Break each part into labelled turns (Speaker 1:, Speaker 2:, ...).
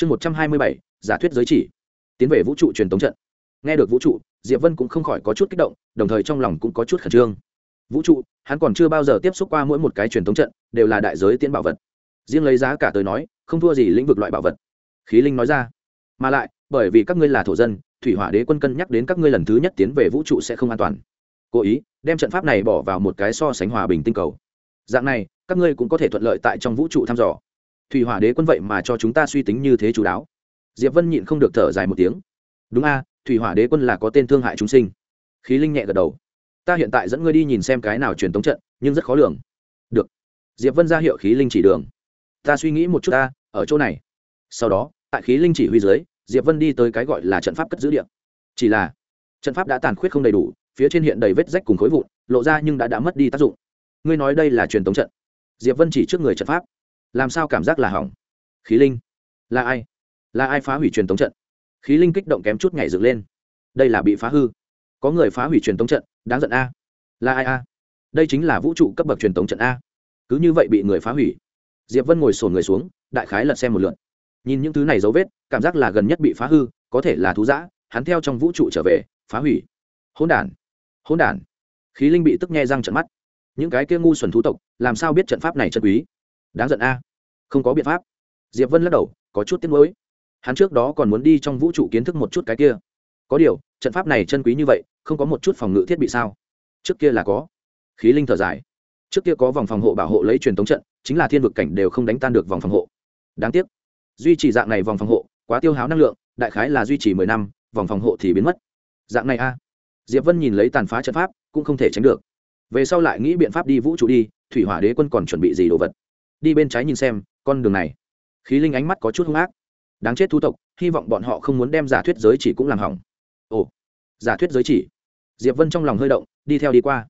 Speaker 1: chương một trăm hai mươi bảy, giả thuyết giới chỉ. Tiến về vũ trụ truyền tống trận. Nghe được vũ trụ, diệp vân cũng không khỏi có chút kích động, đồng thời trong lòng cũng có chút khẩn trương. Vũ trụ, hắn còn chưa bao giờ tiếp xúc qua mỗi một cái truyền tống trận, đều là đại giới tiễn bảo vật. Riêng lấy giá cả tới nói, không thua gì lĩnh vực loại bảo vật. Khí linh nói ra. Mà lại, bởi vì các ngươi là thổ dân, thủy hỏa đế quân cân nhắc đến các ngươi lần thứ nhất tiến về vũ trụ sẽ không an toàn. Cố ý, đem trận pháp này bỏ vào một cái so sánh hòa bình tinh cầu. Dạng này, các ngươi cũng có thể thuận lợi tại trong vũ trụ thăm dò thủy hỏa đế quân vậy mà cho chúng ta suy tính như thế chú đáo. Diệp vân nhịn không được thở dài một tiếng. Đúng a, thủy hỏa đế quân là có tên thương hại chúng sinh. Khí linh nhẹ gật đầu. Ta hiện tại dẫn ngươi đi nhìn xem cái nào truyền tống trận, nhưng rất khó lường. Được. Diệp vân ra hiệu khí linh chỉ đường. Ta suy nghĩ một chút ta, ở chỗ này. Sau đó, tại khí linh chỉ huy dưới, diệp vân đi tới cái gọi là trận pháp cất giữ địa. chỉ là, trận pháp đã tàn khuyết không đầy đủ, phía trên hiện đầy vết rách cùng khối vụn, lộ ra nhưng đã đã mất đi tác dụng. Ngươi nói đây là truyền tống trận. Diệp vân chỉ trước người trận pháp làm sao cảm giác là hỏng? Khí linh. Là ai? Là ai phá hủy truyền tống trận? Khí linh kích động kém chút nhảy dựng lên. Đây là bị phá hư. Có người phá hủy truyền tống trận, đáng giận a. Là ai a? Đây chính là vũ trụ cấp bậc truyền tống trận a. Cứ như vậy bị người phá hủy. Diệp vân ngồi sổn người xuống, đại khái lật xem một lượn nhìn những thứ này dấu vết, cảm giác là gần nhất bị phá hư, có thể là thú giã hắn theo trong vũ trụ trở về, phá hủy. Hỗn đản. Hỗn đản. Khí linh bị tức nghe răng trận mắt. Những cái kia ngu xuẩn thú tộc, làm sao biết trận pháp này chân quý? Đáng giận a. Không có biện pháp. Diệp vân lắc đầu, có chút tiếc nuối. Hắn trước đó còn muốn đi trong vũ trụ kiến thức một chút cái kia. Có điều, trận pháp này chân quý như vậy, không có một chút phòng ngự thiết bị sao? Trước kia là có. Khí linh thở dài. Trước kia có vòng phòng hộ bảo hộ lấy truyền thống trận, chính là thiên vực cảnh đều không đánh tan được vòng phòng hộ. Đáng tiếc. Duy trì dạng này vòng phòng hộ, quá tiêu háo năng lượng, đại khái là duy trì mười năm, vòng phòng hộ thì biến mất. Dạng này a. Diệp vân nhìn lấy tàn phá trận pháp, cũng không thể tránh được. Về sau lại nghĩ biện pháp đi vũ trụ đi, thủy hỏa đế quân còn chuẩn bị gì đồ vật? Đi bên trái nhìn xem, con đường này. Khí linh ánh mắt có chút hung ác. Đáng chết thu tộc, hy vọng bọn họ không muốn đem giả thuyết giới chỉ cũng làm hỏng. Ồ, giả thuyết giới chỉ. Diệp vân trong lòng hơi động, đi theo đi qua.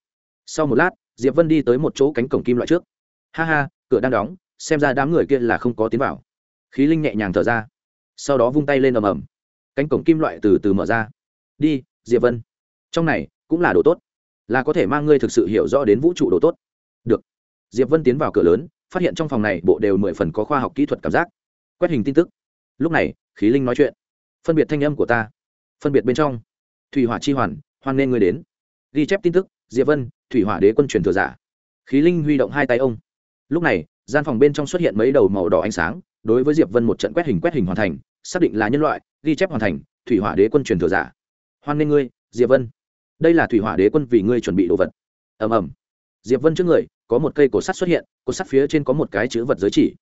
Speaker 1: Sau một lát, diệp vân đi tới một chỗ cánh cổng kim loại trước. Ha ha, cửa đang đóng, xem ra đám người kia là không có tiến vào. Khí linh nhẹ nhàng thở ra. Sau đó vung tay lên ầm ầm. Cánh cổng kim loại từ từ mở ra. Đi, diệp vân. Trong này, cũng là đồ tốt. Là có thể mang ngươi thực sự hiểu rõ đến vũ trụ đồ tốt. Được. Diệp vân tiến vào cửa lớn phát hiện trong phòng này bộ đều mười phần có khoa học kỹ thuật cảm giác. Quét hình tin tức. Lúc này, khí linh nói chuyện. Phân biệt thanh âm của ta. Phân biệt bên trong. Thủy hỏa chi hoàn, hoan nên ngươi đến. Ghi chép tin tức, diệp vân, thủy hỏa đế quân truyền thừa giả. Khí linh huy động hai tay ông. Lúc này, gian phòng bên trong xuất hiện mấy đầu màu đỏ ánh sáng, đối với diệp vân một trận quét hình quét hình hoàn thành, xác định là nhân loại, ghi chép hoàn thành, thủy hỏa đế quân truyền thừa giả. Hoan nghênh ngươi, diệp vân. Đây là thủy hỏa đế quân vì ngươi chuẩn bị đồ vật. Ầm ầm. Diệp vân trước người có một cây cổ sắt xuất hiện, cổ sắt phía trên có một cái chữ vật giới chỉ.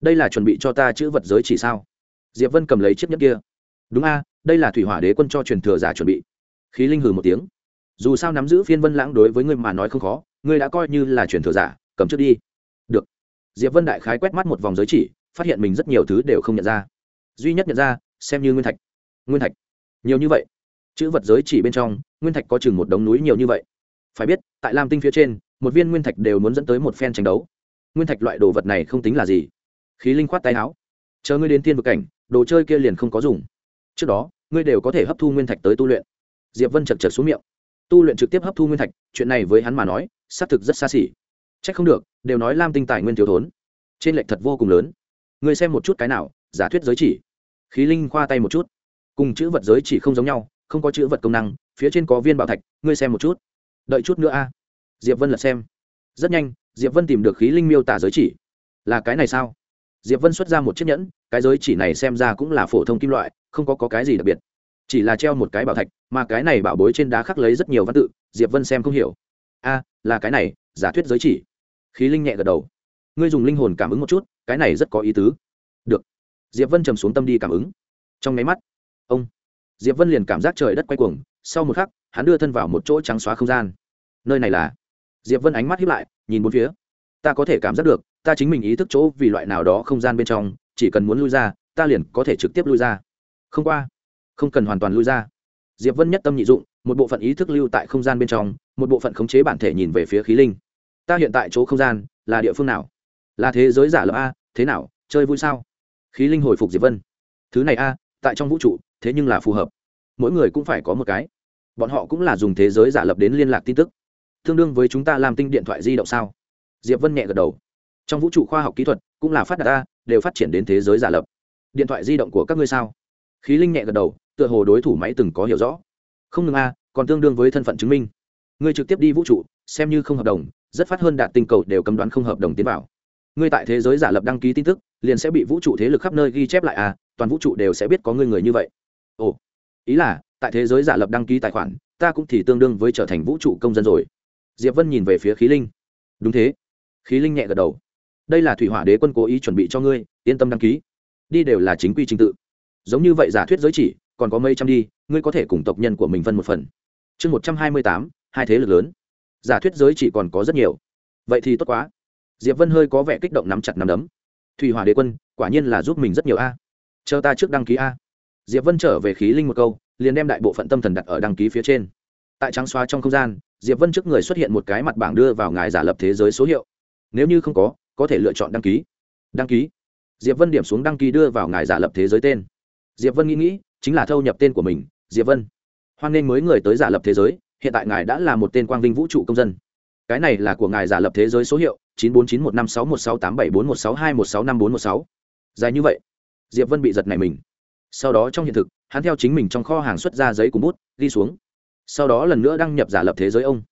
Speaker 1: Đây là chuẩn bị cho ta chữ vật giới chỉ sao? Diệp vân cầm lấy chiếc nhẫn kia. Đúng a, đây là thủy hỏa đế quân cho truyền thừa giả chuẩn bị. Khí linh hừ một tiếng. Dù sao nắm giữ phiên vân lãng đối với ngươi mà nói không khó, ngươi đã coi như là truyền thừa giả, cầm trước đi. Được. Diệp vân đại khái quét mắt một vòng giới chỉ, phát hiện mình rất nhiều thứ đều không nhận ra. Duy nhất nhận ra, xem như nguyên thạch. Nguyên thạch. Nhiều như vậy. Chữ vật giới chỉ bên trong, nguyên thạch có chừng một đống núi nhiều như vậy. Phải biết, tại lam tinh phía trên một viên nguyên thạch đều muốn dẫn tới một phen tranh đấu. Nguyên thạch loại đồ vật này không tính là gì. Khí linh khoát tay áo. Chờ ngươi đến tiên vực cảnh, đồ chơi kia liền không có dùng. Trước đó, ngươi đều có thể hấp thu nguyên thạch tới tu luyện. Diệp vân chật chật xuống miệng. Tu luyện trực tiếp hấp thu nguyên thạch, chuyện này với hắn mà nói, xác thực rất xa xỉ. C h ắ c không được, đều nói lam tinh tài nguyên thiếu thốn. Trên lệnh thật vô cùng lớn. Ngươi xem một chút cái nào, giả thuyết giới chỉ. Khí linh khoa tay một chút. Cùng chữ vật giới chỉ không giống nhau, không có chữ vật công năng, phía trên có viên bảo thạch, ngươi xem một chút. Đợi chút nữa a diệp vân lật xem. Rất nhanh diệp vân tìm được khí linh miêu tả giới chỉ. Là cái này sao? Diệp vân xuất ra một chiếc nhẫn cái giới chỉ này xem ra cũng là phổ thông kim loại không có, có cái gì đặc biệt. Chỉ là treo một cái bảo thạch mà cái này bảo bối trên đá khắc lấy rất nhiều văn tự diệp vân xem không hiểu. A là cái này giả thuyết giới chỉ. Khí linh nhẹ gật đầu. Ngươi dùng linh hồn cảm ứng một chút cái này rất có ý tứ. Được. Diệp vân trầm xuống tâm đi cảm ứng. Trong nháy mắt ông diệp vân liền cảm giác trời đất quay cuồng sau một khắc hắn đưa thân vào một chỗ trắng xóa không gian. Nơi này là diệp vân ánh mắt hiếp lại, nhìn bốn phía. Ta có thể cảm giác được, ta chính mình ý thức chỗ vì loại nào đó không gian bên trong, chỉ cần muốn lui ra, ta liền có thể trực tiếp lui ra. Không qua, không cần hoàn toàn lui ra. Diệp vân nhất tâm nhị dụng, một bộ phận ý thức lưu tại không gian bên trong, một bộ phận khống chế bản thể nhìn về phía khí linh. Ta hiện tại chỗ không gian, là địa phương nào? Là thế giới giả lập a, thế nào, chơi vui sao? Khí linh hồi phục diệp vân. Thứ này a, tại trong vũ trụ, thế nhưng là phù hợp. Mỗi người cũng phải có một cái. Bọn họ cũng là dùng thế giới giả lập đến liên lạc tin tức tương đương với chúng ta làm tinh điện thoại di động sao? Diệp vân nhẹ gật đầu. Trong vũ trụ khoa học kỹ thuật, cũng là phát đạt a đều phát triển đến thế giới giả lập. Điện thoại di động của các ngươi sao? Khí linh nhẹ gật đầu, tựa hồ đối thủ máy từng có hiểu rõ. Không ngừng a, còn tương đương với thân phận chứng minh. Ngươi trực tiếp đi vũ trụ, xem như không hợp đồng, rất phát hơn đạt tinh cầu đều cấm đoán không hợp đồng tiến vào. Ngươi tại thế giới giả lập đăng ký tin tức, liền sẽ bị vũ trụ thế lực khắp nơi ghi chép lại à toàn vũ trụ đều sẽ biết có ngươi người như vậy. Ồ, ý là, tại thế giới giả lập đăng ký tài khoản, ta cũng thì tương đương với trở thành vũ trụ công dân rồi diệp vân nhìn về phía khí linh. Đúng thế. Khí linh nhẹ gật đầu. Đây là thủy hỏa đế quân cố ý chuẩn bị cho ngươi, yên tâm đăng ký. Đi đều là chính quy trình tự. Giống như vậy giả thuyết giới chỉ, còn có mấy trăm đi, ngươi có thể cùng tộc nhân của mình phân một phần. Chương một trăm hai mươi tám, hai thế lực lớn. Giả thuyết giới chỉ còn có rất nhiều. Vậy thì tốt quá. Diệp vân hơi có vẻ kích động nắm chặt nắm đấm. Thủy hỏa đế quân, quả nhiên là giúp mình rất nhiều a. Chờ ta trước đăng ký a. Diệp vân trở về khí linh một câu, liền đem đại bộ phận tâm thần đặt ở đăng ký phía trên. Tại trắng xóa trong không gian diệp vân trước người xuất hiện một cái mặt bảng đưa vào ngài giả lập thế giới số hiệu. Nếu như không có có thể lựa chọn đăng ký. Đăng ký. Diệp vân điểm xuống đăng ký đưa vào ngài giả lập thế giới tên. Diệp vân nghĩ nghĩ, chính là thâu nhập tên của mình, diệp vân. Hoan nghênh mới người tới giả lập thế giới, hiện tại ngài đã là một tên quang vinh vũ trụ công dân. Cái này là của ngài giả lập thế giới số hiệu, chín bốn chín một năm sáu một sáu tám bảy bốn một sáu hai một sáu năm bốn một sáu. Dài như vậy, diệp vân bị giật này mình. Sau đó trong hiện thực, hắn theo chính mình trong kho hàng xuất ra giấy cùng bút, ghi xuống sau đó lần nữa đăng nhập giả lập thế giới ông.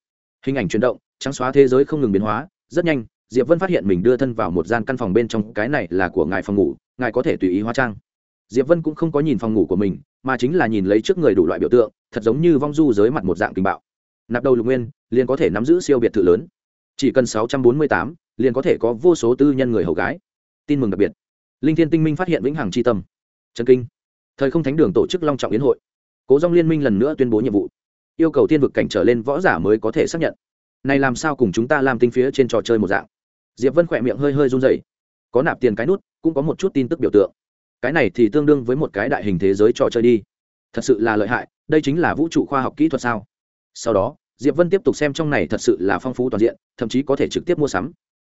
Speaker 1: Hình ảnh chuyển động, trắng xóa thế giới không ngừng biến hóa, rất nhanh, diệp vân phát hiện mình đưa thân vào một gian căn phòng bên trong, cái này là của ngài phòng ngủ, ngài có thể tùy ý hóa trang. Diệp vân cũng không có nhìn phòng ngủ của mình, mà chính là nhìn lấy trước người đủ loại biểu tượng, thật giống như vong du dưới mặt một dạng tình bạo. Nạp đầu lục nguyên, liền có thể nắm giữ siêu biệt thự lớn. Chỉ cần sáu trăm bốn mươi tám, liền có thể có vô số tư nhân người hầu gái. Tin mừng đặc biệt. Linh thiên tinh minh phát hiện vĩnh hằng c tâm. Trần kinh. Thời không thánh đường tổ chức long trọng yến hội. Cố dông liên minh lần nữa tuyên bố nhiệm vụ yêu cầu tiên vực cảnh trở lên võ giả mới có thể xác nhận. Này làm sao cùng chúng ta làm tinh phía trên trò chơi một dạng? Diệp vân khỏe miệng hơi hơi run rẩy. Có nạp tiền cái nút, cũng có một chút tin tức biểu tượng. Cái này thì tương đương với một cái đại hình thế giới trò chơi đi. Thật sự là lợi hại, đây chính là vũ trụ khoa học kỹ thuật sao? Sau đó, diệp vân tiếp tục xem trong này thật sự là phong phú toàn diện, thậm chí có thể trực tiếp mua sắm.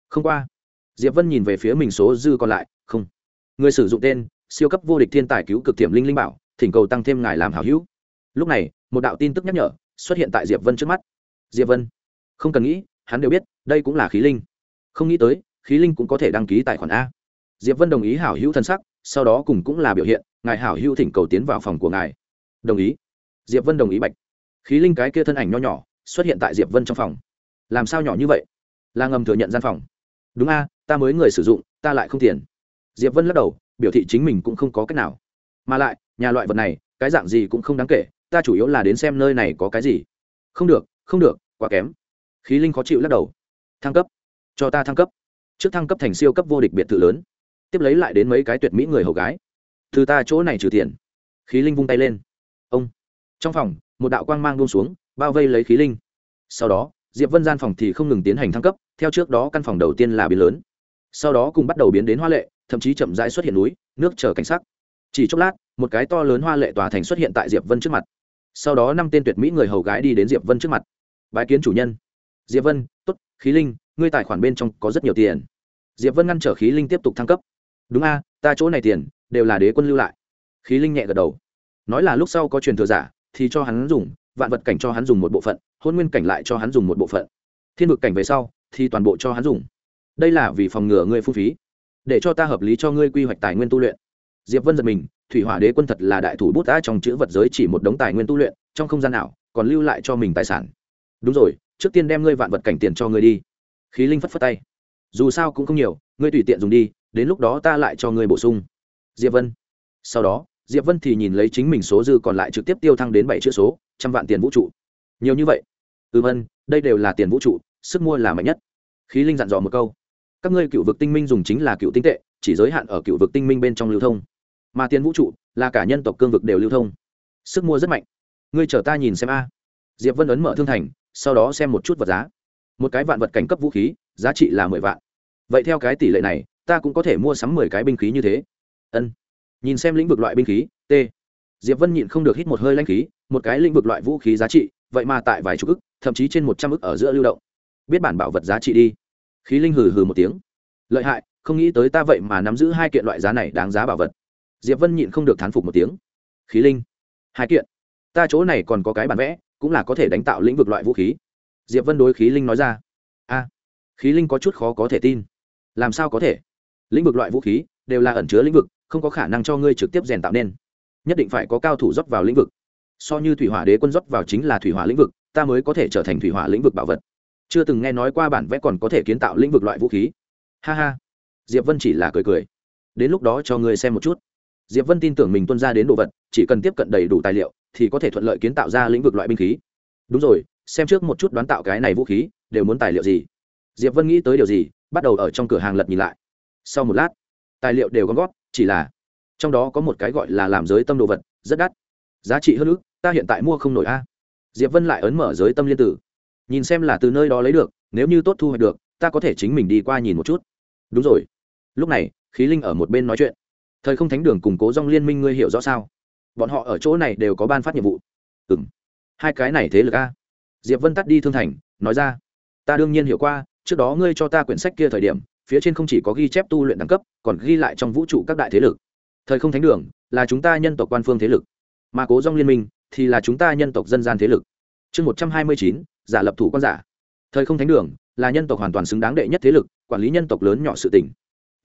Speaker 1: Không qua, diệp vân nhìn về phía mình số dư còn lại, không. Người sử dụng tên, siêu cấp vô địch thiên tài cứu cực tiềm linh linh bảo, thỉnh cầu tăng thêm ngài làm hảo hữu. Lúc này một đạo tin tức nhắc nhở xuất hiện tại diệp vân trước mắt diệp vân không cần nghĩ hắn đều biết đây cũng là khí linh không nghĩ tới khí linh cũng có thể đăng ký tài khoản a diệp vân đồng ý hảo hữu thân sắc sau đó cùng cũng là biểu hiện ngài hảo hữu thỉnh cầu tiến vào phòng của ngài đồng ý diệp vân đồng ý bạch khí linh cái kia thân ảnh nho nhỏ xuất hiện tại diệp vân trong phòng làm sao nhỏ như vậy là ngầm thừa nhận gian phòng đúng a ta mới người sử dụng ta lại không tiền diệp vân lắc đầu biểu thị chính mình cũng không có cách nào mà lại nhà loại vật này cái dạng gì cũng không đáng kể ta chủ yếu là đến xem nơi này có cái gì. Không được không được, quá kém. Khí linh khó chịu lắc đầu. Thăng cấp. Cho ta thăng cấp. Trước thăng cấp thành siêu cấp vô địch biệt thự lớn. Tiếp lấy lại đến mấy cái tuyệt mỹ người hầu gái. Từ ta chỗ này trừ tiền. Khí linh vung tay lên. Ông. Trong phòng, một đạo quang mang buông xuống, bao vây lấy khí linh. Sau đó, diệp vân gian phòng thì không ngừng tiến hành thăng cấp, theo trước đó căn phòng đầu tiên là biến lớn. Sau đó cùng bắt đầu biến đến hoa lệ, thậm chí chậm rãi xuất hiện núi, nước chờ cảnh sắc. Chỉ chốc lát, một cái to lớn hoa lệ tòa thành xuất hiện tại diệp vân trước mặt sau đó năm tên tuyệt mỹ người hầu gái đi đến diệp vân trước mặt bái kiến chủ nhân diệp vân t ố t khí linh ngươi tài khoản bên trong có rất nhiều tiền diệp vân ngăn trở khí linh tiếp tục thăng cấp đúng a à, ta chỗ này tiền đều là đế quân lưu lại khí linh nhẹ gật đầu nói là lúc sau có truyền thừa giả thì cho hắn dùng vạn vật cảnh cho hắn dùng một bộ phận hôn nguyên cảnh lại cho hắn dùng một bộ phận thiên vực cảnh về sau thì toàn bộ cho hắn dùng đây là vì phòng ngừa ngươi phung phí để cho ta hợp lý cho ngươi quy hoạch tài nguyên tu luyện diệp vân giật mình, thủy hỏa đế quân thật là đại thủ bút đã trong chữ vật giới chỉ một đống tài nguyên tu luyện, trong không gian nào còn lưu lại cho mình tài sản. Đúng rồi, trước tiên đem ngươi vạn vật cảnh tiền cho ngươi đi. Khí linh phất phất tay. Dù sao cũng không nhiều, ngươi tùy tiện dùng đi, đến lúc đó ta lại cho ngươi bổ sung. Diệp vân. Sau đó, diệp vân thì nhìn lấy chính mình số dư còn lại trực tiếp tiêu thăng đến bảy chữ số, trăm vạn tiền vũ trụ. Nhiều như vậy? Ừm ân đây đều là tiền vũ trụ, sức mua là mạnh nhất. Khí linh dặn dò một câu. Các ngươi cựu vực tinh minh dùng chính là cựu tinh tệ, chỉ giới hạn ở cựu vực tinh minh bên trong lưu thông mà tiền vũ trụ là cả nhân tộc cương vực đều lưu thông. Sức mua rất mạnh. Ngươi chở ta nhìn xem a. Diệp vân ấn mở thương thành, sau đó xem một chút vật giá. Một cái vạn vật cảnh cấp vũ khí, giá trị là mười vạn. Vậy theo cái tỷ lệ này, ta cũng có thể mua sắm mười cái binh khí như thế. Ân. Nhìn xem lĩnh vực loại binh khí, t. Diệp vân nhịn không được hít một hơi lanh khí, một cái lĩnh vực loại vũ khí giá trị, vậy mà tại vài chục ức, thậm chí trên một trăm ức ở giữa lưu động. Biết bản bảo vật giá trị đi. Khí linh hừ hừ một tiếng. Lợi hại, không nghĩ tới ta vậy mà nắm giữ hai kiện loại giá này đáng giá bảo vật diệp vân nhịn không được thán phục một tiếng. Khí linh. Hai kiện. Ta chỗ này còn có cái bản vẽ, cũng là có thể đánh tạo lĩnh vực loại vũ khí. Diệp vân đối khí linh nói ra. A. Khí linh có chút khó có thể tin. Làm sao có thể? Lĩnh vực loại vũ khí đều là ẩn chứa lĩnh vực, không có khả năng cho ngươi trực tiếp rèn tạo nên. Nhất định phải có cao thủ rót vào lĩnh vực. So như thủy hỏa đế quân rót vào chính là thủy hỏa lĩnh vực, ta mới có thể trở thành thủy hỏa lĩnh vực bảo vật. Chưa từng nghe nói qua bản vẽ còn có thể kiến tạo lĩnh vực loại vũ khí. Ha ha. Diệp vân chỉ là cười cười. Đến lúc đó cho ngươi xem một chút diệp vân tin tưởng mình tuân ra đến đồ vật chỉ cần tiếp cận đầy đủ tài liệu thì có thể thuận lợi kiến tạo ra lĩnh vực loại binh khí. Đúng rồi xem trước một chút đoán tạo cái này vũ khí đều muốn tài liệu gì? Diệp vân nghĩ tới điều gì bắt đầu ở trong cửa hàng lật nhìn lại. Sau một lát tài liệu đều gom góp, chỉ là trong đó có một cái gọi là làm giới tâm đồ vật rất đắt. Giá trị hơn ước ta hiện tại mua không nổi a. Diệp vân lại ấn mở giới tâm liên tử. Nhìn xem là từ nơi đó lấy được nếu như tốt thu hoạch được ta có thể chính mình đi qua nhìn một chút. Đúng rồi. Lúc này khí linh ở một bên nói chuyện thời không thánh đường củng cố dòng liên minh ngươi hiểu rõ sao? Bọn họ ở chỗ này đều có ban phát nhiệm vụ. Ừ m hai cái này thế lực a. Diệp vân tắt đi thương thành, nói ra. Ta đương nhiên hiểu qua, trước đó ngươi cho ta quyển sách kia thời điểm, phía trên không chỉ có ghi chép tu luyện đẳng cấp, còn ghi lại trong vũ trụ các đại thế lực. Thời không thánh đường là chúng ta nhân tộc quan phương thế lực, mà cố dòng liên minh thì là chúng ta nhân tộc dân gian thế lực. Chương một trăm hai mươi chín, giả lập thủ quan giả. Thời không thánh đường là nhân tộc hoàn toàn xứng đáng đệ nhất thế lực, quản lý nhân tộc lớn nhỏ sự tỉnh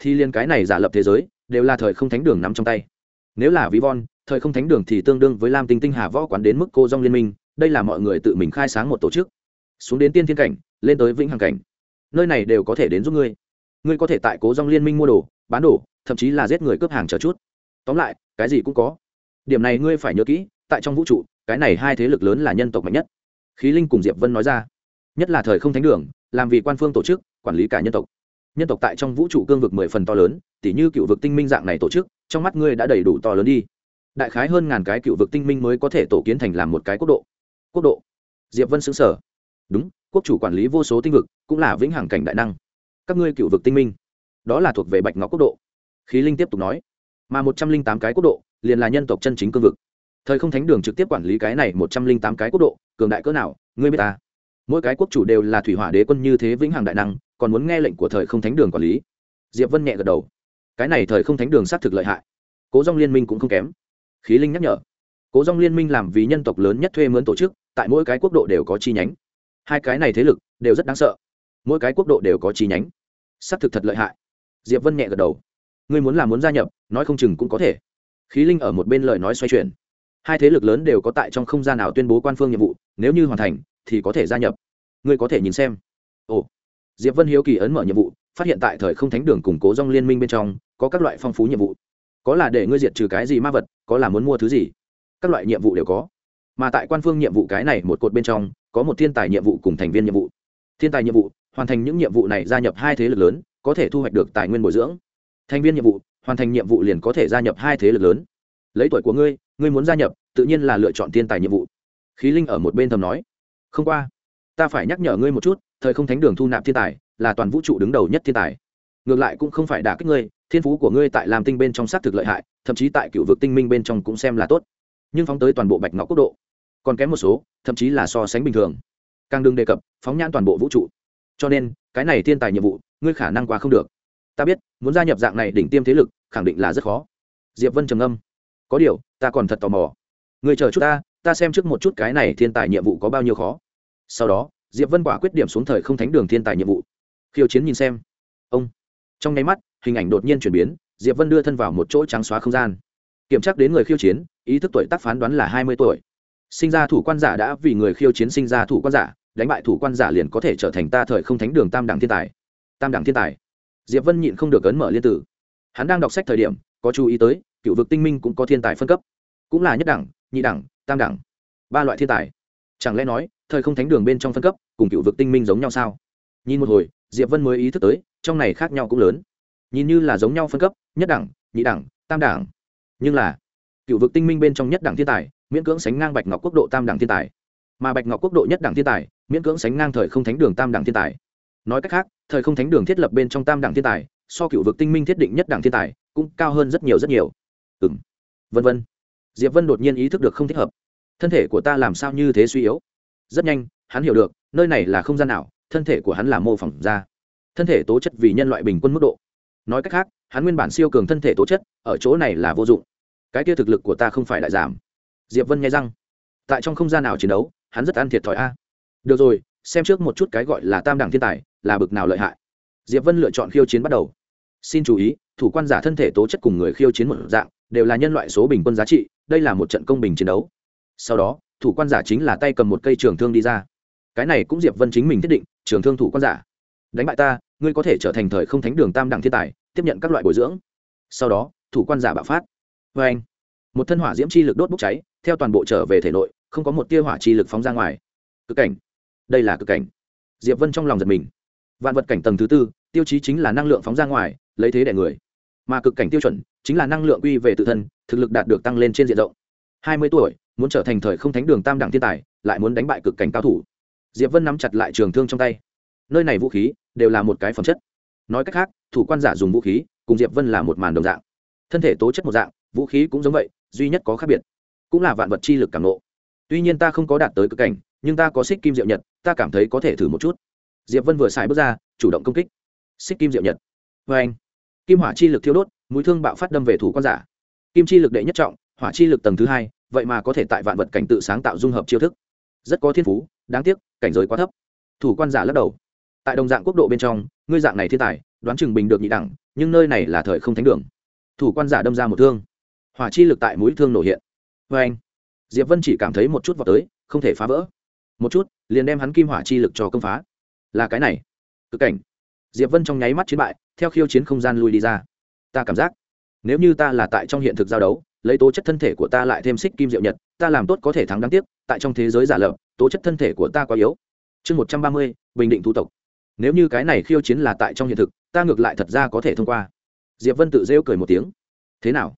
Speaker 1: thì liên cái này giả lập thế giới đều là thời không thánh đường nắm trong tay. Nếu là ví von, thời không thánh đường thì tương đương với lam tinh tinh hà võ quán đến mức cô dong liên minh, đây là mọi người tự mình khai sáng một tổ chức. Xuống đến tiên thiên cảnh, lên tới vĩnh hằng cảnh. Nơi này đều có thể đến giúp ngươi. Ngươi có thể tại cố dong liên minh mua đồ, bán đồ, thậm chí là giết người cướp hàng chờ chút. Tóm lại, cái gì cũng có. Điểm này ngươi phải nhớ kỹ, tại trong vũ trụ, cái này hai thế lực lớn là nhân tộc mạnh nhất. Khí linh cùng diệp vân nói ra, nhất là thời không thánh đường, làm vì quan phương tổ chức, quản lý cả nhân tộc nhân tộc tại trong vũ trụ cương vực mười phần to lớn, tỉ như cựu vực tinh minh dạng này tổ chức, trong mắt ngươi đã đầy đủ to lớn đi. Đại khái hơn ngàn cái cựu vực tinh minh mới có thể tổ kiến thành làm một cái quốc độ. Quốc độ? Diệp vân xứng sở đúng, quốc chủ quản lý vô số tinh vực, cũng là vĩnh hằng cảnh đại năng. Các ngươi cựu vực tinh minh, đó là thuộc về bạch ngọc quốc độ. Khí linh tiếp tục nói. Mà một trăm linh tám cái quốc độ, liền là nhân tộc chân chính cương vực. Thời không thánh đường trực tiếp quản lý cái này một trăm linh tám cái quốc độ, cường đại cỡ nào, ngươi biết ta mỗi cái quốc chủ đều là thủy hỏa đế quân như thế vĩnh hằng đại năng còn muốn nghe lệnh của thời không thánh đường quản lý. Diệp vân nhẹ gật đầu. Cái này thời không thánh đường xác thực lợi hại. Cố dòng liên minh cũng không kém. Khí linh nhắc nhở. Cố dòng liên minh làm vì nhân tộc lớn nhất thuê mướn tổ chức, tại mỗi cái quốc độ đều có chi nhánh. Hai cái này thế lực đều rất đáng sợ. Mỗi cái quốc độ đều có chi nhánh. Xác thực thật lợi hại. Diệp vân nhẹ gật đầu. Ngươi muốn làm muốn gia nhập, nói không chừng cũng có thể. Khí linh ở một bên lời nói xoay chuyển. Hai thế lực lớn đều có tại trong không gian nào tuyên bố quan phương nhiệm vụ, nếu như hoàn thành, thì có thể gia nhập. Ngươi có thể nhìn xem. Ồ diệp vân hiếu kỳ ấn mở nhiệm vụ, phát hiện tại thời không thánh đường củng cố dòng liên minh bên trong, có các loại phong phú nhiệm vụ. Có là để ngươi diệt trừ cái gì ma vật, có là muốn mua thứ gì. Các loại nhiệm vụ đều có. Mà tại quan phương nhiệm vụ cái này một cột bên trong, có một thiên tài nhiệm vụ cùng thành viên nhiệm vụ. Thiên tài nhiệm vụ, hoàn thành những nhiệm vụ này gia nhập hai thế lực lớn, có thể thu hoạch được tài nguyên bồi dưỡng. Thành viên nhiệm vụ, hoàn thành nhiệm vụ liền có thể gia nhập hai thế lực lớn. Lấy tuổi của ngươi ngươi muốn gia nhập, tự nhiên là lựa chọn thiên tài nhiệm vụ. Khí linh ở một bên thầm nói. Không qua, ta phải nhắc nhở ngươi một chút thời không thánh đường thu nạp thiên tài, là toàn vũ trụ đứng đầu nhất thiên tài. Ngược lại cũng không phải đả kích ngươi, thiên phú của ngươi tại làm tinh bên trong xác thực lợi hại, thậm chí tại cựu vực tinh minh bên trong cũng xem là tốt. Nhưng phóng tới toàn bộ bạch ngọc quốc độ, còn kém một số, thậm chí là so sánh bình thường. Càng đừng đề cập, phóng nhãn toàn bộ vũ trụ. Cho nên, cái này thiên tài nhiệm vụ, ngươi khả năng qua không được. Ta biết, muốn gia nhập dạng này đỉnh tiêm thế lực, khẳng định là rất khó. Diệp vân trầm âm có điều, ta còn thật tò mò. Người chờ chút ta ta xem trước một chút cái này thiên tài nhiệm vụ có bao nhiêu khó. Sau đó diệp vân quả quyết điểm xuống thời không thánh đường thiên tài nhiệm vụ. Khiêu chiến nhìn xem. Ông. Trong nháy mắt, hình ảnh đột nhiên chuyển biến, diệp vân đưa thân vào một chỗ trắng xóa không gian. Kiểm tra đến người khiêu chiến, ý thức tuổi tác phán đoán là hai mươi tuổi. Sinh ra thủ quan giả đã vì người khiêu chiến sinh ra thủ quan giả, đánh bại thủ quan giả liền có thể trở thành ta thời không thánh đường tam đẳng thiên tài. Tam đẳng thiên tài. Diệp vân nhịn không được ấn mở liên tử. Hắn đang đọc sách thời điểm, có chú ý tới, cựu vực tinh minh cũng có thiên tài phân cấp. Cũng là nhất đẳng, nhị đẳng, tam đẳng. Ba loại thiên tài. Chẳng lẽ nói thời không thánh đường bên trong phân cấp, cùng cựu vực tinh minh giống nhau sao? Nhìn một hồi, diệp vân mới ý thức tới, trong này khác nhau cũng lớn. Nhìn như là giống nhau phân cấp, nhất đẳng, nhị đẳng, tam đẳng. Nhưng là, cựu vực tinh minh bên trong nhất đẳng thiên tài, miễn cưỡng sánh ngang bạch ngọc quốc độ tam đẳng thiên tài. Mà bạch ngọc quốc độ nhất đẳng thiên tài, miễn cưỡng sánh ngang thời không thánh đường tam đẳng thiên tài. Nói cách khác, thời không thánh đường thiết lập bên trong tam đẳng thiên tài, so cựu vực tinh minh thiết định nhất đẳng thiên tài, cũng cao hơn rất nhiều rất nhiều. Ừng vân vân. Diệp vân đột nhiên ý thức được không thích hợp. Thân thể của ta làm sao như thế suy yếu? Rất nhanh, hắn hiểu được, nơi này là không gian nào, thân thể của hắn là mô phỏng ra. Thân thể tố chất vì nhân loại bình quân mức độ. Nói cách khác, hắn nguyên bản siêu cường thân thể tố chất, ở chỗ này là vô dụng. Cái kia thực lực của ta không phải đại giảm. Diệp vân nghe răng. Tại trong không gian nào chiến đấu, hắn rất ăn thiệt thòi a. Được rồi, xem trước một chút cái gọi là tam đẳng thiên tài, là bực nào lợi hại. Diệp vân lựa chọn khiêu chiến bắt đầu. Xin chú ý, thủ quan giả thân thể tố chất cùng người khiêu chiến một dạng, đều là nhân loại số bình quân giá trị, đây là một trận công bình chiến đấu. Sau đó thủ quan giả chính là tay cầm một cây trường thương đi ra. Cái này cũng diệp vân chính mình thiết định, trường thương thủ quan giả. Đánh bại ta, ngươi có thể trở thành thời không thánh đường tam đẳng thiên tài, tiếp nhận các loại bồi dưỡng. Sau đó, thủ quan giả bạo phát. Vê anh, một thân hỏa diễm chi lực đốt bốc cháy, theo toàn bộ trở về thể nội, không có một tia hỏa chi lực phóng ra ngoài. Cực cảnh. Đây là cực cảnh. Diệp vân trong lòng giật mình. Vạn vật cảnh tầng thứ tư, tiêu chí chính là năng lượng phóng ra ngoài, lấy thế đẻ người. Mà cực cảnh tiêu chuẩn, chính là năng lượng quy về tự thân, thực lực đạt được tăng lên trên diện rộng. Hai mươi tuổi muốn trở thành thời không thánh đường tam đẳng thiên tài, lại muốn đánh bại cực cảnh cao thủ. Diệp vân nắm chặt lại trường thương trong tay. Nơi này vũ khí đều là một cái phẩm chất. Nói cách khác, thủ quan giả dùng vũ khí cùng diệp vân là một màn đồng dạng. Thân thể tố chất một dạng, vũ khí cũng giống vậy, duy nhất có khác biệt cũng là vạn vật chi lực cảm nộ tuy nhiên ta không có đạt tới cực cảnh, nhưng ta có xích kim diệu nhật, ta cảm thấy có thể thử một chút. Diệp vân vừa xài bước ra, chủ động công kích. Xích kim diệu nhật. Vê anh, kim hỏa chi lực thiêu đốt, mũi thương bạo phát đâm về thủ quan giả. Kim chi lực đệ nhất trọng, hỏa chi lực tầng thứ hai vậy mà có thể tại vạn vật cảnh tự sáng tạo dung hợp chiêu thức. Rất có thiên phú, đáng tiếc, cảnh giới quá thấp. Thủ quan giả lắc đầu. Tại đồng dạng quốc độ bên trong, ngươi dạng này thiên tài, đoán chừng bình được nhị đẳng, nhưng nơi này là thời không thánh đường. Thủ quan giả đâm ra một thương. Hỏa chi lực tại mũi thương nổ hiện. Vê anh, diệp vân chỉ cảm thấy một chút vào tới, không thể phá vỡ. Một chút, liền đem hắn kim hỏa chi lực cho công phá. Là cái này. Cực cảnh. Diệp vân trong nháy mắt chiến bại, theo khiêu chiến không gian lui đi ra. Ta cảm giác, nếu như ta là tại trong hiện thực giao đấu lấy tố chất thân thể của ta lại thêm xích kim diệu nhật, ta làm tốt có thể thắng đáng tiếc, tại trong thế giới giả lập, tố chất thân thể của ta quá yếu. Chương một trăm ba mươi, bình định thu tộc. Nếu như cái này khiêu chiến là tại trong hiện thực, ta ngược lại thật ra có thể thông qua. Diệp vân tự rêu cười một tiếng. Thế nào?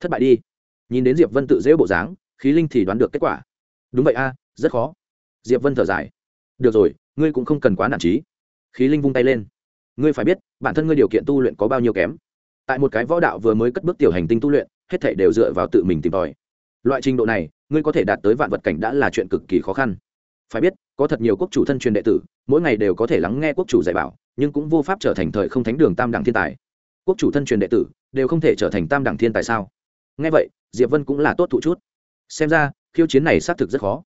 Speaker 1: Thất bại đi. Nhìn đến diệp vân tự rêu bộ dáng, khí linh thì đoán được kết quả. Đúng vậy a, rất khó. Diệp vân thở dài. Được rồi, ngươi cũng không cần quá nản trí. Khí linh vung tay lên. Ngươi phải biết, bản thân ngươi điều kiện tu luyện có bao nhiêu kém. Tại một cái võ đạo vừa mới cất bước tiểu hành tinh tu luyện hết thảy đều dựa vào tự mình tìm tòi. Loại trình độ này, ngươi có thể đạt tới vạn vật cảnh đã là chuyện cực kỳ khó khăn. Phải biết, có thật nhiều quốc chủ thân truyền đệ tử, mỗi ngày đều có thể lắng nghe quốc chủ dạy bảo, nhưng cũng vô pháp trở thành thời không thánh đường tam đẳng thiên tài. Quốc chủ thân truyền đệ tử, đều không thể trở thành tam đẳng thiên tài sao? Nghe vậy, diệp vân cũng là tốt thụ chút. Xem ra, khiêu chiến này xác thực rất khó.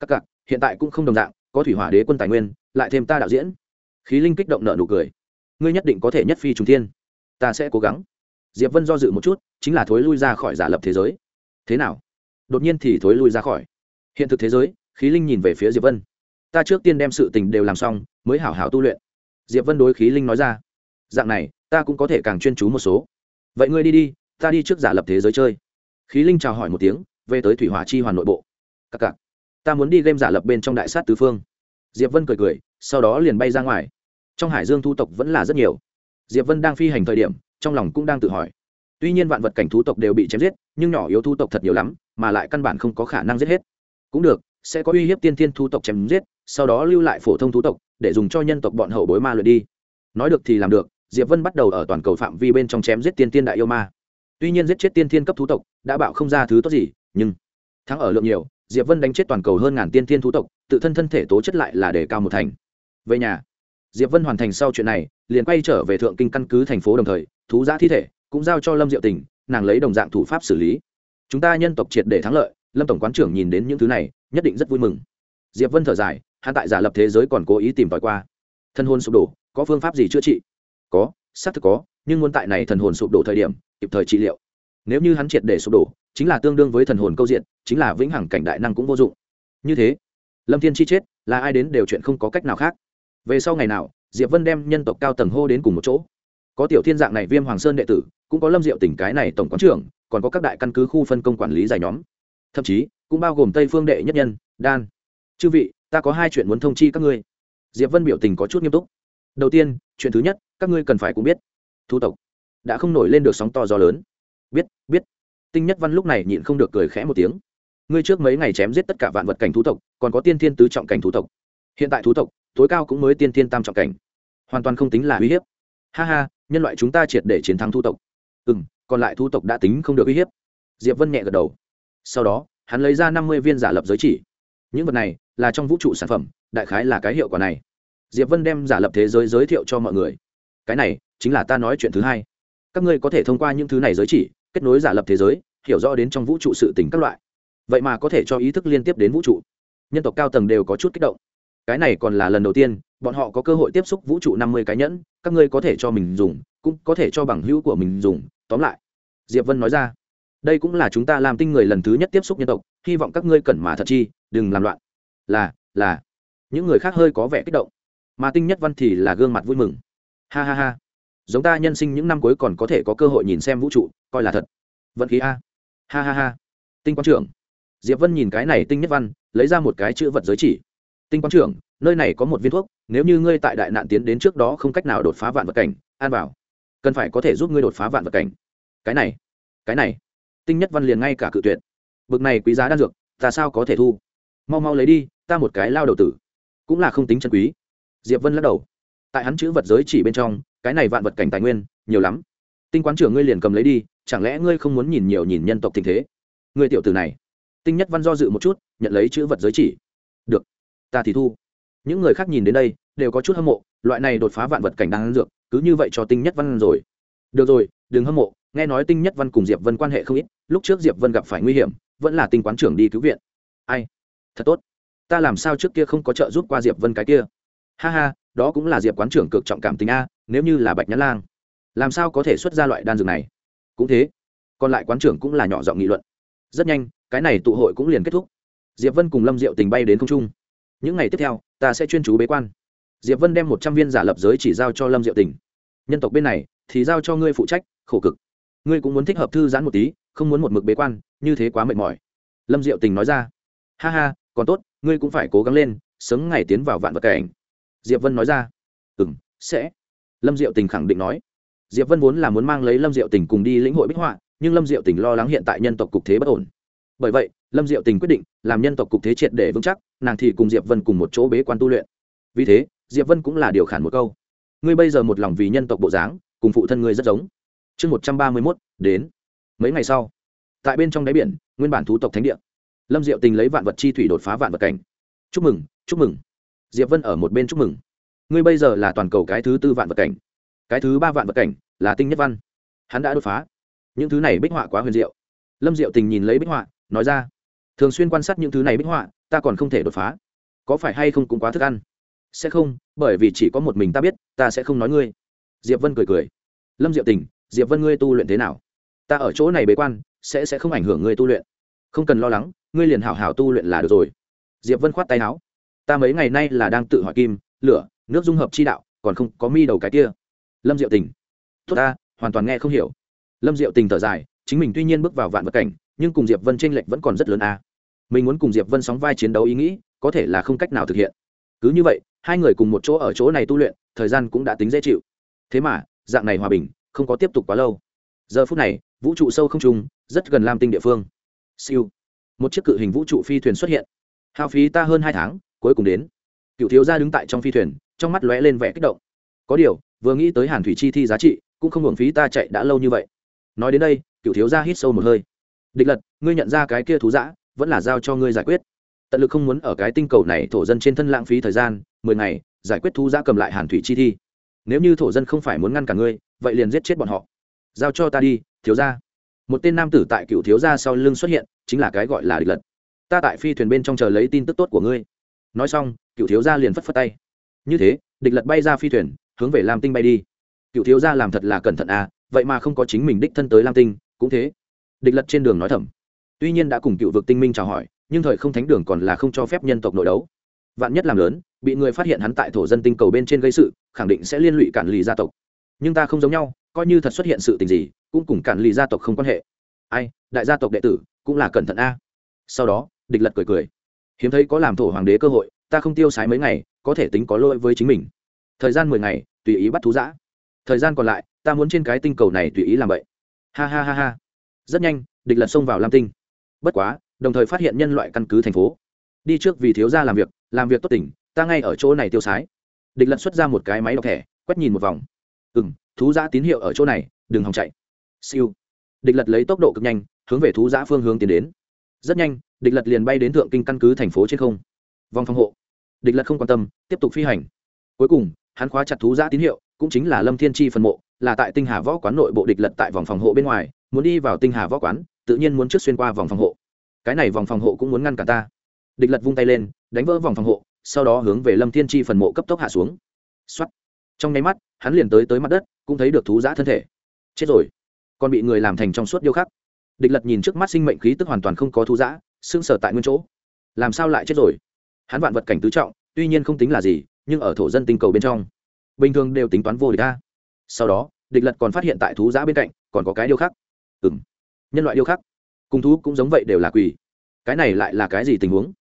Speaker 1: Các cặp hiện tại cũng không đồng dạng, có thủy hỏa đế quân tài nguyên, lại thêm ta đạo diễn. Khí linh kích động nợ nụ cười. Ngươi nhất định có thể nhất phi trùng thiên. Ta sẽ cố gắng diệp vân do dự một chút, chính là thối lui ra khỏi giả lập thế giới. Thế nào? Đột nhiên thì thối lui ra khỏi. Hiện thực thế giới, khí linh nhìn về phía diệp vân. Ta trước tiên đem sự tình đều làm xong, mới hảo hảo tu luyện. Diệp vân đối khí linh nói ra. Dạng này, ta cũng có thể càng chuyên chú một số. Vậy ngươi đi đi, ta đi trước giả lập thế giới chơi. Khí linh chào hỏi một tiếng, về tới thủy hỏa chi hoàn nội bộ. Cặc cặc. Ta muốn đi game giả lập bên trong đại sát tứ phương. Diệp vân cười cười, sau đó liền bay ra ngoài. Trong hải dương thu tộc vẫn là rất nhiều. Diệp vân đang phi hành thời điểm trong lòng cũng đang tự hỏi. Tuy nhiên vạn vật cảnh thú tộc đều bị chém giết, nhưng nhỏ yếu thu tộc thật nhiều lắm, mà lại căn bản không có khả năng giết hết. Cũng được, sẽ có uy hiếp tiên thiên thu tộc chém giết, sau đó lưu lại phổ thông thú tộc, để dùng cho nhân tộc bọn hậu bối ma luyện đi. Nói được thì làm được, diệp vân bắt đầu ở toàn cầu phạm vi bên trong chém giết tiên tiên đại yêu ma. Tuy nhiên giết chết tiên thiên cấp thú tộc đã bạo không ra thứ tốt gì, nhưng thắng ở lượng nhiều, diệp vân đánh chết toàn cầu hơn ngàn tiên thiên thú tộc, tự thân thân thể tố chất lại là đề cao một thành. Về nhà, diệp vân hoàn thành sau chuyện này, liền quay trở về thượng kinh căn cứ thành phố đồng thời thú giã thi thể, cũng giao cho lâm diệu tình, nàng lấy đồng dạng thủ pháp xử lý. Chúng ta nhân tộc triệt để thắng lợi, lâm tổng quán trưởng nhìn đến những thứ này, nhất định rất vui mừng. Diệp vân thở dài, hắn tại giả lập thế giới còn cố ý tìm tòi qua. Thân hồn sụp đổ, có phương pháp gì chữa trị? Có, xác thực có, nhưng muốn tại này thần hồn sụp đổ thời điểm, kịp thời trị liệu. Nếu như hắn triệt để sụp đổ, chính là tương đương với thần hồn câu diện, chính là vĩnh hằng cảnh đại năng cũng vô dụng. Như thế, lâm thiên chi chết, là ai đến đều chuyện không có cách nào khác. Về sau ngày nào, diệp vân đem nhân tộc cao tầng hô đến cùng một chỗ có tiểu thiên dạng này viêm hoàng sơn đệ tử, cũng có lâm diệu tỉnh cái này tổng quán trưởng, còn có các đại căn cứ khu phân công quản lý dài nhóm. Thậm chí, cũng bao gồm tây phương đệ nhất nhân, đan. Chư vị, ta có hai chuyện muốn thông chi các ngươi. Diệp vân biểu tình có chút nghiêm túc. Đầu tiên, chuyện thứ nhất, các ngươi cần phải cũng biết. Thu tộc đã không nổi lên được sóng to gió lớn. Biết biết. Tinh nhất văn lúc này nhịn không được cười khẽ một tiếng. Ngươi trước mấy ngày chém giết tất cả vạn vật cảnh thú tộc, còn có tiên thiên tứ trọng cảnh thú tộc. Hiện tại thú tộc, tối cao cũng mới tiên thiên tam trọng cảnh. Hoàn toàn không tính là uy hiếp. Ha ha nhân loại chúng ta triệt để chiến thắng thu tộc. Ừ m còn lại thu tộc đã tính không được uy hiếp. Diệp vân nhẹ gật đầu. Sau đó, hắn lấy ra năm mươi viên giả lập giới chỉ. Những vật này là trong vũ trụ sản phẩm, đại khái là cái hiệu quả này. Diệp vân đem giả lập thế giới giới thiệu cho mọi người. Cái này chính là ta nói chuyện thứ hai. Các ngươi có thể thông qua những thứ này giới chỉ, kết nối giả lập thế giới, hiểu rõ đến trong vũ trụ sự tình các loại. Vậy mà có thể cho ý thức liên tiếp đến vũ trụ. Nhân tộc cao tầng đều có chút kích động cái này còn là lần đầu tiên, bọn họ có cơ hội tiếp xúc vũ trụ năm mươi cái nhẫn, các ngươi có thể cho mình dùng, cũng có thể cho bằng hữu của mình dùng, tóm lại. Diệp vân nói ra. Đây cũng là chúng ta làm tinh người lần thứ nhất tiếp xúc nhân tộc, hy vọng các ngươi cẩn mà thật chi, đừng làm loạn. Là là. Những người khác hơi có vẻ kích động. Mà tinh nhất văn thì là gương mặt vui mừng. Ha ha ha. Giống ta nhân sinh những năm cuối còn có thể có cơ hội nhìn xem vũ trụ, coi là thật. Vận khí a. Ha ha ha. Tinh quang trưởng. Diệp vân nhìn cái này tinh nhất văn, lấy ra một cái chữ vật giới chỉ tinh quang trưởng, nơi này có một viên thuốc, nếu như ngươi tại đại nạn tiến đến trước đó không cách nào đột phá vạn vật cảnh, an bảo. Cần phải có thể giúp ngươi đột phá vạn vật cảnh. Cái này cái này. Tinh nhất văn liền ngay cả cự tuyệt. Bực này quý giá đan dược, ta sao có thể thu? Mau mau lấy đi, ta một cái lao đầu tử. Cũng là không tính chân quý. Diệp vân lắc đầu. Tại hắn chữ vật giới chỉ bên trong, cái này vạn vật cảnh tài nguyên, nhiều lắm. Tinh quán trưởng ngươi liền cầm lấy đi, chẳng lẽ ngươi không muốn nhìn nhiều nhìn nhân tộc tình thế? Ngươi tiểu tử này. Tinh nhất văn do dự một chút, nhận lấy chữ vật giới chỉ ta thì thu. Những người khác nhìn đến đây, đều có chút hâm mộ, loại này đột phá vạn vật cảnh đang dược, cứ như vậy cho tinh nhất văn rồi. Được rồi, đừng hâm mộ, nghe nói tinh nhất văn cùng diệp vân quan hệ không ít, lúc trước diệp vân gặp phải nguy hiểm, vẫn là tinh quán trưởng đi cứu viện. Ai? Thật tốt. Ta làm sao trước kia không có trợ giúp qua diệp vân cái kia? Ha ha, đó cũng là diệp quán trưởng cực trọng cảm tình a, nếu như là bạch nhã lang, làm sao có thể xuất ra loại đan dược này? Cũng thế. Còn lại quán trưởng cũng là nhỏ giọng nghị luận. Rất nhanh, cái này tụ hội cũng liền kết thúc. Diệp vân cùng lâm diệu tình bay đến không trung những ngày tiếp theo, ta sẽ chuyên chú bế quan. Diệp vân đem một trăm viên giả lập giới chỉ giao cho lâm diệu tình. Nhân tộc bên này, thì giao cho ngươi phụ trách, khổ cực. Ngươi cũng muốn thích hợp thư giãn một tí, không muốn một mực bế quan, như thế quá mệt mỏi. Lâm diệu tình nói ra. Ha ha, còn tốt, ngươi cũng phải cố gắng lên, sớm ngày tiến vào vạn vật cảnh. Diệp vân nói ra. Ừ m sẽ. Lâm diệu tình khẳng định nói. Diệp vân vốn là muốn mang lấy lâm diệu tình cùng đi lĩnh hội bích họa, nhưng lâm diệu tình lo lắng hiện tại nhân tộc cục thế bất ổn. Bởi vậy lâm diệu tình quyết định làm nhân tộc cục thế triệt để vững chắc, nàng thì cùng diệp vân cùng một chỗ bế quan tu luyện. Vì thế, diệp vân cũng là điều khản một câu. Ngươi bây giờ một lòng vì nhân tộc bộ dáng, cùng phụ thân ngươi rất giống. Chương một trăm ba mươi mốt, đến. Mấy ngày sau, tại bên trong đáy biển, nguyên bản thú tộc thánh địa, lâm diệu tình lấy vạn vật chi thủy đột phá vạn vật cảnh. Chúc mừng chúc mừng. Diệp vân ở một bên chúc mừng. Ngươi bây giờ là toàn cầu cái thứ tư vạn vật cảnh. Cái thứ ba vạn vật cảnh là tinh nhất văn. Hắn đã đột phá. Những thứ này bích họa quá huyền diệu. Lâm diệu tình nhìn lấy bích họa, nói ra thường xuyên quan sát những thứ này bích họa, ta còn không thể đột phá. Có phải hay không cũng quá thức ăn? Sẽ không, bởi vì chỉ có một mình ta biết, ta sẽ không nói ngươi. Diệp vân cười cười. Lâm diệu tình, diệp vân ngươi tu luyện thế nào? Ta ở chỗ này bế quan, sẽ sẽ không ảnh hưởng ngươi tu luyện. Không cần lo lắng, ngươi liền hảo hảo tu luyện là được rồi. Diệp vân khoát tay áo. Ta mấy ngày nay là đang tự hỏi kim, lửa, nước dung hợp chi đạo, còn không có mi đầu cái kia. Lâm diệu tình. Tốt ta, hoàn toàn nghe không hiểu. Lâm diệu tình thở dài, chính mình tuy nhiên bước vào vạn vật cảnh, nhưng cùng diệp vân tranh lệch vẫn còn rất lớn a. à mình muốn cùng diệp vân sóng vai chiến đấu ý nghĩ, có thể là không cách nào thực hiện. Cứ như vậy, hai người cùng một chỗ ở chỗ này tu luyện, thời gian cũng đã tính dễ chịu. Thế mà, dạng này hòa bình, không có tiếp tục quá lâu. Giờ phút này, vũ trụ sâu không trung rất gần lam tinh địa phương. Siêu. Một chiếc cự hình vũ trụ phi thuyền xuất hiện. Hao phí ta hơn hai tháng, cuối cùng đến. Cựu thiếu gia đứng tại trong phi thuyền, trong mắt lóe lên vẻ kích động. Có điều, vừa nghĩ tới hàn thủy chi thi giá trị, cũng không hưởng phí ta chạy đã lâu như vậy. Nói đến đây, cựu thiếu gia hít sâu một hơi. Địch lật, ngươi nhận ra cái kia thú giã vẫn là giao cho ngươi giải quyết. Tận lực không muốn ở cái tinh cầu này thổ dân trên thân lãng phí thời gian, mười ngày, giải quyết thu giã cầm lại hàn thủy chi thi. Nếu như thổ dân không phải muốn ngăn cả ngươi, vậy liền giết chết bọn họ. Giao cho ta đi, thiếu gia. Một tên nam tử tại cựu thiếu gia sau lưng xuất hiện, chính là cái gọi là địch lật. Ta tại phi thuyền bên trong chờ lấy tin tức tốt của ngươi. Nói xong, cựu thiếu gia liền phất phất tay. Như thế, địch lật bay ra phi thuyền, hướng về lam tinh bay đi. Cựu thiếu gia làm thật là cẩn thận à vậy mà không có chính mình đích thân tới lam tinh, cũng thế. Địch lật trên đường nói thầm tuy nhiên đã cùng cựu vực tinh minh chào hỏi, nhưng thời không thánh đường còn là không cho phép nhân tộc nội đấu. Vạn nhất làm lớn, bị người phát hiện hắn tại thổ dân tinh cầu bên trên gây sự, khẳng định sẽ liên lụy cản lì gia tộc. Nhưng ta không giống nhau, coi như thật xuất hiện sự tình gì, cũng cùng cản lì gia tộc không quan hệ. Ai, đại gia tộc đệ tử, cũng là cẩn thận a. Sau đó, địch lật cười cười. Hiếm thấy có làm thổ hoàng đế cơ hội, ta không tiêu sái mấy ngày, có thể tính có lỗi với chính mình. Thời gian mười ngày, tùy ý bắt thú giã. Thời gian còn lại, ta muốn trên cái tinh cầu này tùy ý làm vậy. Ha ha ha ha. Rất nhanh, địch lật xông vào lam tinh bất quá, đồng thời phát hiện nhân loại căn cứ thành phố. Đi trước vì thiếu gia làm việc làm việc tốt tỉnh, ta ngay ở chỗ này tiêu sái. Địch lật xuất ra một cái máy đọc thẻ, quét nhìn một vòng. Ừ m thú giã tín hiệu ở chỗ này, đừng hòng chạy. Siêu. Địch lật lấy tốc độ cực nhanh, hướng về thú giã phương hướng tiến đến. Rất nhanh, địch lật liền bay đến thượng kinh căn cứ thành phố trên không. Vòng phòng hộ. Địch lật không quan tâm, tiếp tục phi hành. Cuối cùng, hắn khóa chặt thú giã tín hiệu, cũng chính là lâm thiên tri phần mộ, là tại tinh hà võ quán nội bộ địch lật tại vòng phòng hộ bên ngoài muốn đi vào tinh hà võ quán, tự nhiên muốn trước xuyên qua vòng phòng hộ. Cái này vòng phòng hộ cũng muốn ngăn cả ta. Địch lật vung tay lên, đánh vỡ vòng phòng hộ, sau đó hướng về lâm thiên tri phần mộ cấp tốc hạ xuống. X o á t trong nháy mắt, hắn liền tới tới mặt đất, cũng thấy được thú giã thân thể. Chết rồi. Còn bị người làm thành trong suốt điêu khắc. Địch lật nhìn trước mắt sinh mệnh khí tức hoàn toàn không có thú giã xương sở tại nguyên chỗ. Làm sao lại chết rồi? Hắn vạn vật cảnh tứ trọng, tuy nhiên không tính là gì, nhưng ở thổ dân tinh cầu bên trong, bình thường đều tính toán vô địch ta. Sau đó, địch lật còn phát hiện tại thú giã bên cạnh, còn có cái điêu khắc ừ m nhân loại điêu khắc cùng thú cũng giống vậy đều là quỷ. Cái này lại là cái gì tình huống?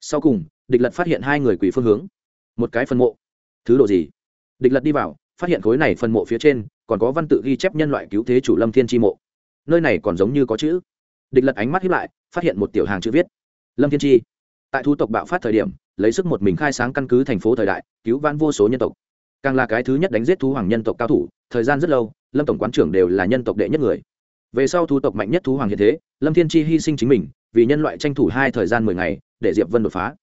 Speaker 1: Sau cùng, địch lật phát hiện hai người quỷ phương hướng. Một cái phân mộ. Thứ độ gì? Địch lật đi vào, phát hiện khối này phân mộ phía trên còn có văn tự ghi chép nhân loại cứu thế chủ lâm thiên tri mộ. Nơi này còn giống như có chữ. Địch lật ánh mắt hiếp lại, phát hiện một tiểu hàng chữ viết. Lâm thiên tri tại thu tộc bạo phát thời điểm, lấy sức một mình khai sáng căn cứ thành phố thời đại, cứu vãn vô số nhân tộc. Càng là cái thứ nhất đánh giết thú hoàng nhân tộc cao thủ, thời gian rất lâu, lâm tổng quán trưởng đều là nhân tộc đệ nhất người về sau thu tộc mạnh nhất thú hoàng hiện thế, lâm thiên chi hy sinh chính mình, vì nhân loại tranh thủ hai thời gian mười ngày, để diệp vân đột phá.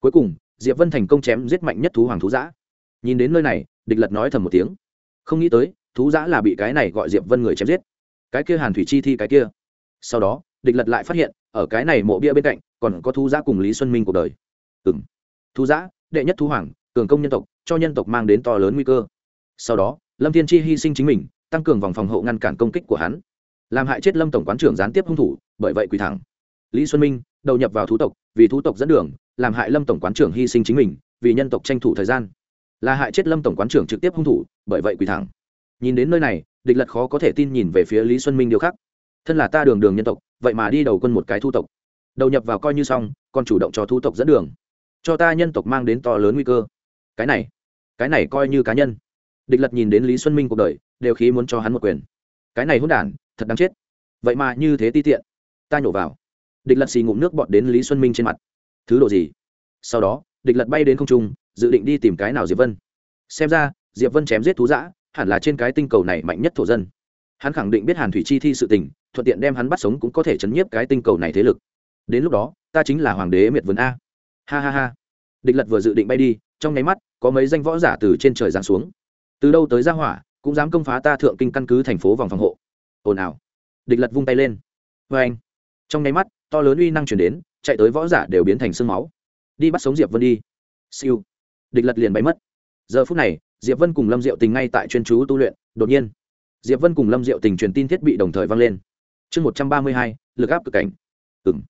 Speaker 1: Cuối cùng, diệp vân thành công chém giết mạnh nhất thú hoàng thú giã nhìn đến nơi này, địch lật nói thầm một tiếng. Không nghĩ tới, thú giã là bị cái này gọi diệp vân người chém giết. Cái kia hàn thủy chi thi cái kia. Sau đó, địch lật lại phát hiện, ở cái này mộ bia bên cạnh, còn có thú giã cùng lý xuân minh cuộc đời. Ừ m thú giã đệ nhất thú hoàng, cường công nhân tộc, cho nhân tộc mang đến to lớn nguy cơ. Sau đó, lâm thiên chi hy sinh chính mình, tăng cường vòng phòng hộ ngăn cản công kích của hắn làm hại chết lâm tổng quán trưởng gián tiếp hung thủ, bởi vậy quỳ thẳng. Lý xuân minh, đầu nhập vào thú tộc, vì thú tộc dẫn đường, làm hại lâm tổng quán trưởng hy sinh chính mình, vì nhân tộc tranh thủ thời gian. Là hại chết lâm tổng quán trưởng trực tiếp hung thủ, bởi vậy quỳ thẳng. Nhìn đến nơi này, địch lật khó có thể tin nhìn về phía lý xuân minh điều khác. Thân là ta đường đường nhân tộc, vậy mà đi đầu quân một cái thu tộc. Đầu nhập vào coi như xong, còn chủ động cho thu tộc dẫn đường. Cho ta nhân tộc mang đến to lớn nguy cơ. Cái này cái này coi như cá nhân. Địch lật nhìn đến lý xuân minh cuộc đời, đều khí muốn cho hắn một quyền. Cái này hôn đản thật đáng chết. Vậy mà như thế ti tiện. Ta nhổ vào. Địch lật xì ngụm nước bọt đến lý xuân minh trên mặt. Thứ đồ gì? Sau đó, địch lật bay đến không trung, dự định đi tìm cái nào diệp vân. Xem ra, diệp vân chém giết thú giã hẳn là trên cái tinh cầu này mạnh nhất thổ dân. Hắn khẳng định biết hàn thủy chi thi sự tình, thuận tiện đem hắn bắt sống cũng có thể chấn nhiếp cái tinh cầu này thế lực. Đến lúc đó, ta chính là hoàng đế miệt vườn a. Ha ha ha. Địch lật vừa dự định bay đi, trong nháy mắt, có mấy danh võ giả từ trên trời giáng xuống. Từ đâu tới ra hỏa, cũng dám công phá ta thượng kinh căn cứ thành phố vòng phòng hộ ồn ào. Địch lật vung tay lên. Vê anh. Trong nháy mắt, to lớn uy năng chuyển đến, chạy tới võ giả đều biến thành sương máu. Đi bắt sống diệp vân đi. Siêu. Địch lật liền bay mất. Giờ phút này, diệp vân cùng lâm diệu tình ngay tại chuyên chú tu luyện, đột nhiên, diệp vân cùng lâm diệu tình truyền tin thiết bị đồng thời vang lên. Chương một trăm ba mươi hai, lực áp cực cảnh. Ừ m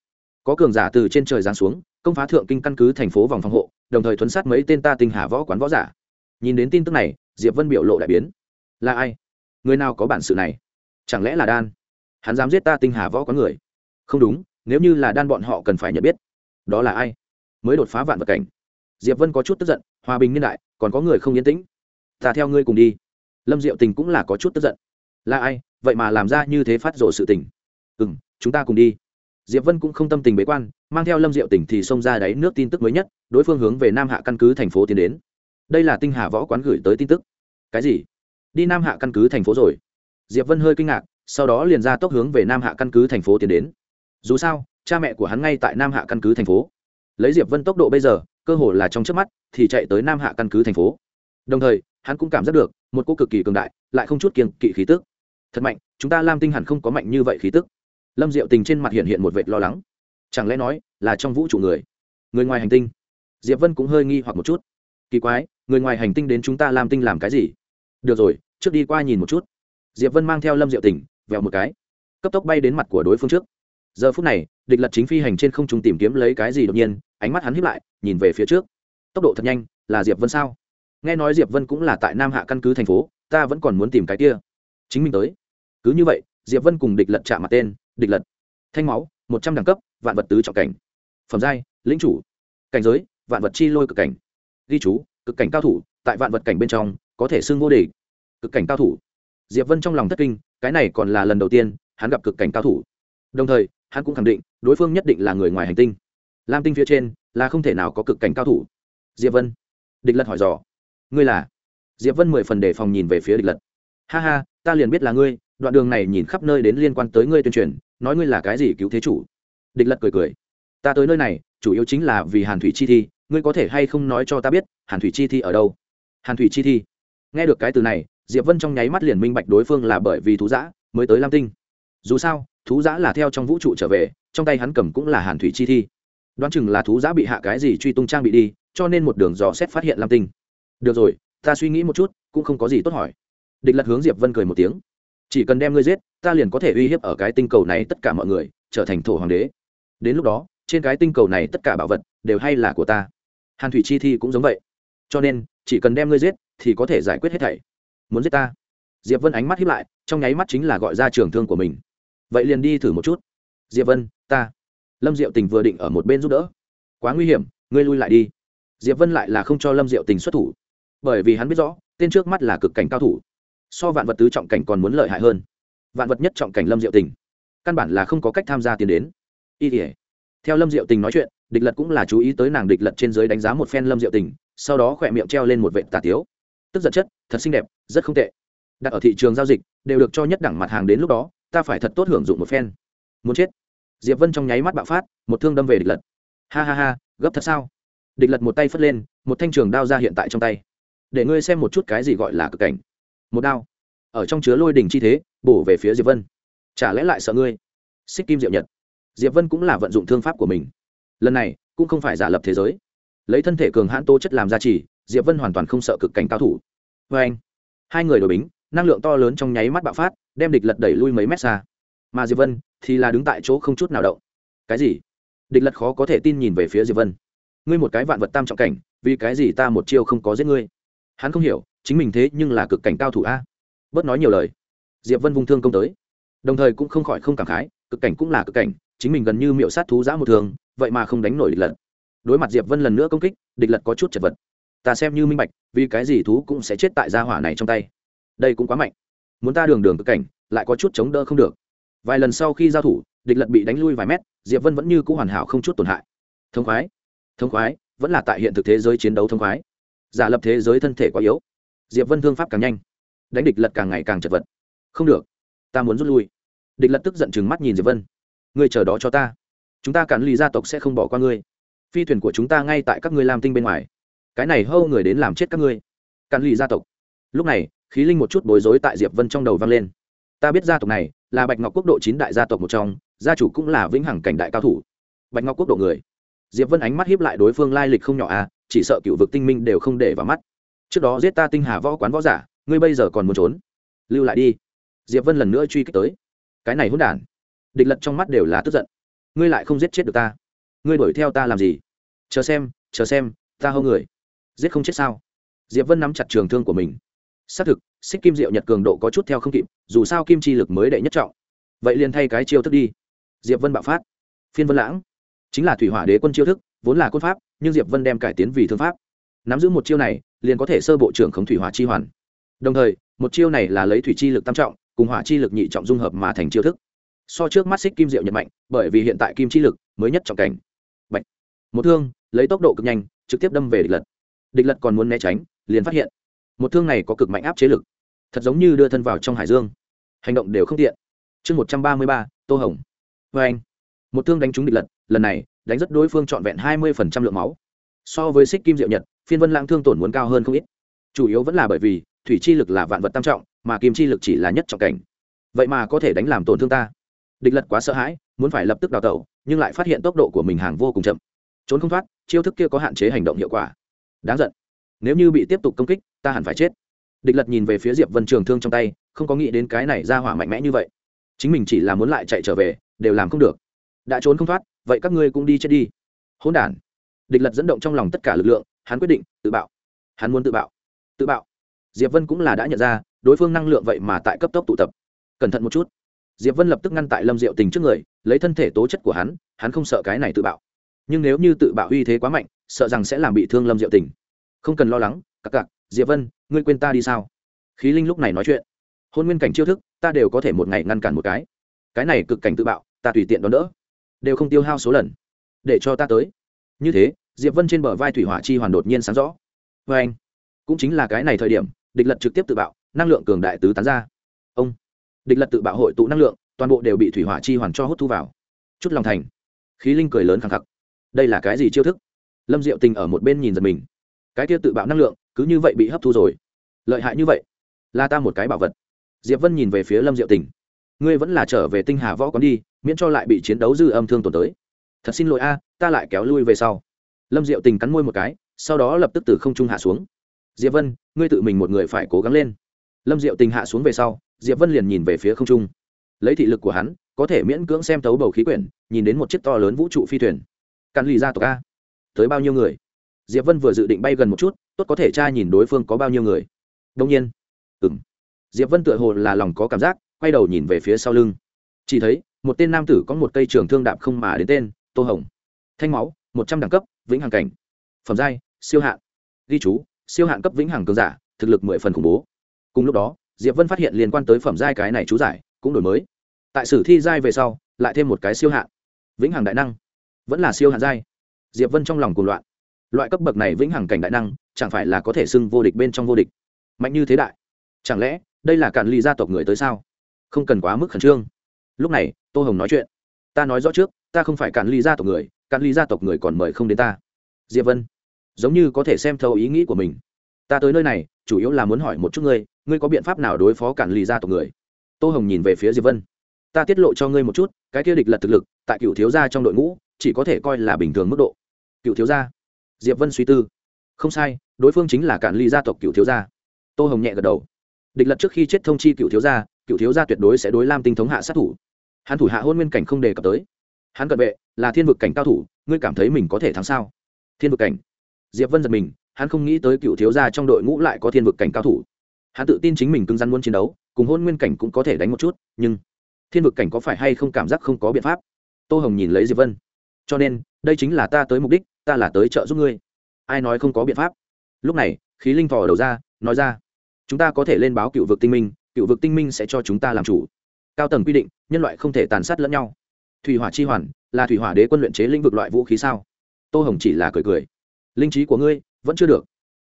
Speaker 1: có cường giả từ trên trời giáng xuống, công phá thượng kinh căn cứ thành phố vòng phòng hộ, đồng thời thuấn sát mấy tên ta tinh hà võ quán võ giả. Nhìn đến tin tức này, diệp vân biểu lộ đại biến. Là ai? Người nào có bản sự này? Chẳng lẽ là đan? Hắn dám giết ta tinh hà võ quán người? Không đúng, nếu như là đan bọn họ cần phải nhận biết. Đó là ai? Mới đột phá vạn vật cảnh. Diệp vân có chút tức giận, hòa bình niên đại, còn có người không yên tĩnh. Ta theo ngươi cùng đi. Lâm diệu tình cũng là có chút tức giận. Là ai? Vậy mà làm ra như thế phát rộ sự tình. Ừ m chúng ta cùng đi. Diệp vân cũng không tâm tình bế quan, mang theo lâm diệu tỉnh thì xông ra đáy nước tin tức mới nhất, đối phương hướng về nam hạ căn cứ thành phố tiến đến. Đây là tinh hà võ quán gửi tới tin tức. Cái gì? Đi nam hạ căn cứ thành phố rồi diệp vân hơi kinh ngạc, sau đó liền ra tốc hướng về nam hạ căn cứ thành phố tiến đến. Dù sao, cha mẹ của hắn ngay tại nam hạ căn cứ thành phố. Lấy diệp vân tốc độ bây giờ, cơ hồ là trong trước mắt, thì chạy tới nam hạ căn cứ thành phố. Đồng thời, hắn cũng cảm giác được, một cô cực kỳ cường đại, lại không chút kiên kỵ khí tức. Thật mạnh, chúng ta lam tinh hẳn không có mạnh như vậy khí tức. Lâm diệu tình trên mặt hiện hiện một vệt lo lắng. Chẳng lẽ nói là trong vũ trụ người? Người ngoài hành tinh. Diệp vân cũng hơi nghi hoặc một chút. Kỳ quái, người ngoài hành tinh đến chúng ta lam tinh làm cái gì? Được rồi, trước đi qua nhìn một chút diệp vân mang theo lâm diệu tình, vèo một cái, cấp tốc bay đến mặt của đối phương trước. Giờ phút này, địch lật chính phi hành trên không trung tìm kiếm lấy cái gì đột nhiên, ánh mắt hắn hiếp lại, nhìn về phía trước. Tốc độ thật nhanh, là diệp vân sao? Nghe nói diệp vân cũng là tại nam hạ căn cứ thành phố, ta vẫn còn muốn tìm cái kia. Chính mình tới. Cứ như vậy, diệp vân cùng địch lật chạm mặt tên, địch lật. Thanh máu, một trăm đẳng cấp, vạn vật tứ trọng cảnh. Phẩm giai, lĩnh chủ. Cảnh giới, vạn vật chi lôi cực cảnh. Ghi chú, cực cảnh cao thủ, tại vạn vật cảnh bên trong, có thể xưng vô địch. Cực cảnh cao thủ diệp vân trong lòng thất kinh, cái này còn là lần đầu tiên, hắn gặp cực cảnh cao thủ. Đồng thời, hắn cũng khẳng định, đối phương nhất định là người ngoài hành tinh. Lam tinh phía trên, là không thể nào có cực cảnh cao thủ. Diệp vân, địch lật hỏi dò. Ngươi là? Diệp vân mười phần đề phòng nhìn về phía địch lật. Ha ha, ta liền biết là ngươi, đoạn đường này nhìn khắp nơi đến liên quan tới ngươi tuyên truyền, nói ngươi là cái gì cứu thế chủ. Địch lật cười cười. Ta tới nơi này, chủ yếu chính là vì hàn thủy chi thi, ngươi có thể hay không nói cho ta biết, hàn thủy chi thi ở đâu? Hàn thủy chi thi. Nghe được cái từ này diệp vân trong nháy mắt liền minh bạch đối phương là bởi vì thú giã mới tới lam tinh. Dù sao, thú giã là theo trong vũ trụ trở về, trong tay hắn cầm cũng là hàn thủy chi thi. Đoán chừng là thú giã bị hạ cái gì truy tung trang bị đi, cho nên một đường dò xét phát hiện lam tinh. Được rồi, ta suy nghĩ một chút, cũng không có gì tốt hỏi. Địch lật hướng diệp vân cười một tiếng. Chỉ cần đem ngươi giết, ta liền có thể uy hiếp ở cái tinh cầu này tất cả mọi người, trở thành thổ hoàng đế. Đến lúc đó, trên cái tinh cầu này tất cả bảo vật đều hay là của ta. Hàn thủy chi thi cũng giống vậy. Cho nên, chỉ cần đem ngươi giết, thì có thể giải quyết hết thảy muốn giết ta? Diệp vân ánh mắt hiếp lại, trong nháy mắt chính là gọi ra trường thương của mình. Vậy liền đi thử một chút. Diệp vân, ta. Lâm diệu tình vừa định ở một bên giúp đỡ. Quá nguy hiểm, ngươi lui lại đi. Diệp vân lại là không cho lâm diệu tình xuất thủ. Bởi vì hắn biết rõ, tên trước mắt là cực cảnh cao thủ. So vạn vật tứ trọng cảnh còn muốn lợi hại hơn. Vạn vật nhất trọng cảnh lâm diệu tình. Căn bản là không có cách tham gia tiền đến. Y tỉa theo lâm diệu tình nói chuyện, địch lật cũng là chú ý tới nàng địch lật trên dưới đánh giá một phen lâm diệu tình, sau đó khỏe miệng treo lên một vệ tà tiếu tức giận chất, thật xinh đẹp, rất không tệ. Đặt ở thị trường giao dịch, đều được cho nhất đẳng mặt hàng đến lúc đó, ta phải thật tốt hưởng dụng một phen. Muốn chết. Diệp vân trong nháy mắt bạo phát, một thương đâm về địch lật. Ha ha ha, gấp thật sao? Địch lật một tay phất lên, một thanh trường đao ra hiện tại trong tay. Để ngươi xem một chút cái gì gọi là cực cảnh. Một đao. Ở trong chứa lôi đỉnh chi thế, bổ về phía diệp vân. Chả lẽ lại sợ ngươi? Xích kim diệu nhật. Diệp vân cũng là vận dụng thương pháp của mình. Lần này, cũng không phải giả lập thế giới. Lấy thân thể cường hãn tố chất làm gia trì diệp vân hoàn toàn không sợ cực cảnh cao thủ. Vê anh, hai người đổi bính, năng lượng to lớn trong nháy mắt bạo phát, đem địch lật đẩy lui mấy mét xa. Mà diệp vân thì là đứng tại chỗ không chút nào động. Cái gì? Địch lật khó có thể tin nhìn về phía diệp vân. Ngươi một cái vạn vật tam trọng cảnh, vì cái gì ta một chiêu không có giết ngươi? Hắn không hiểu, chính mình thế nhưng là cực cảnh cao thủ a. Bớt nói nhiều lời. Diệp vân vung thương công tới. Đồng thời cũng không khỏi không cảm khái, cực cảnh cũng là cực cảnh, chính mình gần như miệu sát thú giã một thường, vậy mà không đánh nổi địch lật. Đối mặt diệp vân lần nữa công kích, địch lật có chút chật vật ta xem như minh bạch, vì cái gì thú cũng sẽ chết tại gia hỏa này trong tay. Đây cũng quá mạnh. Muốn ta đường đường cực cảnh, lại có chút chống đỡ không được. Vài lần sau khi giao thủ, địch lật bị đánh lui vài mét, diệp vân vẫn như c ũ hoàn hảo không chút tổn hại. Thông khoái thông khoái, vẫn là tại hiện thực thế giới chiến đấu thông khoái. Giả lập thế giới thân thể quá yếu. Diệp vân thương pháp càng nhanh, đánh địch lật càng ngày càng chật vật. Không được, ta muốn rút lui. Địch lật tức giận chừng mắt nhìn diệp vân. Ngươi chờ đó cho ta. Chúng ta cản lì gia tộc sẽ không bỏ qua ngươi. Phi thuyền của chúng ta ngay tại các ngươi lam tinh bên ngoài cái này hâu người đến làm chết các ngươi. Cản lì gia tộc. Lúc này, khí linh một chút bối rối tại diệp vân trong đầu vang lên. Ta biết gia tộc này là bạch ngọc quốc độ chín đại gia tộc một trong, gia chủ cũng là vĩnh hằng cảnh đại cao thủ. Bạch ngọc quốc độ người. Diệp vân ánh mắt hiếp lại đối phương lai lịch không nhỏ à chỉ sợ cựu vực tinh minh đều không để vào mắt. Trước đó giết ta tinh hà võ quán võ giả, ngươi bây giờ còn muốn trốn? Lưu lại đi. Diệp vân lần nữa truy kích tới. Cái này hỗn đản. Địch lật trong mắt đều là tức giận. Ngươi lại không giết chết được ta. Ngươi đuổi theo ta làm gì? Chờ xem chờ xem, ta hâu người giết không chết sao? Diệp vân nắm chặt trường thương của mình. Xác thực, xích kim diệu nhật cường độ có chút theo không kịp, dù sao kim chi lực mới đệ nhất trọng. Vậy liền thay cái chiêu thức đi. Diệp vân bạo phát. Phiên vân lãng. Chính là thủy hỏa đế quân chiêu thức, vốn là quân pháp, nhưng diệp vân đem cải tiến vì thương pháp. Nắm giữ một chiêu này, liền có thể sơ bộ trưởng khống thủy hỏa chi hoàn. Đồng thời, một chiêu này là lấy thủy chi lực tam trọng, cùng hỏa chi lực nhị trọng dung hợp mà thành chiêu thức. So trước mắt xích kim diệu nhật mạnh, bởi vì hiện tại kim chi lực mới nhất trọng cảnh. Bạch. một thương, lấy tốc độ cực nhanh, trực tiếp đâm về địch lật địch lật còn muốn né tránh, liền phát hiện, một thương này có cực mạnh áp chế lực, thật giống như đưa thân vào trong hải dương, hành động đều không tiện. Chương một trăm ba mươi ba, tô hồng. Vê anh, một thương đánh trúng địch lật, lần này, đánh rất đối phương trọn vẹn hai mươi lượng máu. So với xích kim diệu nhật, phiên vân lãng thương tổn muốn cao hơn không ít. Chủ yếu vẫn là bởi vì, thủy chi lực là vạn vật tam trọng, mà kim chi lực chỉ là nhất trọng cảnh. Vậy mà có thể đánh làm tổn thương ta. Địch lật quá sợ hãi, muốn phải lập tức đào tẩu, nhưng lại phát hiện tốc độ của mình hàng vô cùng chậm. Trốn không thoát, chiêu thức kia có hạn chế hành động hiệu quả đáng giận. Nếu như bị tiếp tục công kích, ta hẳn phải chết. Địch lật nhìn về phía diệp vân trường thương trong tay, không có nghĩ đến cái này ra hỏa mạnh mẽ như vậy. Chính mình chỉ là muốn lại chạy trở về, đều làm không được. Đã trốn không thoát, vậy các ngươi cũng đi chết đi. Hỗn đản. Địch lật dẫn động trong lòng tất cả lực lượng, hắn quyết định, tự bạo. Hắn muốn tự bạo. Tự bạo. Diệp vân cũng là đã nhận ra, đối phương năng lượng vậy mà tại cấp tốc tụ tập. Cẩn thận một chút. Diệp vân lập tức ngăn tại lâm diệu tình trước người, lấy thân thể tố chất của hắn hắn không sợ cái này tự bạo. Nhưng nếu như tự bạo uy thế quá mạnh sợ rằng sẽ làm bị thương lâm diệu tình. Không cần lo lắng cặc cặc diệp vân, ngươi quên ta đi sao? Khí linh lúc này nói chuyện. Hôn nguyên cảnh chiêu thức, ta đều có thể một ngày ngăn cản một cái. Cái này cực cảnh tự bạo, ta tùy tiện đón đỡ. Đều không tiêu hao số lần. Để cho ta tới. Như thế, diệp vân trên bờ vai thủy hỏa chi hoàn đột nhiên sáng rõ. Vê anh, cũng chính là cái này thời điểm, địch lật trực tiếp tự bạo, năng lượng cường đại tứ tán ra. Ông, địch lật tự bạo hội tụ năng lượng, toàn bộ đều bị thủy hỏa chi hoàn cho hút thu vào. Chút lòng thành, khí linh cười lớn khẳng khắc đây là cái gì chiêu thức? Lâm diệu tình ở một bên nhìn giật mình. Cái kia tự bạo năng lượng, cứ như vậy bị hấp thu rồi. Lợi hại như vậy? Là ta một cái bảo vật. Diệp vân nhìn về phía lâm diệu tình. Ngươi vẫn là trở về tinh hà võ quán đi, miễn cho lại bị chiến đấu dư âm thương tổn tới. Thật xin lỗi a, ta lại kéo lui về sau. Lâm diệu tình cắn môi một cái, sau đó lập tức từ không trung hạ xuống. Diệp vân, ngươi tự mình một người phải cố gắng lên. Lâm diệu tình hạ xuống về sau, diệp vân liền nhìn về phía không trung. Lấy thị lực của hắn, có thể miễn cưỡng xem tấu bầu khí quyển, nhìn đến một chiếc to lớn vũ trụ phi thuyền. Cắn lì ra tộc a tới bao nhiêu người? Diệp vân vừa dự định bay gần một chút, tốt có thể tra nhìn đối phương có bao nhiêu người. Đông nhiên. Ừng diệp vân tựa hồ là lòng có cảm giác, quay đầu nhìn về phía sau lưng. Chỉ thấy, một tên nam tử có một cây trường thương đạp không mà đến tên, tô hồng. Thanh máu, một trăm đẳng cấp, vĩnh hằng cảnh. Phẩm giai, siêu hạn. Ghi chú, siêu hạn cấp vĩnh hằng cường giả, thực lực mười phần khủng bố. Cùng lúc đó, diệp vân phát hiện liên quan tới phẩm giai cái này chú giải, cũng đổi mới. Tại sử thi giai về sau, lại thêm một cái siêu hạn. Vĩnh hằng đại năng. Vẫn là siêu hạn giai diệp vân trong lòng cuồng loạn. Loại cấp bậc này vĩnh hằng cảnh đại năng, chẳng phải là có thể xưng vô địch bên trong vô địch. Mạnh như thế đại, chẳng lẽ đây là cản ly gia tộc người tới sao? Không cần quá mức khẩn trương. Lúc này, tô hồng nói chuyện. Ta nói rõ trước, ta không phải cản ly gia tộc người, cản ly gia tộc người còn mời không đến ta. Diệp vân, giống như có thể xem thấu ý nghĩ của mình. Ta tới nơi này, chủ yếu là muốn hỏi một chút ngươi ngươi có biện pháp nào đối phó cản ly gia tộc người? Tô hồng nhìn về phía diệp vân. Ta tiết lộ cho ngươi một chút, cái kia địch lật thực lực, tại cựu thiếu gia trong đội ngũ, chỉ có thể coi là bình thường mức độ cựu thiếu gia. Diệp vân suy tư. Không sai, đối phương chính là cản ly gia tộc cựu thiếu gia. Tô hồng nhẹ gật đầu. Địch lật trước khi chết thông chi cựu thiếu gia, cựu thiếu gia tuyệt đối sẽ đối lam tinh thống hạ sát thủ. Hắn thủ hạ hôn nguyên cảnh không đề cập tới. Hắn cận vệ, là thiên vực cảnh cao thủ, ngươi cảm thấy mình có thể thắng sao? Thiên vực cảnh. Diệp vân giật mình, hắn không nghĩ tới cựu thiếu gia trong đội ngũ lại có thiên vực cảnh cao thủ. Hắn tự tin chính mình cứng rắn muốn chiến đấu, cùng hôn nguyên cảnh cũng có thể đánh một chút, nhưng thiên vực cảnh có phải hay không cảm giác không có biện pháp? Tô hồng nhìn lấy diệp vân. Cho nên, đây chính là ta tới mục đích ta là tới trợ giúp ngươi. Ai nói không có biện pháp? Lúc này, khí linh thò đầu ra, nói ra, chúng ta có thể lên báo cựu vực tinh minh, cựu vực tinh minh sẽ cho chúng ta làm chủ. Cao tầng quy định, nhân loại không thể tàn sát lẫn nhau. Thủy hỏa chi hoàn, là thủy hỏa đế quân luyện chế lĩnh vực loại vũ khí sao? Tô hồng chỉ là cười cười, linh trí của ngươi, vẫn chưa được.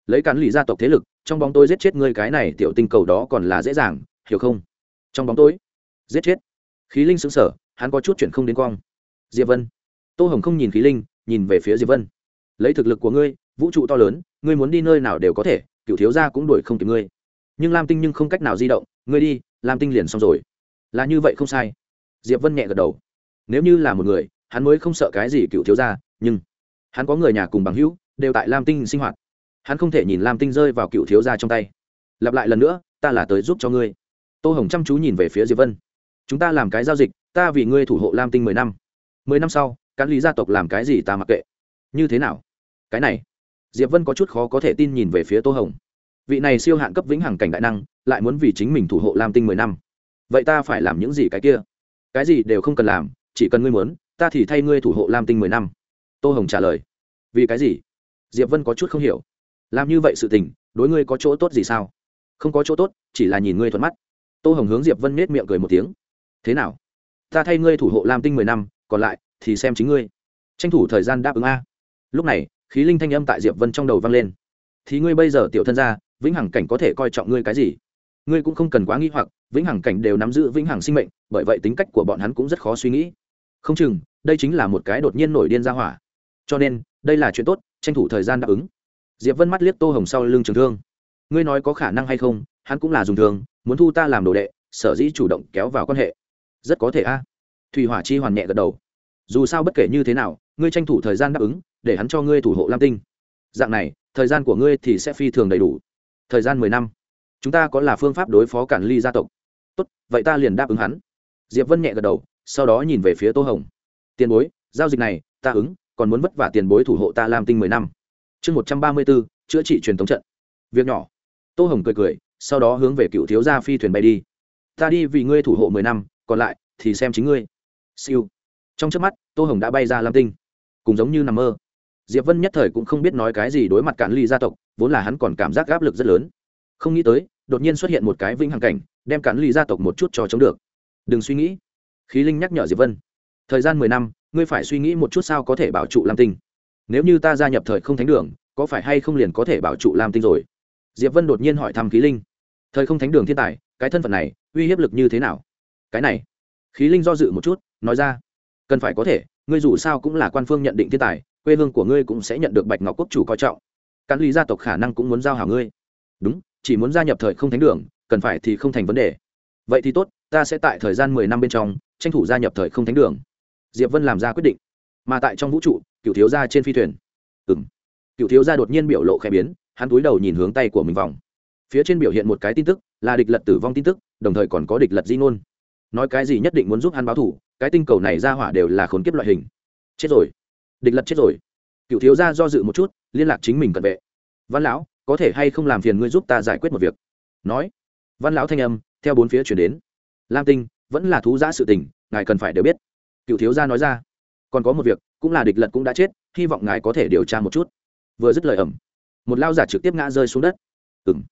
Speaker 1: Lấy cán lì gia tộc thế lực, trong bóng tôi giết chết ngươi cái này tiểu tinh cầu đó còn là dễ dàng, hiểu không? Trong bóng tối, giết chết. Khí linh xứng sở hắn có chút chuyện không đến quang. Diệp vân. Tô hồng không nhìn khí linh nhìn về phía diệp vân. Lấy thực lực của ngươi, vũ trụ to lớn, ngươi muốn đi nơi nào đều có thể, cựu thiếu gia cũng đuổi không kịp ngươi. Nhưng lam tinh nhưng không cách nào di động, ngươi đi, lam tinh liền xong rồi. Là như vậy không sai. Diệp vân nhẹ gật đầu. Nếu như là một người, hắn mới không sợ cái gì cựu thiếu gia, nhưng hắn có người nhà cùng bằng hữu, đều tại lam tinh sinh hoạt. Hắn không thể nhìn lam tinh rơi vào cựu thiếu gia trong tay. Lặp lại lần nữa, ta là tới giúp cho ngươi. Tô hồng chăm chú nhìn về phía diệp vân. Chúng ta làm cái giao dịch, ta vì ngươi thủ hộ lam tinh mười năm. Mười năm sau cán lý gia tộc làm cái gì ta mặc kệ. Như thế nào? Cái này, diệp vân có chút khó có thể tin nhìn về phía tô hồng. Vị này siêu hạn cấp vĩnh hằng cảnh đại năng, lại muốn vì chính mình thủ hộ lam tinh mười năm. Vậy ta phải làm những gì cái kia? Cái gì đều không cần làm, chỉ cần ngươi muốn, ta thì thay ngươi thủ hộ lam tinh mười năm. Tô hồng trả lời. Vì cái gì? Diệp vân có chút không hiểu. Làm như vậy sự tình, đối ngươi có chỗ tốt gì sao? Không có chỗ tốt, chỉ là nhìn ngươi thuận mắt. Tô hồng hướng diệp vân nết miệng cười một tiếng. Thế nào? Ta thay ngươi thủ hộ lam tinh mười năm, còn lại thì xem chính ngươi. Tranh thủ thời gian đáp ứng a. Lúc này, khí linh thanh âm tại diệp vân trong đầu vang lên. Thì ngươi bây giờ tiểu thân ra vĩnh hằng cảnh có thể coi trọng ngươi cái gì? Ngươi cũng không cần quá nghi hoặc, vĩnh hằng cảnh đều nắm giữ vĩnh hằng sinh mệnh, bởi vậy tính cách của bọn hắn cũng rất khó suy nghĩ. Không chừng, đây chính là một cái đột nhiên nổi điên ra hỏa. Cho nên, đây là chuyện tốt, tranh thủ thời gian đáp ứng. Diệp vân mắt liếc tô hồng sau lưng trường thương. Ngươi nói có khả năng hay không, hắn cũng là dùng thương, muốn thu ta làm đồ đệ, sở dĩ chủ động kéo vào quan hệ. Rất có thể a. Thủy hỏa chi hoàn nhẹ gật đầu dù sao bất kể như thế nào, ngươi tranh thủ thời gian đáp ứng, để hắn cho ngươi thủ hộ lam tinh. Dạng này, thời gian của ngươi thì sẽ phi thường đầy đủ. Thời gian mười năm. Chúng ta có là phương pháp đối phó cản ly gia tộc. Tốt, vậy ta liền đáp ứng hắn. Diệp vân nhẹ gật đầu, sau đó nhìn về phía tô hồng. Tiền bối, giao dịch này, ta ứng, còn muốn vất vả tiền bối thủ hộ ta lam tinh mười năm. Chương một trăm ba mươi b chữa trị truyền thống trận. Việc nhỏ. Tô hồng cười cười, sau đó hướng về cựu thiếu gia phi thuyền bay đi. Ta đi vì ngươi thủ hộ mười năm, còn lại thì xem chính ngươi. Siêu trong trước mắt, tô hồng đã bay ra lam tinh, cùng giống như nằm mơ. Diệp vân nhất thời cũng không biết nói cái gì đối mặt cản ly gia tộc, vốn là hắn còn cảm giác áp lực rất lớn. Không nghĩ tới, đột nhiên xuất hiện một cái vĩnh hằng cảnh, đem cản ly gia tộc một chút cho chống được. Đừng suy nghĩ. Khí linh nhắc nhở diệp vân. Thời gian mười năm, ngươi phải suy nghĩ một chút sao có thể bảo trụ lam tinh. Nếu như ta gia nhập thời không thánh đường, có phải hay không liền có thể bảo trụ lam tinh rồi? Diệp vân đột nhiên hỏi thăm khí linh. Thời không thánh đường thiên tài, cái thân phận này, uy hiếp lực như thế nào? Cái này. Khí linh do dự một chút, nói ra cần phải có thể, ngươi dù sao cũng là quan phương nhận định thiên tài, quê hương của ngươi cũng sẽ nhận được bạch ngọc quốc chủ coi trọng. Cán lý gia tộc khả năng cũng muốn giao hảo ngươi. Đúng, chỉ muốn gia nhập thời không thánh đường, cần phải thì không thành vấn đề. Vậy thì tốt, ta sẽ tại thời gian mười năm bên trong, tranh thủ gia nhập thời không thánh đường. Diệp vân làm ra quyết định. Mà tại trong vũ trụ, cựu thiếu gia trên phi thuyền. Ừ m cựu thiếu gia đột nhiên biểu lộ khẽ biến, hắn túi đầu nhìn hướng tay của mình vòng. Phía trên biểu hiện một cái tin tức, là địch lật tử vong tin tức, đồng thời còn có địch lật di ngôn. Nói cái gì nhất định muốn giúp hắn báo thủ cái tinh cầu này ra hỏa đều là khốn kiếp loại hình. Chết rồi. Địch lật chết rồi. Cựu thiếu gia do dự một chút, liên lạc chính mình cận vệ. Văn lão, có thể hay không làm phiền ngươi giúp ta giải quyết một việc? Nói. Văn lão thanh âm, theo bốn phía chuyển đến. Lam tinh, vẫn là thú giã sự tình, ngài cần phải đều biết. Cựu thiếu gia nói ra. Còn có một việc, cũng là địch lật cũng đã chết, hy vọng ngài có thể điều tra một chút. Vừa dứt lời ẩm, một lao giả trực tiếp ngã rơi xuống đất. Ừng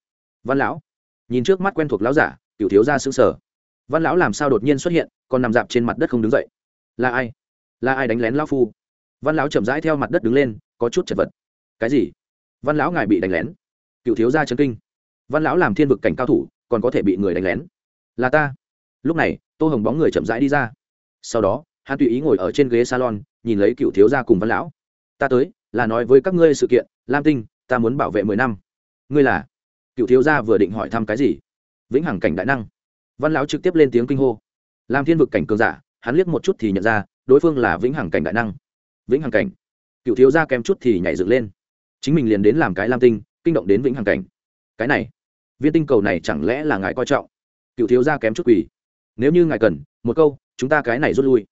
Speaker 1: văn lão, nhìn trước mắt quen thuộc lão giả, cựu thiếu gia xứng sở văn lão làm sao đột nhiên xuất hiện? Còn nằm dạp trên mặt đất không đứng dậy. Là ai? Là ai đánh lén lão phu? Văn lão chậm rãi theo mặt đất đứng lên, có chút chật vật. Cái gì? Văn lão ngài bị đánh lén? Cựu thiếu gia chân kinh. Văn lão làm thiên vực cảnh cao thủ, còn có thể bị người đánh lén? Là ta. Lúc này, tô hồng bóng người chậm rãi đi ra. Sau đó, hắn tùy ý ngồi ở trên ghế salon, nhìn lấy cựu thiếu gia cùng văn lão. Ta tới, là nói với các ngươi sự kiện, lam tinh, ta muốn bảo vệ mười năm. Ngươi là? Cựu thiếu gia vừa định hỏi thăm cái gì? Vĩnh hằng cảnh đại năng. Văn lão trực tiếp lên tiếng kinh hô làm thiên vực cảnh cường giả, hắn liếc một chút thì nhận ra, đối phương là vĩnh hằng cảnh đại năng. Vĩnh hằng cảnh. Cựu thiếu gia kém chút thì nhảy dựng lên. Chính mình liền đến làm cái lam tinh, kinh động đến vĩnh hằng cảnh. Cái này, viên tinh cầu này chẳng lẽ là ngài coi trọng? Cựu thiếu gia kém chút quỳ. Nếu như ngài cần, một câu, chúng ta cái này rút lui.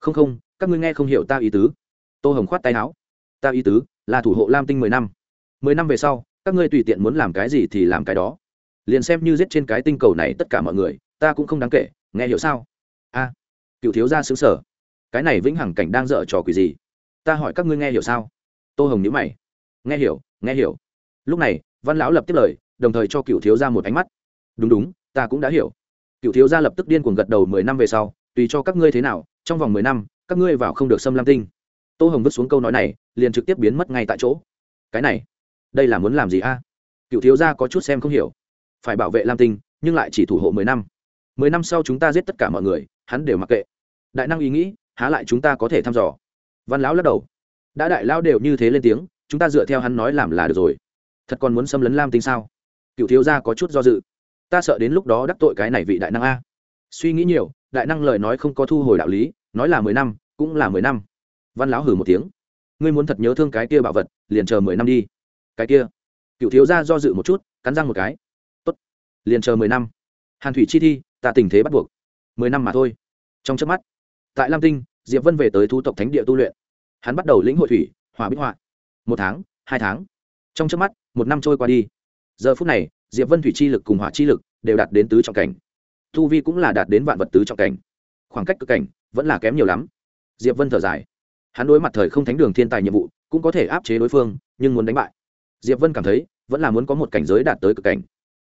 Speaker 1: Không không, các ngươi nghe không hiểu ta ý tứ. Tô hồng khoát tay áo. Ta ý tứ là thủ hộ lam tinh mười năm. Mười năm về sau, các ngươi tùy tiện muốn làm cái gì thì làm cái đó. Liền xem như giết trên cái tinh cầu này tất cả mọi người, ta cũng không đáng kể, nghe hiểu sao? A, cựu thiếu gia xứng sở. Cái này vĩnh hằng cảnh đang dở trò quỷ gì? Ta hỏi các ngươi nghe hiểu sao? Tô hồng nhữ mày. Nghe hiểu nghe hiểu. Lúc này, văn lão lập tiếp lời, đồng thời cho cựu thiếu gia một ánh mắt. Đúng đúng, ta cũng đã hiểu. Cựu thiếu gia lập tức điên cuồng gật đầu mười năm về sau, tùy cho các ngươi thế nào, trong vòng mười năm, các ngươi vào không được xâm lam tinh. Tô hồng vứt xuống câu nói này, liền trực tiếp biến mất ngay tại chỗ. Cái này, đây là muốn làm gì a? Cựu thiếu gia có chút xem không hiểu. Phải bảo vệ lam tinh, nhưng lại chỉ thủ hộ mười năm. Mười năm sau chúng ta giết tất cả mọi người hắn đều mặc kệ. Đại năng ý nghĩ, há lại chúng ta có thể thăm dò. Văn lão lắc đầu. Đã đại lão đều như thế lên tiếng, chúng ta dựa theo hắn nói làm là được rồi. Thật còn muốn xâm lấn lam tinh sao? Cựu thiếu gia có chút do dự. Ta sợ đến lúc đó đắc tội cái này vị đại năng a. Suy nghĩ nhiều, đại năng lời nói không có thu hồi đạo lý, nói là mười năm, cũng là mười năm. Văn lão hử một tiếng. Ngươi muốn thật nhớ thương cái kia bảo vật, liền chờ mười năm đi. Cái kia. Cựu thiếu gia do dự một chút, cắn răng một cái. Tốt. Liền chờ mười năm. Hàn thủy chi thi, ta tình thế bắt buộc mười năm mà thôi. Trong trước mắt, tại lam tinh, diệp vân về tới thu tộc thánh địa tu luyện. Hắn bắt đầu lĩnh hội thủy, hỏa bích họa. Một tháng, hai tháng. Trong trước mắt, một năm trôi qua đi. Giờ phút này, diệp vân thủy chi lực cùng hỏa chi lực đều đạt đến tứ trọng cảnh. Thu vi cũng là đạt đến vạn vật tứ trọng cảnh. Khoảng cách cực cảnh vẫn là kém nhiều lắm. Diệp vân thở dài. Hắn đối mặt thời không thánh đường thiên tài nhiệm vụ, cũng có thể áp chế đối phương, nhưng muốn đánh bại. Diệp vân cảm thấy, vẫn là muốn có một cảnh giới đạt tới cực cảnh.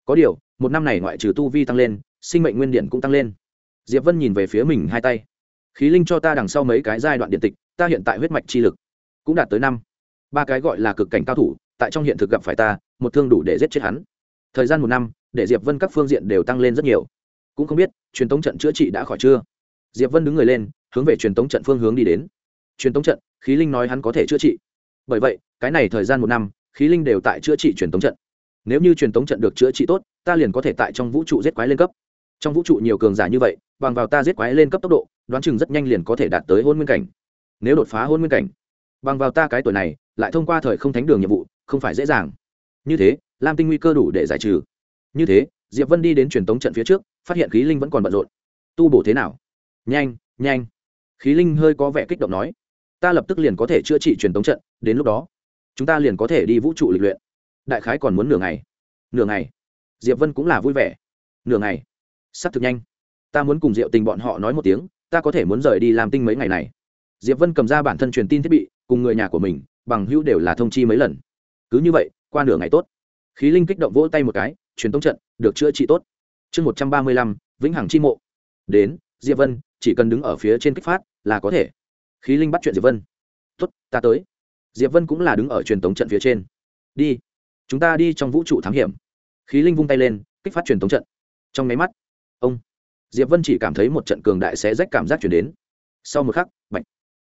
Speaker 1: Có điều, một năm này ngoại trừ tu vi tăng lên, sinh mệnh nguyên điện cũng tăng lên diệp vân nhìn về phía mình hai tay. Khí linh cho ta đằng sau mấy cái giai đoạn điện tịch, ta hiện tại huyết mạch chi lực cũng đạt tới năm. Ba cái gọi là cực cảnh cao thủ, tại trong hiện thực gặp phải ta, một thương đủ để giết chết hắn. Thời gian một năm, để diệp vân các phương diện đều tăng lên rất nhiều. Cũng không biết, truyền tống trận chữa trị đã khỏi chưa? Diệp vân đứng người lên, hướng về truyền tống trận phương hướng đi đến. Truyền tống trận, khí linh nói hắn có thể chữa trị. Bởi vậy, cái này thời gian một năm, khí linh đều tại chữa trị truyền tống trận. Nếu như truyền tống trận được chữa trị tốt, ta liền có thể tại trong vũ trụ giết quái lên cấp. Trong vũ trụ nhiều cường giả như vậy bằng vào ta giết quái lên cấp tốc độ, đoán chừng rất nhanh liền có thể đạt tới hôn nguyên cảnh. Nếu đột phá hôn nguyên cảnh, bằng vào ta cái tuổi này, lại thông qua thời không thánh đường nhiệm vụ, không phải dễ dàng. Như thế, lam tinh nguy cơ đủ để giải trừ. Như thế, diệp vân đi đến truyền tống trận phía trước, phát hiện khí linh vẫn còn bận rộn. Tu bổ thế nào? Nhanh nhanh. Khí linh hơi có vẻ kích động nói. Ta lập tức liền có thể chữa trị truyền tống trận, đến lúc đó, chúng ta liền có thể đi vũ trụ lịch luyện. Đại khái còn muốn nửa ngày. Nửa ngày. Diệp vân cũng là vui vẻ. Nửa ngày. Sắp thực nhanh ta muốn cùng diệu tình bọn họ nói một tiếng, ta có thể muốn rời đi làm tinh mấy ngày này. Diệp vân cầm ra bản thân truyền tin thiết bị, cùng người nhà của mình, bằng hữu đều là thông chi mấy lần. Cứ như vậy, qua nửa ngày tốt. Khí linh kích động vỗ tay một cái, truyền tống trận, được chữa trị tốt. Chương một trăm ba mươi lăm, vĩnh hằng chi mộ. Đến, diệp vân, chỉ cần đứng ở phía trên kích phát là có thể. Khí linh bắt chuyện diệp vân. Tốt, ta tới. Diệp vân cũng là đứng ở truyền tống trận phía trên. Đi. Chúng ta đi trong vũ trụ thám hiểm. Khí linh vung tay lên, kích phát truyền tống trận. Trong máy mắt, ông diệp vân chỉ cảm thấy một trận cường đại sẽ rách cảm giác chuyển đến. Sau một khắc, bạch,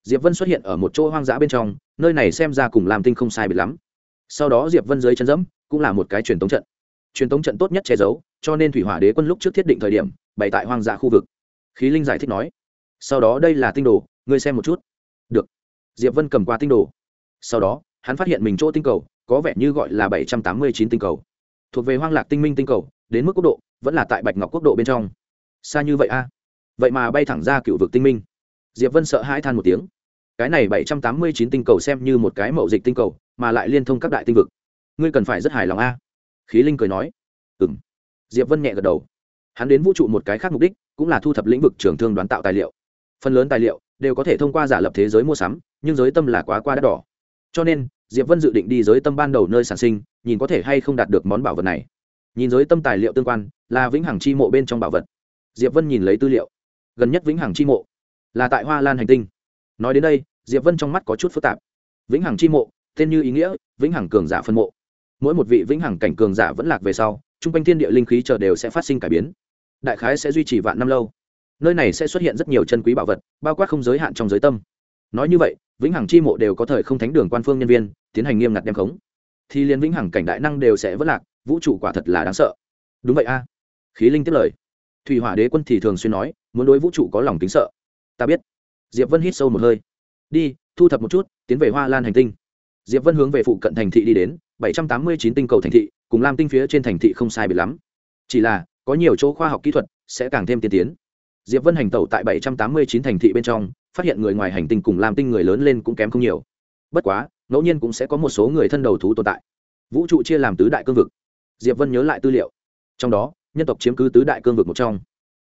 Speaker 1: diệp vân xuất hiện ở một chỗ hoang dã bên trong, nơi này xem ra cùng làm tinh không sai biệt lắm. Sau đó diệp vân dưới chân dẫm, cũng là một cái truyền tống trận. Truyền tống trận tốt nhất che giấu, cho nên thủy hỏa đế quân lúc trước thiết định thời điểm, bày tại hoang dã khu vực. Khí linh giải thích nói, sau đó đây là tinh đồ, ngươi xem một chút. Được. Diệp vân cầm qua tinh đồ. Sau đó, hắn phát hiện mình chỗ tinh cầu, có vẻ như gọi là bảy trăm tám mươi chín tinh cầu. Thuộc về hoang lạc tinh minh tinh cầu, đến mức quốc độ, vẫn là tại bạch ngọc quốc độ bên trong xa như vậy a. Vậy mà bay thẳng ra cựu vực tinh minh. Diệp vân sợ hãi than một tiếng. Cái này bảy trăm tám mươi chín tinh cầu xem như một cái mậu dịch tinh cầu, mà lại liên thông các đại tinh vực. Ngươi cần phải rất hài lòng a. Khí linh cười nói. Ừ m diệp vân nhẹ gật đầu. Hắn đến vũ trụ một cái khác mục đích, cũng là thu thập lĩnh vực trường thương đoán tạo tài liệu. Phần lớn tài liệu đều có thể thông qua giả lập thế giới mua sắm, nhưng giới tâm là quá qua đắt đỏ. Cho nên, diệp vân dự định đi giới tâm ban đầu nơi sản sinh, nhìn có thể hay không đạt được món bảo vật này. Nhìn giới tâm tài liệu tương quan, là vĩnh hằng chi mộ bên trong bảo vật diệp vân nhìn lấy tư liệu. Gần nhất vĩnh hằng chi mộ là tại hoa lan hành tinh. Nói đến đây, diệp vân trong mắt có chút phức tạp. Vĩnh hằng chi mộ, tên như ý nghĩa, vĩnh hằng cường giả phân mộ. Mỗi một vị vĩnh hằng cảnh cường giả vẫn lạc về sau chung quanh thiên địa linh khí chờ đều sẽ phát sinh cải biến. Đại khái sẽ duy trì vạn năm lâu. Nơi này sẽ xuất hiện rất nhiều chân quý bảo vật, bao quát không giới hạn trong giới tâm. Nói như vậy, vĩnh hằng chi mộ đều có thời không thánh đường quan phương nhân viên, tiến hành nghiêm ngặt đem khống. Thì liên vĩnh hằng cảnh đại năng đều sẽ vất lạc, vũ trụ quả thật là đáng sợ. Đúng vậy a. Khí linh tiếp lời thủy hỏa đế quân thì thường xuyên nói, muốn đối vũ trụ có lòng kính sợ. Ta biết. Diệp vân hít sâu một hơi. Đi, thu thập một chút, tiến về hoa lan hành tinh. Diệp vân hướng về phụ cận thành thị đi đến, bảy trăm tám mươi chín tinh cầu thành thị, cùng lam tinh phía trên thành thị không sai biệt lắm. Chỉ là, có nhiều chỗ khoa học kỹ thuật sẽ càng thêm tiên tiến. Diệp vân hành tẩu tại bảy trăm tám mươi chín thành thị bên trong, phát hiện người ngoài hành tinh cùng lam tinh người lớn lên cũng kém không nhiều. Bất quá, ngẫu nhiên cũng sẽ có một số người thân đầu thú tồn tại. Vũ trụ chia làm tứ đại cương vực. Diệp vân nhớ lại tư liệu. Trong đó nhân tộc chiếm cứ tứ đại cương vực một trong.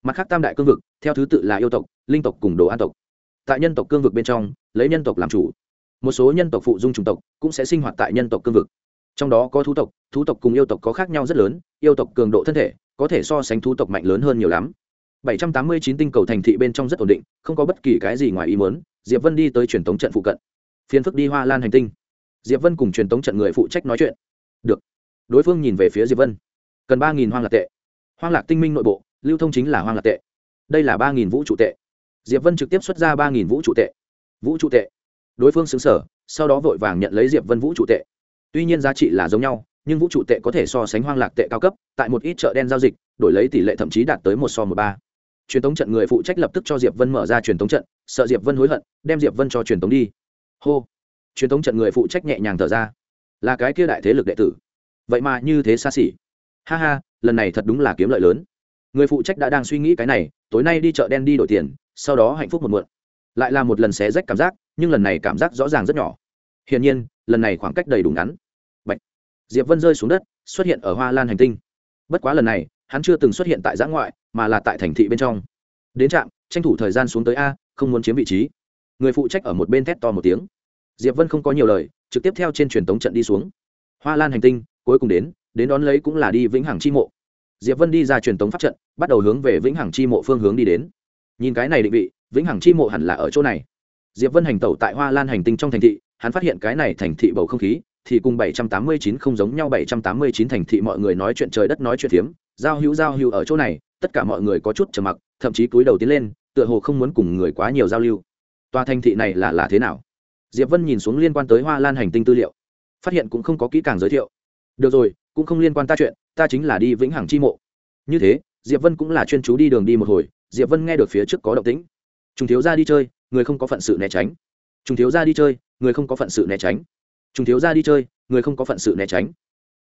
Speaker 1: Mặt khác tam đại cương vực, theo thứ tự là yêu tộc, linh tộc cùng đồ an tộc. Tại nhân tộc cương vực bên trong, lấy nhân tộc làm chủ. Một số nhân tộc phụ dung chủng tộc cũng sẽ sinh hoạt tại nhân tộc cương vực. Trong đó có thú tộc thú tộc cùng yêu tộc có khác nhau rất lớn, yêu tộc cường độ thân thể có thể so sánh thú tộc mạnh lớn hơn nhiều lắm. 789 tinh cầu thành thị bên trong rất ổn định, không có bất kỳ cái gì ngoài ý muốn, diệp vân đi tới truyền thống trận phụ cận. Phiên phức đi hoa lan hành tinh. Diệp vân cùng truyền thống trận người phụ trách nói chuyện. Được. Đối phương nhìn về phía diệp vân. Cần ba nghìn hoang lạc tệ hoang lạc tinh minh nội bộ, lưu thông chính là hoang lạc tệ. Đây là ba nghìn vũ trụ tệ. Diệp vân trực tiếp xuất ra ba nghìn vũ trụ tệ. Vũ trụ tệ. Đối phương xứng sở, sau đó vội vàng nhận lấy diệp vân vũ trụ tệ. Tuy nhiên giá trị là giống nhau, nhưng vũ trụ tệ có thể so sánh hoang lạc tệ cao cấp, tại một ít chợ đen giao dịch, đổi lấy tỷ lệ thậm chí đạt tới một so một ba. Truyền tống trận người phụ trách lập tức cho diệp vân mở ra truyền tống trận, sợ diệp vân hối hận, đem diệp vân cho truyền tống đi. Hô. Truyền tống trận người phụ trách nhẹ nhàng thở ra. Là cái kia đại thế lực đệ tử. Vậy mà như thế xa xỉ. Ha ha lần này thật đúng là kiếm lợi lớn. Người phụ trách đã đang suy nghĩ cái này, tối nay đi chợ đen đi đổi tiền, sau đó hạnh phúc một muộn. Lại là một lần xé rách cảm giác, nhưng lần này cảm giác rõ ràng rất nhỏ. Hiển nhiên, lần này khoảng cách đầy đủ ngắn. Bạch. diệp vân rơi xuống đất, xuất hiện ở hoa lan hành tinh. Bất quá lần này, hắn chưa từng xuất hiện tại giã ngoại, mà là tại thành thị bên trong. Đến trạm, tranh thủ thời gian xuống tới a, không muốn chiếm vị trí. Người phụ trách ở một bên thét to một tiếng. Diệp vân không có nhiều lời, trực tiếp theo trên truyền tống trận đi xuống. Hoa lan hành tinh, cuối cùng đến đến đón lấy cũng là đi vĩnh hằng chi mộ. Diệp vân đi ra truyền tống pháp trận, bắt đầu hướng về vĩnh hằng chi mộ phương hướng đi đến. Nhìn cái này định vị, vĩnh hằng chi mộ hẳn là ở chỗ này. Diệp vân hành tẩu tại hoa lan hành tinh trong thành thị, hắn phát hiện cái này thành thị bầu không khí thì cùng 789 không giống nhau 789 thành thị mọi người nói chuyện trời đất nói chuyện thiếm giao hữu giao hữu ở chỗ này, tất cả mọi người có chút trầm mặc, thậm chí cúi đầu tiến lên, tựa hồ không muốn cùng người quá nhiều giao lưu. Tòa thành thị này là là thế nào? Diệp vân nhìn xuống liên quan tới hoa lan hành tinh tư liệu, phát hiện cũng không có kỹ càng giới thiệu. Được rồi cũng không liên quan ta chuyện, ta chính là đi vĩnh hằng chi mộ. Như thế, diệp vân cũng là chuyên chú đi đường đi một hồi, diệp vân nghe được phía trước có động tĩnh. Chúng thiếu ra đi chơi, người không có phận sự né tránh. Chúng thiếu ra đi chơi, người không có phận sự né tránh. Chúng thiếu ra đi chơi, người không có phận sự né tránh.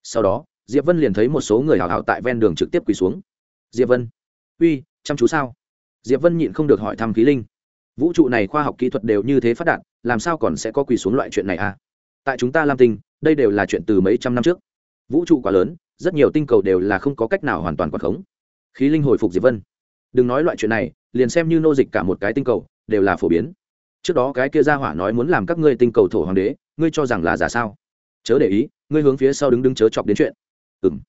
Speaker 1: Sau đó, diệp vân liền thấy một số người hào hào tại ven đường trực tiếp quỳ xuống. Diệp vân, uy, chăm chú sao? Diệp vân nhịn không được hỏi thăm khí linh. Vũ trụ này khoa học kỹ thuật đều như thế phát đạt, làm sao còn sẽ có quỳ xuống loại chuyện này à? Tại chúng ta lam tinh, đây đều là chuyện từ mấy trăm năm trước vũ trụ quá lớn, rất nhiều tinh cầu đều là không có cách nào hoàn toàn quản khống. Khí linh hồi phục diệp vân. Đừng nói loại chuyện này, liền xem như nô dịch cả một cái tinh cầu, đều là phổ biến. Trước đó cái kia ra hỏa nói muốn làm các ngươi tinh cầu thổ hoàng đế, ngươi cho rằng là giả sao? Chớ để ý, ngươi hướng phía sau đứng đứng chớ chọc đến chuyện. Ừ m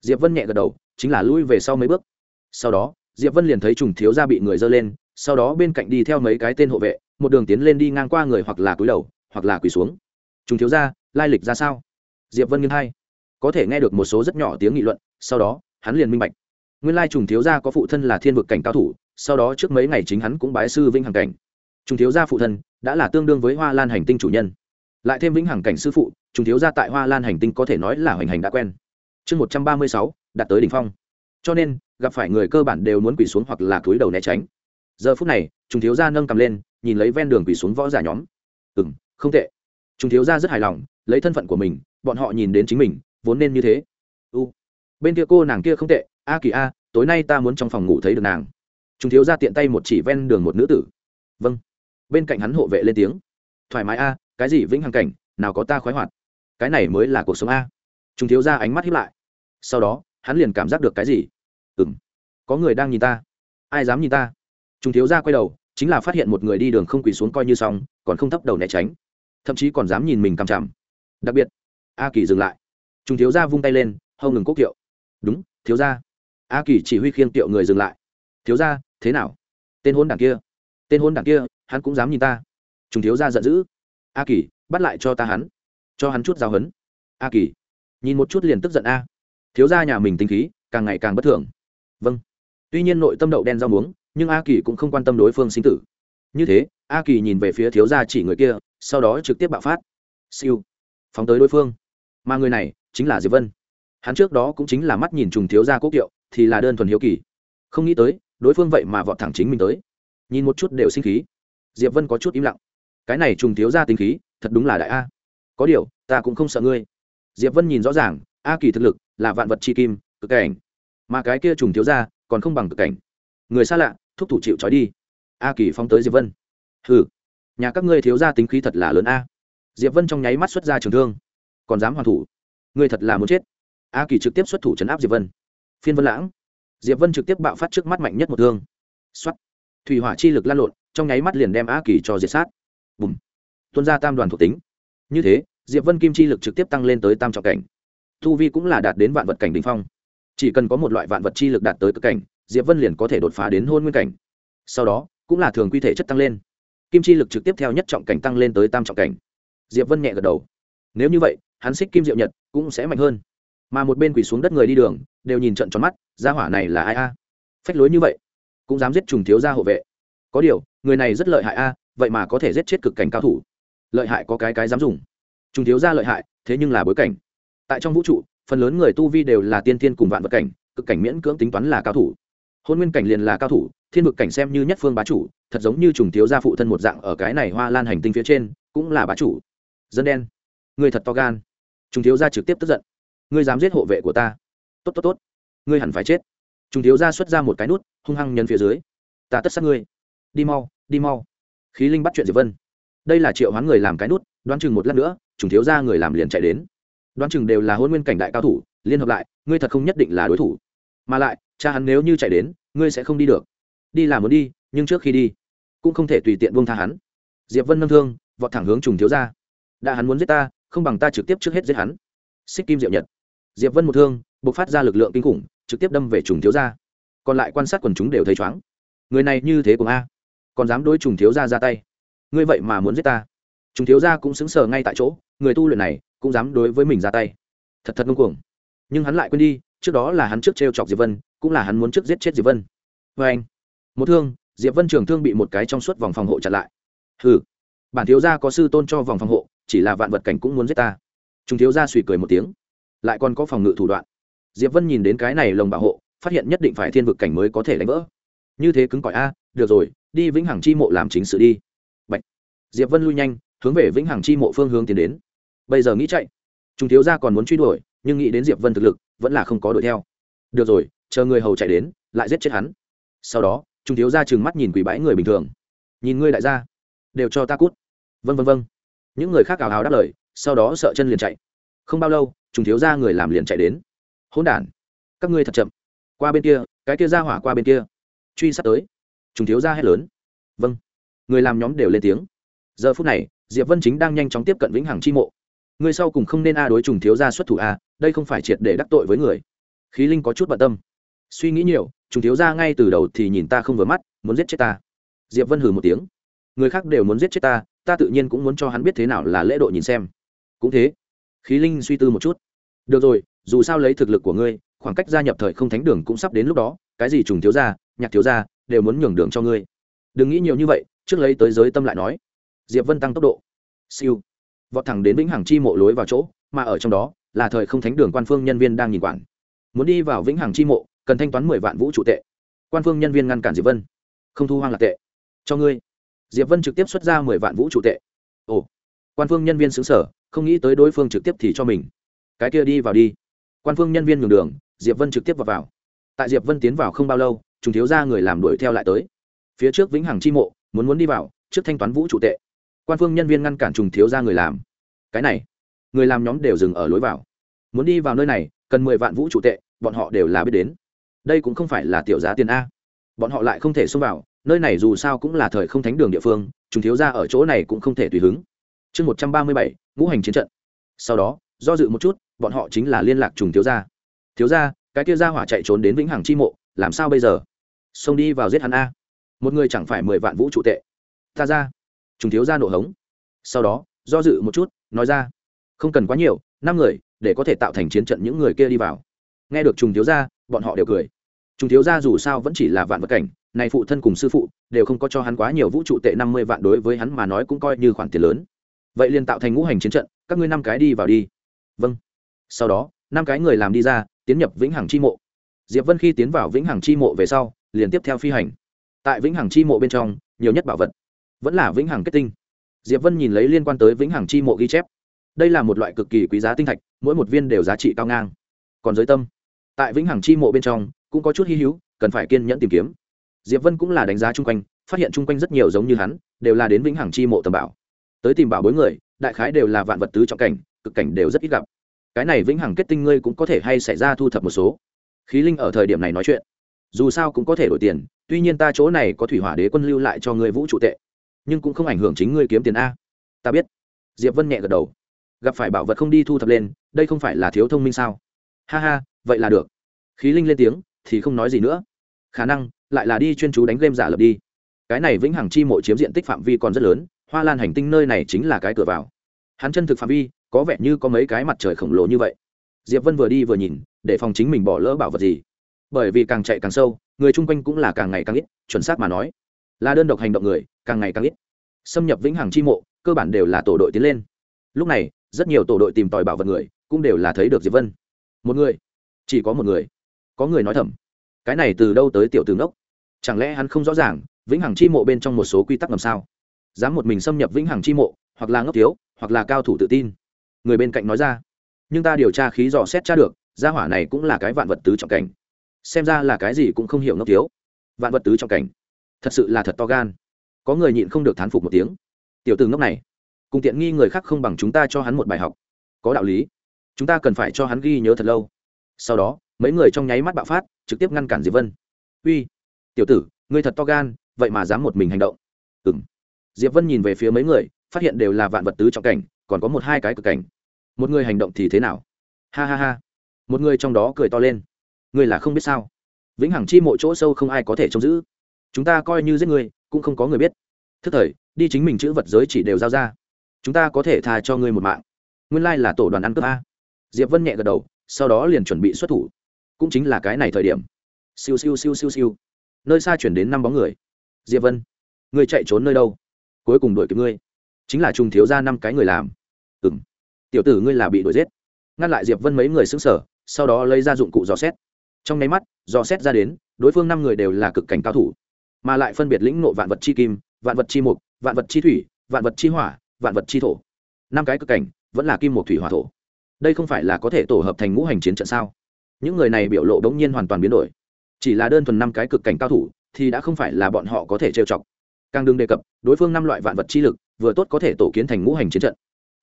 Speaker 1: diệp vân nhẹ gật đầu, chính là lui về sau mấy bước. Sau đó, diệp vân liền thấy trùng thiếu gia bị người dơ lên, sau đó bên cạnh đi theo mấy cái tên hộ vệ, một đường tiến lên đi ngang qua người hoặc là cúi đầu, hoặc là quỳ xuống. Trùng thiếu gia, lai lịch ra sao? Diệp vân nghiêng hay có thể nghe được một số rất nhỏ tiếng nghị luận, sau đó, hắn liền minh bạch. Nguyên lai trùng thiếu gia có phụ thân là thiên vực cảnh cao thủ, sau đó trước mấy ngày chính hắn cũng bái sư vĩnh hằng cảnh. Trùng thiếu gia phụ thân đã là tương đương với hoa lan hành tinh chủ nhân. Lại thêm vĩnh hằng cảnh sư phụ, trùng thiếu gia tại hoa lan hành tinh có thể nói là hoành hành đã quen. Chương một trăm ba mươi sáu, đạt tới đ ỉ n h phong. Cho nên, gặp phải người cơ bản đều muốn quỳ xuống hoặc là cúi đầu né tránh. Giờ phút này, trùng thiếu gia nâng cầm lên, nhìn lấy ven đường quỳ xuống võ giả nhóm. Ừ m không tệ. Trùng thiếu gia rất hài lòng, lấy thân phận của mình, bọn họ nhìn đến chính mình vốn nên như thế. U. Bên kia cô nàng kia không tệ, a kỳ a, tối nay ta muốn trong phòng ngủ thấy được nàng. Chúng thiếu ra tiện tay một chỉ ven đường một nữ tử. Vâng. Bên cạnh hắn hộ vệ lên tiếng. Thoải mái a, cái gì vĩnh hằng cảnh, nào có ta khoái hoạt. Cái này mới là cuộc sống a. Chúng thiếu ra ánh mắt hiếp lại. Sau đó, hắn liền cảm giác được cái gì? Ừ m có người đang nhìn ta. Ai dám nhìn ta? Chúng thiếu ra quay đầu, chính là phát hiện một người đi đường không quỳ xuống coi như xong, còn không thấp đầu né tránh. Thậm chí còn dám nhìn mình cằm chằm. Đặc biệt, a kỳ dừng lại chúng thiếu gia vung tay lên, hâu ngừng quốc kiệu. Đúng, thiếu gia. A kỳ chỉ huy khiêng tiệu người dừng lại. Thiếu gia, thế nào? Tên hôn đảng kia. Tên hôn đảng kia, hắn cũng dám nhìn ta. Chúng thiếu gia giận dữ. A kỳ, bắt lại cho ta hắn. Cho hắn chút giáo hấn a kỳ, nhìn một chút liền tức giận a. Thiếu gia nhà mình tính khí, càng ngày càng bất thường. Vâng. Tuy nhiên nội tâm đậu đen rau muống, nhưng a kỳ cũng không quan tâm đối phương sinh tử. Như thế, a kỳ nhìn về phía thiếu gia chỉ người kia, sau đó trực tiếp bạo phát. Siêu. Phóng tới đối phương. Mà người này chính là diệp vân. Hắn trước đó cũng chính là mắt nhìn trùng thiếu gia quốc kiệu, thì là đơn thuần hiếu kỳ. Không nghĩ tới, đối phương vậy mà vọt thẳng chính mình tới. Nhìn một chút đều sinh khí. Diệp vân có chút im lặng. Cái này trùng thiếu gia tính khí, thật đúng là đại a. Có điều, ta cũng không sợ ngươi. Diệp vân nhìn rõ ràng, a kỳ thực lực là vạn vật chi kim, cực cảnh. Mà cái kia trùng thiếu gia còn không bằng cực cảnh. Người xa lạ, thúc thủ chịu trói đi. A kỳ phóng tới diệp vân. Hừ, nhà các ngươi thiếu gia tính khí thật là lớn a. Diệp vân trong nháy mắt xuất ra trường thương. Còn dám hoàn thủ ngươi thật là muốn chết. A kỳ trực tiếp xuất thủ chấn áp diệp vân. Phiên vân lãng. Diệp vân trực tiếp bạo phát trước mắt mạnh nhất một thương. Xuất thủy hỏa chi lực lan lộn, trong nháy mắt liền đem a kỳ cho diệt sát. Bùm. Tuân ra tam đoàn thuộc tính. Như thế, diệp vân kim chi lực trực tiếp tăng lên tới tam trọng cảnh. Thu vi cũng là đạt đến vạn vật cảnh đ ỉ n h phong. Chỉ cần có một loại vạn vật chi lực đạt tới cực cảnh, diệp vân liền có thể đột phá đến hôn nguyên cảnh. Sau đó, cũng là thường quy thể chất tăng lên. Kim chi lực trực tiếp theo nhất trọng cảnh tăng lên tới tam trọng cảnh. Diệp vân nhẹ gật đầu. Nếu như vậy hắn xích kim diệu nhật cũng sẽ mạnh hơn. Mà một bên quỳ xuống đất người đi đường, đều nhìn trận tròn mắt, gia hỏa này là ai a? Phách lối như vậy, cũng dám giết trùng thiếu gia hộ vệ. Có điều, người này rất lợi hại a, vậy mà có thể giết chết cực cảnh cao thủ. Lợi hại có cái cái dám dùng. Trùng thiếu gia lợi hại, thế nhưng là bối cảnh. Tại trong vũ trụ, phần lớn người tu vi đều là tiên tiên cùng vạn vật cảnh, cực cảnh miễn cưỡng tính toán là cao thủ. Hôn nguyên cảnh liền là cao thủ, thiên vực cảnh xem như nhất phương bá chủ, thật giống như trùng thiếu gia phụ thân một dạng ở cái này hoa lan hành tinh phía trên, cũng là bá chủ. Dân đen ngươi thật to gan. Trùng thiếu gia trực tiếp tức giận. Ngươi dám giết hộ vệ của ta. Tốt tốt tốt. Ngươi hẳn phải chết. Trùng thiếu gia xuất ra một cái nút, hung hăng nhân phía dưới. Ta tất sát ngươi. Đi mau đi mau. Khí linh bắt chuyện diệp vân. Đây là triệu hoán người làm cái nút, đoán chừng một lát nữa trùng thiếu gia người làm liền chạy đến. Đoán chừng đều là hôn nguyên cảnh đại cao thủ, liên hợp lại, ngươi thật không nhất định là đối thủ. Mà lại, cha hắn nếu như chạy đến, ngươi sẽ không đi được. Đi làm muốn đi, nhưng trước khi đi, cũng không thể tùy tiện buông tha hắn. Diệp vân nâng thương, vọt thẳng hướng trùng thiếu gia. Đã hắn muốn giết ta không bằng ta trực tiếp trước hết giết hắn. Xích kim diệu nhật. Diệp vân một thương b ộ c phát ra lực lượng kinh khủng, trực tiếp đâm về trùng thiếu gia. Còn lại quan sát quần chúng đều thấy chóng người này như thế cùng a. Còn dám đối trùng thiếu gia ra tay. Ngươi vậy mà muốn giết ta. Trùng thiếu gia cũng xứng sờ ngay tại chỗ, người tu luyện này cũng dám đối với mình ra tay. Thật thật ngông cuồng. Nhưng hắn lại quên đi, trước đó là hắn trước t r e o chọc diệp vân, cũng là hắn muốn trước giết chết diệp vân. Vê anh, một thương, diệp vân trường thương bị một cái trong suốt vòng phòng hộ chặn lại. Hừ, bản thiếu gia có sư tôn cho vòng phòng hộ chỉ là vạn vật cảnh cũng muốn giết ta. Chúng thiếu gia suy cười một tiếng. Lại còn có phòng ngự thủ đoạn. Diệp vân nhìn đến cái này lồng bảo hộ, phát hiện nhất định phải thiên vực cảnh mới có thể đánh vỡ. Như thế cứng cỏi a, được rồi, đi vĩnh hằng chi mộ làm chính sự đi. Bạch. diệp vân lui nhanh, hướng về vĩnh hằng chi mộ phương hướng tiến đến. Bây giờ nghĩ chạy. Chúng thiếu gia còn muốn truy đuổi, nhưng nghĩ đến diệp vân thực lực, vẫn là không có đuổi theo. Được rồi, chờ người hầu chạy đến, lại giết chết hắn. Sau đó chúng thiếu gia trừng mắt nhìn quỷ bãi người bình thường. Nhìn ngươi đại gia, đều cho ta cút. Vân vân vân những người khác ào ào đáp lời, sau đó sợ chân liền chạy. Không bao lâu chúng thiếu ra người làm liền chạy đến. Hỗn đản, các ngươi thật chậm. Qua bên kia, cái kia ra hỏa qua bên kia. Truy sát tới. Chúng thiếu ra hét lớn. Vâng. Người làm nhóm đều lên tiếng. Giờ phút này, diệp vân chính đang nhanh chóng tiếp cận vĩnh hằng chi mộ. Người sau cùng không nên a đối trùng thiếu gia xuất thủ a, đây không phải triệt để đắc tội với người. Khí linh có chút bận tâm. Suy nghĩ nhiều, trùng thiếu gia ngay từ đầu thì nhìn ta không vừa mắt, muốn giết chết ta. Diệp vân hừ một tiếng. Người khác đều muốn giết chết ta ta tự nhiên cũng muốn cho hắn biết thế nào là lễ độ nhìn xem. Cũng thế. Khí linh suy tư một chút. Được rồi, dù sao lấy thực lực của ngươi, khoảng cách gia nhập thời không thánh đường cũng sắp đến lúc đó, cái gì trùng thiếu gia, nhạc thiếu gia, đều muốn nhường đường cho ngươi. Đừng nghĩ nhiều như vậy, trước lấy tới giới tâm lại nói. Diệp vân tăng tốc độ. Siêu. Vọt thẳng đến vĩnh hằng chi mộ lối vào chỗ, mà ở trong đó là thời không thánh đường quan phương nhân viên đang nhìn quản muốn đi vào vĩnh hằng chi mộ, cần thanh toán mười vạn vũ trụ tệ. Quan phương nhân viên ngăn cản diệp vân. Không thu hoang lạc tệ. Cho ngươi diệp vân trực tiếp xuất ra mười vạn vũ trụ tệ. Ồ, quan phương nhân viên xứng sở, không nghĩ tới đối phương trực tiếp thì cho mình. Cái kia đi vào đi. Quan phương nhân viên ngừng đường, diệp vân trực tiếp vào vào. Tại diệp vân tiến vào không bao lâu chúng thiếu ra người làm đuổi theo lại tới. Phía trước vĩnh hằng chi mộ, muốn muốn đi vào, trước thanh toán vũ trụ tệ. Quan phương nhân viên ngăn cản trùng thiếu ra người làm. Cái này, người làm nhóm đều dừng ở lối vào. Muốn đi vào nơi này, cần mười vạn vũ trụ tệ, bọn họ đều là biết đến. Đây cũng không phải là tiểu giá tiền a. Bọn họ lại không thể xông vào nơi này dù sao cũng là thời không thánh đường địa phương, chúng thiếu ra ở chỗ này cũng không thể tùy hứng. Chương một trăm ba mươi bảy, ngũ hành chiến trận. Sau đó, do dự một chút, bọn họ chính là liên lạc trùng thiếu gia. Thiếu gia, cái kia gia hỏa chạy trốn đến vĩnh hằng chi mộ, làm sao bây giờ? Xông đi vào giết hắn a. Một người chẳng phải mười vạn vũ trụ tệ. Ta ra. Trùng thiếu gia nổ hống. Sau đó, do dự một chút, nói ra. Không cần quá nhiều, năm người, để có thể tạo thành chiến trận những người kia đi vào. Nghe được trùng thiếu gia, bọn họ đều cười. Trùng thiếu gia dù sao vẫn chỉ là vạn vật cảnh này phụ thân cùng sư phụ đều không có cho hắn quá nhiều vũ trụ tệ năm mươi vạn đối với hắn mà nói cũng coi như khoản tiền lớn. Vậy liền tạo thành ngũ hành chiến trận, các ngươi năm cái đi vào đi. Vâng. Sau đó, năm cái người làm đi ra, tiến nhập vĩnh hằng chi mộ. Diệp vân khi tiến vào vĩnh hằng chi mộ về sau, liền tiếp theo phi hành. Tại vĩnh hằng chi mộ bên trong, nhiều nhất bảo vật vẫn là vĩnh hằng kết tinh. Diệp vân nhìn lấy liên quan tới vĩnh hằng chi mộ ghi chép. Đây là một loại cực kỳ quý giá tinh thạch, mỗi một viên đều giá trị cao ngang. Còn giới tâm, tại vĩnh hằng chi mộ bên trong, cũng có chút hy hữu, cần phải kiên nhẫn tìm kiếm diệp vân cũng là đánh giá chung quanh, phát hiện chung quanh rất nhiều giống như hắn, đều là đến vĩnh hằng chi mộ tầm bảo. Tới tìm bảo bối người, đại khái đều là vạn vật tứ trọng cảnh, cực cảnh đều rất ít gặp. Cái này vĩnh hằng kết tinh ngươi cũng có thể hay xảy ra thu thập một số. Khí linh ở thời điểm này nói chuyện. Dù sao cũng có thể đổi tiền, tuy nhiên ta chỗ này có thủy hỏa đế quân lưu lại cho ngươi vũ trụ tệ, nhưng cũng không ảnh hưởng chính ngươi kiếm tiền a. Ta biết. Diệp vân nhẹ gật đầu. Gặp phải bảo vật không đi thu thập lên, đây không phải là thiếu thông minh sao? Ha ha, vậy là được. Khí linh lên tiếng, thì không nói gì nữa. Khả năng lại là đi chuyên chú đánh game giả lập đi. Cái này vĩnh hằng chi mộ chiếm diện tích phạm vi còn rất lớn, hoa lan hành tinh nơi này chính là cái cửa vào. Hắn chân thực phạm vi, có vẻ như có mấy cái mặt trời khổng lồ như vậy. Diệp vân vừa đi vừa nhìn, để phòng chính mình bỏ lỡ bảo vật gì. Bởi vì càng chạy càng sâu, người chung quanh cũng là càng ngày càng ít, chuẩn xác mà nói, là đơn độc hành động người, càng ngày càng ít. Xâm nhập vĩnh hằng chi mộ, cơ bản đều là tổ đội tiến lên. Lúc này, rất nhiều tổ đội tìm tòi bảo vật người, cũng đều là thấy được diệp vân. Một người, chỉ có một người. Có người nói thầm cái này từ đâu tới tiểu tướng đốc? Chẳng lẽ hắn không rõ ràng, vĩnh hằng chi mộ bên trong một số quy tắc làm sao? Dám một mình xâm nhập vĩnh hằng chi mộ, hoặc là ngốc thiếu, hoặc là cao thủ tự tin. Người bên cạnh nói ra. Nhưng ta điều tra khí dò xét tra được, gia hỏa này cũng là cái vạn vật tứ trọng cảnh. Xem ra là cái gì cũng không hiểu ngốc thiếu. Vạn vật tứ trọng cảnh. Thật sự là thật to gan. Có người nhịn không được thán phục một tiếng. Tiểu từ ngốc này. Cùng tiện nghi người khác không bằng chúng ta cho hắn một bài học. Có đạo lý. Chúng ta cần phải cho hắn ghi nhớ thật lâu. Sau đó mấy người trong nháy mắt bạo phát, trực tiếp ngăn cản diệp vân. Uy, tiểu tử, ngươi thật to gan, vậy mà dám một mình hành động. Ừng diệp vân nhìn về phía mấy người, phát hiện đều là vạn vật tứ trọng cảnh, còn có một hai cái cực cảnh. Một người hành động thì thế nào? Ha ha ha. Một người trong đó cười to lên. Ngươi là không biết sao? Vĩnh hằng chi mộ chỗ sâu không ai có thể trông giữ. Chúng ta coi như giết người cũng không có người biết. Thức thời, đi chính mình chữ vật giới chỉ đều giao ra. Chúng ta có thể tha cho ngươi một mạng. Nguyên lai là tổ đoàn ăn cướp a. Diệp vân nhẹ gật đầu, sau đó liền chuẩn bị xuất thủ cũng chính là cái này thời điểm. Siêu siêu siêu siêu siêu. Nơi xa chuyển đến năm bóng người. Diệp vân, ngươi chạy trốn nơi đâu? Cuối cùng đuổi kịp ngươi. Chính là trùng thiếu ra năm cái người làm. Ừ m tiểu tử ngươi là bị đuổi giết. Ngăn lại diệp vân mấy người xứng sở sau đó lấy ra dụng cụ dò xét. Trong nháy mắt, dò xét ra đến, đối phương năm người đều là cực cảnh cao thủ, mà lại phân biệt lĩnh nộ vạn vật chi kim, vạn vật chi mục, vạn vật chi thủy, vạn vật chi hỏa, vạn vật chi thổ. Năm cái cực cảnh, vẫn là kim, mục, thủy, hỏa thổ. Đây không phải là có thể tổ hợp thành ngũ hành chiến trận sao? Những người này biểu lộ đống nhiên hoàn toàn biến đổi. Chỉ là đơn thuần năm cái cực cảnh cao thủ, thì đã không phải là bọn họ có thể trêu chọc. Càng đừng đề cập, đối phương năm loại vạn vật chi lực, vừa tốt có thể tổ kiến thành ngũ hành chiến trận.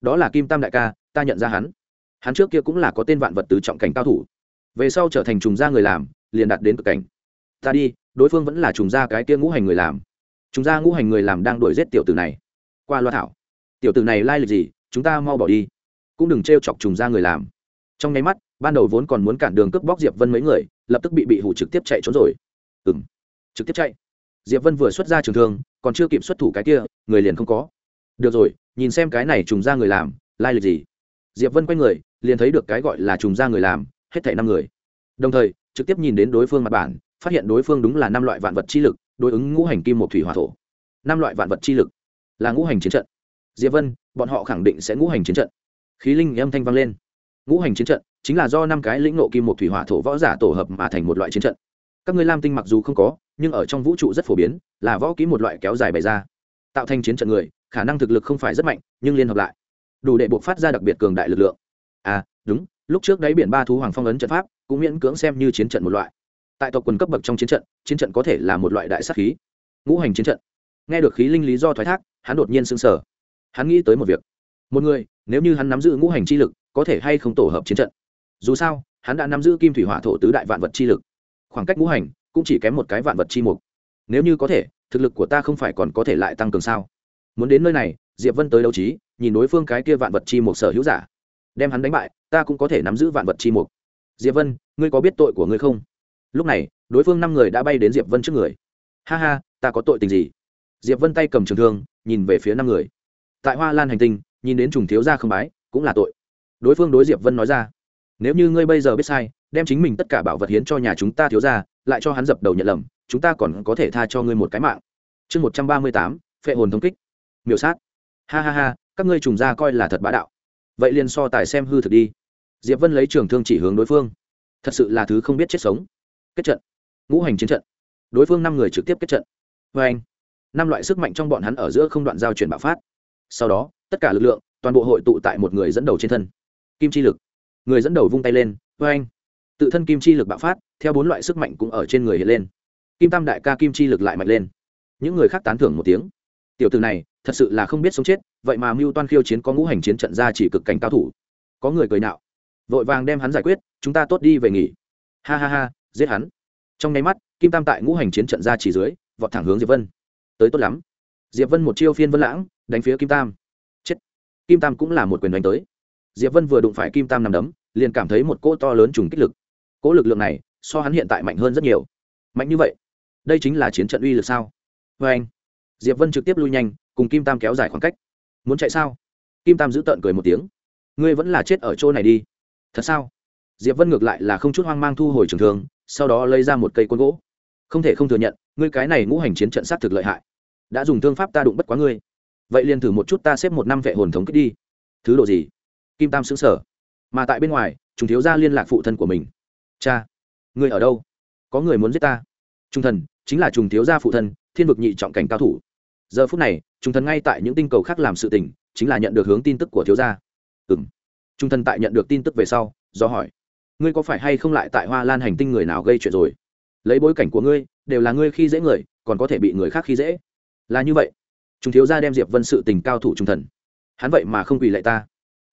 Speaker 1: Đó là kim tam đại ca, ta nhận ra hắn. Hắn trước kia cũng là có tên vạn vật tứ trọng cảnh cao thủ. Về sau trở thành trùng gia người làm, liền đạt đến cực cảnh. Ta đi, đối phương vẫn là trùng gia cái kia ngũ hành người làm. Trùng gia ngũ hành người làm đang đuổi giết tiểu tử này. Qua loa thảo. Tiểu tử này lai lịch gì, chúng ta mau bỏ đi. Cũng đừng t chọc trùng gia người làm. Trong nháy mắt ban đầu vốn còn muốn cản đường cướp bóc diệp vân mấy người, lập tức bị bị hủ trực tiếp chạy trốn rồi. Ừ trực tiếp chạy. Diệp vân vừa xuất ra trường thương, còn chưa kịp xuất thủ cái kia, người liền không có. Được rồi, nhìn xem cái này trùng ra người làm, lai lịch gì? Diệp vân quay người, liền thấy được cái gọi là trùng ra người làm, hết thảy năm người. Đồng thời, trực tiếp nhìn đến đối phương mặt bản, phát hiện đối phương đúng là năm loại vạn vật chi lực, đối ứng ngũ hành kim một thủy hỏa thổ. Năm loại vạn vật chi lực, là ngũ hành chiến trận. Diệp vân, bọn họ khẳng định sẽ ngũ hành chiến trận. Khí linh âm thanh vang lên ngũ hành chiến trận, chính là do năm cái lĩnh nộ kim một thủy hỏa thổ võ giả tổ hợp mà thành một loại chiến trận. Các ngươi lam tinh mặc dù không có, nhưng ở trong vũ trụ rất phổ biến, là võ ký một loại kéo dài bày ra. Tạo thành chiến trận người, khả năng thực lực không phải rất mạnh, nhưng liên hợp lại, đủ để buộc phát ra đặc biệt cường đại lực lượng. À đúng, lúc trước đáy biển ba thú hoàng phong ấn trận pháp, cũng miễn cưỡng xem như chiến trận một loại. Tại tộc quần cấp bậc trong chiến trận chiến trận có thể là một loại đại sắc khí. Ngũ hành chiến trận. Nghe được khí linh lý do thoái thác, hắn đột nhiên sững sờ. Hắn nghĩ tới một việc. Một người, nếu như hắn nắm giữ ngũ hành chi lực có thể hay không tổ hợp chiến trận. Dù sao, hắn đã nắm giữ kim thủy hỏa thổ tứ đại vạn vật chi lực. Khoảng cách ngũ hành cũng chỉ kém một cái vạn vật chi mục. Nếu như có thể, thực lực của ta không phải còn có thể lại tăng cường sao? Muốn đến nơi này, diệp vân tới đấu trí, nhìn đối phương cái kia vạn vật chi mục sở hữu giả. Đem hắn đánh bại, ta cũng có thể nắm giữ vạn vật chi mục. Diệp vân, ngươi có biết tội của ngươi không? Lúc này, đối phương năm người đã bay đến diệp vân trước người. Ha ha, ta có tội tình gì? Diệp vân tay cầm trường thương, nhìn về phía năm người. Tại hoa lan hành tinh, nhìn đến trùng thiếu gia không bái, cũng là tội đối phương đối diệp vân nói ra. Nếu như ngươi bây giờ biết sai, đem chính mình tất cả bảo vật hiến cho nhà chúng ta thiếu gia, lại cho hắn dập đầu nhận lầm, chúng ta còn có thể tha cho ngươi một cái mạng. Chương một trăm ba mươi tám, phệ hồn thống kích. Miểu sát. Ha ha ha, các ngươi trùng gia coi là thật bá đạo. Vậy liền so tài xem hư thực đi. Diệp vân lấy trường thương chỉ hướng đối phương. Thật sự là thứ không biết chết sống. Kết trận. Ngũ hành chiến trận. Đối phương năm người trực tiếp kết trận. Vê anh, năm loại sức mạnh trong bọn hắn ở giữa không đoạn giao chuyển bạo phát. Sau đó, tất cả lực lượng, toàn bộ hội tụ tại một người dẫn đầu trên thân kim chi lực. Người dẫn đầu vung tay lên vê anh tự thân kim chi lực bạo phát, theo bốn loại sức mạnh cũng ở trên người hiện lên. Kim tam đại ca kim chi lực lại mạnh lên. Những người khác tán thưởng một tiếng. Tiểu từ này, thật sự là không biết sống chết, vậy mà mưu toan khiêu chiến có ngũ hành chiến trận ra chỉ cực cảnh cao thủ. Có người cười nạo. Vội vàng đem hắn giải quyết, chúng ta tốt đi về nghỉ. Ha ha ha, giết hắn. Trong nháy mắt, kim tam tại ngũ hành chiến trận ra chỉ dưới, vọt thẳng hướng diệp vân. Tới tốt lắm. Diệp vân một chiêu phiên vân lãng, đánh phía kim tam. Chết. Kim tam cũng là một quyền đánh tới diệp vân vừa đụng phải kim tam nằm đấm, liền cảm thấy một cỗ to lớn trùng kích lực. Cỗ lực lượng này, so hắn hiện tại mạnh hơn rất nhiều. Mạnh như vậy, đây chính là chiến trận uy lực sao? Vê anh, diệp vân trực tiếp lui nhanh, cùng kim tam kéo dài khoảng cách. Muốn chạy sao? Kim tam giữ tợn cười một tiếng. Ngươi vẫn là chết ở chỗ này đi. Thật sao? Diệp vân ngược lại là không chút hoang mang thu hồi trường thường sau đó lấy ra một cây côn gỗ. Không thể không thừa nhận, ngươi cái này ngũ hành chiến trận sát thực lợi hại. Đã dùng thương pháp ta đụng bất quá ngươi. Vậy liền thử một chút ta xếp một năm vệ hồn thống kích đi. Thứ độ gì? Kim tam xứng sở mà tại bên ngoài chúng thiếu gia liên lạc phụ thân của mình. Cha ngươi ở đâu? Có người muốn giết ta? Trung thần, chính là trùng thiếu gia phụ thân, thiên vực nhị trọng cảnh cao thủ. Giờ phút này trung thần ngay tại những tinh cầu khác làm sự tình, chính là nhận được hướng tin tức của thiếu gia. Ừ m trung thần tại nhận được tin tức về sau, do hỏi, ngươi có phải hay không lại tại hoa lan hành tinh người nào gây chuyện rồi? Lấy bối cảnh của ngươi, đều là ngươi khi dễ người, còn có thể bị người khác khi dễ. Là như vậy. Chúng thiếu gia đem diệp vân sự tình cao thủ trung thần. Hắn vậy mà không quỳ lại ta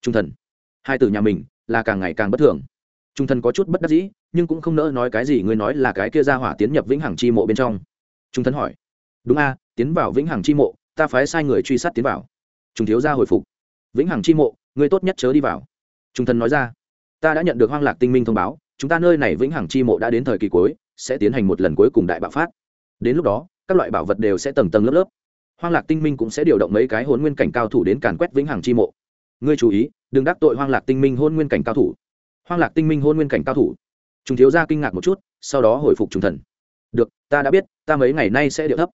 Speaker 1: trung thần. Hai từ nhà mình là càng ngày càng bất thường. Trung thần có chút bất đắc dĩ, nhưng cũng không nỡ nói cái gì, ngươi nói là cái kia ra hỏa tiến nhập vĩnh hằng chi mộ bên trong. Trung thần hỏi. Đúng a, tiến vào vĩnh hằng chi mộ, ta phái sai người truy sát tiến vào. Trung thiếu gia hồi phục. Vĩnh hằng chi mộ, ngươi tốt nhất chớ đi vào. Trung thần nói ra. Ta đã nhận được hoang lạc tinh minh thông báo, chúng ta nơi này vĩnh hằng chi mộ đã đến thời kỳ cuối, sẽ tiến hành một lần cuối cùng đại bạo phát. Đến lúc đó, các loại bảo vật đều sẽ tầng tầng lớp lớp. Hoang lạc tinh minh cũng sẽ điều động mấy cái hồn nguyên cảnh cao thủ đến càn quét vĩnh hằng chi mộ ngươi chú ý, đừng đắc tội hoang lạc tinh minh hôn nguyên cảnh cao thủ. Hoang lạc tinh minh hôn nguyên cảnh cao thủ. Chúng thiếu gia kinh ngạc một chút, sau đó hồi phục trung thần. Được, ta đã biết, ta mấy ngày nay sẽ điệu thấp.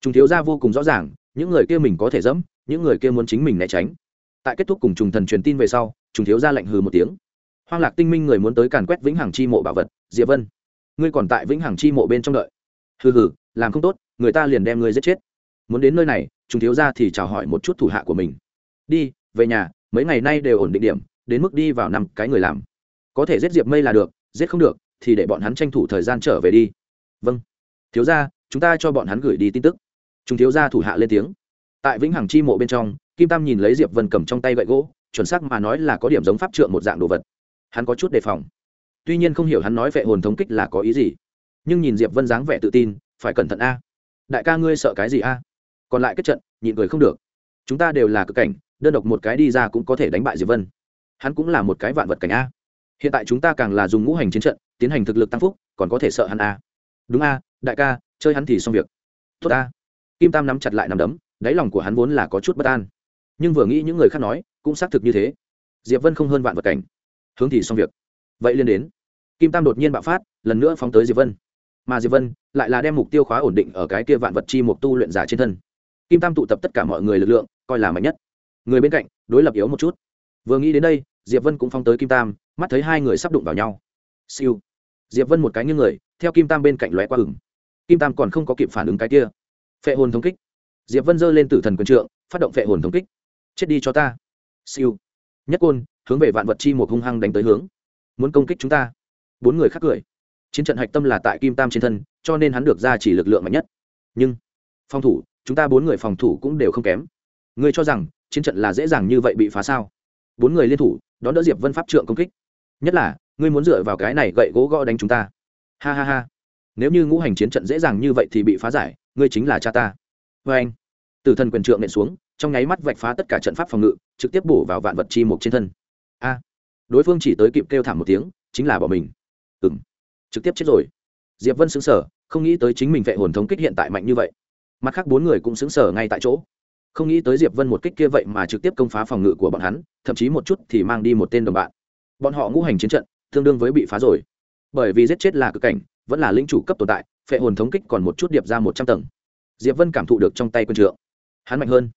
Speaker 1: Chúng thiếu gia vô cùng rõ ràng, những người kia mình có thể dẫm, những người kia muốn chính mình né tránh. Tại kết thúc cùng trùng thần truyền tin về sau chúng thiếu gia lạnh hừ một tiếng. Hoang lạc tinh minh người muốn tới càn quét vĩnh hằng chi mộ bảo vật, diệp vân. Ngươi còn tại vĩnh hằng chi mộ bên trong đợi. Hừ hừ, làm không tốt, người ta liền đem ngươi giết chết. Muốn đến nơi này chúng thiếu gia thì chào hỏi một chút thủ hạ của mình. Đi, về nhà mấy ngày nay đều ổn định điểm, đến mức đi vào năm cái người làm. Có thể giết diệp mây là được, giết không được, thì để bọn hắn tranh thủ thời gian trở về đi. Vâng. Thiếu ra chúng ta cho bọn hắn gửi đi tin tức. Chúng thiếu ra thủ hạ lên tiếng. Tại vĩnh hằng chi mộ bên trong, kim tam nhìn lấy diệp vân cầm trong tay gậy gỗ, chuẩn xác mà nói là có điểm giống pháp trượng một dạng đồ vật. Hắn có chút đề phòng. Tuy nhiên không hiểu hắn nói vệ hồn thống kích là có ý gì. Nhưng nhìn diệp vân dáng vẻ tự tin, phải cẩn thận a. Đại ca ngươi sợ cái gì a? Còn lại kết trận, nhịn cười không được. Chúng ta đều là cực cảnh đơn độc một cái đi ra cũng có thể đánh bại diệp vân hắn cũng là một cái vạn vật cảnh a hiện tại chúng ta càng là dùng ngũ hành chiến trận tiến hành thực lực tăng phúc còn có thể sợ hắn a đúng a đại ca chơi hắn thì xong việc tốt a kim tam nắm chặt lại nắm đấm đáy lòng của hắn vốn là có chút bất an nhưng vừa nghĩ những người khác nói cũng xác thực như thế diệp vân không hơn vạn vật cảnh hướng thì xong việc vậy liên đến kim tam đột nhiên bạo phát lần nữa phóng tới diệp vân mà diệp vân lại là đem mục tiêu khóa ổn định ở cái kia vạn vật chi mục tu luyện giả trên thân kim tam tụ tập tất cả mọi người lực lượng coi là mạnh nhất người bên cạnh đối lập yếu một chút. Vừa nghĩ đến đây, diệp vân cũng phong tới kim tam, mắt thấy hai người sắp đụng vào nhau. Siêu. Diệp vân một cái như người, theo kim tam bên cạnh lóe qua ửng. Kim tam còn không có kịp phản ứng cái kia. Phệ hồn thống kích. Diệp vân giơ lên tử thần quân trượng, phát động phệ hồn thống kích. Chết đi cho ta. Siêu. Nhất côn, hướng về vạn vật chi một hung hăng đánh tới hướng. Muốn công kích chúng ta. Bốn người khác cười. Chiến trận hạch tâm là tại kim tam trên thân, cho nên hắn được ra chỉ lực lượng mạnh nhất. Nhưng, phòng thủ, chúng ta bốn người phòng thủ cũng đều không kém. Ngươi cho rằng chiến trận là dễ dàng như vậy bị phá sao? Bốn người liên thủ, đón đỡ diệp vân pháp trượng công kích. Nhất là, ngươi muốn dựa vào cái này gậy gỗ gõ đánh chúng ta. Ha ha ha. Nếu như ngũ hành chiến trận dễ dàng như vậy thì bị phá giải, ngươi chính là cha ta. Vê anh từ thần quyền trượng nện xuống, trong nháy mắt vạch phá tất cả trận pháp phòng ngự, trực tiếp bổ vào vạn vật chi mục trên thân. A. Đối phương chỉ tới kịp kêu thảm một tiếng, chính là bỏ mình. Ừng trực tiếp chết rồi. Diệp vân xứng sở không nghĩ tới chính mình vệ hồn thống kích hiện tại mạnh như vậy. Mặt khác bốn người cũng xứng sở ngay tại chỗ không nghĩ tới diệp vân một kích kia vậy mà trực tiếp công phá phòng ngự của bọn hắn, thậm chí một chút thì mang đi một tên đồng bạn. Bọn họ ngũ hành chiến trận, tương đương với bị phá rồi. Bởi vì giết chết là cực cảnh, vẫn là linh chủ cấp tồn tại, phệ hồn thống kích còn một chút điệp ra một trăm tầng. Diệp vân cảm thụ được trong tay quân trượng. Hắn mạnh hơn.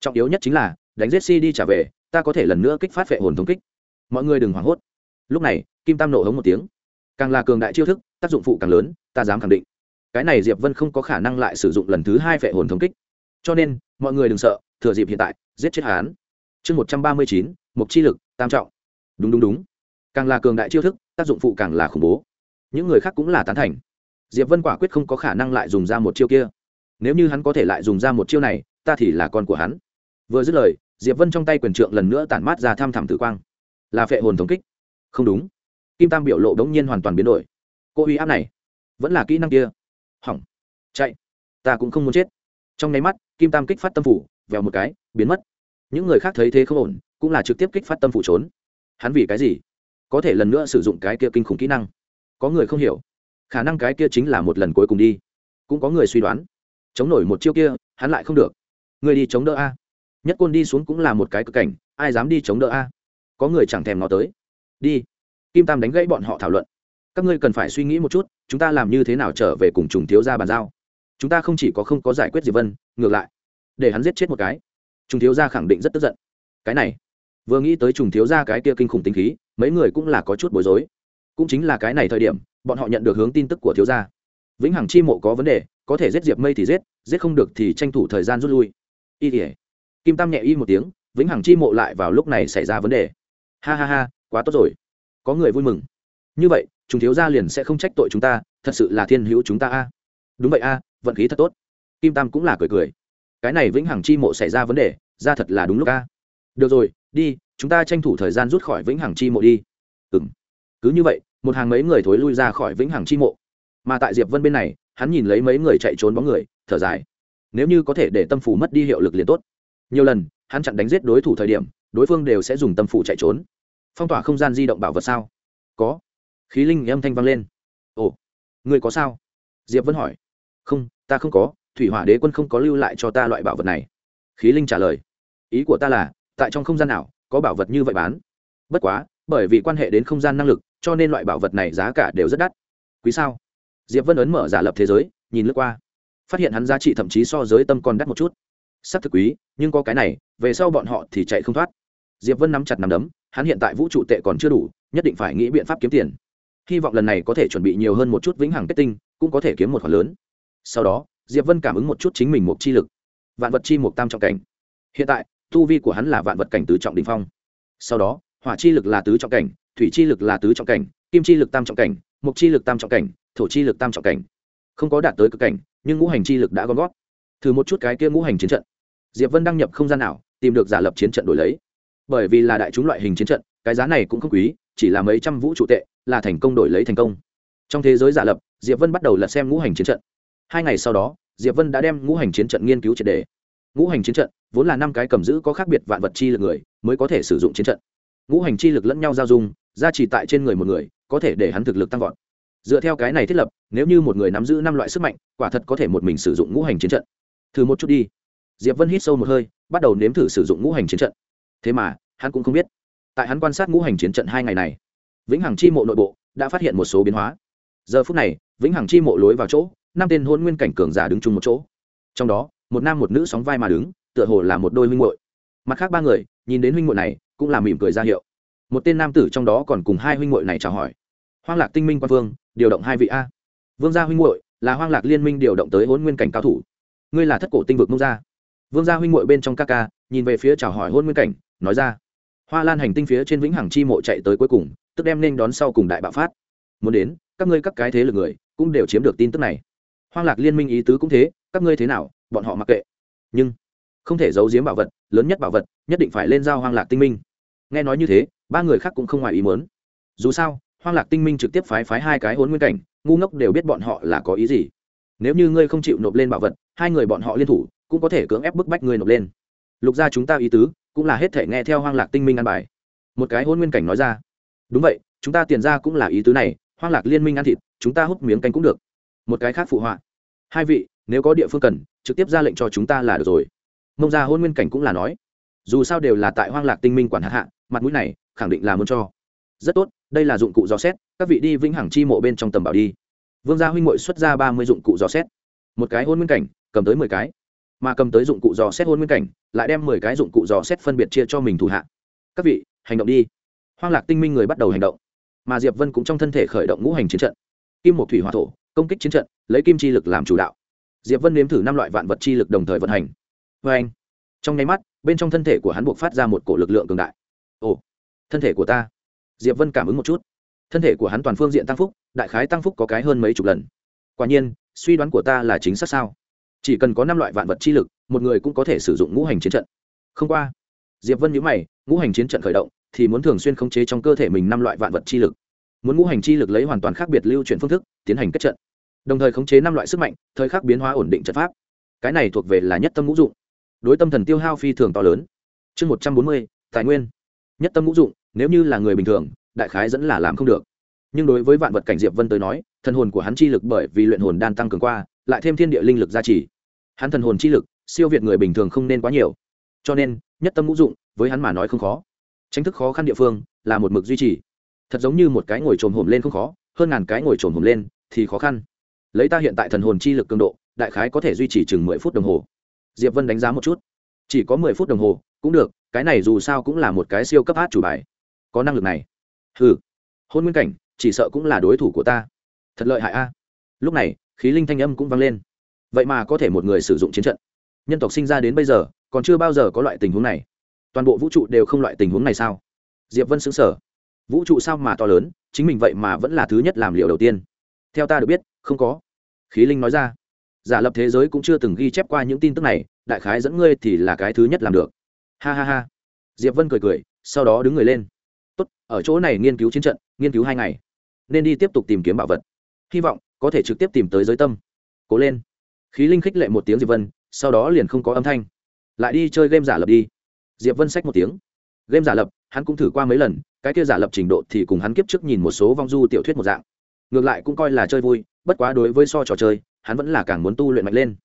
Speaker 1: Trọng yếu nhất chính là, đánh giết si đi trả về, ta có thể lần nữa kích phát phệ hồn thống kích. Mọi người đừng hoảng hốt. Lúc này, kim tam nổ hống một tiếng. Càng là cường đại chiêu thức, tác dụng phụ càng lớn, ta dám khẳng định. Cái này diệp vân không có khả năng lại sử dụng lần thứ hai phệ hồn thống kích. Cho nên mọi người đừng sợ, thừa dịp hiện tại, giết chết hắn. Chương một trăm ba mươi chín mục chi lực, tam trọng. Đúng đúng đúng. Càng là cường đại chiêu thức, tác dụng phụ càng là khủng bố. Những người khác cũng là tán thành. Diệp vân quả quyết không có khả năng lại dùng ra một chiêu kia. Nếu như hắn có thể lại dùng ra một chiêu này, ta thì là con của hắn. Vừa dứt lời, diệp vân trong tay quyền trượng lần nữa tản mát ra tham thảm tử quang. Là phệ hồn thống kích. Không đúng. Kim tam biểu lộ đống nhiên hoàn toàn biến đổi. Cô uy áp này, vẫn là kỹ năng kia. Hỏng. Chạy. Ta cũng không muốn chết trong nháy mắt, kim tam kích phát tâm phủ, vèo một cái, biến mất. Những người khác thấy thế không ổn, cũng là trực tiếp kích phát tâm phủ trốn. Hắn vì cái gì? Có thể lần nữa sử dụng cái kia kinh khủng kỹ năng. Có người không hiểu. Khả năng cái kia chính là một lần cuối cùng đi. Cũng có người suy đoán. Chống nổi một chiêu kia, hắn lại không được. Người đi chống đỡ a. Nhất côn đi xuống cũng là một cái cực cảnh, ai dám đi chống đỡ a? Có người chẳng thèm nó tới. Đi. Kim tam đánh gãy bọn họ thảo luận. Các ngươi cần phải suy nghĩ một chút, chúng ta làm như thế nào trở về cùng trùng thiếu gia bàn giao? Chúng ta không chỉ có không có giải quyết diệp vân, ngược lại, để hắn giết chết một cái. Trùng thiếu gia khẳng định rất tức giận. Cái này, vừa nghĩ tới trùng thiếu gia cái kia kinh khủng tính khí, mấy người cũng là có chút bối rối. Cũng chính là cái này thời điểm, bọn họ nhận được hướng tin tức của thiếu gia. Vĩnh hằng chi mộ có vấn đề, có thể giết diệp mây thì giết giết không được thì tranh thủ thời gian rút lui. Y tỉa kim tam nhẹ y một tiếng, vĩnh hằng chi mộ lại vào lúc này xảy ra vấn đề. Ha ha ha, quá tốt rồi. Có người vui mừng. Như vậy chúng thiếu gia liền sẽ không trách tội chúng ta, thật sự là thiên hữu chúng ta a. Đúng vậy a vận khí thật tốt. Kim tam cũng là cười cười. Cái này vĩnh hằng chi mộ xảy ra vấn đề, ra thật là đúng lúc ca được rồi, đi, chúng ta tranh thủ thời gian rút khỏi vĩnh hằng chi mộ đi. Ừ m cứ như vậy, một hàng mấy người thối lui ra khỏi vĩnh hằng chi mộ. Mà tại diệp vân bên này, hắn nhìn lấy mấy người chạy trốn bóng người, thở dài. Nếu như có thể để tâm phủ mất đi hiệu lực liền tốt. Nhiều lần, hắn chặn đánh giết đối thủ thời điểm, đối phương đều sẽ dùng tâm phủ chạy trốn. Phong tỏa không gian di động bảo vật sao? Có. Khí linh âm thanh vang lên. Ồ, người có sao? Diệp vân hỏi. Không ta không có, thủy hỏa đế quân không có lưu lại cho ta loại bảo vật này. Khí linh trả lời, ý của ta là, tại trong không gian nào, có bảo vật như vậy bán? Bất quá, bởi vì quan hệ đến không gian năng lực, cho nên loại bảo vật này giá cả đều rất đắt. Quý sao? Diệp vân ấn mở giả lập thế giới, nhìn lướt qua. Phát hiện hắn giá trị thậm chí so giới tâm còn đắt một chút. Sắc thực quý, nhưng có cái này, về sau bọn họ thì chạy không thoát. Diệp vân nắm chặt nắm đấm, hắn hiện tại vũ trụ tệ còn chưa đủ, nhất định phải nghĩ biện pháp kiếm tiền. Hy vọng lần này có thể chuẩn bị nhiều hơn một chút vĩnh hằng kết tinh, cũng có thể kiếm một khoản lớn sau đó, diệp vân cảm ứng một chút chính mình một chi lực. Vạn vật chi một tam trọng cảnh. Hiện tại, tu vi của hắn là vạn vật cảnh tứ trọng đình phong. Sau đó, hỏa chi lực là tứ trọng cảnh, thủy chi lực là tứ trọng cảnh, kim chi lực tam trọng cảnh, mục chi lực tam trọng cảnh, thổ chi lực tam trọng cảnh. Không có đạt tới cực cảnh, nhưng ngũ hành chi lực đã gom gót thử một chút cái kia ngũ hành chiến trận. Diệp vân đăng nhập không gian nào, tìm được giả lập chiến trận đổi lấy. Bởi vì là đại chúng loại hình chiến trận, cái giá này cũng không quý, chỉ là mấy trăm vũ trụ tệ, là thành công đổi lấy thành công. Trong thế giới giả lập, diệp vân bắt đầu lật xem ngũ hành chiến trận hai ngày sau đó, diệp vân đã đem ngũ hành chiến trận nghiên cứu triệt đề. Ngũ hành chiến trận vốn là năm cái cầm giữ có khác biệt vạn vật chi lực người mới có thể sử dụng chiến trận. Ngũ hành chi lực lẫn nhau giao dung, gia trì tại trên người một người, có thể để hắn thực lực tăng vọt. Dựa theo cái này thiết lập, nếu như một người nắm giữ năm loại sức mạnh, quả thật có thể một mình sử dụng ngũ hành chiến trận. Thử một chút đi. Diệp vân hít sâu một hơi, bắt đầu nếm thử sử dụng ngũ hành chiến trận. Thế mà, hắn cũng không biết. Tại hắn quan sát ngũ hành chiến trận hai ngày này, vĩnh hằng chi mộ nội bộ đã phát hiện một số biến hóa. Giờ phút này, vĩnh hằng chi mộ lối vào chỗ năm tên hôn nguyên cảnh cường giả đứng chung một chỗ. Trong đó, một nam một nữ sóng vai mà đứng, tựa hồ là một đôi huynh muội. Mặt khác ba người, nhìn đến huynh muội này, cũng là mỉm cười ra hiệu. Một tên nam tử trong đó còn cùng hai huynh muội này chào hỏi. Hoang lạc tinh minh quan vương, điều động hai vị a. Vương gia huynh muội, là hoang lạc liên minh điều động tới hôn nguyên cảnh cao thủ. Ngươi là thất cổ tinh vực mông gia. Vương gia huynh muội bên trong ca ca, nhìn về phía chào hỏi hôn nguyên cảnh, nói ra. Hoa lan hành tinh phía trên vĩnh hằng chi mộ chạy tới cuối cùng, tức đem nên đón sau cùng đại bạo phát. Muốn đến, các ngươi các cái thế lực người, cũng đều chiếm được tin tức này hoang lạc liên minh ý tứ cũng thế, các ngươi thế nào, bọn họ mặc kệ. Nhưng, không thể giấu giếm bảo vật, lớn nhất bảo vật, nhất định phải lên giao hoang lạc tinh minh. Nghe nói như thế, ba người khác cũng không ngoài ý muốn. Dù sao, hoang lạc tinh minh trực tiếp phái phái hai cái hôn nguyên cảnh, ngu ngốc đều biết bọn họ là có ý gì. Nếu như ngươi không chịu nộp lên bảo vật, hai người bọn họ liên thủ, cũng có thể cưỡng ép bức bách ngươi nộp lên. Lục gia chúng ta ý tứ, cũng là hết thể nghe theo hoang lạc tinh minh ăn bài. Một cái hôn nguyên cảnh nói ra. Đúng vậy, chúng ta tiền ra cũng là ý tứ này, hoang lạc liên minh ăn thịt, chúng ta hút miếng canh cũng được một cái khác phụ họa. Hai vị, nếu có địa phương cần, trực tiếp ra lệnh cho chúng ta là được rồi. Mông ra hôn nguyên cảnh cũng là nói. Dù sao đều là tại hoang lạc tinh minh quản hạ hạ, mặt mũi này khẳng định là muốn cho. Rất tốt, đây là dụng cụ dò xét, các vị đi vĩnh hằng chi mộ bên trong tầm bảo đi. Vương gia huynh mội xuất ra ba mươi dụng cụ dò xét. Một cái hôn nguyên cảnh, cầm tới mười cái. Mà cầm tới dụng cụ dò xét hôn nguyên cảnh, lại đem mười cái dụng cụ dò xét phân biệt chia cho mình thủ hạ. Các vị, hành động đi. Hoang lạc tinh minh người bắt đầu hành động. Mà diệp vân cũng trong thân thể khởi động ngũ hành chiến trận. Kim một thủy hỏa thổ công kích chiến trận, lấy kim chi lực làm chủ đạo. Diệp vân nếm thử năm loại vạn vật chi lực đồng thời vận hành. Vê anh, trong nháy mắt, bên trong thân thể của hắn buộc phát ra một cổ lực lượng cường đại. Ồ, thân thể của ta. Diệp vân cảm ứng một chút. Thân thể của hắn toàn phương diện tăng phúc, đại khái tăng phúc có cái hơn mấy chục lần. Quả nhiên, suy đoán của ta là chính xác sao? Chỉ cần có năm loại vạn vật chi lực, một người cũng có thể sử dụng ngũ hành chiến trận. Không qua. Diệp vân nhớ mày, ngũ hành chiến trận khởi động, thì muốn thường xuyên khống chế trong cơ thể mình năm loại vạn vật chi lực muốn ngũ hành chi lực lấy hoàn toàn khác biệt lưu chuyển phương thức, tiến hành kết trận. Đồng thời khống chế năm loại sức mạnh, thời khắc biến hóa ổn định trận pháp. Cái này thuộc về là nhất tâm ngũ dụng. Đối tâm thần tiêu hao phi thường to lớn. Chương một trăm bốn mươi, tài nguyên. Nhất tâm ngũ dụng, nếu như là người bình thường, đại khái dẫn là làm không được. Nhưng đối với vạn vật cảnh diệp vân tới nói, thần hồn của hắn chi lực bởi vì luyện hồn đan tăng cường qua, lại thêm thiên địa linh lực gia trì. Hắn thần hồn chi lực, siêu việt người bình thường không nên quá nhiều. Cho nên, nhất tâm ngũ dụng, với hắn mà nói không khó. Tranh thức khó khăn địa phương, là một mực duy trì thật giống như một cái ngồi trồm hổm lên không khó, hơn ngàn cái ngồi trồm hổm lên thì khó khăn. Lấy ta hiện tại thần hồn chi lực cường độ, đại khái có thể duy trì chừng mười phút đồng hồ. Diệp vân đánh giá một chút. Chỉ có mười phút đồng hồ, cũng được, cái này dù sao cũng là một cái siêu cấp hát chủ bài. Có năng lực này. Ừ hôn nguyên cảnh, chỉ sợ cũng là đối thủ của ta. Thật lợi hại a. Lúc này, khí linh thanh âm cũng vang lên. Vậy mà có thể một người sử dụng chiến trận. Nhân tộc sinh ra đến bây giờ, còn chưa bao giờ có loại tình huống này. Toàn bộ vũ trụ đều không loại tình huống này sao? Diệp vân xứng sở vũ trụ sao mà to lớn, chính mình vậy mà vẫn là thứ nhất làm liệu đầu tiên. Theo ta được biết, không có. Khí linh nói ra. Giả lập thế giới cũng chưa từng ghi chép qua những tin tức này, đại khái dẫn ngươi thì là cái thứ nhất làm được. Ha ha ha. Diệp vân cười cười, sau đó đứng người lên. Tốt, ở chỗ này nghiên cứu chiến trận, nghiên cứu hai ngày. Nên đi tiếp tục tìm kiếm bảo vật. Hy vọng, có thể trực tiếp tìm tới giới tâm. Cố lên. Khí linh khích lệ một tiếng diệp vân, sau đó liền không có âm thanh. Lại đi chơi game giả lập đi. Diệp vân xách một tiếng. Game giả lập hắn cũng thử qua mấy lần, cái kia giả lập trình độ thì cùng hắn kiếp trước nhìn một số vong du tiểu thuyết một dạng. Ngược lại cũng coi là chơi vui, bất quá đối với so trò chơi, hắn vẫn là càng muốn tu luyện mạnh lên.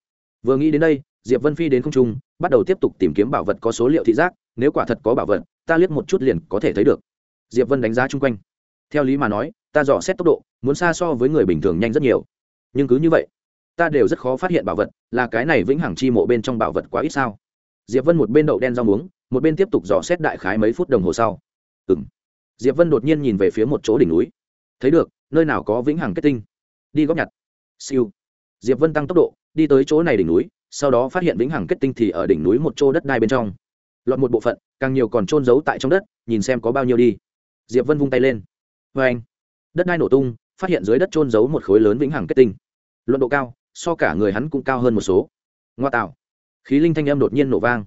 Speaker 1: Vừa nghĩ đến đây, diệp vân phi đến không trung, bắt đầu tiếp tục tìm kiếm bảo vật có số liệu thị giác, nếu quả thật có bảo vật, ta liếc một chút liền có thể thấy được. Diệp vân đánh giá chung quanh. Theo lý mà nói, ta dò xét tốc độ, muốn xa so với người bình thường nhanh rất nhiều. Nhưng cứ như vậy, ta đều rất khó phát hiện bảo vật, là cái này vĩnh hằng chi mộ bên trong bảo vật quá ít sao? Diệp vân một bên đậu đen rau muống một bên tiếp tục dò xét đại khái mấy phút đồng hồ sau. Ừng diệp vân đột nhiên nhìn về phía một chỗ đỉnh núi. Thấy được, nơi nào có vĩnh hằng kết tinh? Đi góp nhặt. Siêu. Diệp vân tăng tốc độ, đi tới chỗ này đỉnh núi, sau đó phát hiện vĩnh hằng kết tinh thì ở đỉnh núi một chỗ đất đai bên trong. Lọt một bộ phận, càng nhiều còn trôn giấu tại trong đất, nhìn xem có bao nhiêu đi. Diệp vân vung tay lên. Vê anh. Đất đai nổ tung, phát hiện dưới đất trôn giấu một khối lớn vĩnh hằng kết tinh. Luận độ cao, so cả người hắn cũng cao hơn một số. Ngoa tạo. Khí linh thanh em đột nhiên nổ vang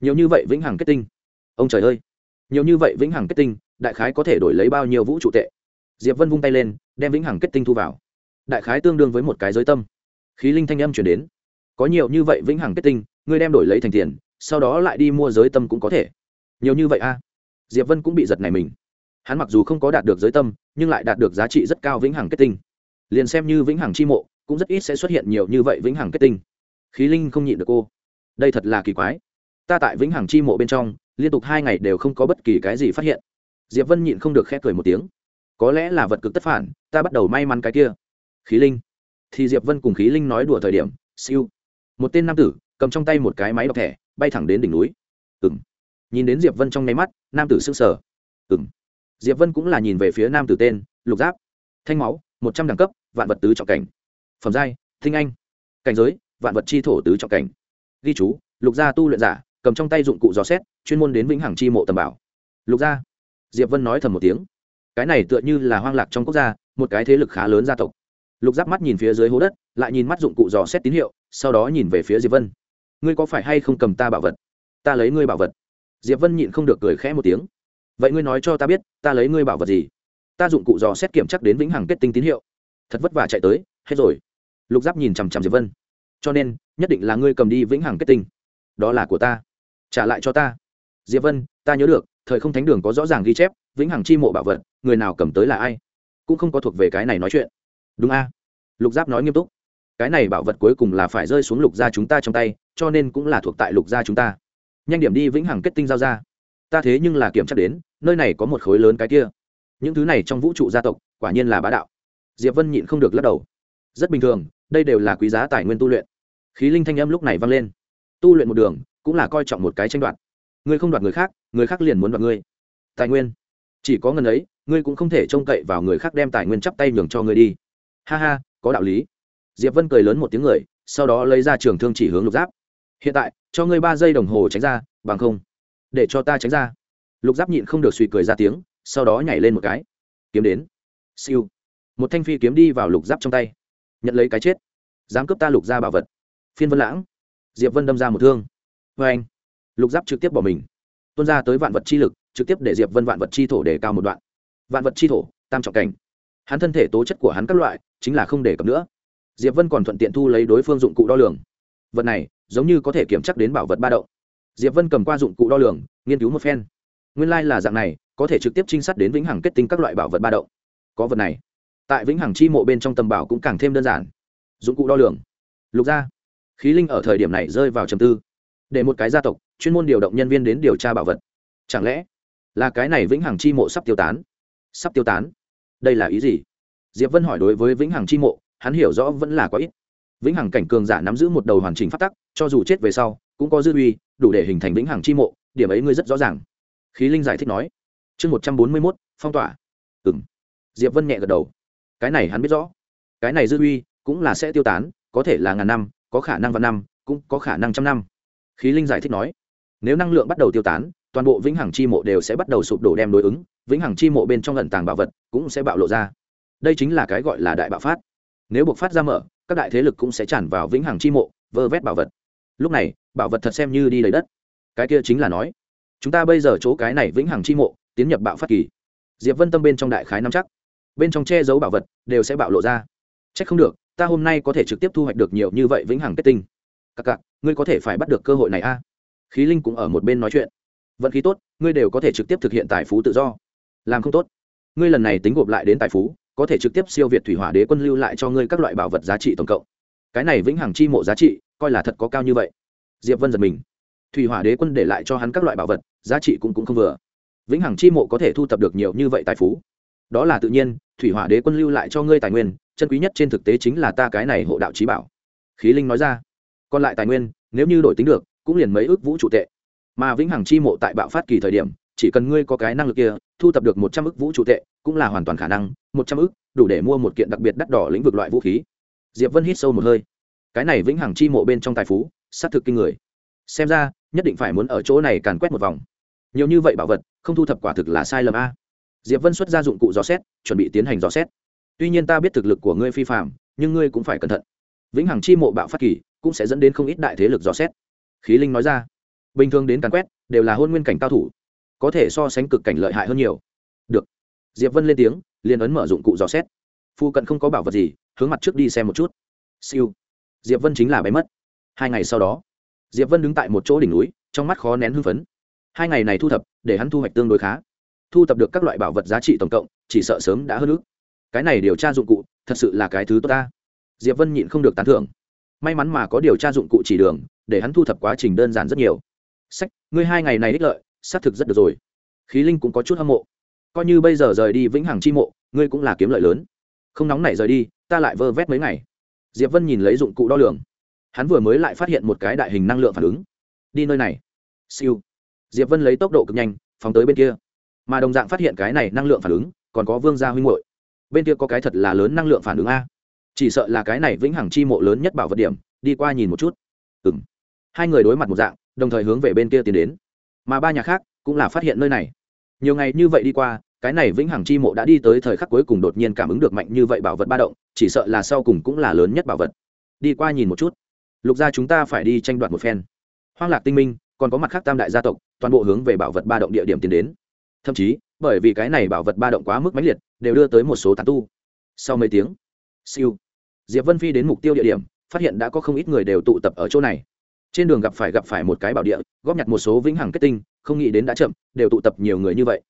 Speaker 1: nhiều như vậy vĩnh hằng kết tinh. Ông trời ơi. Nhiều như vậy vĩnh hằng kết tinh, đại khái có thể đổi lấy bao nhiêu vũ trụ tệ? Diệp vân vung tay lên, đem vĩnh hằng kết tinh thu vào. Đại khái tương đương với một cái giới tâm. Khí linh thanh âm chuyển đến. Có nhiều như vậy vĩnh hằng kết tinh, ngươi đem đổi lấy thành tiền, sau đó lại đi mua giới tâm cũng có thể. Nhiều như vậy a. À? diệp vân cũng bị giật này mình. Hắn mặc dù không có đạt được giới tâm, nhưng lại đạt được giá trị rất cao vĩnh hằng kết tinh. Liền xem như vĩnh hằng chi mộ, cũng rất ít sẽ xuất hiện nhiều như vậy vĩnh hằng kết tinh. Khí linh không nhịn được cô. Đây thật là kỳ quái ta tại vĩnh hằng chi mộ bên trong, liên tục hai ngày đều không có bất kỳ cái gì phát hiện. Diệp vân nhịn không được khép cười một tiếng. Có lẽ là vật cực tất phản, ta bắt đầu may mắn cái kia. Khí linh. Thì diệp vân cùng khí linh nói đùa thời điểm, siêu. Một tên nam tử, cầm trong tay một cái máy đọc thẻ, bay thẳng đến đỉnh núi. Ừng nhìn đến diệp vân trong nháy mắt, nam tử sững sờ. Ừng diệp vân cũng là nhìn về phía nam tử tên, lục giáp. Thanh máu, một trăm đẳng cấp, vạn vật tứ trọng cảnh. Phẩm giai, thinh anh. Cảnh giới, vạn vật chi thổ tứ trọng cảnh. Ghi chú, lục gia tu luyện giả cầm trong tay dụng cụ dò xét, chuyên môn đến vĩnh hằng chi mộ tầm bảo. Lục gia. Diệp vân nói thầm một tiếng. Cái này tựa như là hoang lạc trong quốc gia, một cái thế lực khá lớn gia tộc. Lục giáp mắt nhìn phía dưới hố đất, lại nhìn mắt dụng cụ dò xét tín hiệu, sau đó nhìn về phía diệp vân. Ngươi có phải hay không cầm ta bảo vật? Ta lấy ngươi bảo vật. Diệp vân nhịn không được cười khẽ một tiếng. Vậy ngươi nói cho ta biết, ta lấy ngươi bảo vật gì? Ta dụng cụ dò xét kiểm chắc đến vĩnh hằng kết tinh tín hiệu. Thật vất vả chạy tới, hết rồi. Lục giáp nhìn chằm chằm diệp vân. Cho nên, nhất định là ngươi cầm đi vĩnh hằng kết tinh. Đó là của ta trả lại cho ta. Diệp vân, ta nhớ được, thời không thánh đường có rõ ràng ghi chép, vĩnh hằng chi mộ bảo vật, người nào cầm tới là ai? Cũng không có thuộc về cái này nói chuyện. Đúng a. Lục giáp nói nghiêm túc. Cái này bảo vật cuối cùng là phải rơi xuống lục gia chúng ta trong tay, cho nên cũng là thuộc tại lục gia chúng ta. Nhanh điểm đi vĩnh hằng kết tinh giao ra. Ta thế nhưng là kiểm tra đến, nơi này có một khối lớn cái kia. Những thứ này trong vũ trụ gia tộc, quả nhiên là bá đạo. Diệp vân nhịn không được lắc đầu. Rất bình thường, đây đều là quý giá tài nguyên tu luyện. Khí linh thanh âm lúc này vang lên. Tu luyện một đường cũng là coi trọng một cái tranh đoạt. Ngươi không đoạt người khác người khác liền muốn đoạt ngươi. Tài nguyên. Chỉ có ngần ấy, ngươi cũng không thể trông cậy vào người khác đem tài nguyên chắp tay nhường cho ngươi đi. Ha ha, có đạo lý. Diệp vân cười lớn một tiếng người, sau đó lấy ra trường thương chỉ hướng lục giáp. Hiện tại, cho ngươi ba giây đồng hồ tránh ra, bằng không, để cho ta tránh ra. Lục giáp nhịn không được suy cười ra tiếng, sau đó nhảy lên một cái. Kiếm đến. Siêu. Một thanh phi kiếm đi vào lục giáp trong tay. Nhận lấy cái chết. Dám cướp ta lục ra bảo vật. Phiên vân lãng. Diệp vân đâm ra một thương vê anh, lục giáp trực tiếp bỏ mình. Tuôn ra tới vạn vật chi lực, trực tiếp để diệp vân vạn vật chi thổ để cao một đoạn. Vạn vật chi thổ, tam trọng cảnh. Hắn thân thể tố chất của hắn các loại, chính là không để cập nữa. Diệp vân còn thuận tiện thu lấy đối phương dụng cụ đo lường. Vật này, giống như có thể kiểm chắc đến bảo vật ba độ diệp vân cầm qua dụng cụ đo lường, nghiên cứu một phen. Nguyên lai là dạng này, có thể trực tiếp trinh sát đến vĩnh hằng kết tinh các loại bảo vật ba độ có vật này, tại vĩnh hằng chi mộ bên trong tầm bảo cũng càng thêm đơn giản. Dụng cụ đo lường. Lục gia khí linh ở thời điểm này rơi vào trầm tư để một cái gia tộc, chuyên môn điều động nhân viên đến điều tra bảo vật. Chẳng lẽ là cái này vĩnh hằng chi mộ sắp tiêu tán? Sắp tiêu tán? Đây là ý gì? Diệp vân hỏi đối với vĩnh hằng chi mộ, hắn hiểu rõ vẫn là có ít. Vĩnh hằng cảnh cường giả nắm giữ một đầu hoàn chỉnh phát tắc, cho dù chết về sau, cũng có dư uy, đủ để hình thành vĩnh hằng chi mộ, điểm ấy ngươi rất rõ ràng. Khí linh giải thích nói. Chương một trăm bốn mươi mốt, phong tỏa. Ừ m diệp vân nhẹ gật đầu. Cái này hắn biết rõ. Cái này dư uy cũng là sẽ tiêu tán, có thể là ngàn năm, có khả năng vạn năm, cũng có khả năng trăm năm khí linh giải thích nói, nếu năng lượng bắt đầu tiêu tán, toàn bộ vĩnh hằng chi mộ đều sẽ bắt đầu sụp đổ đem đối ứng, vĩnh hằng chi mộ bên trong lận tàng bảo vật cũng sẽ bạo lộ ra. Đây chính là cái gọi là đại bạo phát. Nếu buộc phát ra mở, các đại thế lực cũng sẽ tràn vào vĩnh hằng chi mộ, vơ vét bảo vật. Lúc này, bảo vật thật xem như đi lấy đất. Cái kia chính là nói, chúng ta bây giờ chỗ cái này vĩnh hằng chi mộ, tiến nhập bạo phát kỳ. Diệp vân tâm bên trong đại khái nắm chắc. Bên trong che giấu bảo vật đều sẽ bạo lộ ra. C h ắ c không được, ta hôm nay có thể trực tiếp thu hoạch được nhiều như vậy vĩnh hằng kết tinh các cặc, ngươi có thể phải bắt được cơ hội này a. Khí linh cũng ở một bên nói chuyện. Vận khí tốt, ngươi đều có thể trực tiếp thực hiện tài phú tự do. Làm không tốt, ngươi lần này tính gộp lại đến tài phú, có thể trực tiếp siêu việt thủy hỏa đế quân lưu lại cho ngươi các loại bảo vật giá trị tổng cộng. Cái này vĩnh hằng chi mộ giá trị, coi là thật có cao như vậy. Diệp vân giật mình. Thủy hỏa đế quân để lại cho hắn các loại bảo vật, giá trị cũng cũng không vừa. Vĩnh hằng chi mộ có thể thu thập được nhiều như vậy tài phú. Đó là tự nhiên, thủy hỏa đế quân lưu lại cho ngươi tài nguyên, chân quý nhất trên thực tế chính là ta cái này hộ đạo trí bảo. Khí linh nói ra còn lại tài nguyên, nếu như đổi tính được, cũng liền mấy ước vũ trụ tệ. Mà vĩnh hằng chi mộ tại bạo phát kỳ thời điểm, chỉ cần ngươi có cái năng lực kia, thu thập được một trăm ước vũ trụ tệ, cũng là hoàn toàn khả năng, một trăm ước, đủ để mua một kiện đặc biệt đắt đỏ lĩnh vực loại vũ khí. Diệp vân hít sâu một hơi. Cái này vĩnh hằng chi mộ bên trong tài phú s á t thực kinh người. Xem ra, nhất định phải muốn ở chỗ này càn quét một vòng. Nhiều như vậy bảo vật, không thu thập quả thực là sai lầm a. Diệp vân xuất ra dụng cụ dò xét, chuẩn bị tiến hành dò xét. Tuy nhiên ta biết thực lực của ngươi phi phạm nhưng ngươi cũng phải cẩn thận. Vĩnh hằng chi mộ bạo phát kỳ cũng sẽ dẫn đến không ít đại thế lực dò xét. Khí linh nói ra, bình thường đến càn quét, đều là hôn nguyên cảnh cao thủ, có thể so sánh cực cảnh lợi hại hơn nhiều. Được. Diệp vân lên tiếng, liền ấn mở dụng cụ dò xét. Phu cận không có bảo vật gì, hướng mặt trước đi xem một chút. Siêu. Diệp vân chính là bé mất. Hai ngày sau đó, diệp vân đứng tại một chỗ đỉnh núi, trong mắt khó nén hưng phấn. Hai ngày này thu thập, để hắn thu hoạch tương đối khá. Thu thập được các loại bảo vật giá trị tổng cộng, chỉ sợ sớm đã hơn ước. Cái này điều tra dụng cụ, thật sự là cái thứ tốt ta. Diệp vân nhịn không được tán thưởng may mắn mà có điều tra dụng cụ chỉ đường, để hắn thu thập quá trình đơn giản rất nhiều. Sách, ngươi hai ngày này ích lợi, xác thực rất được rồi. Khí linh cũng có chút hâm mộ. Coi như bây giờ rời đi vĩnh hằng chi mộ, ngươi cũng là kiếm lợi lớn. Không nóng nảy rời đi, ta lại vơ vét mấy ngày. Diệp vân nhìn lấy dụng cụ đo lường. Hắn vừa mới lại phát hiện một cái đại hình năng lượng phản ứng. Đi nơi này. Siêu. Diệp vân lấy tốc độ cực nhanh, phóng tới bên kia. Mà đồng dạng phát hiện cái này năng lượng phản ứng, còn có vương gia huynh hội bên kia có cái thật là lớn năng lượng phản ứng a chỉ sợ là cái này vĩnh hằng chi mộ lớn nhất bảo vật điểm, đi qua nhìn một chút. Ừ m hai người đối mặt một dạng, đồng thời hướng về bên kia tiến đến. Mà ba nhà khác cũng là phát hiện nơi này. Nhiều ngày như vậy đi qua, cái này vĩnh hằng chi mộ đã đi tới thời khắc cuối cùng đột nhiên cảm ứng được mạnh như vậy bảo vật ba động, chỉ sợ là sau cùng cũng là lớn nhất bảo vật. Đi qua nhìn một chút. Lục gia chúng ta phải đi tranh đoạt một phen. Hoang lạc tinh minh, còn có mặt khác tam đại gia tộc, toàn bộ hướng về bảo vật ba động địa điểm tiến đến. Thậm chí, bởi vì cái này bảo vật ba động quá mức mãnh liệt, đều đưa tới một số tán tu. Sau mấy tiếng siêu. Diệp vân phi đến mục tiêu địa điểm, phát hiện đã có không ít người đều tụ tập ở chỗ này. Trên đường gặp phải gặp phải một cái bảo địa, góp nhặt một số vĩnh hằng kết tinh, không nghĩ đến đã chậm, đều tụ tập nhiều người như vậy.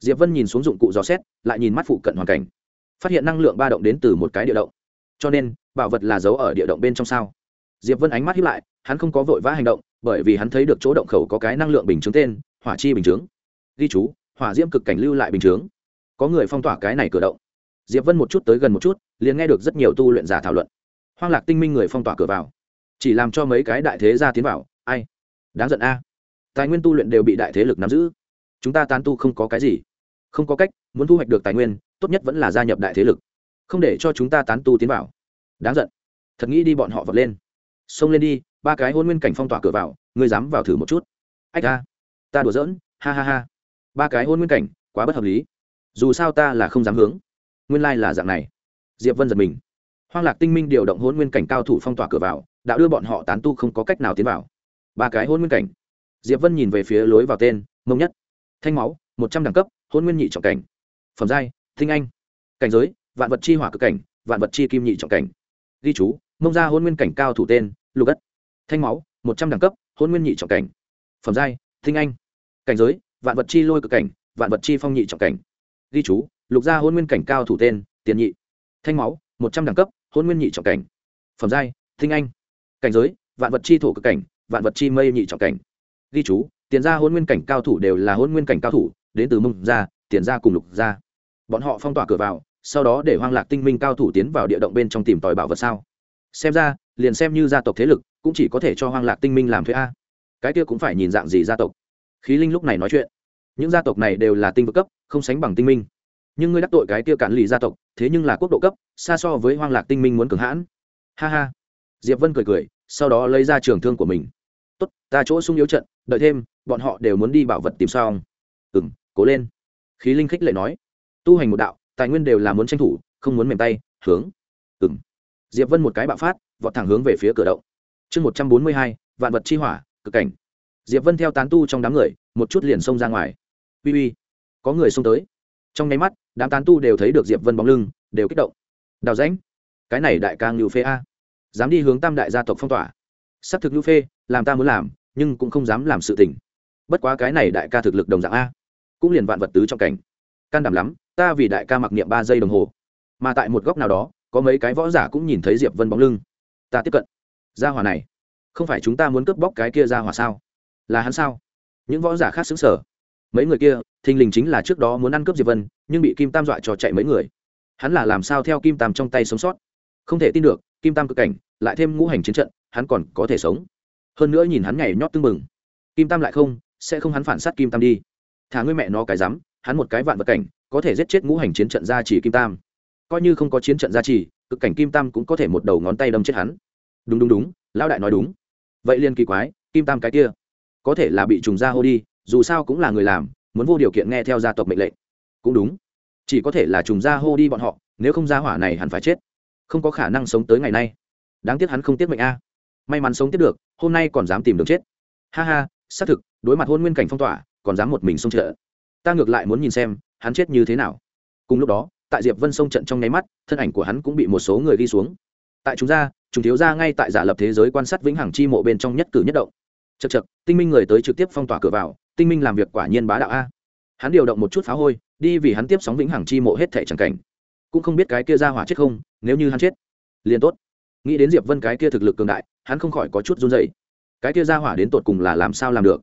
Speaker 1: Diệp vân nhìn xuống dụng cụ dò xét, lại nhìn mắt phụ cận hoàn cảnh. Phát hiện năng lượng ba động đến từ một cái địa động. Cho nên, bảo vật là giấu ở địa động bên trong sao? Diệp vân ánh mắt hiếp lại, hắn không có vội vã hành động, bởi vì hắn thấy được chỗ động khẩu có cái năng lượng bình chứng tên, hỏa chi bình chứng ghi chú, hỏa diễm cực cảnh lưu lại bình chứng có người phong tỏa cái này cửa động diệp vân một chút tới gần một chút, liền nghe được rất nhiều tu luyện giả thảo luận. Hoang lạc tinh minh người phong tỏa cửa vào. Chỉ làm cho mấy cái đại thế gia tiến vào, ai? Đáng giận a. Tài nguyên tu luyện đều bị đại thế lực nắm giữ. Chúng ta tán tu không có cái gì. Không có cách, muốn thu hoạch được tài nguyên, tốt nhất vẫn là gia nhập đại thế lực. Không để cho chúng ta tán tu tiến vào. Đáng giận. Thật nghĩ đi bọn họ vật lên. Xông lên đi, ba cái hôn nguyên cảnh phong tỏa cửa vào, ngươi dám vào thử một chút. Ách a. Ta đùa giỡn, ha ha ha. Ba cái hôn nguyên cảnh, quá bất hợp lý. Dù sao ta là không dám hướng nguyên lai là dạng này. Diệp vân giật mình. Hoang lạc tinh minh điều động hôn nguyên cảnh cao thủ phong tỏa cửa vào, đã đưa bọn họ tán tu không có cách nào tiến vào. Ba cái hôn nguyên cảnh. Diệp vân nhìn về phía lối vào tên, mông nhất. Thanh máu, một trăm đẳng cấp hôn nguyên nhị trọng cảnh. Phẩm giai, thinh anh. Cảnh giới, vạn vật chi hỏa cực cảnh, vạn vật chi kim nhị trọng cảnh. Ghi chú, mông ra hôn nguyên cảnh cao thủ tên, lục ất. Thanh máu, một trăm đẳng cấp hôn nguyên nhị trọng cảnh. Phẩm giai, thinh anh. Cảnh giới, vạn vật chi lôi cực cảnh, vạn vật chi phong nhị trọng cảnh. Ghi chú lục gia hôn nguyên cảnh cao thủ tên, tiền nhị. Thanh máu, một trăm đẳng cấp, hôn nguyên nhị trọng cảnh. Phẩm giai, thinh anh. Cảnh giới, vạn vật chi thổ cực cảnh, vạn vật chi mây nhị trọng cảnh. Ghi chú, tiền gia hôn nguyên cảnh cao thủ đều là hôn nguyên cảnh cao thủ, đến từ mông gia, tiền gia cùng lục gia. Bọn họ phong tỏa cửa vào, sau đó để hoang lạc tinh minh cao thủ tiến vào địa động bên trong tìm tòi bảo vật sao. Xem ra, liền xem như gia tộc thế lực, cũng chỉ có thể cho hoang lạc tinh minh làm thuế a. Cái kia cũng phải nhìn dạng gì gia tộc. Khí linh lúc này nói chuyện. Những gia tộc này đều là tinh vực cấp, không sánh bằng tinh minh nhưng ngươi đắc tội cái kia cản lì gia tộc, thế nhưng là quốc độ cấp, xa so với hoang lạc tinh minh muốn cường hãn. Ha ha. Diệp vân cười cười, sau đó lấy ra trường thương của mình. Tốt, ta chỗ sung yếu trận, đợi thêm, bọn họ đều muốn đi bảo vật tìm sao ừ m cố lên. Khí linh khích lệ nói. Tu hành một đạo, tài nguyên đều là muốn tranh thủ, không muốn mềm tay, hướng. Ừ m diệp vân một cái bạo phát, vọt thẳng hướng về phía cửa động. Chương một trăm bốn mươi hai, vạn vật chi hỏa, cực cảnh. Diệp vân theo tán tu trong đám người, một chút liền xông ra ngoài. Uy uy, có người xông tới. Trong nháy mắt đám tán tu đều thấy được diệp vân bóng lưng, đều kích động. Đào rãnh, cái này đại ca ngưu phê a, dám đi hướng tam đại gia tộc phong tỏa. S ắ c thực ngưu phê, làm ta muốn làm, nhưng cũng không dám làm sự tình. Bất quá cái này đại ca thực lực đồng dạng a, cũng liền vạn vật tứ trong cảnh. Can đảm lắm, ta vì đại ca mặc niệm ba giây đồng hồ. Mà tại một góc nào đó, có mấy cái võ giả cũng nhìn thấy diệp vân bóng lưng. Ta tiếp cận. Gia hỏa này, không phải chúng ta muốn cướp bóc cái kia gia hỏa sao? Là hắn sao? Những võ giả khác xứng sở mấy người kia, thình lình chính là trước đó muốn ăn cướp diệp vân, nhưng bị kim tam dọa cho chạy mấy người. Hắn là làm sao theo kim tam trong tay sống sót? Không thể tin được, kim tam cực cảnh, lại thêm ngũ hành chiến trận, hắn còn có thể sống. Hơn nữa nhìn hắn nhảy nhót tưng bừng. Kim tam lại không, sẽ không hắn phản sát kim tam đi. Thả ngươi mẹ nó cái rắm, hắn một cái vạn vật cảnh, có thể giết chết ngũ hành chiến trận gia trì kim tam. Coi như không có chiến trận gia trì, cực cảnh kim tam cũng có thể một đầu ngón tay đâm chết hắn. Đúng đúng đúng, lão đại nói đúng. Vậy liên kỳ quái, kim tam cái kia, có thể là bị trùng gia hô đi dù sao cũng là người làm, muốn vô điều kiện nghe theo gia tộc mệnh lệnh. Cũng đúng. Chỉ có thể là trùng gia hô đi bọn họ, nếu không gia hỏa này hẳn phải chết. Không có khả năng sống tới ngày nay. Đáng tiếc hắn không tiếc mệnh a. May mắn sống tiếp được, hôm nay còn dám tìm đường chết. Ha ha, xác thực, đối mặt hôn nguyên cảnh phong tỏa, còn dám một mình xông trợ ta ngược lại muốn nhìn xem, hắn chết như thế nào. Cùng lúc đó, tại diệp vân sông trận trong nháy mắt, thân ảnh của hắn cũng bị một số người ghi xuống. Tại chúng ra chúng thiếu ra ngay tại giả lập thế giới quan sát vĩnh hằng chi mộ bên trong nhất cử nhất động. Chật chật tinh minh người tới trực tiếp phong tỏa cửa vào tinh minh làm việc quả nhiên bá đạo a. Hắn điều động một chút phá hôi, đi vì hắn tiếp sóng vĩnh hằng chi mộ hết thẻ tràng cảnh. Cũng không biết cái kia ra hỏa chết không, nếu như hắn chết, liền tốt. Nghĩ đến diệp vân cái kia thực lực cường đại, hắn không khỏi có chút run dày cái kia ra hỏa đến tột cùng là làm sao làm được?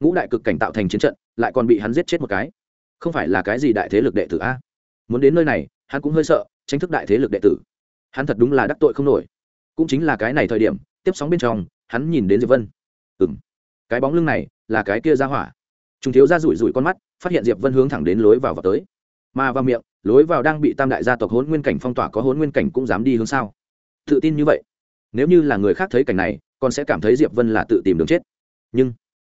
Speaker 1: Ngũ đại cực cảnh tạo thành chiến trận, lại còn bị hắn giết chết một cái. Không phải là cái gì đại thế lực đệ tử a? Muốn đến nơi này, hắn cũng hơi sợ, tranh thức đại thế lực đệ tử. Hắn thật đúng là đắc tội không nổi. Cũng chính là cái này thời điểm, tiếp sóng bên trong, hắn nhìn đến diệp vân. Ừng cái bóng lưng này, là cái kia ra hỏa chúng thiếu ra rủi rủi con mắt, phát hiện diệp vân hướng thẳng đến lối vào vào tới. Mà vào miệng, lối vào đang bị tam đại gia tộc hôn nguyên cảnh phong tỏa có hôn nguyên cảnh cũng dám đi hướng sao? Tự tin như vậy. Nếu như là người khác thấy cảnh này còn sẽ cảm thấy diệp vân là tự tìm đường chết. Nhưng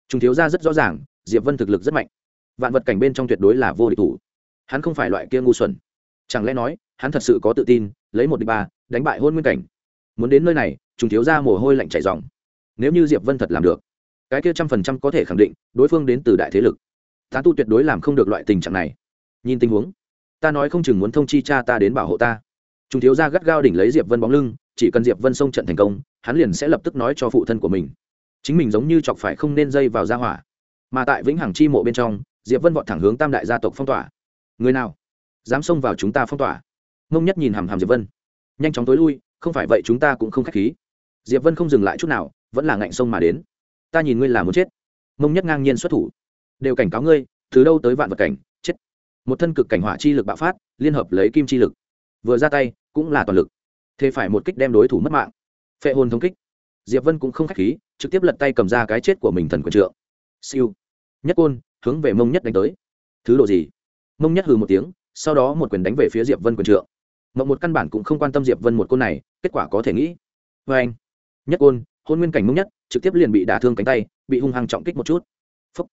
Speaker 1: chúng thiếu ra rất rõ ràng, diệp vân thực lực rất mạnh. Vạn vật cảnh bên trong tuyệt đối là vô địch thủ. Hắn không phải loại kia ngu xuẩn. Chẳng lẽ nói, hắn thật sự có tự tin, lấy một địch ba, đánh bại hôn nguyên cảnh? Muốn đến nơi này chúng thiếu ra mồ hôi lạnh chảy dòng nếu như diệp vân thật làm được cái kia trăm phần trăm có thể khẳng định, đối phương đến từ đại thế lực. Tán tu tuyệt đối làm không được loại tình trạng này. Nhìn tình huống, ta nói không chừng muốn thông chi cha ta đến bảo hộ ta. Chúng thiếu gia gắt gao đỉnh lấy diệp vân bóng lưng, chỉ cần diệp vân xông trận thành công, hắn liền sẽ lập tức nói cho phụ thân của mình. Chính mình giống như chọc phải không nên dây vào gia hỏa. Mà tại vĩnh hằng chi mộ bên trong, diệp vân vọt thẳng hướng tam đại gia tộc phong tỏa. Người nào? Dám xông vào chúng ta phong tỏa. Mông nhất nhìn hàm hàm diệp vân. Nhanh chóng tối lui, không phải vậy chúng ta cũng không k h á c h khí. Diệp vân không dừng lại chút nào, vẫn là ngạnh sông mà đến ta nhìn ngươi là muốn chết. Mông nhất ngang nhiên xuất thủ. Đều cảnh cáo ngươi, từ đâu tới vạn vật cảnh, chết. Một thân cực cảnh hỏa chi lực bạo phát, liên hợp lấy kim chi lực. Vừa ra tay, cũng là toàn lực. Thế phải một kích đem đối thủ mất mạng. Phệ hồn thống kích. Diệp vân cũng không khách khí, trực tiếp lật tay cầm ra cái chết của mình thần quyền trượng. Siêu. Nhất côn, hướng về mông nhất đánh tới. Thứ độ gì? Mông nhất hừ một tiếng, sau đó một quyền đánh về phía diệp vân quyền trượng. Mộng một căn bản cũng không quan tâm diệp vân một côn này, kết quả có thể nghĩ. Vê anh nhất côn hôn nguyên cảnh mông nhất, trực tiếp liền bị đả thương cánh tay, bị hung hăng trọng kích một chút. Phúc.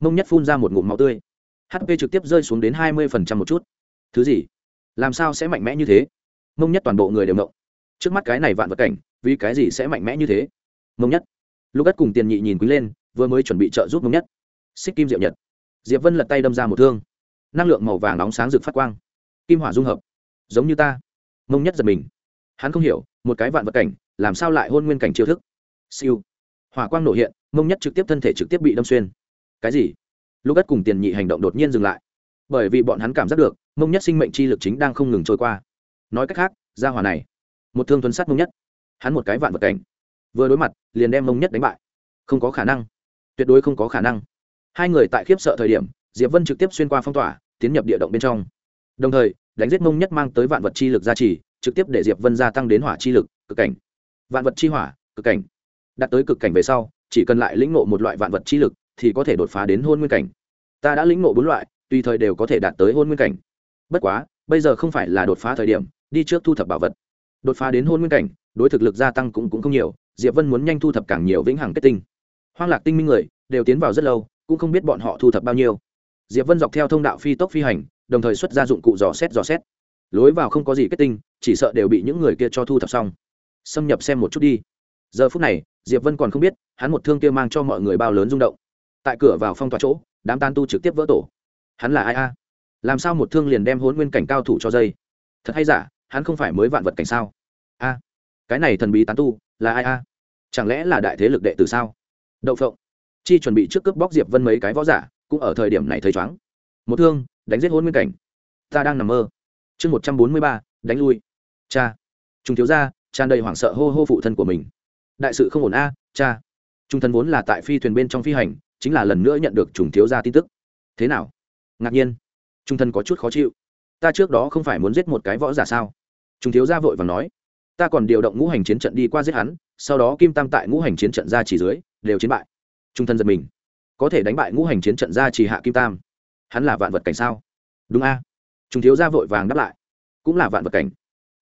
Speaker 1: mông nhất phun ra một ngụm máu tươi. Hp trực tiếp rơi xuống đến hai mươi phần trăm một chút. Thứ gì? Làm sao sẽ mạnh mẽ như thế? Mông nhất toàn bộ người đều mộng trước mắt cái này vạn vật cảnh, vì cái gì sẽ mạnh mẽ như thế? Mông nhất. Lúc đất cùng tiền nhị nhìn quý lên, vừa mới chuẩn bị trợ giúp mông nhất. Xích kim diệu nhật. Diệp vân lật tay đâm ra một thương. Năng lượng màu vàng nóng sáng rực phát quang. Kim hỏa dung hợp. Giống như ta. Mông nhất giật mình. Hắn không hiểu, một cái vạn vật cảnh, làm sao lại hôn nguyên cảnh chiêu thức? Siêu. Hỏa quang nổ hiện, mông nhất trực tiếp thân thể trực tiếp bị đâm xuyên. Cái gì? Lúc ất cùng tiền nhị hành động đột nhiên dừng lại. Bởi vì bọn hắn cảm giác được, mông nhất sinh mệnh chi lực chính đang không ngừng trôi qua. Nói cách khác ra hỏa này, một thương tuấn sát mông nhất. Hắn một cái vạn vật cảnh. Vừa đối mặt, liền đem mông nhất đánh bại. Không có khả năng. Tuyệt đối không có khả năng. Hai người tại khiếp sợ thời điểm, diệp vân trực tiếp xuyên qua phong tỏa, tiến nhập địa động bên trong. Đồng thời, đánh giết mông nhất mang tới vạn vật chi lực gia trì, trực tiếp để diệp vân gia tăng đến hỏa chi lực, cực cảnh. Vạn vật chi hỏa, cực cảnh đạt tới cực cảnh về sau chỉ cần lại lĩnh ngộ một loại vạn vật chi lực thì có thể đột phá đến hôn nguyên cảnh. Ta đã lĩnh ngộ bốn loại tùy thời đều có thể đạt tới hôn nguyên cảnh. Bất quá bây giờ không phải là đột phá thời điểm đi trước thu thập bảo vật. Đột phá đến hôn nguyên cảnh đối thực lực gia tăng cũng, cũng không nhiều diệp vân muốn nhanh thu thập càng nhiều vĩnh hằng kết tinh. Hoang lạc tinh minh người đều tiến vào rất lâu cũng không biết bọn họ thu thập bao nhiêu. Diệp vân dọc theo thông đạo phi tốc phi hành đồng thời xuất ra dụng cụ dò xét dò xét. Lối vào không có gì kết tinh chỉ sợ đều bị những người kia cho thu thập xong. Xâm nhập xem một chút đi. Giờ phút này diệp vân còn không biết hắn một thương kia mang cho mọi người bao lớn rung động. Tại cửa vào phong tỏa chỗ đám tan tu trực tiếp vỡ tổ. Hắn là ai a? Làm sao một thương liền đem hôn nguyên cảnh cao thủ cho dây? Thật hay giả hắn không phải mới vạn vật cảnh sao? A cái này thần bí tán tu là ai a? Chẳng lẽ là đại thế lực đệ từ sao? Đậu phộng chi chuẩn bị trước cướp bóc diệp vân mấy cái võ giả cũng ở thời điểm này thấy chóng. Một thương đánh giết hôn nguyên cảnh. Ta đang nằm mơ. Chương một trăm bốn mươi ba đánh lui. Cha. Chúng thiếu gia, tràn đầy hoảng sợ hô hô phụ thân của mình đại sự không ổn a, cha. Trung thần vốn là tại phi thuyền bên trong phi hành, chính là lần nữa nhận được trùng thiếu gia tin tức. Thế nào? Ngạc nhiên. Trung thần có chút khó chịu. Ta trước đó không phải muốn giết một cái võ giả sao? Trùng thiếu gia vội và nói. Ta còn điều động ngũ hành chiến trận đi qua giết hắn, sau đó kim tam tại ngũ hành chiến trận ra chỉ dưới, đều chiến bại. Trung thân giật mình. Có thể đánh bại ngũ hành chiến trận ra chỉ hạ kim tam. Hắn là vạn vật cảnh sao? Đúng a. Trung thiếu gia vội vàng đáp lại. Cũng là vạn vật cảnh.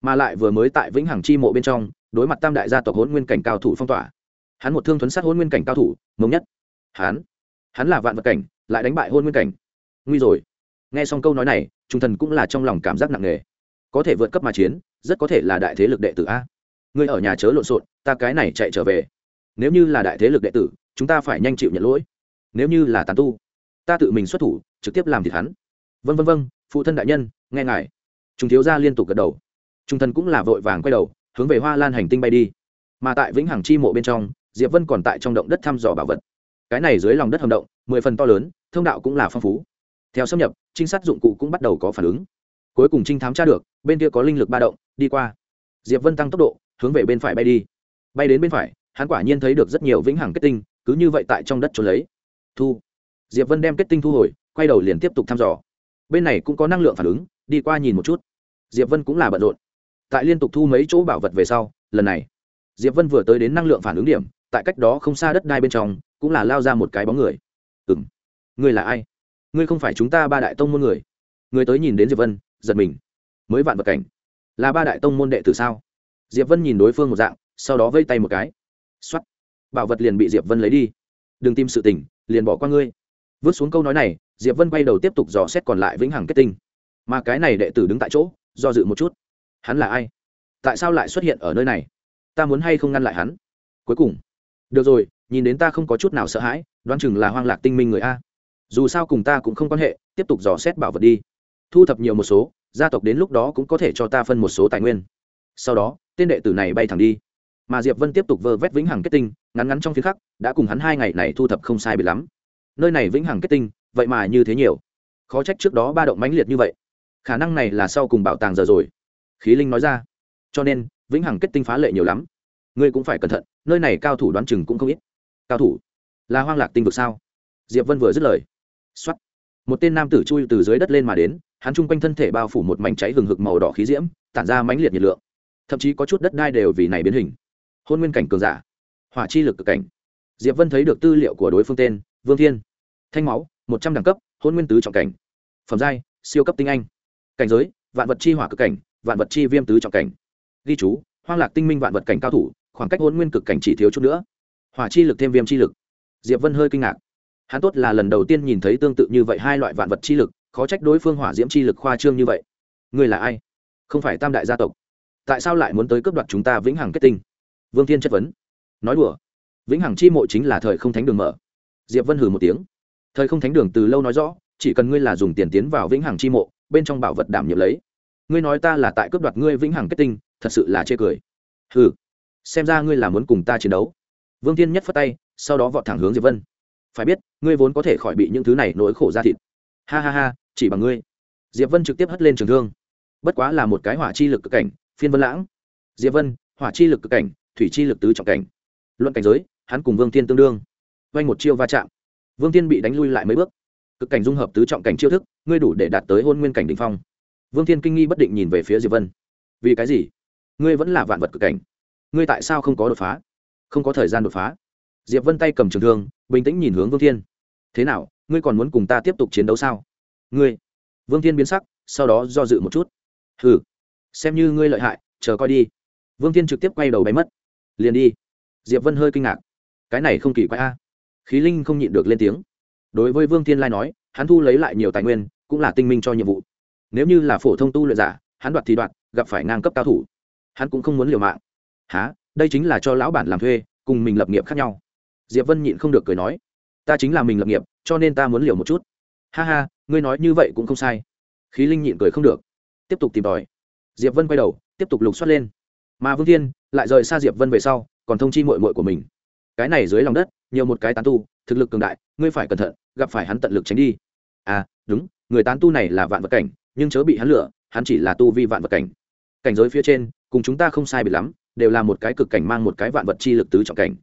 Speaker 1: Mà lại vừa mới tại vĩnh hằng chi mộ bên trong đối mặt tam đại gia tộc hôn nguyên cảnh cao thủ phong tỏa. Hắn một thương thuấn sát hôn nguyên cảnh cao thủ, mông nhất. Hắn hắn là vạn vật cảnh, lại đánh bại hôn nguyên cảnh. Nguy rồi. Nghe xong câu nói này, trung thần cũng là trong lòng cảm giác nặng nề. Có thể vượt cấp mà chiến, rất có thể là đại thế lực đệ tử a. Ngươi ở nhà chớ lộn xộn, ta cái này chạy trở về. Nếu như là đại thế lực đệ tử, chúng ta phải nhanh chịu nhận lỗi. Nếu như là tàn tu, ta tự mình xuất thủ, trực tiếp làm thịt hắn. Vân vân vân, phụ thân đại nhân, nghe ngài. Chúng thiếu gia liên tục gật đầu. Trung thần cũng là vội vàng quay đầu hướng về hoa lan hành tinh bay đi. Mà tại vĩnh hằng chi mộ bên trong, diệp vân còn tại trong động đất thăm dò bảo vật. Cái này dưới lòng đất hầm động, mười phần to lớn, thông đạo cũng là phong phú. Theo xâm nhập, trinh sát dụng cụ cũng bắt đầu có phản ứng. Cuối cùng trinh thám tra được, bên kia có linh lực ba động, đi qua. Diệp vân tăng tốc độ, hướng về bên phải bay đi. Bay đến bên phải, hắn quả nhiên thấy được rất nhiều vĩnh hằng kết tinh, cứ như vậy tại trong đất trốn lấy. Thu. Diệp vân đem kết tinh thu hồi, quay đầu liền tiếp tục thăm dò. Bên này cũng có năng lượng phản ứng, đi qua nhìn một chút. Diệp vân cũng là bận rộn tại liên tục thu mấy chỗ bảo vật về sau, lần này, diệp vân vừa tới đến năng lượng phản ứng điểm, tại cách đó không xa đất đai bên trong, cũng là lao ra một cái bóng người. Ừ m ngươi là ai? Ngươi không phải chúng ta ba đại tông môn người? Người tới nhìn đến diệp vân, giật mình. Mới vạn vật cảnh, là ba đại tông môn đệ từ sao? Diệp vân nhìn đối phương một dạng, sau đó vây tay một cái. X o á t bảo vật liền bị diệp vân lấy đi. Đừng tìm sự tình, liền bỏ qua ngươi. Vứt xuống câu nói này, diệp vân quay đầu tiếp tục dò xét còn lại vĩnh hằng kết tinh. Mà cái này đệ tử đứng tại chỗ, do dự một chút hắn là ai? Tại sao lại xuất hiện ở nơi này? Ta muốn hay không ngăn lại hắn? Cuối cùng, được rồi, nhìn đến ta không có chút nào sợ hãi, đoán chừng là hoang lạc tinh minh người a. Dù sao cùng ta cũng không quan hệ, tiếp tục dò xét bảo vật đi. Thu thập nhiều một số, gia tộc đến lúc đó cũng có thể cho ta phân một số tài nguyên. Sau đó, tên đệ tử này bay thẳng đi. Mà diệp vân tiếp tục vơ vét vĩnh hằng kết tinh, ngắn ngắn trong phía khắc, đã cùng hắn hai ngày này thu thập không sai bị lắm. Nơi này vĩnh hằng kết tinh, vậy mà như thế nhiều. Khó trách trước đó ba động mãnh liệt như vậy. Khả năng này là sau cùng bảo tàng giờ rồi khí linh nói ra. Cho nên, vĩnh hằng kết tinh phá lệ nhiều lắm. Ngươi cũng phải cẩn thận, nơi này cao thủ đoán chừng cũng không ít. Cao thủ? Là hoang lạc tinh vực sao? Diệp vân vừa dứt lời. Xuất một tên nam tử chui từ dưới đất lên mà đến, hắn chung quanh thân thể bao phủ một mảnh cháy hừng hực màu đỏ khí diễm, tản ra mãnh liệt nhiệt lượng. Thậm chí có chút đất đai đều vì này biến hình. Hôn nguyên cảnh cường giả. Hỏa chi lực cực cảnh. Diệp vân thấy được tư liệu của đối phương tên, vương thiên. Thanh máu, một trăm đẳng cấp, hôn nguyên tứ trọng cảnh. Phẩm giai, siêu cấp tinh anh. Cảnh giới, vạn vật chi hỏa cực cảnh vạn vật chi viêm tứ trọng cảnh. Ghi chú, hoang lạc tinh minh vạn vật cảnh cao thủ, khoảng cách hôn nguyên cực cảnh chỉ thiếu chút nữa. Hỏa chi lực thêm viêm chi lực. Diệp vân hơi kinh ngạc. Hắn tốt là lần đầu tiên nhìn thấy tương tự như vậy hai loại vạn vật chi lực, khó trách đối phương hỏa diễm chi lực khoa trương như vậy. Ngươi là ai? Không phải tam đại gia tộc. Tại sao lại muốn tới cướp đoạt chúng ta vĩnh hằng kết tinh? Vương thiên chất vấn. Nói đùa. Vĩnh hằng chi mộ chính là thời không thánh đường mở. Diệp vân hừ một tiếng. Thời không thánh đường từ lâu nói rõ, chỉ cần ngươi là dùng tiền tiến vào vĩnh hằng chi mộ, bên trong bảo vật đảm nhiệm lấy ngươi nói ta là tại cướp đoạt ngươi vĩnh hằng kết tinh, thật sự là chê cười. Hừ, xem ra ngươi là muốn cùng ta chiến đấu. Vương thiên nhất phất tay, sau đó vọt thẳng hướng diệp vân. Phải biết, ngươi vốn có thể khỏi bị những thứ này nỗi khổ ra thịt. Ha ha ha, chỉ bằng ngươi. Diệp vân trực tiếp hất lên trường thương. Bất quá là một cái hỏa chi lực cực cảnh, phiên vân lãng. Diệp vân, hỏa chi lực cực cảnh, thủy chi lực tứ trọng cảnh. Luận cảnh giới, hắn cùng vương tiên tương đương. Vay một chiêu va chạm. Vương tiên bị đánh lui lại mấy bước. Cực cảnh dung hợp tứ trọng cảnh chiêu thức, ngươi đủ để đạt tới hôn nguyên cảnh đ ỉ n h phong vương Thiên kinh nghi bất định nhìn về phía diệp vân. Vì cái gì? Ngươi vẫn là vạn vật cực cảnh. Ngươi tại sao không có đột phá? Không có thời gian đột phá. Diệp vân tay cầm trường thương, bình tĩnh nhìn hướng vương thiên. Thế nào, ngươi còn muốn cùng ta tiếp tục chiến đấu sao? Ngươi. Vương thiên biến sắc, sau đó do dự một chút. Ừ xem như ngươi lợi hại, chờ coi đi. Vương thiên trực tiếp quay đầu bay mất. Liền đi. Diệp vân hơi kinh ngạc. Cái này không kỳ quái a. Khí linh không nhịn được lên tiếng. Đối với vương thiên lai nói, hắn thu lấy lại nhiều tài nguyên, cũng là tinh minh cho nhiệm vụ nếu như là phổ thông tu luyện giả, hắn đoạt thì đoạt, gặp phải ngang cấp cao thủ. Hắn cũng không muốn liều mạng. Há đây chính là cho lão bản làm thuê, cùng mình lập nghiệp khác nhau. Diệp vân nhịn không được cười nói. Ta chính là mình lập nghiệp, cho nên ta muốn liều một chút. Ha ha, ngươi nói như vậy cũng không sai. Khí linh nhịn cười không được. Tiếp tục tìm tòi. Diệp vân quay đầu, tiếp tục lục soát lên. Mà vương thiên lại rời xa diệp vân về sau, còn thông chi mội mội của mình. Cái này dưới lòng đất, nhiều một cái tán tu, thực lực cường đại, ngươi phải cẩn thận, gặp phải hắn tận lực tránh đi. À đúng, người tán tu này là vạn vật cảnh nhưng chớ bị hắn lựa hắn chỉ là tu vi vạn vật cảnh. Cảnh giới phía trên, cùng chúng ta không sai bị lắm, đều là một cái cực cảnh mang một cái vạn vật chi lực tứ trọng cảnh.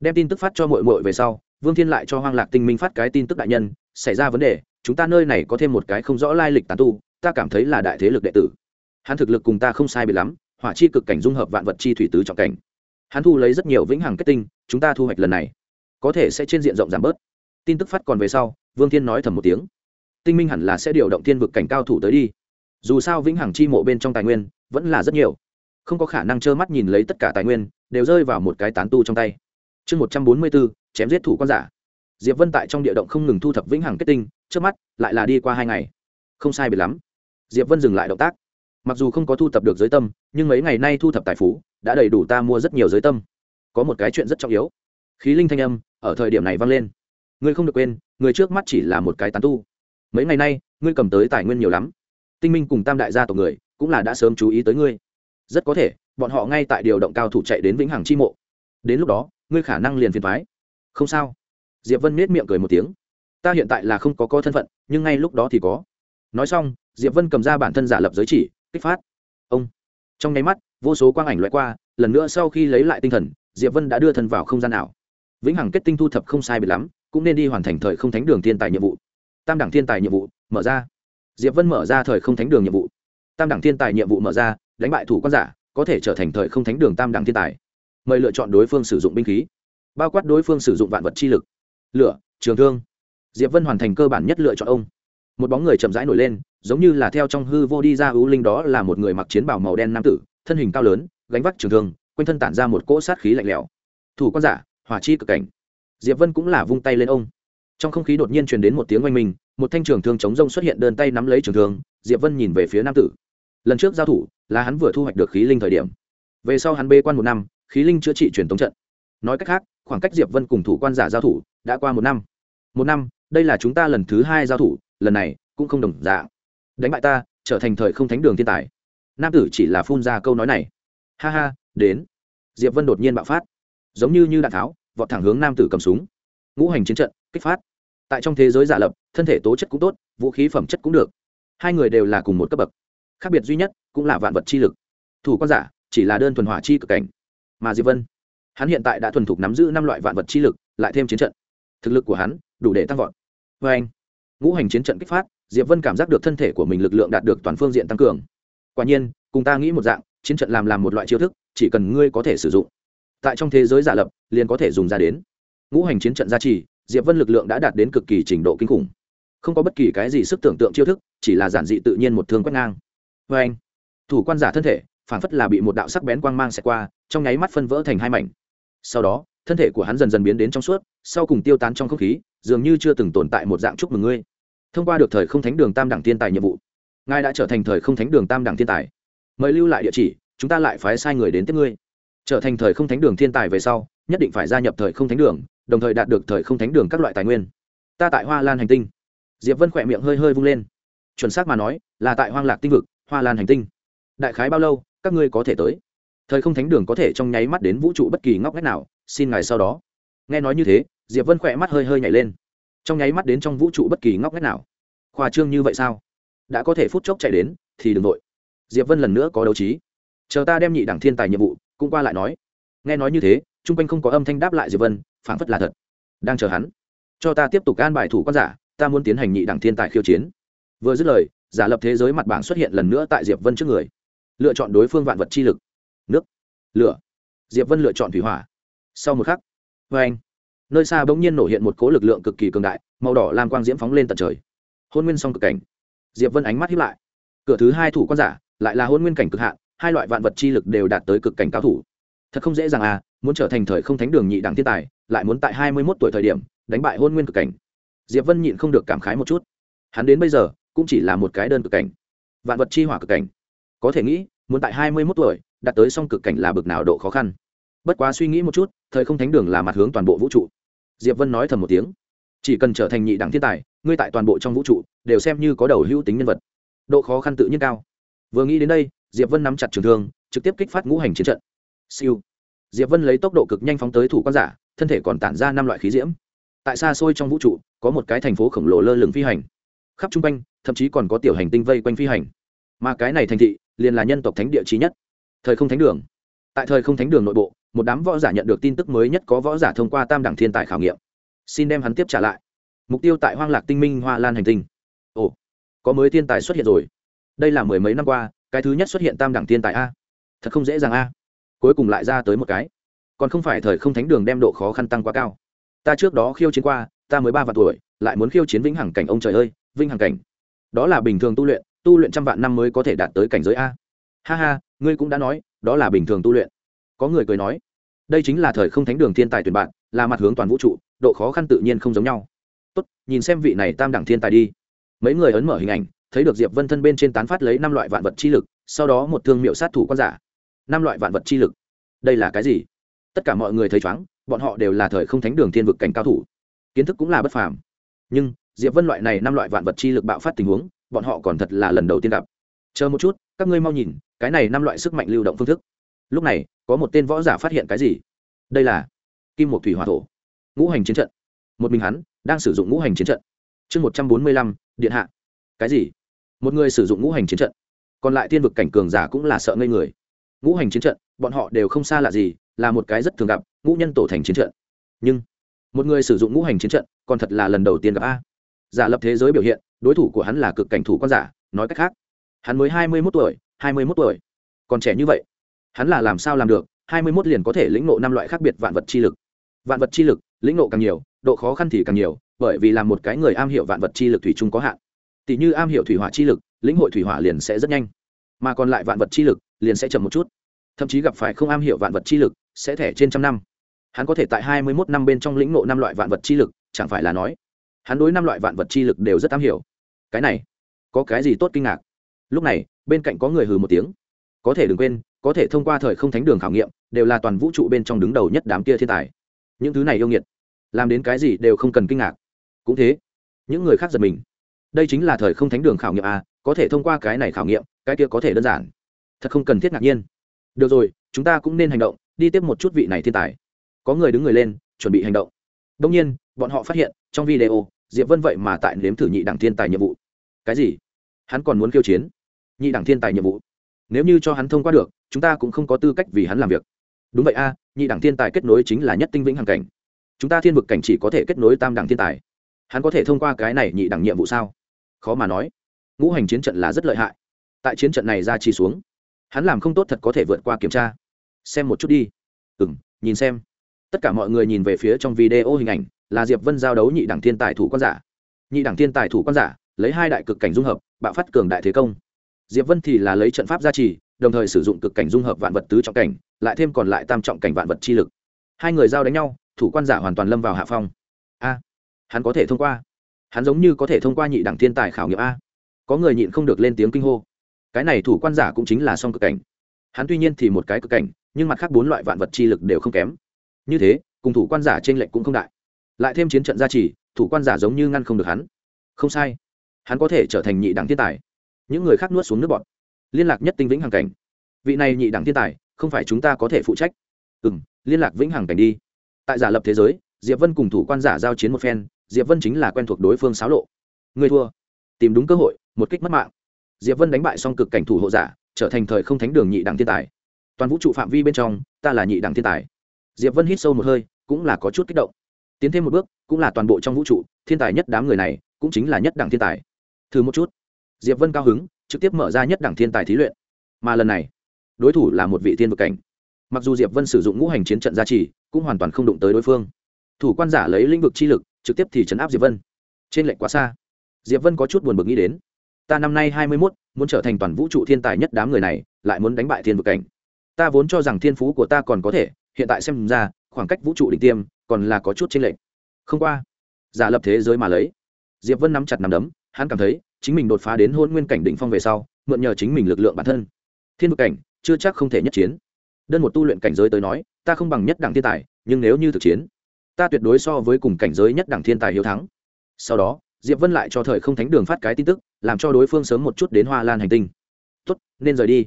Speaker 1: Đem tin tức phát cho mội mội về sau, vương thiên lại cho hoang lạc tinh minh phát cái tin tức đại nhân, xảy ra vấn đề, chúng ta nơi này có thêm một cái không rõ lai lịch tán tu, ta cảm thấy là đại thế lực đệ tử. Hắn thực lực cùng ta không sai bị lắm, hỏa chi cực cảnh dung hợp vạn vật chi thủy tứ trọng cảnh. Hắn thu lấy rất nhiều vĩnh hằng kết tinh, chúng ta thu hoạch lần này, có thể sẽ trên diện rộng giảm bớt. Tin tức phát còn về sau, vương thiên nói thầm một tiếng tinh minh hẳn là sẽ điều động thiên vực cảnh cao thủ tới đi. Dù sao vĩnh hằng chi mộ bên trong tài nguyên vẫn là rất nhiều. Không có khả năng trơ mắt nhìn lấy tất cả tài nguyên, đều rơi vào một cái tán tu trong tay. Chương một trăm bốn mươi bốn chém giết thủ quan giả. Diệp vân tại trong địa động không ngừng thu thập vĩnh hằng kết tinh trước mắt, lại là đi qua hai ngày. Không sai biệt lắm. Diệp vân dừng lại động tác. Mặc dù không có thu thập được giới tâm, nhưng mấy ngày nay thu thập tài phú, đã đầy đủ ta mua rất nhiều giới tâm. Có một cái chuyện rất trọng yếu. Khí linh thanh âm ở thời điểm này vang lên. Ngươi không được quên, người trước mắt chỉ là một cái tán tu mấy ngày nay, ngươi cầm tới tài nguyên nhiều lắm. Tinh minh cùng tam đại gia tộc người cũng là đã sớm chú ý tới ngươi. Rất có thể, bọn họ ngay tại điều động cao thủ chạy đến vĩnh hằng chi mộ. Đến lúc đó, ngươi khả năng liền phiền thoái không sao. Diệp vân nết miệng cười một tiếng. Ta hiện tại là không có có thân phận, nhưng ngay lúc đó thì có. Nói xong, diệp vân cầm ra bản thân giả lập giới chỉ, kích phát. Ông. Trong nháy mắt, vô số quang ảnh loại qua, lần nữa sau khi lấy lại tinh thần, diệp vân đã đưa thân vào không gian ảo. Vĩnh hằng kết tinh thu thập không sai biệt lắm, cũng nên đi hoàn thành thời không thánh đường thiên tài nhiệm vụ tam đẳng thiên tài nhiệm vụ mở ra. Diệp vân mở ra thời không thánh đường nhiệm vụ. Tam đẳng thiên tài nhiệm vụ mở ra đánh bại thủ quan giả có thể trở thành thời không thánh đường tam đẳng thiên tài. Mời lựa chọn đối phương sử dụng binh khí bao quát đối phương sử dụng vạn vật chi lực. Lựa, trường thương. Diệp vân hoàn thành cơ bản nhất lựa chọn ông. Một bóng người chậm rãi nổi lên giống như là theo trong hư vô đi ra ưu linh đó là một người mặc chiến bào màu đen nam tử thân hình cao lớn gánh vác trường thương quanh thân tản ra một cỗ sát khí lạnh lẽo. Thủ quan giả hỏa chi cực cảnh. Diệp vân cũng là vung tay lên ông trong không khí đột nhiên truyền đến một tiếng oanh minh, một thanh trường thương chống rông xuất hiện đơn tay nắm lấy trường thương, diệp vân nhìn về phía nam tử. Lần trước giao thủ là hắn vừa thu hoạch được khí linh thời điểm. Về sau hắn bê quan một năm, khí linh chữa trị truyền tống trận. Nói cách khác, khoảng cách diệp vân cùng thủ quan giả giao thủ đã qua một năm. Một năm, đây là chúng ta lần thứ hai giao thủ, lần này cũng không đồng dạng. Đánh bại ta, trở thành thời không thánh đường thiên tài. Nam tử chỉ là phun ra câu nói này. Ha ha, đến. Diệp vân đột nhiên bạo phát. Giống như như đạn tháo, vọt thẳng hướng nam tử cầm súng ngũ hành chiến trận, kích phát. Tại trong thế giới giả lập, thân thể tố chất cũng tốt, vũ khí phẩm chất cũng được. Hai người đều là cùng một cấp bậc. Khác biệt duy nhất cũng là vạn vật chi lực. Thủ quan giả chỉ là đơn thuần hỏa chi cực cảnh. Mà diệp vân, hắn hiện tại đã thuần thục nắm giữ năm loại vạn vật chi lực, lại thêm chiến trận. Thực lực của hắn đủ để tăng vọt. Vê anh, ngũ hành chiến trận kích phát, diệp vân cảm giác được thân thể của mình lực lượng đạt được toàn phương diện tăng cường. Quả nhiên, cùng ta nghĩ một dạng, chiến trận làm làm một loại chiêu thức, chỉ cần ngươi có thể sử dụng. Tại trong thế giới giả lập, liền có thể dùng ra đến ngũ hành chiến trận gia trì, diệp vân lực lượng đã đạt đến cực kỳ trình độ kinh khủng. Không có bất kỳ cái gì sức tưởng tượng chiêu thức, chỉ là giản dị tự nhiên một thương quét ngang. Vê anh, thủ quan giả thân thể phản phất là bị một đạo sắc bén quang mang xẹt qua, trong nháy mắt phân vỡ thành hai mảnh. Sau đó, thân thể của hắn dần dần biến đến trong suốt, sau cùng tiêu tán trong không khí, dường như chưa từng tồn tại một dạng chúc mừng ngươi. Thông qua được thời không thánh đường tam đẳng thiên tài nhiệm vụ, ngài đã trở thành thời không thánh đường tam đẳng thiên tài. Mời lưu lại địa chỉ, chúng ta lại phái sai người đến tiếp ngươi. Trở thành thời không thánh đường thiên tài về sau, nhất định phải gia nhập thời không thánh đường đồng thời đạt được thời không thánh đường các loại tài nguyên. Ta tại hoa lan hành tinh. Diệp vân khỏe miệng hơi hơi vung lên. Chuẩn xác mà nói, là tại hoang lạc tinh vực, hoa lan hành tinh. Đại khái bao lâu, các ngươi có thể tới? Thời không thánh đường có thể trong nháy mắt đến vũ trụ bất kỳ ngóc ngách nào, xin ngài sau đó. Nghe nói như thế, diệp vân khỏe mắt hơi hơi nhảy lên. Trong nháy mắt đến trong vũ trụ bất kỳ ngóc ngách nào. Khoa trương như vậy sao? Đã có thể phút chốc chạy đến, thì đừng vội. Diệp vân lần nữa có đấu trí. Chờ ta đem nhị đẳng thiên tài nhiệm vụ, cũng qua lại nói. Nghe nói như thế, chung quanh không có âm thanh đáp lại diệp vân phảng phất là thật. Đang chờ hắn. Cho ta tiếp tục gan bài thủ quan giả, ta muốn tiến hành nhị đẳng thiên tài khiêu chiến. Vừa dứt lời, giả lập thế giới mặt bảng xuất hiện lần nữa tại diệp vân trước người. Lựa chọn đối phương vạn vật chi lực. Nước. Lửa. Diệp vân lựa chọn thủy hỏa. Sau một khắc, vê anh. Nơi xa bỗng nhiên nổ hiện một cố lực lượng cực kỳ cường đại, màu đỏ làm quang diễm phóng lên tận trời. Hôn nguyên song cực cảnh. Diệp vân ánh mắt hiếp lại. Cửa thứ hai thủ quan giả, lại là hôn nguyên cảnh cực hạn, hai loại vạn vật chi lực đều đạt tới cực cảnh cao thủ. Thật không dễ dàng à muốn trở thành thời không thánh đường nhị đẳng thiên tài, lại muốn tại hai mươi mốt tuổi thời điểm, đánh bại hôn nguyên cực cảnh. Diệp vân nhịn không được cảm khái một chút. Hắn đến bây giờ, cũng chỉ là một cái đơn cực cảnh. Vạn vật chi hỏa cực cảnh. Có thể nghĩ, muốn tại hai mươi mốt tuổi, đạt tới song cực cảnh là bực nào độ khó khăn. Bất quá suy nghĩ một chút, thời không thánh đường là mặt hướng toàn bộ vũ trụ. Diệp vân nói thầm một tiếng. Chỉ cần trở thành nhị đẳng thiên tài, ngươi tại toàn bộ trong vũ trụ, đều xem như có đầu hữu tính nhân vật. Độ khó khăn tự nhiên cao. Vừa nghĩ đến đây, diệp vân nắm chặt trường thương, trực tiếp kích phát ngũ hành chiến trận. Siêu diệp vân lấy tốc độ cực nhanh phóng tới thủ quan giả, thân thể còn tản ra năm loại khí diễm. Tại xa xôi trong vũ trụ, có một cái thành phố khổng lồ lơ lửng phi hành. Khắp trung quanh, thậm chí còn có tiểu hành tinh vây quanh phi hành. Mà cái này thành thị, liền là nhân tộc thánh địa trí nhất. Thời không thánh đường. Tại thời không thánh đường nội bộ, một đám võ giả nhận được tin tức mới nhất có võ giả thông qua tam đẳng thiên tài khảo nghiệm. Xin đem hắn tiếp trả lại. Mục tiêu tại hoang lạc tinh minh hoa lan hành tinh. Ồ, có mới thiên tài xuất hiện rồi. Đây là mười mấy năm qua, cái thứ nhất xuất hiện tam đẳng thiên tài a. Thật không dễ dàng a cuối cùng lại ra tới một cái. Còn không phải thời không thánh đường đem độ khó khăn tăng quá cao. Ta trước đó khiêu chiến qua, ta mới ba vạn tuổi, lại muốn khiêu chiến vĩnh hằng cảnh ông trời ơi, vĩnh hằng cảnh. Đó là bình thường tu luyện tu luyện trăm vạn năm mới có thể đạt tới cảnh giới a. Ha ha, ngươi cũng đã nói, đó là bình thường tu luyện. Có người cười nói, đây chính là thời không thánh đường thiên tài tuyển bạn, là mặt hướng toàn vũ trụ, độ khó khăn tự nhiên không giống nhau. Tốt, nhìn xem vị này tam đẳng thiên tài đi. Mấy người ấn mở hình ảnh, thấy được diệp vân thân bên trên tán phát lấy năm loại vạn vật chi lực, sau đó một thương miệu sát thủ quan giả năm loại vạn vật chi lực. Đây là cái gì? Tất cả mọi người thấy chóng, bọn họ đều là thời không thánh đường thiên vực cảnh cao thủ. Kiến thức cũng là bất phàm. Nhưng, diệp vân loại này năm loại vạn vật chi lực bạo phát tình huống, bọn họ còn thật là lần đầu tiên gặp. Chờ một chút, các ngươi mau nhìn, cái này năm loại sức mạnh lưu động phương thức. Lúc này, có một tên võ giả phát hiện cái gì? Đây là kim một thủy hỏa thổ. Ngũ hành chiến trận. Một mình hắn đang sử dụng ngũ hành chiến trận. Chương một trăm bốn mươi lăm, điện hạ. Cái gì? Một người sử dụng ngũ hành chiến trận. Còn lại thiên vực cảnh cường giả cũng là sợ ngây người ngũ hành chiến trận, bọn họ đều không xa lạ gì, là một cái rất thường gặp, ngũ nhân tổ thành chiến trận. Nhưng, một người sử dụng ngũ hành chiến trận, còn thật là lần đầu tiên gặp a. Giả lập thế giới biểu hiện, đối thủ của hắn là cực cảnh thủ con giả, nói cách khác, hắn mới hai mươi mốt tuổi, hai mươi mốt tuổi. Còn trẻ như vậy, hắn là làm sao làm được, hai mươi mốt liền có thể lĩnh nộ năm loại khác biệt vạn vật chi lực. Vạn vật chi lực, lĩnh nộ càng nhiều, độ khó khăn thì càng nhiều, bởi vì là một cái người am hiểu vạn vật chi lực thủy chung có hạn. Tỷ như am hiểu thủy hỏa chi lực, lĩnh hội thủy hỏa liền sẽ rất nhanh mà còn lại vạn vật chi lực liền sẽ chậm một chút. Thậm chí gặp phải không am hiểu vạn vật chi lực sẽ thẻ trên trăm năm. Hắn có thể tại hai mươi mốt năm bên trong lĩnh nộ năm loại vạn vật chi lực, chẳng phải là nói, hắn đối năm loại vạn vật chi lực đều rất am hiểu. Cái này, có cái gì tốt kinh ngạc? Lúc này, bên cạnh có người hừ một tiếng. Có thể đừng quên, có thể thông qua thời không thánh đường khảo nghiệm, đều là toàn vũ trụ bên trong đứng đầu nhất đám kia thiên tài. Những thứ này yêu nghiệt, làm đến cái gì đều không cần kinh ngạc. Cũng thế, những người khác giật mình. Đây chính là thời không thánh đường khảo nghiệm à? Có thể thông qua cái này khảo nghiệm, cái kia có thể đơn giản. Thật không cần thiết ngạc nhiên. Được rồi, chúng ta cũng nên hành động, đi tiếp một chút vị này thiên tài. Có người đứng người lên, chuẩn bị hành động. Đông nhiên, bọn họ phát hiện, trong video, diệp vân vậy mà tại nếm thử nhị đẳng thiên tài nhiệm vụ. Cái gì? Hắn còn muốn khiêu chiến? Nhị đẳng thiên tài nhiệm vụ? Nếu như cho hắn thông qua được, chúng ta cũng không có tư cách vì hắn làm việc. Đúng vậy a, nhị đẳng thiên tài kết nối chính là nhất tinh vĩnh hằng cảnh. Chúng ta thiên vực cảnh chỉ có thể kết nối tam đẳng thiên tài. Hắn có thể thông qua cái này nhị đẳng nhiệm vụ sao? Khó mà nói ngũ hành chiến trận là rất lợi hại. Tại chiến trận này ra chi xuống, hắn làm không tốt thật có thể vượt qua kiểm tra. Xem một chút đi. Ừ m nhìn xem. Tất cả mọi người nhìn về phía trong video hình ảnh, là diệp vân giao đấu nhị đẳng thiên tài thủ quan giả. Nhị đẳng thiên tài thủ quan giả, lấy hai đại cực cảnh dung hợp, bạo phát cường đại thế công. Diệp vân thì là lấy trận pháp gia trì, đồng thời sử dụng cực cảnh dung hợp vạn vật tứ trọng cảnh, lại thêm còn lại tam trọng cảnh vạn vật chi lực. Hai người giao đánh nhau, thủ quan giả hoàn toàn lâm vào hạ phong. A, hắn có thể thông qua. Hắn giống như có thể thông qua nhị đẳng thiên tài khảo nghiệm a có người nhịn không được lên tiếng kinh hô. Cái này thủ quan giả cũng chính là song cực cảnh. Hắn tuy nhiên thì một cái cực cảnh, nhưng mặt khác bốn loại vạn vật chi lực đều không kém. Như thế, cùng thủ quan giả trên lệnh cũng không đại. Lại thêm chiến trận gia trì, thủ quan giả giống như ngăn không được hắn. Không sai. Hắn có thể trở thành nhị đẳng thiên tài. Những người khác nuốt xuống nước bọn liên lạc nhất tinh vĩnh hằng cảnh. Vị này nhị đẳng thiên tài, không phải chúng ta có thể phụ trách. Ừ m liên lạc vĩnh hằng cảnh đi. Tại giả lập thế giới, diệp vân cùng thủ quan giả giao chiến một phen, diệp vân chính là quen thuộc đối phương xáo lộ. Người thua. Tìm đúng cơ hội một kích mất mạng. Diệp vân đánh bại xong cực cảnh thủ hộ giả, trở thành thời không thánh đường nhị đẳng thiên tài. Toàn vũ trụ phạm vi bên trong, ta là nhị đẳng thiên tài. Diệp vân hít sâu một hơi, cũng là có chút kích động. Tiến thêm một bước, cũng là toàn bộ trong vũ trụ, thiên tài nhất đám người này, cũng chính là nhất đẳng thiên tài. Thử một chút. Diệp vân cao hứng, trực tiếp mở ra nhất đẳng thiên tài thí luyện. Mà lần này, đối thủ là một vị thiên vực cảnh. Mặc dù diệp vân sử dụng ngũ hành chiến trận gia trì, cũng hoàn toàn không đụng tới đối phương. Thủ quan giả lấy lĩnh vực chi lực, trực tiếp thì chấn áp diệp vân. Trên lệnh quá xa. Diệp vân có chút buồn bực nghĩ đến ta năm nay hai mươi mốt, muốn trở thành toàn vũ trụ thiên tài nhất đám người này, lại muốn đánh bại thiên vực cảnh. Ta vốn cho rằng thiên phú của ta còn có thể, hiện tại xem ra, khoảng cách vũ trụ đỉnh tiêm, còn là có chút chênh lệch. Không qua, giả lập thế giới mà lấy. Diệp vân nắm chặt nắm đấm, hắn cảm thấy, chính mình đột phá đến hôn nguyên cảnh đỉnh phong về sau, mượn nhờ chính mình lực lượng bản thân. Thiên vực cảnh, chưa chắc không thể nhất chiến. Đơn một tu luyện cảnh giới tới nói, ta không bằng nhất đẳng thiên tài, nhưng nếu như thực chiến, ta tuyệt đối so với cùng cảnh giới nhất đẳng thiên tài hiếu thắng. Sau đó diệp vân lại cho thời không thánh đường phát cái tin tức, làm cho đối phương sớm một chút đến hoa lan hành tinh. Tốt, nên rời đi.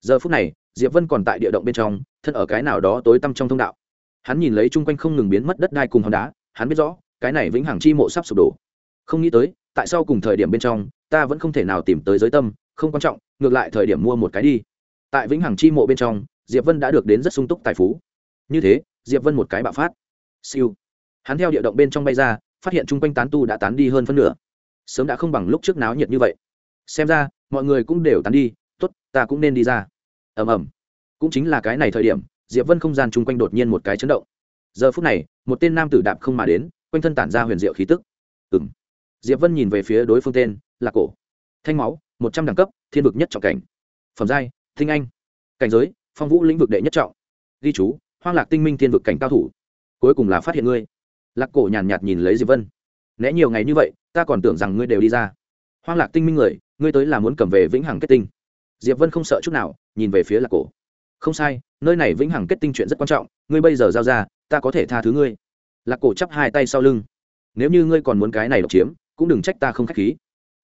Speaker 1: Giờ phút này, diệp vân còn tại địa động bên trong, thân ở cái nào đó tối tăm trong thông đạo. Hắn nhìn lấy chung quanh không ngừng biến mất đất đai cùng hòn đá, hắn biết rõ, cái này vĩnh hằng chi mộ sắp sụp đổ. Không nghĩ tới, tại sao cùng thời điểm bên trong, ta vẫn không thể nào tìm tới giới tâm, không quan trọng, ngược lại thời điểm mua một cái đi. Tại vĩnh hằng chi mộ bên trong, diệp vân đã được đến rất sung túc tài phú. Như thế, diệp vân một cái bạo phát. Siêu. Hắn theo địa động bên trong bay ra phát hiện chung quanh tán tu đã tán đi hơn phân nửa. Sớm đã không bằng lúc trước náo nhiệt như vậy. Xem ra, mọi người cũng đều tán đi, tốt, ta cũng nên đi ra. Ầm ầm. Cũng chính là cái này thời điểm, diệp vân không gian chung quanh đột nhiên một cái chấn động. Giờ phút này, một tên nam tử đạp không mà đến, quanh thân tản ra huyền diệu khí tức. Ừng diệp vân nhìn về phía đối phương tên, là cổ. Thanh máu, một trăm đẳng cấp, thiên vực nhất trọng cảnh. Phẩm giai, thinh anh. Cảnh giới, phong vũ lĩnh vực đệ nhất trọng. Ghi chú, hoang lạc tinh minh thiên vực cảnh cao thủ. Cuối cùng là phát hiện ngươi lạc cổ nhàn nhạt, nhìn lấy diệp vân. Né nhiều ngày như vậy ta còn tưởng rằng ngươi đều đi ra. Hoang lạc tinh minh người ngươi tới là muốn cầm về vĩnh hằng kết tinh. Diệp vân không sợ chút nào nhìn về phía lạc cổ. Không sai nơi này vĩnh hằng kết tinh chuyện rất quan trọng ngươi bây giờ giao ra ta có thể tha thứ ngươi. Lạc cổ chắp hai tay sau lưng. Nếu như ngươi còn muốn cái này độc chiếm cũng đừng trách ta không k h á c h khí.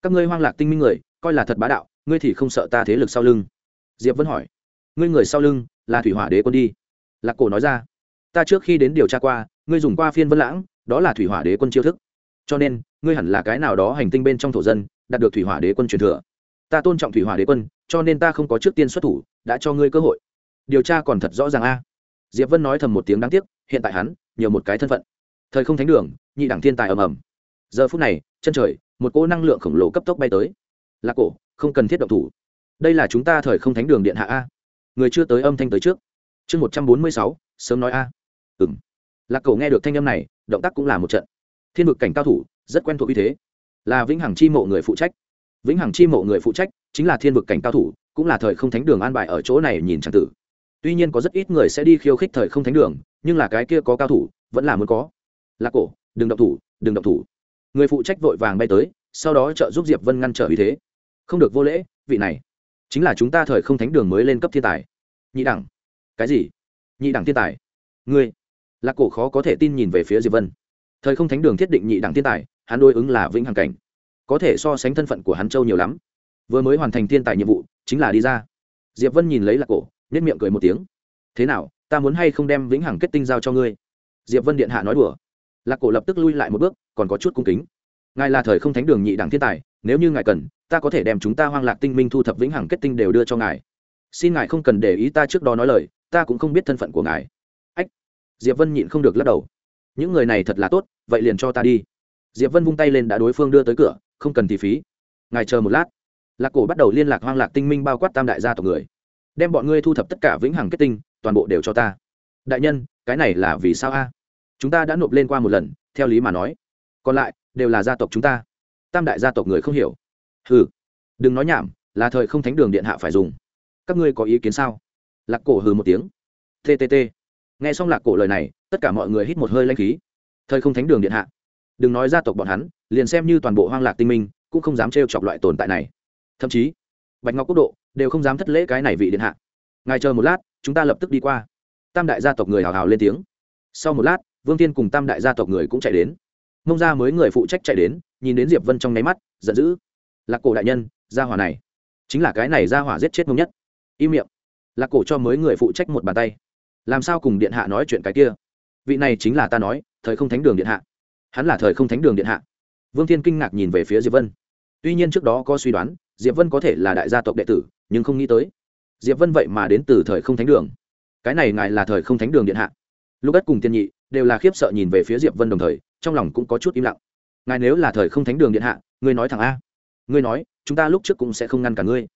Speaker 1: Các ngươi hoang lạc tinh minh người coi là thật bá đạo ngươi thì không sợ ta thế lực sau lưng. Diệp Vân hỏi. Ngươi người sau lưng là thủy hỏa đế quân đi. Lạc cổ nói ra ta trước khi đến điều tra qua, ngươi dùng qua phiên vân lãng, đó là thủy hỏa đế quân chiêu thức. Cho nên, ngươi hẳn là cái nào đó hành tinh bên trong thổ dân, đạt được thủy hỏa đế quân truyền thừa. Ta tôn trọng thủy hỏa đế quân, cho nên ta không có trước tiên xuất thủ, đã cho ngươi cơ hội. Điều tra còn thật rõ ràng a. Diệp vân nói thầm một tiếng đáng tiếc, hiện tại hắn, nhiều một cái thân phận. Thời không thánh đường, nhị đẳng thiên tài ầm ầm. Giờ phút này, chân trời, một cỗ năng lượng khổng lồ cấp tốc bay tới. Là cổ, không cần thiết động thủ. Đây là chúng ta thời không thánh đường điện hạ a. Người chưa tới âm thanh tới trước. Chương một trăm bốn mươi sáu, sớm nói a ừ m lạc cổ nghe được thanh âm này, động tác cũng là một trận. Thiên vực cảnh cao thủ, rất quen thuộc như thế. Là vĩnh hằng chi mộ người phụ trách. Vĩnh hằng chi mộ người phụ trách chính là thiên vực cảnh cao thủ, cũng là thời không thánh đường an bài ở chỗ này nhìn trang tử. Tuy nhiên có rất ít người sẽ đi khiêu khích thời không thánh đường, nhưng là cái kia có cao thủ, vẫn là muốn có. Lạc cổ, đừng động thủ, đừng động thủ. Người phụ trách vội vàng bay tới, sau đó trợ giúp diệp vân ngăn trở uy thế. Không được vô lễ, vị này chính là chúng ta thời không thánh đường mới lên cấp thiên tài. Nhị đẳng. Cái gì? Nhị đẳng thiên tài. Ngươi lạc cổ khó có thể tin nhìn về phía diệp vân. Thời không thánh đường thiết định nhị đẳng thiên tài, hắn đối ứng là vĩnh hằng cảnh. Có thể so sánh thân phận của hắn châu nhiều lắm. Vừa mới hoàn thành thiên tài nhiệm vụ, chính là đi ra. Diệp vân nhìn lấy lạc cổ nhất miệng cười một tiếng. Thế nào, ta muốn hay không đem vĩnh hằng kết tinh giao cho ngươi? Diệp vân điện hạ nói đùa. Lạc cổ lập tức lui lại một bước, còn có chút cung kính. Ngài là thời không thánh đường nhị đẳng thiên tài, nếu như ngài cần, ta có thể đem chúng ta hoang lạc tinh minh thu thập vĩnh hằng kết tinh đều đưa cho ngài. Xin ngài không cần để ý ta trước đó nói lời, ta cũng không biết thân phận của ngài diệp vân nhịn không được lắc đầu. Những người này thật là tốt, vậy liền cho ta đi. Diệp vân vung tay lên đã đối phương đưa tới cửa, không cần thì phí. Ngài chờ một lát. Lạc cổ bắt đầu liên lạc hoang lạc tinh minh bao quát tam đại gia tộc người. Đem bọn ngươi thu thập tất cả vĩnh hằng kết tinh, toàn bộ đều cho ta. Đại nhân, cái này là vì sao a? Chúng ta đã nộp lên qua một lần, theo lý mà nói. Còn lại, đều là gia tộc chúng ta. Tam đại gia tộc người không hiểu. Hừ, đừng nói nhảm, là thời không thánh đường điện hạ phải dùng. Các ngươi có ý kiến sao? Lạc cổ hừ một tiếng. Ttt nghe xong lạc cổ lời này, tất cả mọi người hít một hơi lanh khí. Thời không thánh đường điện hạ. Đừng nói gia tộc bọn hắn, liền xem như toàn bộ hoang lạc tinh minh, cũng không dám trêu chọc loại tồn tại này. Thậm chí, bạch ngọc quốc độ đều không dám thất lễ cái này vị điện hạ. Ngài chờ một lát, chúng ta lập tức đi qua. Tam đại gia tộc người hào hào lên tiếng. Sau một lát, vương tiên cùng tam đại gia tộc người cũng chạy đến. Mông ra mới người phụ trách chạy đến, nhìn đến diệp vân trong nháy mắt, giận dữ. Lạc cổ đại nhân, gia hỏa này, chính là cái này gia hỏa giết chết mông nhất. Im miệng. Lạc cổ cho mới người phụ trách một bàn tay làm sao cùng điện hạ nói chuyện cái kia? Vị này chính là ta nói, thời không thánh đường điện hạ. Hắn là thời không thánh đường điện hạ. Vương thiên kinh ngạc nhìn về phía diệp vân. Tuy nhiên trước đó có suy đoán, diệp vân có thể là đại gia tộc đệ tử, nhưng không nghĩ tới. Diệp vân vậy mà đến từ thời không thánh đường. Cái này ngài là thời không thánh đường điện hạ. Lúc đất cùng tiên nhị đều là khiếp sợ nhìn về phía diệp vân đồng thời, trong lòng cũng có chút im lặng. Ngài nếu là thời không thánh đường điện hạ, ngươi nói thẳng a. Ngươi nói, chúng ta lúc trước cũng sẽ không ngăn cả ngươi.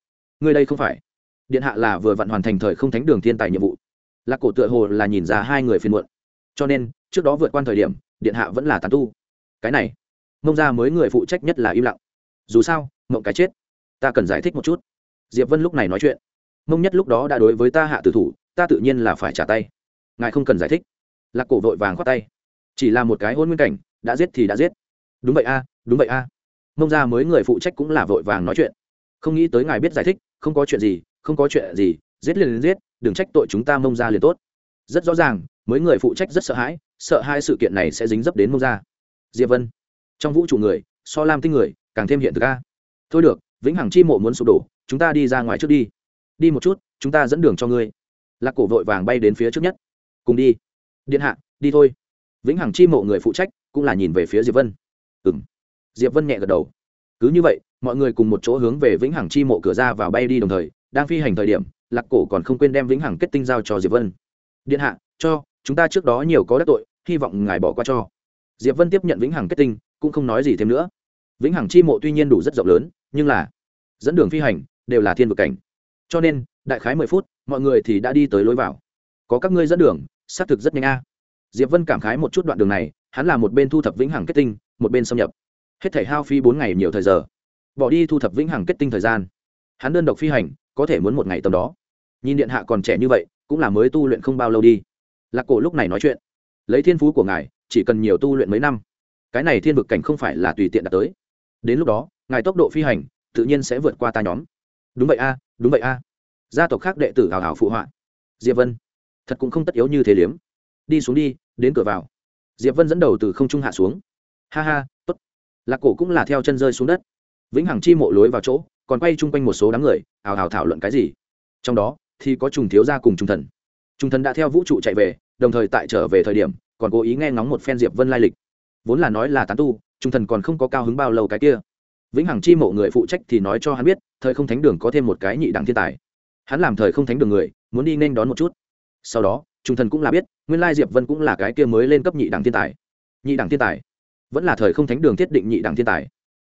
Speaker 1: Ngươi đây không phải. Điện hạ là vừa vặn hoàn thành thời không thánh đường thiên tài nhiệm vụ lạc cổ tựa hồ là nhìn ra hai người phiền muộn. Cho nên, trước đó vượt qua thời điểm, điện hạ vẫn là tàn tu. Cái này, mông ra mới người phụ trách nhất là im lặng. Dù sao, mộng cái chết, ta cần giải thích một chút. Diệp vân lúc này nói chuyện. Mông nhất lúc đó đã đối với ta hạ tử thủ, ta tự nhiên là phải trả tay. Ngài không cần giải thích. Lạc cổ vội vàng khoát tay. Chỉ là một cái hôn nguyên cảnh, đã giết thì đã giết. Đúng vậy a, đúng vậy a. Mông ra mới người phụ trách cũng là vội vàng nói chuyện. Không nghĩ tới ngài biết giải thích, không có chuyện gì, không có chuyện gì, giết liền giết đừng trách tội chúng ta mông ra liền tốt. Rất rõ ràng, mấy người phụ trách rất sợ hãi, sợ hai sự kiện này sẽ dính dấp đến mông ra. Diệp vân, trong vũ trụ người, so lam tinh người, càng thêm hiện thực ca thôi được, vĩnh hằng chi mộ muốn sụp đổ, chúng ta đi ra ngoài trước đi. Đi một chút, chúng ta dẫn đường cho ngươi. Lạc cổ vội vàng bay đến phía trước nhất. Cùng đi. Điện hạ, đi thôi. Vĩnh hằng chi mộ người phụ trách, cũng là nhìn về phía diệp vân. Ừ m diệp vân nhẹ gật đầu. Cứ như vậy, mọi người cùng một chỗ hướng về vĩnh hằng chi mộ cửa ra vào bay đi đồng thời, đang phi hành thời điểm lạc cổ còn không quên đem vĩnh hằng kết tinh giao cho diệp vân. Điện hạ, cho, chúng ta trước đó nhiều có đắc tội, hy vọng ngài bỏ qua cho. Diệp vân tiếp nhận vĩnh hằng kết tinh, cũng không nói gì thêm nữa. Vĩnh hằng chi mộ tuy nhiên đủ rất rộng lớn, nhưng là dẫn đường phi hành đều là thiên vực cảnh. Cho nên, đại khái mười phút, mọi người thì đã đi tới lối vào. Có các ngươi dẫn đường, xác thực rất nhanh a. Diệp vân cảm khái một chút đoạn đường này, hắn là một bên thu thập vĩnh hằng kết tinh, một bên xâm nhập. Hết thể hao phi bốn ngày nhiều thời giờ. Bỏ đi thu thập vĩnh hằng kết tinh thời gian. Hắn đơn độc phi hành có thể muốn một ngày tầm đó. Nhìn điện hạ còn trẻ như vậy, cũng là mới tu luyện không bao lâu đi. Lạc cổ lúc này nói chuyện. Lấy thiên phú của ngài, chỉ cần nhiều tu luyện mấy năm, cái này thiên vực cảnh không phải là tùy tiện đạt tới. Đến lúc đó, ngài tốc độ phi hành, tự nhiên sẽ vượt qua ta nhóm. Đúng vậy a, đúng vậy a. Gia tộc khác đệ tử hào hào phụ họa. Diệp vân, thật cũng không tất yếu như thế liếm. Đi xuống đi, đến cửa vào. Diệp vân dẫn đầu từ không trung hạ xuống. Ha ha, tốt. Lạc cổ cũng là theo chân rơi xuống đất. Vĩnh hằng chi mộ lối vào chỗ còn quay chung quanh một số đám người hào hào thảo luận cái gì. Trong đó, thì có trùng thiếu gia cùng trung thần. Trung thần đã theo vũ trụ chạy về, đồng thời tại trở về thời điểm, còn cố ý nghe ngóng một phen diệp vân lai lịch. Vốn là nói là tán tu trung thần còn không có cao hứng bao lâu cái kia. Vĩnh hằng chi mộ người phụ trách thì nói cho hắn biết, thời không thánh đường có thêm một cái nhị đẳng thiên tài. Hắn làm thời không thánh đường người, muốn đi nên đón một chút. Sau đó trung thần cũng là biết, nguyên lai diệp vân cũng là cái kia mới lên cấp nhị đẳng thiên tài. Nhị đẳng thiên tài? Vẫn là thời không thánh đường thiết định nhị đẳng thiên tài.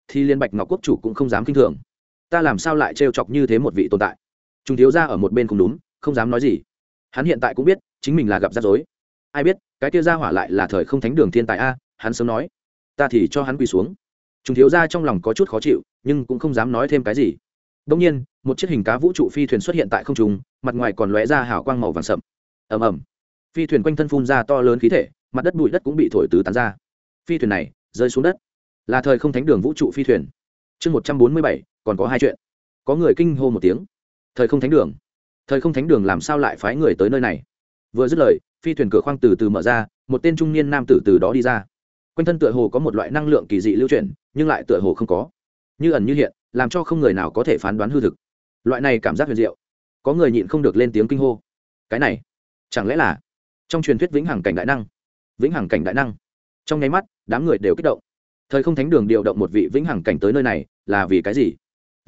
Speaker 1: Thì liên bạch ngọc quốc chủ cũng không dám kinh thường ta làm sao lại trêu chọc như thế một vị tồn tại? Chúng thiếu ra ở một bên không đúng, không dám nói gì. Hắn hiện tại cũng biết, chính mình là gặp rắc rối. Ai biết, cái kia ra hỏa lại là thời không thánh đường thiên tài a, hắn sớm nói. Ta thì cho hắn quỳ xuống. Chúng thiếu ra trong lòng có chút khó chịu, nhưng cũng không dám nói thêm cái gì. Đông nhiên, một chiếc hình cá vũ trụ phi thuyền xuất hiện tại không trung, mặt ngoài còn lóe ra hào quang màu vàng sậm. Ầm ầm. Phi thuyền quanh thân phun ra to lớn khí thể, mặt đất bụi đất cũng bị thổi tứ tán ra. Phi thuyền này rơi xuống đất. Là thời không thánh đường vũ trụ phi thuyền. Chương một trăm bốn mươi bảy còn có hai chuyện. Có người kinh hô một tiếng. Thời không thánh đường. Thời không thánh đường làm sao lại phái người tới nơi này? Vừa dứt lời, phi thuyền cửa khoang từ từ mở ra, một tên trung niên nam tử từ đó đi ra. Quanh thân tựa hồ có một loại năng lượng kỳ dị lưu chuyển, nhưng lại tựa hồ không có. Như ẩn như hiện, làm cho không người nào có thể phán đoán hư thực. Loại này cảm giác huyền diệu. Có người nhịn không được lên tiếng kinh hô. Cái này, chẳng lẽ là trong truyền thuyết vĩnh hằng cảnh đại năng? Vĩnh hằng cảnh đại năng. Trong nháy mắt, đám người đều kích động. Thời không thánh đường điều động một vị vĩnh hằng cảnh tới nơi này, là vì cái gì?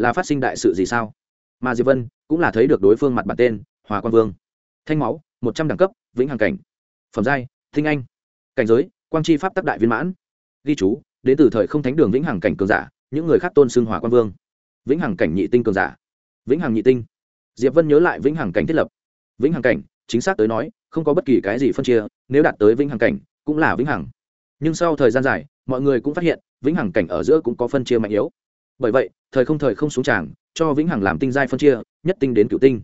Speaker 1: Là phát sinh đại sự gì sao? Mà diệp vân cũng là thấy được đối phương mặt bản tên, hòa quang vương. Thanh máu, một trăm đẳng cấp, vĩnh hằng cảnh. Phẩm giai, thinh anh. Cảnh giới, quang chi pháp tác đại viên mãn. Ghi chú, đến từ thời không thánh đường vĩnh hằng cảnh cường giả, những người khác tôn xưng hòa quang vương. Vĩnh hằng cảnh nhị tinh cường giả. Vĩnh hằng nhị tinh. Diệp vân nhớ lại vĩnh hằng cảnh thiết lập. Vĩnh hằng cảnh, chính xác tới nói, không có bất kỳ cái gì phân chia, nếu đạt tới vĩnh hằng cảnh, cũng là vĩnh hằng. Nhưng sau thời gian dài, mọi người cũng phát hiện, vĩnh hằng cảnh ở giữa cũng có phân chia mạnh yếu. Bởi vậy thời không thời không xuống tràng, cho vĩnh hằng làm tinh giai phân chia, nhất tinh đến cựu tinh.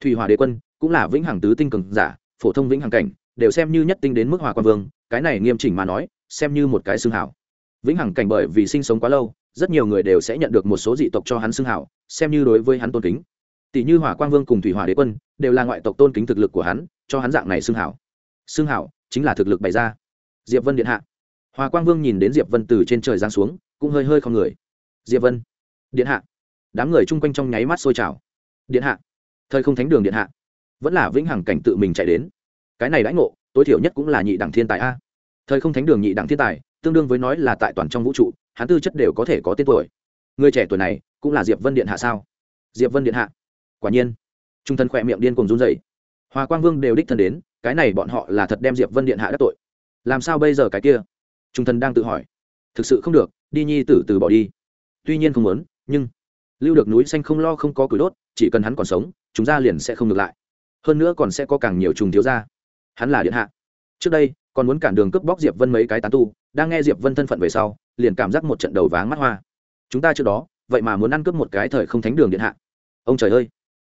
Speaker 1: Thủy hòa đế quân cũng là vĩnh hằng tứ tinh cường giả, phổ thông vĩnh hằng cảnh, đều xem như nhất tinh đến mức hòa quan vương, cái này nghiêm chỉnh mà nói, xem như một cái xương hảo. Vĩnh hằng cảnh bởi vì sinh sống quá lâu, rất nhiều người đều sẽ nhận được một số dị tộc cho hắn xương hảo, xem như đối với hắn tôn kính. Tỷ như hỏa quang vương cùng thủy hỏa đế quân, đều là ngoại tộc tôn kính thực lực của hắn, cho hắn dạng này xương hảo. Xương hảo chính là thực lực bày ra. Diệp vân điện hạ. Hòa quang vương nhìn đến diệp vân từ trên trời giáng xuống, cũng hơi hơi không người. Diệp vân điện hạ. Đám người chung quanh trong nháy mắt sôi trào. Điện hạ. Thời không thánh đường điện hạ. Vẫn là vĩnh hằng cảnh tự mình chạy đến. Cái này đãi ngộ, tối thiểu nhất cũng là nhị đẳng thiên tài a. Thời không thánh đường nhị đẳng thiên tài, tương đương với nói là tại toàn trong vũ trụ, hắn tư chất đều có thể có tên tuổi. Người trẻ tuổi này, cũng là diệp vân điện hạ sao? Diệp vân điện hạ. Quả nhiên. Trung thân khỏe miệng điên cùng run dậy hòa quang vương đều đích thân đến, cái này bọn họ là thật đem diệp vân điện hạ đắc tội. Làm sao bây giờ cái kia? Trung thân đang tự hỏi. Thực sự không được, đi nhi tử từ bỏ đi. Tuy nhiên không muốn nhưng lưu được núi xanh không lo không có củi đốt, chỉ cần hắn còn sống, chúng ta liền sẽ không ngược lại. Hơn nữa còn sẽ có càng nhiều trùng thiếu ra hắn là điện hạ. Trước đây, còn muốn cản đường cướp bóc diệp vân mấy cái tán tu, đang nghe diệp vân thân phận về sau, liền cảm giác một trận đầu váng mắt hoa. Chúng ta trước đó, vậy mà muốn ăn cướp một cái thời không thánh đường điện hạ. Ông trời ơi!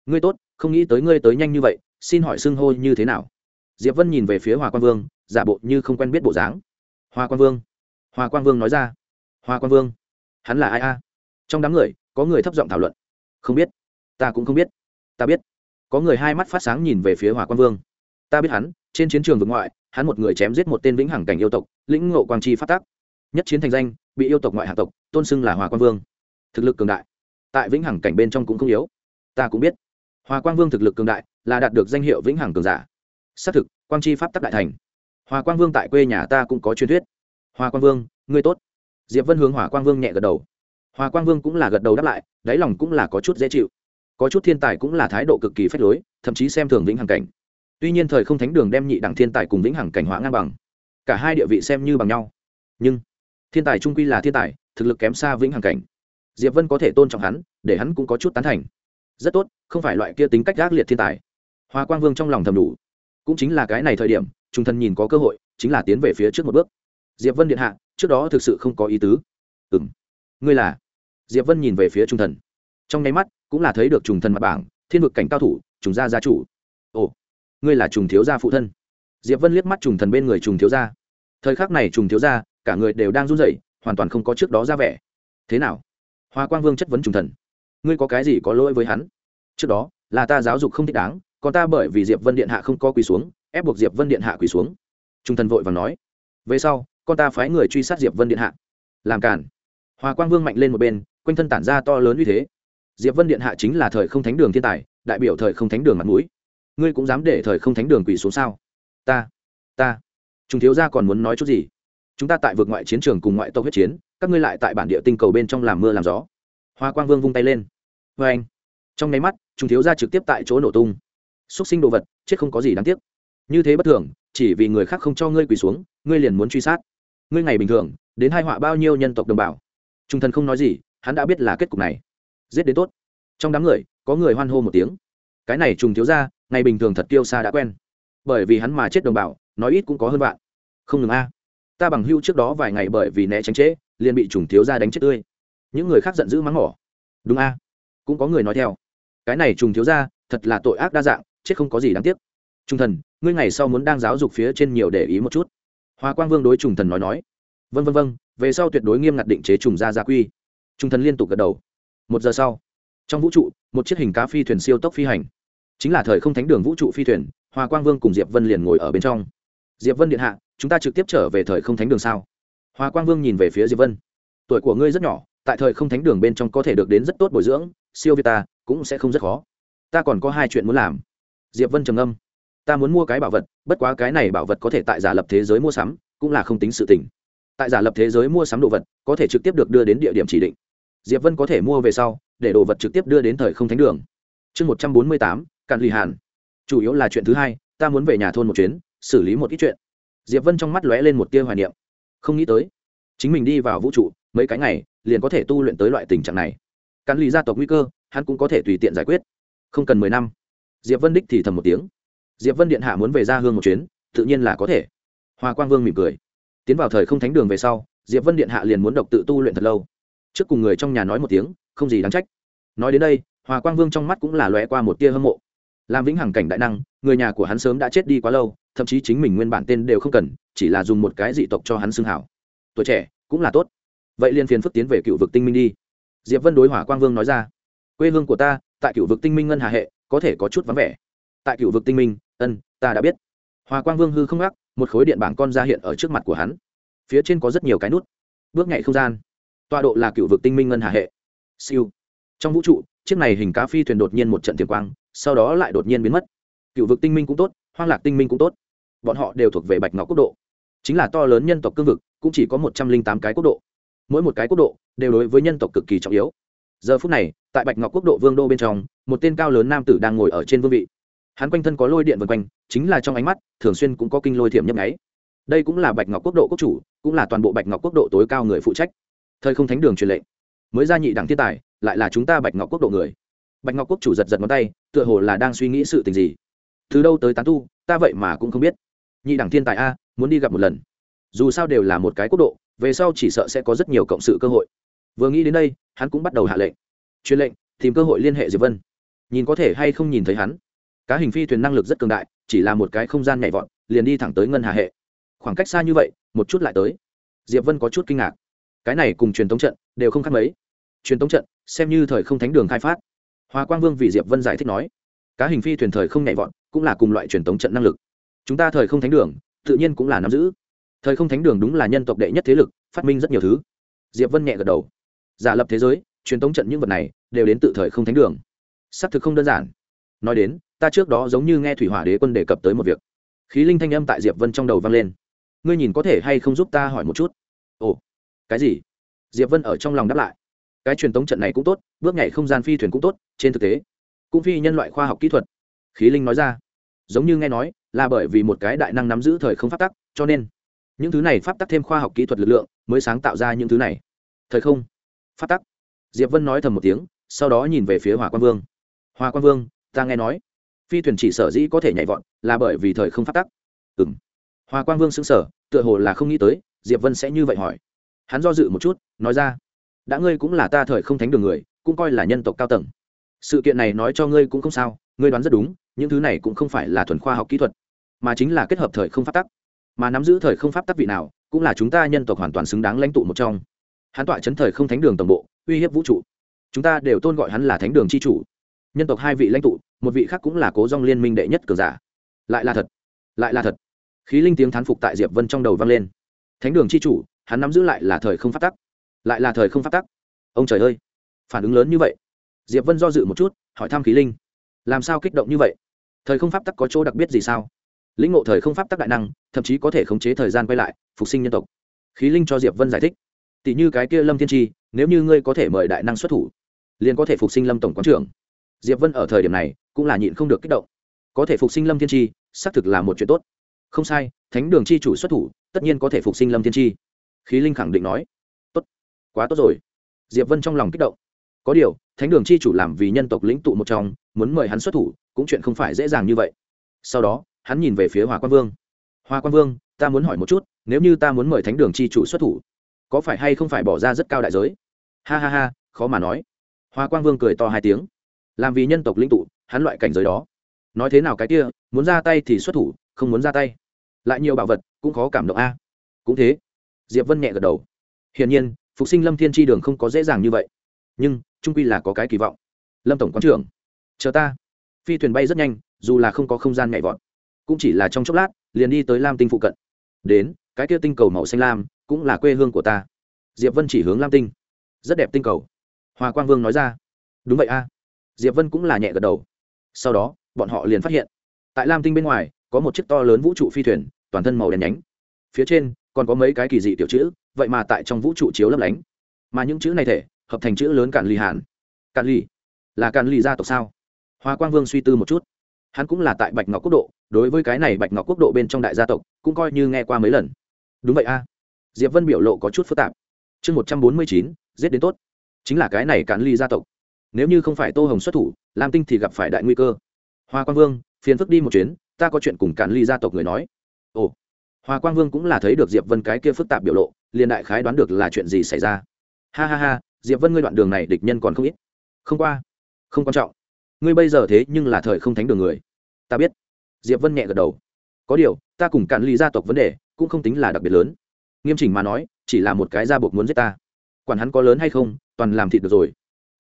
Speaker 1: Ngươi tốt, không nghĩ tới ngươi tới nhanh như vậy, xin hỏi xưng hô như thế nào? Diệp vân nhìn về phía hòa quan vương, giả bộ như không quen biết bộ dáng. Hoa quan vương. Hoa quan vương nói ra. Hoa quan vương. Hắn là ai a? Trong đám người, có người thấp giọng thảo luận. Không biết. Ta cũng không biết. Ta biết. Có người hai mắt phát sáng nhìn về phía hòa quan vương. Ta biết hắn, trên chiến trường vực ngoại, hắn một người chém giết một tên vĩnh hằng cảnh yêu tộc, lĩnh ngộ quang chi phát tác nhất chiến thành danh, bị yêu tộc ngoại hạ tộc, tôn xưng là hòa quan vương. Thực lực cường đại. Tại vĩnh hằng cảnh bên trong cũng không yếu. Ta cũng biết. Hòa quang vương thực lực cường đại, là đạt được danh hiệu vĩnh hằng cường giả. Xác thực, quang chi pháp tắc đại thành. Hòa quang vương tại quê nhà ta cũng có truyền thuyết. Hòa quang vương, ngươi tốt. Diệp vân hướng hòa quang vương nhẹ gật đầu hòa quang vương cũng là gật đầu đáp lại, đáy lòng cũng là có chút dễ chịu. Có chút thiên tài cũng là thái độ cực kỳ phách lối, thậm chí xem thường vĩnh hằng cảnh. Tuy nhiên thời không thánh đường đem nhị đẳng thiên tài cùng vĩnh hằng cảnh hóa ngang bằng. Cả hai địa vị xem như bằng nhau. Nhưng, thiên tài trung quy là thiên tài, thực lực kém xa vĩnh hằng cảnh. Diệp vân có thể tôn trọng hắn, để hắn cũng có chút tán thành. Rất tốt, không phải loại kia tính cách gác liệt thiên tài. Hoa quang vương trong lòng thầm đủ. Cũng chính là cái này thời điểm, trung thân nhìn có cơ hội, chính là tiến về phía trước một bước. Diệp vân điện hạ, trước đó thực sự không có ý tứ. Ừ m ngươi là? Diệp vân nhìn về phía trung thần. Trong nháy mắt, cũng là thấy được trùng thần mặt bảng, thiên vực cảnh cao thủ, trùng gia gia chủ. Ồ, ngươi là trùng thiếu gia phụ thân. Diệp vân liếc mắt trùng thần bên người trùng thiếu gia. Thời khắc này trùng thiếu gia, cả người đều đang run rẩy, hoàn toàn không có trước đó ra vẻ. Thế nào? Hoa quang vương chất vấn trùng thần. Ngươi có cái gì có lỗi với hắn? Trước đó, là ta giáo dục không thích đáng, còn ta bởi vì diệp vân điện hạ không có quỳ xuống, ép buộc diệp vân điện hạ quỳ xuống. Trung thần vội và nói. Về sau, con ta phái người truy sát diệp vân điện hạ. Làm cản Hoa quang vương mạnh lên một bên quanh thân tản ra to lớn uy thế. Diệp vân điện hạ chính là thời không thánh đường thiên tài, đại biểu thời không thánh đường mặt mũi. Ngươi cũng dám để thời không thánh đường quỳ xuống sao? Ta ta. Chúng thiếu gia còn muốn nói chút gì? Chúng ta tại vượt ngoại chiến trường cùng ngoại tộc huyết chiến, các ngươi lại tại bản địa tinh cầu bên trong làm mưa làm gió. Hoa quang vương vung tay lên. Vê anh. Trong nháy mắt chúng thiếu gia trực tiếp tại chỗ nổ tung. Xúc sinh đồ vật, chết không có gì đáng tiếc. Như thế bất thường, chỉ vì người khác không cho ngươi quỳ xuống, ngươi liền muốn truy sát. Ngươi ngày bình thường, đến hai họa bao nhiêu nhân tộc đồng bào? Trung thần không nói gì hắn đã biết là kết cục này. Giết đến tốt. Trong đám người, có người hoan hô một tiếng. Cái này trùng thiếu ra ngày bình thường thật kiêu xa đã quen. Bởi vì hắn mà chết đồng bào, nói ít cũng có hơn bạn không ngừng a. Ta bằng hưu trước đó vài ngày bởi vì né tránh trễ, liền bị trùng thiếu ra đánh chết tươi. Những người khác giận dữ mắng mỏ. Đúng a. Cũng có người nói theo. Cái này trùng thiếu ra thật là tội ác đa dạng, chết không có gì đáng tiếc. Trung thần, ngươi ngày sau muốn đang giáo dục phía trên nhiều để ý một chút. Hoa quang vương đối trùng thần nói nói. Vân vân vân về sau tuyệt đối nghiêm ngặt định chế trùng gia gia quy trung thần liên tục gật đầu. Một giờ sau, trong vũ trụ, một chiếc hình cá phi thuyền siêu tốc phi hành. Chính là thời không thánh đường vũ trụ phi thuyền hòa quang vương cùng diệp vân liền ngồi ở bên trong. Diệp vân điện hạ, chúng ta trực tiếp trở về thời không thánh đường sao? Hòa quang vương nhìn về phía diệp vân. Tuổi của ngươi rất nhỏ, tại thời không thánh đường bên trong có thể được đến rất tốt bồi dưỡng, siêu việt ta, cũng sẽ không rất khó. Ta còn có hai chuyện muốn làm. Diệp vân trầm âm ta muốn mua cái bảo vật, bất quá cái này bảo vật có thể tại giả lập thế giới mua sắm, cũng là không tính sự tỉnh tại giả lập thế giới mua sắm đồ vật, có thể trực tiếp được đưa đến địa điểm chỉ định diệp vân có thể mua về sau, để đồ vật trực tiếp đưa đến thời không thánh đường. Chương một trăm bốn mươi tám, cạn lì hàn. Chủ yếu là chuyện thứ hai, ta muốn về nhà thôn một chuyến, xử lý một ít chuyện. Diệp vân trong mắt lóe lên một tia hoài niệm. Không nghĩ tới, chính mình đi vào vũ trụ, mấy cái ngày, liền có thể tu luyện tới loại tình trạng này. Cạn lì gia tộc nguy cơ, hắn cũng có thể tùy tiện giải quyết. Không cần mười năm. Diệp vân đích thì thầm một tiếng. Diệp vân điện hạ muốn về ra hương một chuyến, tự nhiên là có thể. Hoa quang vương mỉm cười. Tiến vào thời không thánh đường về sau, diệp vân điện hạ liền muốn độc tự tu luyện thật lâu trước cùng người trong nhà nói một tiếng, không gì đáng trách. Nói đến đây, hòa quang vương trong mắt cũng là lóe qua một tia hâm mộ. Làm vĩnh hằng cảnh đại năng, người nhà của hắn sớm đã chết đi quá lâu, thậm chí chính mình nguyên bản tên đều không cần, chỉ là dùng một cái dị tộc cho hắn xưng hảo. Tuổi trẻ, cũng là tốt. Vậy liên phiền phức tiến về cựu vực tinh minh đi. Diệp vân đối hỏa quang vương nói ra. Quê hương của ta, tại cựu vực tinh minh ngân hà hệ, có thể có chút vắng vẻ. Tại cựu vực tinh minh, ân, ta đã biết. Hòa quang vương hư không gác một khối điện bảng con ra hiện ở trước mặt của hắn. Phía trên có rất nhiều cái nút. Bước nhảy không gian tọa độ là cựu vực tinh minh ngân hà hệ. Siêu. Trong vũ trụ, chiếc này hình cá phi thuyền đột nhiên một trận tiềm quang, sau đó lại đột nhiên biến mất. Cựu vực tinh minh cũng tốt, hoang lạc tinh minh cũng tốt. Bọn họ đều thuộc về bạch ngọc quốc độ. Chính là to lớn nhân tộc cương vực, cũng chỉ có một trăm linh tám cái quốc độ. Mỗi một cái quốc độ đều đối với nhân tộc cực kỳ trọng yếu. Giờ phút này, tại bạch ngọc quốc độ vương đô bên trong, một tên cao lớn nam tử đang ngồi ở trên vương vị. Hắn quanh thân có lôi điện vân quanh, chính là trong ánh mắt, thường xuyên cũng có kinh lôi thiểm nhấp nháy. Đây cũng là bạch ngọc quốc độ quốc chủ, cũng là toàn bộ bạch ngọc quốc độ tối cao người phụ trách thời không thánh đường truyền lệnh. Mới ra nhị đẳng thiên tài, lại là chúng ta bạch ngọc quốc độ người. Bạch ngọc quốc chủ giật giật ngón tay, tựa hồ là đang suy nghĩ sự tình gì. Từ đâu tới tán tu, ta vậy mà cũng không biết. Nhị đẳng thiên tài a, muốn đi gặp một lần. Dù sao đều là một cái quốc độ, về sau chỉ sợ sẽ có rất nhiều cộng sự cơ hội. Vừa nghĩ đến đây, hắn cũng bắt đầu hạ lệnh. Truyền lệnh, tìm cơ hội liên hệ diệp vân. Nhìn có thể hay không nhìn thấy hắn. Cá hình phi thuyền năng lực rất cường đại, chỉ là một cái không gian nhảy vọt, liền đi thẳng tới ngân hà hệ. Khoảng cách xa như vậy, một chút lại tới. Diệp vân có chút kinh ngạc cái này cùng truyền thống trận đều không khác mấy. Truyền thống trận, xem như thời không thánh đường khai phát. Hoa quang vương vì diệp vân giải thích nói, cá hình phi thuyền thời không nhảy vọt cũng là cùng loại truyền thống trận năng lực. Chúng ta thời không thánh đường, tự nhiên cũng là nắm giữ. Thời không thánh đường đúng là nhân tộc đệ nhất thế lực, phát minh rất nhiều thứ. Diệp vân nhẹ gật đầu. Giả lập thế giới, truyền thống trận những vật này đều đến tự thời không thánh đường. Xác thực không đơn giản. Nói đến, ta trước đó giống như nghe thủy hỏa đế quân đề cập tới một việc. Khí linh thanh âm tại diệp vân trong đầu vang lên. Ngươi nhìn có thể hay không giúp ta hỏi một chút? Ồ cái gì? Diệp vân ở trong lòng đáp lại. Cái truyền thống trận này cũng tốt, bước nhảy không gian phi thuyền cũng tốt, trên thực tế, cũng phi nhân loại khoa học kỹ thuật. Khí linh nói ra. Giống như nghe nói, là bởi vì một cái đại năng nắm giữ thời không pháp tắc, cho nên những thứ này pháp tắc thêm khoa học kỹ thuật lực lượng mới sáng tạo ra những thứ này. Thời không pháp tắc. Diệp vân nói thầm một tiếng, sau đó nhìn về phía hòa quan vương. Hòa quan vương, ta nghe nói, phi thuyền chỉ sở dĩ có thể nhảy vọt là bởi vì thời không pháp tắc. Ừ m hòa quan vương xứng sở tựa hồ là không nghĩ tới, diệp vân sẽ như vậy hỏi hắn do dự một chút, nói ra, đã ngươi cũng là ta thời không thánh đường người, cũng coi là nhân tộc cao tầng. Sự kiện này nói cho ngươi cũng không sao, ngươi đoán rất đúng, những thứ này cũng không phải là thuần khoa học kỹ thuật, mà chính là kết hợp thời không pháp tắc. Mà nắm giữ thời không pháp tắc vị nào, cũng là chúng ta nhân tộc hoàn toàn xứng đáng lãnh tụ một trong. Hắn tọa chấn thời không thánh đường tổng bộ, uy hiếp vũ trụ. Chúng ta đều tôn gọi hắn là thánh đường c h i chủ. Nhân tộc hai vị lãnh tụ, một vị khác cũng là cố dong liên minh đệ nhất cường giả. Lại là thật, lại là thật. Khí linh tiếng thán phục tại diệp vân trong đầu vang lên. Thánh đường c h i chủ hắn nắm giữ lại là thời không phát tắc. Lại là thời không phát tắc. Ông trời ơi. Phản ứng lớn như vậy. Diệp vân do dự một chút, hỏi thăm khí linh. Làm sao kích động như vậy? Thời không pháp tắc có chỗ đặc biệt gì sao? Lĩnh ngộ thời không pháp tắc đại năng, thậm chí có thể khống chế thời gian quay lại, phục sinh nhân tộc. Khí linh cho diệp vân giải thích. Tỷ như cái kia lâm thiên tri nếu như ngươi có thể mời đại năng xuất thủ, liền có thể phục sinh lâm tổng quán trưởng. Diệp vân ở thời điểm này cũng là nhịn không được kích động. Có thể phục sinh lâm thiên tri xác thực là một chuyện tốt. Không sai, thánh đường chi chủ xuất thủ, tất nhiên có thể phục sinh lâm thiên tri khí linh khẳng định nói, tốt, quá tốt rồi. Diệp vân trong lòng kích động. Có điều, thánh đường chi chủ làm vì nhân tộc lĩnh tụ một trong, muốn mời hắn xuất thủ, cũng chuyện không phải dễ dàng như vậy. Sau đó, hắn nhìn về phía hòa quan vương. Hòa quan vương, ta muốn hỏi một chút, nếu như ta muốn mời thánh đường chi chủ xuất thủ, có phải hay không phải bỏ ra rất cao đại giới? Ha ha ha, khó mà nói. Hoa quang vương cười to hai tiếng. Làm vì nhân tộc lĩnh tụ, hắn loại cảnh giới đó, nói thế nào cái kia, muốn ra tay thì xuất thủ, không muốn ra tay. Lại nhiều bảo vật, cũng khó cảm động a. Cũng thế diệp vân nhẹ gật đầu. Hiển nhiên, phục sinh lâm thiên tri đường không có dễ dàng như vậy. Nhưng, trung quy là có cái kỳ vọng. Lâm tổng quán trưởng, chờ ta. Phi thuyền bay rất nhanh, dù là không có không gian nhảy vọt, cũng chỉ là trong chốc lát, liền đi tới lam tinh phụ cận. Đến, cái kia tinh cầu màu xanh lam, cũng là quê hương của ta. Diệp vân chỉ hướng lam tinh. Rất đẹp tinh cầu. Hòa quang vương nói ra. Đúng vậy a. Diệp vân cũng là nhẹ gật đầu. Sau đó, bọn họ liền phát hiện, tại lam tinh bên ngoài, có một chiếc to lớn vũ trụ phi thuyền, toàn thân màu đen nhánh. Phía trên còn có mấy cái kỳ dị tiểu chữ, vậy mà tại trong vũ trụ chiếu lấp lánh. Mà những chữ này thể, hợp thành chữ lớn cạn ly hàn. Cạn ly là cạn ly gia tộc sao? Hoa quang vương suy tư một chút. Hắn cũng là tại bạch ngọc quốc độ, đối với cái này bạch ngọc quốc độ bên trong đại gia tộc, cũng coi như nghe qua mấy lần. Đúng vậy a. Diệp vân biểu lộ có chút phức tạp. Chương một trăm bốn mươi chín, giết đến tốt. Chính là cái này cạn ly gia tộc. Nếu như không phải tô hồng xuất thủ, lam tinh thì gặp phải đại nguy cơ. Hoa quang vương, phiền phức đi một chuyến, ta có chuyện cùng cạn ly gia tộc người nói. Ồ hòa quang vương cũng là thấy được diệp vân cái kia phức tạp biểu lộ, liền đại khái đoán được là chuyện gì xảy ra. Ha ha ha, diệp vân ngươi đoạn đường này địch nhân còn không ít. Không qua, không quan trọng. Ngươi bây giờ thế nhưng là thời không thánh đường người. Ta biết. Diệp vân nhẹ gật đầu. Có điều, ta cùng cạn ly gia tộc vấn đề cũng không tính là đặc biệt lớn. Nghiêm chỉnh mà nói, chỉ là một cái gia buộc muốn giết ta. Quản hắn có lớn hay không, toàn làm thịt được rồi.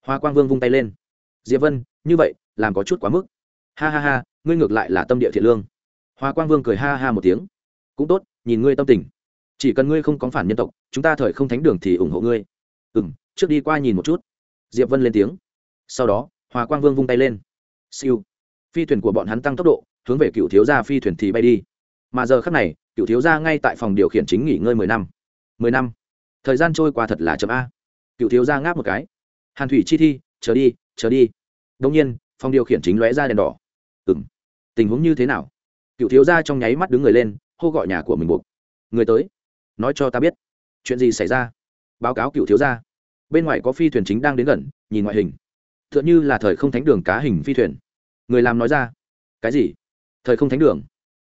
Speaker 1: Hoa quang vương vung tay lên. Diệp vân, như vậy, làm có chút quá mức. Ha ha ha, ngươi ngược lại là tâm địa thiện lương. Hoa quang vương cười ha ha một tiếng cũng tốt, nhìn ngươi tâm tình. Chỉ cần ngươi không có phản nhân tộc, chúng ta thời không thánh đường thì ủng hộ ngươi. Ừ m trước đi qua nhìn một chút. Diệp vân lên tiếng. Sau đó hoa quang vương vung tay lên. Siêu. Phi thuyền của bọn hắn tăng tốc độ, hướng về cựu thiếu gia phi thuyền thì bay đi. Mà giờ khác này, cựu thiếu gia ngay tại phòng điều khiển chính nghỉ ngơi mười năm. Mười năm. Thời gian trôi qua thật là chậm a. Cựu thiếu gia ngáp một cái. Hàn thủy chi thi, chờ đi chờ đi. Đông nhiên, phòng điều khiển chính lóe ra đèn đỏ. Ừng tình huống như thế nào? Cựu thiếu gia trong nháy mắt đứng người lên hô gọi nhà của mình buộc. Người tới, nói cho ta biết, chuyện gì xảy ra? Báo cáo cựu thiếu gia. Bên ngoài có phi thuyền chính đang đến gần, nhìn ngoại hình. T h ư ợ n h ư là thời không thánh đường cá hình phi thuyền. Người làm nói ra. Cái gì? Thời không thánh đường?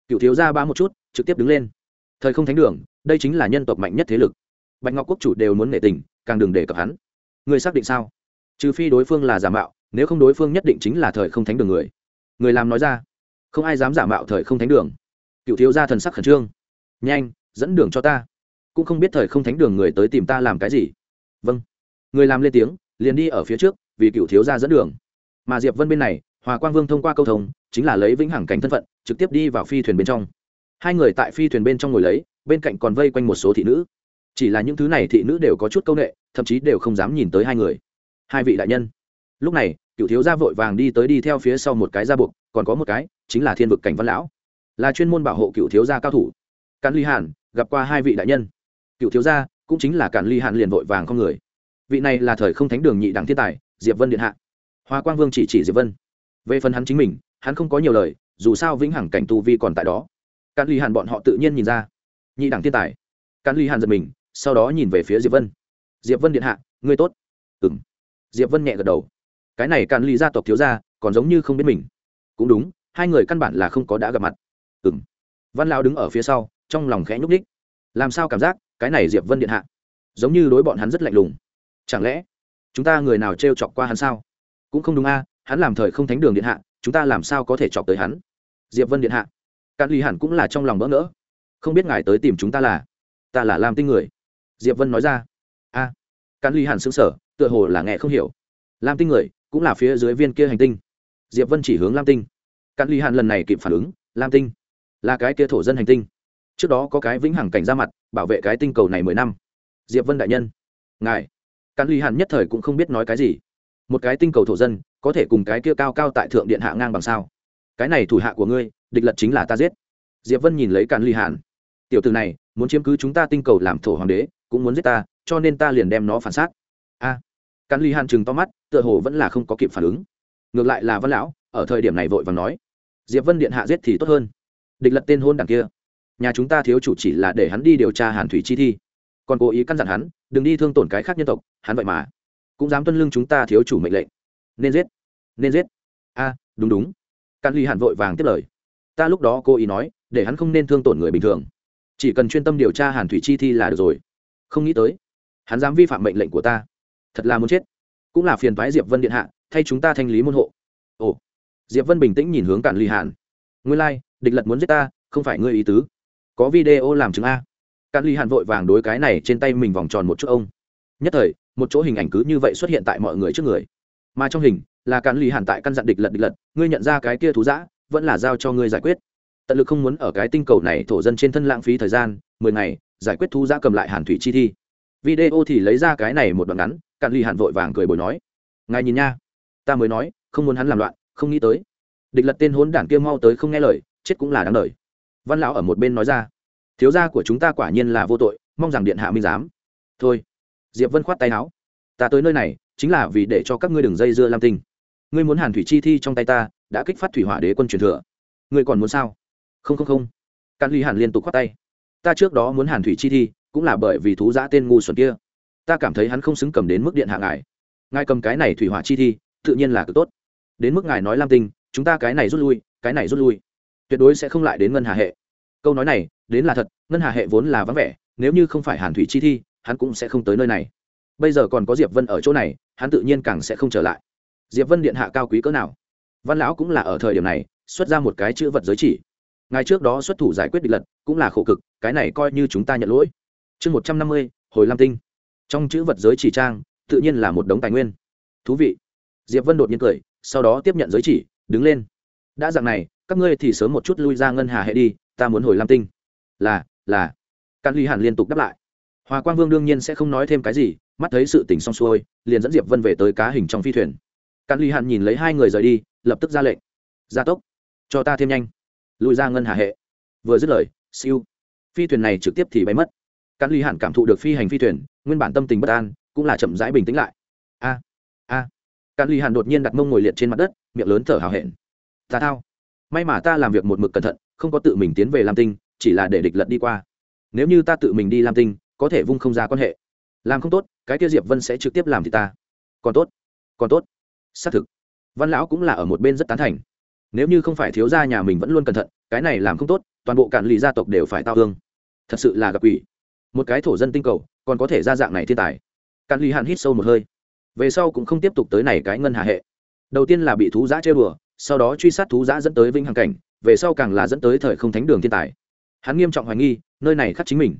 Speaker 1: Cựu thiếu gia ba một chút, trực tiếp đứng lên. Thời không thánh đường, đây chính là nhân tộc mạnh nhất thế lực. Bạch ngọc quốc chủ đều muốn nể tình, càng đừng để cập hắn. Người xác định sao? Trừ phi đối phương là giả mạo, nếu không đối phương nhất định chính là thời không thánh đường người. Người làm nói ra. Không ai dám giả mạo thời không thánh đường cựu thiếu gia thần sắc khẩn trương. Nhanh, dẫn đường cho ta. Cũng không biết thời không thánh đường người tới tìm ta làm cái gì. Vâng. Người làm lên tiếng, liền đi ở phía trước, vì cựu thiếu gia dẫn đường. Mà diệp vân bên này, hòa quang vương thông qua câu thông, chính là lấy vĩnh hằng cảnh thân phận, trực tiếp đi vào phi thuyền bên trong. Hai người tại phi thuyền bên trong ngồi lấy, bên cạnh còn vây quanh một số thị nữ. Chỉ là những thứ này thị nữ đều có chút c â u n ệ thậm chí đều không dám nhìn tới hai người. Hai vị đại nhân. Lúc này, cựu thiếu gia vội vàng đi tới đi theo phía sau một cái da buộc, còn có một cái, chính là thiên vực cảnh văn lão là chuyên môn bảo hộ cựu thiếu gia cao thủ. Càn ly hàn, gặp qua hai vị đại nhân. Cựu thiếu gia, cũng chính là càn ly hàn liền vội vàng con người. Vị này là thời không thánh đường nhị đẳng thiên tài, diệp vân điện hạ. Hoa quang vương chỉ chỉ diệp vân. Về phần hắn chính mình, hắn không có nhiều lời, dù sao vĩnh hằng cảnh tu vi còn tại đó. Càn ly hàn bọn họ tự nhiên nhìn ra. Nhị đẳng thiên tài. Càn ly hàn giật mình, sau đó nhìn về phía diệp vân. Diệp vân điện hạ, ngươi tốt. Ừ m diệp vân nhẹ gật đầu. Cái này càn ly gia tộc thiếu gia, còn giống như không biết mình. Cũng đúng, hai người căn bản là không có đã gặp mặt ừ m văn lao đứng ở phía sau trong lòng khẽ nhúc ních làm sao cảm giác cái này diệp vân điện hạ? Giống như đối bọn hắn rất lạnh lùng. Chẳng lẽ chúng ta người nào t r e o chọc qua hắn sao? Cũng không đúng a hắn làm thời không thánh đường điện hạ chúng ta làm sao có thể chọc tới hắn? Diệp vân điện hạ. Càn ly hẳn cũng là trong lòng bỡ ngỡ. Không biết ngài tới tìm chúng ta là ta là làm tinh người. Diệp vân nói ra. A. À, càn ly hàn xứng sở tựa hồ là nghe không hiểu. Lam tinh người cũng là phía dưới viên kia hành tinh. Diệp vân chỉ hướng lam tinh. Càn ly hàn lần này kịp phản ứng lam tinh là cái kia thổ dân hành tinh. Trước đó có cái vĩnh hằng cảnh ra mặt bảo vệ cái tinh cầu này mười năm. Diệp vân đại nhân. Ngài. Càn ly hàn nhất thời cũng không biết nói cái gì. Một cái tinh cầu thổ dân có thể cùng cái kia cao cao tại thượng điện hạ ngang bằng sao? Cái này thủ hạ của ngươi địch lật chính là ta giết. Diệp vân nhìn lấy càn ly hàn. Tiểu từ này muốn chiếm cứ chúng ta tinh cầu làm thổ hoàng đế cũng muốn giết ta cho nên ta liền đem nó phản xác. A. À, càn ly hàn chừng to mắt tựa hồ vẫn là không có kịp phản ứng. Ngược lại là văn lão ở thời điểm này vội và nói. Diệp vân điện hạ giết thì tốt hơn địch lật tên hôn đằng kia. Nhà chúng ta thiếu chủ chỉ là để hắn đi điều tra hàn thủy chi thi. Còn cố ý căn dặn hắn, đừng đi thương tổn cái khác nhân tộc, hắn vậy mà cũng dám tuân lưng chúng ta thiếu chủ mệnh lệnh. Nên giết nên giết. A, đúng đúng. Căn ly hàn vội vàng tiếp lời. Ta lúc đó cố ý nói, để hắn không nên thương tổn người bình thường. Chỉ cần chuyên tâm điều tra hàn thủy chi thi là được rồi. Không nghĩ tới, hắn dám vi phạm mệnh lệnh của ta. Thật là muốn chết. Cũng là phiền thoái diệp vân điện hạ, thay chúng ta thanh lý môn hộ. Ồ. Diệp vân bình tĩnh nhìn hướng cản ly hàn nguyên lai、like, địch lật muốn giết ta không phải ngươi ý tứ. Có video làm chứng a. Cát ly hàn vội vàng đối cái này trên tay mình vòng tròn một chút ông. Nhất thời một chỗ hình ảnh cứ như vậy xuất hiện tại mọi người trước người. Mà trong hình là cán lì hàn tại căn dặn địch lật địch lật ngươi nhận ra cái kia thú giã vẫn là giao cho ngươi giải quyết. Tận lực không muốn ở cái tinh cầu này thổ dân trên thân lãng phí thời gian mười ngày giải quyết thú giã cầm lại hàn thủy chi thi. Video thì lấy ra cái này một đoạn ngắn càn lì hàn vội vàng cười bồi nói. Ngài nhìn nha ta mới nói không muốn hắn làm loạn không nghĩ tới địch lật tên hốn đảng kia mau tới không nghe lời, chết cũng là đáng lời. văn lão ở một bên nói ra, thiếu gia của chúng ta quả nhiên là vô tội, mong rằng điện hạ minh giám. Thôi, diệp vân khoát tay áo, ta tới nơi này, chính là vì để cho các ngươi đừng dây dưa lam tinh. Ngươi muốn hàn thủy chi thi trong tay ta, đã kích phát thủy hỏa đế quân truyền thừa. Ngươi còn muốn sao? Không không không. Càn ly hàn liên tục khoát tay. Ta trước đó muốn hàn thủy chi thi, cũng là bởi vì thú giã tên ngu xuẩn kia. Ta cảm thấy hắn không xứng cầm đến mức điện hạ ngài. Ngài cầm cái này thủy hỏa chi thi, tự nhiên là cực tốt. Đến mức ngài nói lam tinh chúng ta cái này rút lui, cái này rút lui. Tuyệt đối sẽ không lại đến ngân hà hệ. Câu nói này, đến là thật, ngân hà hệ vốn là vắng vẻ, nếu như không phải hàn thủy chi thi, hắn cũng sẽ không tới nơi này. Bây giờ còn có diệp vân ở chỗ này, hắn tự nhiên càng sẽ không trở lại. Diệp vân điện hạ cao quý cỡ nào? Văn lão cũng là ở thời điểm này, xuất ra một cái chữ vật giới chỉ. Ngày trước đó xuất thủ giải quyết địch lật, cũng là khổ cực, cái này coi như chúng ta nhận lỗi. Chương một trăm năm mươi, hồi lam tinh. Trong chữ vật giới chỉ trang, tự nhiên là một đống tài nguyên. Thú vị. Diệp vân đột nhiên cười, sau đó tiếp nhận giới chỉ đứng lên. Đã dạng này, các ngươi thì sớm một chút lui ra ngân hà hệ đi, ta muốn hồi lam tinh. Là là. Can ly hàn liên tục đáp lại. Hòa quang vương đương nhiên sẽ không nói thêm cái gì, mắt thấy sự tình xong xuôi, liền dẫn diệp vân về tới cá hình trong phi thuyền. Can ly hàn nhìn lấy hai người rời đi, lập tức ra lệnh. Gia tốc, cho ta thêm nhanh. Lùi ra ngân hà hệ. Vừa dứt lời, siêu. Phi thuyền này trực tiếp thì bay mất. Can ly hàn cảm thụ được phi hành phi thuyền, nguyên bản tâm tình bất an, cũng là chậm rãi bình tĩnh lại. A a. À. can ly hàn đột nhiên đặt mông ngồi liệt trên mặt đất miệng lớn thở hào hẹn. Ta thao. May mà ta làm việc một mực cẩn thận, không có tự mình tiến về lam tinh, chỉ là để địch lật đi qua. Nếu như ta tự mình đi lam tinh, có thể vung không ra quan hệ. Làm không tốt, cái kia diệp vân sẽ trực tiếp làm thì ta. Còn tốt còn tốt. Xác thực. Văn lão cũng là ở một bên rất tán thành. Nếu như không phải thiếu gia nhà mình vẫn luôn cẩn thận, cái này làm không tốt, toàn bộ cản lì gia tộc đều phải tao hương thật sự là gặp ủy một cái thổ dân tinh cầu, còn có thể ra dạng này thiên tài. Cản lì hạn hít sâu một hơi. Về sau cũng không tiếp tục tới này cái ngân hà hệ đầu tiên là bị thú giã chơi bừa sau đó truy sát thú giã dẫn tới vĩnh hằng cảnh, về sau càng là dẫn tới thời không thánh đường thiên tài. Hắn nghiêm trọng hoài nghi, nơi này khắc chính mình.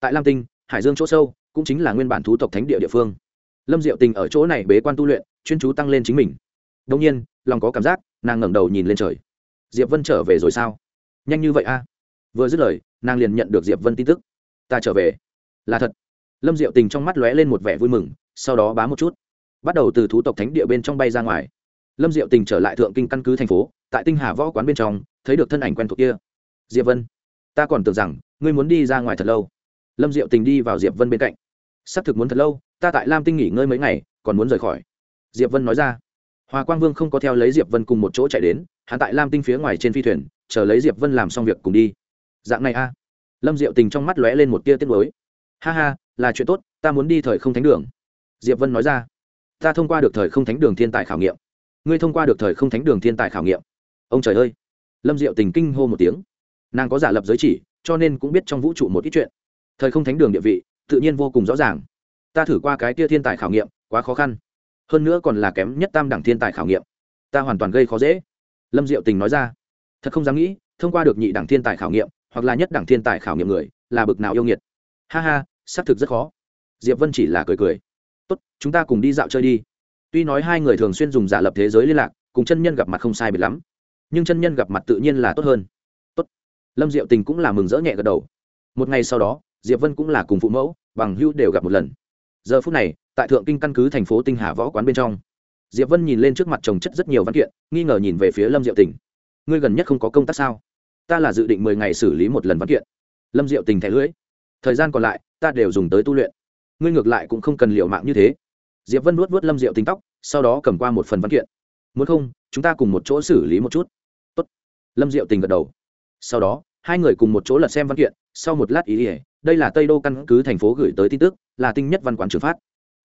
Speaker 1: Tại lam tinh, hải dương chỗ sâu, cũng chính là nguyên bản thú tộc thánh địa địa phương. Lâm diệu tình ở chỗ này bế quan tu luyện, chuyên chú tăng lên chính mình. Đông nhiên, lòng có cảm giác, nàng ngẩng đầu nhìn lên trời. Diệp vân trở về rồi sao? Nhanh như vậy a vừa dứt lời, nàng liền nhận được diệp vân tin tức. Ta trở về. Là thật. Lâm diệu tình trong mắt lóe lên một vẻ vui mừng, sau đó bá một chút. Bắt đầu từ thú tộc thánh địa bên trong bay ra ngoài lâm diệu tình trở lại thượng kinh căn cứ thành phố, tại tinh hà võ quán bên trong, thấy được thân ảnh quen thuộc kia. Diệp vân, ta còn tưởng rằng, ngươi muốn đi ra ngoài thật lâu. Lâm diệu tình đi vào diệp vân bên cạnh. S ắ c thực muốn thật lâu, ta tại lam tinh nghỉ ngơi mấy ngày, còn muốn rời khỏi. Diệp vân nói ra. Hòa quang vương không có theo lấy diệp vân cùng một chỗ chạy đến, hắn tại lam tinh phía ngoài trên phi thuyền, chờ lấy diệp vân làm xong việc cùng đi. Dạng này a. Lâm diệu tình trong mắt lóe lên một tia tiết mới ha ha, là chuyện tốt, ta muốn đi thời không thánh đường. Diệp vân nói ra. Ta thông qua được thời không thánh đường thiên tài khảo nghiệm ngươi thông qua được thời không thánh đường thiên tài khảo nghiệm. Ông trời ơi. Lâm diệu tình kinh hô một tiếng. Nàng có giả lập giới chỉ, cho nên cũng biết trong vũ trụ một ít chuyện. Thời không thánh đường địa vị, tự nhiên vô cùng rõ ràng. Ta thử qua cái tia thiên tài khảo nghiệm, quá khó khăn. Hơn nữa còn là kém nhất tam đẳng thiên tài khảo nghiệm. Ta hoàn toàn gây khó dễ. Lâm diệu tình nói ra. Thật không dám nghĩ, thông qua được nhị đẳng thiên tài khảo nghiệm, hoặc là nhất đẳng thiên tài khảo nghiệm người, là bực nào yêu nghiệt. Ha ha, xác thực rất khó. Diệp vân chỉ là cười cười. Tốt, chúng ta cùng đi dạo chơi đi tuy nói hai người thường xuyên dùng giả lập thế giới liên lạc, cùng chân nhân gặp mặt không sai biệt lắm, nhưng chân nhân gặp mặt tự nhiên là tốt hơn. Tốt. Lâm diệu tình cũng là mừng rỡ nhẹ gật đầu. Một ngày sau đó, diệp vân cũng là cùng phụ mẫu, bằng hữu đều gặp một lần. Giờ phút này, tại thượng kinh căn cứ thành phố tinh hà võ quán bên trong, diệp vân nhìn lên trước mặt chồng chất rất nhiều văn kiện, nghi ngờ nhìn về phía lâm diệu tình. Ngươi gần nhất không có công tác sao? Ta là dự định mười ngày xử lý một lần văn kiện. Lâm diệu tình thẻ lưỡi. Thời gian còn lại, ta đều dùng tới tu luyện. Ngươi ngược lại cũng không cần liệu mạng như thế diệp vân nuốt vớt lâm diệu tính tóc, sau đó cầm qua một phần văn kiện. Muốn không, chúng ta cùng một chỗ xử lý một chút. Tốt. lâm diệu tình gật đầu. Sau đó, hai người cùng một chỗ lật xem văn kiện, sau một lát ý ỉa đây là tây đô căn cứ thành phố gửi tới tin tức, là tinh nhất văn quán trường phát.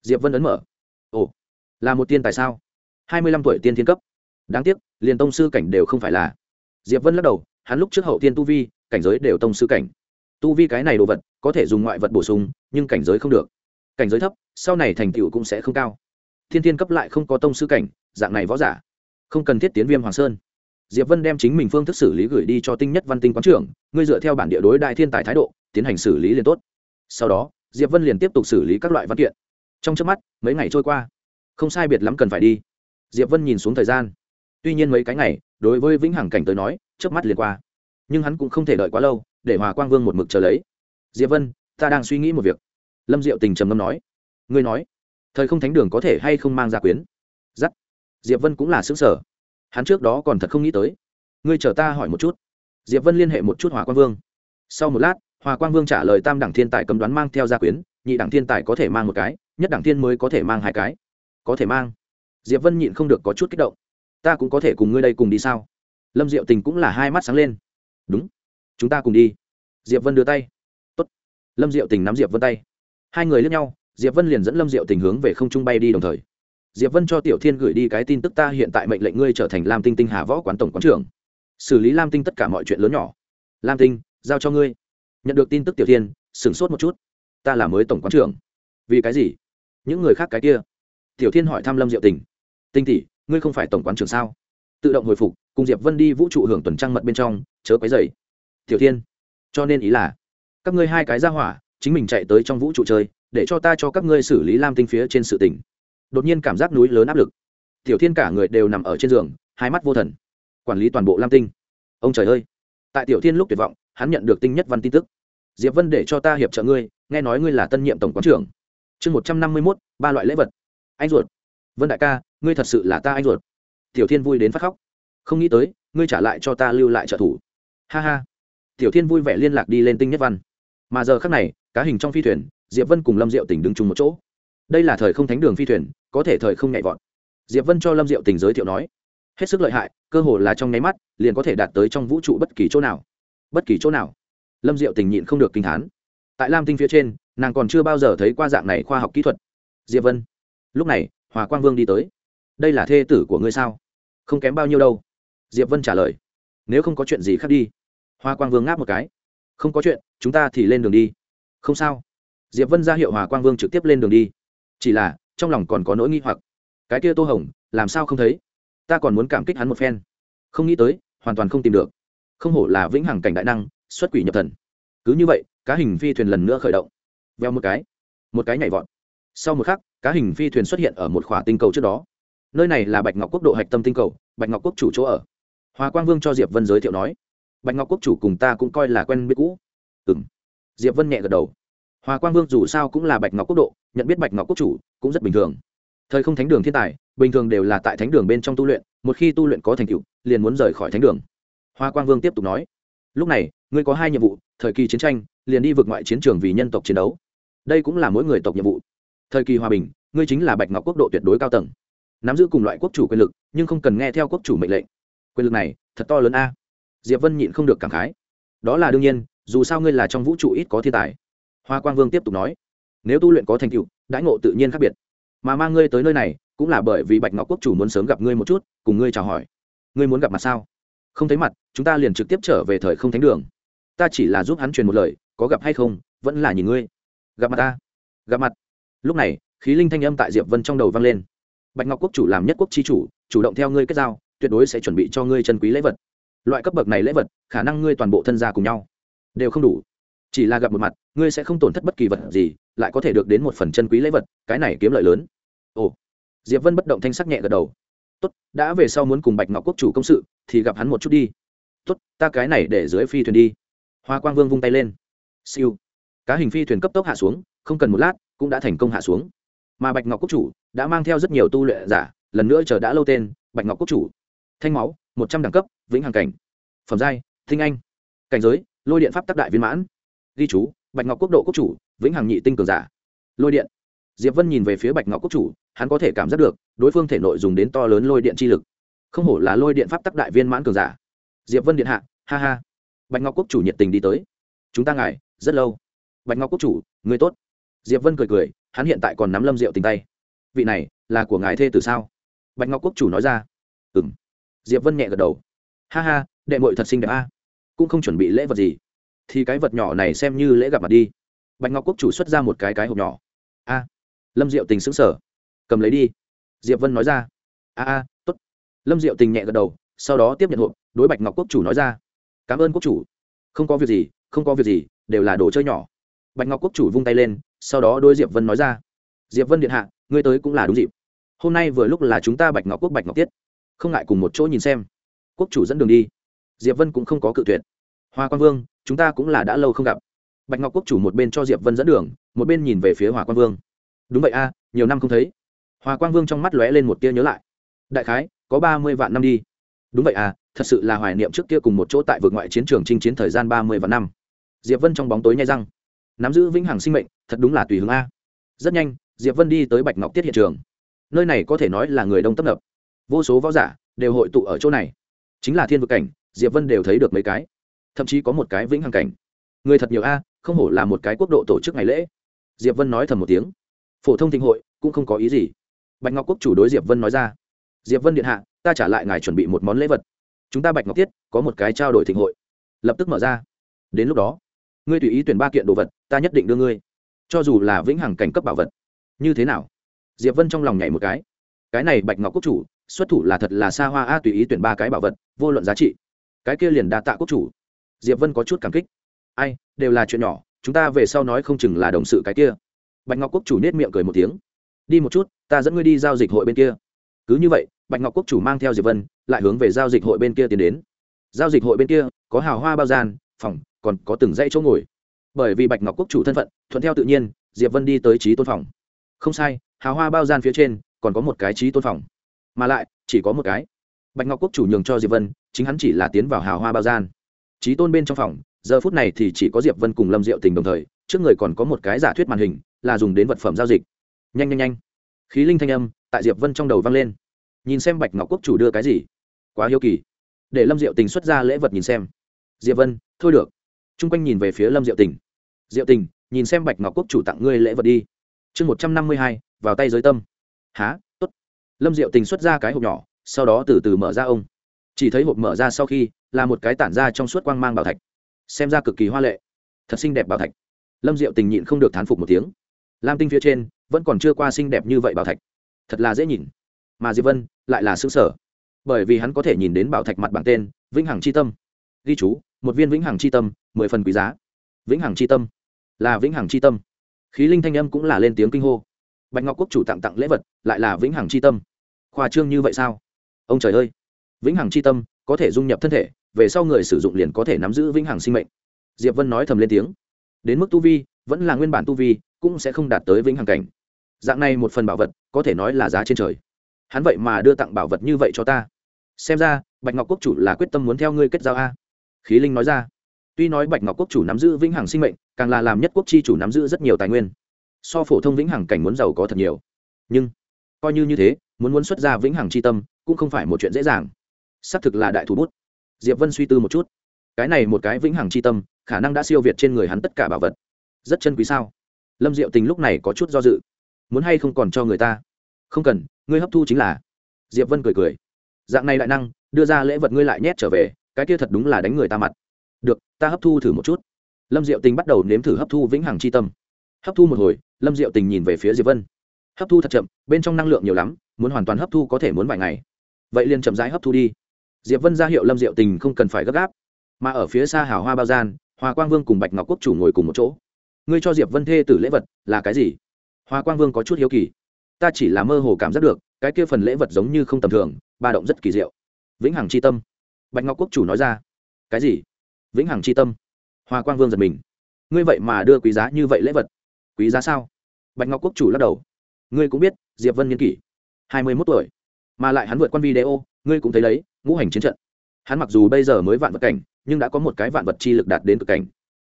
Speaker 1: Diệp vân ấn mở. Ồ, là một tiên tài sao? Hai mươi lăm tuổi tiên thiên cấp. Đáng tiếc, liền tông sư cảnh đều không phải là. Diệp vân lắc đầu, hắn lúc trước hậu tiên tu vi, cảnh giới đều tông sư cảnh. Tu vi cái này đồ vật, có thể dùng ngoại vật bổ sung, nhưng cảnh giới không được cảnh giới thấp, sau này thành tựu cũng sẽ không cao. Thiên thiên cấp lại không có tông sư cảnh, dạng này võ giả. Không cần thiết tiến viêm hoàng sơn. Diệp vân đem chính mình phương thức xử lý gửi đi cho tinh nhất văn tinh quán trưởng, ngươi dựa theo bản địa đối đại thiên tài thái độ, tiến hành xử lý liền tốt. Sau đó, diệp vân liền tiếp tục xử lý các loại văn kiện. Trong trước mắt, mấy ngày trôi qua. Không sai biệt lắm cần phải đi. Diệp vân nhìn xuống thời gian. Tuy nhiên mấy cái ngày, đối với vĩnh hằng cảnh tới nói trước mắt liền qua. Nhưng hắn cũng không thể đợi quá lâu, để hòa quang vương một mực chờ lấy. Diệp vân, ta đang suy nghĩ một việc lâm diệu tình trầm ngâm nói, ngươi nói, thời không thánh đường có thể hay không mang ra quyến? Giắt. Diệp vân cũng là xứng sở hắn trước đó còn thật không nghĩ tới. Ngươi chờ ta hỏi một chút. Diệp vân liên hệ một chút hòa quang vương. Sau một lát hòa quang vương trả lời tam đẳng thiên tài cầm đoán mang theo gia quyến, nhị đẳng thiên tài có thể mang một cái, nhất đẳng thiên mới có thể mang hai cái. Có thể mang. Diệp vân nhịn không được có chút kích động. Ta cũng có thể cùng ngươi đây cùng đi sao? Lâm diệu tình cũng là hai mắt sáng lên. Đúng, chúng ta cùng đi. Diệp vân đưa tay. Tốt. lâm diệu tình nắm diệp vân tay hai người lướt nhau, diệp vân liền dẫn lâm diệu tình hướng về không trung bay đi đồng thời. Diệp vân cho tiểu thiên gửi đi cái tin tức ta hiện tại mệnh lệnh ngươi trở thành lam tinh tinh hà võ quán tổng quán trưởng. Xử lý lam tinh tất cả mọi chuyện lớn nhỏ. Lam tinh, giao cho ngươi. Nhận được tin tức tiểu thiên, sửng sốt một chút. Ta là mới tổng quán trưởng. Vì cái gì? Những người khác cái kia. Tiểu thiên hỏi thăm lâm diệu tình. Tinh tỷ, ngươi không phải tổng quán trưởng sao? Tự động hồi phục, cùng diệp vân đi vũ trụ hưởng tuần trăng mật bên trong, chớ quấy dày tiểu thiên, cho nên ý là, các ngươi hai cái ra hỏa chính mình chạy tới trong vũ trụ chơi, để cho ta cho các ngươi xử lý lam tinh phía trên sự tỉnh đột nhiên cảm giác núi lớn áp lực. Tiểu thiên cả người đều nằm ở trên giường, hai mắt vô thần. Quản lý toàn bộ lam tinh. Ông trời ơi. Tại tiểu thiên lúc tuyệt vọng, hắn nhận được tinh nhất văn tin tức. Diệp vân để cho ta hiệp trợ ngươi, nghe nói ngươi là tân nhiệm tổng quán trưởng. Chương một trăm năm mươi mốt, ba loại lễ vật. Anh ruột. Vân đại ca, ngươi thật sự là ta anh ruột. Tiểu thiên vui đến phát khóc. Không nghĩ tới, ngươi trả lại cho ta lưu lại trợ thủ. Ha ha. Tiểu thiên vui vẻ liên lạc đi lên tinh nhất văn. Mà giờ khác này cá hình trong phi thuyền diệp vân cùng lâm diệu tỉnh đứng chung một chỗ. Đây là thời không thánh đường phi thuyền có thể thời không nhẹ vọt. Diệp vân cho lâm diệu tình giới thiệu nói hết sức lợi hại cơ hồ là trong nháy mắt liền có thể đạt tới trong vũ trụ bất kỳ chỗ nào. Bất kỳ chỗ nào. Lâm diệu tình nhịn không được kinh hán, tại lam tinh phía trên nàng còn chưa bao giờ thấy qua dạng này khoa học kỹ thuật. Diệp vân lúc này hòa quang vương đi tới. Đây là thê tử của ngươi sao? Không kém bao nhiêu đâu. Diệp vân trả lời nếu không có chuyện gì khác đi. Hoa quang vương ngáp một cái không có chuyện chúng ta thì lên đường đi không sao. Diệp vân ra hiệu hòa quang vương trực tiếp lên đường đi. Chỉ là, trong lòng còn có nỗi nghi hoặc. Cái kia tô hồng, làm sao không thấy? Ta còn muốn cảm kích hắn một phen. Không nghĩ tới, hoàn toàn không tìm được. Không hổ là vĩnh hằng cảnh đại năng, xuất quỷ nhập thần. Cứ như vậy, cá hình phi thuyền lần nữa khởi động. Veo một cái. Một cái nhảy vọt. Sau một khắc, cá hình phi thuyền xuất hiện ở một khỏa tinh cầu trước đó. Nơi này là bạch ngọc quốc độ hạch tâm tinh cầu, bạch ngọc quốc chủ chỗ ở. Hòa quang vương cho diệp vân giới thiệu nói. Bạch ngọc quốc chủ cùng ta cũng coi là quen biết cũ. Ừ m diệp vân nhẹ gật đầu. Hòa quang vương dù sao cũng là bạch ngọc quốc độ, nhận biết bạch ngọc quốc chủ cũng rất bình thường. Thời không thánh đường thiên tài, bình thường đều là tại thánh đường bên trong tu luyện, một khi tu luyện có thành tựu, liền muốn rời khỏi thánh đường. Hoa quang vương tiếp tục nói, lúc này, ngươi có hai nhiệm vụ, thời kỳ chiến tranh, liền đi vượt ngoại chiến trường vì nhân tộc chiến đấu. Đây cũng là mỗi người tộc nhiệm vụ. Thời kỳ hòa bình, ngươi chính là bạch ngọc quốc độ tuyệt đối cao tầng. Nắm giữ cùng loại quốc chủ quyền lực, nhưng không cần nghe theo quốc chủ mệnh lệnh. Quyền lực này, thật to lớn a. Diệp vân nhịn không được cảm khái. Đó là đương nhiên dù sao ngươi là trong vũ trụ ít có thiên tài. Hoa quang vương tiếp tục nói, nếu tu luyện có thành tựu, đãi ngộ tự nhiên khác biệt. Mà mang ngươi tới nơi này, cũng là bởi vì bạch ngọc quốc chủ muốn sớm gặp ngươi một chút, cùng ngươi chào hỏi. Ngươi muốn gặp mặt sao? Không thấy mặt, chúng ta liền trực tiếp trở về thời không thánh đường. Ta chỉ là giúp hắn truyền một lời, có gặp hay không, vẫn là nhìn ngươi. Gặp mặt ta. Gặp mặt. Lúc này, khí linh thanh âm tại diệp vân trong đầu vang lên. Bạch ngọc quốc chủ làm nhất quốc chi chủ chủ động theo ngươi kết giao, tuyệt đối sẽ chuẩn bị cho ngươi chân quý lễ vật. Loại cấp bậc này lễ vật, khả năng ngươi toàn bộ thân gia cùng nhau đều không đủ. Chỉ là gặp một mặt, ngươi sẽ không tổn thất bất kỳ vật gì, lại có thể được đến một phần chân quý lễ vật, cái này kiếm lợi lớn. Ồ. Diệp vân bất động thanh sắc nhẹ gật đầu. Tốt, đã về sau muốn cùng bạch ngọc quốc chủ công sự, thì gặp hắn một chút đi. Tốt, ta cái này để dưới phi thuyền đi. Hoa quang vương vung tay lên. Siêu. Cá hình phi thuyền cấp tốc hạ xuống, không cần một lát, cũng đã thành công hạ xuống. Mà bạch ngọc quốc chủ đã mang theo rất nhiều tu luyện giả, lần nữa chờ đã lâu tên, bạch ngọc quốc chủ. Thanh máu, một trăm đẳng cấp, vĩnh hằng cảnh. Phẩm giai thinh anh. Cảnh giới lôi điện pháp tác đại viên mãn. Ghi chú, bạch ngọc quốc độ quốc chủ, vĩnh hằng nhị tinh cường giả. Lôi điện. Diệp vân nhìn về phía bạch ngọc quốc chủ, hắn có thể cảm giác được, đối phương thể nội dùng đến to lớn lôi điện chi lực. Không hổ là lôi điện pháp tắc đại viên mãn cường giả. Diệp vân điện hạ, ha ha. Bạch ngọc quốc chủ nhiệt tình đi tới. Chúng ta ngài, rất lâu. Bạch ngọc quốc chủ, người tốt. Diệp vân cười cười, hắn hiện tại còn nắm lâm rượu tình tay. Vị này, là của ngài thê từ sao? Bạch ngọc quốc chủ nói ra. Ừ m diệp vân nhẹ gật đầu. Ha ha, đệ mội thật xinh đẹp a cũng không chuẩn bị lễ vật gì. Thì cái vật nhỏ này xem như lễ gặp mặt đi. Bạch ngọc quốc chủ xuất ra một cái cái hộp nhỏ. A, lâm diệu tình xứng sở cầm lấy đi. Diệp vân nói ra. A a t ố t lâm diệu tình nhẹ gật đầu, sau đó tiếp nhận hộp, đối bạch ngọc quốc chủ nói ra. Cảm ơn quốc chủ. Không có việc gì, không có việc gì, đều là đồ chơi nhỏ. Bạch ngọc quốc chủ vung tay lên, sau đó đôi diệp vân nói ra. Diệp vân điện hạ, ngươi tới cũng là đúng dịp. Hôm nay vừa lúc là chúng ta bạch ngọc quốc bạch ngọc tiết. Không ngại cùng một chỗ nhìn xem. Quốc chủ dẫn đường đi diệp vân cũng không có cự tuyệt. Hoa Quan vương, chúng ta cũng là đã lâu không gặp. Bạch ngọc quốc chủ một bên cho diệp vân dẫn đường, một bên nhìn về phía hòa Quan vương. Đúng vậy a, nhiều năm không thấy. Hòa Quan vương trong mắt lóe lên một tia nhớ lại. Đại khái, có ba mươi vạn năm đi. Đúng vậy à thật sự là hoài niệm trước kia cùng một chỗ tại vực ngoại chiến trường chinh chiến thời gian ba mươi vạn năm. Diệp vân trong bóng tối nhai răng. Nắm giữ vĩnh hằng sinh mệnh, thật đúng là tùy hướng a. Rất nhanh, diệp vân đi tới bạch ngọc tiết hiện trường. Nơi này có thể nói là người đông tấp nập. Vô số võ giả đều hội tụ ở chỗ này. Chính là thiên vực cảnh diệp vân đều thấy được mấy cái. Thậm chí có một cái vĩnh hằng cảnh. Người thật nhiều a, không hổ là một cái quốc độ tổ chức ngày lễ. Diệp vân nói thầm một tiếng. Phổ thông thịnh hội cũng không có ý gì. Bạch ngọc quốc chủ đối diệp vân nói ra. Diệp vân điện hạ, ta trả lại ngài chuẩn bị một món lễ vật. Chúng ta bạch ngọc tiết có một cái trao đổi thịnh hội. Lập tức mở ra. Đến lúc đó, ngươi tùy ý tuyển ba kiện đồ vật, ta nhất định đưa ngươi. Cho dù là vĩnh hằng cảnh cấp bảo vật, như thế nào? Diệp vân trong lòng nhảy một cái. Cái này bạch ngọc quốc chủ, xuất thủ là thật là xa hoa a, tùy ý tuyển ba cái bảo vật, vô luận giá trị cái kia liền đa tạ quốc chủ. Diệp vân có chút cảm kích. Ai, đều là chuyện nhỏ, chúng ta về sau nói không chừng là đồng sự cái kia. Bạch ngọc quốc chủ nết miệng cười một tiếng. Đi một chút, ta dẫn ngươi đi giao dịch hội bên kia. Cứ như vậy, bạch ngọc quốc chủ mang theo diệp vân, lại hướng về giao dịch hội bên kia tiến đến. Giao dịch hội bên kia, có hào hoa bao gian, phòng, còn có từng dãy chỗ ngồi. Bởi vì bạch ngọc quốc chủ thân phận, thuận theo tự nhiên, diệp vân đi tới trí tôn phòng. Không sai, hào hoa bao gian phía trên, còn có một cái trí tôn phòng. Mà lại, chỉ có một cái bạch ngọc quốc chủ nhường cho diệp vân, chính hắn chỉ là tiến vào hào hoa bao gian. Trí tôn bên trong phòng, giờ phút này thì chỉ có diệp vân cùng lâm diệu tình đồng thời, trước người còn có một cái giả thuyết màn hình, là dùng đến vật phẩm giao dịch. Nhanh nhanh nhanh. Khí linh thanh âm tại diệp vân trong đầu vang lên. Nhìn xem bạch ngọc quốc chủ đưa cái gì. Quá hiếu kỳ. Để lâm diệu tình xuất ra lễ vật nhìn xem. Diệp vân, thôi được. Trung quanh nhìn về phía lâm diệu tình. Diệu tình, nhìn xem bạch ngọc quốc chủ tặng ngươi lễ vật đi. Chương một trăm năm mươi hai, vào tay giới tâm. Há t ố t lâm diệu tình xuất ra cái hộp nhỏ sau đó từ từ mở ra ông. Chỉ thấy hộp mở ra sau khi, là một cái tản ra trong suốt quang mang bảo thạch. Xem ra cực kỳ hoa lệ. Thật xinh đẹp bảo thạch. Lâm diệu tình nhịn không được thán phục một tiếng. Lam tinh phía trên, vẫn còn chưa qua xinh đẹp như vậy bảo thạch. Thật là dễ nhìn. Mà diệp vân, lại là xứ sở bởi vì hắn có thể nhìn đến bảo thạch mặt bảng tên, vĩnh hằng c h i tâm. Ghi chú, một viên vĩnh hằng c h i tâm, mười phần quý giá. Vĩnh hằng c h i tâm. Là vĩnh hằng c h i tâm. Khí linh thanh âm cũng là lên tiếng kinh hô. Bạch ngọc quốc chủ tặng tặng lễ vật, lại là vĩnh hằng c h i tâm. Khoa trương như vậy sao? Ông trời ơi! Vĩnh hằng c h i tâm, có thể dung nhập thân thể, về sau người sử dụng liền có thể nắm giữ vĩnh hằng sinh mệnh. Diệp vân nói thầm lên tiếng. Đến mức tu vi, vẫn là nguyên bản tu vi, cũng sẽ không đạt tới vĩnh hằng cảnh. Dạng này một phần bảo vật, có thể nói là giá trên trời. Hắn vậy mà đưa tặng bảo vật như vậy cho ta. Xem ra, bạch ngọc quốc chủ là quyết tâm muốn theo ngươi kết giao a. Khí linh nói ra. Tuy nói bạch ngọc quốc chủ nắm giữ vĩnh hằng sinh mệnh, càng là làm nhất quốc chi chủ nắm giữ rất nhiều tài nguyên. So phổ thông vĩnh hằng cảnh muốn giàu có thật nhiều. Nhưng coi như như thế, muốn muốn xuất ra vĩnh hằng c h i tâm, cũng không phải một chuyện dễ dàng. Xác thực là đại thủ bút. Diệp vân suy tư một chút. Cái này một cái vĩnh hằng c h i tâm, khả năng đã siêu việt trên người hắn tất cả bảo vật. Rất chân quý sao? Lâm diệu tình lúc này có chút do dự. Muốn hay không còn cho người ta? Không cần, ngươi hấp thu chính là. Diệp vân cười cười. Dạng này đại năng, đưa ra lễ vật ngươi lại nhét trở về, cái kia thật đúng là đánh người ta mặt. Được, ta hấp thu thử một chút. Lâm diệu tình bắt đầu nếm thử hấp thu vĩnh hằng c h i tâm. Hấp thu một hồi, lâm diệu tình nhìn về phía diệp vân hấp thu thật chậm, bên trong năng lượng nhiều lắm, muốn hoàn toàn hấp thu có thể muốn vài ngày. Vậy liền chậm rãi hấp thu đi. Diệp vân ra hiệu lâm diệu tình không cần phải gấp gáp. Mà ở phía xa hào hoa bao gian hòa quang vương cùng bạch ngọc quốc chủ ngồi cùng một chỗ. Ngươi cho diệp vân thê tử lễ vật là cái gì? Hòa quang vương có chút hiếu kỳ. Ta chỉ là mơ hồ cảm giác được, cái kia phần lễ vật giống như không tầm thường, ba động rất kỳ diệu. Vĩnh hằng c h i tâm. Bạch ngọc quốc chủ nói ra. Cái gì? Vĩnh hằng c h i tâm. Hoa quang vương giật mình. Ngươi vậy mà đưa quý giá như vậy lễ vật. Quý giá sao? Bạch ngọc quốc chủ lắc đầu ngươi cũng biết, diệp vân Niên kỷ, hai mươi mốt tuổi, mà lại hắn vượt quan video, ngươi cũng thấy đấy, ngũ hành chiến trận. Hắn mặc dù bây giờ mới vạn vật cảnh, nhưng đã có một cái vạn vật chi lực đạt đến cực cảnh.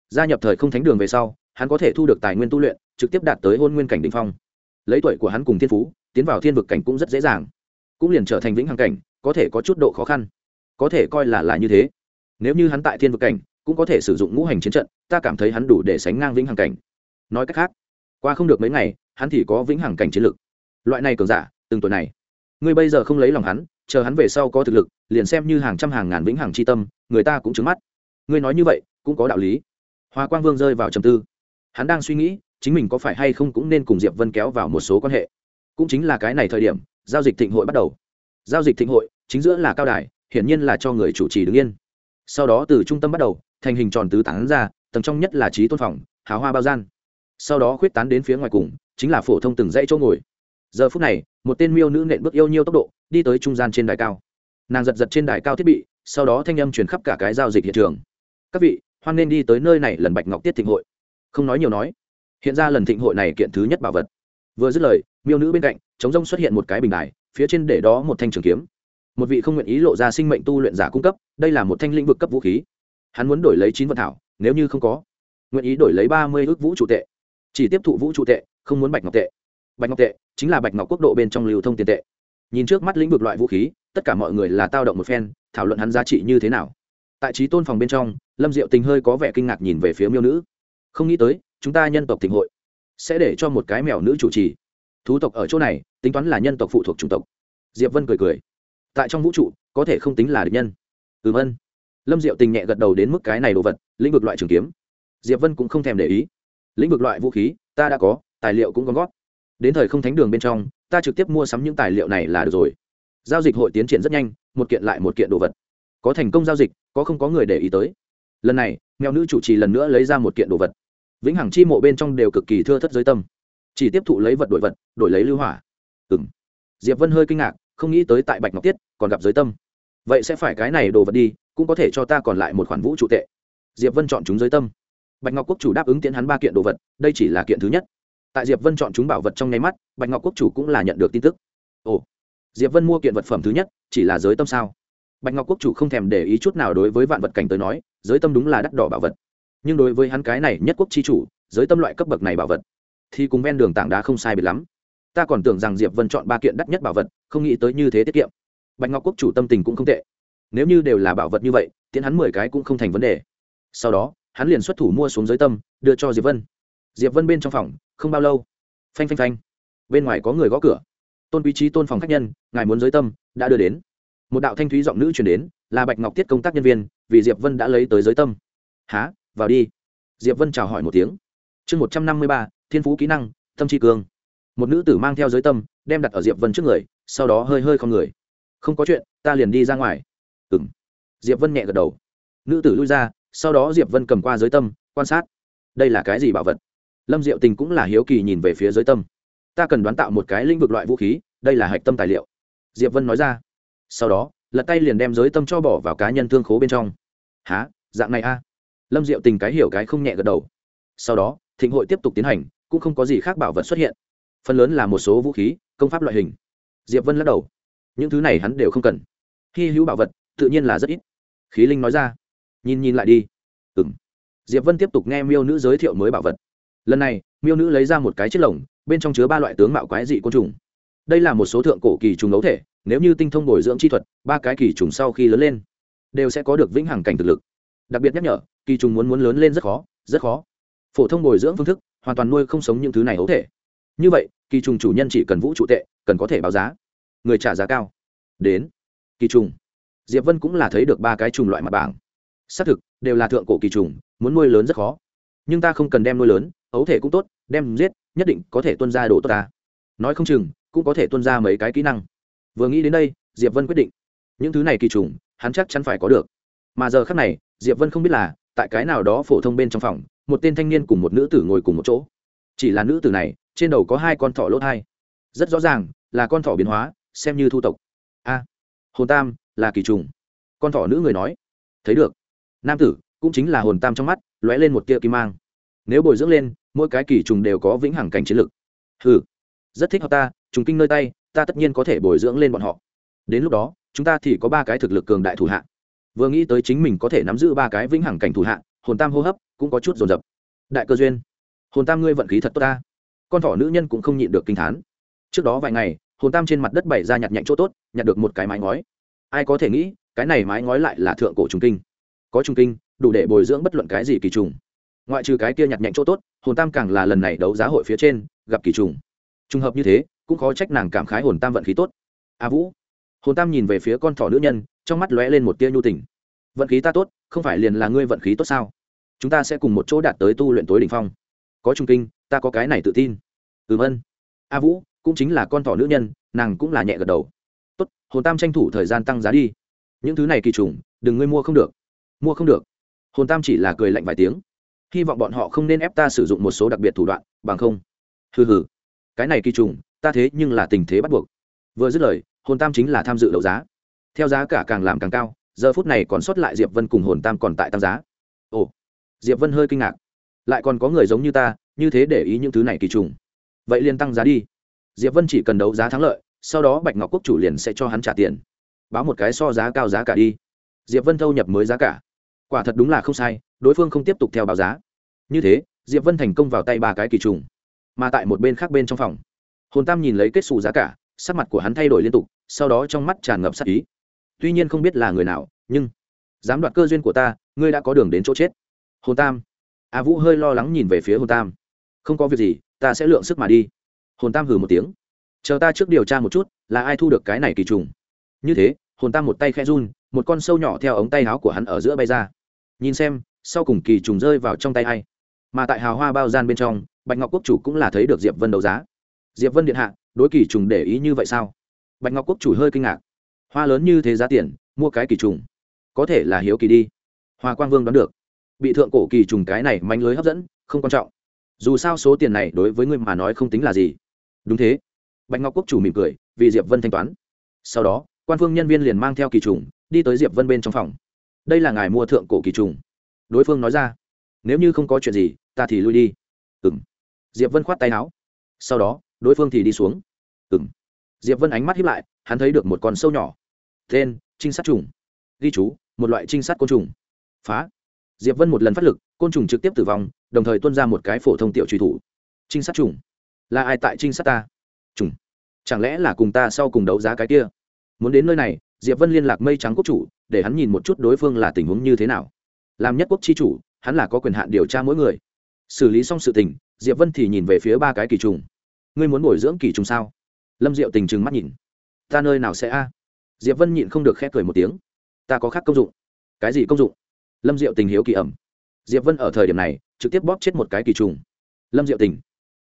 Speaker 1: Gia nhập thời không thánh đường về sau, hắn có thể thu được tài nguyên tu luyện, trực tiếp đạt tới hôn nguyên cảnh đ ỉ n h phong. Lấy tuổi của hắn cùng thiên phú, tiến vào thiên vực cảnh cũng rất dễ dàng. Cũng liền trở thành vĩnh hằng cảnh, có thể có chút độ khó khăn. Có thể coi là là như thế. Nếu như hắn tại thiên vực cảnh, cũng có thể sử dụng ngũ hành chiến trận, ta cảm thấy hắn đủ để sánh ngang vĩnh hằng cảnh. Nói cách khác, qua không được mấy ngày hắn thì có vĩnh hằng cảnh chiến lực loại này cường giả, từng tuổi này, ngươi bây giờ không lấy lòng hắn, chờ hắn về sau có thực lực, liền xem như hàng trăm hàng ngàn vĩnh hằng c h i tâm, người ta cũng trứng mắt. Ngươi nói như vậy, cũng có đạo lý. Hoa quang vương rơi vào trầm tư. Hắn đang suy nghĩ, chính mình có phải hay không cũng nên cùng diệp vân kéo vào một số quan hệ. Cũng chính là cái này thời điểm, giao dịch thịnh hội bắt đầu. Giao dịch thịnh hội, chính giữa là cao đài, hiển nhiên là cho người chủ trì đứng yên. Sau đó từ trung tâm bắt đầu, thành hình tròn tứ tán ra, tầng trong nhất là trí tôn phòng, hào hoa bao gian sau đó khuyết tán đến phía ngoài cùng, chính là phổ thông từng dãy chỗ ngồi. Giờ phút này, một tên miêu nữ nện bước yêu nhiêu tốc độ, đi tới trung gian trên đài cao. Nàng giật giật trên đài cao thiết bị, sau đó thanh âm truyền khắp cả cái giao dịch hiện trường. Các vị, hoan nên đi tới nơi này lần bạch ngọc tiết thịnh hội. Không nói nhiều nói, hiện ra lần thịnh hội này kiện thứ nhất bảo vật. Vừa dứt lời, miêu nữ bên cạnh, chống rông xuất hiện một cái bình đài, phía trên để đó một thanh trường kiếm. Một vị không nguyện ý lộ ra sinh mệnh tu luyện giả cung cấp, đây là một thanh lĩnh vực cấp vũ khí. Hắn muốn đổi lấy chín vận thảo, nếu như không có, nguyện ý đổi lấy ba mươi ước vũ trụ tệ chỉ tiếp thụ vũ trụ tệ, không muốn bạch ngọc tệ. Bạch ngọc tệ chính là bạch ngọc quốc độ bên trong lưu thông tiền tệ. Nhìn trước mắt lĩnh vực loại vũ khí, tất cả mọi người là tao động một phen, thảo luận hắn giá trị như thế nào. Tại trí tôn phòng bên trong, lâm diệu tình hơi có vẻ kinh ngạc nhìn về phía miêu nữ. Không nghĩ tới, chúng ta nhân tộc thịnh hội sẽ để cho một cái mèo nữ chủ trì. Thú tộc ở chỗ này, tính toán là nhân tộc phụ thuộc chủng tộc. Diệp vân cười cười. Tại trong vũ trụ, có thể không tính là địch nhân. Ừ vân lâm diệu tình nhẹ gật đầu đến mức cái này đồ vật, lĩnh vực loại trường kiếm. Diệp vân cũng không thèm để ý lĩnh vực loại vũ khí, ta đã có, tài liệu cũng có gót đến thời không thánh đường bên trong, ta trực tiếp mua sắm những tài liệu này là được rồi. Giao dịch hội tiến triển rất nhanh, một kiện lại một kiện đồ vật. Có thành công giao dịch, có không có người để ý tới. Lần này nghèo nữ chủ trì lần nữa lấy ra một kiện đồ vật. Vĩnh hằng chi mộ bên trong đều cực kỳ thưa thất giới tâm. Chỉ tiếp thụ lấy vật đổi vật, đổi lấy lưu hỏa. Ừ m diệp vân hơi kinh ngạc, không nghĩ tới tại bạch ngọc tiết, còn gặp giới tâm. Vậy sẽ phải cái này đồ vật đi, cũng có thể cho ta còn lại một khoản vũ trụ tệ. Diệp vân chọn chúng giới tâm bạch ngọc quốc chủ đáp ứng tiến hắn ba kiện đồ vật, đây chỉ là kiện thứ nhất. Tại diệp vân chọn chúng bảo vật trong nháy mắt, bạch ngọc quốc chủ cũng là nhận được tin tức. Ồ, diệp vân mua kiện vật phẩm thứ nhất, chỉ là giới tâm sao? Bạch ngọc quốc chủ không thèm để ý chút nào đối với vạn vật cảnh tới nói, giới tâm đúng là đắt đỏ bảo vật. Nhưng đối với hắn cái này nhất quốc chi chủ, giới tâm loại cấp bậc này bảo vật, thì cùng ven đường tảng đá không sai biệt lắm. Ta còn tưởng rằng diệp vân chọn ba kiện đắt nhất bảo vật, không nghĩ tới như thế tiết kiệm. Bạch ngọc quốc chủ tâm tình cũng không tệ. Nếu như đều là bảo vật như vậy tiến hắn mười cái cũng không thành vấn đề. Sau đó hắn liền xuất thủ mua xuống giới tâm, đưa cho diệp vân. Diệp vân bên trong phòng, không bao lâu. Phanh phanh phanh. Bên ngoài có người gõ cửa. Tôn quý trí tôn phòng khách nhân, ngài muốn giới tâm, đã đưa đến. Một đạo thanh thúy giọng nữ chuyển đến, là bạch ngọc tiết công tác nhân viên, vì diệp vân đã lấy tới giới tâm. Há vào đi. Diệp vân chào hỏi một tiếng. Chương một trăm năm mươi ba, thiên phú kỹ năng, tâm tri cương một nữ tử mang theo giới tâm, đem đặt ở diệp vân trước người, sau đó hơi hơi không người. Không có chuyện, ta liền đi ra ngoài. Ừ m diệp vân nhẹ gật đầu. Nữ tử lui ra sau đó diệp vân cầm qua giới tâm, quan sát. Đây là cái gì bảo vật? Lâm diệu tình cũng là hiếu kỳ nhìn về phía giới tâm. Ta cần đoán tạo một cái lĩnh vực loại vũ khí, đây là hạch tâm tài liệu. Diệp vân nói ra. Sau đó, lật tay liền đem giới tâm cho bỏ vào cá nhân thương khố bên trong. Há dạng này a? Lâm diệu tình cái hiểu cái không nhẹ gật đầu. Sau đó, thịnh hội tiếp tục tiến hành, cũng không có gì khác bảo vật xuất hiện. Phần lớn là một số vũ khí, công pháp loại hình. Diệp vân lắc đầu. Những thứ này hắn đều không cần. Hy hữu bảo vật, tự nhiên là rất ít. Khí linh nói ra nhìn nhìn lại đi. Ừ m diệp vân tiếp tục nghe miêu nữ giới thiệu mới bảo vật. Lần này, miêu nữ lấy ra một cái chiếc lồng, bên trong chứa ba loại tướng mạo quái dị côn trùng. Đây là một số thượng cổ kỳ trùng ấu thể, nếu như tinh thông bồi dưỡng chi thuật, ba cái kỳ trùng sau khi lớn lên, đều sẽ có được vĩnh hằng cảnh thực lực. Đặc biệt nhắc nhở, kỳ trùng muốn muốn lớn lên rất khó rất khó. Phổ thông bồi dưỡng phương thức, hoàn toàn nuôi không sống những thứ này ấu thể. Như vậy, kỳ trùng chủ nhân chỉ cần vũ trụ tệ, cần có thể báo giá. Người trả giá cao. Đến. Kỳ trùng. Diệp vân cũng là thấy được ba cái trùng loại mặt bảng xác thực, đều là thượng cổ kỳ trùng, muốn nuôi lớn rất khó. Nhưng ta không cần đem nuôi lớn, ấu thể cũng tốt, đem giết, nhất định có thể tuân ra đồ tốt ta. Nói không chừng, cũng có thể tuân ra mấy cái kỹ năng. Vừa nghĩ đến đây, diệp vân quyết định. Những thứ này kỳ trùng, hắn chắc chắn phải có được. Mà giờ khác này, diệp vân không biết là, tại cái nào đó phổ thông bên trong phòng, một tên thanh niên cùng một nữ tử ngồi cùng một chỗ. Chỉ là nữ tử này, trên đầu có hai con thỏ lốt hai. Rất rõ ràng, là con thỏ biến hóa, xem như thu tộc. A, hồn tam, là kỳ trùng. Con thỏ nữ người nói. Thấy được nam tử cũng chính là hồn tam trong mắt, lóe lên một tia kim mang. Nếu bồi dưỡng lên, mỗi cái kỳ trùng đều có vĩnh hằng cảnh chiến lực. Hừ, rất thích hợp ta, trùng kinh nơi tay, ta tất nhiên có thể bồi dưỡng lên bọn họ. Đến lúc đó, chúng ta thì có ba cái thực lực cường đại thủ hạ. Vừa nghĩ tới chính mình có thể nắm giữ ba cái vĩnh hằng cảnh thủ hạ, hồn tam hô hấp cũng có chút dồn dập. Đại cơ duyên. Hồn tam ngươi vận khí thật tốt ta. Con thỏ nữ nhân cũng không nhịn được kinh thán. Trước đó vài ngày, hồn tam trên mặt đất bày ra nhặt nhạnh chỗ tốt, nhặt được một cái mái ngói. Ai có thể nghĩ, cái này mái ngói lại là thượng cổ trùng kinh có trung kinh, đủ để bồi dưỡng bất luận cái gì kỳ trùng. Ngoại trừ cái kia nhặt nhạnh chỗ tốt, hồn tam càng là lần này đấu giá hội phía trên, gặp kỳ trùng. Trùng hợp như thế, cũng khó trách nàng cảm khái hồn tam vận khí tốt. A vũ. Hồn tam nhìn về phía con thỏ nữ nhân, trong mắt lóe lên một tia nhu tình. Vận khí ta tốt, không phải liền là ngươi vận khí tốt sao? Chúng ta sẽ cùng một chỗ đạt tới tu luyện tối đ ỉ n h phong. Có trung kinh, ta có cái này tự tin. Ừm ân a vũ, cũng chính là con thỏ nữ nhân, nàng cũng là nhẹ gật đầu. Tốt, hồn tam tranh thủ thời gian tăng giá đi. Những thứ này kỳ trùng, đừng ngươi mua không được mua không được. Hồn tam chỉ là cười lạnh vài tiếng. Hy vọng bọn họ không nên ép ta sử dụng một số đặc biệt thủ đoạn, bằng không. Hừ hừ. Cái này kỳ trùng, ta thế nhưng là tình thế bắt buộc. Vừa dứt lời, hồn tam chính là tham dự đấu giá. Theo giá cả càng làm càng cao, giờ phút này còn sót lại diệp vân cùng hồn tam còn tại tăng giá. Ồ. Diệp vân hơi kinh ngạc. Lại còn có người giống như ta, như thế để ý những thứ này kỳ trùng. Vậy liền tăng giá đi. Diệp vân chỉ cần đấu giá thắng lợi, sau đó bạch ngọc quốc chủ liền sẽ cho hắn trả tiền. Báo một cái so giá cao giá cả đi. Diệp vân thâu nhập mới giá cả quả thật đúng là không sai, đối phương không tiếp tục theo báo giá. Như thế, diệp vân thành công vào tay ba cái kỳ trùng, mà tại một bên khác bên trong phòng, hồn tam nhìn lấy kết xù giá cả, sắc mặt của hắn thay đổi liên tục, sau đó trong mắt tràn ngập sắc ý. Tuy nhiên không biết là người nào, nhưng dám đoạt cơ duyên của ta, ngươi đã có đường đến chỗ chết. Hồn tam, a vũ hơi lo lắng nhìn về phía hồn tam. Không có việc gì, ta sẽ lượng sức mà đi. Hồn tam hừ một tiếng. Chờ ta trước điều tra một chút, là ai thu được cái này kỳ trùng. Như thế, hồn tam một tay khe run, một con sâu nhỏ theo ống tay áo của hắn ở giữa bay ra nhìn xem, sau cùng kỳ trùng rơi vào trong tay hay mà tại hào hoa bao gian bên trong, bạch ngọc quốc chủ cũng là thấy được diệp vân đấu giá. Diệp vân điện hạ, đối kỳ trùng để ý như vậy sao? Bạch ngọc quốc chủ hơi kinh ngạc. Hoa lớn như thế giá tiền, mua cái kỳ trùng, có thể là hiếu kỳ đi. Hoa quang vương đoán được. Bị thượng cổ kỳ trùng cái này mánh lưới hấp dẫn, không quan trọng. Dù sao số tiền này đối với ngươi mà nói không tính là gì. Đúng thế. Bạch ngọc quốc chủ mỉm cười, vì diệp vân thanh toán. Sau đó, quan phương nhân viên liền mang theo kỳ trùng, đi tới diệp vân bên trong phòng đây là ngài mua thượng cổ kỳ trùng. Đối phương nói ra, nếu như không có chuyện gì, ta thì lui đi. Ừng diệp vân khoát tay áo. Sau đó, đối phương thì đi xuống. Ừng diệp vân ánh mắt hiếp lại, hắn thấy được một con sâu nhỏ. Tên, trinh sát trùng. Ghi chú, một loại trinh sát côn trùng. Phá. Diệp vân một lần phát lực, côn trùng trực tiếp tử vong, đồng thời tuôn ra một cái phổ thông tiểu truy thủ. Trinh sát trùng. Là ai tại trinh sát ta? Trùng. Chẳng lẽ là cùng ta sau cùng đấu giá cái kia? Muốn đến nơi này, diệp vân liên lạc mây trắng quốc chủ để hắn nhìn một chút đối phương là tình huống như thế nào. Làm nhất quốc chi chủ, hắn là có quyền hạn điều tra mỗi người. Xử lý xong sự tình, diệp vân thì nhìn về phía ba cái kỳ trùng. Ngươi muốn bồi dưỡng kỳ trùng sao? Lâm diệu tình trừng mắt nhìn. Ta nơi nào sẽ a? Diệp vân nhịn không được khép cười một tiếng. Ta có khác công dụng. Cái gì công dụng? Lâm diệu tình hiếu kỳ ẩm. Diệp vân ở thời điểm này, trực tiếp bóp chết một cái kỳ trùng. Lâm diệu tình.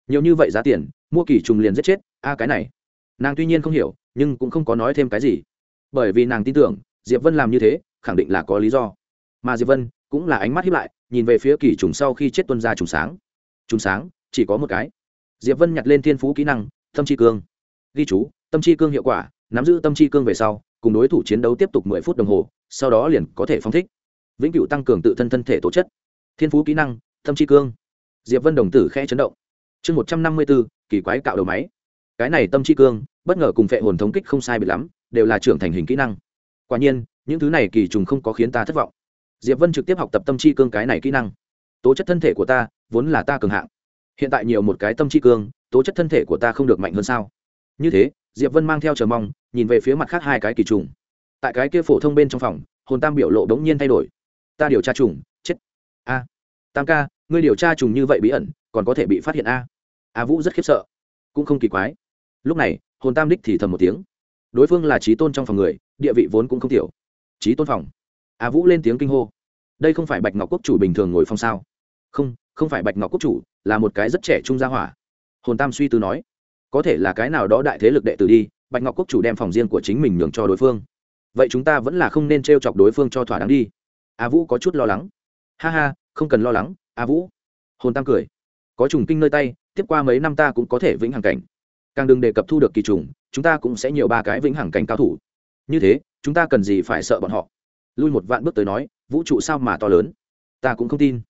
Speaker 1: Nhiều như vậy giá tiền, mua kỳ trùng liền giết chết. A cái này. Nàng tuy nhiên không hiểu, nhưng cũng không có nói thêm cái gì. Bởi vì nàng tin tưởng diệp vân làm như thế, khẳng định là có lý do. Mà diệp vân cũng là ánh mắt hiếp lại, nhìn về phía kỳ trùng sau khi chết tuân ra trùng sáng. Trùng sáng, chỉ có một cái. Diệp vân nhặt lên thiên phú kỹ năng, tâm chi cương. Ghi chú, tâm chi cương hiệu quả, nắm giữ tâm chi cương về sau, cùng đối thủ chiến đấu tiếp tục mười phút đồng hồ, sau đó liền có thể phong thích. Vĩnh cửu tăng cường tự thân thân thể tố chất. Thiên phú kỹ năng, tâm chi cương. Diệp vân đồng tử khẽ chấn động. Chương một trăm năm mươi bốn, kỳ quái cạo đầu máy. Cái này tâm chi cương, bất ngờ cùng phệ hồn thống kích không sai bị lắm, đều là trưởng thành hình kỹ năng quả nhiên, những thứ này kỳ trùng không có khiến ta thất vọng. Diệp vân trực tiếp học tập tâm chi cương cái này kỹ năng. Tố chất thân thể của ta vốn là ta cường hạng. Hiện tại nhiều một cái tâm chi cương, tố chất thân thể của ta không được mạnh hơn sao? Như thế, diệp vân mang theo chờ mong, nhìn về phía mặt khác hai cái kỳ trùng. Tại cái kia phổ thông bên trong phòng, hồn tam biểu lộ đ ố n g nhiên thay đổi. Ta điều tra trùng, chết. A. Tam ca, ngươi điều tra trùng như vậy bí ẩn, còn có thể bị phát hiện a? A vũ rất khiếp sợ. Cũng không kỳ quái. Lúc này, hồn tam đích thì thầm một tiếng đối phương là trí tôn trong phòng người, địa vị vốn cũng không tiểu. Trí tôn phòng? A vũ lên tiếng kinh hô. Đây không phải bạch ngọc quốc chủ bình thường ngồi phòng sao? Không không phải bạch ngọc quốc chủ, là một cái rất trẻ trung gia hỏa. Hồn tam suy tư nói. Có thể là cái nào đó đại thế lực đệ tử đi, bạch ngọc quốc chủ đem phòng riêng của chính mình nhường cho đối phương. Vậy chúng ta vẫn là không nên t r e o chọc đối phương cho thỏa đáng đi. A vũ có chút lo lắng. Ha ha, không cần lo lắng, a vũ. Hồn tam cười. Có trùng kinh nơi tay, tiếp qua mấy năm ta cũng có thể vĩnh hằng cảnh càng đừng đề cập thu được kỳ trùng, chúng ta cũng sẽ nhiều ba cái vĩnh hằng cảnh cao thủ. Như thế, chúng ta cần gì phải sợ bọn họ? Lui một vạn bước tới nói, vũ trụ sao mà to lớn? Ta cũng không tin.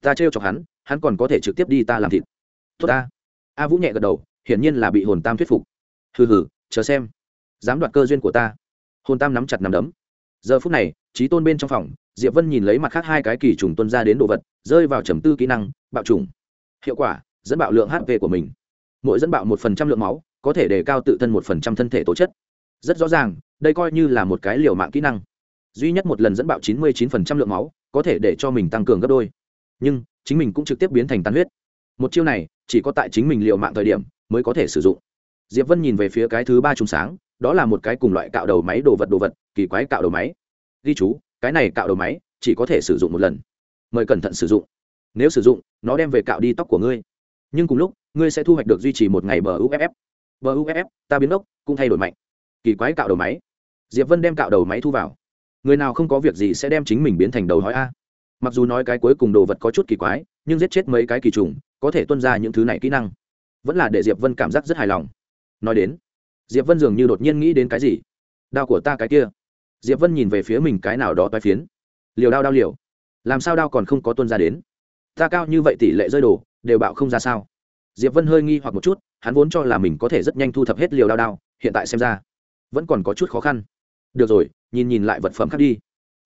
Speaker 1: Ta trêu chọc hắn hắn còn có thể trực tiếp đi ta làm thịt. Tốt ta. A vũ nhẹ gật đầu, hiển nhiên là bị hồn tam thuyết phục. Hừ hừ, chờ xem. Dám đoạt cơ duyên của ta. Hồn tam nắm chặt nắm đấm. Giờ phút này, trí tôn bên trong phòng, diệp vân nhìn lấy mặt khác hai cái kỳ trùng tuân ra đến đồ vật, rơi vào trầm tư kỹ năng, bạo trùng. Hiệu quả, dẫn bạo lượng hp của mình mỗi dẫn bạo một phần trăm lượng máu, có thể đề cao tự thân một phần trăm thân thể tố chất. Rất rõ ràng, đây coi như là một cái liều mạng kỹ năng. Duy nhất một lần dẫn bạo chín mươi chín phần trăm lượng máu, có thể để cho mình tăng cường gấp đôi. Nhưng, chính mình cũng trực tiếp biến thành tan huyết. Một chiêu này, chỉ có tại chính mình liều mạng thời điểm mới có thể sử dụng. Diệp vân nhìn về phía cái thứ ba trùng sáng, đó là một cái cùng loại cạo đầu máy đồ vật đồ vật, kỳ quái cạo đầu máy. Ghi chú, cái này cạo đầu máy chỉ có thể sử dụng một lần. Mời cẩn thận sử dụng. Nếu sử dụng, nó đem về cạo đi tóc của ngươi nhưng cùng lúc, ngươi sẽ thu hoạch được duy trì một ngày bờ uff bờ uff ta biến đốc, cũng thay đổi mạnh. Kỳ quái cạo đầu máy. Diệp vân đem cạo đầu máy thu vào. Người nào không có việc gì sẽ đem chính mình biến thành đầu hói a. Mặc dù nói cái cuối cùng đồ vật có chút kỳ quái, nhưng giết chết mấy cái kỳ trùng, có thể tuân ra những thứ này kỹ năng. Vẫn là để diệp vân cảm giác rất hài lòng. Nói đến, diệp vân dường như đột nhiên nghĩ đến cái gì. Đao của ta cái kia. Diệp vân nhìn về phía mình cái nào đó toai phiến. Liều đao đao liều. Làm sao đao còn không có tuân ra đến? Ta cao như vậy tỷ lệ rơi đổ đều bạo không ra sao? Diệp vân hơi nghi hoặc một chút, hắn vốn cho là mình có thể rất nhanh thu thập hết liều đao đao, hiện tại xem ra, vẫn còn có chút khó khăn. Được rồi, nhìn nhìn lại vật phẩm khác đi.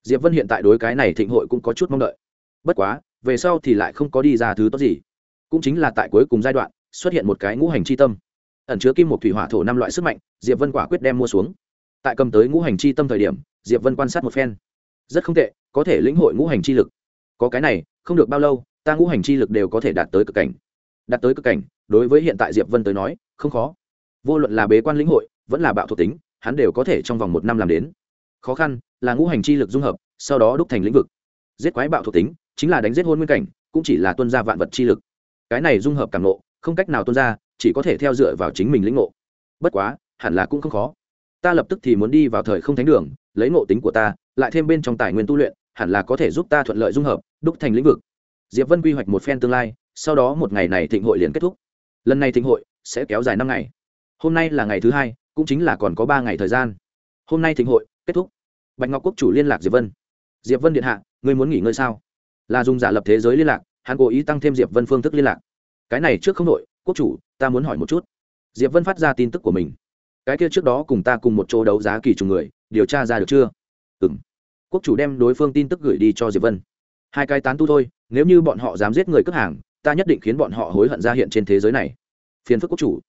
Speaker 1: Diệp vân hiện tại đối cái này thịnh hội cũng có chút mong đợi. Bất quá, về sau thì lại không có đi ra thứ tốt gì. Cũng chính là tại cuối cùng giai đoạn, xuất hiện một cái ngũ hành chi tâm. Ẩn chứa kim một thủy hỏa thổ năm loại sức mạnh, diệp vân quả quyết đem mua xuống. Tại cầm tới ngũ hành chi tâm thời điểm, diệp vân quan sát một phen. Rất không tệ, có thể lĩnh hội ngũ hành chi lực. Có cái này, không được bao lâu ta ngũ hành chi lực đều có thể đạt tới cực cảnh. Đạt tới cực cảnh, đối với hiện tại diệp vân tới nói, không khó. Vô luận là bế quan lĩnh hội, vẫn là bạo thuộc tính, hắn đều có thể trong vòng một năm làm đến. Khó khăn là ngũ hành chi lực dung hợp, sau đó đúc thành lĩnh vực. Giết quái bạo thuộc tính, chính là đánh giết hôn nguyên cảnh, cũng chỉ là tuân ra vạn vật chi lực. Cái này dung hợp cảm nộ không cách nào tuân ra, chỉ có thể theo dựa vào chính mình lĩnh ngộ. Bất quá, hẳn là cũng không khó. Ta lập tức thì muốn đi vào thời không thánh đường, lấy ngộ tính của ta, lại thêm bên trong tài nguyên tu luyện, hẳn là có thể giúp ta thuận lợi dung hợp, đúc thành lĩnh vực diệp vân quy hoạch một phen tương lai, sau đó một ngày này thịnh hội liền kết thúc. Lần này thịnh hội sẽ kéo dài năm ngày. Hôm nay là ngày thứ hai, cũng chính là còn có ba ngày thời gian. Hôm nay thịnh hội kết thúc. Bạch ngọc quốc chủ liên lạc diệp vân. Diệp vân điện hạ, ngươi muốn nghỉ ngơi sao? Là dùng giả lập thế giới liên lạc, hắn cố ý tăng thêm diệp vân phương thức liên lạc. Cái này trước không đội quốc chủ, ta muốn hỏi một chút. Diệp vân phát ra tin tức của mình. Cái kia trước đó cùng ta cùng một chỗ đấu giá kỳ trùng người, điều tra ra được chưa? Ừ m quốc chủ đem đối phương tin tức gửi đi cho diệp vân hai cái tán tu thôi, nếu như bọn họ dám giết người cướp hàng, ta nhất định khiến bọn họ hối hận ra hiện trên thế giới này. Phiền phức quốc chủ.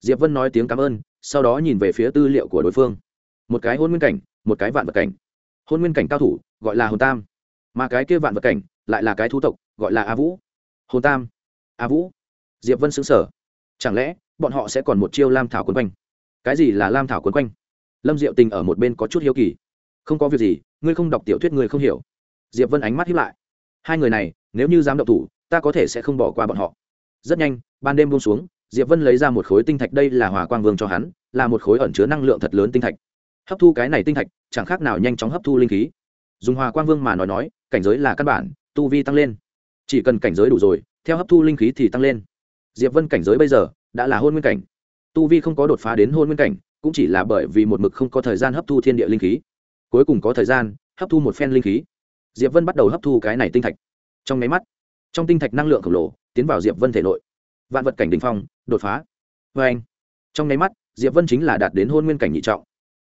Speaker 1: Diệp vân nói tiếng cảm ơn, sau đó nhìn về phía tư liệu của đối phương. Một cái hôn nguyên cảnh, một cái vạn vật cảnh. Hôn nguyên cảnh cao thủ, gọi là hồn tam. Mà cái kia vạn vật cảnh, lại là cái thú tộc, gọi là a vũ. Hồn tam. A vũ. Diệp vân xứng sở chẳng lẽ, bọn họ sẽ còn một chiêu lam thảo quấn quanh? Cái gì là lam thảo quấn quanh? Lâm diệu tình ở một bên có chút hiếu kỳ. Không có việc gì, ngươi không đọc tiểu thuyết ngươi không hiểu. Diệp vân ánh mắt hiếp lại hai người này, nếu như dám động thủ, ta có thể sẽ không bỏ qua bọn họ. Rất nhanh, ban đêm buông xuống, diệp vân lấy ra một khối tinh thạch đây là hòa quang vương cho hắn, là một khối ẩn chứa năng lượng thật lớn tinh thạch. Hấp thu cái này tinh thạch, chẳng khác nào nhanh chóng hấp thu linh khí. Dùng hòa quang vương mà nói nói, cảnh giới là căn bản, tu vi tăng lên. Chỉ cần cảnh giới đủ rồi, theo hấp thu linh khí thì tăng lên. Diệp vân cảnh giới bây giờ, đã là hôn nguyên cảnh. Tu vi không có đột phá đến hôn nguyên cảnh, cũng chỉ là bởi vì một mực không có thời gian hấp thu thiên địa linh khí. Cuối cùng có thời gian, hấp thu một phen linh khí diệp vân bắt đầu hấp thu cái này tinh thạch. Trong nháy mắt, trong tinh thạch năng lượng khổng lồ tiến vào diệp vân thể nội. Vạn vật cảnh đ ỉ n h phong, đột phá. Vê anh trong nháy mắt, diệp vân chính là đạt đến hôn nguyên cảnh nhị trọng.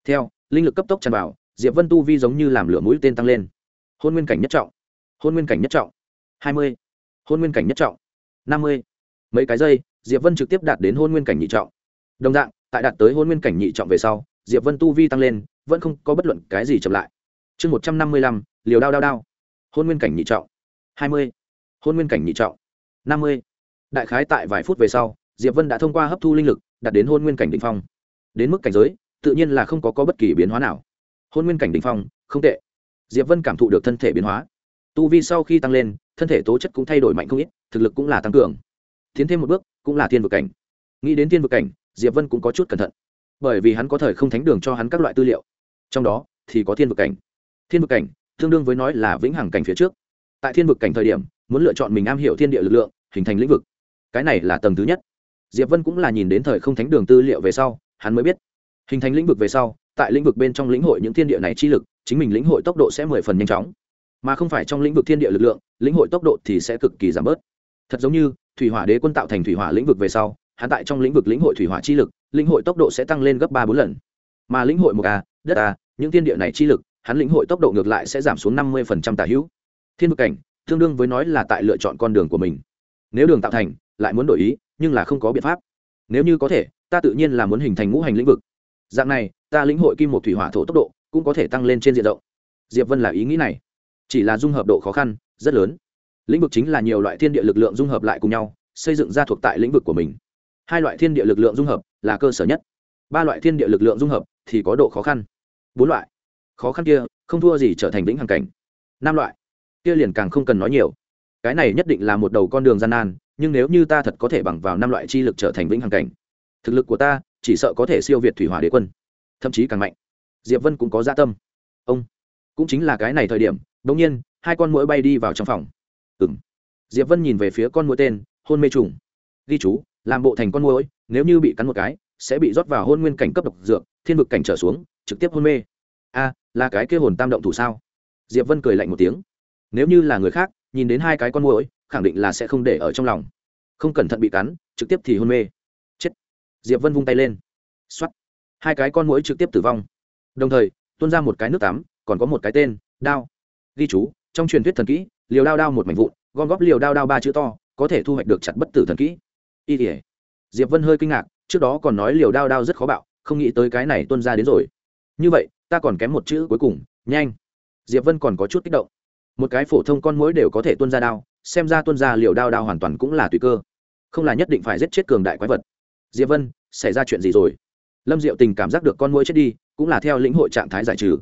Speaker 1: Theo, linh lực cấp tốc tràn vào, diệp vân tu vi giống như làm lửa mũi tên tăng lên. Hôn nguyên cảnh nhất trọng. Hôn nguyên cảnh nhất trọng. Hai mươi. Hôn nguyên cảnh nhất trọng. Năm mươi. Mấy cái giây, diệp vân trực tiếp đạt đến hôn nguyên cảnh nhị trọng. Đồng dạng, tại đạt tới hôn nguyên cảnh nhị trọng về sau, diệp vân tu vi tăng lên, vẫn không có bất luận cái gì chậm lại. Chương một trăm năm mươi lăm liều đao đao đao. Hôn nguyên cảnh nhị trọng hai mươi. Hôn nguyên cảnh nhị trọng năm mươi. Đại khái tại vài phút về sau diệp vân đã thông qua hấp thu linh lực đạt đến hôn nguyên cảnh đ ỉ n h phong. Đến mức cảnh giới tự nhiên là không có, có bất kỳ biến hóa nào. Hôn nguyên cảnh đ ỉ n h phong không tệ. Diệp vân cảm thụ được thân thể biến hóa. Tu vi sau khi tăng lên thân thể tố chất cũng thay đổi mạnh không ít thực lực cũng là tăng cường. Tiến thêm một bước cũng là thiên vực cảnh. Nghĩ đến thiên vực cảnh diệp vân cũng có chút cẩn thận. Bởi vì hắn có thời không thánh đường cho hắn các loại tư liệu. Trong đó thì có thiên vực cảnh. Thiên vực cảnh tương đương với nói là vĩnh hằng cảnh phía trước. Tại thiên vực cảnh thời điểm, muốn lựa chọn mình am hiểu thiên địa lực lượng, hình thành lĩnh vực. Cái này là tầng thứ nhất. Diệp vân cũng là nhìn đến thời không thánh đường tư liệu về sau, hắn mới biết. Hình thành lĩnh vực về sau, tại lĩnh vực bên trong lĩnh hội những thiên địa này chi lực, chính mình lĩnh hội tốc độ sẽ mười phần nhanh chóng. Mà không phải trong lĩnh vực thiên địa lực lượng, lĩnh hội tốc độ thì sẽ cực kỳ giảm bớt. Thật giống như, thủy hỏa đế quân tạo thành thủy hỏa lĩnh vực về sau, hắn tại trong lĩnh vực lĩnh hội thủy hỏa chi lực, lĩnh hội tốc độ sẽ tăng lên gấp ba bốn lần. Mà lĩnh hội một a, đất a, những thiên địa này chi lực hắn lĩnh hội tốc độ ngược lại sẽ giảm xuống năm mươi tả hữu. Thiên vực cảnh, tương đương với nói là tại lựa chọn con đường của mình. Nếu đường tạo thành, lại muốn đổi ý, nhưng là không có biện pháp. Nếu như có thể, ta tự nhiên là muốn hình thành ngũ hành lĩnh vực. Dạng này, ta lĩnh hội kim một thủy hỏa thổ tốc độ cũng có thể tăng lên trên diện rộng. Diệp vân là ý nghĩ này. Chỉ là dung hợp độ khó khăn, rất lớn. Lĩnh vực chính là nhiều loại thiên địa lực lượng dung hợp lại cùng nhau, xây dựng ra thuộc tại lĩnh vực của mình. Hai loại thiên địa lực lượng dung hợp là cơ sở nhất. Ba loại thiên địa lực lượng dung hợp thì có độ khó khăn. Bốn loại khó khăn kia, không thua gì trở thành vĩnh hằng cảnh. Năm loại, kia liền càng không cần nói nhiều. Cái này nhất định là một đầu con đường gian nan, nhưng nếu như ta thật có thể bằng vào năm loại chi lực trở thành vĩnh hằng cảnh, thực lực của ta chỉ sợ có thể siêu việt thủy hỏa đế quân, thậm chí càng mạnh. Diệp vân cũng có gia dạ tâm. Ông, cũng chính là cái này thời điểm đ ỗ n g nhiên, hai con mũi bay đi vào trong phòng. Ừng diệp vân nhìn về phía con mũi tên, hôn mê trùng. Ghi chú, làm bộ thành con mũi nếu như bị cắn một cái, sẽ bị rót vào hôn nguyên cảnh cấp độc dược, thiên vực cảnh trở xuống, trực tiếp hôn mê a là cái kia hồn tam động thủ sao? Diệp vân cười lạnh một tiếng. Nếu như là người khác nhìn đến hai cái con mũi khẳng định là sẽ không để ở trong lòng. Không cẩn thận bị cắn trực tiếp thì hôn mê. Chết. Diệp vân vung tay lên. Xoát, hai cái con mũi trực tiếp tử vong. Đồng thời tuôn ra một cái nước tắm còn có một cái tên đao. Ghi chú trong truyền thuyết thần kỹ liều đao đao một mảnh vụn gom góp liều đao đao ba chữ to có thể thu hoạch được chặt bất tử thần kỹ. Y tỉa diệp vân hơi kinh ngạc trước đó còn nói liều đao đao rất khó bạo không nghĩ tới cái này tuân ra đến rồi như vậy, ta còn kém một chữ cuối cùng, nhanh. Diệp vân còn có chút kích động. Một cái phổ thông con mũi đều có thể tuân ra đao, xem ra tuân ra liều đao đao hoàn toàn cũng là tùy cơ. Không là nhất định phải giết chết cường đại quái vật. Diệp vân, xảy ra chuyện gì rồi? Lâm diệu tình cảm giác được con mũi chết đi, cũng là theo lĩnh hội trạng thái giải trừ.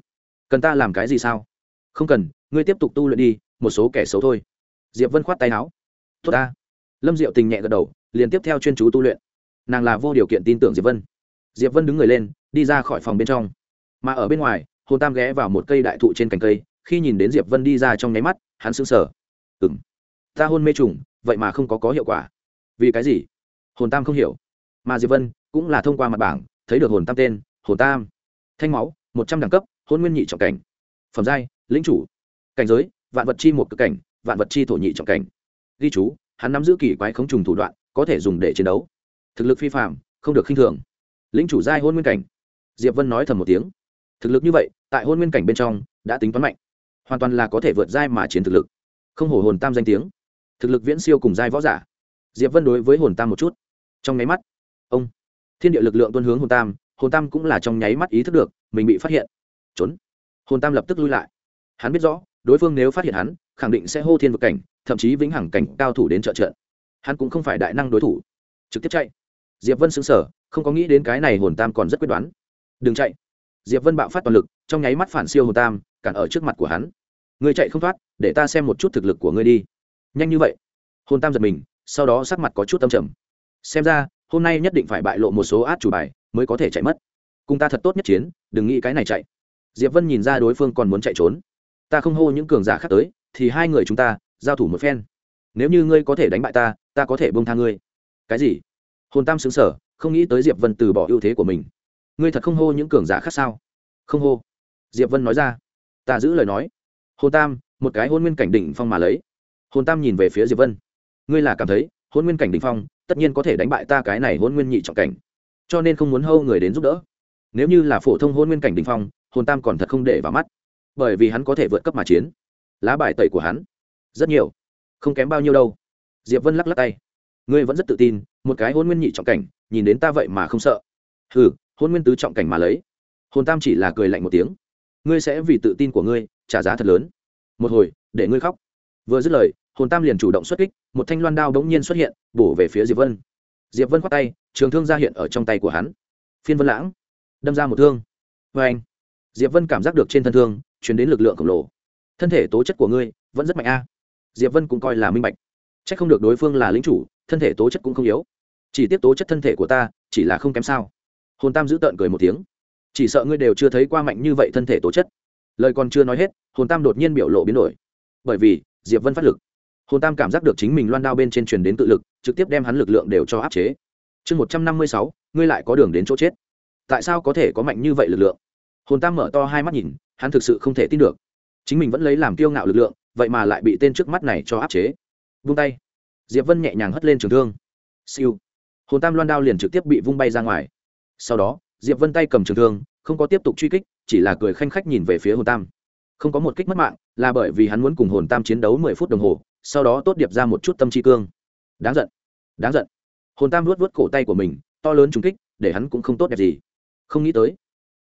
Speaker 1: Cần ta làm cái gì sao? Không cần, ngươi tiếp tục tu luyện đi, một số kẻ xấu thôi. Diệp vân khoát tay áo. Tốt ta. Lâm diệu tình nhẹ gật đầu, liền tiếp theo chuyên chú tu luyện. Nàng là vô điều kiện tin tưởng diệp vân. Diệp vân đứng người lên, đi ra khỏi phòng bên trong mà ở bên ngoài hồn tam ghé vào một cây đại thụ trên cành cây, khi nhìn đến diệp vân đi ra trong nháy mắt, hắn sững sờ. Ừ m ta hôn mê trùng, vậy mà không có có hiệu quả. Vì cái gì? Hồn tam không hiểu. Mà diệp vân cũng là thông qua mặt bảng, thấy được hồn tam tên, hồn tam, thanh máu, một trăm đẳng cấp, hôn nguyên nhị trọng cảnh, phẩm giai, lĩnh chủ, cảnh giới, vạn vật chi một cực cảnh, vạn vật chi thổ nhị trọng cảnh. Ghi chú, hắn nắm giữ kỳ quái khống trùng thủ đoạn, có thể dùng để chiến đấu. Thực lực phi phạm không được khinh thường. Lĩnh chủ giai hôn nguyên cảnh. Diệp vân nói thầm một tiếng thực lực như vậy, tại hôn nguyên cảnh bên trong, đã tính toán mạnh. Hoàn toàn là có thể vượt giai mà chiến thực lực. Không hổ hồn tam danh tiếng. Thực lực viễn siêu cùng giai võ giả. Diệp vân đối với hồn tam một chút. Trong nháy mắt, ông, thiên địa lực lượng tuân hướng hồn tam hồn tam cũng là trong nháy mắt ý thức được, mình bị phát hiện. Trốn. Hồn tam lập tức lui lại. Hắn biết rõ, đối phương nếu phát hiện hắn, khẳng định sẽ hô thiên vực cảnh, thậm chí vĩnh hằng cảnh cao thủ đến trợ trận. Hắn cũng không phải đại năng đối thủ. Trực tiếp chạy. Diệp vân xứng sở không có nghĩ đến cái này hồn tam còn rất quyết đoán. Đừng chạy diệp vân bạo phát toàn lực, trong nháy mắt phản siêu hồn tam, cản ở trước mặt của hắn. Người chạy không thoát, để ta xem một chút thực lực của ngươi đi. Nhanh như vậy. Hồn tam giật mình, sau đó sắc mặt có chút tâm trầm. Xem ra, hôm nay nhất định phải bại lộ một số át chủ bài, mới có thể chạy mất. Cùng ta thật tốt nhất chiến, đừng nghĩ cái này chạy. Diệp vân nhìn ra đối phương còn muốn chạy trốn. Ta không hô những cường giả khác tới, thì hai người chúng ta, giao thủ một phen. Nếu như ngươi có thể đánh bại ta ta có thể bông tha ngươi. Cái gì? Hồn tam xứng sở không nghĩ tới diệp vân từ bỏ ưu thế của mình ngươi thật không hô những cường giả khác sao? Không hô. Diệp vân nói ra. Ta giữ lời nói. Hồ tam, một cái hôn nguyên cảnh đỉnh phong mà lấy. Hồn tam nhìn về phía diệp vân. Ngươi là cảm thấy, hôn nguyên cảnh đỉnh phong, tất nhiên có thể đánh bại ta cái này hôn nguyên nhị trọng cảnh. Cho nên không muốn hâu người đến giúp đỡ. Nếu như là phổ thông hôn nguyên cảnh đỉnh phong, hồn tam còn thật không để vào mắt. Bởi vì hắn có thể vượt cấp mà chiến. Lá bài tẩy của hắn, rất nhiều. Không kém bao nhiêu đâu. Diệp vân lắc lắc tay. Ngươi vẫn rất tự tin, một cái hôn nguyên nhị trọng cảnh, nhìn đến ta vậy mà không sợ. Ừ hôn nguyên tứ trọng cảnh mà lấy. Hồn tam chỉ là cười lạnh một tiếng. Ngươi sẽ vì tự tin của ngươi trả giá thật lớn. Một hồi, để ngươi khóc. Vừa dứt lời, hồn tam liền chủ động xuất kích, một thanh loan đao đ ố n g nhiên xuất hiện, bổ về phía diệp vân. Diệp vân khoác tay, trường thương ra hiện ở trong tay của hắn. Phiên vân lãng, đâm ra một thương. Vê anh, diệp vân cảm giác được trên thân thương chuyển đến lực lượng khổng lồ. Thân thể tố chất của ngươi vẫn rất mạnh a. Diệp vân cũng coi là minh bạch. C h ắ c không được đối phương là lính chủ, thân thể tố chất cũng không yếu. Chỉ tiếp tố chất thân thể của ta, chỉ là không kém sao hồn tam giữ tợn cười một tiếng. Chỉ sợ ngươi đều chưa thấy qua mạnh như vậy thân thể tố chất. Lời còn chưa nói hết, hồn tam đột nhiên biểu lộ biến đổi. Bởi vì, diệp vân phát lực. Hồn tam cảm giác được chính mình loan đao bên trên truyền đến tự lực, trực tiếp đem hắn lực lượng đều cho áp chế. Chương một trăm năm mươi sáu, ngươi lại có đường đến chỗ chết. Tại sao có thể có mạnh như vậy lực lượng? Hồn tam mở to hai mắt nhìn, hắn thực sự không thể tin được. Chính mình vẫn lấy làm kiêu ngạo lực lượng, vậy mà lại bị tên trước mắt này cho áp chế. Vung tay. Diệp vân nhẹ nhàng hất lên trường thương. Siêu. Hồn tam loan đao liền trực tiếp bị vung bay ra ngoài sau đó, diệp vân tay cầm trường thương, không có tiếp tục truy kích, chỉ là cười khanh khách nhìn về phía hồn tam. Không có một kích mất mạng, là bởi vì hắn muốn cùng hồn tam chiến đấu mười phút đồng hồ, sau đó tốt điệp ra một chút tâm tri cương. Đáng giận đáng giận. Hồn tam luốt vớt cổ tay của mình, to lớn trúng kích, để hắn cũng không tốt đẹp gì. Không nghĩ tới,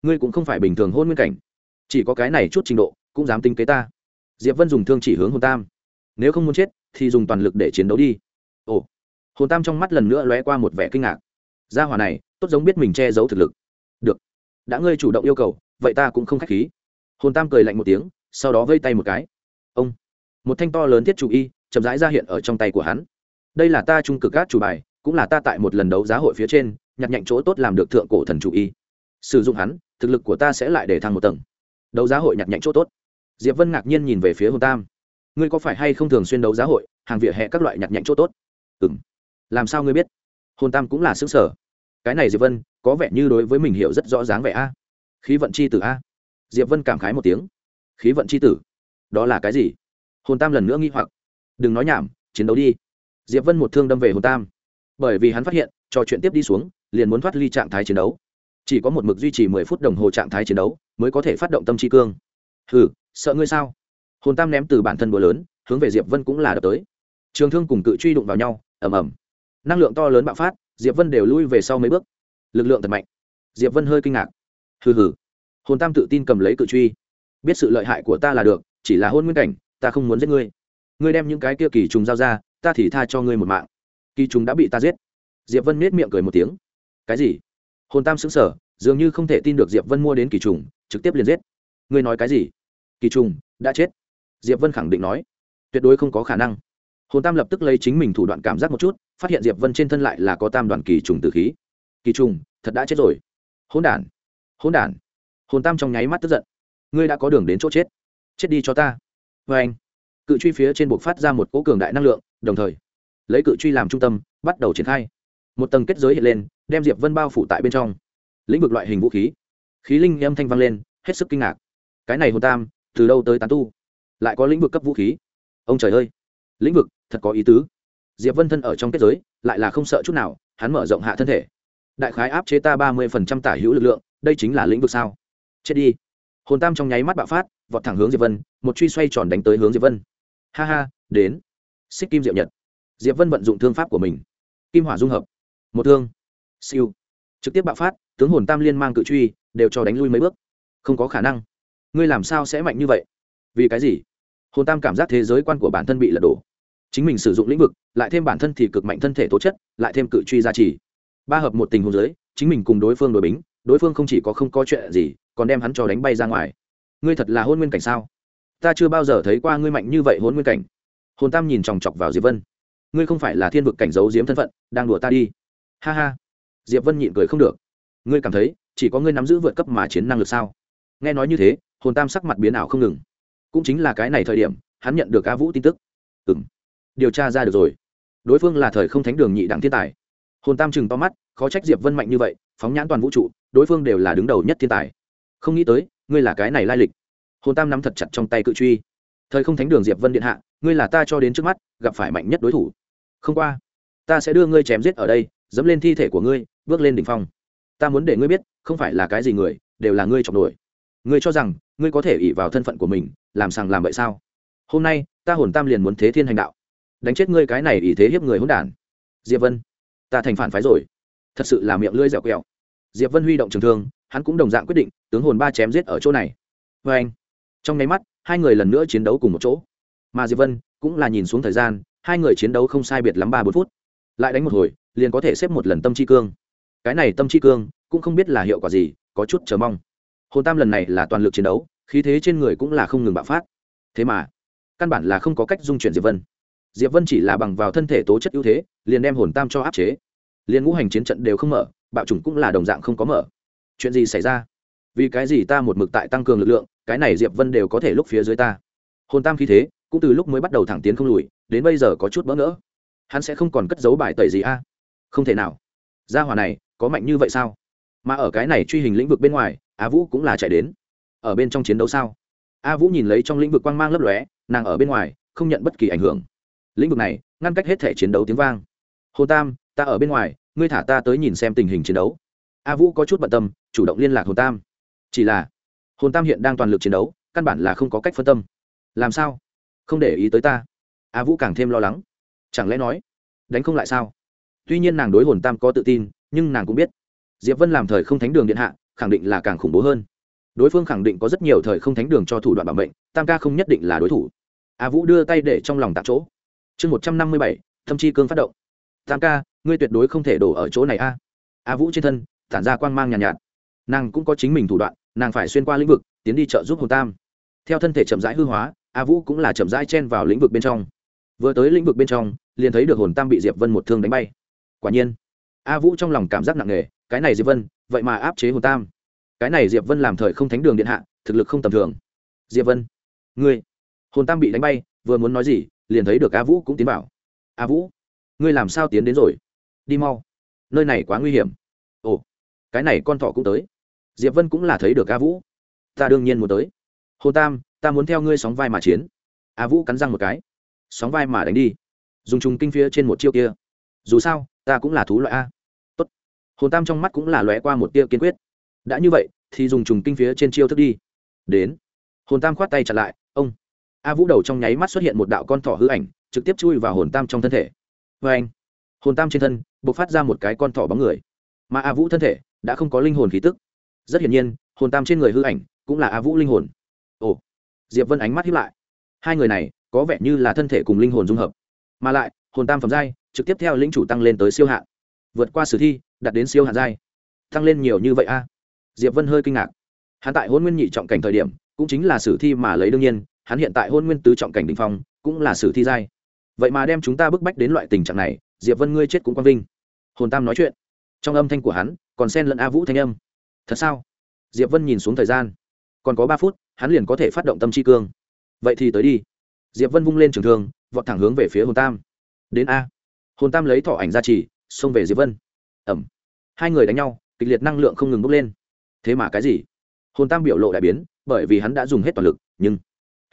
Speaker 1: ngươi cũng không phải bình thường hôn nguyên cảnh. Chỉ có cái này chút trình độ, cũng dám tính kế ta. Diệp vân dùng thương chỉ hướng hồn tam. Nếu không muốn chết, thì dùng toàn lực để chiến đấu đi. Ồ. Hồn tam trong mắt lần nữa lóe qua một vẻ kinh ngạc. Gia hỏa này tốt giống biết mình che giấu thực lực. Được. Đã ngươi chủ động yêu cầu, vậy ta cũng không k h á c h khí. Hồn tam cười lạnh một tiếng, sau đó vây tay một cái. Ông. Một thanh to lớn thiết chủ y, chậm rãi ra hiện ở trong tay của hắn. Đây là ta trung cực gác chủ bài, cũng là ta tại một lần đấu giá hội phía trên, nhặt nhạnh chỗ tốt làm được thượng cổ thần chủ y. Sử dụng hắn, thực lực của ta sẽ lại để thăng một tầng. Đấu giá hội nhặt nhạnh chỗ tốt. Diệp vân ngạc nhiên nhìn về phía hồn tam. Ngươi có phải hay không thường xuyên đấu giá hội, hàng vỉa hè các loại nhặt nhạnh chỗ tốt? Ừ m làm sao ngươi biết? Hồn tam cũng là xứng sở cái này diệp vân có vẻ như đối với mình hiểu rất rõ dáng vẻ a. Khí vận c h i tử a. Diệp vân cảm khái một tiếng. Khí vận c h i tử? Đó là cái gì? Hồn tam lần nữa nghi hoặc. Đừng nói nhảm, chiến đấu đi. Diệp vân một thương đâm về hồn tam. Bởi vì hắn phát hiện trò chuyện tiếp đi xuống, liền muốn thoát ly trạng thái chiến đấu. Chỉ có một mực duy trì mười phút đồng hồ trạng thái chiến đấu, mới có thể phát động tâm tri cương. Hừ, sợ ngươi sao? Hồn tam ném từ bản thân búa lớn, hướng về diệp vân cũng là đập tới. Trường thương cùng cự truy đụng vào nhau, ầm ầm. Năng lượng to lớn bạo phát diệp vân đều lui về sau mấy bước. Lực lượng thật mạnh. Diệp vân hơi kinh ngạc. Hừ hừ. Hồn tam tự tin cầm lấy cự truy. Biết sự lợi hại của ta là được, chỉ là hôn nguyên cảnh, ta không muốn giết ngươi. Ngươi đem những cái kia kỳ trùng giao ra, ta thì tha cho ngươi một mạng. Kỳ trùng đã bị ta giết. Diệp vân nết miệng cười một tiếng. Cái gì? Hồn tam xứng sở dường như không thể tin được diệp vân mua đến kỳ trùng, trực tiếp liền giết. Ngươi nói cái gì? Kỳ trùng, đã chết. Diệp vân khẳng định nói. Tuyệt đối không có khả năng. Hồn tam lập tức lấy chính mình thủ đoạn cảm giác một chút phát hiện diệp vân trên thân lại là có tam đoàn kỳ trùng tử khí. Kỳ trùng, thật đã chết rồi. Hỗn đản hỗn đản. Hồn tam trong nháy mắt tức giận. Ngươi đã có đường đến chỗ chết. Chết đi cho ta. Vê anh, cự truy phía trên buộc phát ra một cỗ cường đại năng lượng, đồng thời, lấy cự truy làm trung tâm, bắt đầu triển khai. Một tầng kết giới hiện lên, đem diệp vân bao phủ tại bên trong. Lĩnh vực loại hình vũ khí. Khí linh âm thanh vang lên, hết sức kinh ngạc. Cái này hồn tam, từ đâu tới tán tu? Lại có lĩnh vực cấp vũ khí? Ông trời ơi! Lĩnh vực, thật có ý tứ diệp vân thân ở trong kết giới, lại là không sợ chút nào, hắn mở rộng hạ thân thể. Đại khái áp chế ta ba mươi phần trăm tả hữu lực lượng, đây chính là lĩnh vực sao? Chết đi. Hồn tam trong nháy mắt bạo phát, vọt thẳng hướng diệp vân, một truy xoay tròn đánh tới hướng diệp vân. Ha ha, đến. Xích kim diệu nhật. Diệp vân vận dụng thương pháp của mình. Kim hỏa dung hợp. Một thương. Siêu. Trực tiếp bạo phát, tướng hồn tam liên mang cự truy, đều cho đánh lui mấy bước. Không có khả năng. Ngươi làm sao sẽ mạnh như vậy? Vì cái gì? Hồn tam cảm giác thế giới quan của bản thân bị lật đổ chính mình sử dụng lĩnh vực, lại thêm bản thân thì cực mạnh thân thể tố chất, lại thêm cự truy gia trì. Ba hợp một tình huống giới chính mình cùng đối phương đổi bính, đối phương không chỉ có không có chuyện gì, còn đem hắn cho đánh bay ra ngoài. Ngươi thật là hôn nguyên cảnh sao? Ta chưa bao giờ thấy qua ngươi mạnh như vậy hôn nguyên cảnh. Hồn tam nhìn chòng chọc vào diệp vân. Ngươi không phải là thiên vực cảnh giấu diếm thân phận, đang đùa ta đi. Ha ha. Diệp vân nhịn cười không được. Ngươi cảm thấy, chỉ có ngươi nắm giữ vượt cấp mà chiến năng lực sao? Nghe nói như thế, hồn tam sắc mặt biến ảo không ngừng. Cũng chính là cái này thời điểm, hắn nhận được a vũ tin tức. Ừng điều tra ra được rồi. Đối phương là thời không thánh đường nhị đẳng thiên tài. Hồn tam chừng to mắt, khó trách diệp vân mạnh như vậy, phóng nhãn toàn vũ trụ, đối phương đều là đứng đầu nhất thiên tài. Không nghĩ tới, ngươi là cái này lai lịch. Hồn tam nắm thật chặt trong tay cự truy. Thời không thánh đường diệp vân điện hạ, ngươi là ta cho đến trước mắt, gặp phải mạnh nhất đối thủ. Không qua, ta sẽ đưa ngươi chém giết ở đây, dẫm lên thi thể của ngươi, bước lên đỉnh phong. Ta muốn để ngươi biết, không phải là cái gì người, đều là ngươi chọc nổi ngươi cho rằng, ngươi có thể ỷ vào thân phận của mình, làm sàng làm vậy sao? Hôm nay, ta hồn tam liền muốn thế thiên hành đạo đánh chết ngươi cái này ý thế hiếp người hỗn đản. Diệp vân, ta thành phản phái rồi. Thật sự là miệng lưỡi dẻo quẹo. Diệp vân huy động trường thương, hắn cũng đồng dạng quyết định, tướng hồn ba chém giết ở chỗ này. Vê anh, trong nháy mắt, hai người lần nữa chiến đấu cùng một chỗ. Mà diệp vân cũng là nhìn xuống thời gian, hai người chiến đấu không sai biệt lắm ba bốn phút. Lại đánh một hồi, liền có thể xếp một lần tâm chi cương. Cái này tâm chi cương cũng không biết là hiệu quả gì, có chút chờ mong. Hồn tam lần này là toàn lực chiến đấu, khí thế trên người cũng là không ngừng bạo phát. Thế mà, căn bản là không có cách dung chuyển diệp vân diệp vân chỉ là bằng vào thân thể tố chất ưu thế, liền đem hồn tam cho áp chế. Liền ngũ hành chiến trận đều không mở, bạo chủng cũng là đồng dạng không có mở. Chuyện gì xảy ra? Vì cái gì ta một mực tại tăng cường lực lượng, cái này diệp vân đều có thể lúc phía dưới ta. Hồn tam khí thế, cũng từ lúc mới bắt đầu thẳng tiến không lùi, đến bây giờ có chút bỡ ngỡ. Hắn sẽ không còn cất giấu bài tẩy gì a? Không thể nào. Gia hỏa này, có mạnh như vậy sao? Mà ở cái này truy hình lĩnh vực bên ngoài, a vũ cũng là chạy đến. Ở bên trong chiến đấu sao? A vũ nhìn lấy trong lĩnh vực quang mang lấp lóe, nàng ở bên ngoài, không nhận bất kỳ ảnh hưởng lĩnh vực này, ngăn cách hết thể chiến đấu tiếng vang. Hồ tam, ta ở bên ngoài, ngươi thả ta tới nhìn xem tình hình chiến đấu. A vũ có chút bận tâm, chủ động liên lạc hồn tam. Chỉ là hồn tam hiện đang toàn lực chiến đấu, căn bản là không có cách phân tâm. Làm sao? Không để ý tới ta. A vũ càng thêm lo lắng. Chẳng lẽ nói, đánh không lại sao? Tuy nhiên nàng đối hồn tam có tự tin, nhưng nàng cũng biết. Diệp vân làm thời không thánh đường điện hạ, khẳng định là càng khủng bố hơn. Đối phương khẳng định có rất nhiều thời không thánh đường cho thủ đoạn bảo mệnh, tam ca không nhất định là đối thủ. A vũ đưa tay để trong lòng tạm chỗ chương một trăm năm mươi bảy thâm chi cương phát động. Tam ca ngươi tuyệt đối không thể đổ ở chỗ này a. A vũ trên thân tản ra quang mang nhàn nhạt, nhạt. Nàng cũng có chính mình thủ đoạn nàng phải xuyên qua lĩnh vực tiến đi trợ giúp hồn tam. Theo thân thể chậm rãi hư hóa a vũ cũng là chậm rãi chen vào lĩnh vực bên trong. Vừa tới lĩnh vực bên trong liền thấy được hồn tam bị diệp vân một thương đánh bay. Quả nhiên a vũ trong lòng cảm giác nặng nề cái này diệp vân vậy mà áp chế hồn tam. Cái này diệp vân làm thời không thánh đường điện hạ thực lực không tầm thường. Diệp vân ngươi hồn tam bị đánh bay vừa muốn nói gì liền thấy được a vũ cũng tiến vào. A vũ, ngươi làm sao tiến đến rồi? Đi mau. Nơi này quá nguy hiểm. Ồ, cái này con thỏ cũng tới. Diệp vân cũng là thấy được a vũ. Ta đương nhiên muốn tới. Hồ tam, ta muốn theo ngươi sóng vai mà chiến. A vũ cắn răng một cái. Sóng vai mà đánh đi. Dùng trùng kinh phía trên một chiêu kia. Dù sao, ta cũng là thú loại a. Tốt. hồn tam trong mắt cũng là lóe qua một tia kiên quyết. Đã như vậy, thì dùng trùng kinh phía trên chiêu thức đi. Đến. Hồn tam khoát tay chặt lại. Ông a vũ đầu trong nháy mắt xuất hiện một đạo con thỏ hư ảnh, trực tiếp chui vào hồn tam trong thân thể. Vê anh, hồn tam trên thân b ộ c phát ra một cái con thỏ bóng người. Mà a vũ thân thể đã không có linh hồn khí tức. Rất hiển nhiên, hồn tam trên người hư ảnh cũng là a vũ linh hồn. Ồ, diệp vân ánh mắt hiếp lại. Hai người này có vẻ như là thân thể cùng linh hồn dung hợp. Mà lại, hồn tam phẩm giai trực tiếp theo lĩnh chủ tăng lên tới siêu hạn. Vượt qua sử thi, đạt đến siêu hạn giai. Tăng lên nhiều như vậy a? Diệp vân hơi kinh ngạc. Hắn tại hôn nguyên nhị trọng cảnh thời điểm, cũng chính là sử thi mà lấy đương nhiên hắn hiện tại hôn nguyên tứ trọng cảnh đình phong, cũng là sử thi giai. Vậy mà đem chúng ta bức bách đến loại tình trạng này, diệp vân ngươi chết cũng quang vinh. Hồn tam nói chuyện. Trong âm thanh của hắn, còn xen lẫn a vũ thanh âm. Thật sao? Diệp vân nhìn xuống thời gian. Còn có ba phút, hắn liền có thể phát động tâm chi cương. Vậy thì tới đi. Diệp vân vung lên trường thương, vọt thẳng hướng về phía hồn tam. Đến a. Hồn tam lấy thỏ ảnh ra chỉ, xông về diệp vân. Ẩm. Hai người đánh nhau, kịch liệt năng lượng không ngừng bốc lên. Thế mà cái gì? Hồn tam biểu lộ đại biến, bởi vì hắn đã dùng hết toàn lực, nhưng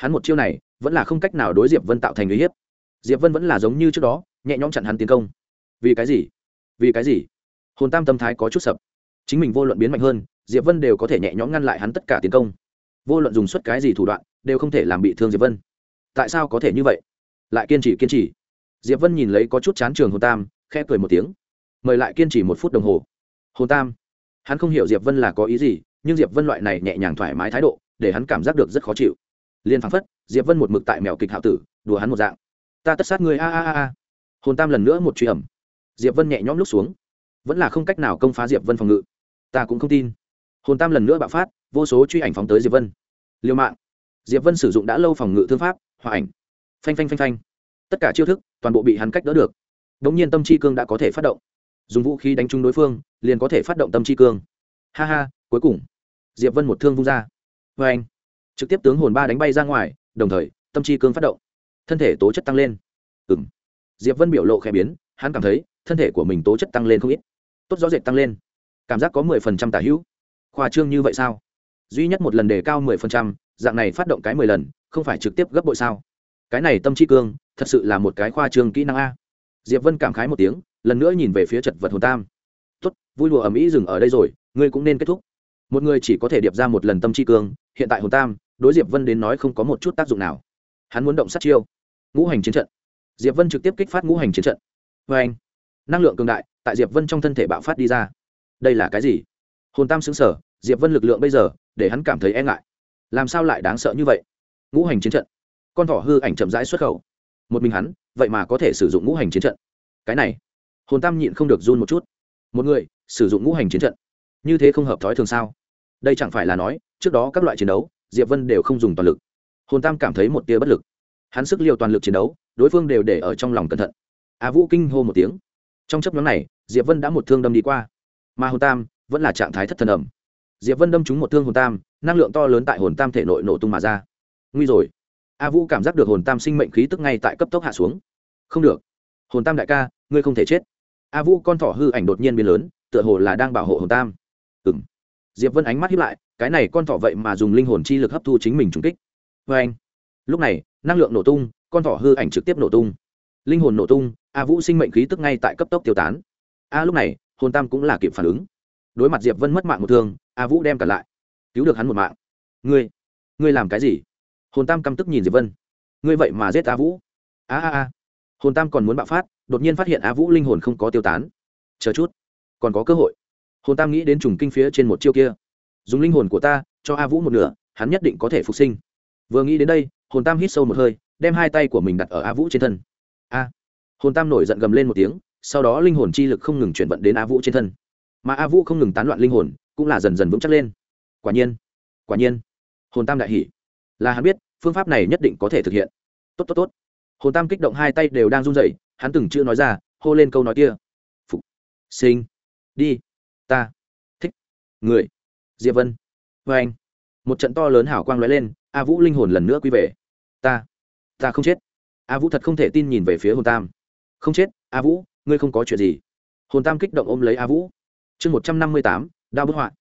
Speaker 1: hắn một chiêu này vẫn là không cách nào đối diệp vân tạo thành uy hiếp. Diệp vân vẫn là giống như trước đó, nhẹ nhõm chặn hắn tiến công. Vì cái gì? Vì cái gì? Hồn tam tâm thái có chút sập. Chính mình vô luận biến mạnh hơn, diệp vân đều có thể nhẹ nhõm ngăn lại hắn tất cả tiến công. Vô luận dùng suất cái gì thủ đoạn, đều không thể làm bị thương diệp vân. Tại sao có thể như vậy? Lại kiên trì kiên trì. Diệp vân nhìn lấy có chút chán trường hồn tam, khẽ cười một tiếng. Mời lại kiên trì một phút đồng hồ. Hồn tam, hắn không hiểu diệp vân là có ý gì, nhưng diệp vân loại này nhẹ nhàng thoải mái thái độ, để hắn cảm giác được rất khó chịu liền phảng phất, diệp vân một mực tại mèo kịch hạo tử, đùa hắn một dạng. Ta tất sát người, a a a a. Hồn tam lần nữa một truy ẩm. Diệp vân nhẹ nhõm lúc xuống. Vẫn là không cách nào công phá diệp vân phòng ngự. Ta cũng không tin. Hồn tam lần nữa bạo phát, vô số truy ảnh phóng tới diệp vân. Liều mạng. Diệp vân sử dụng đã lâu phòng ngự thương pháp hòa ảnh. Phanh phanh phanh phanh. Tất cả chiêu thức, toàn bộ bị hắn cách đỡ được. Đống nhiên tâm chi cương đã có thể phát động. Dùng vũ khí đánh trúng đối phương, liền có thể phát động tâm chi cương. Ha ha, cuối cùng, diệp vân một thương vung ra. Vê anh trực tiếp tướng hồn ba đánh bay ra ngoài, đồng thời, tâm chi cương phát động. Thân thể tố chất tăng lên. Ừ m diệp vân biểu lộ khẽ biến, hắn cảm thấy, thân thể của mình tố chất tăng lên không ít. Tốt rõ rệt tăng lên. Cảm giác có mười phần trăm tả hữu. Khoa trương như vậy sao? Duy nhất một lần đề cao mười phần trăm, dạng này phát động cái mười lần, không phải trực tiếp gấp bội sao? Cái này tâm chi cương, thật sự là một cái khoa trương kỹ năng a. Diệp vân cảm khái một tiếng, lần nữa nhìn về phía chật vật hồn tam. Tốt, vui lùa ở mỹ dừng ở đây rồi, ngươi cũng nên kết thúc. Một người chỉ có thể điệp ra một lần tâm chi cương, hiện tại hồn tam đối diệp vân đến nói không có một chút tác dụng nào. Hắn muốn động sát chiêu. Ngũ hành chiến trận. Diệp vân trực tiếp kích phát ngũ hành chiến trận. Vê anh, năng lượng cường đại tại diệp vân trong thân thể bạo phát đi ra. Đây là cái gì? Hồn tam xứng sở, diệp vân lực lượng bây giờ, để hắn cảm thấy e ngại. Làm sao lại đáng sợ như vậy? Ngũ hành chiến trận. Con thỏ hư ảnh chậm rãi xuất khẩu. Một mình hắn, vậy mà có thể sử dụng ngũ hành chiến trận. Cái này, hồn tam nhịn không được run một chút. Một người, sử dụng ngũ hành chiến trận. Như thế không hợp thói thường sao? Đây chẳng phải là nói, trước đó các loại chiến đấu diệp vân đều không dùng toàn lực. Hồn tam cảm thấy một tia bất lực. Hắn sức liều toàn lực chiến đấu, đối phương đều để ở trong lòng cẩn thận. A vũ kinh hô một tiếng. Trong chấp nhóm này, diệp vân đã một thương đâm đi qua. Mà hồn tam vẫn là trạng thái thất thần ẩm. Diệp vân đâm trúng một thương hồn tam, năng lượng to lớn tại hồn tam thể nội nổ tung mà ra. Nguy rồi. A vũ cảm giác được hồn tam sinh mệnh khí tức ngay tại cấp tốc hạ xuống. Không được. Hồn tam đại ca, ngươi không thể chết. A vũ con thỏ hư ảnh đột nhiên biến lớn, tựa hồ là đang bảo hộ hồn tam. Ừ m diệp vân ánh mắt hiếp lại cái này con thỏ vậy mà dùng linh hồn chi lực hấp thu chính mình trùng kích. Vê anh, lúc này, năng lượng nổ tung, con thỏ hư ảnh trực tiếp nổ tung. Linh hồn nổ tung, a vũ sinh mệnh khí tức ngay tại cấp tốc tiêu tán. A lúc này, hồn tam cũng là kịp phản ứng. Đối mặt diệp vân mất mạng một thương, a vũ đem cả lại. Cứu được hắn một mạng. Ngươi ngươi làm cái gì? Hồn tam căm tức nhìn diệp vân. Ngươi vậy mà giết a vũ. A a a. Hồn tam còn muốn bạo phát, đột nhiên phát hiện a vũ linh hồn không có tiêu tán. Chờ chút, còn có cơ hội. Hồn tam nghĩ đến trùng kinh phía trên một chiêu kia dùng linh hồn của ta cho a vũ một nửa, hắn nhất định có thể phục sinh. Vừa nghĩ đến đây, hồn tam hít sâu một hơi, đem hai tay của mình đặt ở a vũ trên thân. A. Hồn tam nổi giận gầm lên một tiếng, sau đó linh hồn chi lực không ngừng chuyển vận đến a vũ trên thân. Mà a vũ không ngừng tán loạn linh hồn, cũng là dần dần vững chắc lên. Quả nhiên quả nhiên. Hồn tam đại hỉ. Là hắn biết, phương pháp này nhất định có thể thực hiện. Tốt tốt tốt. Hồn tam kích động hai tay đều đang run rẩy, hắn từng chưa nói ra, hô lên câu nói kia. Phục. Sinh. Đi. Ta. Thích. Người diệp vân. Vê anh, một trận to lớn hảo quang lóe lên, a vũ linh hồn lần nữa quy về. Ta ta không chết. A vũ thật không thể tin nhìn về phía hồn tam. Không chết, a vũ, ngươi không có chuyện gì. Hồn tam kích động ôm lấy a vũ. Chương một trăm năm mươi tám, đao bức họa.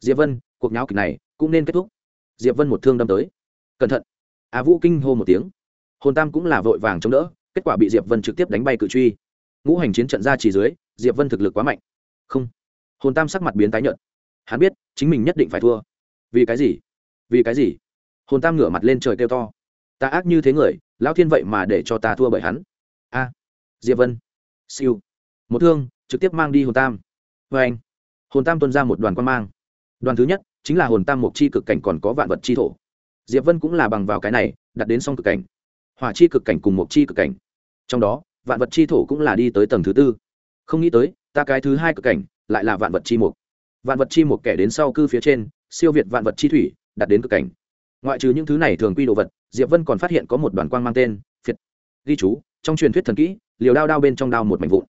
Speaker 1: Diệp vân, cuộc nháo kịch này cũng nên kết thúc. Diệp vân một thương đâm tới. Cẩn thận. A vũ kinh hô một tiếng. Hồn tam cũng là vội vàng chống đỡ, kết quả bị diệp vân trực tiếp đánh bay cự truy. Ngũ hành chiến trận ra chỉ dưới, diệp vân thực lực quá mạnh. Không. Hồn tam sắc mặt biến tái nhợt hắn biết chính mình nhất định phải thua. Vì cái gì? Vì cái gì? Hồn tam ngửa mặt lên trời kêu to. Ta ác như thế người, lão thiên vậy mà để cho ta thua bởi hắn. A, diệp vân. Siêu. Một thương, trực tiếp mang đi hồn tam. Vê anh, hồn tam tuân ra một đoàn quan mang. Đoàn thứ nhất, chính là hồn tam mộc chi cực cảnh còn có vạn vật chi thổ. Diệp vân cũng là bằng vào cái này, đặt đến song cực cảnh. Hỏa chi cực cảnh cùng mộc chi cực cảnh. Trong đó, vạn vật chi thổ cũng là đi tới tầng thứ tư. Không nghĩ tới, ta cái thứ hai cực cảnh lại là vạn vật chi mục vạn vật chi một kẻ đến sau cư phía trên, siêu việt vạn vật chi thủy đặt đến cực cảnh. Ngoại trừ những thứ này thường quy đồ vật, diệp vân còn phát hiện có một đoàn quang mang tên, phiệt. Ghi chú, trong truyền thuyết thần kỹ, liều đao đao bên trong đao một mảnh vụn.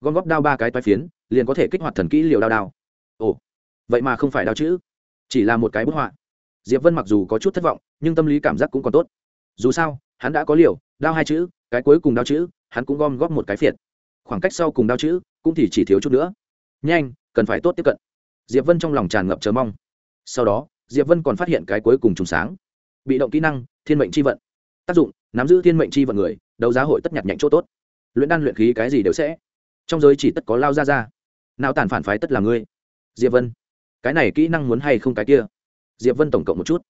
Speaker 1: Gom góp đao ba cái toái phiến, liền có thể kích hoạt thần kỹ liều đao đao. Ồ, vậy mà không phải đao chữ, chỉ là một cái bức họa. Diệp vân mặc dù có chút thất vọng, nhưng tâm lý cảm giác cũng còn tốt. Dù sao, hắn đã có liều đao hai chữ, cái cuối cùng đao chữ, hắn cũng gom góp một cái phiệt. Khoảng cách sau cùng đao chữ, cũng thì chỉ thiếu chút nữa. Nhanh, cần phải tốt tiếp cận diệp vân trong lòng tràn ngập chờ mong. Sau đó, diệp vân còn phát hiện cái cuối cùng trùng sáng. Bị động kỹ năng, thiên mệnh c h i vận. Tác dụng, nắm giữ thiên mệnh c h i vận người, đấu giá hội tất nhặt nhạnh chỗ tốt. Luyện đan luyện khí cái gì đều sẽ. Trong giới chỉ tất có lao ra ra. Nào tàn phản phái tất là ngươi. Diệp vân, cái này kỹ năng muốn hay không cái kia? Diệp vân tổng cộng một chút.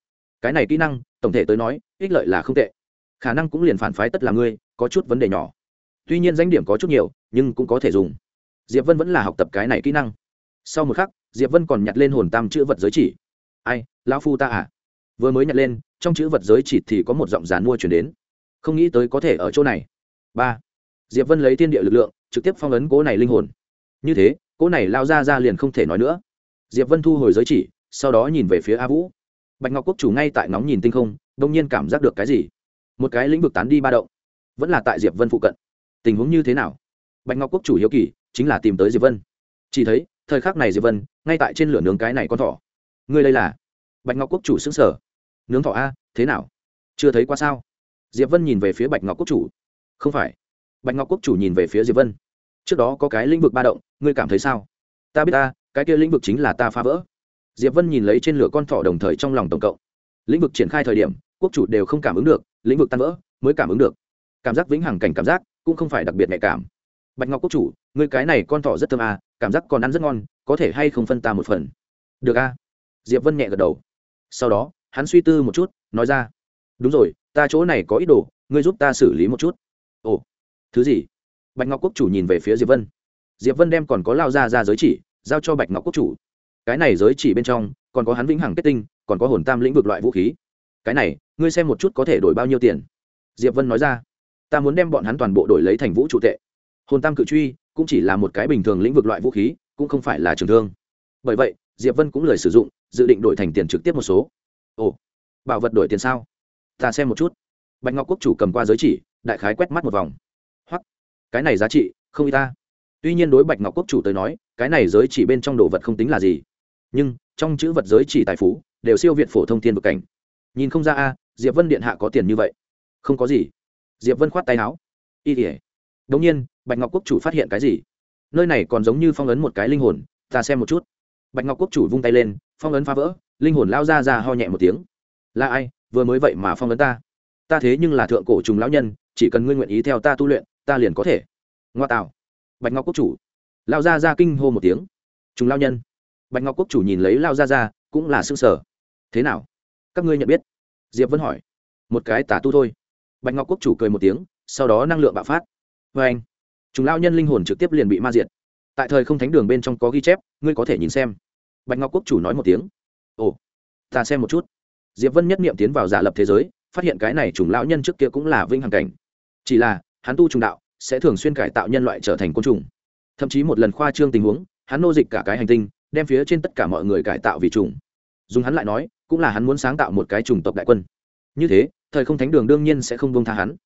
Speaker 1: Cái này kỹ năng, tổng thể tới nói, ích lợi là không tệ. Khả năng cũng liền phản phái tất là ngươi, có chút vấn đề nhỏ. Tuy nhiên danh điểm có chút nhiều, nhưng cũng có thể dùng. Diệp vân vẫn là học tập cái này kỹ năng sau một khắc, diệp vân còn nhặt lên hồn tam chữ vật giới chỉ. Ai, lão phu ta à? Vừa mới nhặt lên, trong chữ vật giới chỉ thì có một giọng dàn mua chuyển đến. Không nghĩ tới có thể ở chỗ này. Ba. Diệp vân lấy thiên địa lực lượng, trực tiếp phong ấn cố này linh hồn. Như thế, cố này lao ra ra liền không thể nói nữa. Diệp vân thu hồi giới chỉ, sau đó nhìn về phía a vũ. Bạch ngọc quốc chủ ngay tại nóng nhìn tinh không, đông nhiên cảm giác được cái gì? Một cái lĩnh vực tán đi ba động. Vẫn là tại diệp vân phụ cận. Tình huống như thế nào? Bạch ngọc quốc chủ hiếu kỳ, chính là tìm tới diệp vân. Chỉ thấy thời khắc này diệp vân, ngay tại trên lửa nướng cái này con thỏ. Ngươi đây là? Bạch ngọc quốc chủ xứng sở. Nướng thỏ a, thế nào? Chưa thấy qua sao? Diệp vân nhìn về phía bạch ngọc quốc chủ. Không phải. Bạch ngọc quốc chủ nhìn về phía diệp vân. Trước đó có cái lĩnh vực ba động, ngươi cảm thấy sao? Ta biết ta, cái kia lĩnh vực chính là ta phá vỡ. Diệp vân nhìn lấy trên lửa con thỏ đồng thời trong lòng tổng cộng. Lĩnh vực triển khai thời điểm, quốc chủ đều không cảm ứng được, lĩnh vực tan vỡ, mới cảm ứng được. Cảm giác vĩnh hằng cảnh cảm giác cũng không phải đặc biệt nhạy cảm. Bạch ngọc quốc chủ người cái này con thỏ rất thơm à cảm giác còn ăn rất ngon, có thể hay không phân ta một phần? Được a. À? diệp vân nhẹ gật đầu. Sau đó, hắn suy tư một chút, nói ra. Đúng rồi, ta chỗ này có ít đồ, ngươi giúp ta xử lý một chút. Ồ, thứ gì? Bạch ngọc quốc chủ nhìn về phía diệp vân. Diệp vân đem còn có lao ra ra giới chỉ, giao cho bạch ngọc quốc chủ. Cái này giới chỉ bên trong, còn có hắn vĩnh hằng kết tinh, còn có hồn tam lĩnh vực loại vũ khí. Cái này, ngươi xem một chút có thể đổi bao nhiêu tiền? Diệp vân nói ra. Ta muốn đem bọn hắn toàn bộ đổi lấy thành vũ trụ tệ. Hồn tam cự truy cũng chỉ là một cái bình thường lĩnh vực loại vũ khí, cũng không phải là trường thương. Bởi vậy, diệp vân cũng lời sử dụng, dự định đổi thành tiền trực tiếp một số. Ồ, bảo vật đổi tiền sao? Ta xem một chút. Bạch ngọc quốc chủ cầm qua giới chỉ, đại khái quét mắt một vòng. Hoặc cái này giá trị, không y ta. Tuy nhiên đối bạch ngọc quốc chủ tới nói, cái này giới chỉ bên trong đồ vật không tính là gì. Nhưng, trong chữ vật giới chỉ tài phú, đều siêu việt phổ thông thiên vực cảnh. Nhìn không ra a, diệp vân điện hạ có tiền như vậy. Không có gì. Diệp vân khoát tay áo. Y tỉa đống nhiên bạch ngọc quốc chủ phát hiện cái gì? Nơi này còn giống như phong ấn một cái linh hồn, ta xem một chút. Bạch ngọc quốc chủ vung tay lên, phong ấn phá vỡ, linh hồn lao ra ra ho nhẹ một tiếng. Là ai? Vừa mới vậy mà phong ấn ta. Ta thế nhưng là thượng cổ trùng lão nhân, chỉ cần ngươi nguyện ý theo ta tu luyện, ta liền có thể. Ngoa tạo. Bạch ngọc quốc chủ. Lao ra ra kinh hô một tiếng. Trùng lao nhân. Bạch ngọc quốc chủ nhìn lấy lao ra ra, cũng là xương sở thế nào? Các ngươi nhận biết? Diệp vẫn hỏi. Một cái tả tu thôi. Bạch ngọc quốc chủ cười một tiếng, sau đó năng lượng bạo phát. Vê anh chúng lao nhân linh hồn trực tiếp liền bị ma diệt. Tại thời không thánh đường bên trong có ghi chép, ngươi có thể nhìn xem. Bạch ngọc quốc chủ nói một tiếng. Ồ, ta xem một chút. Diệp vân nhất niệm tiến vào giả lập thế giới, phát hiện cái này trùng lão nhân trước kia cũng là vinh hằng cảnh. Chỉ là, hắn tu trùng đạo, sẽ thường xuyên cải tạo nhân loại trở thành côn trùng. Thậm chí một lần khoa trương tình huống, hắn nô dịch cả cái hành tinh, đem phía trên tất cả mọi người cải tạo vì trùng. Dùng hắn lại nói, cũng là hắn muốn sáng tạo một cái chủng tộc đại quân. Như thế, thời không thánh đường đương nhiên sẽ không buông tha hắn.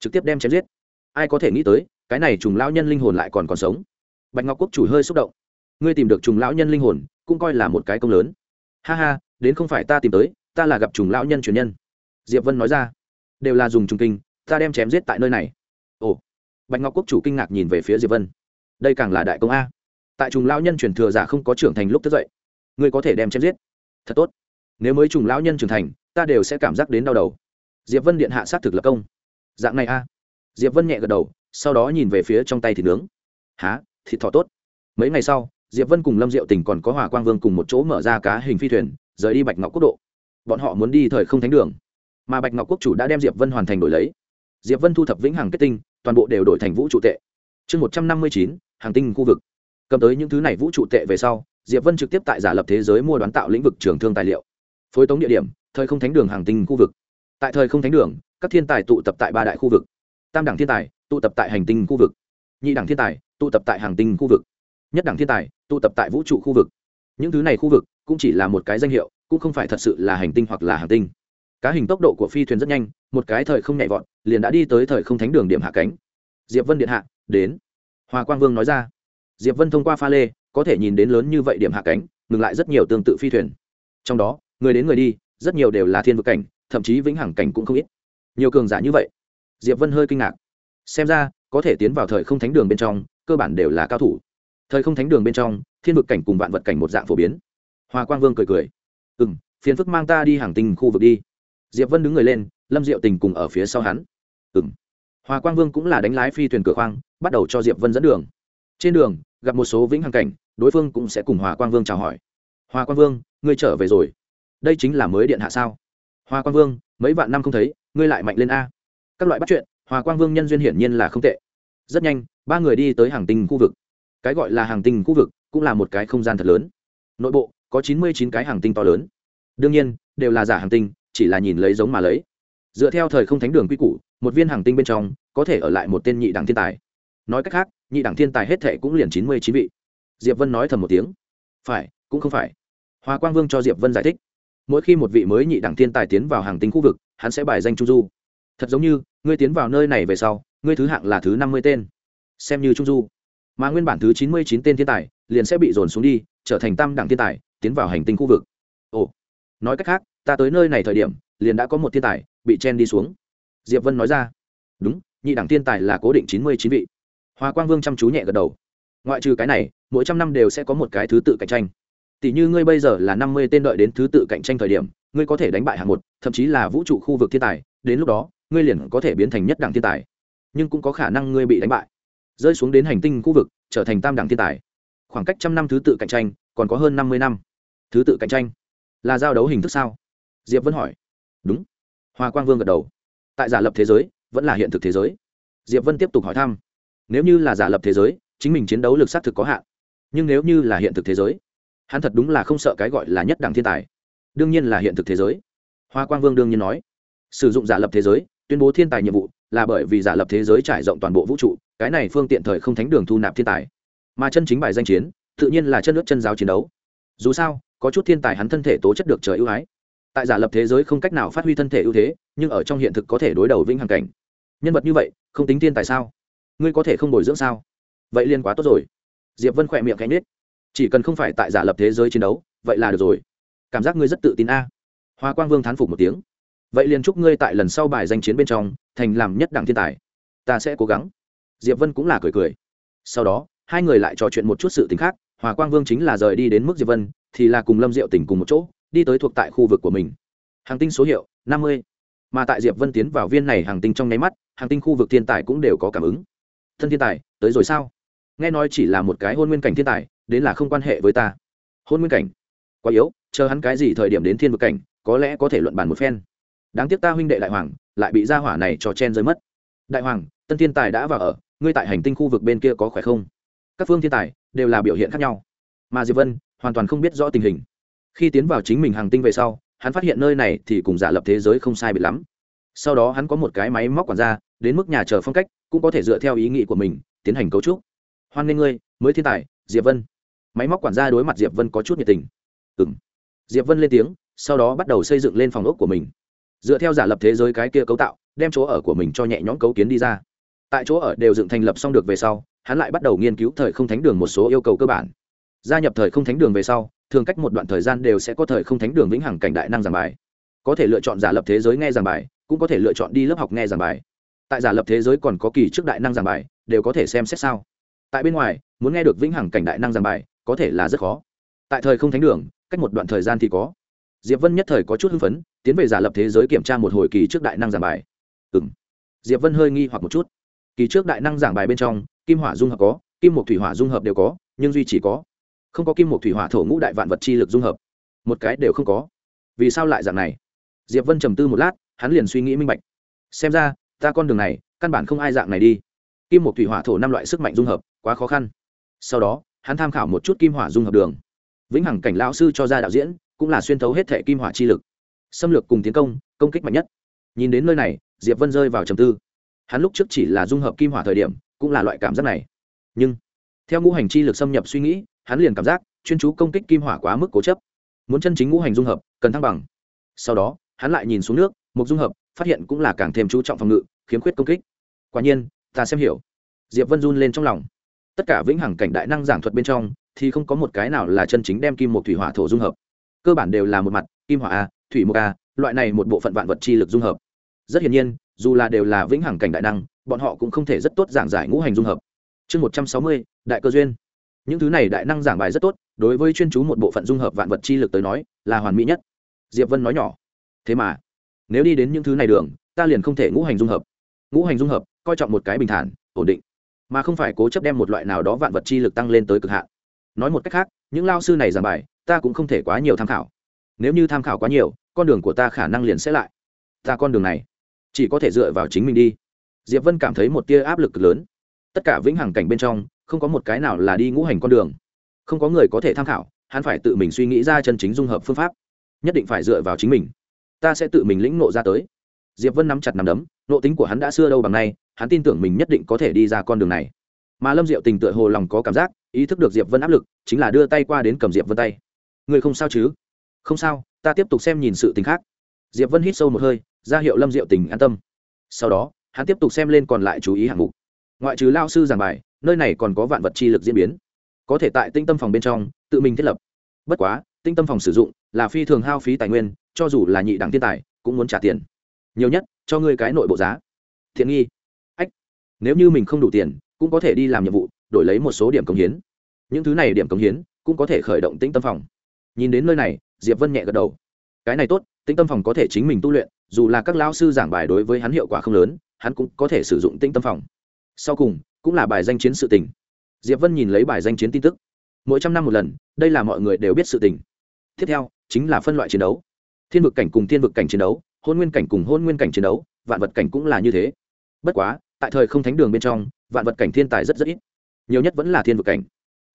Speaker 1: Trực tiếp đem chém giết. Ai có thể nghĩ tới cái này trùng lão nhân linh hồn lại còn còn sống. Bạch ngọc quốc chủ hơi xúc động. Ngươi tìm được trùng lão nhân linh hồn, cũng coi là một cái công lớn. Ha ha, đến không phải ta tìm tới, ta là gặp trùng lão nhân truyền nhân. Diệp vân nói ra. Đều là dùng trùng kinh, ta đem chém giết tại nơi này. Ồ. Bạch ngọc quốc chủ kinh ngạc nhìn về phía diệp vân. Đây càng là đại công a. Tại trùng lão nhân truyền thừa giả không có trưởng thành lúc thức dậy, ngươi có thể đem chém giết. Thật tốt. Nếu mới trùng lão nhân trưởng thành, ta đều sẽ cảm giác đến đau đầu. Diệp vân điện hạ sát thực lập công. Dạng này a. Diệp vân nhẹ gật đầu sau đó nhìn về phía trong tay thịt nướng. Há thịt thỏ tốt. Mấy ngày sau, diệp vân cùng lâm diệu tình còn có hòa quang vương cùng một chỗ mở ra cá hình phi thuyền, rời đi bạch ngọc quốc độ. Bọn họ muốn đi thời không thánh đường. Mà bạch ngọc quốc chủ đã đem diệp vân hoàn thành đổi lấy. Diệp vân thu thập vĩnh hằng kết tinh, toàn bộ đều đổi thành vũ trụ tệ. Chương một trăm năm mươi chín, hàng tinh khu vực. Cầm tới những thứ này vũ trụ tệ về sau, diệp vân trực tiếp tại giả lập thế giới mua đoán tạo lĩnh vực trường thương tài liệu. Phối tống địa điểm, thời không thánh đường hàng tinh khu vực. Tại thời không thánh đường, các thiên tài tụ tập tại ba đại khu vực. Tam đẳng thiên tài tụ tập tại hành tinh khu vực. Nhị đẳng thiên tài tụ tập tại hàng tinh khu vực. Nhất đẳng thiên tài tụ tập tại vũ trụ khu vực. Những thứ này khu vực cũng chỉ là một cái danh hiệu, cũng không phải thật sự là hành tinh hoặc là hàng tinh. Cá hình tốc độ của phi thuyền rất nhanh, một cái thời không nhảy vọt, liền đã đi tới thời không thánh đường điểm hạ cánh. Diệp vân điện hạ, đến. Hòa quang vương nói ra. Diệp vân thông qua pha lê, có thể nhìn đến lớn như vậy điểm hạ cánh, ngừng lại rất nhiều tương tự phi thuyền. Trong đó, người đến người đi, rất nhiều đều là thiên vực cảnh, thậm chí vĩnh hằng cảnh cũng không ít. Nhiều cường giả như vậy. Diệp vân hơi kinh ngạc xem ra, có thể tiến vào thời không thánh đường bên trong, cơ bản đều là cao thủ. Thời không thánh đường bên trong, thiên vực cảnh cùng vạn vật cảnh một dạng phổ biến. Hòa quang vương cười cười. Ừ m phiền phức mang ta đi hàng tinh khu vực đi. Diệp vân đứng người lên, lâm diệu tình cùng ở phía sau hắn. Ừ m hòa quang vương cũng là đánh lái phi thuyền cửa khoang, bắt đầu cho diệp vân dẫn đường. Trên đường, gặp một số vĩnh hằng cảnh, đối phương cũng sẽ cùng hòa quang vương chào hỏi. Hòa quang vương, ngươi trở về rồi. Đây chính là mới điện hạ sao? Hòa quang vương, mấy vạn năm không thấy, ngươi lại mạnh lên a. Các loại bắt chuyện hòa quang vương nhân duyên hiển nhiên là không tệ. Rất nhanh, ba người đi tới hàng tinh khu vực. Cái gọi là hàng tinh khu vực cũng là một cái không gian thật lớn. Nội bộ có chín mươi chín cái hàng tinh to lớn. Đương nhiên, đều là giả hàng tinh, chỉ là nhìn lấy giống mà lấy. Dựa theo thời không thánh đường quy củ, một viên hàng tinh bên trong có thể ở lại một tên nhị đẳng thiên tài. Nói cách khác, nhị đẳng thiên tài hết thệ cũng liền chín mươi chín vị. Diệp vân nói thầm một tiếng. Phải, cũng không phải. Hòa quang vương cho diệp vân giải thích. Mỗi khi một vị mới nhị đẳng thiên tài tiến vào hàng tinh khu vực, hắn sẽ bài danh trung du thật giống như, ngươi tiến vào nơi này về sau, ngươi thứ hạng là thứ năm mươi tên. Xem như trung du. Mà nguyên bản thứ chín mươi chín tên thiên tài, liền sẽ bị dồn xuống đi, trở thành tam đẳng thiên tài, tiến vào hành tinh khu vực. Ồ. Nói cách khác, ta tới nơi này thời điểm, liền đã có một thiên tài, bị chen đi xuống. Diệp vân nói ra. Đúng, nhị đẳng thiên tài là cố định chín mươi chín vị. Hoa quang vương chăm chú nhẹ gật đầu. Ngoại trừ cái này, mỗi trăm năm đều sẽ có một cái thứ tự cạnh tranh. Tỷ như ngươi bây giờ là năm mươi tên đợi đến thứ tự cạnh tranh thời điểm, ngươi có thể đánh bại hạng một, thậm chí là vũ trụ khu vực thiên tài, đến lúc đó ngươi liền có thể biến thành nhất đẳng thiên tài, nhưng cũng có khả năng ngươi bị đánh bại. Rơi xuống đến hành tinh khu vực, trở thành tam đẳng thiên tài. Khoảng cách trăm năm thứ tự cạnh tranh, còn có hơn năm mươi năm. Thứ tự cạnh tranh là giao đấu hình thức sao? Diệp vẫn hỏi. Đúng. Hoa quang vương gật đầu. Tại giả lập thế giới, vẫn là hiện thực thế giới. Diệp vân tiếp tục hỏi thăm. Nếu như là giả lập thế giới, chính mình chiến đấu lực xác thực có hạn. Nhưng nếu như là hiện thực thế giới, hắn thật đúng là không sợ cái gọi là nhất đẳng thiên tài. Đương nhiên là hiện thực thế giới. Hoa quang vương đương nhiên nói. Sử dụng giả lập thế giới tuyên bố thiên tài nhiệm vụ là bởi vì giả lập thế giới trải rộng toàn bộ vũ trụ, cái này phương tiện thời không thánh đường thu nạp thiên tài. Mà chân chính bài danh chiến, tự nhiên là chân nước chân giáo chiến đấu. Dù sao, có chút thiên tài hắn thân thể tố chất được trời ưu ái. Tại giả lập thế giới không cách nào phát huy thân thể ưu thế, nhưng ở trong hiện thực có thể đối đầu vĩnh hằng cảnh. Nhân vật như vậy, không tính thiên tài sao? Ngươi có thể không bồi dưỡng sao? Vậy liên quá tốt rồi. Diệp vân khỏe miệng cánh nết chỉ cần không phải tại giả lập thế giới chiến đấu, vậy là được rồi. Cảm giác ngươi rất tự tin a. Hoa quang vương thán phục một tiếng vậy liền chúc ngươi tại lần sau bài danh chiến bên trong, thành làm nhất đẳng thiên tài. Ta sẽ cố gắng. Diệp vân cũng là cười cười. Sau đó, hai người lại trò chuyện một chút sự t ì n h khác, hòa quang vương chính là rời đi đến mức diệp vân, thì là cùng lâm diệu tỉnh cùng một chỗ, đi tới thuộc tại khu vực của mình. Hàng tinh số hiệu, năm mươi. Mà tại diệp vân tiến vào viên này hàng tinh trong nháy mắt, hàng tinh khu vực thiên tài cũng đều có cảm ứng. Thân thiên tài, tới rồi sao? Nghe nói chỉ là một cái hôn nguyên cảnh thiên tài, đến là không quan hệ với ta. Hôn nguyên cảnh? Quá yếu, chờ hắn cái gì thời điểm đến thiên vực cảnh, có lẽ có thể luận bàn một phen đáng tiếc ta huynh đệ đại hoàng lại bị gia hỏa này cho chen rơi mất. Đại hoàng, tân thiên tài đã vào ở, ngươi tại hành tinh khu vực bên kia có khỏe không? Các phương thiên tài đều là biểu hiện khác nhau. Mà diệp vân hoàn toàn không biết rõ tình hình. Khi tiến vào chính mình hàng tinh về sau, hắn phát hiện nơi này thì cùng giả lập thế giới không sai biệt lắm. Sau đó hắn có một cái máy móc quản gia, đến mức nhà chờ phong cách, cũng có thể dựa theo ý nghĩ của mình, tiến hành cấu trúc. Hoan nghênh ngươi, mới thiên tài, diệp vân. Máy móc quản gia đối mặt diệp vân có chút nhiệt tình. Ừ m diệp vân lên tiếng, sau đó bắt đầu xây dựng lên phòng ốc của mình dựa theo giả lập thế giới cái kia cấu tạo, đem chỗ ở của mình cho nhẹ nhõm cấu kiến đi ra. Tại chỗ ở đều dựng thành lập xong được về sau, hắn lại bắt đầu nghiên cứu thời không thánh đường một số yêu cầu cơ bản. Gia nhập thời không thánh đường về sau, thường cách một đoạn thời gian đều sẽ có thời không thánh đường vĩnh hằng cảnh đại năng giảng bài. Có thể lựa chọn giả lập thế giới nghe giảng bài, cũng có thể lựa chọn đi lớp học nghe giảng bài. Tại giả lập thế giới còn có kỳ trước đại năng giảng bài, đều có thể xem xét sao. Tại bên ngoài, muốn nghe được vĩnh hằng cảnh đại năng giảng bài, có thể là rất khó. Tại thời không thánh đường, cách một đoạn thời gian thì có diệp vân nhất thời có chút hưng phấn, tiến về giả lập thế giới kiểm tra một hồi kỳ trước đại năng giảng bài. Ừ m diệp vân hơi nghi hoặc một chút. Kỳ trước đại năng giảng bài bên trong, kim hỏa dung hợp có, kim một thủy hỏa dung hợp đều có, nhưng duy chỉ có. Không có kim một thủy hỏa thổ ngũ đại vạn vật chi lực dung hợp. Một cái đều không có. Vì sao lại dạng này? Diệp vân trầm tư một lát, hắn liền suy nghĩ minh bạch. Xem ra, ta con đường này, căn bản không ai dạng này đi. Kim một thủy hỏa thổ năm loại sức mạnh dung hợp, quá khó khăn. Sau đó, hắn tham khảo một chút kim hỏa dung hợp đường. Vĩnh hằng cảnh lão sư cho ra đạo diễn cũng là xuyên thấu hết thể kim hỏa chi lực. Xâm lược cùng tiến công công kích mạnh nhất. Nhìn đến nơi này, diệp vân rơi vào trầm tư. Hắn lúc trước chỉ là dung hợp kim hỏa thời điểm, cũng là loại cảm giác này. Nhưng, theo ngũ hành chi lực xâm nhập suy nghĩ, hắn liền cảm giác chuyên chú công kích kim hỏa quá mức cố chấp. Muốn chân chính ngũ hành dung hợp, cần thăng bằng. Sau đó, hắn lại nhìn xuống nước, một dung hợp, phát hiện cũng là càng thêm chú trọng phòng ngự, khiếm khuyết công kích. Quả nhiên, ta xem hiểu. Diệp vân run lên trong lòng. Tất cả vĩnh hằng cảnh đại năng giảng thuật bên trong, thì không có một cái nào là chân chính đem kim một thủy hỏa thổ dung hợp cơ bản đều là một mặt kim hỏa a thủy Mộc, a loại này một bộ phận vạn vật chi lực dung hợp. Rất hiển nhiên dù là đều là vĩnh hằng cảnh đại năng bọn họ cũng không thể rất tốt giảng giải ngũ hành dung hợp. Chương một trăm sáu mươi đại cơ duyên. Những thứ này đại năng giảng bài rất tốt đối với chuyên chú một bộ phận dung hợp vạn vật chi lực tới nói là hoàn mỹ nhất. Diệp vân nói nhỏ. Thế mà nếu đi đến những thứ này đường ta liền không thể ngũ hành dung hợp. Ngũ hành dung hợp coi trọng một cái bình thản ổn định. Mà không phải cố chấp đem một loại nào đó vạn vật chi lực tăng lên tới cực hạn. Nói một cách khác những lao sư này giảng bài ta cũng không thể quá nhiều tham khảo. Nếu như tham khảo quá nhiều, con đường của ta khả năng liền sẽ lại. Ta con đường này, chỉ có thể dựa vào chính mình đi. Diệp vân cảm thấy một tia áp lực lớn. Tất cả vĩnh hằng cảnh bên trong, không có một cái nào là đi ngũ hành con đường. Không có người có thể tham khảo, hắn phải tự mình suy nghĩ ra chân chính dung hợp phương pháp. Nhất định phải dựa vào chính mình. Ta sẽ tự mình lĩnh nộ ra tới. Diệp vân nắm chặt nắm đấm, nộ tính của hắn đã xưa đâu bằng nay, hắn tin tưởng mình nhất định có thể đi ra con đường này. Mà lâm diệu tình tựa hồ lòng có cảm giác, ý thức được diệp vân áp lực, chính là đưa tay qua đến cầm diệp vân tay người không sao chứ? Không sao, ta tiếp tục xem nhìn sự tình khác. Diệp vân hít sâu một hơi, ra hiệu lâm diệu tình an tâm. Sau đó, hắn tiếp tục xem lên còn lại chú ý hạng mục. Ngoại trừ lao sư giảng bài, nơi này còn có vạn vật chi lực diễn biến. Có thể tại tinh tâm phòng bên trong, tự mình thiết lập. Bất quá tinh tâm phòng sử dụng là phi thường hao phí tài nguyên, cho dù là nhị đẳng thiên tài, cũng muốn trả tiền. Nhiều nhất, cho ngươi cái nội bộ giá. Thiện nghi. Ách. Nếu như mình không đủ tiền, cũng có thể đi làm nhiệm vụ, đổi lấy một số điểm cống hiến. Những thứ này điểm cống hiến, cũng có thể khởi động tinh tâm phòng nhìn đến nơi này, diệp vân nhẹ gật đầu. Cái này tốt, tĩnh tâm phòng có thể chính mình tu luyện, dù là các lao sư giảng bài đối với hắn hiệu quả không lớn, hắn cũng có thể sử dụng tĩnh tâm phòng. Sau cùng, cũng là bài danh chiến sự tình. Diệp vân nhìn lấy bài danh chiến tin tức. Mỗi trăm năm một lần, đây là mọi người đều biết sự tình. Tiếp theo, chính là phân loại chiến đấu. Thiên vực cảnh cùng thiên vực cảnh chiến đấu, hôn nguyên cảnh cùng hôn nguyên cảnh chiến đấu, vạn vật cảnh cũng là như thế. Bất quá, tại thời không thánh đường bên trong, vạn vật cảnh thiên tài rất rất ít. Nhiều nhất vẫn là thiên vực cảnh.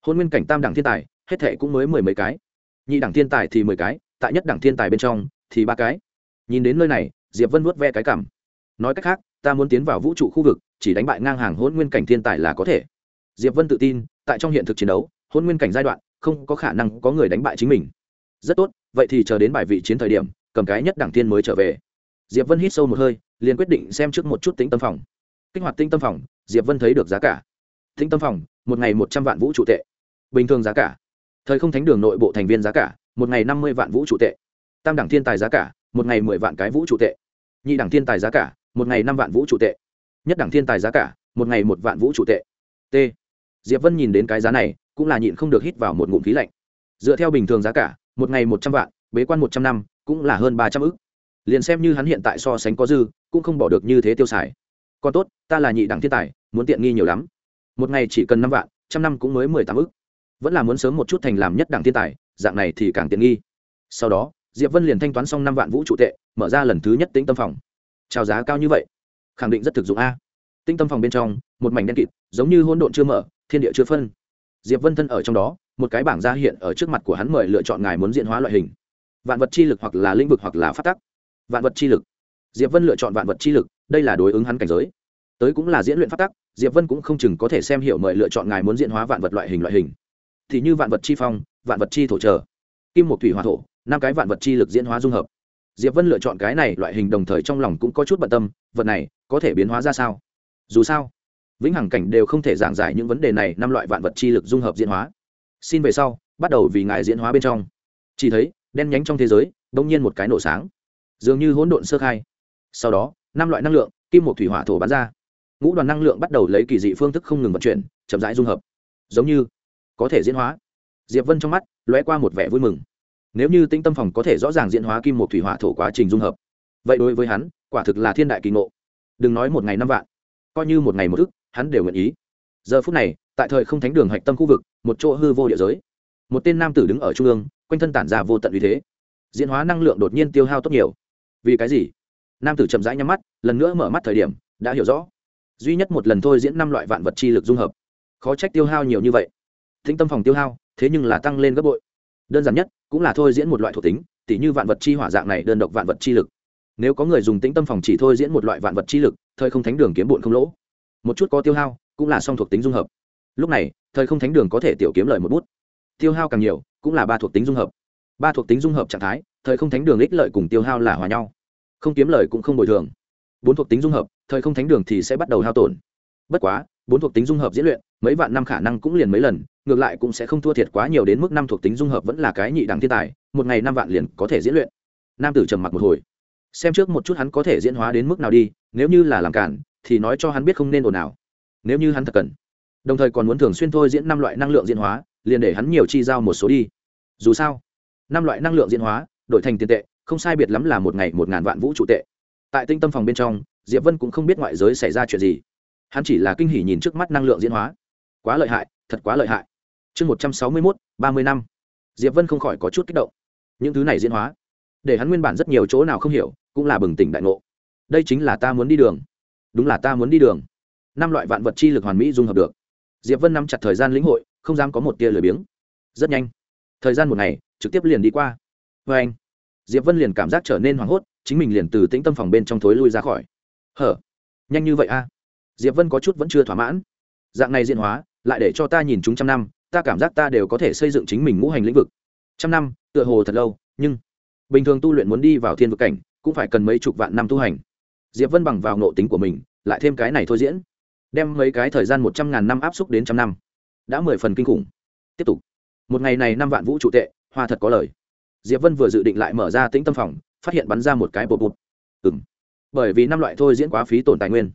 Speaker 1: Hôn nguyên cảnh tam đẳng thiên tài, hết thệ cũng mới mười mấy cái nhị đẳng thiên tài thì mười cái, tại nhất đẳng thiên tài bên trong thì ba cái. Nhìn đến nơi này, diệp vân vuốt ve cái cảm. Nói cách khác, ta muốn tiến vào vũ trụ khu vực, chỉ đánh bại ngang hàng hôn nguyên cảnh thiên tài là có thể. Diệp vân tự tin, tại trong hiện thực chiến đấu hôn nguyên cảnh giai đoạn, không có khả năng có người đánh bại chính mình. Rất tốt, vậy thì chờ đến bài vị chiến thời điểm, cầm cái nhất đẳng thiên mới trở về. Diệp vân hít sâu một hơi, liền quyết định xem trước một chút tính tâm phòng. Kích hoạt tinh tâm phòng, diệp vân thấy được giá cả. Tinh tâm phòng, một ngày một trăm vạn vũ trụ tệ. Bình thường giá cả thời không thánh đường nội bộ thành viên giá cả, một ngày năm mươi vạn vũ trụ tệ. Tam đẳng thiên tài giá cả, một ngày mười vạn cái vũ trụ tệ. Nhị đẳng thiên tài giá cả, một ngày năm vạn vũ trụ tệ. Nhất đẳng thiên tài giá cả, một ngày một vạn vũ trụ tệ. T. Diệp vân nhìn đến cái giá này, cũng là nhịn không được hít vào một ngụm khí lạnh. Dựa theo bình thường giá cả, một ngày một trăm vạn, bế quan một trăm năm, cũng là hơn ba trăm ức. Liền xem như hắn hiện tại so sánh có dư, cũng không bỏ được như thế tiêu xài. Còn tốt, ta là nhị đẳng thiên tài, muốn tiện nghi nhiều lắm. Một ngày chỉ cần năm vạn, trăm năm cũng mới mười tám ức vẫn là muốn sớm một chút thành làm nhất đẳng thiên tài, dạng này thì càng tiện nghi. Sau đó, diệp vân liền thanh toán xong năm vạn vũ trụ tệ, mở ra lần thứ nhất tĩnh tâm phòng. Trào giá cao như vậy. Khẳng định rất thực dụng a. Tinh tâm phòng bên trong, một mảnh đen kịt, giống như hỗn độn chưa mở, thiên địa chưa phân. Diệp vân thân ở trong đó, một cái bảng ra hiện ở trước mặt của hắn mời lựa chọn ngài muốn diện hóa loại hình. Vạn vật chi lực hoặc là lĩnh vực hoặc là phát tắc. Vạn vật chi lực. Diệp vân lựa chọn vạn vật chi lực, đây là đối ứng hắn cảnh giới. Tới cũng là diễn luyện phát tắc, diệp vân cũng không chừng có thể xem hiểu mời lựa chọn ngài muốn diễn hóa vạn vật loại hình loại hình thì như vạn vật chi phong, vạn vật chi thổ trở. Kim một thủy hòa thổ, năm cái vạn vật chi lực diễn hóa dung hợp. Diệp vân lựa chọn cái này loại hình đồng thời trong lòng cũng có chút bận tâm, vật này có thể biến hóa ra sao? Dù sao, vĩnh hằng cảnh đều không thể giảng giải những vấn đề này, năm loại vạn vật chi lực dung hợp diễn hóa. Xin về sau, bắt đầu vì ngài diễn hóa bên trong. Chỉ thấy, đen nhánh trong thế giới đông nhiên một cái nổ sáng. Dường như hỗn độn sơ khai. Sau đó, năm loại năng lượng, kim một thủy hỏa thổ bán ra. Ngũ đoàn năng lượng bắt đầu lấy kỳ dị phương thức không ngừng vận chuyển, chậm rãi dung hợp. Giống như có thể diễn hóa. Diệp vân trong mắt lóe qua một vẻ vui mừng. Nếu như tĩnh tâm phòng có thể rõ ràng diễn hóa kim một thủy hỏa thổ quá trình dung hợp, vậy đối với hắn, quả thực là thiên đại kỳ ngộ. Đừng nói một ngày năm vạn, coi như một ngày một thức hắn đều nguyện ý. Giờ phút này, tại thời không thánh đường hạch tâm khu vực, một chỗ hư vô địa giới. Một tên nam tử đứng ở trung ương, quanh thân tản ra vô tận uy thế. Diễn hóa năng lượng đột nhiên tiêu hao tốt nhiều. Vì cái gì? Nam tử chậm rãi nhắm mắt, lần nữa mở mắt thời điểm, đã hiểu rõ. Duy nhất một lần thôi diễn năm loại vạn vật chi lực dung hợp. Khó trách tiêu hao nhiều như vậy thính tâm phòng tiêu hao, thế nhưng là tăng lên gấp bội. Đơn giản nhất, cũng là thôi diễn một loại thuộc tính, tỉ như vạn vật chi hỏa dạng này đơn độc vạn vật chi lực. Nếu có người dùng tĩnh tâm phòng chỉ thôi diễn một loại vạn vật chi lực, thời không thánh đường kiếm bụn không lỗ. Một chút có tiêu hao, cũng là song thuộc tính dung hợp. Lúc này, thời không thánh đường có thể tiểu kiếm lợi một bút. Tiêu hao càng nhiều, cũng là ba thuộc tính dung hợp. Ba thuộc tính dung hợp trạng thái, thời không thánh đường ích lợi cùng tiêu hao là hòa nhau. Không kiếm lời cũng không bồi thường. Bốn thuộc tính dung hợp, thời không thánh đường thì sẽ bắt đầu hao tổn. Bất quá, bốn thuộc tính dung hợp diễn luyện, mấy vạn năm khả năng cũng liền mấy lần ngược lại cũng sẽ không thua thiệt quá nhiều đến mức năm thuộc tính dung hợp vẫn là cái nhị đẳng thiên tài, một ngày năm vạn liền có thể diễn luyện. Nam tử trầm mặc một hồi. Xem trước một chút hắn có thể diễn hóa đến mức nào đi, nếu như là làm cản, thì nói cho hắn biết không nên ồn nào nếu như hắn thật cần. Đồng thời còn muốn thường xuyên thôi diễn năm loại năng lượng diễn hóa, liền để hắn nhiều chi giao một số đi. Dù sao, năm loại năng lượng diễn hóa, đổi thành tiền tệ, không sai biệt lắm là một ngày một ngàn vạn vũ trụ tệ. Tại tinh tâm phòng bên trong, diệp vân cũng không biết ngoại giới xảy ra chuyện gì. Hắn chỉ là kinh hỉ nhìn trước mắt năng lượng diễn hóa. Quá lợi hại, thật quá lợi hại chương một trăm sáu mươi mốt, ba mươi năm. Diệp vân không khỏi có chút kích động. Những thứ này diễn hóa, để hắn nguyên bản rất nhiều chỗ nào không hiểu, cũng là bừng tỉnh đại ngộ. Đây chính là ta muốn đi đường. Đúng là ta muốn đi đường. Năm loại vạn vật chi lực hoàn mỹ dung hợp được. Diệp vân nắm chặt thời gian lĩnh hội, không dám có một tia lười biếng. Rất nhanh, thời gian một ngày, trực tiếp liền đi qua. Vê anh, diệp vân liền cảm giác trở nên hoảng hốt, chính mình liền từ tĩnh tâm phòng bên trong thối lui ra khỏi. Hở, nhanh như vậy a diệp vân có chút vẫn chưa thỏa mãn. Dạng này diễn hóa, lại để cho ta nhìn chúng trăm năm ta cảm giác ta đều có thể xây dựng chính mình ngũ hành lĩnh vực. Trăm năm, tựa hồ thật lâu, nhưng bình thường tu luyện muốn đi vào thiên vực cảnh, cũng phải cần mấy chục vạn năm tu hành. Diệp vân bằng vào nộ tính của mình, lại thêm cái này thôi diễn, đem mấy cái thời gian một trăm ngàn năm áp xúc đến trăm năm, đã mười phần kinh khủng. Tiếp tục. Một ngày này năm vạn vũ trụ tệ, hoa thật có lời. Diệp vân vừa dự định lại mở ra tĩnh tâm phòng, phát hiện bắn ra một cái bột bột. Ừng bởi vì năm loại thôi diễn quá phí tổn tài nguyên,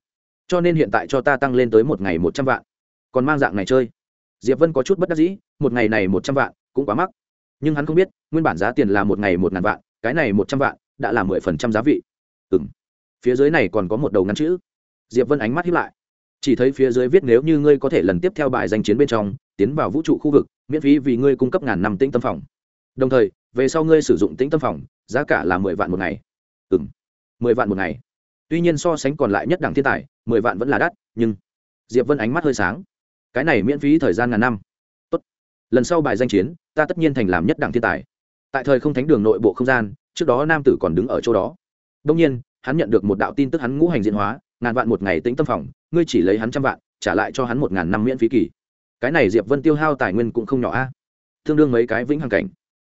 Speaker 1: cho nên hiện tại cho ta tăng lên tới một ngày một trăm vạn. Còn mang dạng này chơi diệp vân có chút bất đắc dĩ, một ngày này một trăm vạn cũng quá mắc. Nhưng hắn không biết, nguyên bản giá tiền là một ngày một ngàn vạn, cái này một trăm vạn đã là mười phần trăm giá vị. Ừ m phía dưới này còn có một đầu ngắn chữ. Diệp vân ánh mắt hiếp lại. Chỉ thấy phía dưới viết nếu như ngươi có thể lần tiếp theo bài danh chiến bên trong, tiến vào vũ trụ khu vực, miễn phí vì ngươi cung cấp ngàn năm tĩnh tâm phòng. Đồng thời, về sau ngươi sử dụng tĩnh tâm phòng, giá cả là mười vạn một ngày. Ừ m mười vạn một ngày. Tuy nhiên so sánh còn lại nhất đẳng thiên tài, mười vạn vẫn là đắt, nhưng diệp vân ánh mắt hơi sáng cái này miễn phí thời gian ngàn năm. Tốt. lần sau bài danh chiến, ta tất nhiên thành làm nhất đẳng thiên tài. Tại thời không thánh đường nội bộ không gian, trước đó nam tử còn đứng ở chỗ đó. Đông nhiên, hắn nhận được một đạo tin tức hắn ngũ hành diễn hóa, ngàn vạn một ngày tĩnh tâm phòng, ngươi chỉ lấy hắn trăm vạn, trả lại cho hắn một ngàn năm miễn phí kỳ. Cái này diệp vân tiêu hao tài nguyên cũng không nhỏ a. Tương đương mấy cái vĩnh hằng cảnh.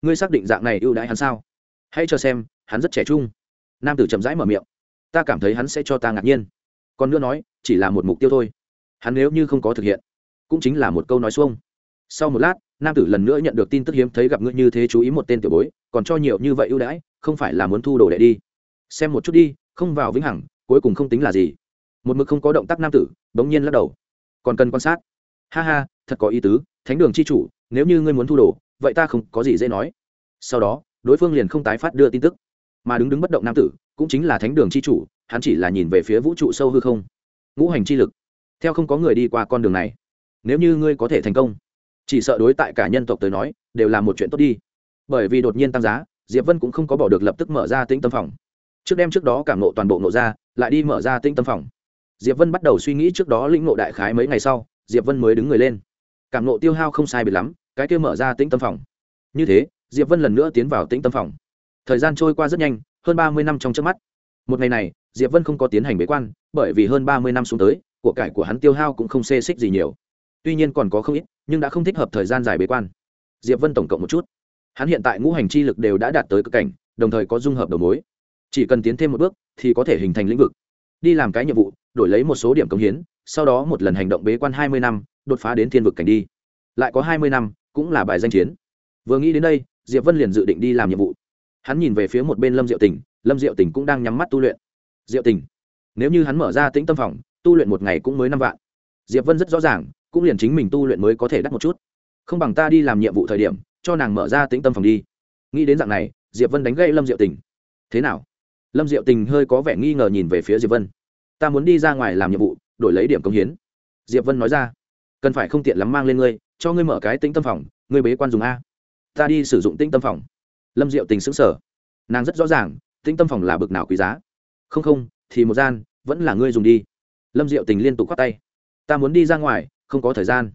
Speaker 1: Ngươi xác định dạng này ưu đãi hắn sao? Hãy cho xem, hắn rất trẻ trung. Nam tử chậm rãi mở miệng. Ta cảm thấy hắn sẽ cho ta ngạc nhiên. Còn nữa nói, chỉ là một mục tiêu thôi. Hắn nếu như không có thực hiện cũng chính là một câu nói xuông. Sau một lát, nam tử lần nữa nhận được tin tức hiếm thấy gặp ngươi như thế chú ý một tên tiểu bối, còn cho nhiều như vậy ưu đãi, không phải là muốn thu đồ đệ đi. Xem một chút đi, không vào vĩnh hằng, cuối cùng không tính là gì. Một mực không có động tác nam tử, bỗng nhiên lắc đầu. Còn cần quan sát. Ha ha, thật có ý tứ, thánh đường c h i chủ, nếu như ngươi muốn thu đồ, vậy ta không có gì dễ nói. Sau đó, đối phương liền không tái phát đưa tin tức. Mà đứng đứng bất động nam tử, cũng chính là thánh đường c h i chủ, hắn chỉ là nhìn về phía vũ trụ sâu hư không. Ngũ hành chi lực. Theo không có người đi qua con đường này nếu như ngươi có thể thành công, chỉ sợ đối tại cả nhân tộc tới nói, đều là một chuyện tốt đi. Bởi vì đột nhiên tăng giá, diệp vân cũng không có bỏ được lập tức mở ra tĩnh tâm phòng. Trước đêm trước đó cảm nộ toàn bộ nộ ra, lại đi mở ra tĩnh tâm phòng. Diệp vân bắt đầu suy nghĩ trước đó lĩnh nộ đại khái mấy ngày sau, diệp vân mới đứng người lên. Cảm nộ tiêu hao không sai biệt lắm, cái kia mở ra tĩnh tâm phòng. Như thế, diệp vân lần nữa tiến vào tĩnh tâm phòng. Thời gian trôi qua rất nhanh, hơn ba mươi năm trong trước mắt. Một ngày này, diệp vân không có tiến hành bế quan, bởi vì hơn ba mươi năm xuống tới, của cải của hắn tiêu hao cũng không xê xích gì nhiều tuy nhiên còn có không ít, nhưng đã không thích hợp thời gian dài bế quan. Diệp vân tổng cộng một chút. Hắn hiện tại ngũ hành chi lực đều đã đạt tới cực cảnh, đồng thời có dung hợp đầu mối. Chỉ cần tiến thêm một bước, thì có thể hình thành lĩnh vực. Đi làm cái nhiệm vụ, đổi lấy một số điểm cống hiến, sau đó một lần hành động bế quan hai mươi năm, đột phá đến thiên vực cảnh đi. Lại có hai mươi năm, cũng là bài danh chiến. Vừa nghĩ đến đây, diệp vân liền dự định đi làm nhiệm vụ. Hắn nhìn về phía một bên lâm diệu tình, lâm diệu tình cũng đang nhắm mắt tu luyện. Diệu tình, nếu như hắn mở ra tĩnh tâm phòng, tu luyện một ngày cũng mới năm vạn. Diệp vân rất rõ ràng cũng liền chính mình tu luyện mới có thể đắt một chút. Không bằng ta đi làm nhiệm vụ thời điểm, cho nàng mở ra tĩnh tâm phòng đi. Nghĩ đến dạng này, diệp vân đánh gây lâm diệu tình. Thế nào? Lâm diệu tình hơi có vẻ nghi ngờ nhìn về phía diệp vân. Ta muốn đi ra ngoài làm nhiệm vụ, đổi lấy điểm công hiến. Diệp vân nói ra. Cần phải không tiện lắm mang lên ngươi, cho ngươi mở cái tĩnh tâm phòng, ngươi bế quan dùng a. Ta đi sử dụng tĩnh tâm phòng. Lâm diệu tình xứng sở nàng rất rõ ràng, tĩnh tâm phòng là bực nào quý giá. Không không, thì một gian, vẫn là ngươi dùng đi. Lâm diệu tình liên tục khoát tay. Ta muốn đi ra ngoài không có thời gian.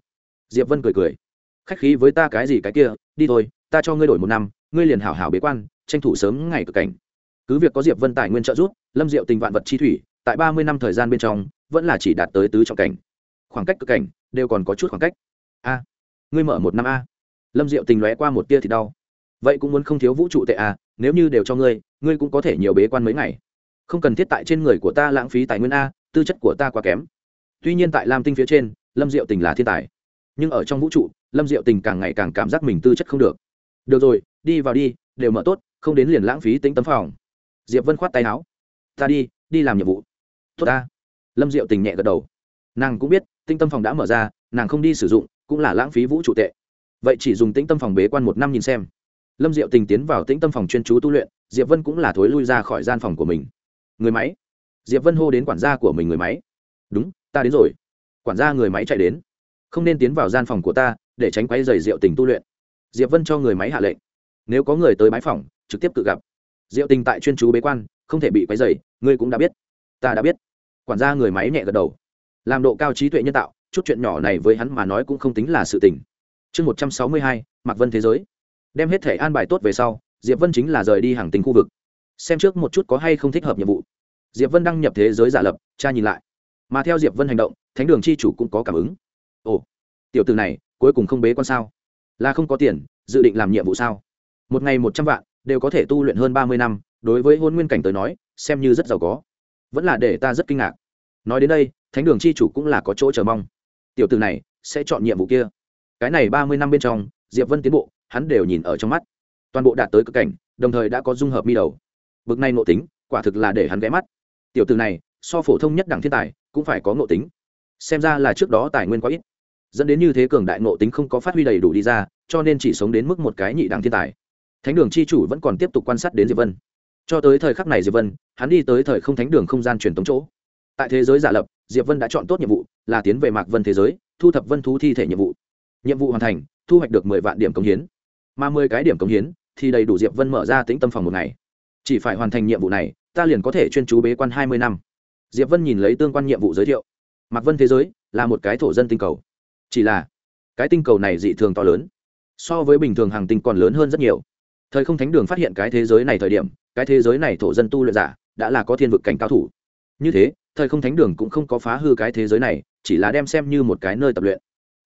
Speaker 1: Diệp vân cười cười. Khách khí với ta cái gì cái kia, đi thôi, ta cho ngươi đổi một năm, ngươi liền hảo hảo bế quan, tranh thủ sớm ngày cực cảnh. Cứ việc có diệp vân tài nguyên trợ giúp, lâm diệu tình vạn vật chi thủy, tại ba mươi năm thời gian bên trong, vẫn là chỉ đạt tới tứ trọng cảnh. Khoảng cách cực cảnh đều còn có chút khoảng cách. A, ngươi mở một năm a. Lâm diệu tình lóe qua một tia thì đau. Vậy cũng muốn không thiếu vũ trụ tệ a, nếu như đều cho ngươi ngươi cũng có thể nhiều bế quan mấy ngày. Không cần thiết tại trên người của ta lãng phí tài nguyên a, tư chất của ta quá kém. Tuy nhiên tại lam tinh phía trên lâm diệu tình là thiên tài. Nhưng ở trong vũ trụ, lâm diệu tình càng ngày càng cảm giác mình tư chất không được. Được rồi, đi vào đi, đều mở tốt, không đến liền lãng phí tính tấm phòng. Diệp vân khoát tay áo. Ta đi đi làm nhiệm vụ. Tốt ta. Lâm diệu tình nhẹ gật đầu. Nàng cũng biết tinh tâm phòng đã mở ra, nàng không đi sử dụng, cũng là lãng phí vũ trụ tệ. Vậy chỉ dùng tĩnh tâm phòng bế quan một năm nhìn xem. Lâm diệu tình tiến vào tĩnh tâm phòng chuyên chú tu luyện, diệp vân cũng là thối lui ra khỏi gian phòng của mình. Người máy. Diệp vân hô đến quản gia của mình người máy. Đúng, ta đến rồi quản gia người máy chạy đến. Không nên tiến vào gian phòng của ta, để tránh quay dày diệu tình tu luyện. Diệp vân cho người máy hạ lệnh. Nếu có người tới bãi phòng trực tiếp tự gặp. Diệu tình tại chuyên chú bế quan, không thể bị quấy dày ngươi cũng đã biết. Ta đã biết. Quản gia người máy nhẹ gật đầu. Làm độ cao trí tuệ nhân tạo, chút chuyện nhỏ này với hắn mà nói cũng không tính là sự tình. Chương một trăm sáu mươi hai, mạc vân thế giới. Đem hết thể an bài tốt về sau, diệp vân chính là rời đi hàng tình khu vực. Xem trước một chút có hay không thích hợp nhiệm vụ. Diệp vân đăng nhập thế giới giả lập cha nhìn lại mà theo diệp vân hành động thánh đường c h i chủ cũng có cảm ứng ồ tiểu từ này cuối cùng không bế con sao là không có tiền dự định làm nhiệm vụ sao một ngày một trăm vạn đều có thể tu luyện hơn ba mươi năm đối với hôn nguyên cảnh tới nói xem như rất giàu có vẫn là để ta rất kinh ngạc nói đến đây thánh đường c h i chủ cũng là có chỗ chờ mong tiểu từ này sẽ chọn nhiệm vụ kia cái này ba mươi năm bên trong diệp vân tiến bộ hắn đều nhìn ở trong mắt toàn bộ đạt tới cực cảnh đồng thời đã có dung hợp mi đầu bực này nội tính quả thực là để hắn ghé mắt tiểu từ này so phổ thông nhất đẳng thiên tài cũng phải có ngộ tính. Xem ra là trước đó tài nguyên quá ít, dẫn đến như thế cường đại ngộ tính không có phát huy đầy đủ đi ra, cho nên chỉ sống đến mức một cái nhị đẳng thiên tài. Thánh đường c h i chủ vẫn còn tiếp tục quan sát đến diệp vân. Cho tới thời khắc này diệp vân, hắn đi tới thời không thánh đường không gian truyền tống chỗ. Tại thế giới giả lập, diệp vân đã chọn tốt nhiệm vụ, là tiến về mạc vân thế giới, thu thập vân thú thi thể nhiệm vụ. Nhiệm vụ hoàn thành, thu hoạch được mười vạn điểm cống hiến. Mà mười cái điểm cống hiến, thì đầy đủ diệp vân mở ra tính tâm phòng một ngày. Chỉ phải hoàn thành nhiệm vụ này, ta liền có thể chuyên chú bế quan hai mươi năm diệp vân nhìn lấy tương quan nhiệm vụ giới thiệu. Mạc vân thế giới là một cái thổ dân tinh cầu. Chỉ là, cái tinh cầu này dị thường to lớn, so với bình thường hàng tinh còn lớn hơn rất nhiều. Thời không thánh đường phát hiện cái thế giới này thời điểm, cái thế giới này thổ dân tu luyện giả đã là có thiên vực cảnh cao thủ. Như thế, thời không thánh đường cũng không có phá hư cái thế giới này, chỉ là đem xem như một cái nơi tập luyện.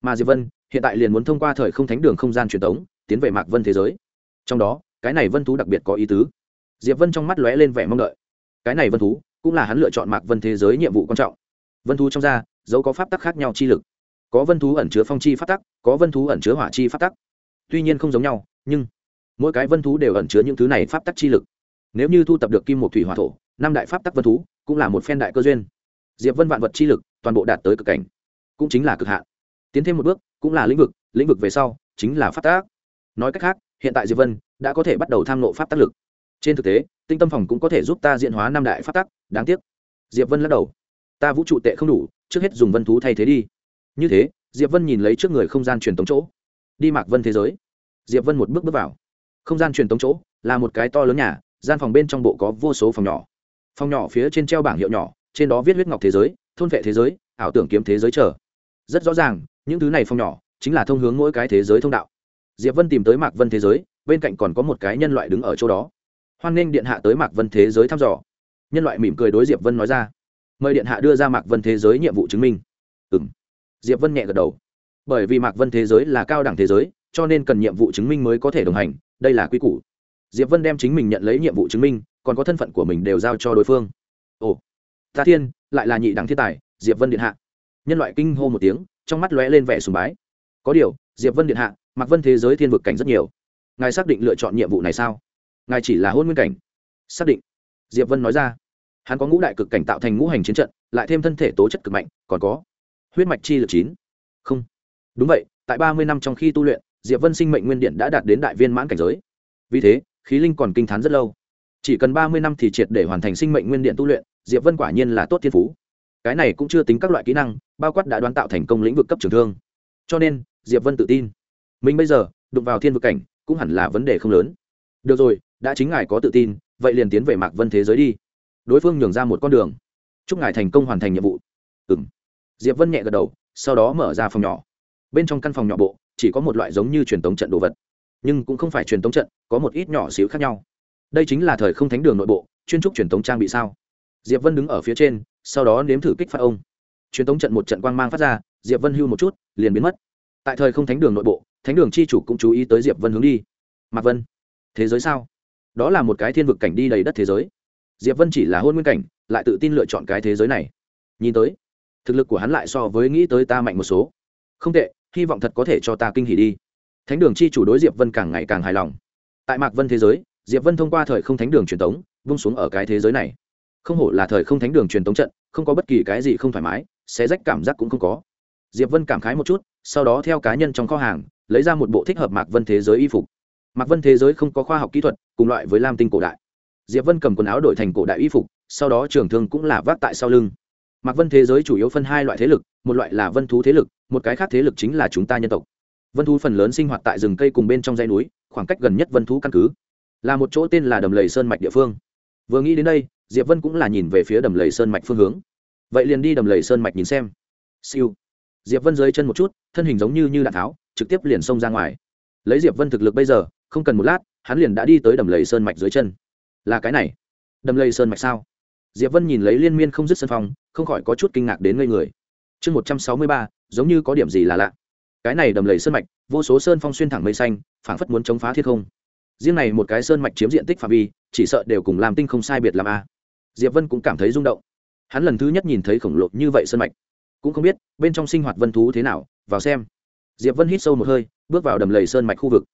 Speaker 1: Mà diệp vân hiện tại liền muốn thông qua thời không thánh đường không gian truyền thống tiến về mạc vân thế giới. Trong đó, cái này vân thú đặc biệt có ý tứ. Diệp vân trong mắt lóe lên vẻ mong đợi. Cái này vân thú cũng là hắn lựa chọn mạc vân thế giới nhiệm vụ quan trọng. Vân thú trong da, dấu có pháp tắc khác nhau chi lực. Có vân thú ẩn chứa phong chi pháp tắc, có vân thú ẩn chứa hỏa chi pháp tắc. Tuy nhiên không giống nhau, nhưng mỗi cái vân thú đều ẩn chứa những thứ này pháp tắc chi lực. Nếu như thu tập được kim một thủy hỏa thổ, năm đại pháp tắc vân thú, cũng là một phen đại cơ duyên. Diệp vân vạn vật chi lực, toàn bộ đạt tới cực cảnh, cũng chính là cực hạn. Tiến thêm một bước, cũng là lĩnh vực lĩnh vực về sau, chính là pháp tắc. Nói cách khác, hiện tại diệp vân đã có thể bắt đầu tham nộ pháp tác lực trên thực tế, tinh tâm phòng cũng có thể giúp ta diễn hóa năm đại phát tắc, đáng tiếc. Diệp vân lắc đầu. Ta vũ trụ tệ không đủ, trước hết dùng vân thú thay thế đi. Như thế, diệp vân nhìn lấy trước người không gian truyền tống chỗ. Đi mạc vân thế giới. Diệp vân một bước bước vào. Không gian truyền tống chỗ là một cái to lớn nhà, gian phòng bên trong bộ có vô số phòng nhỏ. Phòng nhỏ phía trên treo bảng hiệu nhỏ, trên đó viết huyết ngọc thế giới, thôn vệ thế giới, ảo tưởng kiếm thế giới chờ. Rất rõ ràng, những thứ này phòng nhỏ chính là thông hướng mỗi cái thế giới thông đạo. Diệp vân tìm tới mạc vân thế giới, bên cạnh còn có một cái nhân loại đứng ở chỗ đó hoan nghênh điện hạ tới mạc vân thế giới thăm dò. Nhân loại mỉm cười đối diệp vân nói ra. Mời điện hạ đưa ra mạc vân thế giới nhiệm vụ chứng minh. Ừ m diệp vân nhẹ gật đầu. Bởi vì mạc vân thế giới là cao đẳng thế giới, cho nên cần nhiệm vụ chứng minh mới có thể đồng hành. Đây là quy củ. Diệp vân đem chính mình nhận lấy nhiệm vụ chứng minh, còn có thân phận của mình đều giao cho đối phương. Ồ. Ta thiên, lại là nhị đẳng thiên tài, diệp vân điện hạ. Nhân loại kinh hô một tiếng, trong mắt lóe lên vẻ sùng bái. Có điều, diệp vân điện hạ, mạc vân thế giới thiên vực cảnh rất nhiều. Ngài xác định lựa chọn nhiệm vụ này sao? Ngài chỉ là hôn nguyên cảnh. Xác định. Diệp vân nói ra. Hắn có ngũ đại cực cảnh tạo thành ngũ hành chiến trận, lại thêm thân thể tố chất cực mạnh, còn có huyết mạch chi lực chín. Không. Đúng vậy, tại ba mươi năm trong khi tu luyện, diệp vân sinh mệnh nguyên điện đã đạt đến đại viên mãn cảnh giới. Vì thế, khí linh còn kinh t h á n rất lâu. Chỉ cần ba mươi năm thì triệt để hoàn thành sinh mệnh nguyên điện tu luyện, diệp vân quả nhiên là tốt thiên phú. Cái này cũng chưa tính các loại kỹ năng, bao quát đã đoán tạo thành công lĩnh vực cấp trường thương. Cho nên, diệp vân tự tin. Mình bây giờ, đụng vào thiên vực cảnh, cũng hẳn là vấn đề không lớn. Được rồi đã chính ngài có tự tin, vậy liền tiến về mạc vân thế giới đi. Đối phương nhường ra một con đường. Chúc ngài thành công hoàn thành nhiệm vụ. Ừ m diệp vân nhẹ gật đầu, sau đó mở ra phòng nhỏ. Bên trong căn phòng nhỏ bộ, chỉ có một loại giống như truyền tống trận đồ vật. Nhưng cũng không phải truyền tống trận, có một ít nhỏ xíu khác nhau. Đây chính là thời không thánh đường nội bộ, chuyên trúc truyền tống trang bị sao? Diệp vân đứng ở phía trên, sau đó nếm thử kích phát ông. Truyền tống trận một trận quang mang phát ra, diệp vân hưu một chút, liền biến mất. Tại thời không thánh đường nội bộ, thánh đường c h i chủ cũng chú ý tới diệp vân hướng đi. Mạc vân, thế giới sao? Đó là một cái thiên vực cảnh đi đầy đất thế giới. Diệp vân chỉ là hôn nguyên cảnh, lại tự tin lựa chọn cái thế giới này. Nhìn tới, thực lực của hắn lại so với nghĩ tới ta mạnh một số. Không tệ, hy vọng thật có thể cho ta kinh hỉ đi. Thánh đường chi chủ đối diệp vân càng ngày càng hài lòng. Tại mạc vân thế giới, diệp vân thông qua thời không thánh đường truyền tống, vung xuống ở cái thế giới này. Không hổ là thời không thánh đường truyền tống trận, không có bất kỳ cái gì không thoải mái, xé rách cảm giác cũng không có. Diệp vân cảm khái một chút, sau đó theo cá nhân trong kho hàng, lấy ra một bộ thích hợp mạc vân thế giới y phục mạc vân thế giới không có khoa học kỹ thuật, cùng loại với lam tinh cổ đại. Diệp vân cầm quần áo đổi thành cổ đại y phục, sau đó trường thương cũng là vác tại sau lưng. Mạc vân thế giới chủ yếu phân hai loại thế lực, một loại là vân thú thế lực, một cái khác thế lực chính là chúng ta nhân tộc. Vân thú phần lớn sinh hoạt tại rừng cây cùng bên trong dãy núi, khoảng cách gần nhất vân thú căn cứ. Là một chỗ tên là đầm lầy sơn mạch địa phương. Vừa nghĩ đến đây, diệp vân cũng là nhìn về phía đầm lầy sơn mạch phương hướng. Vậy liền đi đầm lầy sơn mạch nhìn xem. Siêu. Diệp vân dưới chân một chút, thân hình giống như như đạn tháo, trực tiếp liền xông ra ngoài. Lấy diệp vân thực lực bây giờ không cần một lát, hắn liền đã đi tới đầm lầy sơn mạch dưới chân. Là cái này. Đầm lầy sơn mạch sao? Diệp vân nhìn lấy liên miên không dứt sân phong không khỏi có chút kinh ngạc đến ngây người. Chương một trăm sáu mươi ba, giống như có điểm gì là lạ. Cái này đầm lầy sơn mạch, vô số sơn phong xuyên thẳng mây xanh, phảng phất muốn chống phá thiên không. Riêng này một cái sơn mạch chiếm diện tích phạm vi, chỉ sợ đều cùng làm tinh không sai biệt làm a. Diệp vân cũng cảm thấy rung động. Hắn lần thứ nhất nhìn thấy khổng lồ như vậy sơn mạch. Cũng không biết, bên trong sinh hoạt vân thú thế nào, vào xem. Diệp vân hít sâu một hơi, bước vào đầm lầy sơn mạch khu vực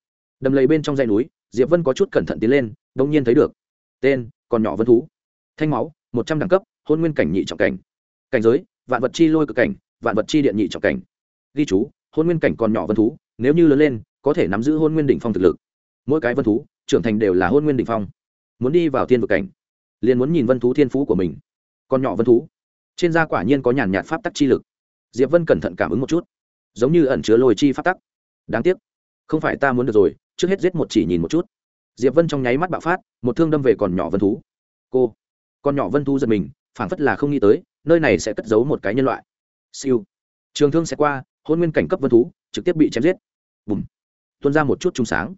Speaker 1: đầm lầy bên trong dãy núi, diệp vân có chút cẩn thận tiến lên đông nhiên thấy được. Tên, còn nhỏ vân thú. Thanh máu, một trăm đẳng cấp, hôn nguyên cảnh nhị trọng cảnh. Cảnh giới, vạn vật chi lôi cực cảnh, vạn vật chi điện nhị trọng cảnh. Ghi chú, hôn nguyên cảnh còn nhỏ vân thú, nếu như lớn lên, có thể nắm giữ hôn nguyên đỉnh phong thực lực. Mỗi cái vân thú, trưởng thành đều là hôn nguyên đỉnh phong. Muốn đi vào thiên vực cảnh, liền muốn nhìn vân thú thiên phú của mình. Còn nhỏ vân thú. Trên da quả nhiên có nhàn nhạt pháp tắc chi lực. Diệp vân cẩn thận cảm ứng một chút. Giống như ẩn chứa lôi chi pháp tắc. Đáng tiếc, không phải ta muốn được rồi trước hết giết một chỉ nhìn một chút. Diệp vân trong nháy mắt bạo phát, một thương đâm về còn nhỏ vân thú. Cô, con nhỏ vân thú giật mình, phảng phất là không nghĩ tới, nơi này sẽ cất giấu một cái nhân loại. Siêu. Trường thương sẽ qua, hôn nguyên cảnh cấp vân thú, trực tiếp bị chém giết. Bùm. Tuôn ra một chút trung sáng.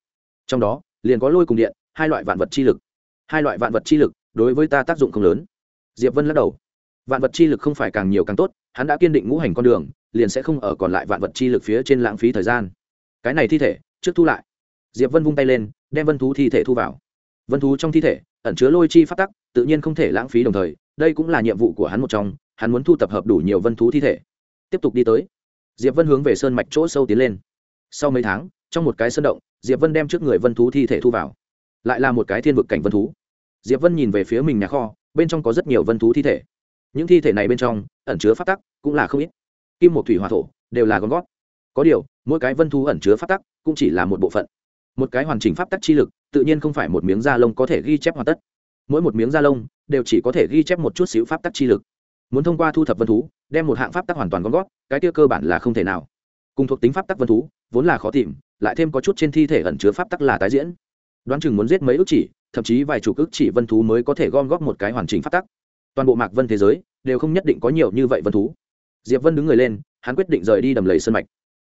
Speaker 1: Trong đó, liền có lôi cùng điện, hai loại vạn vật chi lực. Hai loại vạn vật chi lực, đối với ta tác dụng không lớn. Diệp vân lắc đầu. Vạn vật chi lực không phải càng nhiều càng tốt, hắn đã kiên định ngũ hành con đường, liền sẽ không ở còn lại vạn vật chi lực phía trên lãng phí thời gian. Cái này thi thể, trước thu lại diệp vân vung tay lên, đem vân thú thi thể thu vào. Vân thú trong thi thể, ẩn chứa lôi chi phát tắc, tự nhiên không thể lãng phí đồng thời, đây cũng là nhiệm vụ của hắn một trong, hắn muốn thu tập hợp đủ nhiều vân thú thi thể. Tiếp tục đi tới. Diệp vân hướng về sơn mạch chỗ sâu tiến lên. Sau mấy tháng, trong một cái sơn động, diệp vân đem trước người vân thú thi thể thu vào. Lại là một cái thiên vực cảnh vân thú. Diệp vân nhìn về phía mình nhà kho, bên trong có rất nhiều vân thú thi thể. Những thi thể này bên trong, ẩn chứa phát tắc cũng là không ít. Kim một thủy hòa thổ đều là con gót có điều, mỗi cái vân thú ẩn chứa phát tắc cũng chỉ là một bộ phận một cái hoàn chỉnh pháp tắc chi lực, tự nhiên không phải một miếng da lông có thể ghi chép hoàn tất. Mỗi một miếng da lông đều chỉ có thể ghi chép một chút xíu pháp tắc chi lực. Muốn thông qua thu thập vân thú, đem một hạng pháp tắc hoàn toàn gom gót, cái tiêu cơ bản là không thể nào. Cùng thuộc tính pháp tắc vân thú, vốn là khó tìm, lại thêm có chút trên thi thể ẩn chứa pháp tắc là tái diễn. Đoán chừng muốn giết mấy ước chỉ, thậm chí vài chục ước chỉ vân thú mới có thể gom góp một cái hoàn chỉnh pháp tắc. Toàn bộ mạc vân thế giới đều không nhất định có nhiều như vậy vân thú. Diệp vân đứng người lên, hắn quyết định rời đi đầm lầy sân mạch.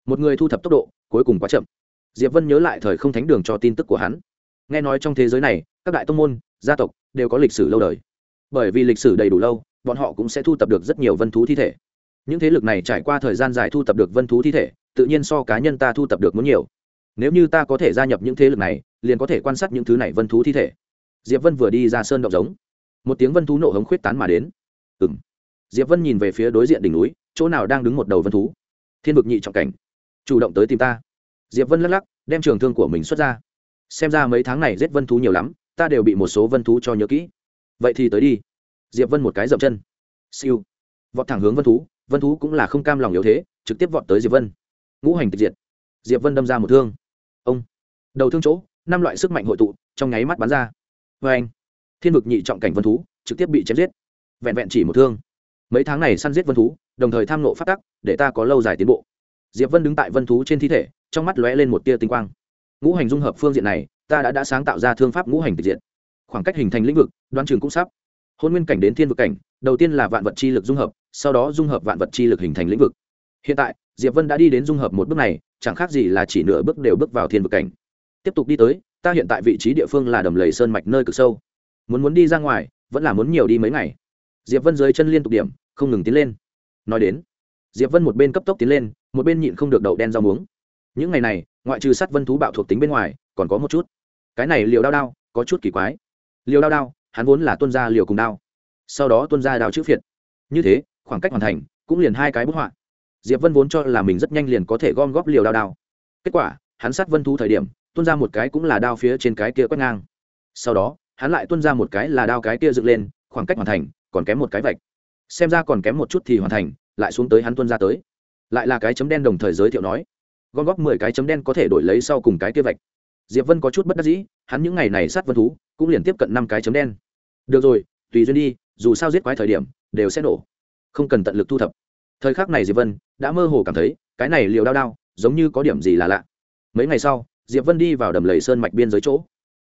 Speaker 1: Một người thu thập tốc độ cuối cùng quá chậm diệp vân nhớ lại thời không thánh đường cho tin tức của hắn. Nghe nói trong thế giới này, các đại tông môn, gia tộc đều có lịch sử lâu đời. Bởi vì lịch sử đầy đủ lâu, bọn họ cũng sẽ thu tập được rất nhiều vân thú thi thể. Những thế lực này trải qua thời gian dài thu tập được vân thú thi thể, tự nhiên so cá nhân ta thu tập được muốn nhiều. Nếu như ta có thể gia nhập những thế lực này, liền có thể quan sát những thứ này vân thú thi thể. Diệp vân vừa đi ra sơn động giống. Một tiếng vân thú nộ hống khuyết tán mà đến. Ừ m diệp vân nhìn về phía đối diện đỉnh núi, chỗ nào đang đứng một đầu vân thú? Thiên vực nhị trọng cảnh. Chủ động tới tìm ta diệp vân lắc lắc, đem trường thương của mình xuất ra. Xem ra mấy tháng này giết vân thú nhiều lắm, ta đều bị một số vân thú cho nhớ kỹ. Vậy thì tới đi. Diệp vân một cái dậm chân. Siêu. Vọt thẳng hướng vân thú vân thú cũng là không cam lòng yếu thế, trực tiếp vọt tới diệp vân. Ngũ hành tịch diệt. Diệp vân đâm ra một thương. Ông. Đầu thương chỗ, năm loại sức mạnh hội tụ, trong nháy mắt bắn ra. Vê anh. Thiên vực nhị trọng cảnh vân thú, trực tiếp bị chém giết. Vẹn vẹn chỉ một thương. Mấy tháng này săn giết vân thú, đồng thời tham nộ phát tắc, để ta có lâu dài tiến bộ diệp vân đứng tại vân thú trên thi thể, trong mắt lóe lên một tia tinh quang. Ngũ hành dung hợp phương diện này, ta đã đã sáng tạo ra thương pháp ngũ hành tịch diện khoảng cách hình thành lĩnh vực đoan trường cũng sắp. Hôn nguyên cảnh đến thiên vực cảnh, đầu tiên là vạn vật chi lực dung hợp, sau đó dung hợp vạn vật chi lực hình thành lĩnh vực. Hiện tại, diệp vân đã đi đến dung hợp một bước này, chẳng khác gì là chỉ nửa bước đều bước vào thiên vực cảnh. Tiếp tục đi tới, ta hiện tại vị trí địa phương là đầm lầy sơn mạch nơi cực sâu. Muốn muốn đi ra ngoài, vẫn là muốn nhiều đi mấy ngày. Diệp vân dưới chân liên tục điểm, không ngừng tiến lên. Nói đến, diệp vân một bên cấp tốc tiến lên một bên nhịn không được đậu đen rau muống. Những ngày này, ngoại trừ sắt vân thú bạo thuộc tính bên ngoài, còn có một chút. Cái này liều đao đao, có chút kỳ quái. Liều đao đao, hắn vốn là tuân ra liều cùng đao. Sau đó tuân ra đao chữ phiệt như thế, khoảng cách hoàn thành, cũng liền hai cái bức họa. Diệp vân vốn cho là mình rất nhanh liền có thể gom góp liều đao đao. Kết quả, hắn sát vân thú thời điểm, tuân ra một cái cũng là đao phía trên cái kia quét ngang. Sau đó, hắn lại tuân ra một cái là đao cái kia dựng lên, khoảng cách hoàn thành, còn kém một cái vạch. Xem ra còn kém một chút thì hoàn thành, lại xuống tới hắn tuân ra tới lại là cái chấm đen đồng thời giới thiệu nói, gom góp mười cái chấm đen có thể đổi lấy sau cùng cái kia vạch. Diệp vân có chút bất đắc dĩ, hắn những ngày này sát vân thú, cũng liền tiếp cận năm cái chấm đen. Được rồi, tùy duyên đi, dù sao giết quái thời điểm, đều sẽ nổ. Không cần tận lực thu thập. Thời khắc này diệp vân đã mơ hồ cảm thấy, cái này liều đau đau giống như có điểm gì là lạ. Mấy ngày sau, diệp vân đi vào đầm lầy sơn mạch biên giới chỗ.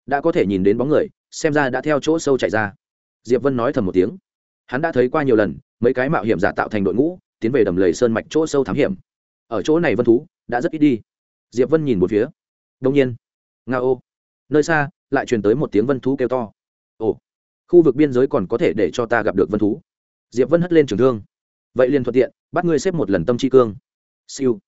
Speaker 1: Đã có thể nhìn đến bóng người, xem ra đã theo chỗ sâu chạy ra. Diệp vân nói thầm một tiếng. Hắn đã thấy qua nhiều lần, mấy cái mạo hiểm giả tạo thành đội ngũ tiến về đầm lầy sơn mạch chỗ sâu thám hiểm. Ở chỗ này vân thú đã rất ít đi. Diệp vân nhìn một phía. Đông nhiên, nga ô. Nơi xa, lại truyền tới một tiếng vân thú kêu to. Ồ, khu vực biên giới còn có thể để cho ta gặp được vân thú. Diệp vân hất lên trường thương. Vậy liền thuận tiện, bắt ngươi xếp một lần tâm chi cương. Siêu.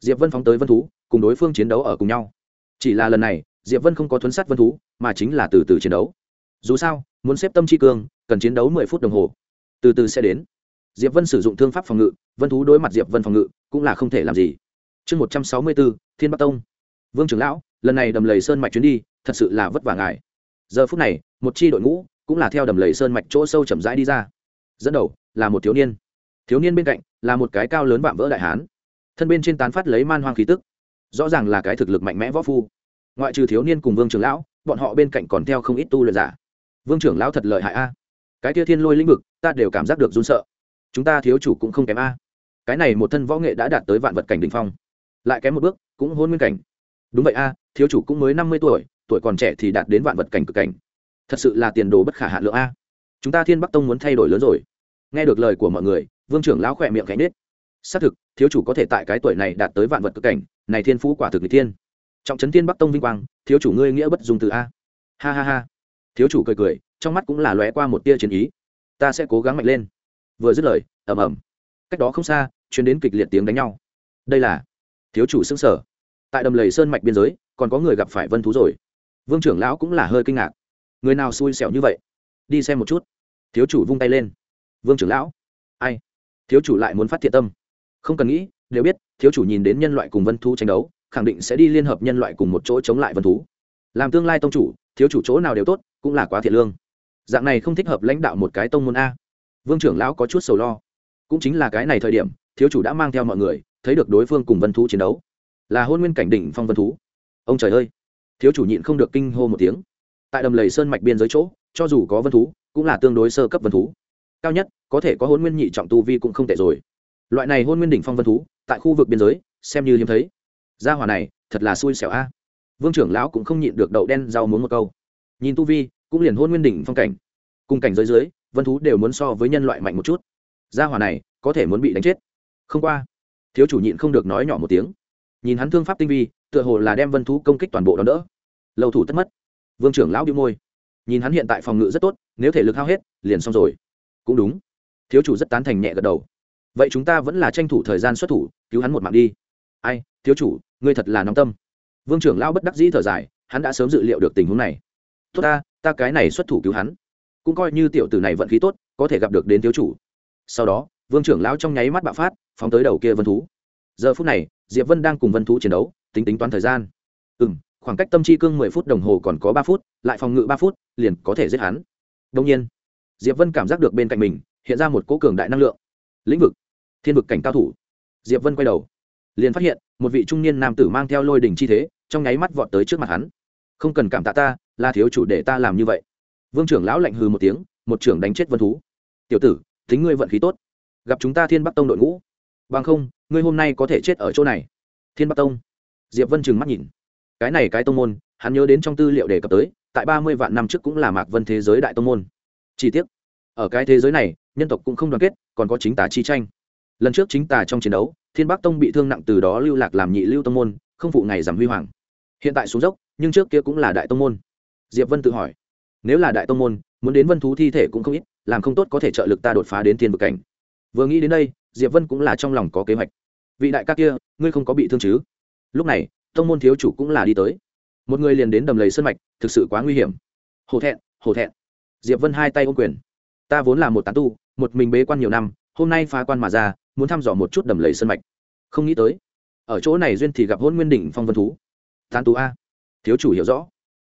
Speaker 1: Diệp vân phóng tới vân thú, cùng đối phương chiến đấu ở cùng nhau. Chỉ là lần này, diệp vân không có thuấn sát vân thú, mà chính là từ từ chiến đấu. Dù sao, muốn xếp tâm chi cương, cần chiến đấu mười phút đồng hồ. Từ từ sẽ đến diệp vân sử dụng thương pháp phòng ngự, vân thú đối mặt diệp vân phòng ngự cũng là không thể làm gì. Chương một trăm sáu mươi bốn thiên bắc tông. Vương trưởng lão, lần này đầm lầy sơn mạch chuyến đi, thật sự là vất vả ngài. Giờ phút này, một chi đội ngũ cũng là theo đầm lầy sơn mạch chỗ sâu chậm rãi đi ra. Dẫn đầu là một thiếu niên. Thiếu niên bên cạnh là một cái cao lớn vạm vỡ đại hán. Thân bên trên tán phát lấy man hoang khí tức. Rõ ràng là cái thực lực mạnh mẽ võ phu. Ngoại trừ thiếu niên cùng vương trưởng lão, bọn họ bên cạnh còn theo không ít tu luyện giả. Vương trưởng lão thật lợi hại a. Cái kia thiên lôi lĩnh vực, ta đều cảm giác được run sợ chúng ta thiếu chủ cũng không kém a. Cái này một thân võ nghệ đã đạt tới vạn vật cảnh đ ỉ n h phong. Lại kém một bước, cũng hôn nguyên cảnh. Đúng vậy a, thiếu chủ cũng mới năm mươi tuổi tuổi còn trẻ thì đạt đến vạn vật cảnh cực cảnh. Thật sự là tiền đồ bất khả hạ lượng a. Chúng ta thiên bắc tông muốn thay đổi lớn rồi. Nghe được lời của mọi người, vương trưởng lão khỏe miệng cánh nết xác thực, thiếu chủ có thể tại cái tuổi này đạt tới vạn vật cực cảnh, này thiên phú quả thực người thiên. Trọng trấn thiên bắc tông vinh quang, thiếu chủ ngươi nghĩa bất dùng từ a. Ha ha ha. Thiếu chủ cười cười, trong mắt cũng là lóe qua một tia chiến ý. Ta sẽ cố gắng mạnh lên vừa dứt lời, ầm ầm. Cách đó không xa chuyến đến kịch liệt tiếng đánh nhau. Đây là thiếu chủ xương sở. Tại đầm lầy sơn mạch biên giới, còn có người gặp phải vân thú rồi. Vương trưởng lão cũng là hơi kinh ngạc. Người nào xui xẻo như vậy? Đi xem một chút. Thiếu chủ vung tay lên. Vương trưởng lão. Ai? Thiếu chủ lại muốn phát thiện tâm. Không cần nghĩ, đều biết, thiếu chủ nhìn đến nhân loại cùng vân thú tranh đấu, khẳng định sẽ đi liên hợp nhân loại cùng một chỗ chống lại vân thú. Làm tương lai tông chủ, thiếu chủ chỗ nào đều tốt, cũng là quá thiện lương. Dạng này không thích hợp lãnh đạo một cái tông môn a vương trưởng lão có chút sầu lo. Cũng chính là cái này thời điểm, thiếu chủ đã mang theo mọi người, thấy được đối phương cùng vân thú chiến đấu. Là hôn nguyên cảnh đỉnh phong vân thú. Ông trời ơi! Thiếu chủ nhịn không được kinh hô một tiếng. Tại đầm lầy sơn mạch biên giới chỗ, cho dù có vân thú, cũng là tương đối sơ cấp vân thú. Cao nhất, có thể có hôn nguyên nhị trọng tu vi cũng không tệ rồi. Loại này hôn nguyên đỉnh phong vân thú, tại khu vực biên giới, xem như hiếm thấy. Gia hòa này, thật là xui xẻo a. Vương trưởng lão cũng không nhịn được đậu đen rau muốn một câu. Nhìn tu vi, cũng liền hôn nguyên đỉnh phong cảnh. Cùng cảnh giới dưới vân thú đều muốn so với nhân loại mạnh một chút. Gia hòa này, có thể muốn bị đánh chết. Không qua, thiếu chủ nhịn không được nói nhỏ một tiếng. Nhìn hắn thương pháp tinh vi, tựa hồ là đem vân thú công kích toàn bộ đón đỡ. Lâu thủ tất mất. Vương trưởng lão đi môi. Nhìn hắn hiện tại phòng ngự rất tốt, nếu thể lực hao hết, liền xong rồi. Cũng đúng. Thiếu chủ rất tán thành nhẹ gật đầu. Vậy chúng ta vẫn là tranh thủ thời gian xuất thủ, cứu hắn một mạng đi. Ai, thiếu chủ, ngươi thật là nóng tâm. Vương trưởng lão bất đắc dĩ thở dài, hắn đã sớm dự liệu được tình huống này. Tốt ta ta cái này xuất thủ cứu hắn cũng coi như tiểu tử này vận khí tốt, có thể gặp được đến thiếu chủ. Sau đó, vương trưởng lão trong nháy mắt bạo phát, phóng tới đầu kia vân thú. Giờ phút này, diệp vân đang cùng vân thú chiến đấu, tính tính toán thời gian. Ừ m khoảng cách tâm chi cương mười phút đồng hồ còn có ba phút, lại phòng ngự ba phút, liền có thể giết hắn. Đông nhiên, diệp vân cảm giác được bên cạnh mình, hiện ra một cố cường đại năng lượng. Lĩnh vực, thiên vực cảnh cao thủ. Diệp vân quay đầu, liền phát hiện, một vị trung niên nam tử mang theo lôi đỉnh chi thế, trong nháy mắt vọt tới trước mặt hắn. Không cần cảm tạ ta, là thiếu chủ để ta làm như vậy vương trưởng lão lạnh hừ một tiếng, một trưởng đánh chết vân thú. Tiểu tử tính ngươi vận khí tốt. Gặp chúng ta thiên bắc tông đội ngũ. Bằng không, ngươi hôm nay có thể chết ở chỗ này. Thiên bắc tông. Diệp vân trừng mắt nhìn. Cái này cái tông môn, hắn nhớ đến trong tư liệu đề cập tới, tại ba mươi vạn năm trước cũng là mạc vân thế giới đại tông môn. Chi tiết ở cái thế giới này, nhân tộc cũng không đoàn kết, còn có chính tà chi tranh. Lần trước chính tà trong chiến đấu, thiên bắc tông bị thương nặng từ đó lưu lạc làm nhị lưu tông môn, không phụ ngày giảm huy hoàng. Hiện tại xuống dốc, nhưng trước kia cũng là đại tông môn. Diệp vân tự hỏi nếu là đại tông môn, muốn đến vân thú thi thể cũng không ít, làm không tốt có thể trợ lực ta đột phá đến thiên vực cảnh. Vừa nghĩ đến đây, diệp vân cũng là trong lòng có kế hoạch. Vị đại ca kia, ngươi không có bị thương chứ? Lúc này, tông môn thiếu chủ cũng là đi tới. Một người liền đến đầm lầy sân mạch, thực sự quá nguy hiểm. Hổ thẹn hổ thẹn. Diệp vân hai tay ôm quyền. Ta vốn là một tán tu, một mình bế quan nhiều năm, hôm nay phá quan mà ra, muốn thăm dò một chút đầm lầy sân mạch. Không nghĩ tới, ở chỗ này duyên thì gặp hôn nguyên đỉnh phong vân thú. Tán tu a. Thiếu chủ hiểu rõ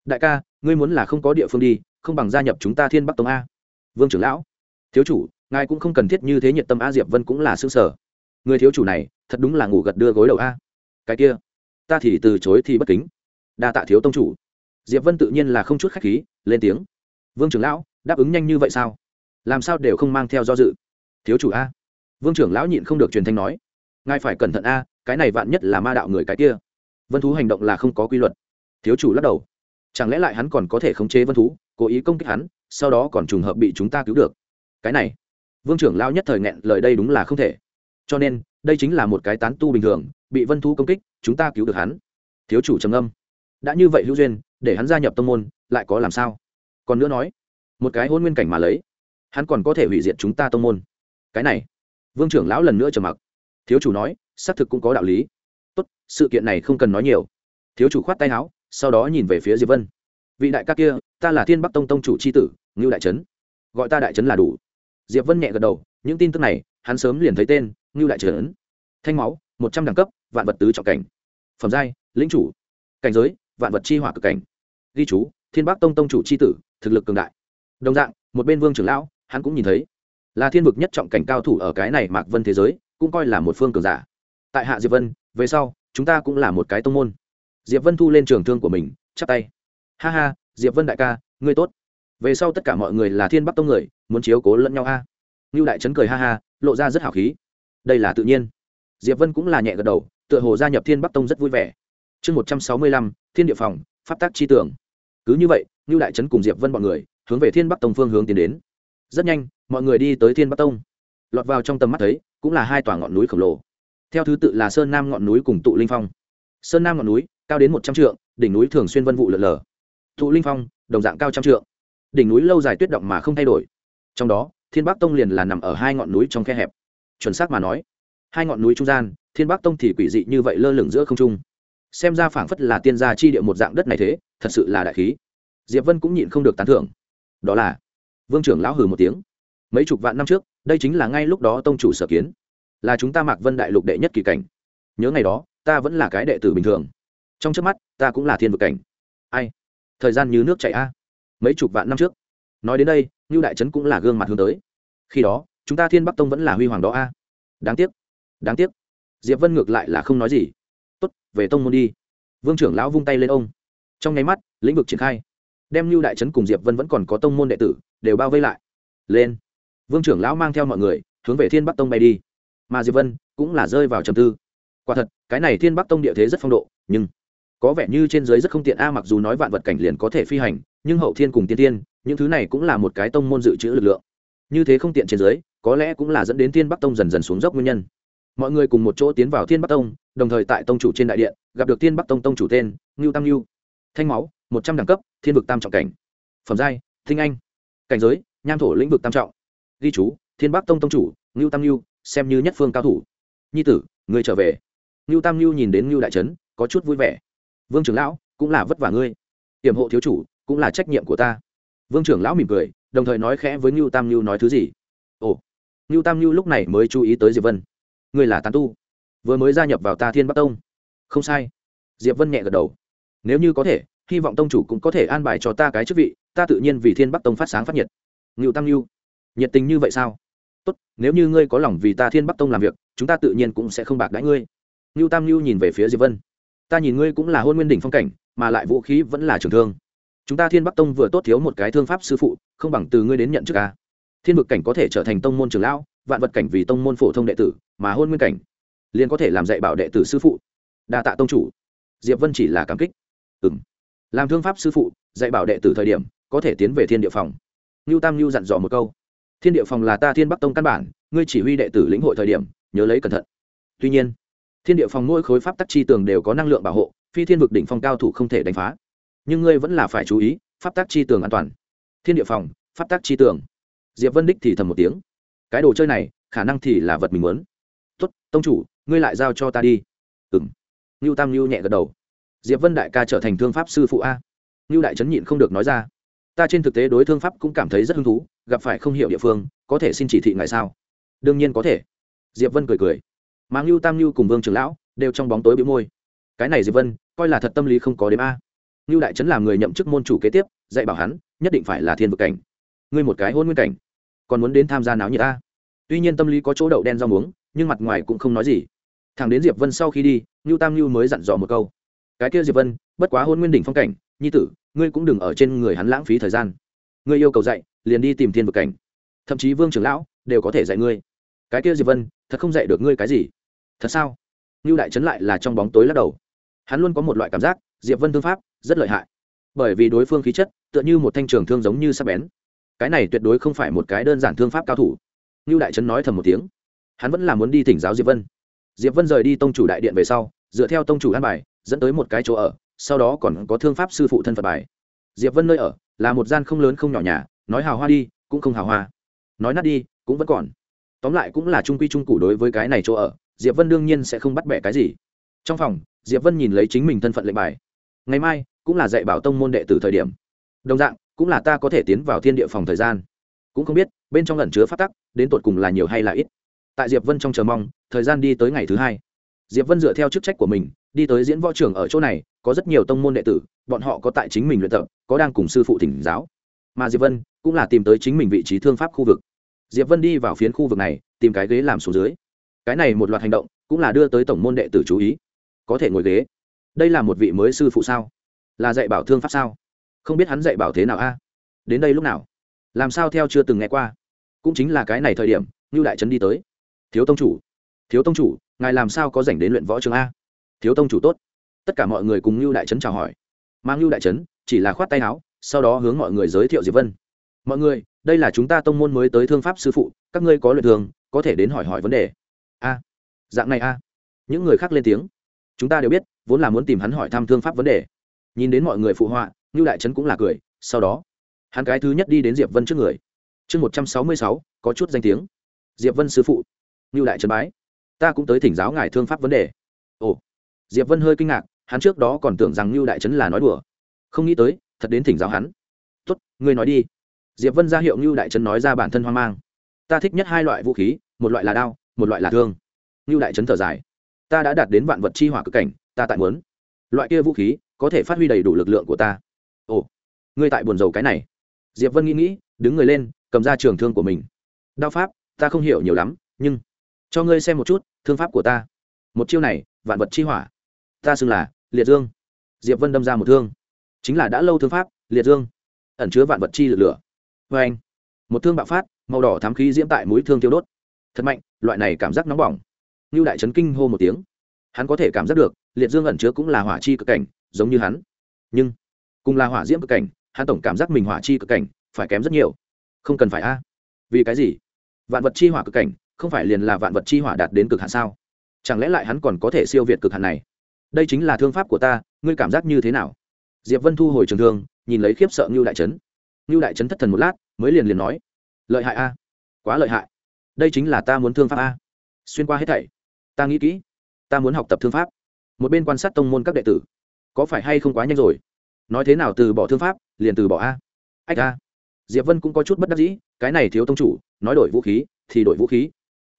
Speaker 1: đại ca, ngươi muốn là không có địa phương đi, không bằng gia nhập chúng ta thiên bắc tông a. Vương trưởng lão. Thiếu chủ, ngài cũng không cần thiết như thế nhiệt tâm a diệp vân cũng là xương sở. Người thiếu chủ này, thật đúng là ngủ gật đưa gối đầu a. Cái kia, ta thì từ chối thì bất kính. Đa tạ thiếu tông chủ. Diệp vân tự nhiên là không chút khách khí, lên tiếng. Vương trưởng lão, đáp ứng nhanh như vậy sao? Làm sao đều không mang theo do dự? Thiếu chủ a. Vương trưởng lão nhịn không được truyền thanh nói. Ngài phải cẩn thận a, cái này vạn nhất là ma đạo người cái kia. Vân thú hành động là không có quy luật. Thiếu chủ lắc đầu chẳng lẽ lại hắn còn có thể khống chế vân thú, cố ý công kích hắn, sau đó còn trùng hợp bị chúng ta cứu được? Cái này, vương trưởng lao nhất thời nghẹn lời đây đúng là không thể. Cho nên, đây chính là một cái tán tu bình thường, bị vân thú công kích, chúng ta cứu được hắn. Thiếu chủ trầm âm đã như vậy hữu duyên, để hắn gia nhập tông môn, lại có làm sao? Còn nữa nói, một cái hôn nguyên cảnh mà lấy, hắn còn có thể hủy diệt chúng ta tông môn. Cái này, vương trưởng lão lần nữa trầm mặc. Thiếu chủ nói, xác thực cũng có đạo lý. Tốt, sự kiện này không cần nói nhiều. Thiếu chủ khoát tay áo sau đó nhìn về phía diệp vân. Vị đại ca kia, ta là thiên bắc tông tông chủ c h i tử, ngưu đại trấn. Gọi ta đại trấn là đủ. Diệp vân nhẹ gật đầu, những tin tức này, hắn sớm liền thấy tên, ngưu đại trấn. Thanh máu, một trăm đẳng cấp, vạn vật tứ trọng cảnh. Phẩm giai, lĩnh chủ. Cảnh giới, vạn vật chi hỏa cực cảnh. Ghi chú, thiên bắc tông tông chủ c h i tử, thực lực cường đại. Đồng dạng, một bên vương trưởng lão, hắn cũng nhìn thấy. Là thiên vực nhất trọng cảnh cao thủ ở cái này mạc vân thế giới, cũng coi là một phương cường giả. Tại hạ diệp vân, về sau, chúng ta cũng là một cái tông môn diệp vân thu lên trường thương của mình, chắp tay. Ha ha, diệp vân đại ca, ngươi tốt. Về sau tất cả mọi người là thiên bắc tông người, muốn chiếu cố lẫn nhau a. Ngưu đại trấn cười ha ha, lộ ra rất hào khí. Đây là tự nhiên. Diệp vân cũng là nhẹ gật đầu, tựa hồ gia nhập thiên bắc tông rất vui vẻ. Chương một trăm sáu mươi lăm, thiên địa phòng, pháp tác chi tưởng. Cứ như vậy, ngưu đại trấn cùng diệp vân bọn người, hướng về thiên bắc tông phương hướng tiến đến. Rất nhanh, mọi người đi tới thiên bắc tông. Lọt vào trong tầm mắt thấy, cũng là hai tòa ngọn núi khổng lồ. Theo thứ tự là sơn nam ngọn núi cùng tụ linh phong. Sơn nam ngọn núi cao đến một trăm trượng, đỉnh núi thường xuyên vân vụ lợn lờ thụ linh phong, đồng dạng cao trăm trượng. Đỉnh núi lâu dài tuyết động mà không thay đổi. Trong đó, thiên bắc tông liền là nằm ở hai ngọn núi trong khe hẹp. Chuẩn xác mà nói, hai ngọn núi trung gian, thiên bắc tông thì quỷ dị như vậy lơ lửng giữa không trung. Xem ra phảng phất là tiên gia chi địa một dạng đất này thế, thật sự là đại khí. Diệp vân cũng nhịn không được tán thưởng. Đó là, vương trưởng lão hừ một tiếng. Mấy chục vạn năm trước, đây chính là ngay lúc đó tông chủ sở kiến. Là chúng ta mạc vân đại lục đệ nhất kỳ cảnh. Nhớ ngày đó, ta vẫn là cái đệ tử bình thường trong trước mắt, ta cũng là thiên vực cảnh. Ai? Thời gian như nước chảy a. Mấy chục vạn năm trước. Nói đến đây như đại trấn cũng là gương mặt hướng tới. Khi đó, chúng ta thiên bắc tông vẫn là huy hoàng đó a. Đáng tiếc. Đáng tiếc. Diệp vân ngược lại là không nói gì. Tốt, về tông môn đi. Vương trưởng lão vung tay lên ông. Trong nháy mắt, lĩnh vực triển khai. Đem lưu đại trấn cùng diệp vân vẫn còn có tông môn đệ tử, đều bao vây lại. Lên. Vương trưởng lão mang theo mọi người, hướng về thiên bắc tông bay đi. Mà diệp vân cũng là rơi vào trầm tư. Quả thật, cái này thiên bắc tông địa thế rất phong độ, nhưng có vẻ như trên giới rất không tiện a, mặc dù nói vạn vật cảnh liền có thể phi hành, nhưng hậu thiên cùng tiên tiên, những thứ này cũng là một cái tông môn dự trữ lực lượng. Như thế không tiện trên giới có lẽ cũng là dẫn đến thiên bắc tông dần dần xuống dốc nguyên nhân. Mọi người cùng một chỗ tiến vào thiên bắc tông, đồng thời tại tông chủ trên đại điện, gặp được thiên bắc tông tông chủ tên, ngưu tam ngưu. Thanh máu, một trăm đẳng cấp, thiên vực tam trọng cảnh. Phẩm giai, thinh anh. Cảnh giới, nham thổ lĩnh vực tam trọng. Ghi chú, thiên bắc tông tông chủ, ngưu tam ngưu, xem như nhất phương cao thủ. Nhi tử, người trở về. Ngưu tam ngưu nhìn đến ngưu đại trấn, có chút vui vẻ vương trưởng lão, cũng là vất vả ngươi. Hiểm hộ thiếu chủ, cũng là trách nhiệm của ta. Vương trưởng lão mỉm cười, đồng thời nói khẽ với ngưu tam ngưu nói thứ gì? Ồ, ngưu tam ngưu lúc này mới chú ý tới diệp vân. Ngươi là tán tu, vừa mới gia nhập vào ta thiên bắc tông. Không sai. Diệp vân nhẹ gật đầu. Nếu như có thể, hy vọng tông chủ cũng có thể an bài cho ta cái chức vị, ta tự nhiên vì thiên bắc tông phát sáng phát nhiệt. Ngưu tam ngưu nhiệt tình như vậy sao? Tốt, nếu như ngươi có lòng vì ta thiên bắc tông làm việc, chúng ta tự nhiên cũng sẽ không bạc đãi ngươi. Ngưu tam ngưu nhìn về phía diệp vân ta nhìn ngươi cũng là hôn nguyên đỉnh phong cảnh, mà lại vũ khí vẫn là trường thương. Chúng ta thiên bắc tông vừa tốt thiếu một cái thương pháp sư phụ, không bằng từ ngươi đến nhận chức ca thiên vực cảnh có thể trở thành tông môn trường lão, vạn vật cảnh vì tông môn phổ thông đệ tử, mà hôn nguyên cảnh liền có thể làm dạy bảo đệ tử sư phụ. Đa tạ tông chủ. Diệp vân chỉ là cảm kích. Ừ m làm thương pháp sư phụ, dạy bảo đệ tử thời điểm, có thể tiến về thiên địa phòng. Ngưu tam ngưu dặn dò một câu. Thiên địa phòng là ta thiên bắc tông căn bản, ngươi chỉ huy đệ tử lĩnh hội thời điểm, nhớ lấy cẩn thận. Tuy nhiên thiên địa phòng mỗi khối pháp tắc chi tường đều có năng lượng bảo hộ, phi thiên vực đỉnh phong cao thủ không thể đánh phá. Nhưng ngươi vẫn là phải chú ý, pháp tắc chi tường an toàn. Thiên địa phòng, pháp tắc chi tường. Diệp vân đích thì thầm một tiếng. Cái đồ chơi này, khả năng thì là vật mình muốn. Tốt, tông chủ, ngươi lại giao cho ta đi. Ừng lưu ngưu tam ngưu nhẹ gật đầu. Diệp vân đại ca trở thành thương pháp sư phụ a. Ngưu đại trấn nhịn không được nói ra. Ta trên thực tế đối thương pháp cũng cảm thấy rất hứng thú, gặp phải không hiểu địa phương, có thể xin chỉ thị ngài sao? Đương nhiên có thể. Diệp vân cười cười mà ngưu tam ngưu cùng vương trưởng lão đều trong bóng tối bị môi. Cái này diệp vân, coi là thật tâm lý không có đếm a. Ngưu đại trấn làm người nhậm chức môn chủ kế tiếp, dạy bảo hắn, nhất định phải là thiên vực cảnh. Ngươi một cái hôn nguyên cảnh, còn muốn đến tham gia náo nhiệt ta tuy nhiên tâm lý có chỗ đậu đen rau muống, nhưng mặt ngoài cũng không nói gì. Thằng đến diệp vân sau khi đi, ngưu tam ngưu mới dặn dò một câu. Cái kia diệp vân, bất quá hôn nguyên đỉnh phong cảnh, nhi tử, ngươi cũng đừng ở trên người hắn lãng phí thời gian. Ngươi yêu cầu dạy, liền đi tìm thiên vực cảnh. Thậm chí vương trưởng lão đều có thể dạy ngươi. Cái kia diệp vân thật không dạy được ngươi cái gì. Thật sao? Như đại trấn lại là trong bóng tối lắc đầu. Hắn luôn có một loại cảm giác, diệp vân thương pháp rất lợi hại. Bởi vì đối phương khí chất, tựa như một thanh trường thương giống như sắp bén. Cái này tuyệt đối không phải một cái đơn giản thương pháp cao thủ. Như đại trấn nói thầm một tiếng. Hắn vẫn là muốn đi thỉnh giáo diệp vân. Diệp vân rời đi tông chủ đại điện về sau, dựa theo tông chủ an bài, dẫn tới một cái chỗ ở, sau đó còn có thương pháp sư phụ thân phật bài. Diệp vân nơi ở là một gian không lớn không nhỏ nhà, nói hào hoa đi, cũng không hào hoa. Nói nát đi, cũng vẫn còn tóm lại cũng là trung quy trung cụ đối với cái này chỗ ở, diệp vân đương nhiên sẽ không bắt bẻ cái gì. Trong phòng, diệp vân nhìn lấy chính mình thân phận lệnh bài. Ngày mai cũng là dạy bảo tông môn đệ tử thời điểm. Đồng dạng, cũng là ta có thể tiến vào thiên địa phòng thời gian. Cũng không biết, bên trong lẩn chứa phát tắc, đến tột cùng là nhiều hay là ít. Tại diệp vân trong chờ mong, thời gian đi tới ngày thứ hai. Diệp vân dựa theo chức trách của mình, đi tới diễn võ trường ở chỗ này, có rất nhiều tông môn đệ tử, bọn họ có tại chính mình luyện tập, có đang cùng sư phụ thỉnh giáo. Mà diệp vân cũng là tìm tới chính mình vị trí thương pháp khu vực diệp vân đi vào phiến khu vực này, tìm cái ghế làm xuống dưới. Cái này một loạt hành động cũng là đưa tới tổng môn đệ tử chú ý. Có thể ngồi ghế. Đây là một vị mới sư phụ sao? Là dạy bảo thương pháp sao? Không biết hắn dạy bảo thế nào a? Đến đây lúc nào? Làm sao theo chưa từng nghe qua? Cũng chính là cái này thời điểm như đại trấn đi tới. Thiếu tông chủ. Thiếu tông chủ, ngài làm sao có dành đến luyện võ trường a? Thiếu tông chủ tốt. Tất cả mọi người cùng như đại trấn chào hỏi. Mang như đại trấn chỉ là khoát tay áo, sau đó hướng mọi người giới thiệu diệp vân mọi người, đây là chúng ta tông môn mới tới thương pháp sư phụ, các ngươi có luyện thường, có thể đến hỏi hỏi vấn đề. A, dạng này a. Những người khác lên tiếng. Chúng ta đều biết, vốn là muốn tìm hắn hỏi thăm thương pháp vấn đề. Nhìn đến mọi người phụ họa như đại trấn cũng là cười, sau đó, hắn cái thứ nhất đi đến diệp vân trước người. Chương một trăm sáu mươi sáu, có chút danh tiếng. Diệp vân sư phụ như đại trấn bái. Ta cũng tới thỉnh giáo ngài thương pháp vấn đề. Ồ, diệp vân hơi kinh ngạc, hắn trước đó còn tưởng rằng như đại trấn là nói đùa. Không nghĩ tới, thật đến thỉnh giáo hắn. Tốt, ngươi nói đi diệp vân ra hiệu như đại trấn nói ra bản thân hoang mang. Ta thích nhất hai loại vũ khí, một loại là đao, một loại là thương. Như đại trấn thở dài. Ta đã đạt đến vạn vật chi hỏa cực cảnh, ta tại muốn. Loại kia vũ khí, có thể phát huy đầy đủ lực lượng của ta. Ồ, ngươi tại buồn rầu cái này. Diệp vân nghĩ nghĩ, đứng người lên, cầm ra trường thương của mình. Đao pháp, ta không hiểu nhiều lắm, nhưng cho ngươi xem một chút, thương pháp của ta. Một chiêu này, vạn vật chi hỏa. Ta xưng là liệt dương. Diệp vân đâm ra một thương. Chính là đã lâu thương pháp, liệt dương. Ẩn chứa vạn vật chi lực lửa vê anh, một thương bạo phát, màu đỏ thám khí diễm tại mũi thương tiêu đốt. Thật mạnh, loại này cảm giác nóng bỏng. Như đại trấn kinh hô một tiếng. Hắn có thể cảm giác được, liệt dương ẩn chứa cũng là hỏa chi cực cảnh, giống như hắn. Nhưng, cùng là hỏa diễm cực cảnh, hắn tổng cảm giác mình hỏa chi cực cảnh, phải kém rất nhiều. Không cần phải a. Vì cái gì? Vạn vật chi hỏa cực cảnh, không phải liền là vạn vật chi hỏa đạt đến cực hạn sao? Chẳng lẽ lại hắn còn có thể siêu việt cực hạn này? Đây chính là thương pháp của ta, ngươi cảm giác như thế nào? Diệp vân thu hồi trường thương, nhìn lấy khiếp sợ ngưu đại trấn ngưu đại trấn thất thần một lát, mới liền liền nói, lợi hại a, quá lợi hại. Đây chính là ta muốn thương pháp a. Xuyên qua hết thảy, ta nghĩ kỹ, ta muốn học tập thương pháp. Một bên quan sát tông môn các đệ tử, có phải hay không quá nhanh rồi? Nói thế nào từ bỏ thương pháp, liền từ bỏ a? Ách a. Diệp vân cũng có chút bất đắc dĩ, cái này thiếu tông chủ, nói đổi vũ khí, thì đổi vũ khí.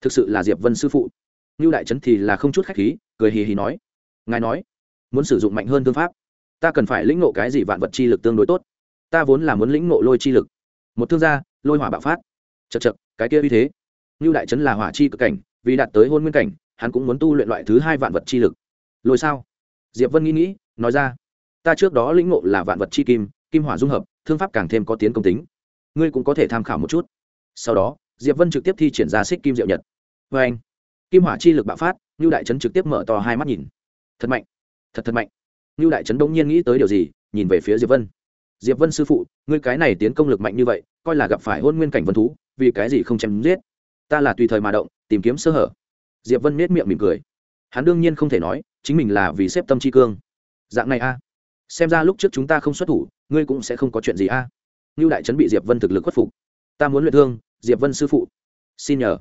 Speaker 1: Thực sự là diệp vân sư phụ. Như đại trấn thì là không chút khách khí, cười hì hì nói, ngài nói, muốn sử dụng mạnh hơn thương pháp, ta cần phải lĩnh ngộ cái gì vạn vật chi lực tương đối tốt? Ta vốn là muốn lĩnh ngộ lôi chi lực. Một thương gia, lôi hỏa bạo phát. Chật chật cái kia uy thế. Như đại trấn là hỏa chi cực cảnh, vì đạt tới hôn nguyên cảnh, hắn cũng muốn tu luyện loại thứ hai vạn vật chi lực. Lôi sao? Diệp vân nghĩ nghĩ, nói ra. Ta trước đó lĩnh ngộ là vạn vật chi kim kim hỏa dung hợp, thương pháp càng thêm có tiến công tính. Ngươi cũng có thể tham khảo một chút. Sau đó, diệp vân trực tiếp thi triển ra xích kim diệu nhật. Vê anh, kim hỏa chi lực bạo phát, như đại trấn trực tiếp mở to hai mắt nhìn. Thật mạnh, thật thật mạnh. Như đại trấn đông nhiên nghĩ tới điều gì, nhìn về phía diệp vân diệp vân sư phụ, ngươi cái này tiến công lực mạnh như vậy, coi là gặp phải hôn nguyên cảnh vân thú, vì cái gì không chém giết? Ta là tùy thời mà động, tìm kiếm sơ hở. Diệp vân nết miệng mỉm cười. Hắn đương nhiên không thể nói, chính mình là vì xếp tâm chi cương. Dạng này a, xem ra lúc trước chúng ta không xuất thủ, ngươi cũng sẽ không có chuyện gì a. À. như đại trấn bị diệp vân thực lực khuất phục. Ta muốn luyện thương, diệp vân sư phụ. Xin nhờ.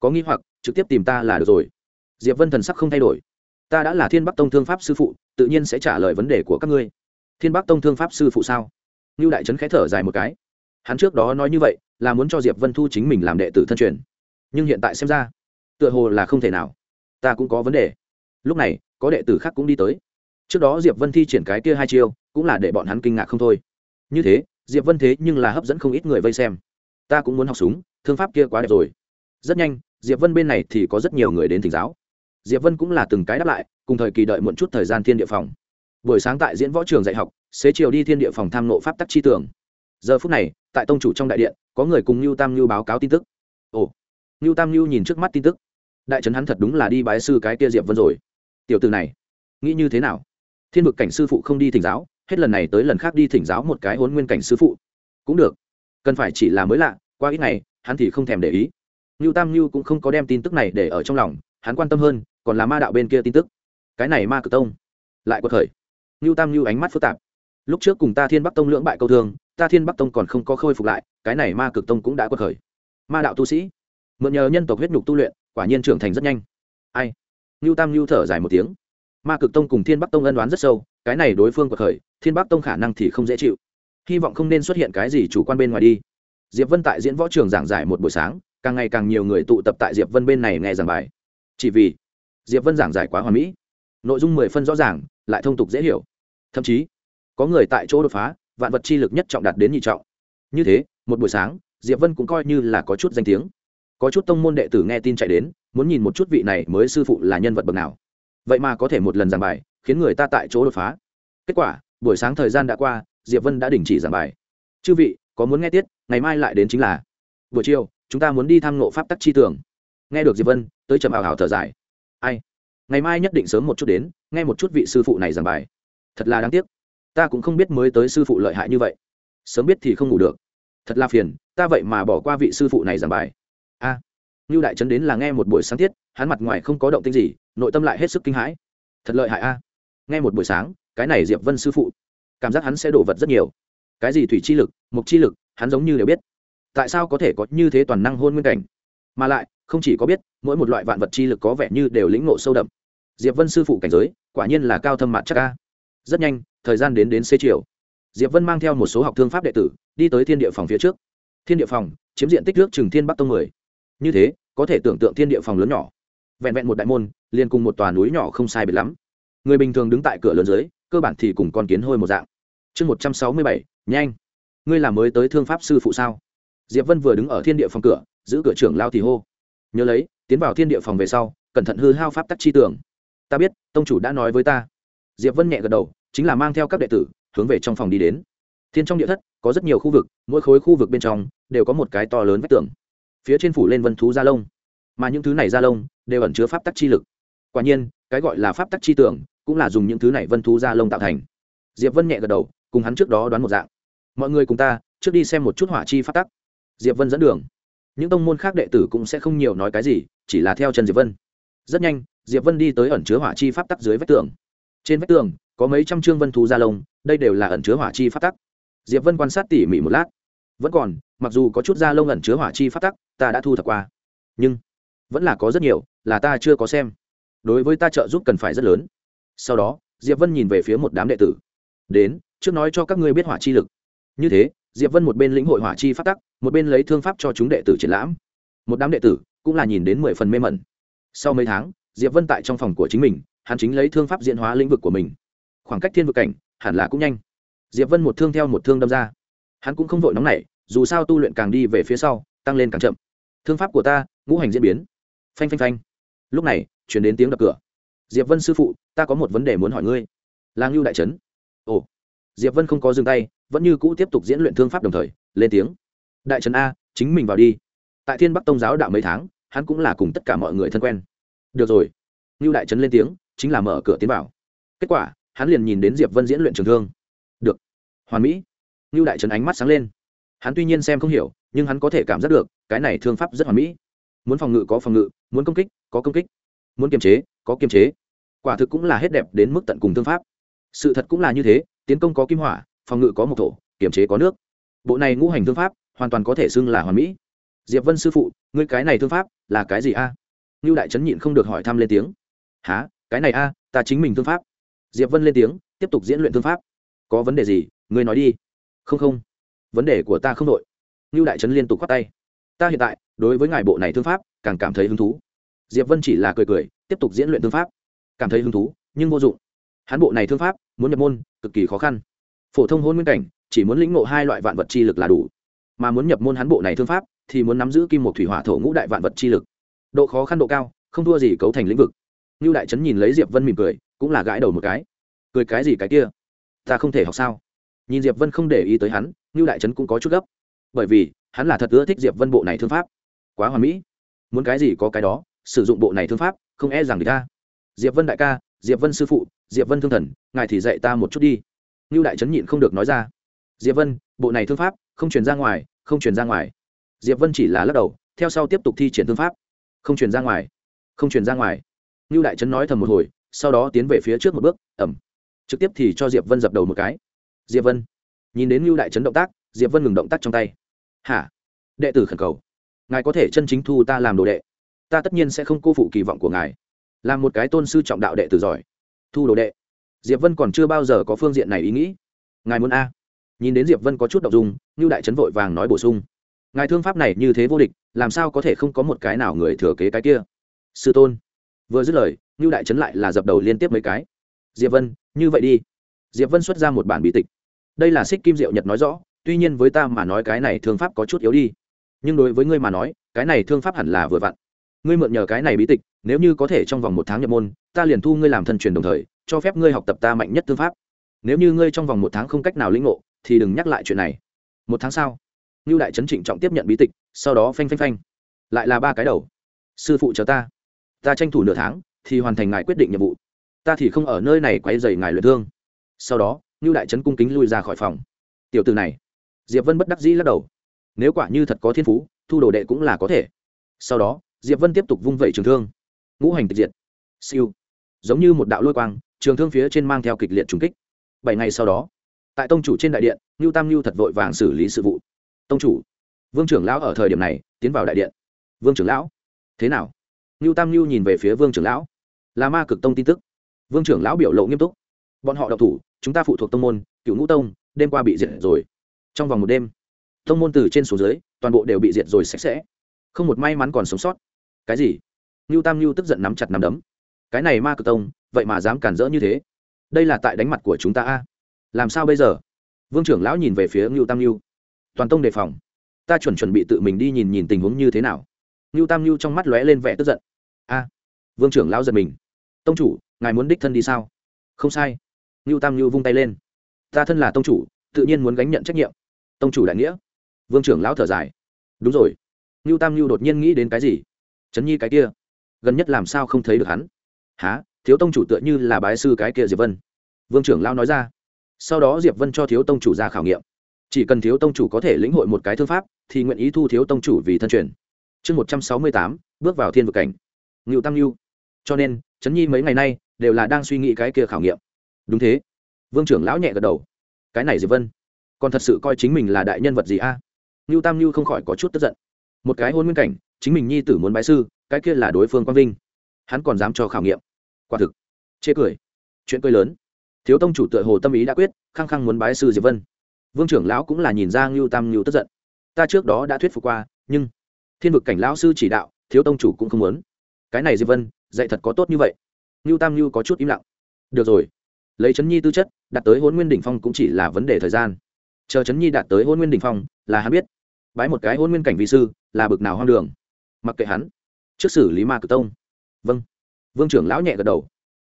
Speaker 1: Có nghi hoặc, trực tiếp tìm ta là được rồi. Diệp vân thần sắc không thay đổi. Ta đã là thiên bắc tông thương pháp sư phụ, tự nhiên sẽ trả lời vấn đề của các ngươi. Thiên bắc tông thương pháp sư phụ sao? Như đại trấn khẽ thở dài một cái. Hắn trước đó nói như vậy, là muốn cho diệp vân thu chính mình làm đệ tử thân truyền. Nhưng hiện tại xem ra, tựa hồ là không thể nào. Ta cũng có vấn đề. Lúc này, có đệ tử khác cũng đi tới. Trước đó diệp vân thi triển cái kia hai chiêu, cũng là để bọn hắn kinh ngạc không thôi. Như thế, diệp vân thế nhưng là hấp dẫn không ít người vây xem. Ta cũng muốn học súng, thương pháp kia quá đẹp rồi. Rất nhanh, diệp vân bên này thì có rất nhiều người đến thỉnh giáo. Diệp vân cũng là từng cái đáp lại, cùng thời kỳ đợi muộn chút thời gian thiên địa phòng buổi sáng tại diễn võ trường dạy học xế chiều đi thiên địa phòng tham nộ pháp tắc chi tưởng. Giờ phút này tại tông chủ trong đại điện có người cùng lưu tam lưu báo cáo tin tức. Ồ lưu tam lưu nhìn trước mắt tin tức. Đại trấn hắn thật đúng là đi bái sư cái kia diệp vân rồi. Tiểu từ này nghĩ như thế nào? Thiên vực cảnh sư phụ không đi thỉnh giáo hết lần này tới lần khác đi thỉnh giáo một cái huấn nguyên cảnh sư phụ. Cũng được cần phải chỉ là mới lạ qua ít ngày hắn thì không thèm để ý. Lưu Tam Lưu cũng không có đem tin tức này để ở trong lòng, hắn quan tâm hơn, còn là ma đạo bên kia tin tức. Cái này ma cử tông, lại có thời. Nưu Tam Nưu ánh mắt phức tạp. Lúc trước cùng ta Thiên Bắc tông lưỡng bại câu thương, ta Thiên Bắc tông còn không có khôi phục lại, cái này ma cực tông cũng đã quật khởi. Ma đạo tu sĩ, mượn nhờ nhân tộc huyết nhục tu luyện, quả nhiên trưởng thành rất nhanh. Ai? Nưu Tam Nưu thở dài một tiếng. Ma cực tông cùng Thiên Bắc tông ân oán rất sâu, cái này đối phương quật khởi, Thiên Bắc tông khả năng thì không dễ chịu. Hy vọng không nên xuất hiện cái gì chủ quan bên ngoài đi. Diệp Vân tại diễn võ trường giảng giải một buổi sáng, càng ngày càng nhiều người tụ tập tại diệp vân bên này nghe giảng bài chỉ vì diệp vân giảng giải quá hoàn mỹ nội dung mười phân rõ ràng lại thông tục dễ hiểu. Thậm chí, có người tại chỗ đột phá, vạn vật chi lực nhất trọng đạt đến nhị trọng. Như thế, một buổi sáng, diệp vân cũng coi như là có chút danh tiếng. Có chút tông môn đệ tử nghe tin chạy đến, muốn nhìn một chút vị này mới sư phụ là nhân vật bậc nào. Vậy mà có thể một lần giảng bài, khiến người ta tại chỗ đột phá. Kết quả, buổi sáng thời gian đã qua, diệp vân đã đình chỉ giảng bài. Chư vị, có muốn nghe tiết, ngày mai lại đến chính là. Buổi chiều, chúng ta muốn đi tham nộ pháp tắc chi tưởng nghe được diệp vân, tới trầm ảo hảo thở dài. Ai? Ngày mai nhất định sớm một chút đến nghe một chút vị sư phụ này giảng bài. Thật là đáng tiếc. Ta cũng không biết mới tới sư phụ lợi hại như vậy. Sớm biết thì không ngủ được. Thật là phiền ta vậy mà bỏ qua vị sư phụ này giảng bài. A. À, như đại trấn đến là nghe một buổi sáng tiết hắn mặt ngoài không có động tinh gì nội tâm lại hết sức kinh hãi. Thật lợi hại a. Nghe một buổi sáng cái này diệp vân sư phụ cảm giác hắn sẽ đổ vật rất nhiều. Cái gì thủy chi lực mục chi lực hắn giống như đều biết. Tại sao có thể có như thế toàn năng hôn nguyên cảnh? Mà lại không chỉ có biết, mỗi một loại vạn vật chi lực có vẻ như đều lĩnh ngộ sâu đậm. Diệp vân sư phụ cảnh giới, quả nhiên là cao thâm mặt chắc ca rất nhanh, thời gian đến đến xế chiều. Diệp vân mang theo một số học thương pháp đệ tử, đi tới thiên địa phòng phía trước. Thiên địa phòng, chiếm diện tích nước chừng thiên bắc tông mười. Như thế, có thể tưởng tượng thiên địa phòng lớn nhỏ. Vẹn vẹn một đại môn, liền cùng một tòa núi nhỏ không sai biệt lắm. Người bình thường đứng tại cửa lớn dưới, cơ bản thì cùng con kiến hôi một dạng. Chương một trăm sáu mươi bảy, nhanh. Ngươi là mới tới thương pháp sư phụ sao? Diệp vân vừa đứng ở thiên địa phòng cửa, giữ cửa trưởng lao thì hô nhớ lấy, tiến vào thiên địa phòng về sau, cẩn thận hư hao pháp tắc chi tưởng. Ta biết, tông chủ đã nói với ta. Diệp vân nhẹ gật đầu, chính là mang theo các đệ tử, hướng về trong phòng đi đến. Thiên trong địa thất, có rất nhiều khu vực, mỗi khối khu vực bên trong, đều có một cái to lớn vách tường. Phía trên phủ lên vân thú da lông. Mà những thứ này da lông, đều ẩn chứa pháp tắc chi lực. Quả nhiên, cái gọi là pháp tắc chi tưởng, cũng là dùng những thứ này vân thú da lông tạo thành. Diệp vân nhẹ gật đầu, cùng hắn trước đó đoán một dạng. Mọi người cùng ta, trước đi xem một chút hỏa chi pháp tắc. Diệp vân dẫn đường những tông môn khác đệ tử cũng sẽ không nhiều nói cái gì, chỉ là theo chân diệp vân. Rất nhanh, diệp vân đi tới ẩn chứa hỏa chi pháp tắc dưới vách tường. Trên vách tường, có mấy trăm trương vân thú gia lông, đây đều là ẩn chứa hỏa chi pháp tắc. Diệp vân quan sát tỉ mỉ một lát. Vẫn còn, mặc dù có chút da lông ẩn chứa hỏa chi pháp tắc, ta đã thu thập qua. Nhưng, vẫn là có rất nhiều, là ta chưa có xem. Đối với ta trợ giúp cần phải rất lớn. Sau đó, diệp vân nhìn về phía một đám đệ tử. Đến, trước nói cho các ngươi biết hỏa chi lực. Như thế diệp vân một bên lĩnh hội hỏa chi phát tắc, một bên lấy thương pháp cho chúng đệ tử triển lãm. Một đám đệ tử cũng là nhìn đến mười phần mê mẩn. Sau mấy tháng, diệp vân tại trong phòng của chính mình, hắn chính lấy thương pháp diễn hóa lĩnh vực của mình. Khoảng cách thiên vực cảnh hẳn là cũng nhanh. Diệp vân một thương theo một thương đâm ra. Hắn cũng không vội nóng nảy, dù sao tu luyện càng đi về phía sau, tăng lên càng chậm. Thương pháp của ta, ngũ hành diễn biến. Phanh phanh phanh. Lúc này, chuyển đến tiếng đập cửa. Diệp vân sư phụ, ta có một vấn đề muốn hỏi ngươi. Lang lưu đại trấn. Ồ. Diệp vân không có dừng tay vẫn như cũ tiếp tục diễn luyện thương pháp đồng thời, lên tiếng. Đại trần a, chính mình vào đi. Tại thiên bắc tông giáo đạo mấy tháng, hắn cũng là cùng tất cả mọi người thân quen. Được rồi. Như đại trấn lên tiếng, chính là mở cửa tiến vào. Kết quả, hắn liền nhìn đến diệp vân diễn luyện trường thương. Được. Hoàn mỹ. Như đại trấn ánh mắt sáng lên. Hắn tuy nhiên xem không hiểu, nhưng hắn có thể cảm giác được, cái này thương pháp rất hoàn mỹ. Muốn phòng ngự có phòng ngự, muốn công kích, có công kích. Muốn kiềm chế, có kiềm chế. Quả thực cũng là hết đẹp đến mức tận cùng thương pháp. Sự thật cũng là như thế, tiến công có kim hỏa phòng ngự có một thổ, kiểm chế có nước. Bộ này ngũ hành thương pháp, hoàn toàn có thể xưng là hoàn mỹ. Diệp vân sư phụ, ngươi cái này thương pháp, là cái gì a? À? ngưu đại trấn nhịn không được hỏi thăm lên tiếng. Há cái này a, ta chính mình thương pháp. Diệp vân lên tiếng, tiếp tục diễn luyện thương pháp. Có vấn đề gì, ngươi nói đi. Không không. Vấn đề của ta không đội ngưu đại trấn liên tục khoát tay. Ta hiện tại, đối với ngài bộ này thương pháp, càng cảm thấy hứng thú. Diệp vân chỉ là cười cười, tiếp tục diễn luyện thương pháp. Cảm thấy hứng thú, nhưng vô dụng. Hắn bộ này thương pháp, muốn nhập môn, cực kỳ khó khăn phổ thông hôn nguyên cảnh, chỉ muốn lĩnh ngộ hai loại vạn vật chi lực là đủ. Mà muốn nhập môn hắn bộ này thương pháp, thì muốn nắm giữ kim một thủy hỏa thổ ngũ đại vạn vật chi lực. Độ khó khăn độ cao, không thua gì cấu thành lĩnh vực. Như đại trấn nhìn lấy diệp vân mỉm cười, cũng là gãi đầu một cái. Cười cái gì cái kia? Ta không thể học sao? Nhìn diệp vân không để ý tới hắn như đại trấn cũng có chút gấp. Bởi vì, hắn là thật ưa thích diệp vân bộ này thương pháp. Quá hoàn mỹ. Muốn cái gì có cái đó, sử dụng bộ này thương pháp, không e rằng người ta diệp vân đại ca, diệp vân sư phụ, diệp vân thương thần, ngài thì dạy ta một chút đi như đại trấn nhịn không được nói ra. Diệp vân, bộ này thương pháp, không truyền ra ngoài, không truyền ra ngoài. Diệp vân chỉ là lắc đầu, theo sau tiếp tục thi triển thương pháp. Không truyền ra ngoài, không truyền ra ngoài. Như đại trấn nói thầm một hồi, sau đó tiến về phía trước một bước ẩm trực tiếp thì cho diệp vân dập đầu một cái. Diệp vân. Nhìn đến như đại trấn động tác, diệp vân ngừng động tác trong tay. Hả? Đệ tử khẩn cầu. Ngài có thể chân chính thu ta làm đồ đệ. Ta tất nhiên sẽ không cô phụ kỳ vọng của ngài. Làm một cái tôn sư trọng đạo đệ tử giỏi. Thu đồ đệ diệp vân còn chưa bao giờ có phương diện này ý nghĩ. Ngài muốn a. Nhìn đến diệp vân có chút đ ộ n g dung như đại trấn vội vàng nói bổ sung. Ngài thương pháp này như thế vô địch, làm sao có thể không có một cái nào người thừa kế cái kia? Sư tôn. Vừa dứt lời như đại trấn lại là dập đầu liên tiếp mấy cái. Diệp vân, như vậy đi. Diệp vân xuất ra một bản bí tịch. Đây là xích kim diệu nhật nói rõ, tuy nhiên với ta mà nói cái này thương pháp có chút yếu đi. Nhưng đối với ngươi mà nói, cái này thương pháp hẳn là vừa vặn. Ngươi mượn nhờ cái này bí tịch, nếu như có thể trong vòng một tháng nhập môn, ta liền thu ngươi làm thân truyền đồng thời cho phép ngươi học tập ta mạnh nhất tư pháp. Nếu như ngươi trong vòng một tháng không cách nào lĩnh ngộ, thì đừng nhắc lại chuyện này. Một tháng sau, ngưu đại trấn trịnh trọng tiếp nhận bí tịch, sau đó phanh phanh phanh. Lại là ba cái đầu. Sư phụ chờ ta. Ta tranh thủ nửa tháng, thì hoàn thành ngài quyết định nhiệm vụ. Ta thì không ở nơi này quay dày ngài luyện thương. Sau đó, ngưu đại trấn cung kính lui ra khỏi phòng. Tiểu từ này, diệp vân bất đắc dĩ lắc đầu. Nếu quả như thật có thiên phú, thu đồ đệ cũng là có thể. Sau đó, diệp vân tiếp tục vung vẩy trường thương. Ngũ hành tịch diệt. Siêu. Giống như một đạo lôi quang trường thương phía trên mang theo kịch liệt trùng kích. Bảy ngày sau đó, tại tông chủ trên đại điện, ngưu tam ngưu thật vội vàng xử lý sự vụ. Tông chủ, vương trưởng lão ở thời điểm này, tiến vào đại điện. Vương trưởng lão? Thế nào? Ngưu tam ngưu nhìn về phía vương trưởng lão. Là ma cực tông tin tức. Vương trưởng lão biểu lộ nghiêm túc. Bọn họ độc thủ, chúng ta phụ thuộc tông môn cựu ngũ tông, đêm qua bị diệt rồi. Trong vòng một đêm, tông môn từ trên xuống dưới, toàn bộ đều bị diệt rồi sạch sẽ. Không một may mắn còn sống sót. Cái gì? Ngưu tam ngưu tức giận nắm chặt nắm đấm. Cái này ma cực tông vậy mà dám cản rỡ như thế? Đây là tại đánh mặt của chúng ta a. Làm sao bây giờ? Vương trưởng lão nhìn về phía ngưu tam ngưu toàn tông đề phòng. Ta chuẩn chuẩn bị tự mình đi nhìn nhìn tình huống như thế nào. Ngưu tam ngưu trong mắt lóe lên vẻ tức giận. A. Vương trưởng lão giật mình. Tông chủ, ngài muốn đích thân đi sao? Không sai. Ngưu tam ngưu vung tay lên. Ta thân là tông chủ, tự nhiên muốn gánh nhận trách nhiệm. Tông chủ đại nghĩa. Vương trưởng lão thở dài. Đúng rồi. Ngưu tam ngưu đột nhiên nghĩ đến cái gì? Trấn nhi cái kia. Gần nhất làm sao không thấy được hắn? Há thiếu tông chủ tựa như là bái sư cái kia diệp vân vương trưởng lao nói ra sau đó diệp vân cho thiếu tông chủ ra khảo nghiệm chỉ cần thiếu tông chủ có thể lĩnh hội một cái thương pháp thì nguyện ý thu thiếu tông chủ vì thân truyền chương một trăm sáu mươi tám bước vào thiên vực cảnh ngự tăng lưu cho nên trấn nhi mấy ngày nay đều là đang suy nghĩ cái kia khảo nghiệm đúng thế vương trưởng lão nhẹ gật đầu cái này diệp vân còn thật sự coi chính mình là đại nhân vật gì a à? ngưu tam ngưu không khỏi có chút tức giận một cái hôn nguyên cảnh chính mình nhi tử muốn bái sư cái kia là đối phương quang vinh hắn còn dám cho khảo nghiệm quả thực. Chê cười. Chuyện cười lớn. Thiếu tông chủ tựa hồ tâm ý đã quyết, khăng khăng muốn bái sư diệp vân. Vương trưởng lão cũng là nhìn ra ngưu tam ngưu tức giận. Ta trước đó đã thuyết phục qua, nhưng thiên vực cảnh lão sư chỉ đạo, thiếu tông chủ cũng không muốn. Cái này diệp vân, dạy thật có tốt như vậy. Ngưu tam ngưu có chút im lặng. Được rồi. Lấy trấn nhi tư chất, đạt tới hôn nguyên đỉnh phong cũng chỉ là vấn đề thời gian. Chờ trấn nhi đạt tới hôn nguyên đỉnh phong, là hắn biết. Bái một cái hôn nguyên cảnh vị sư, là bực nào hoang đường. Mặc kệ hắn. Trước xử lý ma cử tông. Vâng vương trưởng lão nhẹ gật đầu.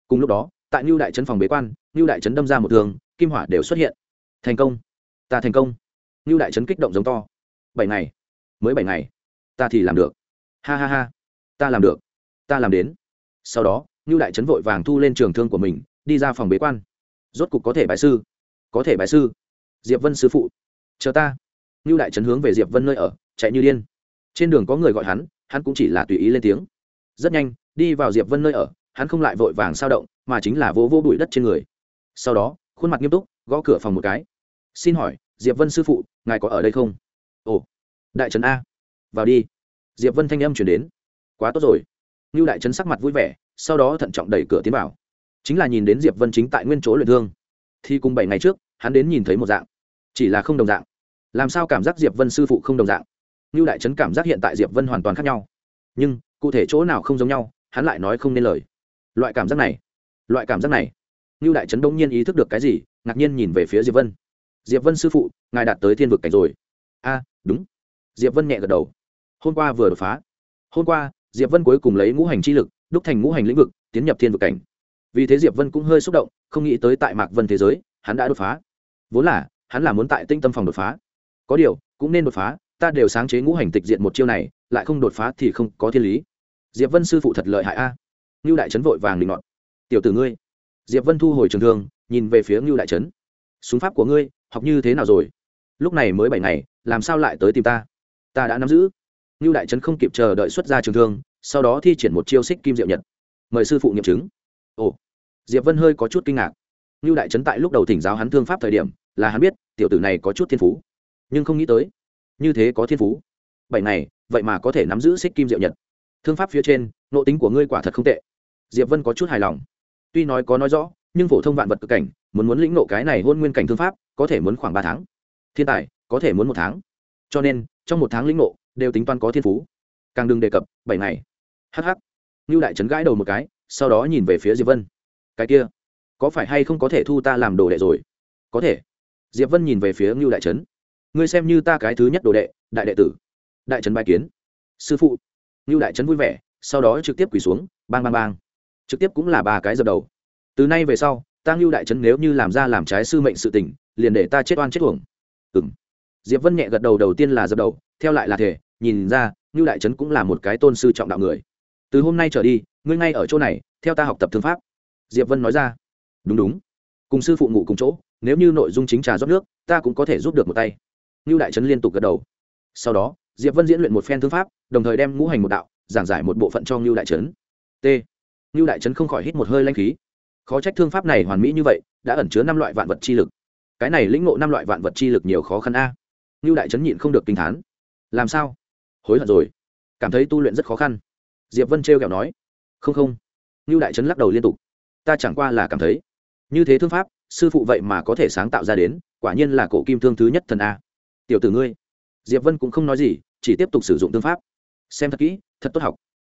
Speaker 1: Cùng lúc đó, tại ngưu đại trấn phòng bế quan ngưu đại trấn đâm ra một thường kim hỏa đều xuất hiện. Thành công. Ta thành công. Ngưu đại trấn kích động giống to. Bảy ngày. Mới bảy ngày. Ta thì làm được. Ha ha ha. Ta làm được. Ta làm đến. Sau đó ngưu đại trấn vội vàng thu lên trường thương của mình, đi ra phòng bế quan. Rốt cục có thể bài sư. Có thể bài sư. Diệp vân sư phụ. Chờ ta. Ngưu đại trấn hướng về diệp vân nơi ở, chạy như điên. Trên đường có người gọi hắn hắn cũng chỉ là tùy ý lên tiếng. Rất nhanh đi vào diệp vân nơi ở, hắn không lại vội vàng sao động, mà chính là vô vô bụi đất trên người. Sau đó, khuôn mặt nghiêm túc, gõ cửa phòng một cái. Xin hỏi, diệp vân sư phụ, ngài có ở đây không? Ồ, đại trấn a. Vào đi. Diệp vân thanh âm chuyển đến. Quá tốt rồi. Như đại trấn sắc mặt vui vẻ, sau đó thận trọng đẩy cửa tiến vào. Chính là nhìn đến diệp vân chính tại nguyên chỗ luyện thương. Thì cùng bảy ngày trước, hắn đến nhìn thấy một dạng. Chỉ là không đồng dạng. Làm sao cảm giác diệp vân sư phụ không đồng dạng? Như đại trấn cảm giác hiện tại diệp vân hoàn toàn khác nhau. Nhưng, cụ thể chỗ nào không giống nhau hắn lại nói không nên lời. Loại cảm giác này, loại cảm giác này. Như đại trấn đông nhiên ý thức được cái gì, ngạc nhiên nhìn về phía diệp vân. Diệp vân sư phụ, ngài đạt tới thiên vực cảnh rồi. A, đúng. Diệp vân nhẹ gật đầu. Hôm qua vừa đột phá. Hôm qua, diệp vân cuối cùng lấy ngũ hành chi lực, đúc thành ngũ hành lĩnh vực, tiến nhập thiên vực cảnh. Vì thế diệp vân cũng hơi xúc động, không nghĩ tới tại mạc vân thế giới, hắn đã đột phá. Vốn là, hắn là muốn tại tinh tâm phòng đột phá. Có điều, cũng nên đột phá, ta đều sáng chế ngũ hành tịch diện một chiêu này, lại không đột phá thì không có thiên lý diệp vân sư phụ thật lợi hại a. Ngưu đại trấn vội vàng định ngọn tiểu tử ngươi. Diệp vân thu hồi trường thương, nhìn về phía ngưu đại trấn. Súng pháp của ngươi, học như thế nào rồi? Lúc này mới bảy ngày, làm sao lại tới tìm ta? Ta đã nắm giữ. Ngưu đại trấn không kịp chờ đợi xuất ra trường thương, sau đó thi triển một chiêu xích kim diệu nhật. Mời sư phụ nghiệm chứng. Ồ. Diệp vân hơi có chút kinh ngạc. Ngưu đại trấn tại lúc đầu thỉnh giáo hắn thương pháp thời điểm, là hắn biết, tiểu tử này có chút thiên phú. Nhưng không nghĩ tới. Như thế có thiên phú. Bảy ngày, vậy mà có thể nắm giữ xích kim diệu nhật thương pháp phía trên, nội tính của ngươi quả thật không tệ. Diệp vân có chút hài lòng. Tuy nói có nói rõ, nhưng phổ thông vạn vật cực cảnh, muốn muốn lĩnh nộ cái này hôn nguyên cảnh thương pháp, có thể muốn khoảng ba tháng. Thiên tài, có thể muốn một tháng. Cho nên, trong một tháng lĩnh nộ đều tính toán có thiên phú. Càng đừng đề cập, bảy ngày. Hh ngưu đại trấn gãi đầu một cái, sau đó nhìn về phía diệp vân. Cái kia, có phải hay không có thể thu ta làm đồ đệ rồi? Có thể. Diệp vân nhìn về phía ngưu đại trấn. Ngươi xem như ta cái thứ nhất đồ đệ, đại đệ tử. Đại trấn bài kiến. Sư phụ ngưu đại trấn vui vẻ, sau đó trực tiếp quỳ xuống, bang bang bang. Trực tiếp cũng là ba cái dập đầu. Từ nay về sau, ta ngưu đại trấn nếu như làm ra làm trái sư mệnh sự tình, liền để ta chết oan chết uổng. Ừ m diệp vân nhẹ gật đầu đầu tiên là dập đầu, theo lại là thể nhìn ra, ngưu đại trấn cũng là một cái tôn sư trọng đạo người. Từ hôm nay trở đi, ngươi ngay ở chỗ này, theo ta học tập thương pháp. Diệp vân nói ra. Đúng đúng. Cùng sư phụ ngủ cùng chỗ, nếu như nội dung chính trà rót nước, ta cũng có thể giúp được một tay. Ngưu đại trấn liên tục gật đầu. Sau đó diệp vân diễn luyện một phen thương pháp, đồng thời đem ngũ hành một đạo, giảng giải một bộ phận cho ngưu đại trấn. T. Ngưu đại trấn không khỏi hít một hơi lanh khí. Khó trách thương pháp này hoàn mỹ như vậy, đã ẩn chứa năm loại vạn vật chi lực. Cái này lĩnh ngộ năm loại vạn vật chi lực nhiều khó khăn a. Ngưu đại trấn nhịn không được kinh thán. Làm sao? Hối hận rồi. Cảm thấy tu luyện rất khó khăn. Diệp vân trêu kẹo nói. Không không. Ngưu đại trấn lắc đầu liên tục. Ta chẳng qua là cảm thấy, như thế thương pháp, sư phụ vậy mà có thể sáng tạo ra đến, quả nhiên là cổ kim thương thứ nhất thần a. Tiểu tử ngươi. Diệp vân cũng không nói gì chỉ tiếp tục sử dụng tương pháp. Xem thật kỹ, thật tốt học.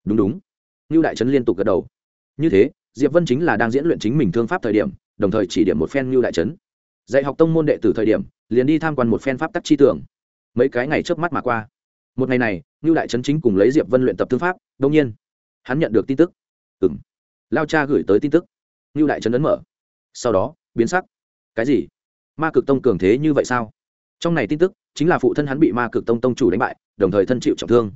Speaker 1: Đúng đúng. Ngưu đại trấn liên tục gật đầu. Như thế, diệp vân chính là đang diễn luyện chính mình thương pháp thời điểm, đồng thời chỉ điểm một phen ngưu đại trấn. Dạy học tông môn đệ tử thời điểm, liền đi tham quan một phen pháp tắc chi tưởng. Mấy cái ngày trước mắt mà qua. Một ngày này, ngưu đại trấn chính cùng lấy diệp vân luyện tập thương pháp đông nhiên, hắn nhận được tin tức. Ừng lao cha gửi tới tin tức. Ngưu đại trấn ấn mở. Sau đó, biến sắc. Cái gì? Ma cực tông cường thế như vậy sao? Trong này tin tức, chính là phụ thân hắn bị ma cực tông tông chủ đánh bại, đồng thời thân chịu trọng thương.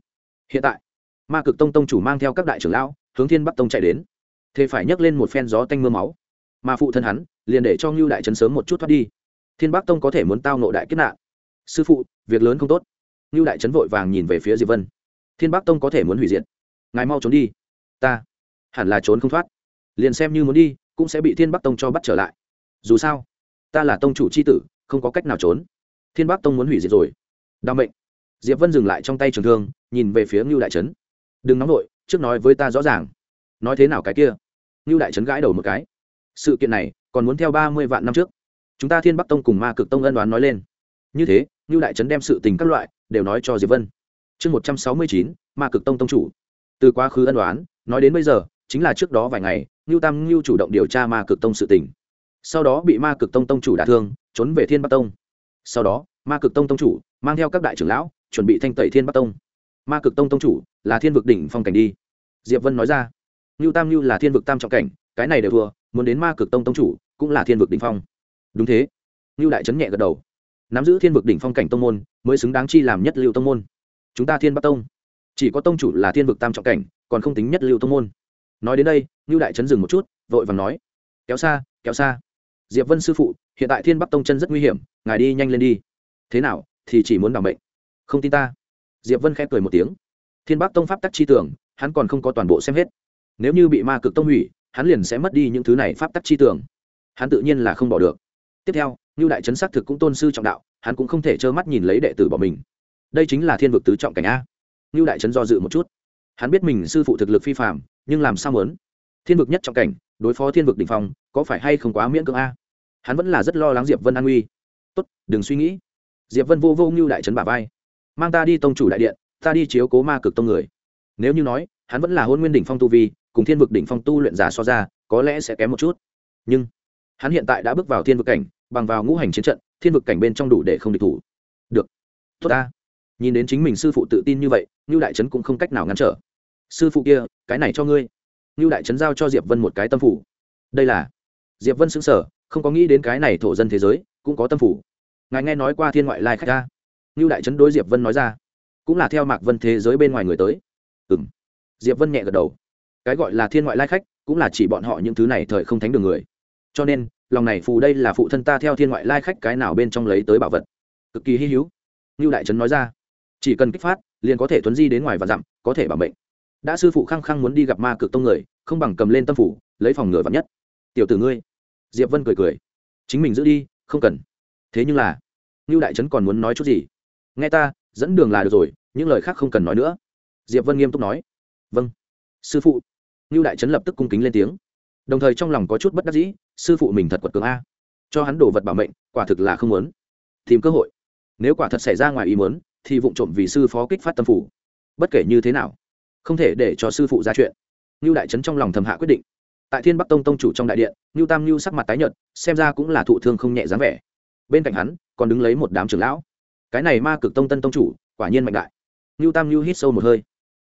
Speaker 1: Hiện tại, ma cực tông tông chủ mang theo các đại trưởng lão, hướng thiên bắc tông chạy đến. Thế phải nhấc lên một phen gió tanh m ư a máu. Mà phụ thân hắn, liền để cho ngưu đại trấn sớm một chút thoát đi. Thiên bắc tông có thể muốn tao nộ đại kết nạn. Sư phụ, việc lớn không tốt. Ngưu đại trấn vội vàng nhìn về phía diệp vân. Thiên bắc tông có thể muốn hủy diệt. Ngài mau trốn đi. Ta, hẳn là trốn không thoát. Liền xem như muốn đi, cũng sẽ bị thiên bắc tông cho bắt trở lại. Dù sao, ta là tông chủ c h i tử, không có cách nào trốn thiên bắc tông muốn hủy diệt rồi. Đau mệnh. Diệp vân dừng lại trong tay trường thương, nhìn về phía ngưu đại trấn. Đừng nóng vội, trước nói với ta rõ ràng. Nói thế nào cái kia? Ngưu đại trấn gãi đầu một cái. Sự kiện này, còn muốn theo ba mươi vạn năm trước. Chúng ta thiên bắc tông cùng ma cực tông ân đoán nói lên. Như thế, ngưu đại trấn đem sự tình các loại, đều nói cho diệp vân. Chương một trăm sáu mươi chín, ma cực tông tông chủ. Từ quá khứ ân đoán nói đến bây giờ, chính là trước đó vài ngày, ngưu tam ngưu chủ động điều tra ma cực tông sự tình. Sau đó bị ma cực tông tông chủ đả thương, trốn về thiên bắc tông sau đó, ma cực tông tông chủ mang theo các đại trưởng lão chuẩn bị thanh tẩy thiên bắc tông. Ma cực tông tông chủ là thiên vực đỉnh phong cảnh đi. Diệp vân nói ra, ngưu tam ngưu là thiên vực tam trọng cảnh, cái này đều thua, muốn đến ma cực tông tông chủ cũng là thiên vực đỉnh phong. Đúng thế. Ngưu đại trấn nhẹ gật đầu. Nắm giữ thiên vực đỉnh phong cảnh tông môn, mới xứng đáng chi làm nhất lưu tông môn. Chúng ta thiên bắc tông, chỉ có tông chủ là thiên vực tam trọng cảnh, còn không tính nhất lưu tông môn. Nói đến đây, ngưu đại trấn dừng một chút, vội vàng nói, kéo xa kéo xa diệp vân sư phụ, hiện tại thiên bắc tông chân rất nguy hiểm, ngài đi nhanh lên đi. Thế nào, thì chỉ muốn bảo mệnh. Không tin ta. Diệp vân khẽ cười một tiếng. Thiên bắc tông pháp tắc chi tưởng, hắn còn không có toàn bộ xem hết. Nếu như bị ma cực tông hủy, hắn liền sẽ mất đi những thứ này pháp tắc chi tưởng. Hắn tự nhiên là không bỏ được. Tiếp theo như đại trấn xác thực cũng tôn sư trọng đạo, hắn cũng không thể trơ mắt nhìn lấy đệ tử bỏ mình. Đây chính là thiên vực tứ trọng cảnh a. Như đại trấn do dự một chút. Hắn biết mình sư phụ thực lực phi phạm nhưng làm sao mớn thiên vực nhất trọng cảnh, đối phó thiên vực đ ỉ n h phong, có phải hay không quá miễn cưỡng a? Hắn vẫn là rất lo lắng diệp vân an nguy. Tốt, đừng suy nghĩ. Diệp vân vô vô ngưu đại trấn bà vai. Mang ta đi tông chủ đại điện, ta đi chiếu cố ma cực tông người. Nếu như nói, hắn vẫn là hôn nguyên đỉnh phong tu vi, cùng thiên vực đỉnh phong tu luyện giả so ra, có lẽ sẽ kém một chút. Nhưng, hắn hiện tại đã bước vào thiên vực cảnh, bằng vào ngũ hành chiến trận, thiên vực cảnh bên trong đủ để không địch thủ. Được. Tốt ta. Nhìn đến chính mình sư phụ tự tin như vậy, ngưu đại trấn cũng không cách nào ngăn trở. Sư phụ kia, cái này cho ngươi. Ngưu đại trấn giao cho diệp vân một cái tâm phủ. Đây là. Diệp vân xứng sở không có nghĩ đến cái này thổ dân thế giới cũng có tâm phủ. Ngài nghe nói qua thiên ngoại lai khách ra? Như đại trấn đối diệp vân nói ra. Cũng là theo mạc vân thế giới bên ngoài người tới. Ừ m diệp vân nhẹ gật đầu. Cái gọi là thiên ngoại lai khách cũng là chỉ bọn họ những thứ này thời không thánh đường người. Cho nên, lòng này phù đây là phụ thân ta theo thiên ngoại lai khách cái nào bên trong lấy tới bảo vật. Cực kỳ hy hữu. Như đại trấn nói ra. Chỉ cần kích phát, liền có thể tuấn di đến ngoài và dặm, có thể bảo mệnh. Đã sư phụ khăng khăng muốn đi gặp ma cực tông người, không bằng cầm lên tâm phủ, lấy phòng ngừa vặn nhất. Tiểu tử ngươi diệp vân cười cười. Chính mình giữ đi, không cần. Thế nhưng là ngưu đại trấn còn muốn nói chút gì? Nghe ta, dẫn đường là được rồi, những lời khác không cần nói nữa. Diệp vân nghiêm túc nói. Vâng. Sư phụ. Ngưu đại trấn lập tức cung kính lên tiếng. Đồng thời trong lòng có chút bất đắc dĩ, sư phụ mình thật quật cường a. Cho hắn đồ vật bảo mệnh, quả thực là không muốn. Tìm cơ hội. Nếu quả thật xảy ra ngoài ý muốn, thì vụ trộm vì sư phó kích phát tâm phủ. Bất kể như thế nào, không thể để cho sư phụ ra chuyện. Như đại trấn trong lòng thầm hạ quyết định tại thiên bắc tông tông chủ trong đại điện, ngưu tam ngưu sắc mặt tái nhợt, xem ra cũng là thụ thương không nhẹ dáng vẻ. Bên cạnh hắn, còn đứng lấy một đám trưởng lão. Cái này ma cực tông tân tông chủ, quả nhiên mạnh đại. Ngưu tam ngưu hít sâu một hơi.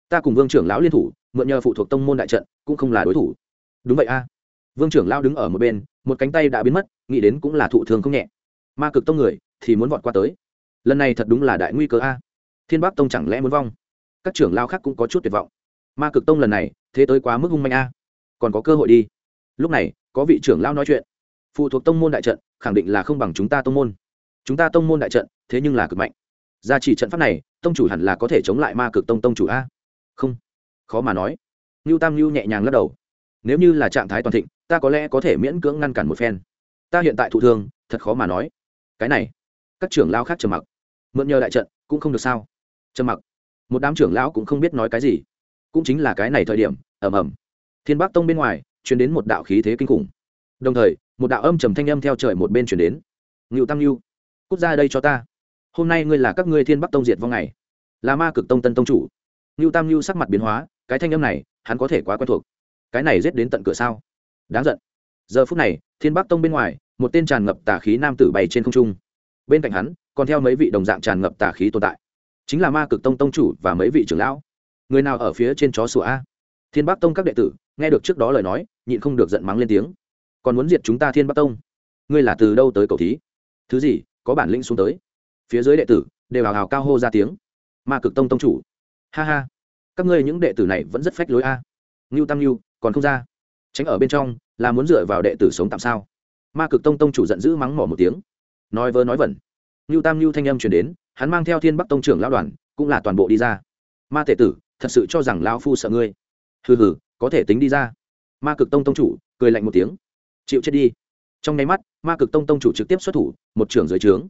Speaker 1: Ta cùng vương trưởng lão liên thủ, mượn nhờ phụ thuộc tông môn đại trận, cũng không là đối thủ. Đúng vậy a. Vương trưởng lão đứng ở một bên, một cánh tay đã biến mất, nghĩ đến cũng là thụ thương không nhẹ. Ma cực tông người, thì muốn vọt qua tới. Lần này thật đúng là đại nguy cơ a. Thiên bắc tông chẳng lẽ muốn vong? Các trưởng lao khác cũng có chút tuyệt vọng. Ma cực tông lần này, thế tới quá mức hung manh a còn có cơ hội đi. Lúc này, có vị trưởng lao nói chuyện. Phụ thuộc tông môn đại trận, khẳng định là không bằng chúng ta tông môn. Chúng ta tông môn đại trận, thế nhưng là cực mạnh. Gia trì trận pháp này, tông chủ hẳn là có thể chống lại ma cực tông tông chủ a? Không. Khó mà nói. Ngưu tam ngưu nhẹ nhàng lắc đầu. Nếu như là trạng thái toàn thịnh, ta có lẽ có thể miễn cưỡng ngăn cản một phen. Ta hiện tại thụ thương, thật khó mà nói. Cái này, các trưởng lao khác trầm mặc. Mượn nhờ đại trận, cũng không được sao? Trầm mặc. Một đám trưởng lão cũng không biết nói cái gì. Cũng chính là cái này thời điểm ẩm ẩm thiên bắc tông bên ngoài chuyển đến một đạo khí thế kinh khủng. Đồng thời, một đạo âm trầm thanh âm theo trời một bên chuyển đến. Ngự tăng lưu cút ra đây cho ta. Hôm nay ngươi là các ngươi thiên bắc tông diệt vong ngày là ma cực tông tân tông chủ. Ngưu tam ngưu sắc mặt biến hóa, cái thanh âm này, hắn có thể quá quen thuộc. Cái này giết đến tận cửa sao? Đáng giận. Giờ phút này, thiên bắc tông bên ngoài, một tên tràn ngập tà khí nam tử bay trên không trung. Bên cạnh hắn, còn theo mấy vị đồng dạng tràn ngập tà khí tồn tại. Chính là ma cực tông tông chủ và mấy vị trưởng lão. Người nào ở phía trên chó sủa a? Thiên bắc tông các đệ tử nghe được trước đó lời nói, nhịn không được giận mắng lên tiếng. Còn muốn diệt chúng ta thiên bắc tông? Ngươi là từ đâu tới cầu thí? Thứ gì, có bản lĩnh xuống tới? Phía dưới đệ tử đều hào hào cao hô ra tiếng. Ma cực tông tông chủ. Ha ha. Các ngươi những đệ tử này vẫn rất phách lối a. Ngưu tam ngưu, còn không ra. Tránh ở bên trong, là muốn dựa vào đệ tử sống tạm sao? Ma cực tông tông chủ giận dữ mắng mỏ một tiếng. Nói vớ nói vẩn. Ngưu tam ngưu thanh âm chuyển đến, hắn mang theo thiên bắc tông trưởng lão đoàn, cũng là toàn bộ đi ra. Ma tể tử, thật sự cho rằng lão phu sợ ngươi. Hừ hừ có thể tính đi ra. Ma cực tông tông chủ, cười lạnh một tiếng. Chịu chết đi. Trong nháy mắt, ma cực tông tông chủ trực tiếp xuất thủ, một trưởng dưới trướng.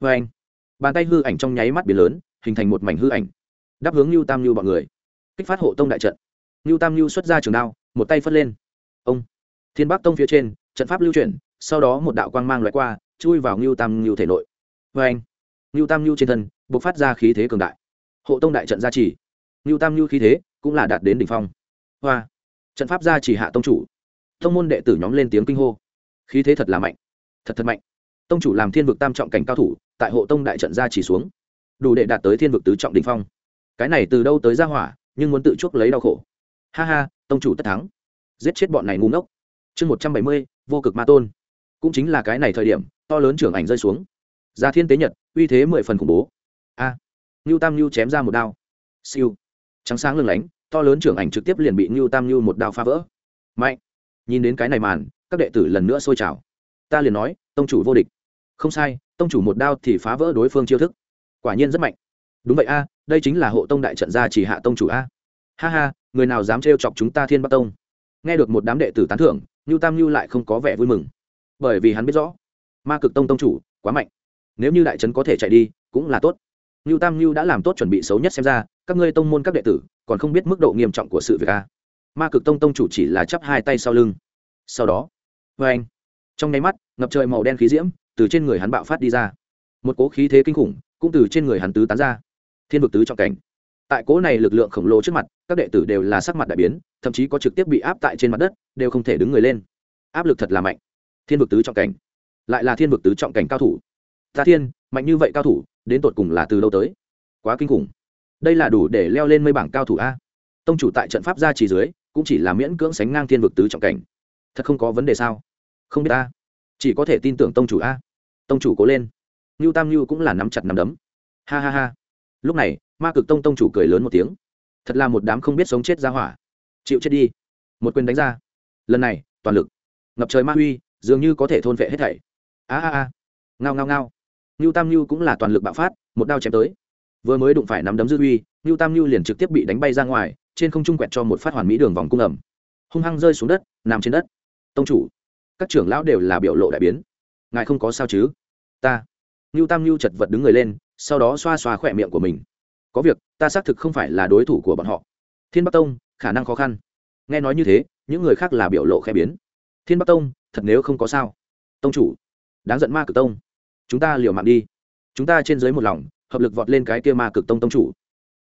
Speaker 1: Vê anh, bàn tay hư ảnh trong nháy mắt biến lớn, hình thành một mảnh hư ảnh. Đáp hướng lưu tam lưu bọn người. Kích phát hộ tông đại trận. Lưu tam lưu xuất ra trường đao, một tay phất lên. Ông. Thiên bắc tông phía trên, trận pháp lưu chuyển, sau đó một đạo quang mang loại qua, chui vào ngưu tam ngưu thể nội. Vê anh, ngưu tam ngưu trên thân b ộ c phát ra khí thế cường đại. Hộ tông đại trận gia trì. Ngưu tam ngưu khí thế cũng là đạt đến đ ỉ n h phong hoa. Trận pháp gia chỉ hạ tông chủ. Tông môn đệ tử nhóm lên tiếng kinh hô. Khí thế thật là mạnh. Thật thật mạnh. Tông chủ làm thiên vực tam trọng cảnh cao thủ tại hộ tông đại trận gia chỉ xuống. Đủ để đạt tới thiên vực tứ trọng đình phong. Cái này từ đâu tới ra hỏa nhưng muốn tự chuốc lấy đau khổ. Ha ha tông chủ tất thắng. Giết chết bọn này ngu ngốc. Chương một trăm bảy mươi vô cực ma tôn. Cũng chính là cái này thời điểm to lớn trưởng ảnh rơi xuống. Ra thiên tế nhật uy thế mười phần khủng bố. A. À, ngưu tam ngưu chém ra một đao. Siêu. Trắng sáng lừng lánh to lớn trưởng ảnh trực tiếp liền bị Nưu tam Nưu một đao phá vỡ. Mạnh! Nhìn đến cái này màn, các đệ tử lần nữa sôi trào. Ta liền nói, tông chủ vô địch. Không sai, tông chủ một đao thì phá vỡ đối phương chiêu thức. Quả nhiên rất mạnh. Đúng vậy a, đây chính là hộ tông đại trận gia chỉ hạ tông chủ a. Ha ha, người nào dám trêu chọc chúng ta thiên bắc tông? Nghe được một đám đệ tử tán thưởng Nưu tam Nưu lại không có vẻ vui mừng. Bởi vì hắn biết rõ, ma cực tông tông chủ quá mạnh. Nếu như đại trấn có thể chạy đi, cũng là tốt ngưu tam ngưu đã làm tốt chuẩn bị xấu nhất xem ra, các ngươi tông môn các đệ tử, còn không biết mức độ nghiêm trọng của sự việc a ma cực tông tông chủ chỉ là chắp hai tay sau lưng. Sau đó vê anh. Trong nháy mắt, ngập trời màu đen khí diễm từ trên người hắn bạo phát đi ra. Một cố khí thế kinh khủng cũng từ trên người hắn tứ tán ra. Thiên vực tứ trọng cảnh. Tại cố này lực lượng khổng lồ trước mặt, các đệ tử đều là sắc mặt đại biến, thậm chí có trực tiếp bị áp tại trên mặt đất, đều không thể đứng người lên. Áp lực thật là mạnh. Thiên vực tứ trọng cảnh. Lại là thiên vực tứ trọng cảnh cao thủ. Ta thiên, mạnh như vậy cao thủ đến tột cùng là từ đâu tới? Quá kinh khủng. Đây là đủ để leo lên mây bảng cao thủ a. Tông chủ tại trận pháp gia chỉ dưới, cũng chỉ là miễn cưỡng sánh ngang thiên vực tứ trọng cảnh. Thật không có vấn đề sao? Không biết ta. Chỉ có thể tin tưởng tông chủ a. Tông chủ cố lên. Ngưu tam ngưu cũng là nắm chặt nắm đấm. Ha ha ha. Lúc này, ma cực tông tông chủ cười lớn một tiếng. Thật là một đám không biết sống chết ra hỏa. Chịu chết đi. Một quyền đánh ra. Lần này, toàn lực. Ngập trời ma huy, dường như có thể thôn vệ hết thảy. A a a. Ngao ngao ngao ngưu tam ngưu cũng là toàn lực bạo phát, một đao chém tới. Vừa mới đụng phải nắm đấm dư uy ngưu tam ngưu liền trực tiếp bị đánh bay ra ngoài, trên không trung quẹt cho một phát hoàn mỹ đường vòng cung ẩm. Hung hăng rơi xuống đất, nằm trên đất. Tông chủ, các trưởng lão đều là biểu lộ đại biến. Ngài không có sao chứ? Ta. Ngưu tam ngưu chật vật đứng người lên, sau đó xoa xoa khỏe miệng của mình. Có việc, ta xác thực không phải là đối thủ của bọn họ. Thiên bắc tông, khả năng khó khăn. Nghe nói như thế, những người khác là biểu lộ khẽ biến. Thiên bắc tông, thật nếu không có sao. Tông chủ, đáng giận ma cử tông chúng ta liều mạng đi. Chúng ta trên dưới một lòng, hợp lực vọt lên cái kia ma cực tông tông chủ.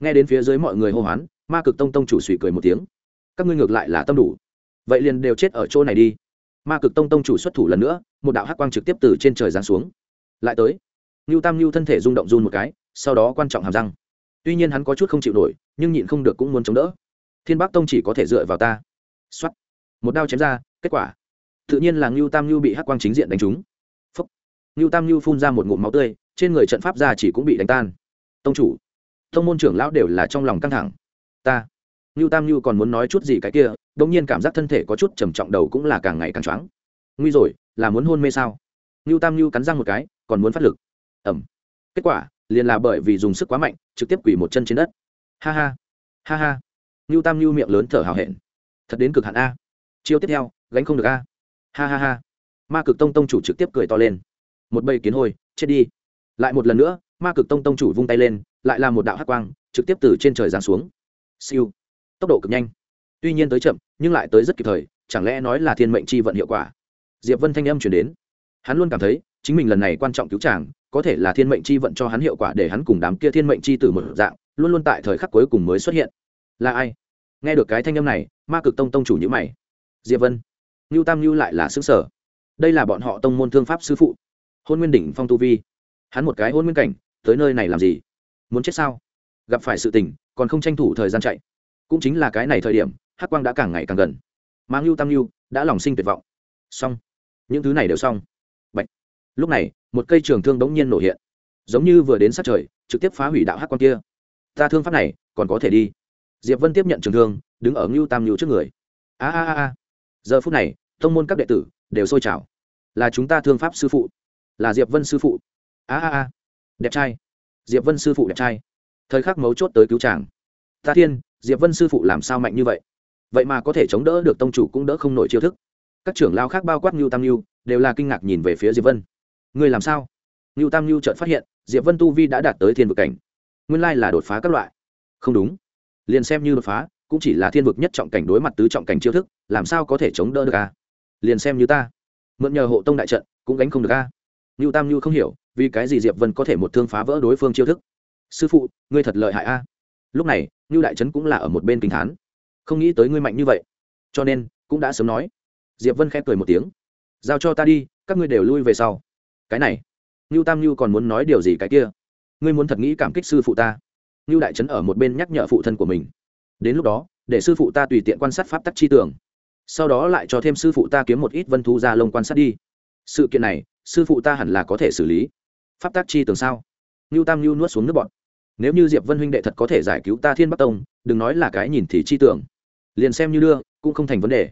Speaker 1: Nghe đến phía dưới mọi người hô hoán, ma cực tông tông chủ suy cười một tiếng. Các ngươi ngược lại là tâm đủ. Vậy liền đều chết ở chỗ này đi. Ma cực tông tông chủ xuất thủ lần nữa, một đạo hắc quang trực tiếp từ trên trời giáng xuống. Lại tới. Ngưu tam ngưu thân thể rung động run một cái, sau đó quan trọng hàm răng. Tuy nhiên hắn có chút không chịu nổi, nhưng nhịn không được cũng muốn chống đỡ. Thiên bắc tông chỉ có thể dựa vào ta. X o á t một đao chém ra, kết quả. Tự nhiên là ngưu tam ngưu bị hắc quang chính diện đánh trúng ngưu tam ngưu phun ra một ngụm máu tươi, trên người trận pháp gia chỉ cũng bị đánh tan. Tông chủ thông môn trưởng lão đều là trong lòng căng thẳng. Ta, ngưu tam ngưu còn muốn nói chút gì cái kia đ ỗ n g nhiên cảm giác thân thể có chút trầm trọng đầu cũng là càng ngày càng choáng. Nguy rồi, là muốn hôn mê sao? Ngưu tam ngưu cắn răng một cái, còn muốn phát lực. Ẩm kết quả, liền là bởi vì dùng sức quá mạnh, trực tiếp quỳ một chân trên đất. Ha ha ha ha. Ngưu tam ngưu miệng lớn thở hào hẹn. Thật đến cực hạn a. Chiêu tiếp theo, gánh không được a. Ha ha ha. Ma cực tông tông chủ trực tiếp cười to lên một bầy kiến hôi, chết đi. Lại một lần nữa, ma cực tông tông chủ vung tay lên, lại là một đạo hắc quang, trực tiếp từ trên trời giáng xuống. Siêu. Tốc độ cực nhanh. Tuy nhiên tới chậm, nhưng lại tới rất kịp thời, chẳng lẽ nói là thiên mệnh c h i vận hiệu quả? Diệp vân thanh âm chuyển đến. Hắn luôn cảm thấy, chính mình lần này quan trọng cứu chàng, có thể là thiên mệnh chi vận cho hắn hiệu quả để hắn cùng đám kia thiên mệnh chi từ một dạng, luôn luôn tại thời khắc cuối cùng mới xuất hiện. Là ai? Nghe được cái thanh âm này, ma cực tông tông chủ nhữ mày. Diệp vân. Ngưu tam ngưu lại là xứ sở đây là bọn họ tông môn thương pháp sư phụ hôn nguyên đỉnh phong tu vi. Hắn một cái hôn nguyên cảnh, tới nơi này làm gì? Muốn chết sao? Gặp phải sự tình, còn không tranh thủ thời gian chạy. Cũng chính là cái này thời điểm, hắc quang đã càng ngày càng gần. Mang lưu tam lưu đã lòng sinh tuyệt vọng. Xong. Những thứ này đều xong. Bạch. lúc này, một cây trường thương bỗng nhiên nổ hiện. Giống như vừa đến sát trời, trực tiếp phá hủy đạo hắc quang kia. Ta thương pháp này, còn có thể đi. Diệp vân tiếp nhận trường thương, đứng ở ngưu tam lưu trước người. A a a giờ phút này thông môn các đệ tử đều sôi trào. Là chúng ta thương pháp sư phụ là diệp vân sư phụ. A a a. Đẹp trai. Diệp vân sư phụ đẹp trai. Thời khắc mấu chốt tới cứu chàng. Ta thiên, diệp vân sư phụ làm sao mạnh như vậy? Vậy mà có thể chống đỡ được tông chủ cũng đỡ không nổi chiêu thức. Các trưởng lao khác bao quát ngưu tam ngưu đều là kinh ngạc nhìn về phía diệp vân. Ngươi làm sao? Ngưu tam ngưu chợt phát hiện, diệp vân tu vi đã đạt tới thiên vực cảnh. Nguyên lai là đột phá các loại. Không đúng. Liền xem như đột phá, cũng chỉ là thiên vực nhất trọng cảnh đối mặt tứ trọng cảnh chiêu thức, làm sao có thể chống đỡ được a? Liền xem như ta. Mượn nhờ hộ tông đại trận, cũng gánh không được a ngưu tam ngưu không hiểu, vì cái gì diệp vân có thể một thương phá vỡ đối phương chiêu thức? Sư phụ, ngươi thật lợi hại a. Lúc này, ngưu đại trấn cũng là ở một bên kinh thán. Không nghĩ tới ngươi mạnh như vậy. Cho nên, cũng đã sớm nói. Diệp vân khẽ cười một tiếng. Giao cho ta đi, các ngươi đều lui về sau. Cái này. Ngưu tam ngưu còn muốn nói điều gì cái kia? Ngươi muốn thật nghĩ cảm kích sư phụ ta. Ngưu đại trấn ở một bên nhắc nhở phụ thân của mình. Đến lúc đó, để sư phụ ta tùy tiện quan sát pháp tắc chi tưởng. Sau đó lại cho thêm sư phụ ta kiếm một ít vân thu ra lông quan sát đi. Sự kiện này sư phụ ta hẳn là có thể xử lý. Pháp tác chi tường sao? Ngưu tam ngưu nuốt xuống nước bọn nếu như diệp vân huynh đệ thật có thể giải cứu ta thiên bắc tông, đừng nói là cái nhìn thì chi tưởng. Liền xem như đưa, cũng không thành vấn đề.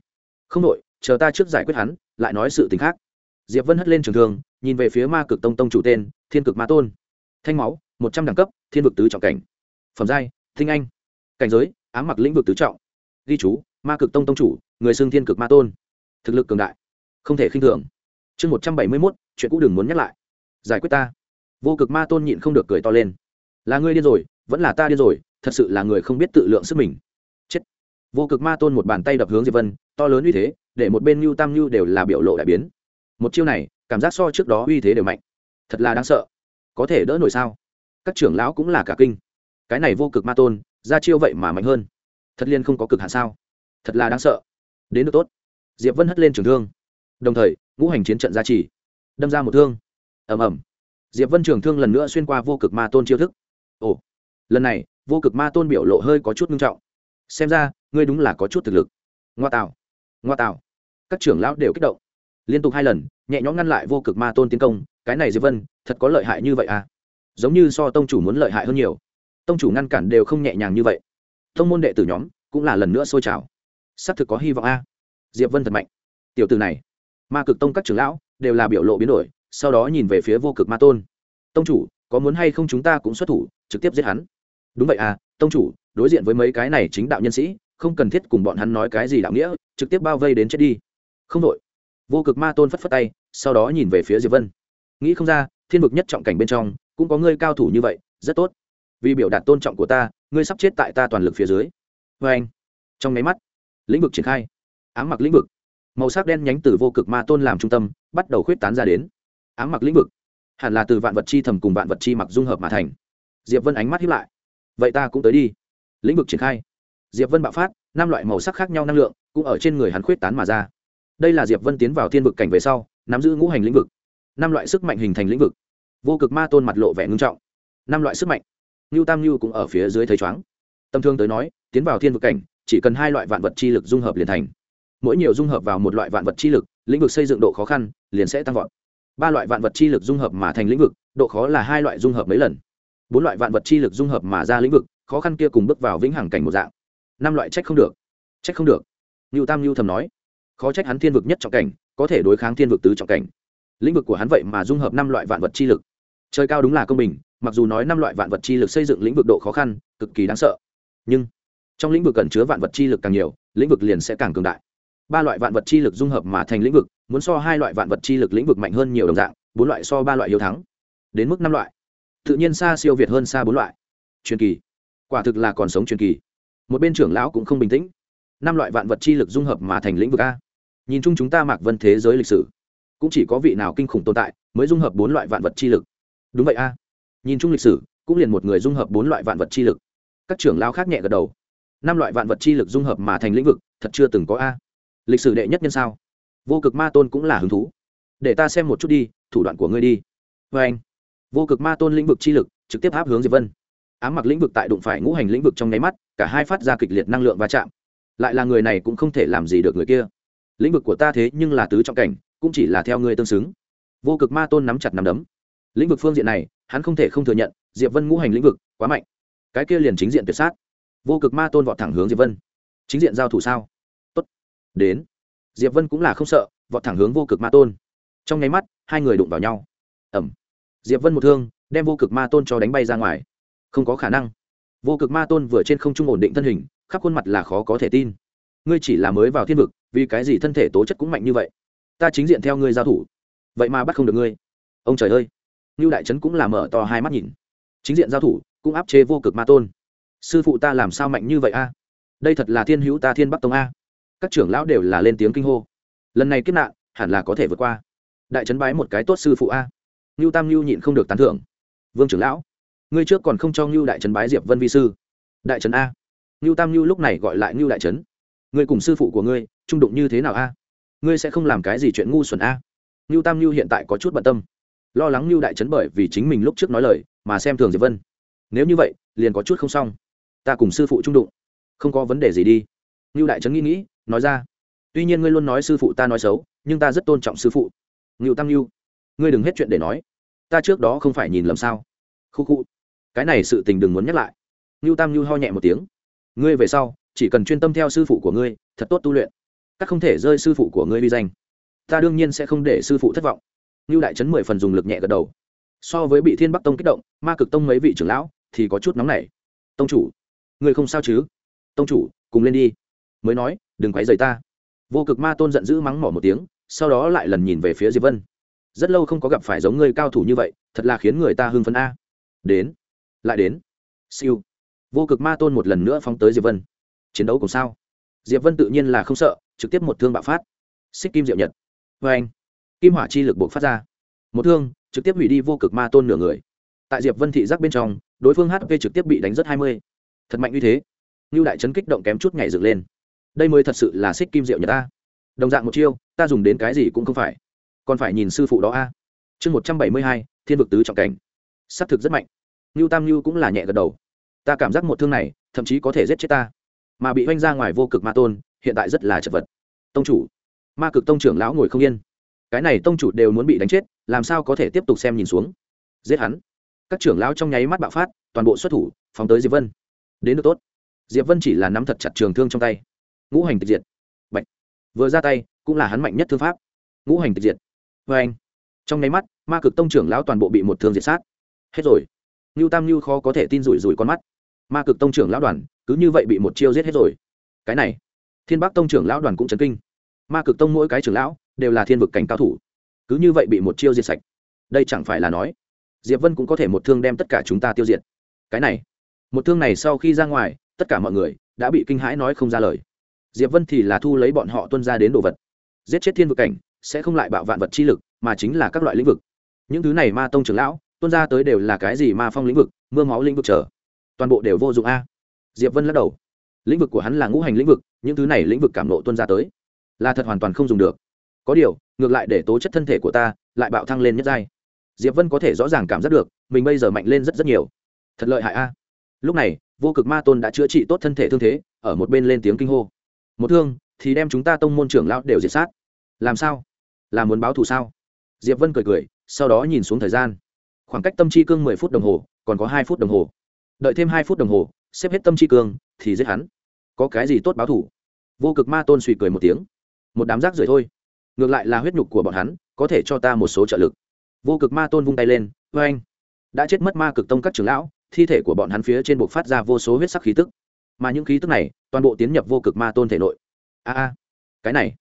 Speaker 1: Không đội chờ ta trước giải quyết hắn, lại nói sự tình khác. Diệp vân hất lên trường thường nhìn về phía ma cực tông tông chủ tên, thiên cực ma tôn. Thanh máu, một trăm đẳng cấp, thiên vực tứ trọng cảnh. Phẩm giai, thinh anh. Cảnh giới, ám mặc lĩnh vực tứ trọng. Ghi chú, ma cực tông tông chủ, người xưng thiên cực ma tôn. Thực lực cường đại, không thể khinh thường chương một trăm bảy mươi mốt, chuyện cũ đừng muốn nhắc lại. Giải quyết ta. Vô cực ma tôn nhịn không được cười to lên. Là ngươi điên rồi, vẫn là ta điên rồi, thật sự là người không biết tự lượng sức mình. Chết. Vô cực ma tôn một bàn tay đập hướng diệp vân, to lớn uy thế, để một bên mưu tam mưu đều là biểu lộ đại biến. Một chiêu này, cảm giác so trước đó uy thế đều mạnh. Thật là đáng sợ. Có thể đỡ nổi sao? Các trưởng lão cũng là cả kinh. Cái này vô cực ma tôn, ra chiêu vậy mà mạnh hơn. Thật liên không có cực hạ sao? Thật là đáng sợ. Đến được tốt. Diệp vân hất lên trường thương. Đồng thời ngũ hành chiến trận gia trì, đâm ra một thương. Ầm ầm. Diệp vân trường thương lần nữa xuyên qua vô cực ma tôn chiêu thức. Ồ. Lần này, vô cực ma tôn biểu lộ hơi có chút nghiêm trọng. Xem ra, ngươi đúng là có chút thực lực. Ngoa tạo. Ngoa tạo. Các trưởng lão đều kích động. Liên tục hai lần, nhẹ nhõm ngăn lại vô cực ma tôn tiến công. Cái này diệp vân, thật có lợi hại như vậy à? Giống như so tông chủ muốn lợi hại hơn nhiều. Tông chủ ngăn cản đều không nhẹ nhàng như vậy. Tông môn đệ tử nhóm cũng là lần nữa sôi trào. Sắp thực có hy vọng a. Diệp vân thật mạnh. Tiểu từ này ma cực tông các trưởng lão đều là biểu lộ biến đổi, sau đó nhìn về phía vô cực ma tôn. Tông chủ, có muốn hay không chúng ta cũng xuất thủ, trực tiếp giết hắn? Đúng vậy à tông chủ, đối diện với mấy cái này chính đạo nhân sĩ, không cần thiết cùng bọn hắn nói cái gì đạo nghĩa, trực tiếp bao vây đến chết đi. Không đội. Vô cực ma tôn phất phất tay, sau đó nhìn về phía diệp vân. Nghĩ không ra, thiên vực nhất trọng cảnh bên trong, cũng có ngươi cao thủ như vậy, rất tốt. Vì biểu đạt tôn trọng của ta, ngươi sắp chết tại ta toàn lực phía dưới. Vê anh trong máy mắt, lĩnh vực triển khai. Ám mặc lĩnh vực màu sắc đen nhánh từ vô cực ma tôn làm trung tâm, bắt đầu khuyết tán ra đến. Ám mặc lĩnh vực. Hẳn là từ vạn vật chi thầm cùng vạn vật chi mặc dung hợp mà thành. Diệp vân ánh mắt hiếp lại. Vậy ta cũng tới đi. Lĩnh vực triển khai. Diệp vân bạo phát, năm loại màu sắc khác nhau năng lượng cũng ở trên người hắn khuyết tán mà ra. Đây là diệp vân tiến vào thiên vực cảnh về sau, nắm giữ ngũ hành lĩnh vực. Năm loại sức mạnh hình thành lĩnh vực. Vô cực ma tôn mặt lộ vẻ ngưng trọng. Năm loại sức mạnh. Ngưu tam ngưu cũng ở phía dưới thấy chóng. Tâm thương tới nói, tiến vào thiên vực cảnh, chỉ cần hai loại vạn vật chi lực dung hợp liền thành mỗi nhiều dung hợp vào một loại vạn vật chi lực, lĩnh vực xây dựng độ khó khăn liền sẽ tăng vọt. Ba loại vạn vật chi lực dung hợp mà thành lĩnh vực, độ khó là hai loại dung hợp mấy lần. Bốn loại vạn vật chi lực dung hợp mà ra lĩnh vực, khó khăn kia cùng bước vào vĩnh hằng cảnh một dạng. Năm loại trách không được. Trách không được. Ngưu tam ngưu thầm nói, khó trách hắn thiên vực nhất trọng cảnh, có thể đối kháng thiên vực tứ trọng cảnh. Lĩnh vực của hắn vậy mà dung hợp năm loại vạn vật chi lực. Trời cao đúng là công bình, mặc dù nói năm loại vạn vật chi lực xây dựng lĩnh vực độ khó khăn, cực kỳ đáng sợ. Nhưng trong lĩnh vực cần chứa vạn vật chi lực càng nhiều, lĩnh vực liền sẽ càng cường đại ba loại vạn vật chi lực dung hợp mà thành lĩnh vực, muốn so hai loại vạn vật chi lực lĩnh vực mạnh hơn nhiều đồng dạng, bốn loại so ba loại hiếu thắng. Đến mức năm loại. Tự nhiên xa siêu việt hơn xa bốn loại. Truyền kỳ. Quả thực là còn sống truyền kỳ. Một bên trưởng lão cũng không bình tĩnh. Năm loại vạn vật chi lực dung hợp mà thành lĩnh vực a. Nhìn chung chúng ta mạc vân thế giới lịch sử, cũng chỉ có vị nào kinh khủng tồn tại mới dung hợp bốn loại vạn vật chi lực. Đúng vậy a. Nhìn chung lịch sử, cũng liền một người dung hợp bốn loại vạn vật chi lực. Các trưởng lao khác nhẹ gật đầu. Năm loại vạn vật chi lực dung hợp mà thành lĩnh vực, thật chưa từng có a lịch sử đệ nhất nhân sao? Vô cực ma tôn cũng là hứng thú. Để ta xem một chút đi, thủ đoạn của ngươi đi. Vê anh, vô cực ma tôn lĩnh vực chi lực, trực tiếp áp hướng diệp vân. Ám mặc lĩnh vực tại đụng phải ngũ hành lĩnh vực trong nháy mắt, cả hai phát ra kịch liệt năng lượng va chạm. Lại là người này cũng không thể làm gì được người kia. Lĩnh vực của ta thế nhưng là tứ trọng cảnh, cũng chỉ là theo ngươi tương xứng. Vô cực ma tôn nắm chặt nắm đấm. Lĩnh vực phương diện này, hắn không thể không thừa nhận, diệp vân ngũ hành lĩnh vực quá mạnh. Cái kia liền chính diện tuyệt sát. Vô cực ma tôn vọt thẳng hướng diệp vân. Chính diện giao thủ sao? Đến. Diệp vân cũng là không sợ, vọt thẳng hướng vô cực ma tôn. Trong nháy mắt, hai người đụng vào nhau. Ẩm diệp vân một thương, đem vô cực ma tôn cho đánh bay ra ngoài. Không có khả năng. Vô cực ma tôn vừa trên không trung ổn định thân hình, khắp khuôn mặt là khó có thể tin. Ngươi chỉ là mới vào thiên vực, vì cái gì thân thể tố chất cũng mạnh như vậy? Ta chính diện theo ngươi giao thủ. Vậy mà bắt không được ngươi. Ông trời ơi. Ngưu đại trấn cũng là mở to hai mắt nhìn. Chính diện giao thủ, cũng áp chế vô cực ma tôn. Sư phụ ta làm sao mạnh như vậy a? Đây thật là thiên hữu ta thiên bắc tông a các trưởng lão đều là lên tiếng kinh hô. Lần này kiếp nạn, hẳn là có thể vượt qua. Đại trấn bái một cái tốt sư phụ a. Ngưu tam ngưu nhịn không được tán thưởng. Vương trưởng lão, ngươi trước còn không cho ngưu đại trấn bái diệp vân vi sư. Đại trấn a. Ngưu tam ngưu lúc này gọi lại ngưu đại trấn. Ngươi cùng sư phụ của ngươi, trung đụng như thế nào a? Ngươi sẽ không làm cái gì chuyện ngu xuẩn a? Ngưu tam ngưu hiện tại có chút bận tâm. Lo lắng ngưu đại trấn bởi vì chính mình lúc trước nói lời, mà xem thường diệp vân. Nếu như vậy, liền có chút không xong. Ta cùng sư phụ trung đụng. Không có vấn đề gì đi. Ngưu đại trấn nghĩ nghĩ nói ra. Tuy nhiên ngươi luôn nói sư phụ ta nói xấu, nhưng ta rất tôn trọng sư phụ. Ngưu tăng ngưu, ngươi đừng hết chuyện để nói. Ta trước đó không phải nhìn lầm sao? Khu khu, cái này sự tình đừng muốn nhắc lại. Ngưu tam ngưu ho nhẹ một tiếng. Ngươi về sau, chỉ cần chuyên tâm theo sư phụ của ngươi, thật tốt tu luyện. Các không thể rơi sư phụ của ngươi vi danh. Ta đương nhiên sẽ không để sư phụ thất vọng. Ngưu đại chấn mười phần dùng lực nhẹ gật đầu. So với bị thiên bắc tông kích động, ma cực tông mấy vị trưởng lão thì có chút nóng nảy. Tông chủ, ngươi không sao chứ? Tông chủ, cùng lên đi. Mới nói đừng quấy rầy ta. Vô cực ma tôn giận dữ mắng mỏ một tiếng, sau đó lại lần nhìn về phía diệp vân. Rất lâu không có gặp phải giống ngươi cao thủ như vậy, thật là khiến người ta hưng phấn a. Đến, lại đến. Siêu. Vô cực ma tôn một lần nữa phóng tới diệp vân. Chiến đấu cùng sao? Diệp vân tự nhiên là không sợ, trực tiếp một thương bạo phát. Xích kim diệu nhật. Vê anh, kim hỏa chi lực buộc phát ra. Một thương, trực tiếp hủy đi vô cực ma tôn nửa người. Tại diệp vân thị giác bên trong, đối phương hp trực tiếp bị đánh rất hai mươi. Thật mạnh như thế. Như đại trấn kích động kém chút nhảy dựng lên đây mới thật sự là xích kim diệu nhật ta. Đồng dạng một chiêu, ta dùng đến cái gì cũng không phải. Còn phải nhìn sư phụ đó a. Chương một trăm bảy mươi hai, thiên vực tứ trọng cảnh. S á c thực rất mạnh. Ngưu tam ngưu cũng là nhẹ gật đầu. Ta cảm giác một thương này, thậm chí có thể giết chết ta. Mà bị oanh ra ngoài vô cực ma tôn, hiện tại rất là chật vật. Tông chủ. Ma cực tông trưởng lão ngồi không yên. Cái này tông chủ đều muốn bị đánh chết, làm sao có thể tiếp tục xem nhìn xuống? Giết hắn. Các trưởng lão trong nháy mắt bạo phát, toàn bộ xuất thủ, phóng tới diệp vân. Đến được tốt. Diệp vân chỉ là nắm thật chặt trường thương trong tay ngũ hành tịch diệt. Bạch. vừa ra tay, cũng là hắn mạnh nhất thương pháp. Ngũ hành tịch diệt. Vê anh. Trong nháy mắt, ma cực tông trưởng lão toàn bộ bị một thương diệt sát. Hết rồi. Ngưu tam ngưu khó có thể tin rủi rủi con mắt. Ma cực tông trưởng lão đoàn, cứ như vậy bị một chiêu giết hết rồi. Cái này, thiên bắc tông trưởng lão đoàn cũng chấn kinh. Ma cực tông mỗi cái trưởng lão, đều là thiên vực cảnh cao thủ. Cứ như vậy bị một chiêu diệt sạch. Đây chẳng phải là nói, diệp vân cũng có thể một thương đem tất cả chúng ta tiêu diệt. Cái này, một thương này sau khi ra ngoài, tất cả mọi người đã bị kinh hãi nói không ra lời diệp vân thì là thu lấy bọn họ tuân ra đến đồ vật. Giết chết thiên vực cảnh, sẽ không lại bạo vạn vật chi lực, mà chính là các loại lĩnh vực. Những thứ này ma tông trưởng lão, tuân ra tới đều là cái gì ma phong lĩnh vực, mưa máu lĩnh vực trở toàn bộ đều vô dụng a. Diệp vân lắc đầu. Lĩnh vực của hắn là ngũ hành lĩnh vực, những thứ này lĩnh vực cảm nộ tuân ra tới, là thật hoàn toàn không dùng được. Có điều, ngược lại để tố chất thân thể của ta, lại bạo thăng lên nhất giai. Diệp vân có thể rõ ràng cảm giác được, mình bây giờ mạnh lên rất rất nhiều. Thật lợi hại a. Lúc này, vô cực ma tôn đã chữa trị tốt thân thể thương thế, ở một bên lên tiếng kinh hô một thương thì đem chúng ta tông môn trưởng lão đều diệt sát. Làm sao? Là muốn báo thù sao? Diệp vân cười cười, sau đó nhìn xuống thời gian. Khoảng cách tâm chi cương mười phút đồng hồ, còn có hai phút đồng hồ. Đợi thêm hai phút đồng hồ, xếp hết tâm chi cương thì giết hắn. Có cái gì tốt báo thù? Vô cực ma tôn suy cười một tiếng. Một đám rác rưởi thôi. Ngược lại là huyết nhục của bọn hắn, có thể cho ta một số trợ lực. Vô cực ma tôn vung tay lên vê anh đã chết mất ma cực tông các trưởng lão, thi thể của bọn hắn phía trên buộc phát ra vô số huyết sắc khí tức mà những khí tức này, toàn bộ tiến nhập vô cực ma tôn thể nội. A a, cái này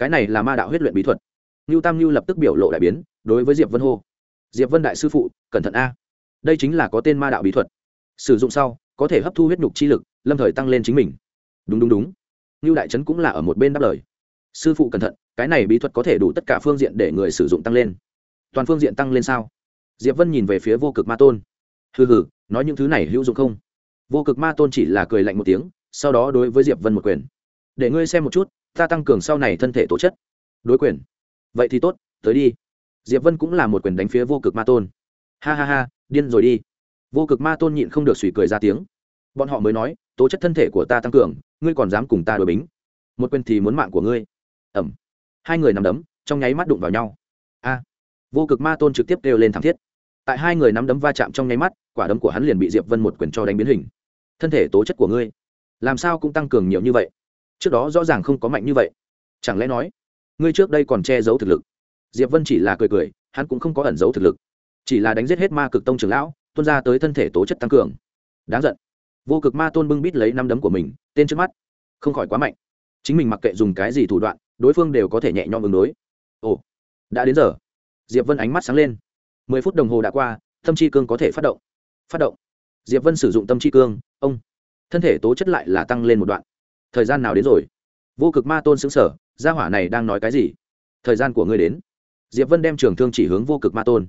Speaker 1: cái này là ma đạo huyết luyện bí thuật. Ngưu tam ngưu lập tức biểu lộ đại biến, đối với diệp vân hô, diệp vân đại sư phụ, cẩn thận a. Đây chính là có tên ma đạo bí thuật. Sử dụng sau, có thể hấp thu huyết nhục chi lực, lâm thời tăng lên chính mình. Đúng đúng đúng. Ngưu đại trấn cũng là ở một bên đáp lời. Sư phụ cẩn thận, cái này bí thuật có thể đủ tất cả phương diện để người sử dụng tăng lên. Toàn phương diện tăng lên sao? Diệp vân nhìn về phía vô cực ma tôn. Hừ hừ, nói những thứ này hữu dụng không? Vô cực ma tôn chỉ là cười lạnh một tiếng, sau đó đối với diệp vân một quyền. Để ngươi xem một chút, ta tăng cường sau này thân thể tố chất. Đối quyền. Vậy thì tốt, tới đi. Diệp vân cũng là một quyền đánh phía vô cực ma tôn. Ha ha ha, điên rồi đi. Vô cực ma tôn nhịn không được suy cười ra tiếng. Bọn họ mới nói, tố chất thân thể của ta tăng cường, ngươi còn dám cùng ta đổi bính. Một quyền thì muốn mạng của ngươi. Ẩm. Hai người nằm đấm, trong nháy mắt đụng vào nhau. A. Vô cực ma tôn trực tiếp kêu lên thảm thiết. Tại hai người nắm đấm va chạm trong nháy mắt, quả đấm của hắn liền bị diệp vân một quyền cho đánh biến hình thân thể tố chất của ngươi. Làm sao cũng tăng cường nhiều như vậy? Trước đó rõ ràng không có mạnh như vậy. Chẳng lẽ nói, ngươi trước đây còn che giấu thực lực? Diệp vân chỉ là cười cười, hắn cũng không có ẩn giấu thực lực. Chỉ là đánh giết hết ma cực tông trưởng lão, tuôn ra tới thân thể tố chất tăng cường. Đáng giận. Vô cực ma tôn bưng bít lấy năm đấm của mình, tên trước mắt. Không khỏi quá mạnh. Chính mình mặc kệ dùng cái gì thủ đoạn, đối phương đều có thể nhẹ nhõm ứng đối. Ồ, đã đến giờ. Diệp vân ánh mắt sáng lên. Mười phút đồng hồ đã qua, tâm chi cương có thể phát động. Phát động diệp vân sử dụng tâm chi cương ông. Thân thể tố chất lại là tăng lên một đoạn. Thời gian nào đến rồi? Vô cực ma tôn xứng sở gia hỏa này đang nói cái gì? Thời gian của ngươi đến. Diệp vân đem trường thương chỉ hướng vô cực ma tôn.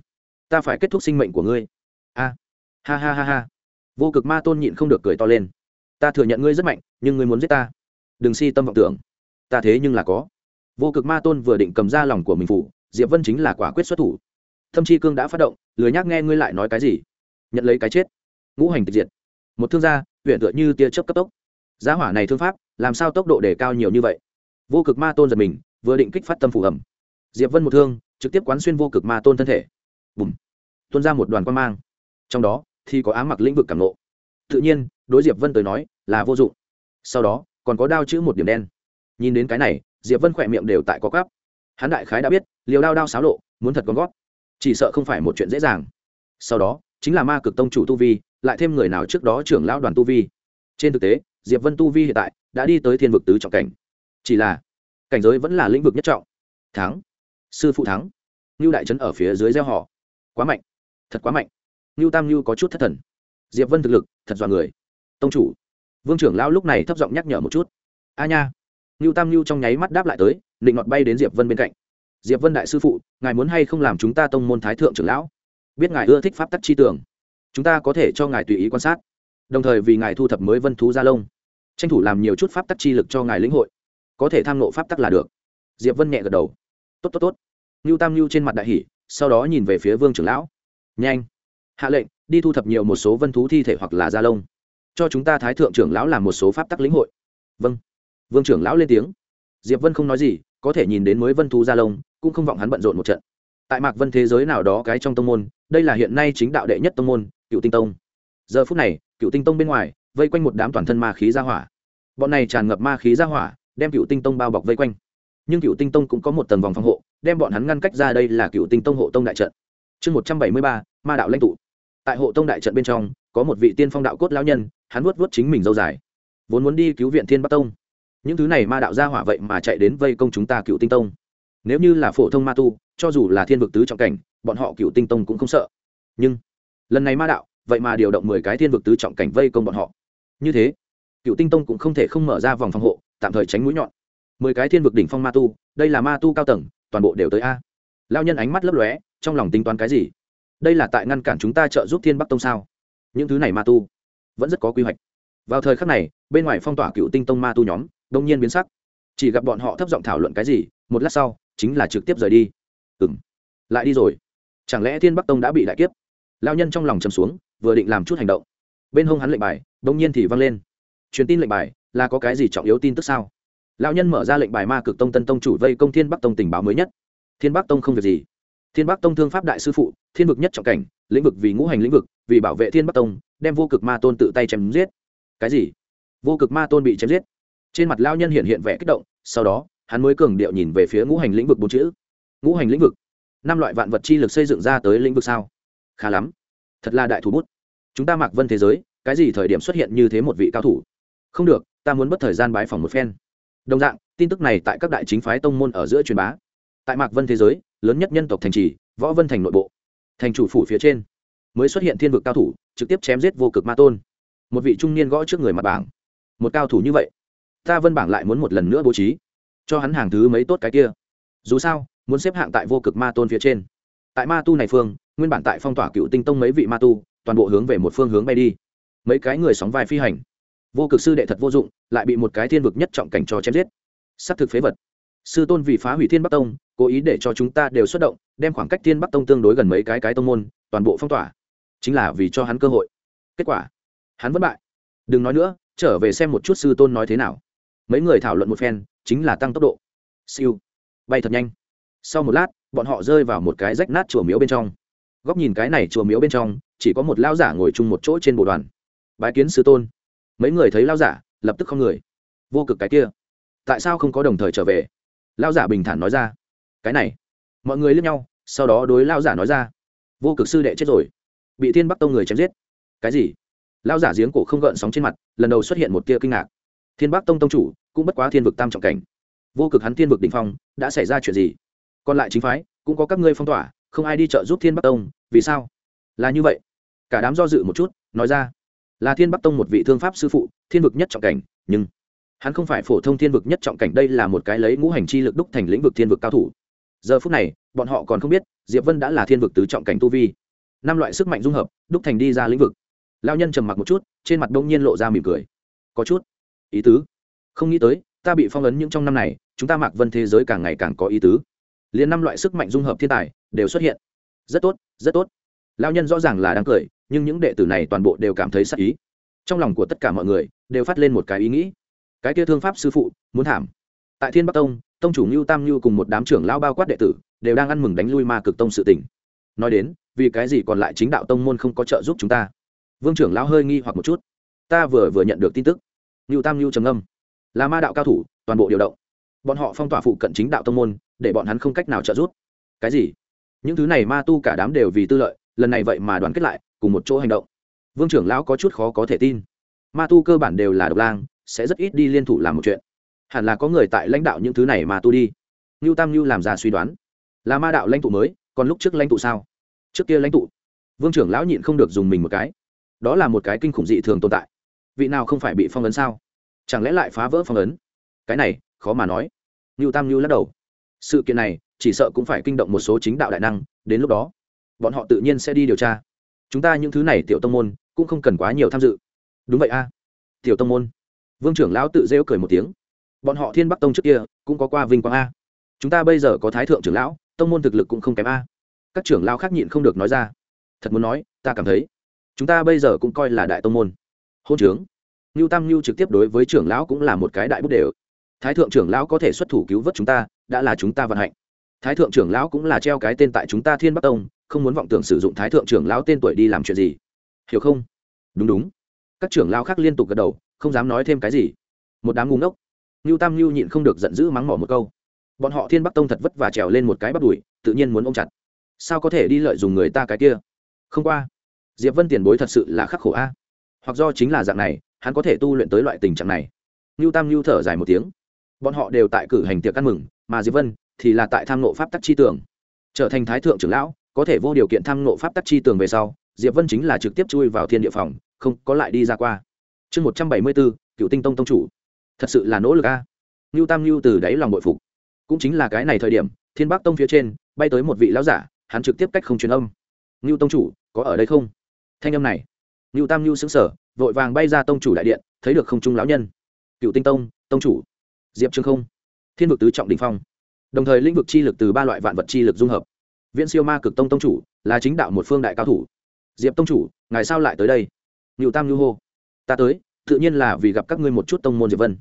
Speaker 1: Ta phải kết thúc sinh mệnh của ngươi. A. Ha ha ha ha. Vô cực ma tôn nhịn không được cười to lên. Ta thừa nhận ngươi rất mạnh nhưng ngươi muốn giết ta. Đừng si tâm vọng tưởng. Ta thế nhưng là có. Vô cực ma tôn vừa định cầm ra lòng của mình phủ, diệp vân chính là quả quyết xuất thủ. Thâm chi cương đã phát động lười nhác nghe ngươi lại nói cái gì. Nhận lấy cái chết ngũ hành tịch diệt. Một thương gia huyện tựa như tia chớp cấp tốc. Giá hỏa này thương pháp, làm sao tốc độ để cao nhiều như vậy? Vô cực ma tôn giật mình, vừa định kích phát tâm phù ẩm diệp vân một thương, trực tiếp quán xuyên vô cực ma tôn thân thể. Bùm! Tuôn ra một đoàn quan mang. Trong đó, thì có ám mặc lĩnh vực cảm nộ tự nhiên, đối diệp vân tới nói, là vô dụng. Sau đó, còn có đao chữ một điểm đen. Nhìn đến cái này, diệp vân khỏe miệng đều tại có cắp hắn đại khái đã biết, liều đao đao xáo lộ, muốn thật con gót. Chỉ sợ không phải một chuyện dễ dàng. Sau đó, chính là ma cực tông chủ tu vi lại thêm người nào trước đó trưởng lão đoàn tu vi. Trên thực tế, diệp vân tu vi hiện tại đã đi tới thiên vực tứ trọng cảnh. Chỉ là, cảnh giới vẫn là lĩnh vực nhất trọng. Thắng. Sư phụ thắng. Ngưu đại trấn ở phía dưới gieo họ. Quá mạnh. Thật quá mạnh. Ngưu tam ngưu có chút thất thần. Diệp vân thực lực, thật dọa người. Tông chủ. Vương trưởng lão lúc này thấp giọng nhắc nhở một chút. A nha. Ngưu tam ngưu trong nháy mắt đáp lại tới, định ngọt bay đến diệp vân bên cạnh. Diệp vân đại sư phụ, ngài muốn hay không làm chúng ta tông môn thái thượng trưởng lão? Biết ngài ưa thích pháp tắc chi tưởng chúng ta có thể cho ngài tùy ý quan sát. Đồng thời vì ngài thu thập mới vân thú gia lông. Tranh thủ làm nhiều chút pháp tắc chi lực cho ngài lĩnh hội. Có thể tham nộ pháp tắc là được. Diệp vân nhẹ gật đầu. Tốt tốt tốt. Ngưu tam ngưu trên mặt đại hỷ sau đó nhìn về phía vương trưởng lão. Nhanh. Hạ lệnh, đi thu thập nhiều một số vân thú thi thể hoặc là gia lông. Cho chúng ta thái thượng trưởng lão làm một số pháp tắc lĩnh hội. Vâng. Vương trưởng lão lên tiếng. Diệp vân không nói gì, có thể nhìn đến mới vân thú gia lông, cũng không vọng hắn bận rộn một trận. Tại mạc vân thế giới nào đó cái trong tông môn, đây là hiện nay chính đạo đệ nhất tông môn cựu tinh tông. Giờ phút này, cựu tinh tông bên ngoài, vây quanh một đám toàn thân ma khí ra hỏa. Bọn này tràn ngập ma khí ra hỏa, đem cựu tinh tông bao bọc vây quanh. Nhưng cựu tinh tông cũng có một tầng vòng phòng hộ, đem bọn hắn ngăn cách ra đây là cựu tinh tông hộ tông đại trận. Chương một trăm bảy mươi ba, ma đạo lãnh tụ. Tại hộ tông đại trận bên trong, có một vị tiên phong đạo cốt lão nhân, hắn vuốt vuốt chính mình dâu dài. Vốn muốn đi cứu viện thiên bắc tông. Những thứ này ma đạo ra hỏa vậy mà chạy đến vây công chúng ta cựu tinh tông. Nếu như là phổ thông ma tu, cho dù là thiên vực tứ trọng cảnh, bọn họ cựu tinh tông cũng không sợ. Nhưng lần này ma đạo, vậy mà điều động mười cái thiên vực tứ trọng cảnh vây công bọn họ. Như thế cựu tinh tông cũng không thể không mở ra vòng phòng hộ, tạm thời tránh mũi nhọn. Mười cái thiên vực đỉnh phong ma tu, đây là ma tu cao tầng, toàn bộ đều tới a. Lao nhân ánh mắt lấp lóe, trong lòng tính toán cái gì? Đây là tại ngăn cản chúng ta trợ giúp thiên bắc tông sao? Những thứ này ma tu, vẫn rất có quy hoạch. Vào thời khắc này, bên ngoài phong tỏa cựu tinh tông ma tu nhóm, đông nhiên biến sắc. Chỉ gặp bọn họ thấp giọng thảo luận cái gì, một lát sau, chính là trực tiếp rời đi. Ừ m lại đi rồi. Chẳng lẽ thiên bắc tông đã bị đại kiếp? Lao nhân trong lòng chầm xuống, vừa định làm chút hành động. Bên hông hắn lệnh bài đông nhiên thì văng lên. Truyền tin lệnh bài, là có cái gì trọng yếu tin tức sao? Lao nhân mở ra lệnh bài ma cực tông tân tông chủ vây công thiên bắc tông tình báo mới nhất. Thiên bắc tông không việc gì. Thiên bắc tông thương pháp đại sư phụ, thiên vực nhất trọng cảnh, lĩnh vực vì ngũ hành lĩnh vực, vì bảo vệ thiên bắc tông, đem vô cực ma tôn tự tay chém giết. Cái gì? Vô cực ma tôn bị chém giết? Trên mặt lao nhân hiện hiện vẻ kích động, sau đó, hắn mới cường điệu nhìn về phía ngũ hành lĩnh vực bốn chữ. Ngũ hành lĩnh vực? Năm loại vạn vật chi lực xây dựng ra tới lĩnh vực sao? Khá lắm. Thật là đại thủ bút. Chúng ta mặc vân thế giới, cái gì thời điểm xuất hiện như thế một vị cao thủ? Không được, ta muốn mất thời gian bái phòng một phen. Đồng dạng, tin tức này tại các đại chính phái tông môn ở giữa truyền bá. Tại mạc vân thế giới, lớn nhất nhân tộc thành trì, võ vân thành nội bộ. Thành chủ phủ phía trên, mới xuất hiện thiên vực cao thủ, trực tiếp chém giết vô cực ma tôn. Một vị trung niên gõ trước người mặt bảng. Một cao thủ như vậy, ta vân bảng lại muốn một lần nữa bố trí, cho hắn hàng thứ mấy tốt cái kia. Dù sao, muốn xếp hạng tại vô cực ma tôn phía trên. Tại ma tu này phương nguyên bản tại phong tỏa cựu tinh tông mấy vị ma tu, toàn bộ hướng về một phương hướng bay đi. Mấy cái người sóng vai phi hành. Vô cực sư đệ thật vô dụng, lại bị một cái thiên vực nhất trọng cảnh cho chém giết. S á c thực phế vật. Sư tôn vì phá hủy thiên bắc tông, cố ý để cho chúng ta đều xuất động, đem khoảng cách thiên bắc tông tương đối gần mấy cái cái tông môn, toàn bộ phong tỏa. Chính là vì cho hắn cơ hội. Kết quả, hắn vẫn bại. Đừng nói nữa, trở về xem một chút sư tôn nói thế nào. Mấy người thảo luận một phen, chính là tăng tốc độ. Siêu. Bay thật nhanh. Sau một lát, bọn họ rơi vào một cái rách nát chùa miếu bên trong góc nhìn cái này chùa miếu bên trong, chỉ có một lao giả ngồi chung một chỗ trên bộ đoàn. Bái kiến sư tôn. Mấy người thấy lao giả, lập tức không người. Vô cực cái kia. Tại sao không có đồng thời trở về? Lao giả bình thản nói ra. Cái này. Mọi người liếc nhau, sau đó đối lao giả nói ra. Vô cực sư đệ chết rồi. Bị thiên bắc tông người chém giết. Cái gì? Lao giả giếng cổ không gợn sóng trên mặt, lần đầu xuất hiện một tia kinh ngạc. Thiên bắc tông tông chủ, cũng bất quá thiên vực tam trọng cảnh. Vô cực hắn thiên vực đ ỉ n h phong, đã xảy ra chuyện gì? Còn lại chính phái, cũng có các ngươi phong tỏa không ai đi chợ giúp thiên bắc tông, vì sao? Là như vậy. Cả đám do dự một chút, nói ra. Là thiên bắc tông một vị thương pháp sư phụ, thiên vực nhất trọng cảnh, nhưng hắn không phải phổ thông thiên vực nhất trọng cảnh, đây là một cái lấy ngũ hành chi lực đúc thành lĩnh vực thiên vực cao thủ. Giờ phút này, bọn họ còn không biết, diệp vân đã là thiên vực tứ trọng cảnh tu vi. Năm loại sức mạnh dung hợp, đúc thành đi ra lĩnh vực. Lao nhân trầm mặc một chút, trên mặt đông nhiên lộ ra mỉm cười. Có chút ý tứ. Không nghĩ tới, ta bị phong ấn những trong năm này, chúng ta mạc vân thế giới càng ngày càng có ý tứ. Liền năm loại sức mạnh dung hợp thiên tài đều xuất hiện. Rất tốt rất tốt. Lao nhân rõ ràng là đang cười, nhưng những đệ tử này toàn bộ đều cảm thấy sắc ý. Trong lòng của tất cả mọi người đều phát lên một cái ý nghĩ. Cái kia thương pháp sư phụ, muốn thảm. Tại thiên bắc tông tông chủ ngưu tam ngưu cùng một đám trưởng lao bao quát đệ tử đều đang ăn mừng đánh lui ma cực tông sự tỉnh nói đến, vì cái gì còn lại chính đạo tông môn không có trợ giúp chúng ta? Vương trưởng lão hơi nghi hoặc một chút. Ta vừa vừa nhận được tin tức. Ngưu tam ngưu trầm âm là ma đạo cao thủ, toàn bộ điều động. Bọn họ phong tỏa phụ cận chính đạo tông môn, để bọn hắn không cách nào trợ giúp. Cái gì? Những thứ này ma tu cả đám đều vì tư lợi, lần này vậy mà đoàn kết lại, cùng một chỗ hành động. Vương trưởng lão có chút khó có thể tin. Ma tu cơ bản đều là độc lang, sẽ rất ít đi liên thủ làm một chuyện. Hẳn là có người tại lãnh đạo những thứ này mà tu đi. Ngưu tam ngưu làm ra suy đoán. Là ma đạo lãnh tụ mới, còn lúc trước lãnh tụ sao? Trước kia lãnh tụ. Vương trưởng lão nhịn không được dùng mình một cái. Đó là một cái kinh khủng dị thường tồn tại. Vị nào không phải bị phong ấn sao? Chẳng lẽ lại phá vỡ phong ấn? Cái này, khó mà nói. Ngưu tam ngưu lắc đầu. Sự kiện này chỉ sợ cũng phải kinh động một số chính đạo đại năng, đến lúc đó, bọn họ tự nhiên sẽ đi điều tra. Chúng ta những thứ này tiểu tông môn, cũng không cần quá nhiều tham dự. Đúng vậy a. Tiểu tông môn. Vương trưởng lão tự rêu cười một tiếng. Bọn họ thiên bắc tông trước kia, cũng có qua vinh quang a. Chúng ta bây giờ có thái thượng trưởng lão, tông môn thực lực cũng không kém a. Các trưởng lão khác nhịn không được nói ra. Thật muốn nói, ta cảm thấy, chúng ta bây giờ cũng coi là đại tông môn. Hôn trướng ngưu tam ngưu trực tiếp đối với trưởng lão cũng là một cái đại bút đều. Thái thượng trưởng lão có thể xuất thủ cứu vớt chúng ta, đã là chúng ta vận hạnh thái thượng trưởng lão cũng là treo cái tên tại chúng ta thiên bắc tông, không muốn vọng tưởng sử dụng thái thượng trưởng lão tên tuổi đi làm chuyện gì. Hiểu không? Đúng đúng. Các trưởng lão khác liên tục gật đầu, không dám nói thêm cái gì. Một đám ngu ngốc. Ngưu tam ngưu nhịn không được giận dữ mắng mỏ một câu. Bọn họ thiên bắc tông thật vất vả trèo lên một cái bắt đùi, tự nhiên muốn ôm chặt. Sao có thể đi lợi dùng người ta cái kia? Không qua. Diệp vân tiền bối thật sự là khắc khổ a. Hoặc do chính là dạng này, hắn có thể tu luyện tới loại tình trạng này. Ngưu tam ngưu thở dài một tiếng. Bọn họ đều tại cử hành tiệc ăn mừng, mà diệp vân thì là tại tham nộ pháp tắc chi tường. Trở thành thái thượng trưởng lão, có thể vô điều kiện tham nộ pháp tắc chi tường về sau, diệp vân chính là trực tiếp chui vào thiên địa phòng, không có lại đi ra qua. Chương một trăm bảy mươi bốn cựu tinh tông tông chủ. Thật sự là nỗ lực a. Ngưu tam ngưu từ đáy lòng bội phục. Cũng chính là cái này thời điểm, thiên bắc tông phía trên, bay tới một vị lão giả, hắn trực tiếp cách không truyền âm. Ngưu tông chủ, có ở đây không? Thanh âm này. Ngưu tam ngưu xứng sở vội vàng bay ra tông chủ đại điện, thấy được không trung lão nhân. Cựu tinh tông tông chủ. Diệp trương không. Thiên vực tứ trọng đình phong đồng thời lĩnh vực chi lực từ ba loại vạn vật chi lực dung hợp. Viễn siêu ma cực tông tông chủ, là chính đạo một phương đại cao thủ. Diệp tông chủ, ngài sao lại tới đây? Ngưu tam lưu hô. Ta tới, tự nhiên là vì gặp các ngươi một chút tông môn diệp vân.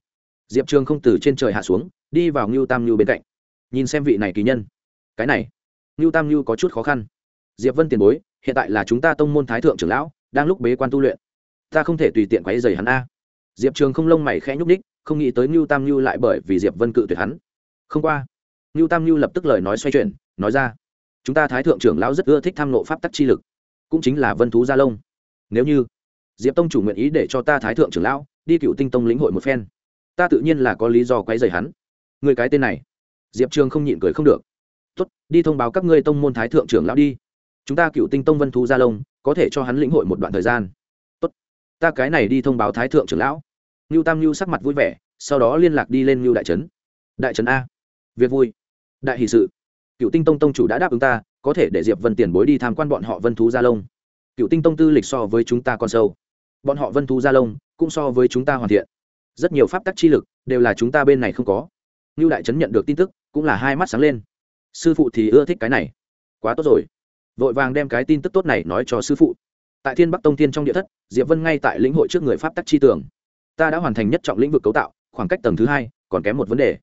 Speaker 1: Diệp trường không từ trên trời hạ xuống, đi vào ngưu tam lưu bên cạnh. Nhìn xem vị này kỳ nhân. Cái này, ngưu tam lưu có chút khó khăn. Diệp vân tiền bối, hiện tại là chúng ta tông môn thái thượng trưởng lão, đang lúc bế quan tu luyện. Ta không thể tùy tiện quấy dày hắn a. Diệp trường không lông mày khẽ nhúc ních không nghĩ tới ngưu tam lưu lại bởi vì diệp vân cự tuyệt hắn. Không qua ngưu tam ngưu lập tức lời nói xoay chuyển, nói ra, chúng ta thái thượng trưởng lão rất ưa thích tham nộ pháp tắc chi lực, cũng chính là vân thú gia lông nếu như diệp tông chủ nguyện ý để cho ta thái thượng trưởng lão đi cựu tinh tông lĩnh hội một phen, ta tự nhiên là có lý do quấy rầy hắn. Người cái tên này, diệp trường không nhịn cười không được. Tốt, đi thông báo các ngươi tông môn thái thượng trưởng lão đi. Chúng ta cựu tinh tông vân thú gia lông có thể cho hắn lĩnh hội một đoạn thời gian. Tốt, ta cái này đi thông báo thái thượng trưởng lão. Ngưu tam ngưu sắc mặt vui vẻ, sau đó liên lạc đi lên ngưu đại trấn. Đại trấn a, việc vui đại hỷ sự. Cựu tinh tông tông chủ đã đáp ứng ta, có thể để diệp vân tiền bối đi tham quan bọn họ vân thú gia lông. Cựu tinh tông tư lịch so với chúng ta còn sâu. Bọn họ vân thú gia lông cũng so với chúng ta hoàn thiện. Rất nhiều pháp tắc chi lực đều là chúng ta bên này không có. Như đại trấn nhận được tin tức, cũng là hai mắt sáng lên. Sư phụ thì ưa thích cái này. Quá tốt rồi. Vội vàng đem cái tin tức tốt này nói cho sư phụ. Tại thiên bắc tông tiên trong địa thất, diệp vân ngay tại lĩnh hội trước người pháp tắc chi tưởng ta đã hoàn thành nhất trọng lĩnh vực cấu tạo, khoảng cách tầng thứ hai còn kém một vấn đề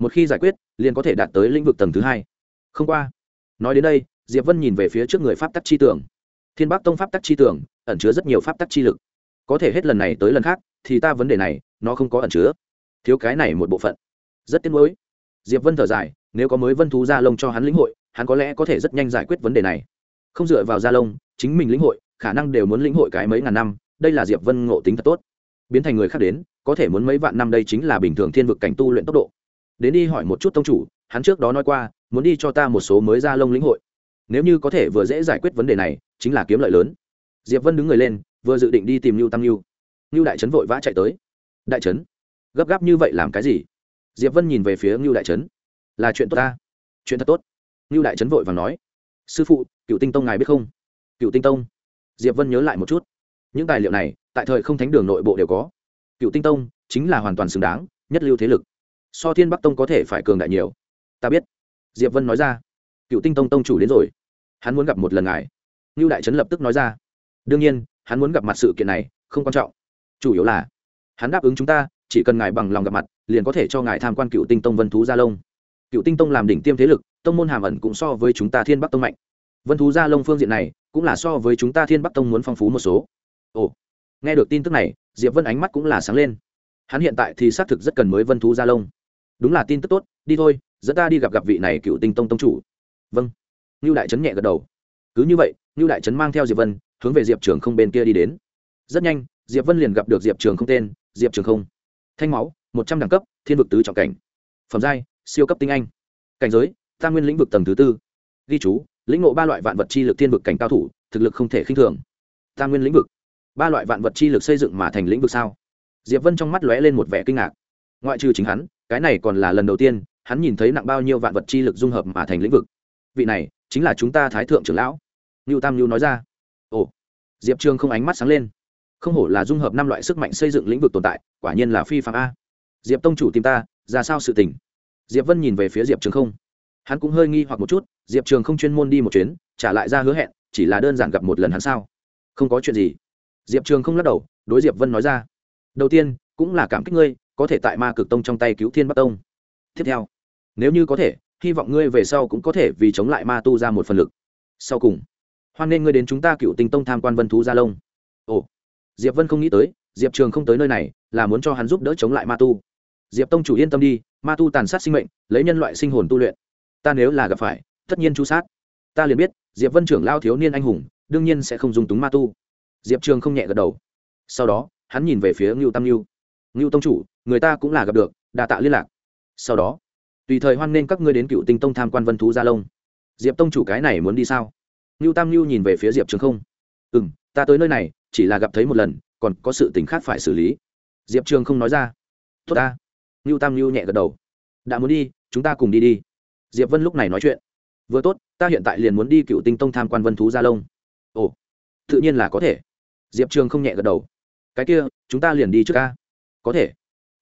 Speaker 1: một khi giải quyết, liền có thể đạt tới lĩnh vực tầng thứ hai. Không qua, nói đến đây, diệp vân nhìn về phía trước người pháp tắc chi tưởng. Thiên bắc tông pháp tắc chi tưởng ẩn chứa rất nhiều pháp tắc chi lực. Có thể hết lần này tới lần khác, thì ta vấn đề này, nó không có ẩn chứa. Thiếu cái này một bộ phận. Rất tiếc nuối. Diệp vân thở dài, nếu có mới vân thú gia lông cho hắn lĩnh hội, hắn có lẽ có thể rất nhanh giải quyết vấn đề này. Không dựa vào gia lông chính mình lĩnh hội, khả năng đều muốn lĩnh hội cái mấy ngàn năm, đây là diệp vân ngộ tính thật tốt. Biến thành người khác đến, có thể muốn mấy vạn năm đây chính là bình thường thiên vực cảnh tu luyện tốc độ đến đi hỏi một chút tông chủ, hắn trước đó nói qua, muốn đi cho ta một số mới gia lông lĩnh hội. Nếu như có thể vừa dễ giải quyết vấn đề này, chính là kiếm lợi lớn. Diệp vân đứng người lên, vừa dự định đi tìm lưu tăng lưu. Lưu đại trấn vội vã chạy tới. Đại trấn? Gấp gáp như vậy làm cái gì? Diệp vân nhìn về phía ngưu đại trấn. Là chuyện tốt ta. Chuyện thật tốt. Ngưu đại trấn vội và nói. Sư phụ, cựu tinh tông ngài biết không? Cựu tinh tông. Diệp vân nhớ lại một chút. Những tài liệu này, tại thời không thánh đường nội bộ đều có. Cựu tinh tông chính là hoàn toàn xứng đáng, nhất lưu thế lực so thiên bắc tông có thể phải cường đại nhiều. Ta biết. Diệp vân nói ra. Cựu tinh tông tông chủ đến rồi. Hắn muốn gặp một lần ngài. Ngưu đại trấn lập tức nói ra. Đương nhiên, hắn muốn gặp mặt sự kiện này, không quan trọng. Chủ yếu là, hắn đáp ứng chúng ta, chỉ cần ngài bằng lòng gặp mặt, liền có thể cho ngài tham quan cựu tinh tông vân thú gia lông cựu tinh tông làm đỉnh tiêm thế lực, tông môn hàm ẩn cũng so với chúng ta thiên bắc tông mạnh. Vân thú gia lông phương diện này, cũng là so với chúng ta thiên bắc tông muốn phong phú một số. Ồ, nghe được tin tức này, diệp vân ánh mắt cũng là sáng lên. Hắn hiện tại thì xác thực rất cần mới vân thú gia lông đúng là tin tức tốt, đi thôi, dẫn ta đi gặp gặp vị này cựu tinh tông tông chủ. Vâng. Ngưu đại trấn nhẹ gật đầu. Cứ như vậy, ngưu đại trấn mang theo diệp vân, hướng về diệp trường không bên kia đi đến. Rất nhanh, diệp vân liền gặp được diệp trường không tên, diệp trường không. Thanh máu, một trăm đẳng cấp, thiên vực tứ trọng cảnh. Phẩm giai, siêu cấp tinh anh. Cảnh giới, tam nguyên lĩnh vực tầng thứ tư. Ghi chú, lĩnh ngộ ba loại vạn vật chi lực thiên vực cảnh cao thủ, thực lực không thể khinh thường. Tam nguyên lĩnh vực. Ba loại vạn vật chi lực xây dựng mà thành lĩnh vực sao? Diệp vân trong mắt lóe lên một vẻ kinh ngạc ngoại trừ chính hắn, cái này còn là lần đầu tiên, hắn nhìn thấy nặng bao nhiêu vạn vật chi lực dung hợp mà thành lĩnh vực. Vị này, chính là chúng ta thái thượng trưởng lão. Ngưu tam ngưu nói ra. Ồ, diệp trường không ánh mắt sáng lên. Không hổ là dung hợp năm loại sức mạnh xây dựng lĩnh vực tồn tại, quả nhiên là phi phạm a. Diệp tông chủ tìm ta, ra sao sự tình? Diệp vân nhìn về phía diệp trường không. Hắn cũng hơi nghi hoặc một chút, diệp trường không chuyên môn đi một chuyến, trả lại ra hứa hẹn, chỉ là đơn giản gặp một lần hắn sao? Không có chuyện gì. Diệp trường không lắc đầu, đối diệp vân nói ra. Đầu tiên, cũng là cảm kích ngươi có thể tại ma cực tông trong tay cứu thiên bắc tông. Tiếp theo, nếu như có thể, hy vọng ngươi về sau cũng có thể vì chống lại ma tu ra một phần lực. Sau cùng, hoan nên ngươi đến chúng ta cựu tinh tông tham quan vân thú gia lông ồ, diệp vân không nghĩ tới, diệp trường không tới nơi này, là muốn cho hắn giúp đỡ chống lại ma tu. Diệp tông chủ yên tâm đi, ma tu tàn sát sinh mệnh, lấy nhân loại sinh hồn tu luyện. Ta nếu là gặp phải, tất nhiên chú sát. Ta liền biết, diệp vân trưởng lao thiếu niên anh hùng, đương nhiên sẽ không dùng túng ma tu. Diệp trường không nhẹ gật đầu. Sau đó, hắn nhìn về phía ngưu tam ngưu ngưu tông chủ, người ta cũng là gặp được, đa tạ liên lạc. Sau đó, tùy thời hoan nên các ngươi đến cựu tinh tông tham quan vân thú gia lông diệp tông chủ cái này muốn đi sao? Ngưu tam ngưu nhìn về phía diệp trường không. Ừ m ta tới nơi này, chỉ là gặp thấy một lần, còn có sự t ì n h khác phải xử lý. Diệp trường không nói ra. Tốt ta. Ngưu tam ngưu nhẹ gật đầu. Đã muốn đi, chúng ta cùng đi đi. Diệp vân lúc này nói chuyện. Vừa tốt, ta hiện tại liền muốn đi cựu tinh tông tham quan vân thú gia lông ồ, tự nhiên là có thể. Diệp trường không nhẹ gật đầu. Cái kia, chúng ta liền đi trước ca có thể.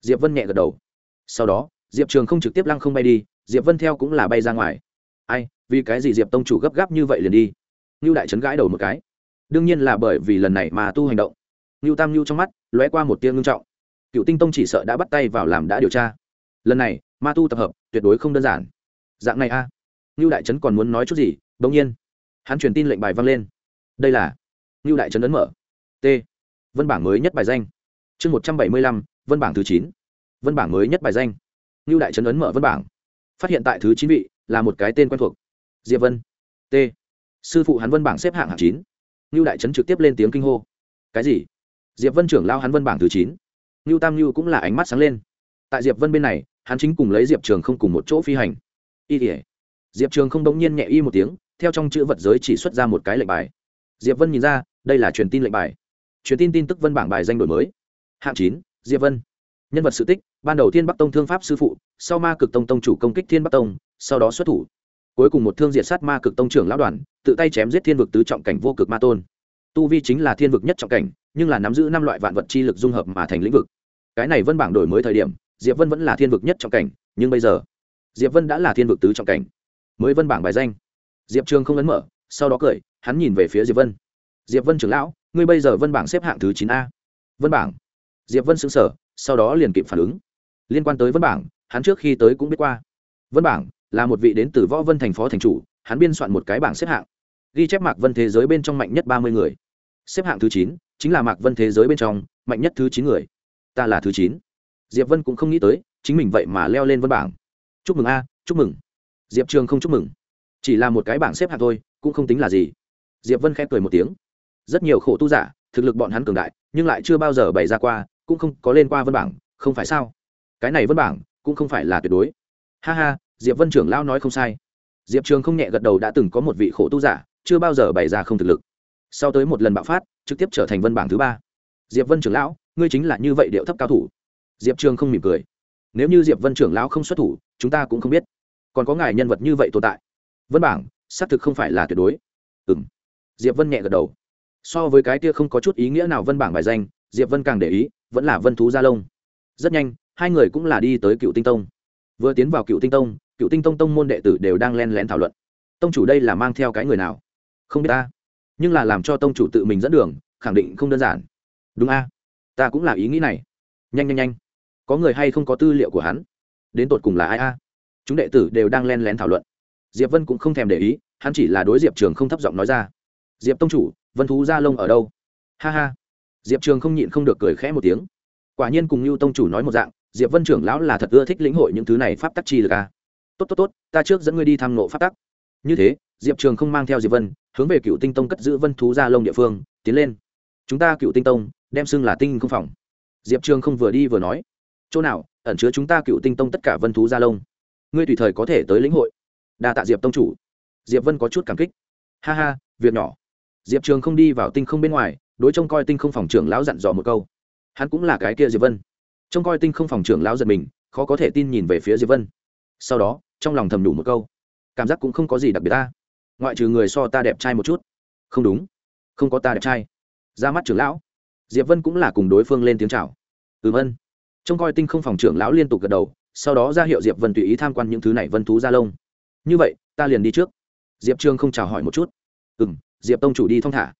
Speaker 1: Diệp vân nhẹ gật đầu. Sau đó, diệp trường không trực tiếp lăng không bay đi, diệp vân theo cũng là bay ra ngoài. Ai, vì cái gì diệp tông chủ gấp gáp như vậy liền đi? Ngưu đại trấn gãi đầu một cái. Đương nhiên là bởi vì lần này mà tu hành động. Ngưu tam ngưu trong mắt lóe qua một tiếng ngưng trọng. Cựu tinh tông chỉ sợ đã bắt tay vào làm đã điều tra. Lần này, ma tu tập hợp tuyệt đối không đơn giản. Dạng này a. À. ngưu đại trấn còn muốn nói chút gì? Bỗng nhiên, hắn truyền tin lệnh bài vang lên. Đây là ngưu đại trấn ấn mở. T. Vân bảng mới nhất bài danh chương một trăm bảy mươi lăm vân bảng thứ chín vân bảng mới nhất bài danh Nưu đại trấn ấn mở vân bảng, phát hiện tại thứ chín vị là một cái tên quen thuộc. Diệp Vân. T. Sư phụ hắn vân bảng xếp hạng hạng chín. Nưu đại trấn trực tiếp lên tiếng kinh hô. Cái gì? Diệp Vân trưởng lao hắn vân bảng thứ chín. Nưu Tam Nưu cũng là ánh mắt sáng lên. Tại Diệp Vân bên này, hắn chính cùng lấy Diệp Trường không cùng một chỗ phi hành. Y tỉa Diệp Trường không đống nhiên nhẹ y một tiếng, theo trong chữ vật giới chỉ xuất ra một cái lệnh bài. Diệp Vân nhìn ra, đây là truyền tin lệnh bài. Truyền tin tin tức vân bảng bài danh đổi mới. Hạng chín, Diệp Vân. Nhân vật sự tích ban đầu thiên bắc tông thương pháp sư phụ sau ma cực tông tông chủ công kích thiên bắc tông sau đó xuất thủ. Cuối cùng một thương diệt sát ma cực tông trưởng lão đoàn tự tay chém giết thiên vực tứ trọng cảnh vô cực ma tôn. Tu vi chính là thiên vực nhất trọng cảnh nhưng là nắm giữ năm loại vạn vật chi lực dung hợp mà thành lĩnh vực. Cái này vân bảng đổi mới thời điểm diệp vân vẫn là thiên vực nhất trọng cảnh nhưng bây giờ diệp vân đã là thiên vực tứ trọng cảnh. Mới vân bảng bài danh. Diệp trường không ấn mở sau đó cười hắn nhìn về phía diệp vân. Diệp vân trưởng lão ngươi bây giờ vân bảng xếp hạng thứ chín a. Vân bảng diệp vân xứng sở sau đó liền kịp phản ứng. Liên quan tới vân bảng, hắn trước khi tới cũng biết qua. Vân bảng là một vị đến từ võ vân thành phó thành chủ, hắn biên soạn một cái bảng xếp hạng. Ghi chép mạc vân thế giới bên trong mạnh nhất ba mươi người. Xếp hạng thứ chín chính là mạc vân thế giới bên trong mạnh nhất thứ chín người. Ta là thứ chín. Diệp vân cũng không nghĩ tới, chính mình vậy mà leo lên vân bảng. Chúc mừng a, chúc mừng. Diệp trường không chúc mừng. Chỉ là một cái bảng xếp hạng thôi, cũng không tính là gì. Diệp vân khép cười một tiếng. Rất nhiều khổ tu giả, thực lực bọn hắn cường đại, nhưng lại chưa bao giờ bày ra qua cũng không có lên qua vân bảng, không phải sao? Cái này vân bảng cũng không phải là tuyệt đối. Ha ha, diệp vân trưởng lão nói không sai. Diệp trường không nhẹ gật đầu đã từng có một vị khổ tu giả, chưa bao giờ bày ra không thực lực. Sau tới một lần bạo phát, trực tiếp trở thành vân bảng thứ ba. Diệp vân trưởng lão, ngươi chính là như vậy điệu thấp cao thủ. Diệp trường không mỉm cười. Nếu như diệp vân trưởng lão không xuất thủ, chúng ta cũng không biết. Còn có ngài nhân vật như vậy tồn tại. Vân bảng, xác thực không phải là tuyệt đối. Ừ m diệp vân nhẹ gật đầu. So với cái kia không có chút ý nghĩa nào vân bảng bài danh, diệp vân càng để ý vẫn là vân thú gia lông. Rất nhanh, hai người cũng là đi tới cựu tinh tông. Vừa tiến vào cựu tinh tông, cựu tinh tông tông môn đệ tử đều đang len lén thảo luận. Tông chủ đây là mang theo cái người nào? Không biết ta. Nhưng là làm cho tông chủ tự mình dẫn đường, khẳng định không đơn giản. Đúng a. Ta cũng là ý nghĩ này. Nhanh nhanh nhanh. Có người hay không có tư liệu của hắn? Đến tột cùng là ai a? Chúng đệ tử đều đang len lén thảo luận. Diệp vân cũng không thèm để ý, hắn chỉ là đối diệp trường không thấp giọng nói ra. Diệp tông chủ, vân thú gia lông ở đâu? Ha ha diệp trường không nhịn không được cười khẽ một tiếng. Quả nhiên cùng lưu tông chủ nói một dạng, diệp vân trưởng lão là thật ưa thích lĩnh hội những thứ này pháp tắc chi lực à. tốt tốt tốt, ta trước dẫn ngươi đi tham nộ pháp tắc. Như thế, diệp trường không mang theo diệp vân, hướng về cựu tinh tông cất giữ vân thú gia lông địa phương, tiến lên. Chúng ta cựu tinh tông, đem xưng là tinh không phòng. Diệp trường không vừa đi vừa nói. Chỗ nào, ẩn chứa chúng ta cựu tinh tông tất cả vân thú gia lông ngươi tùy thời có thể tới lĩnh hội. Đa tạ diệp tông chủ. Diệp vân có chút cảm kích. Ha ha, việc nhỏ. Diệp trường không đi vào tinh không bên ngoài đối trông coi tinh không phòng trưởng lão dặn dò một câu. Hắn cũng là cái kia diệp vân. Trông coi tinh không phòng trưởng lão giật mình, khó có thể tin nhìn về phía diệp vân. Sau đó, trong lòng thầm đủ một câu. Cảm giác cũng không có gì đặc biệt ta. Ngoại trừ người so ta đẹp trai một chút. Không đúng. Không có ta đẹp trai. Ra mắt trưởng lão. Diệp vân cũng là cùng đối phương lên tiếng chào. Ừm ân. Trông coi tinh không phòng trưởng lão liên tục gật đầu, sau đó ra hiệu diệp vân tùy ý tham quan những thứ này vân thú gia lông. Như vậy, ta liền đi trước. Diệp trương không chào hỏi một chút. Ừ m diệp tông chủ đi thong thả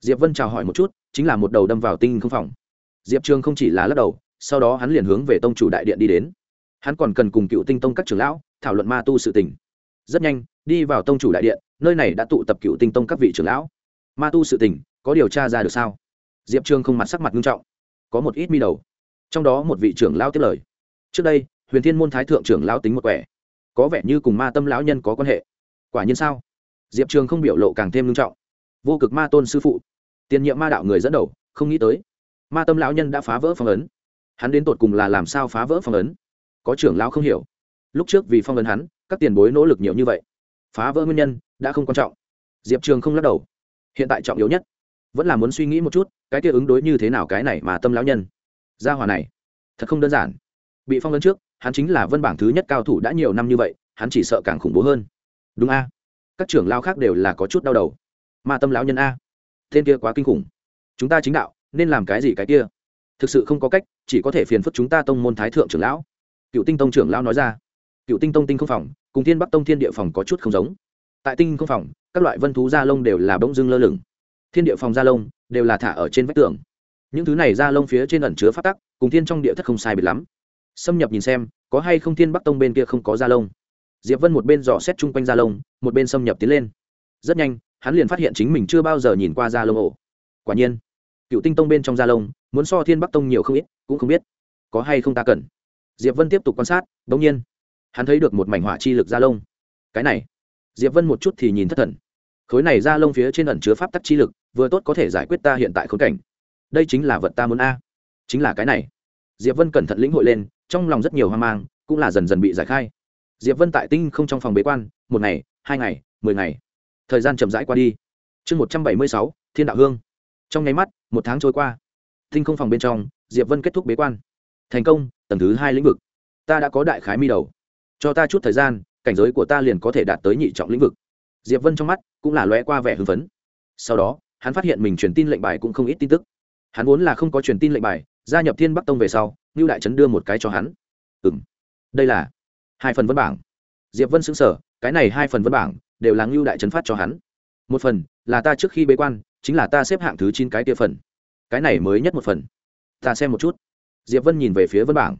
Speaker 1: diệp vân chào hỏi một chút, chính là một đầu đâm vào tinh không phòng. Diệp Trường không chỉ là lắc đầu, sau đó hắn liền hướng về tông chủ đại điện đi đến. Hắn còn cần cùng cựu tinh tông các trưởng lão thảo luận ma tu sự tình. Rất nhanh, đi vào tông chủ đại điện, nơi này đã tụ tập cựu tinh tông các vị trưởng lão. Ma tu sự tình, có điều tra ra được sao? Diệp Trường không mặt sắc mặt nghiêm trọng. Có một ít mi đầu. Trong đó một vị trưởng lão tiếp lời. Trước đây, huyền thiên môn thái thượng trưởng lão tính một quẻ. Có vẻ như cùng ma tâm lão nhân có quan hệ. Quả nhiên sao? Diệp trường không biểu lộ càng thêm nghiêm trọng vô cực ma tôn sư phụ. Tiền nhiệm ma đạo người dẫn đầu, không nghĩ tới. Ma tâm lão nhân đã phá vỡ phong ấn. Hắn đến tột cùng là làm sao phá vỡ phong ấn? Có trưởng lão không hiểu. Lúc trước vì phong ấn hắn, các tiền bối nỗ lực nhiều như vậy. Phá vỡ nguyên nhân đã không quan trọng. Diệp trường không lắc đầu. Hiện tại trọng yếu nhất, vẫn là muốn suy nghĩ một chút, cái kia ứng đối như thế nào cái này mà tâm lão nhân. Gia hòa này, thật không đơn giản. Bị phong ấn trước, hắn chính là vân bảng thứ nhất cao thủ đã nhiều năm như vậy, hắn chỉ sợ càng khủng bố hơn. Đúng a. Các trưởng lao khác đều là có chút đau đầu ma tâm lão nhân a. Tên kia quá kinh khủng. Chúng ta chính đạo, nên làm cái gì cái kia? Thực sự không có cách, chỉ có thể phiền phức chúng ta tông môn thái thượng trưởng lão. Cựu tinh tông trưởng lão nói ra. Cựu tinh tông tinh không phòng, cùng thiên bắc tông thiên địa phòng có chút không giống. Tại tinh không phòng, các loại vân thú da lông đều là bỗng dưng lơ lửng. Thiên địa phòng da lông đều là thả ở trên vách tường. Những thứ này da lông phía trên ẩn chứa phát tắc, cùng thiên trong địa thất không sai biệt lắm. Xâm nhập nhìn xem, có hay không thiên bắc tông bên kia không có da lông? Diệp vân một bên dò xét chung quanh da lông, một bên xâm nhập tiến lên. Rất nhanh hắn liền phát hiện chính mình chưa bao giờ nhìn qua da lông ổ. Quả nhiên, cựu tinh tông bên trong da lông, muốn so thiên bắc tông nhiều không ít, cũng không biết có hay không ta cần. Diệp vân tiếp tục quan sát đ ỗ n g nhiên, hắn thấy được một mảnh hỏa chi lực da lông. Cái này, diệp vân một chút thì nhìn thất thần. Khối này da lông phía trên ẩn chứa pháp tắc chi lực, vừa tốt có thể giải quyết ta hiện tại khốn cảnh. Đây chính là vật ta muốn a. Chính là cái này. Diệp vân cẩn thận lĩnh hội lên, trong lòng rất nhiều hoang mang, cũng là dần dần bị giải khai. Diệp vân tại tinh không trong phòng bế quan, một ngày, hai ngày, mười ngày thời gian chậm rãi qua đi. Chương một trăm bảy mươi sáu, thiên đạo hương. Trong nháy mắt, một tháng trôi qua. Thinh không phòng bên trong, diệp vân kết thúc bế quan. Thành công, tầng thứ hai lĩnh vực. Ta đã có đại khái mi đầu. Cho ta chút thời gian, cảnh giới của ta liền có thể đạt tới nhị trọng lĩnh vực. Diệp vân trong mắt cũng là lóe qua vẻ hưng phấn. Sau đó, hắn phát hiện mình truyền tin lệnh bài cũng không ít tin tức. Hắn vốn là không có truyền tin lệnh bài, gia nhập thiên bắc tông về sau, ngưu đại trấn đưa một cái cho hắn. Ừ m đây là hai phần văn bảng. Diệp vân xứng sở cái này hai phần văn bảng đều là ngưu đại trấn phát cho hắn. Một phần là ta trước khi bế quan, chính là ta xếp hạng thứ chín cái kia phần. Cái này mới nhất một phần. Ta xem một chút. Diệp vân nhìn về phía vân bảng.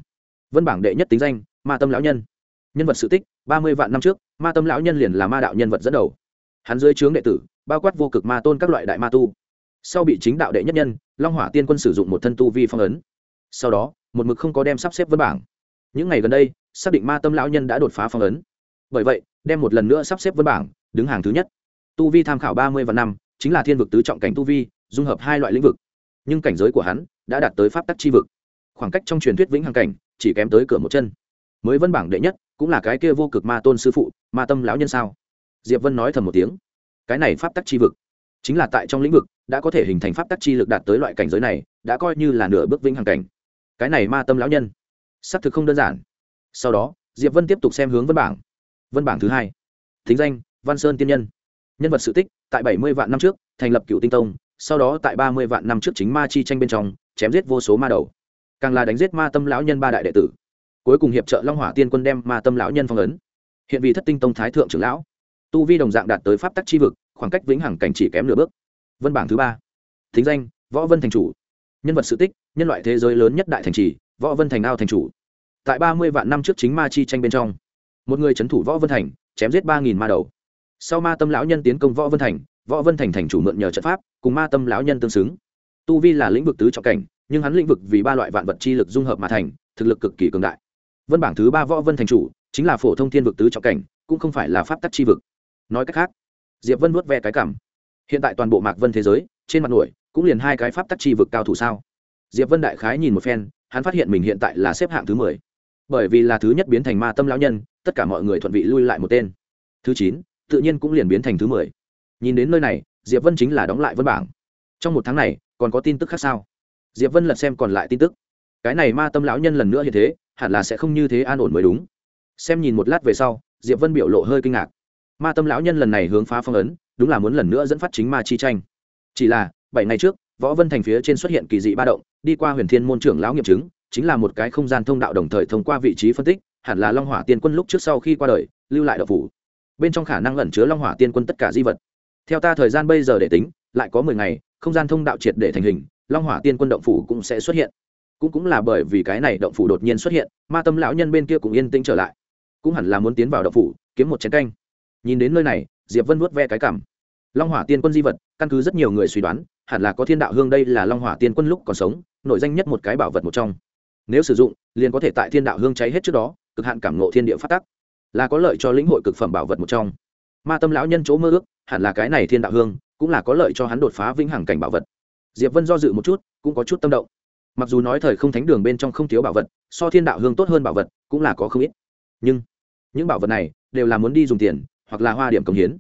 Speaker 1: Vân bảng đệ nhất tính danh, ma tâm lão nhân. Nhân vật sự tích, ba mươi vạn năm trước, ma tâm lão nhân liền là ma đạo nhân vật dẫn đầu. Hắn dưới trướng đệ tử, bao quát vô cực ma tôn các loại đại ma tu. Sau bị chính đạo đệ nhất nhân, long hỏa tiên quân sử dụng một thân tu vi phong ấn. Sau đó, một mực không có đem sắp xếp vân bảng. Những ngày gần đây, xác định ma tâm lão nhân đã đột phá phong ấn. Bởi vậy đem một lần nữa sắp xếp vân bảng, đứng hàng thứ nhất. Tu vi tham khảo ba mươi và năm, chính là thiên vực tứ trọng cảnh tu vi, dung hợp hai loại lĩnh vực. Nhưng cảnh giới của hắn đã đạt tới pháp tắc chi vực. Khoảng cách trong truyền thuyết vĩnh hằng cảnh chỉ kém tới cửa một chân. Mới vân bảng đệ nhất, cũng là cái kia vô cực ma tôn sư phụ, ma tâm lão nhân sao? Diệp vân nói thầm một tiếng. Cái này pháp tắc chi vực, chính là tại trong lĩnh vực đã có thể hình thành pháp tắc chi lực đạt tới loại cảnh giới này, đã coi như là nửa bước vĩnh hằng cảnh. Cái này ma tâm lão nhân, xác thực không đơn giản. Sau đó, diệp vân tiếp tục xem hướng vân bảng vân bảng thứ hai. Thính danh, văn sơn tiên nhân. Nhân vật sự tích, tại bảy mươi vạn năm trước, thành lập cựu tinh tông, sau đó tại ba mươi vạn năm trước chính ma chi tranh bên trong, chém giết vô số ma đầu. Càng là đánh giết ma tâm lão nhân ba đại đệ tử. Cuối cùng hiệp trợ long hỏa tiên quân đem ma tâm lão nhân phong ấn. Hiện vì thất tinh tông thái thượng trưởng lão. Tu vi đồng dạng đạt tới pháp tắc chi vực, khoảng cách vĩnh hằng cảnh chỉ kém nửa bước. Vân bảng thứ ba. Thính danh, võ vân thành chủ. Nhân vật sự tích, nhân loại thế giới lớn nhất đại thành trì, võ vân thành ao thành chủ. Tại ba mươi vạn năm trước chính ma chi tranh bên trong một người c h ấ n thủ võ vân thành, chém giết ba nghìn ma đầu. Sau ma tâm lão nhân tiến công võ vân thành, võ vân thành thành chủ mượn nhờ trận pháp, cùng ma tâm lão nhân tương xứng. Tu vi là lĩnh vực tứ trọng cảnh, nhưng hắn lĩnh vực vì ba loại vạn vật chi lực dung hợp mà thành, thực lực cực kỳ cường đại. Vân bảng thứ ba võ vân thành chủ, chính là phổ thông thiên vực tứ trọng cảnh, cũng không phải là pháp tắc chi vực. Nói cách khác, diệp vân vuốt ve cái cảm. Hiện tại toàn bộ mạc vân thế giới, trên mặt nổi, cũng liền hai cái pháp tắc chi vực cao thủ sao? Diệp vân đại khái nhìn một phen, hắn phát hiện mình hiện tại là xếp hạng thứ mười bởi vì là thứ nhất biến thành ma tâm lão nhân, tất cả mọi người thuận vị lui lại một tên. Thứ chín, tự nhiên cũng liền biến thành thứ mười. Nhìn đến nơi này, diệp vân chính là đóng lại vân bảng. Trong một tháng này, còn có tin tức khác sao? Diệp vân lật xem còn lại tin tức. Cái này ma tâm lão nhân lần nữa như thế, hẳn là sẽ không như thế an ổn mới đúng. Xem nhìn một lát về sau, diệp vân biểu lộ hơi kinh ngạc. Ma tâm lão nhân lần này hướng phá phong ấn, đúng là muốn lần nữa dẫn phát chính ma chi tranh. Chỉ là, bảy ngày trước, võ vân thành phía trên xuất hiện kỳ dị ba động, đi qua huyền thiên môn trưởng lão nghiệm chứng chính là một cái không gian thông đạo đồng thời thông qua vị trí phân tích, hẳn là long hỏa tiên quân lúc trước sau khi qua đời, lưu lại đậu phủ. Bên trong khả năng ẩn chứa long hỏa tiên quân tất cả di vật. Theo ta thời gian bây giờ để tính, lại có mười ngày, không gian thông đạo triệt để thành hình, long hỏa tiên quân động phủ cũng sẽ xuất hiện. Cũng cũng là bởi vì cái này động phủ đột nhiên xuất hiện, ma tâm lão nhân bên kia cũng yên tĩnh trở lại. Cũng hẳn là muốn tiến vào động phủ, kiếm một chén canh. Nhìn đến nơi này, diệp vân vuốt ve cái cảm. Long hỏa tiên quân di vật, căn cứ rất nhiều người suy đoán, hẳn là có thiên đạo hương đây là long hỏa tiên quân lúc còn sống, nổi danh nhất một cái bảo vật một trong nếu sử dụng, liền có thể tại thiên đạo hương cháy hết trước đó, cực hạn cảm ngộ thiên địa phát tắc. Là có lợi cho lĩnh hội cực phẩm bảo vật một trong. Ma tâm lão nhân chỗ mơ ước, hẳn là cái này thiên đạo hương, cũng là có lợi cho hắn đột phá vĩnh hằng cảnh bảo vật. Diệp vân do dự một chút, cũng có chút tâm động. Mặc dù nói thời không thánh đường bên trong không thiếu bảo vật, so thiên đạo hương tốt hơn bảo vật, cũng là có không ít. Nhưng, những bảo vật này đều là muốn đi dùng tiền, hoặc là hoa điểm cống hiến.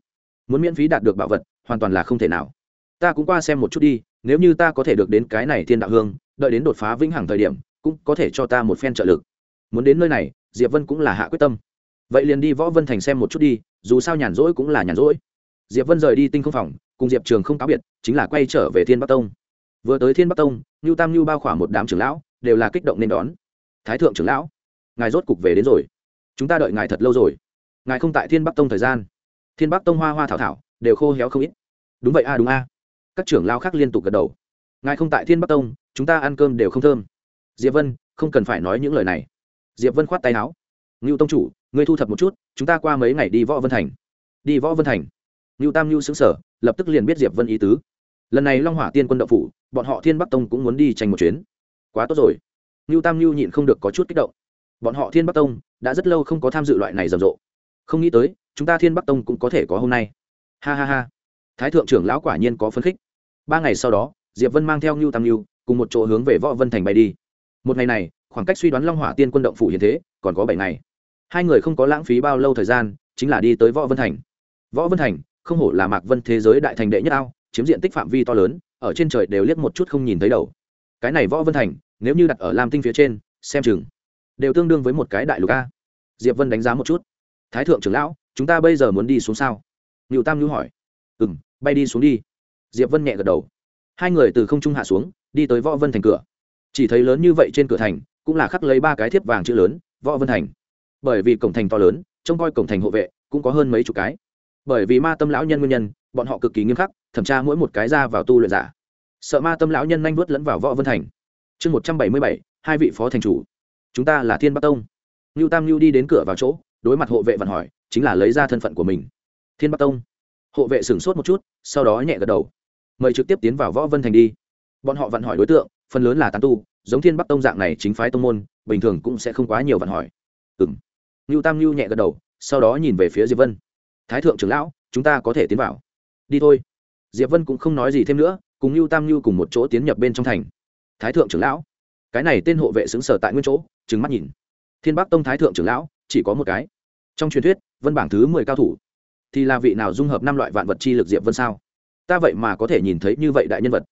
Speaker 1: Muốn miễn phí đạt được bảo vật, hoàn toàn là không thể nào. Ta cũng qua xem một chút đi, nếu như ta có thể được đến cái này thiên đạo hương, đợi đến đột phá vĩnh hằng thời điểm cũng có thể cho ta một phen trợ lực. Muốn đến nơi này, diệp vân cũng là hạ quyết tâm. Vậy liền đi võ vân thành xem một chút đi, dù sao nhàn rỗi cũng là nhàn rỗi. Diệp vân rời đi tinh không phòng, cùng diệp trường không cáo biệt, chính là quay trở về thiên bắc tông. Vừa tới thiên bắc tông ngưu tam ngưu bao khỏa một đám trưởng lão, đều là kích động nên đón. Thái thượng trưởng lão, ngài rốt cục về đến rồi. Chúng ta đợi ngài thật lâu rồi. Ngài không tại thiên bắc tông thời gian. Thiên bắc tông hoa hoa thảo thảo, đều khô héo không ít. Đúng vậy a, đúng a. Các trưởng lao khác liên tục gật đầu. Ngài không tại thiên bắc tông, chúng ta ăn cơm đều không thơm diệp vân, không cần phải nói những lời này. Diệp vân khoát tay áo. Ngưu tông chủ, ngươi thu thập một chút, chúng ta qua mấy ngày đi võ vân thành. Đi võ vân thành. Ngưu tam ngưu xứng sở lập tức liền biết diệp vân ý tứ. Lần này long hỏa tiên quân đậu phủ, bọn họ thiên bắc tông cũng muốn đi tranh một chuyến. Quá tốt rồi. Ngưu tam ngưu nhịn không được có chút kích động. Bọn họ thiên bắc tông, đã rất lâu không có tham dự loại này rầm rộ. Không nghĩ tới, chúng ta thiên bắc tông cũng có thể có hôm nay. Ha ha ha. Thái thượng trưởng lão quả nhiên có phấn khích. Ba ngày sau đó, diệp vân mang theo ngưu tam ngưu, cùng một chỗ hướng về võ vân thành bay đi một ngày này, khoảng cách suy đoán long hỏa tiên quân động phủ hiện thế còn có bảy ngày. Hai người không có lãng phí bao lâu thời gian, chính là đi tới võ vân thành. Võ vân thành, không hổ là mạc vân thế giới đại thành đệ nhất ao, chiếm diện tích phạm vi to lớn, ở trên trời đều liếc một chút không nhìn thấy đầu. Cái này võ vân thành, nếu như đặt ở lam tinh phía trên, xem chừng đều tương đương với một cái đại lục a. Diệp vân đánh giá một chút. Thái thượng trưởng lão, chúng ta bây giờ muốn đi xuống sao? Ngự tam nhu hỏi. Ừ m bay đi xuống đi. Diệp vân nhẹ gật đầu. Hai người từ không trung hạ xuống, đi tới võ vân thành cửa chỉ thấy lớn như vậy trên cửa thành, cũng là khắc lấy ba cái thiếp vàng chữ lớn, võ vân thành. Bởi vì cổng thành to lớn, trông coi cổng thành hộ vệ, cũng có hơn mấy chục cái. Bởi vì ma tâm lão nhân nguyên nhân, bọn họ cực kỳ nghiêm khắc, thẩm tra mỗi một cái ra vào tu luyện giả. Sợ ma tâm lão nhân nhanh vớt lẫn vào võ vân thành. Chương một trăm bảy mươi bảy, hai vị phó thành chủ. Chúng ta là thiên bắc tông. Ngưu tam ngưu đi đến cửa vào chỗ, đối mặt hộ vệ vặn hỏi, chính là lấy ra thân phận của mình. Thiên bắc tông. Hộ vệ sửng sốt một chút, sau đó nhẹ gật đầu. Mời trực tiếp tiến vào võ vân thành đi. Bọn họ vặn hỏi đối tượng phần lớn là tán tu, giống thiên bắc tông dạng này chính phái tông môn, bình thường cũng sẽ không quá nhiều vạn hỏi. Ừng ngưu tam ngưu nhẹ gật đầu, sau đó nhìn về phía diệp vân. Thái thượng trưởng lão, chúng ta có thể tiến vào. Đi thôi. Diệp vân cũng không nói gì thêm nữa, cùng ngưu tam ngưu cùng một chỗ tiến nhập bên trong thành. Thái thượng trưởng lão. Cái này tên hộ vệ xứng sở tại nguyên chỗ, trừng mắt nhìn. Thiên bắc tông thái thượng trưởng lão, chỉ có một cái. Trong truyền thuyết, vân bảng thứ mười cao thủ. Thì là vị nào dung hợp năm loại vạn vật chi lực diệp vân sao? Ta vậy mà có thể nhìn thấy như vậy đại nhân vật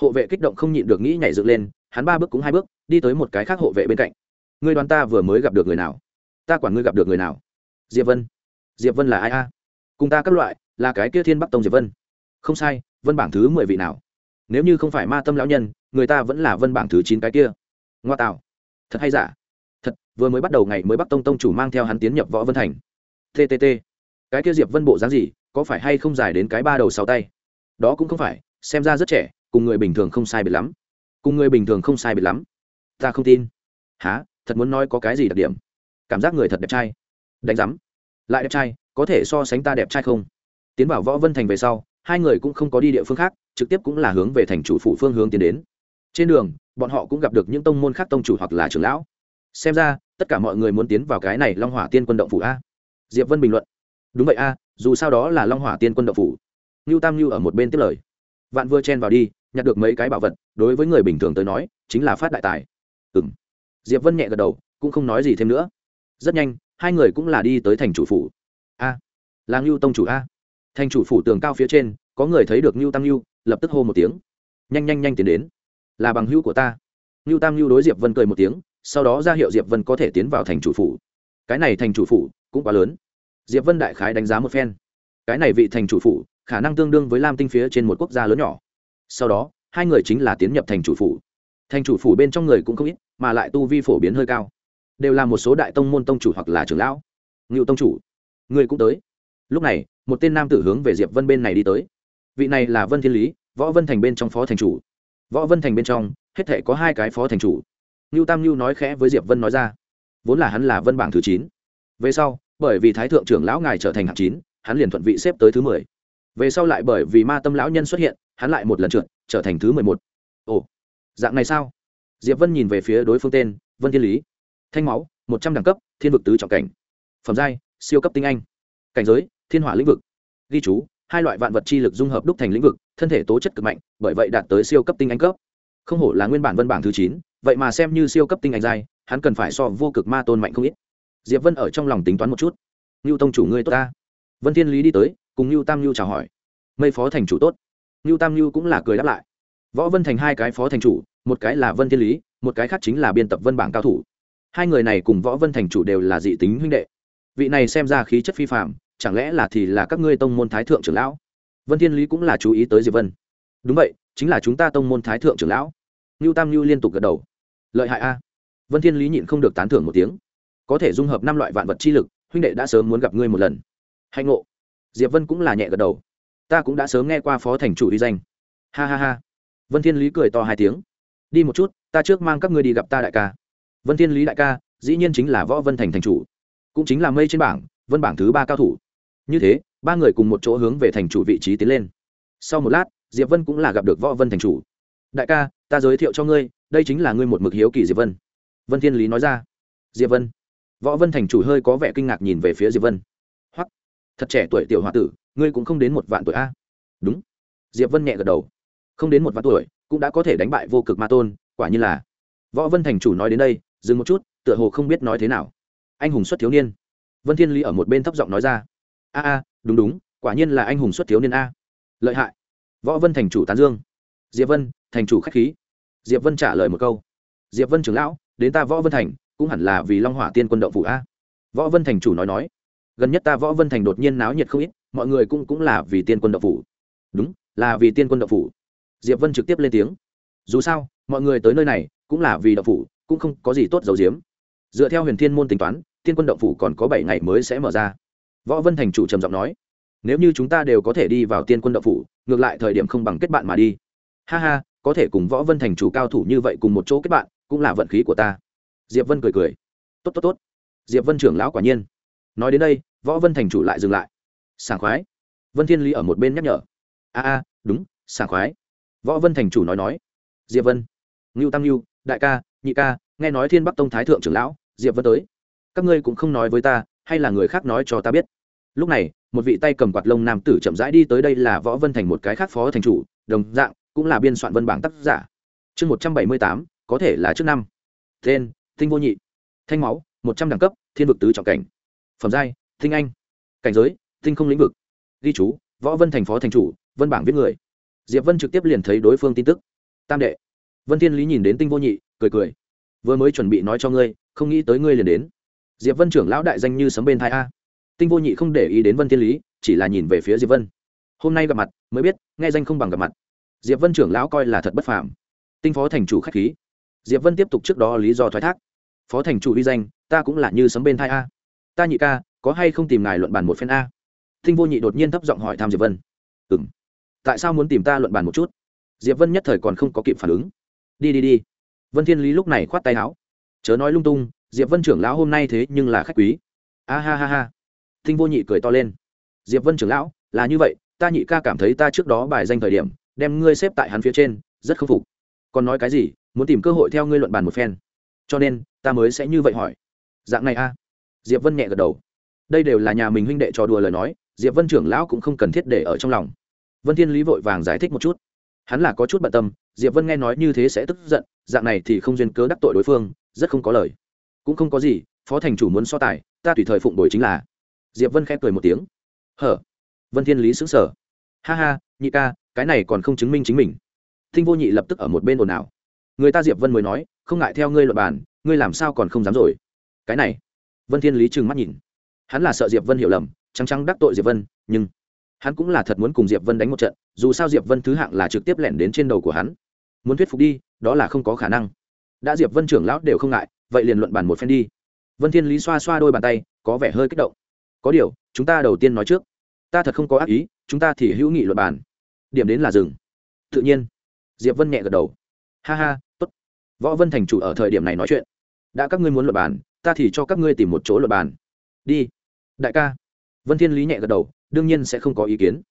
Speaker 1: hộ vệ kích động không nhịn được nghĩ nhảy dựng lên, hắn ba bước cũng hai bước, đi tới một cái khác hộ vệ bên cạnh. Ngươi đoán ta vừa mới gặp được người nào? Ta quản ngươi gặp được người nào? Diệp vân. Diệp vân là ai a? Cùng ta các loại, là cái kia thiên bắc tông diệp vân. Không sai, vân bảng thứ mười vị nào? Nếu như không phải ma tâm lão nhân, người ta vẫn là vân bảng thứ chín cái kia. Ngoa tạo. Thật hay giả? Thật, vừa mới bắt đầu ngày mới bắc tông tông chủ mang theo hắn tiến nhập võ vân thành. Ttt cái kia diệp vân bộ dáng gì, có phải hay không dài đến cái ba đầu sáu tay? Đó cũng không phải, xem ra rất trẻ cùng người bình thường không sai biệt lắm. Cùng người bình thường không sai biệt lắm. Ta không tin. Há thật muốn nói có cái gì đặc điểm? Cảm giác người thật đẹp trai. Đánh giám. Lại đẹp trai, có thể so sánh ta đẹp trai không? Tiến vào võ vân thành về sau, hai người cũng không có đi địa phương khác, trực tiếp cũng là hướng về thành chủ phủ phương hướng tiến đến. Trên đường, bọn họ cũng gặp được những tông môn khác tông chủ hoặc là trưởng lão. Xem ra, tất cả mọi người muốn tiến vào cái này long hỏa tiên quân động phủ a. Diệp vân bình luận. Đúng vậy a, dù sao đó là long hỏa tiên quân động phủ. Ngưu tam ngưu ở một bên tiếp lời. Vạn vừa chen vào đi nhặt được mấy cái bảo vật, đối với người bình thường tới nói, chính là phát đại tài. Ừ m diệp vân nhẹ gật đầu, cũng không nói gì thêm nữa. Rất nhanh, hai người cũng là đi tới thành chủ phủ. A. Là ngưu tông chủ a. Thành chủ phủ tường cao phía trên, có người thấy được ngưu tam ngưu, lập tức hô một tiếng. Nhanh nhanh nhanh tiến đến. Là bằng hữu của ta. Ngưu tam ngưu đối diệp vân cười một tiếng, sau đó ra hiệu diệp vân có thể tiến vào thành chủ phủ. Cái này thành chủ phủ cũng quá lớn. Diệp vân đại khái đánh giá một phen. Cái này vị thành chủ phủ, khả năng tương đương với lam tinh phía trên một quốc gia lớn nhỏ sau đó, hai người chính là tiến nhập thành chủ phủ. Thành chủ phủ bên trong người cũng không ít, mà lại tu vi phổ biến hơi cao. Đều là một số đại tông môn tông chủ hoặc là trưởng lão. Ngưu tông chủ, người cũng tới. Lúc này, một tên nam tử hướng về diệp vân bên này đi tới. Vị này là vân thiên lý, võ vân thành bên trong phó thành chủ. Võ vân thành bên trong, hết thể có hai cái phó thành chủ. Ngưu tam ngưu nói khẽ với diệp vân nói ra. Vốn là hắn là vân bảng thứ chín. Về sau, bởi vì thái thượng trưởng lão ngài trở thành hạng chín, hắn liền thuận vị xếp tới thứ mười. Về sau lại bởi vì ma tâm lão nhân xuất hiện hắn lại một lần trượt, trở thành thứ mười một. Ồ, dạng này sao? Diệp vân nhìn về phía đối phương tên, vân thiên lý. Thanh máu, một trăm đẳng cấp, thiên vực tứ trọng cảnh. Phẩm giai, siêu cấp tinh anh. Cảnh giới, thiên hỏa lĩnh vực. Ghi chú, hai loại vạn vật chi lực dung hợp đúc thành lĩnh vực, thân thể tố chất cực mạnh, bởi vậy đạt tới siêu cấp tinh anh cấp. Không hổ là nguyên bản vân bảng thứ chín, vậy mà xem như siêu cấp tinh anh giai, hắn cần phải so vô cực ma tôn mạnh không ít. Diệp vân ở trong lòng tính toán một chút. Ngưu tông chủ ngươi tốt ta. Vân thiên lý đi tới, cùng ngưu tam ngưu chào hỏi. Mây phó thành chủ tốt ngưu tam ngưu cũng là cười đáp lại. Võ vân thành hai cái phó thành chủ, một cái là vân thiên lý, một cái khác chính là biên tập vân bảng cao thủ. Hai người này cùng võ vân thành chủ đều là dị tính huynh đệ. Vị này xem ra khí chất phi phạm chẳng lẽ là thì là các ngươi tông môn thái thượng trưởng lão? Vân thiên lý cũng là chú ý tới diệp vân. Đúng vậy, chính là chúng ta tông môn thái thượng trưởng lão. Ngưu tam ngưu liên tục gật đầu. Lợi hại a. Vân thiên lý nhịn không được tán thưởng một tiếng. Có thể dung hợp năm loại vạn vật chi lực, huynh đệ đã sớm muốn gặp ngươi một lần. Hạnh ngộ. Diệp vân cũng là nhẹ gật đầu ta cũng đã sớm nghe qua phó thành chủ đi danh. Ha ha ha. Vân thiên lý cười to hai tiếng. Đi một chút, ta trước mang các ngươi đi gặp ta đại ca. Vân thiên lý đại ca, dĩ nhiên chính là võ vân thành thành chủ. Cũng chính là mây trên bảng, vân bảng thứ ba cao thủ. Như thế, ba người cùng một chỗ hướng về thành chủ vị trí tiến lên. Sau một lát, diệp vân cũng là gặp được võ vân thành chủ. Đại ca, ta giới thiệu cho ngươi, đây chính là ngươi một mực hiếu kỳ diệp vân. Vân thiên lý nói ra. Diệp vân. Võ vân thành chủ hơi có vẻ kinh ngạc nhìn về phía diệp vân. Hoặc thật trẻ tuổi tiểu h o a tử ngươi cũng không đến một vạn tuổi a. Đúng. Diệp vân nhẹ gật đầu. Không đến một vạn tuổi, cũng đã có thể đánh bại vô cực ma tôn, quả như là. Võ vân thành chủ nói đến đây, dừng một chút, tựa hồ không biết nói thế nào. Anh hùng xuất thiếu niên. Vân thiên lý ở một bên thấp giọng nói ra. A a, đúng đúng, quả nhiên là anh hùng xuất thiếu niên a. Lợi hại. Võ vân thành chủ tán dương. Diệp vân, thành chủ khách khí. Diệp vân trả lời một câu. Diệp vân trưởng lão, đến ta võ vân thành, cũng hẳn là vì long hỏa tiên quân động phủ a. Võ vân thành chủ nói nói. Gần nhất ta võ vân thành đột nhiên náo nhiệt không ít mọi người cũng cũng là vì tiên quân độc phủ. Đúng, là vì tiên quân độc phủ. Diệp vân trực tiếp lên tiếng. Dù sao, mọi người tới nơi này cũng là vì độc phủ, cũng không có gì tốt dầu diếm dựa theo huyền thiên môn tính toán, tiên quân động phủ còn có bảy ngày mới sẽ mở ra. Võ vân thành chủ trầm giọng nói, nếu như chúng ta đều có thể đi vào tiên quân động phủ, ngược lại thời điểm không bằng kết bạn mà đi. Ha ha, có thể cùng võ vân thành chủ cao thủ như vậy cùng một chỗ kết bạn, cũng là vận khí của ta. Diệp vân cười cười. Tốt tốt tốt. Diệp vân trưởng lão quả nhiên. Nói đến đây, võ vân thành chủ lại dừng lại sảng khoái. Vân thiên lý ở một bên nhắc nhở. A a, đúng, sảng khoái. Võ vân thành chủ nói nói. Diệp vân. Ngưu tam ngưu, đại ca, nhị ca, nghe nói thiên bắc tông thái thượng trưởng lão, diệp vân tới. Các ngươi cũng không nói với ta, hay là người khác nói cho ta biết. Lúc này, một vị tay cầm quạt lông nam tử chậm rãi đi tới đây là võ vân thành một cái khác phó thành chủ, đồng dạng, cũng là biên soạn vân bảng tác giả. Chương một trăm bảy mươi tám, có thể là trước năm. Tên, tinh vô nhị. Thanh máu, một trăm đẳng cấp, thiên vực tứ trọng cảnh. Phẩm giai, tinh anh. Cảnh giới tinh không lĩnh vực. Ghi chú, võ vân thành phó thành chủ, vân bảng viết người. Diệp vân trực tiếp liền thấy đối phương tin tức. Tam đệ. Vân thiên lý nhìn đến tinh vô nhị, cười cười. Vừa mới chuẩn bị nói cho ngươi, không nghĩ tới ngươi liền đến. Diệp vân trưởng lão đại danh như sấm bên thai a. Tinh vô nhị không để ý đến vân thiên lý, chỉ là nhìn về phía diệp vân. Hôm nay gặp mặt, mới biết, nghe danh không bằng gặp mặt. Diệp vân trưởng lão coi là thật bất phàm. Tinh phó thành chủ khách khí. Diệp vân tiếp tục trước đó lý do thoái thác. Phó thành chủ uy danh, ta cũng là như sấm bên thai a. Ta nhị ca, có hay không tìm ngài luận bàn một phen a? Thinh vô nhị đột nhiên thấp giọng hỏi tham diệp vân. Ừ m tại sao muốn tìm ta luận bàn một chút? Diệp vân nhất thời còn không có kịp phản ứng. Đi đi đi. Vân thiên lý lúc này khoát tay áo. Chớ nói lung tung, diệp vân trưởng lão hôm nay thế nhưng là khách quý. A ha ha ha. Thinh vô nhị cười to lên. Diệp vân trưởng lão, là như vậy, ta nhị ca cảm thấy ta trước đó bài danh thời điểm, đem ngươi xếp tại hắn phía trên, rất k phục. Còn nói cái gì, muốn tìm cơ hội theo ngươi luận bàn một phen. Cho nên, ta mới sẽ như vậy hỏi. Dạng này a. Diệp vân nhẹ gật đầu. Đây đều là nhà mình huynh đệ trò đùa lời nói diệp vân trưởng lão cũng không cần thiết để ở trong lòng. Vân thiên lý vội vàng giải thích một chút. Hắn là có chút bận tâm, diệp vân nghe nói như thế sẽ tức giận, dạng này thì không duyên cớ đắc tội đối phương, rất không có lời. Cũng không có gì, phó thành chủ muốn so tài, ta tùy thời phụng đổi chính là. Diệp vân khẽ cười một tiếng. Hở? Vân thiên lý sững sờ. Ha ha, nhị ca, cái này còn không chứng minh chính mình. Thinh vô nhị lập tức ở một bên ồn ào. Người ta diệp vân mới nói, không ngại theo ngươi luật bàn, ngươi làm sao còn không dám rồi? Cái này. Vân thiên lý trừng mắt nhìn. Hắn là sợ diệp vân hiểu lầm trắng trắng đắc tội diệp vân, nhưng hắn cũng là thật muốn cùng diệp vân đánh một trận, dù sao diệp vân thứ hạng là trực tiếp lẻn đến trên đầu của hắn. Muốn thuyết phục đi, đó là không có khả năng. Đã diệp vân trưởng lão đều không ngại, vậy liền luận bàn một phen đi. Vân thiên lý xoa xoa đôi bàn tay, có vẻ hơi kích động. Có điều, chúng ta đầu tiên nói trước. Ta thật không có ác ý, chúng ta thì hữu nghị luận bàn. Điểm đến là rừng tự nhiên. Diệp vân nhẹ gật đầu. Ha ha, tốt. Võ vân thành chủ ở thời điểm này nói chuyện. Đã các ngươi muốn luận bàn, ta thì cho các ngươi tìm một chỗ luận bàn. Đi. Đại ca vân thiên lý nhẹ gật đầu, đương nhiên sẽ không có ý kiến.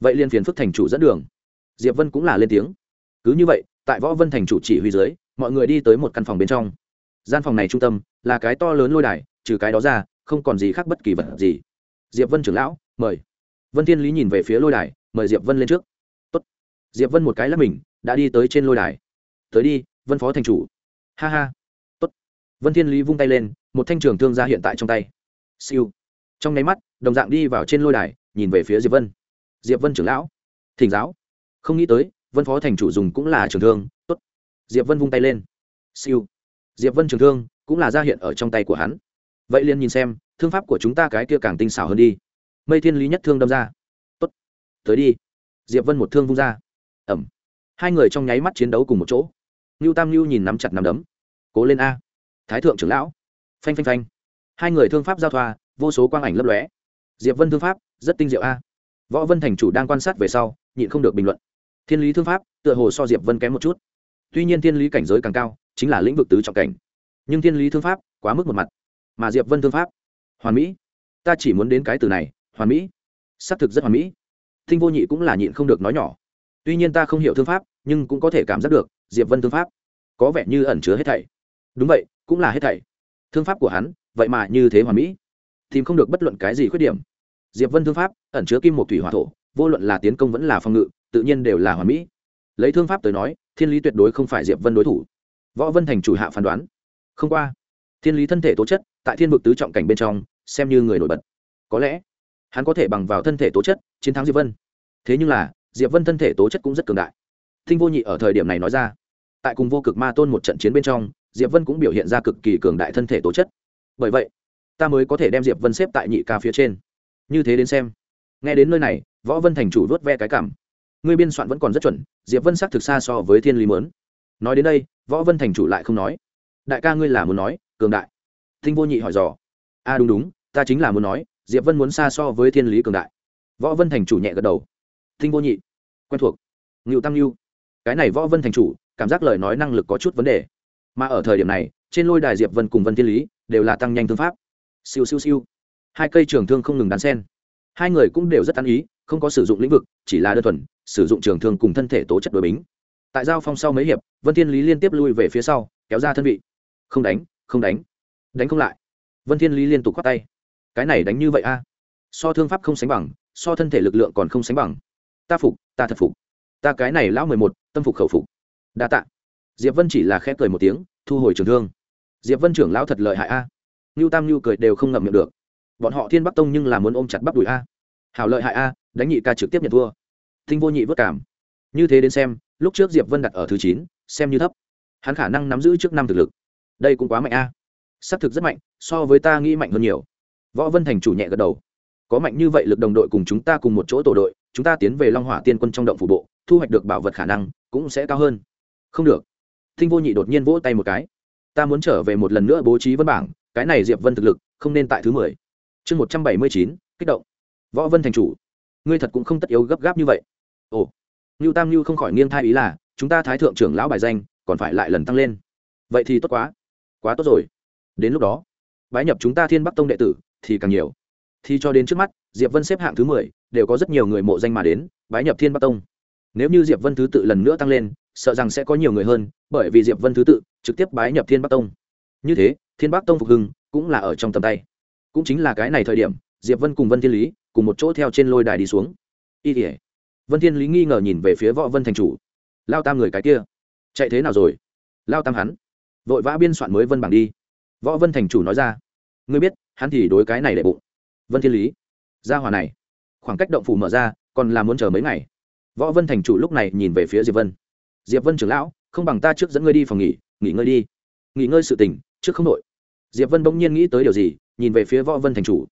Speaker 1: Vậy liên phiền phức thành chủ dẫn đường. Diệp vân cũng là lên tiếng. Cứ như vậy, tại võ vân thành chủ chỉ huy dưới, mọi người đi tới một căn phòng bên trong. Gian phòng này trung tâm là cái to lớn lôi đài, trừ cái đó ra, không còn gì khác bất kỳ vật gì. Diệp vân trưởng lão, mời. Vân thiên lý nhìn về phía lôi đài, mời diệp vân lên trước. Tốt. diệp vân một cái lắp mình, đã đi tới trên lôi đài. Tới đi, vân phó thành chủ. Ha ha. Tốt. vân thiên lý vung tay lên, một thanh trường thương ra hiện tại trong tay. Siêu. Trong nháy mắt đồng dạng đi vào trên lôi đài, nhìn về phía diệp vân. Diệp vân trưởng lão. Thỉnh giáo. Không nghĩ tới, vân phó thành chủ dùng cũng là trường thương. Tốt. Diệp vân vung tay lên. Siêu. Diệp vân trường thương cũng là ra hiện ở trong tay của hắn. Vậy liền nhìn xem, thương pháp của chúng ta cái kia càng tinh xảo hơn đi. Mây thiên lý nhất thương đâm ra. Tốt, tới đi. Diệp vân một thương vung ra. Ẩm. Hai người trong nháy mắt chiến đấu cùng một chỗ. Ngưu tam ngưu nhìn nắm chặt nắm đấm. Cố lên a. Thái thượng trưởng lão. Phanh phanh phanh. Hai người thương pháp giao thoa, vô số quang ảnh lấp lóe diệp vân thương pháp, rất tinh diệu a. Võ vân thành chủ đang quan sát về sau, nhịn không được bình luận. Thiên lý thương pháp, tựa hồ so diệp vân kém một chút. Tuy nhiên thiên lý cảnh giới càng cao, chính là lĩnh vực tứ trọng cảnh. Nhưng thiên lý thương pháp, quá mức một mặt. Mà diệp vân thương pháp, hoàn mỹ. Ta chỉ muốn đến cái từ này, hoàn mỹ. Xác thực rất hoàn mỹ. Thinh vô nhị cũng là nhịn không được nói nhỏ. Tuy nhiên ta không hiểu thương pháp, nhưng cũng có thể cảm giác được, diệp vân thương pháp, có vẻ như ẩn chứa hết thảy. Đúng vậy, cũng là hết thảy. Thương pháp của hắn, vậy mà như thế hoàn mỹ tìm không được bất luận cái gì khuyết điểm. Diệp vân thương pháp, ẩn chứa kim một thủy hỏa thổ, vô luận là tiến công vẫn là phòng ngự, tự nhiên đều là hoàn mỹ. Lấy thương pháp tới nói, thiên lý tuyệt đối không phải diệp vân đối thủ. Võ vân thành chủ hạ phán đoán. Không qua, thiên lý thân thể tố chất, tại thiên vực tứ trọng cảnh bên trong, xem như người nổi bật. Có lẽ, hắn có thể bằng vào thân thể tố chất, chiến thắng diệp vân. Thế nhưng là, diệp vân thân thể tố chất cũng rất cường đại. Thinh vô nhị ở thời điểm này nói ra, tại cùng vô cực ma tôn một trận chiến bên trong, diệp vân cũng biểu hiện ra cực kỳ cường đại thân thể tố chất. Bởi vậy ta mới có thể đem diệp vân xếp tại nhị ca phía trên như thế đến xem nghe đến nơi này võ vân thành chủ vớt ve cái cảm ngươi biên soạn vẫn còn rất chuẩn diệp vân xác thực xa so với thiên lý mớn nói đến đây võ vân thành chủ lại không nói đại ca ngươi là muốn nói cường đại thinh vô nhị hỏi dò a à, đúng đúng ta chính là muốn nói diệp vân muốn xa so với thiên lý cường đại võ vân thành chủ nhẹ gật đầu thinh vô nhị quen thuộc ngưu tăng ngưu cái này võ vân thành chủ cảm giác lời nói năng lực có chút vấn đề mà ở thời điểm này trên lôi đài diệp vân cùng vân thiên lý đều là tăng nhanh thương pháp siêu siêu siêu. Hai cây trường thương không ngừng đan sen. Hai người cũng đều rất ăn ý, không có sử dụng lĩnh vực, chỉ là đơn thuần sử dụng trường thương cùng thân thể tố chất đối bính. Tại giao phong sau mấy hiệp, vân thiên lý liên tiếp lui về phía sau, kéo ra thân vị. Không đánh không đánh. Đánh không lại. Vân thiên lý liên tục khoát tay. Cái này đánh như vậy a? So thương pháp không sánh bằng, so thân thể lực lượng còn không sánh bằng. Ta phục, ta thật phục. Ta cái này lão mười một, tâm phục khẩu phục. Đa tạ. Diệp vân chỉ là khẽ cười một tiếng, thu hồi trường thương. Diệp vân trưởng lão thật lợi hại a. à ngưu tam ngưu cười đều không ngậm miệng được. Bọn họ thiên bắc tông nhưng là muốn ôm chặt bắp đùi a. Hảo lợi hại a, đánh nhị ca trực tiếp nhận thua. Thinh vô nhị vất cảm. Như thế đến xem, lúc trước diệp vân đặt ở thứ chín, xem như thấp. Hắn khả năng nắm giữ trước năm thực lực. Đây cũng quá mạnh a. Xác thực rất mạnh, so với ta nghĩ mạnh hơn nhiều. Võ vân thành chủ nhẹ gật đầu. Có mạnh như vậy lực đồng đội cùng chúng ta cùng một chỗ tổ đội, chúng ta tiến về long hỏa tiên quân trong động phủ bộ, thu hoạch được bảo vật khả năng cũng sẽ cao hơn. Không được. Thinh vô nhị đột nhiên vỗ tay một cái. Ta muốn trở về một lần nữa bố trí vân bảng cái này diệp vân thực lực, không nên tại thứ mười. Chương một trăm bảy mươi chín, kích động. Võ vân thành chủ, ngươi thật cũng không tất yếu gấp gáp như vậy. Ồ. Ngưu tam ngưu không khỏi nghiêng thai ý là, chúng ta thái thượng trưởng lão bài danh, còn phải lại lần tăng lên. Vậy thì tốt quá. Quá tốt rồi. Đến lúc đó, bái nhập chúng ta thiên bắc tông đệ tử, thì càng nhiều. Thì cho đến trước mắt, diệp vân xếp hạng thứ mười, đều có rất nhiều người mộ danh mà đến, bái nhập thiên bắc tông. Nếu như diệp vân thứ tự lần nữa tăng lên, sợ rằng sẽ có nhiều người hơn, bởi vì diệp vân thứ tự trực tiếp bái nhập thiên bắc tông như thế, thiên bắc tông phục hưng cũng là ở trong tầm tay. Cũng chính là cái này thời điểm, diệp vân cùng vân thiên lý cùng một chỗ theo trên lôi đài đi xuống. Y tỉa vân thiên lý nghi ngờ nhìn về phía võ vân thành chủ. Lao tam người cái kia, chạy thế nào rồi? Lao tam hắn, vội vã biên soạn mới vân bảng đi. Võ vân thành chủ nói ra, ngươi biết, hắn thì đối cái này để bụng. Vân thiên lý, gia hòa này. Khoảng cách động phủ mở ra, còn là muốn chờ mấy ngày. Võ vân thành chủ lúc này nhìn về phía diệp vân. Diệp vân trưởng lão, không bằng ta trước dẫn ngươi đi phòng nghỉ nghỉ ngơi đi. Nghỉ ngơi sự tình trước không đội. Diệp vân bỗng nhiên nghĩ tới điều gì, nhìn về phía võ vân thành chủ.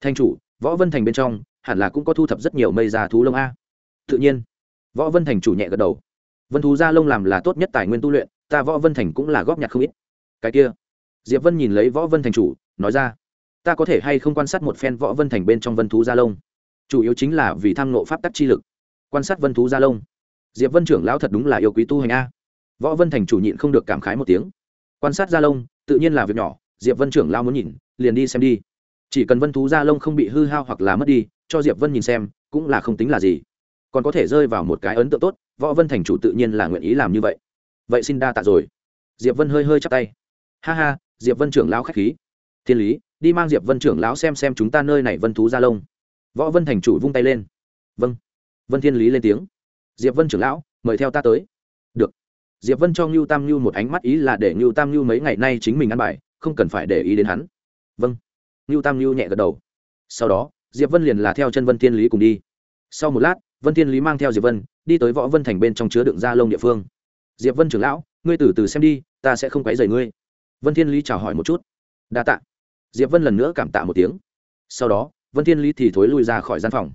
Speaker 1: Thành chủ, võ vân thành bên trong, hẳn là cũng có thu thập rất nhiều mây già thú lông a. Tự nhiên. Võ vân thành chủ nhẹ gật đầu. Vân thú gia lông làm là tốt nhất tài nguyên tu luyện, ta võ vân thành cũng là góp nhặt không ít. Cái kia. Diệp vân nhìn lấy võ vân thành chủ, nói ra, ta có thể hay không quan sát một phen võ vân thành bên trong vân thú gia lông? Chủ yếu chính là vì tham nộ pháp tắc chi lực. Quan sát vân thú gia lông. Diệp vân trưởng lão thật đúng là yêu quý tu hành a. Võ vân thành chủ nhịn không được cảm khái một tiếng. Quan sát gia lông tự nhiên là việc nhỏ, diệp vân trưởng lão muốn nhìn, liền đi xem đi. Chỉ cần vân thú gia lông không bị hư hao hoặc là mất đi, cho diệp vân nhìn xem, cũng là không tính là gì. Còn có thể rơi vào một cái ấn tượng tốt, võ vân thành chủ tự nhiên là nguyện ý làm như vậy. Vậy xin đa tạ rồi. Diệp vân hơi hơi chắp tay. Ha ha, diệp vân trưởng lão k h á c h khí. Thiên lý, đi mang diệp vân trưởng lão xem xem chúng ta nơi này vân thú gia lông. Võ vân thành chủ vung tay lên. Vâng. Vân thiên lý lên tiếng. Diệp vân trưởng lão, mời theo ta tới diệp vân cho ngưu tam ngưu một ánh mắt ý là để ngưu tam ngưu mấy ngày nay chính mình ăn bài, không cần phải để ý đến hắn. Vâng. Ngưu tam ngưu nhẹ gật đầu. Sau đó, diệp vân liền là theo chân vân thiên lý cùng đi. Sau một lát, vân thiên lý mang theo diệp vân, đi tới võ vân thành bên trong chứa đựng da lông địa phương. Diệp vân trưởng lão, ngươi từ từ xem đi, ta sẽ không quấy rầy ngươi. Vân thiên lý chào hỏi một chút. Đa tạ. Diệp vân lần nữa cảm tạ một tiếng. Sau đó, vân thiên lý thì thối lui ra khỏi gian phòng.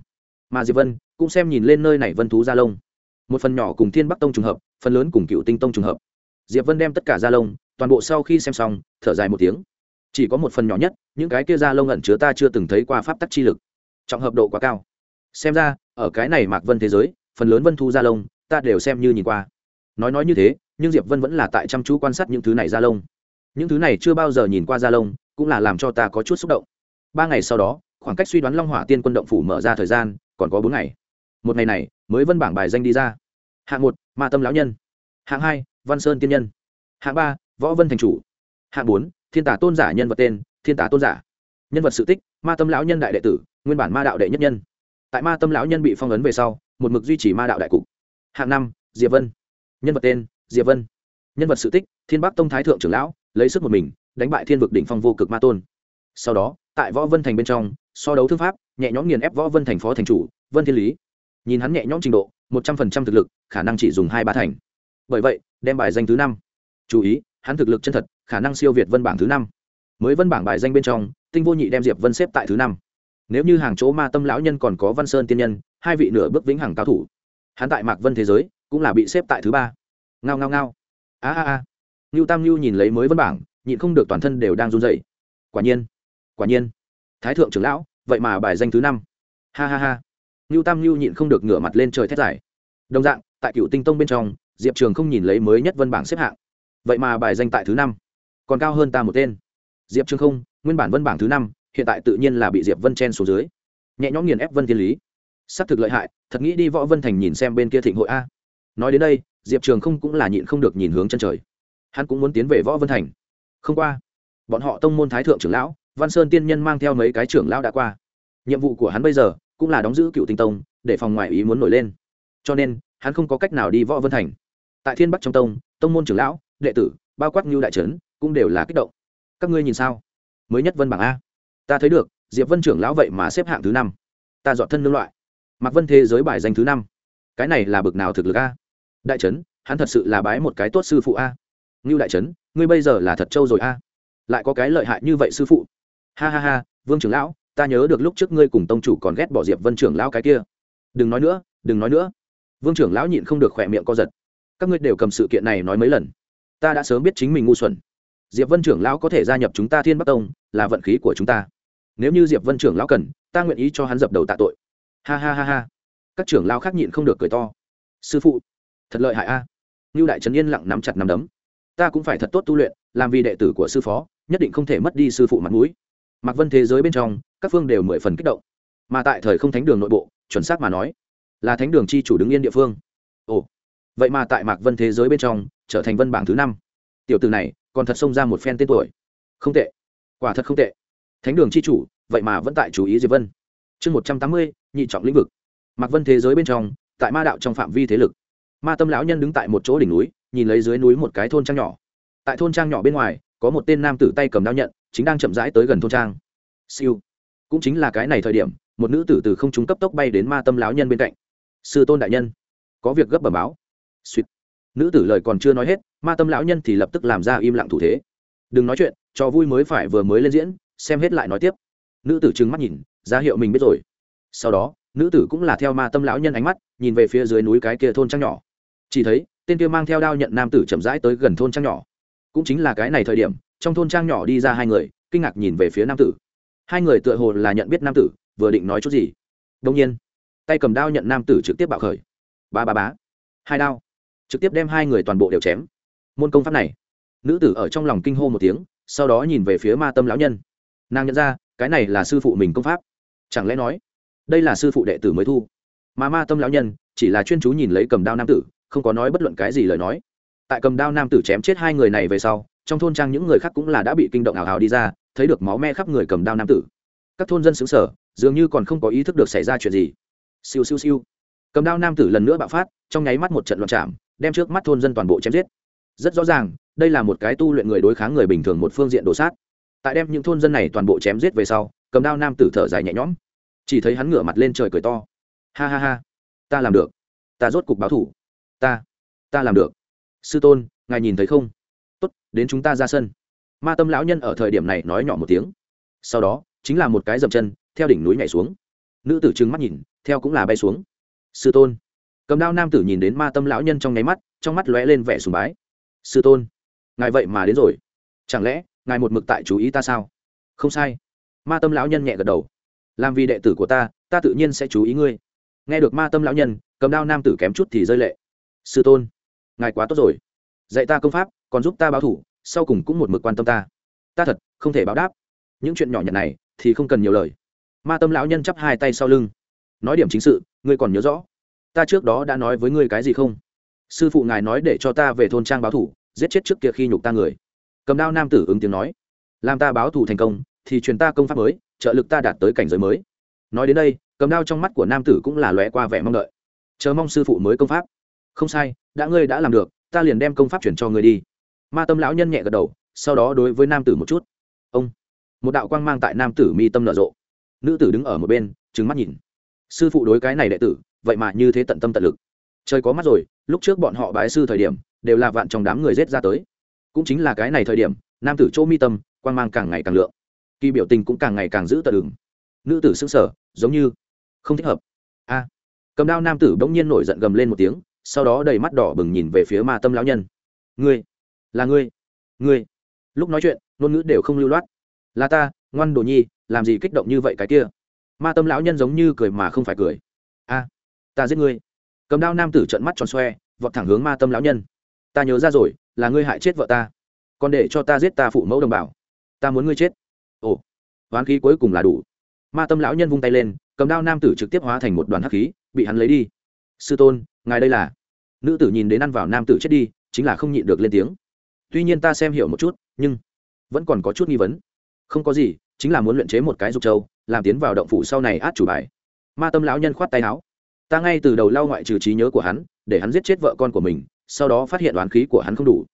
Speaker 1: Mà diệp vân cũng xem nhìn lên nơi này vân thú da lông. Một phần nhỏ cùng thiên bắc tông trùng hợp phần lớn cùng cựu tinh tông trùng hợp. Diệp vân đem tất cả da lông, toàn bộ sau khi xem xong, thở dài một tiếng. Chỉ có một phần nhỏ nhất, những cái kia da lông ẩn chứa ta chưa từng thấy qua pháp tắc chi lực. Trọng hợp độ quá cao. Xem ra, ở cái này mạc vân thế giới, phần lớn vân thu da lông, ta đều xem như nhìn qua. Nói nói như thế, nhưng diệp vân vẫn là tại chăm chú quan sát những thứ này da lông. Những thứ này chưa bao giờ nhìn qua da lông, cũng là làm cho ta có chút xúc động. Ba ngày sau đó, khoảng cách suy đoán long hỏa tiên quân động phủ mở ra thời gian, còn có bốn ngày. Một ngày này, mới vân bảng bài danh đi ra. Hạng một ma tâm lão nhân. Hạng hai, văn sơn tiên nhân. Hạng ba, võ vân thành chủ. Hạng bốn, thiên tả tôn giả nhân vật tên, thiên tả tôn giả. Nhân vật sự tích, ma tâm lão nhân đại đệ tử, nguyên bản ma đạo đệ nhất nhân. Tại ma tâm lão nhân bị phong ấn về sau, một mực duy trì ma đạo đại cục. Hạng năm, diệp vân. Nhân vật tên, diệp vân. Nhân vật sự tích, thiên bắc tông thái thượng trưởng lão, lấy sức một mình, đánh bại thiên vực đỉnh phong vô cực ma tôn. Sau đó, tại võ vân thành bên trong, so đấu thương pháp, nhẹ nhõm nghiền ép võ vân thành phó thành chủ, vân thiên lý. Nhìn hắn nhẹ nhõm trình độ một trăm phần trăm thực lực, khả năng chỉ dùng hai ba thành. Bởi vậy, đem bài danh thứ năm. Chú ý, hắn thực lực chân thật, khả năng siêu việt vân bảng thứ năm. Mới vân bảng bài danh bên trong, tinh vô nhị đem diệp vân xếp tại thứ năm. Nếu như hàng chỗ ma tâm lão nhân còn có văn sơn tiên nhân, hai vị nửa bước vĩnh hằng cao thủ, hắn tại mạc vân thế giới, cũng là bị xếp tại thứ ba. Ngao ngao ngao. A a a. Ngưu tam ngưu nhìn lấy mới vân bảng, nhịn không được toàn thân đều đang run dậy quả nhiên quả nhiên. Thái thượng trưởng lão, vậy mà bài danh thứ năm. Ha ha ha ngưu tam ngưu nhịn không được ngửa mặt lên trời thét giải đồng dạng, tại cựu tinh tông bên trong, diệp trường không nhìn lấy mới nhất vân bảng xếp hạng. Vậy mà bài danh tại thứ năm, còn cao hơn ta một tên. Diệp trường không, nguyên bản vân bảng thứ năm, hiện tại tự nhiên là bị diệp vân chen xuống dưới. Nhẹ nhõm nghiền ép vân thiên lý. S ắ c thực lợi hại, thật nghĩ đi võ vân thành nhìn xem bên kia thịnh hội a. Nói đến đây, diệp trường không cũng là nhịn không được nhìn hướng chân trời. Hắn cũng muốn tiến về võ vân thành. Không qua, bọn họ tông môn thái thượng trưởng lão, văn sơn tiên nhân mang theo mấy cái trưởng lão đã qua. Nhiệm vụ của hắn bây giờ cũng là đóng giữ cựu tinh tông, để phòng ngoại ý muốn nổi lên. Cho nên, hắn không có cách nào đi võ vân thành. Tại thiên bắc trong tông tông môn trưởng lão, đệ tử, bao quát như đại trấn, cũng đều là kích động. Các ngươi nhìn sao? Mới nhất vân bảng a. Ta thấy được, diệp vân trưởng lão vậy mà xếp hạng thứ năm. Ta dọn thân lương loại. Mặc vân thế giới bài danh thứ năm. Cái này là bực nào thực lực a? Đại trấn, hắn thật sự là bái một cái tốt sư phụ a. Ngưu đại trấn, ngươi bây giờ là thật trâu rồi a. Lại có cái lợi hại như vậy sư phụ. Ha ha ha, vương trưởng lão ta nhớ được lúc trước ngươi cùng tông chủ còn ghét bỏ diệp vân trưởng lão cái kia. Đừng nói nữa, đừng nói nữa. Vương trưởng lão nhịn không được khỏe miệng co giật. Các ngươi đều cầm sự kiện này nói mấy lần. Ta đã sớm biết chính mình ngu xuẩn. Diệp vân trưởng lão có thể gia nhập chúng ta thiên bắc tông, là vận khí của chúng ta. Nếu như diệp vân trưởng lão cần, ta nguyện ý cho hắn dập đầu tạ tội. Ha ha ha ha. Các trưởng lão khác nhịn không được cười to. Sư phụ, thật lợi hại a. À. ngưu đại trấn yên lặng nắm chặt nắm đấm. Ta cũng phải thật tốt tu luyện, làm vì đệ tử của sư phó, nhất định không thể mất đi sư phụ mặt mũi mạc vân thế giới bên trong, các phương đều mười phần kích động. Mà tại thời không thánh đường nội bộ, chuẩn xác mà nói, là thánh đường chi chủ đứng yên địa phương. Ồ, vậy mà tại mạc vân thế giới bên trong, trở thành vân bảng thứ năm. Tiểu từ này, còn thật xông ra một phen tên tuổi. Không tệ. Quả thật không tệ. Thánh đường chi chủ, vậy mà vẫn tại chú ý diệp vân. Chương một trăm tám mươi, nhị trọng lĩnh vực. Mạc vân thế giới bên trong, tại ma đạo trong phạm vi thế lực, ma tâm lão nhân đứng tại một chỗ đỉnh núi, nhìn lấy dưới núi một cái thôn trang nhỏ. Tại thôn trang nhỏ bên ngoài, có một tên nam tử tay cầm đao nhận chính đang chậm rãi tới gần thôn trang. Siêu. Cũng chính là cái này thời điểm, một nữ tử từ không trung cấp tốc bay đến ma tâm lão nhân bên cạnh. Sư tôn đại nhân, có việc gấp bẩm báo. Suýt nữ tử lời còn chưa nói hết, ma tâm lão nhân thì lập tức làm ra im lặng thủ thế. Đừng nói chuyện, cho vui mới phải vừa mới lên diễn, xem hết lại nói tiếp. Nữ tử trừng mắt nhìn, ra hiệu mình biết rồi. Sau đó, nữ tử cũng là theo ma tâm lão nhân ánh mắt, nhìn về phía dưới núi cái kia thôn trang nhỏ. Chỉ thấy, tên kia mang theo đao nhận nam tử chậm rãi tới gần thôn trang nhỏ. Cũng chính là cái này thời điểm trong thôn trang nhỏ đi ra hai người, kinh ngạc nhìn về phía nam tử. Hai người tựa hồ là nhận biết nam tử, vừa định nói chút gì. Đông nhiên, tay cầm đao nhận nam tử trực tiếp bạo khởi. Ba ba bá hai đao. Trực tiếp đem hai người toàn bộ đều chém. Môn công pháp này. Nữ tử ở trong lòng kinh hô một tiếng, sau đó nhìn về phía ma tâm lão nhân. Nàng nhận ra, cái này là sư phụ mình công pháp. Chẳng lẽ nói, đây là sư phụ đệ tử mới thu? Mà ma tâm lão nhân, chỉ là chuyên chú nhìn lấy cầm đao nam tử, không có nói bất luận cái gì lời nói. Tại cầm đao nam tử chém chết hai người này về sau trong thôn trang những người khác cũng là đã bị kinh động ảo hào đi ra, thấy được máu me khắp người cầm đao nam tử. Các thôn dân xứng sở dường như còn không có ý thức được xảy ra chuyện gì. Siêu siêu siêu. Cầm đao nam tử lần nữa bạo phát, trong nháy mắt một trận loạn chạm, đem trước mắt thôn dân toàn bộ chém giết. Rất rõ ràng, đây là một cái tu luyện người đối kháng người bình thường một phương diện đổ sát. Tại đem những thôn dân này toàn bộ chém giết về sau, cầm đao nam tử thở dài nhẹ nhõm. Chỉ thấy hắn ngửa mặt lên trời cười to. Ha ha ha. Ta làm được. Ta rốt cục báo thủ. Ta. Ta làm được. Sư tôn, ngài nhìn thấy không? Tốt, đến chúng ta ra sân. Ma tâm lão nhân ở thời điểm này nói nhỏ một tiếng. Sau đó, chính là một cái dậm chân, theo đỉnh núi nhảy xuống. Nữ tử trừng mắt nhìn, theo cũng là bay xuống. Sư tôn. Cầm đao nam tử nhìn đến ma tâm lão nhân trong nháy mắt, trong mắt lóe lên vẻ sùng bái. Sư tôn, ngài vậy mà đến rồi. Chẳng lẽ, ngài một mực tại chú ý ta sao? Không sai. Ma tâm lão nhân nhẹ gật đầu. Làm vì đệ tử của ta ta tự nhiên sẽ chú ý ngươi. Nghe được ma tâm lão nhân, cầm đao nam tử kém chút thì rơi lệ. Sư tôn, ngài quá tốt rồi. Dạy ta công pháp còn giúp ta báo thủ, sau cùng cũng một mực quan tâm ta. Ta thật không thể báo đáp. Những chuyện nhỏ nhặt này thì không cần nhiều lời. Ma tâm lão nhân chắp hai tay sau lưng. Nói điểm chính sự, ngươi còn nhớ rõ. Ta trước đó đã nói với ngươi cái gì không? Sư phụ ngài nói để cho ta về thôn trang báo thủ, giết chết trước kia khi nhục ta người. Cầm đao nam tử ứng tiếng nói. Làm ta báo thủ thành công, thì truyền ta công pháp mới, trợ lực ta đạt tới cảnh giới mới. Nói đến đây, cầm đao trong mắt của nam tử cũng là lóe qua vẻ mong đợi. Chờ mong sư phụ mới công pháp. Không sai, đã ngươi đã làm được, ta liền đem công pháp chuyển cho ngươi đi ma tâm lão nhân nhẹ gật đầu, sau đó đối với nam tử một chút. Ông, một đạo quang mang tại nam tử mi tâm nở rộ. Nữ tử đứng ở một bên trứng mắt nhìn. Sư phụ đối cái này đệ tử, vậy mà như thế tận tâm tận lực. Trời có mắt rồi, lúc trước bọn họ bái sư thời điểm, đều là vạn trong đám người rết ra tới. Cũng chính là cái này thời điểm, nam tử chỗ mi tâm, quang mang càng ngày càng lượng. Kỳ biểu tình cũng càng ngày càng giữ tận đường. Nữ tử xứng sở giống như không thích hợp. A. Cầm đao nam tử bỗng nhiên nổi giận gầm lên một tiếng, sau đó đầy mắt đỏ bừng nhìn về phía ma tâm lão nhân. Ngươi là ngươi ngươi. Lúc nói chuyện, ngôn ngữ đều không lưu loát. Là ta, ngoan đồ nhi, làm gì kích động như vậy cái kia? Ma tâm lão nhân giống như cười mà không phải cười. A, ta giết ngươi. Cầm đao nam tử trận mắt tròn xoe, vọt thẳng hướng ma tâm lão nhân. Ta nhớ ra rồi, là ngươi hại chết vợ ta. Còn để cho ta giết ta phụ mẫu đồng bào. Ta muốn ngươi chết. Ồ hoán khí cuối cùng là đủ. Ma tâm lão nhân vung tay lên, cầm đao nam tử trực tiếp hóa thành một đoàn hắc khí, bị hắn lấy đi. Sư tôn, ngài đây là? Nữ tử nhìn đến ăn vào nam tử chết đi, chính là không nhịn được lên tiếng tuy nhiên ta xem hiểu một chút, nhưng vẫn còn có chút nghi vấn. Không có gì, chính là muốn luyện chế một cái dục châu, làm tiến vào động phủ sau này át chủ bài. Ma tâm lão nhân khoát tay áo. Ta ngay từ đầu lao ngoại trừ trí nhớ của hắn, để hắn giết chết vợ con của mình, sau đó phát hiện đoán khí của hắn không đủ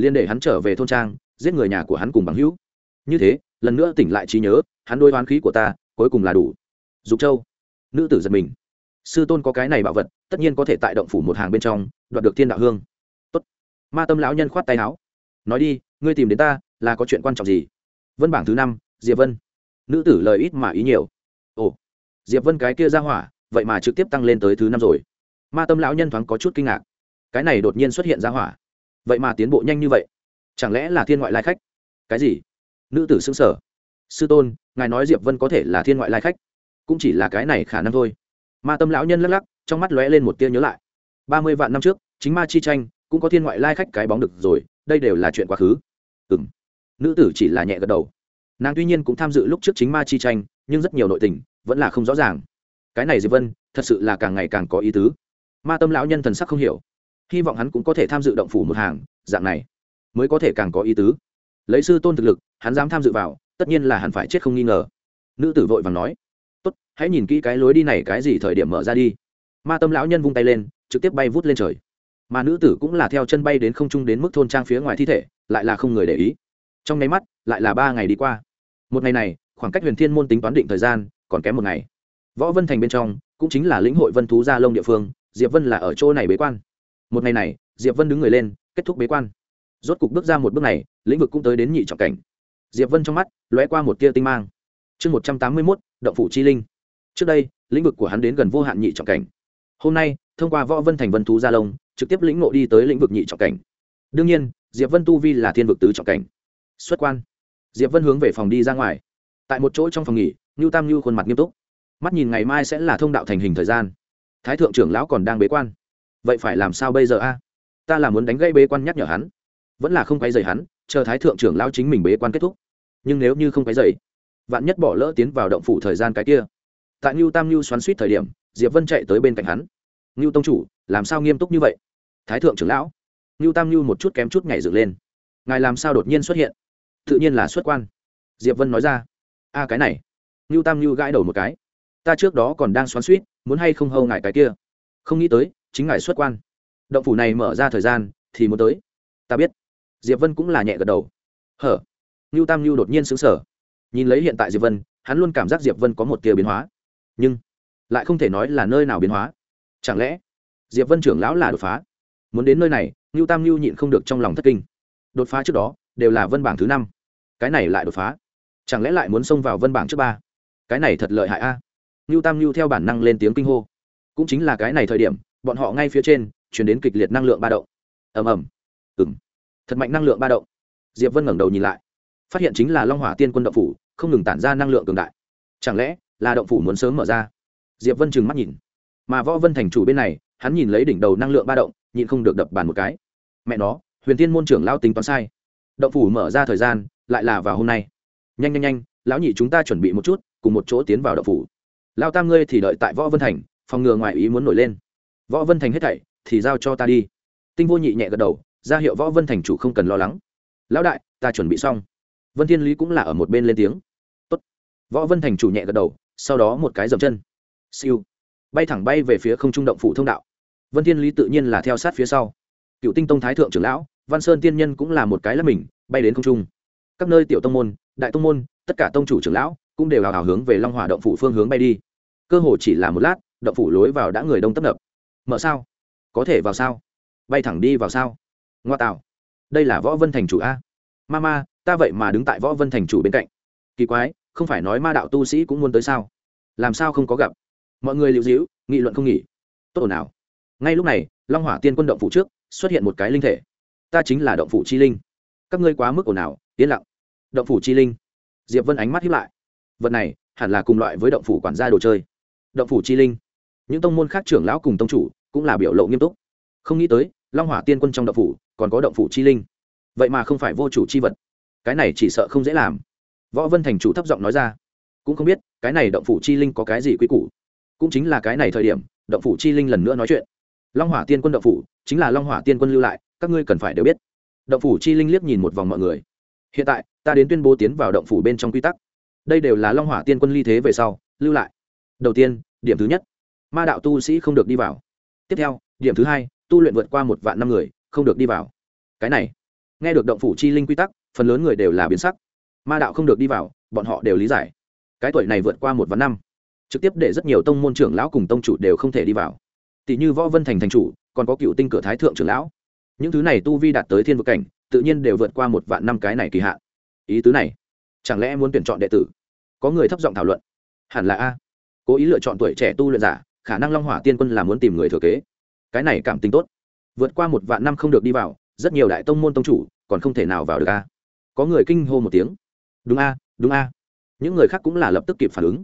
Speaker 1: liên để hắn trở về thôn trang, giết người nhà của hắn cùng bằng hữu. Như thế, lần nữa tỉnh lại trí nhớ, hắn đôi đoán khí của ta, cuối cùng là đủ. Dục châu. Nữ tử giật mình. Sư tôn có cái này bảo vật, tất nhiên có thể tại động phủ một hàng bên trong, đoạt được thiên đạo hương. Tốt. ma tâm lão nhân khoát tay áo nói đi, ngươi tìm đến ta, là có chuyện quan trọng gì? Vân bảng thứ năm, diệp vân. Nữ tử lời ít mà ý nhiều. Ồ, diệp vân cái kia ra hỏa, vậy mà trực tiếp tăng lên tới thứ năm rồi. Ma tâm lão nhân thoáng có chút kinh ngạc. Cái này đột nhiên xuất hiện ra hỏa. Vậy mà tiến bộ nhanh như vậy. Chẳng lẽ là thiên ngoại lai khách? Cái gì? Nữ tử xứng sở sư tôn, ngài nói diệp vân có thể là thiên ngoại lai khách. Cũng chỉ là cái này khả năng thôi. Ma tâm lão nhân lắc lắc, trong mắt lóe lên một tia nhớ lại. Ba mươi vạn năm trước, chính ma chi tranh, cũng có thiên ngoại lai khách cái bóng được rồi đây đều là chuyện quá khứ. Ừ m nữ tử chỉ là nhẹ gật đầu. Nàng tuy nhiên cũng tham dự lúc trước chính ma chi tranh, nhưng rất nhiều nội tình, vẫn là không rõ ràng. Cái này diệp vân, thật sự là càng ngày càng có ý tứ. Ma tâm lão nhân thần sắc không hiểu. Hy vọng hắn cũng có thể tham dự động phủ một hàng, dạng này, mới có thể càng có ý tứ. Lấy sư tôn thực lực, hắn dám tham dự vào, tất nhiên là hắn phải chết không nghi ngờ. Nữ tử vội vàng nói, tốt, hãy nhìn kỹ cái lối đi này, cái gì thời điểm mở ra đi. Ma tâm lão nhân vung tay lên, trực tiếp bay vút lên trời mà nữ tử cũng là theo chân bay đến không trung đến mức thôn trang phía ngoài thi thể, lại là không người để ý. Trong nháy mắt, lại là ba ngày đi qua. Một ngày này, khoảng cách huyền thiên môn tính toán định thời gian còn kém một ngày. Võ vân thành bên trong, cũng chính là lĩnh hội vân thú gia lông địa phương, diệp vân là ở chỗ này bế quan. Một ngày này, diệp vân đứng người lên, kết thúc bế quan. Rốt cục bước ra một bước này, lĩnh vực cũng tới đến nhị trọng cảnh. Diệp vân trong mắt, lóe qua một tia tinh mang. Chương một trăm tám mươi mốt, động phủ chi linh. Trước đây, lĩnh vực của hắn đến gần vô hạn nhị trọng cảnh. Hôm nay, thông qua võ vân thành vân thú gia lông trực tiếp lĩnh ngộ đi tới lĩnh vực nhị trọng cảnh. Đương nhiên, diệp vân tu vi là thiên vực tứ trọng cảnh. Xuất quan. Diệp vân hướng về phòng đi ra ngoài. Tại một chỗ trong phòng nghỉ, ngưu tam ngưu khuôn mặt nghiêm túc. Mắt nhìn ngày mai sẽ là thông đạo thành hình thời gian. Thái thượng trưởng lão còn đang bế quan. Vậy phải làm sao bây giờ a? Ta là muốn đánh gây bế quan nhắc nhở hắn. Vẫn là không quay dày hắn, chờ thái thượng trưởng lão chính mình bế quan kết thúc. Nhưng nếu như không quay dày vạn nhất bỏ lỡ tiến vào động phủ thời gian cái kia. Tại ngưu tam ngưu xoắn suýt thời điểm, diệp vân chạy tới bên cạnh hắn. Ngưu tông chủ, làm sao nghiêm túc như vậy? Thái thượng trưởng lão. Ngưu tam ngưu một chút kém chút nhảy dựng lên. Ngài làm sao đột nhiên xuất hiện? Tự nhiên là xuất quan. Diệp vân nói ra. A, cái này. Ngưu tam ngưu gãi đầu một cái. Ta trước đó còn đang xoắn suýt, muốn hay không hâu ngài cái kia? Không nghĩ tới, chính ngài xuất quan. Động phủ này mở ra thời gian, thì muốn tới. Ta biết. Diệp vân cũng là nhẹ gật đầu. Hở? Ngưu tam ngưu đột nhiên xứng sở nhìn lấy hiện tại diệp vân, hắn luôn cảm giác diệp vân có một tia biến hóa. Nhưng, lại không thể nói là nơi nào biến hóa. Chẳng lẽ, diệp vân trưởng lão là đột phá? Muốn đến nơi này, ngưu tam ngưu nhịn không được trong lòng thất kinh. Đột phá trước đó, đều là vân bảng thứ năm. Cái này lại đột phá. Chẳng lẽ lại muốn xông vào vân bảng trước ba? Cái này thật lợi hại a. À? ngưu tam ngưu theo bản năng lên tiếng kinh hô. Cũng chính là cái này thời điểm, bọn họ ngay phía trên, chuyển đến kịch liệt năng lượng ba động. Ầm ầm. Ừng thật mạnh năng lượng ba động. Diệp vân ngẩng đầu nhìn lại. Phát hiện chính là long hỏa tiên quân động phủ, không ngừng tản ra năng lượng cường đại. Chẳng lẽ là động phủ muốn sớm mở ra? Diệp vân trừng mắt nhìn. Mà võ vân thành chủ bên này, hắn nhìn lấy đỉnh đầu năng lượng ba động nhịn không được đập bàn một cái. Mẹ nó, huyền tiên môn trưởng lao tính toán sai. Động phủ mở ra thời gian, lại là vào hôm nay. Nhanh nhanh nhanh, lão nhị chúng ta chuẩn bị một chút, cùng một chỗ tiến vào động phủ. Lao tam ngươi thì đợi tại võ vân thành, phòng ngừa ngoại ý muốn nổi lên. Võ vân thành hết thảy, thì giao cho ta đi. Tinh vô nhị nhẹ gật đầu, ra hiệu võ vân thành chủ không cần lo lắng. Lão đại, ta chuẩn bị xong. Vân thiên lý cũng là ở một bên lên tiếng. Tốt. võ vân thành chủ nhẹ gật đầu, sau đó một cái dầm chân. Siêu. Bay thẳng bay về phía không trung động phủ thông đạo vân thiên lý tự nhiên là theo sát phía sau. Cựu tinh tông thái thượng trưởng lão, văn sơn tiên nhân cũng là một cái là mình, bay đến không trung. Các nơi tiểu tông môn, đại tông môn, tất cả tông chủ trưởng lão cũng đều hào hào hướng về long hỏa động phủ phương hướng bay đi. Cơ hồ chỉ là một lát, động phủ lối vào đã người đông tấp nập. Mở sao? Có thể vào sao? Bay thẳng đi vào sao? Ngoa tạo. Đây là võ vân thành chủ a. Ma ma, ta vậy mà đứng tại võ vân thành chủ bên cạnh. Kỳ quái, không phải nói ma đạo tu sĩ cũng muốn tới sao? Làm sao không có gặp? Mọi người lưu giữ nghị luận không nghỉ. Tốt ồn nào ngay lúc này, long hỏa tiên quân động phủ trước, xuất hiện một cái linh thể. Ta chính là động phủ chi linh. Các ngươi quá mức ồn ào, yên lặng. Động phủ chi linh. Diệp vân ánh mắt hiếp lại. Vật này, hẳn là cùng loại với động phủ quản gia đồ chơi. Động phủ chi linh. Những tông môn khác trưởng lão cùng tông chủ cũng là biểu lộ nghiêm túc. Không nghĩ tới, long hỏa tiên quân trong động phủ còn có động phủ chi linh. Vậy mà không phải vô chủ chi vật. Cái này chỉ sợ không dễ làm. Võ vân thành chủ thấp giọng nói ra. Cũng không biết, cái này động phủ chi linh có cái gì quy củ. Cũng chính là cái này thời điểm, động phủ chi linh lần nữa nói chuyện long hỏa tiên quân động phủ, chính là long hỏa tiên quân lưu lại, các ngươi cần phải đều biết. Động phủ chi linh liếc nhìn một vòng mọi người. Hiện tại, ta đến tuyên bố tiến vào động phủ bên trong quy tắc. Đây đều là long hỏa tiên quân ly thế về sau, lưu lại. Đầu tiên, điểm thứ nhất, ma đạo tu sĩ không được đi vào. Tiếp theo, điểm thứ hai, tu luyện vượt qua một vạn năm người, không được đi vào. Cái này, nghe được động phủ chi linh quy tắc, phần lớn người đều là biến sắc. Ma đạo không được đi vào, bọn họ đều lý giải. Cái tuổi này vượt qua một vạn năm, trực tiếp để rất nhiều tông môn trưởng lão cùng tông chủ đều không thể đi vào tỷ như võ vân thành thành chủ, còn có cựu tinh cửa thái thượng trưởng lão. Những thứ này tu vi đạt tới thiên vực cảnh, tự nhiên đều vượt qua một vạn năm cái này kỳ hạn. Ý tứ này, chẳng lẽ muốn tuyển chọn đệ tử? Có người thấp giọng thảo luận. Hẳn là a. Cố ý lựa chọn tuổi trẻ tu luyện giả, khả năng long hỏa tiên quân là muốn tìm người thừa kế. Cái này cảm tính tốt. Vượt qua một vạn năm không được đi vào, rất nhiều đại tông môn tông chủ còn không thể nào vào được a. Có người kinh hô một tiếng. Đúng a đúng a. Những người khác cũng là lập tức kịp phản ứng.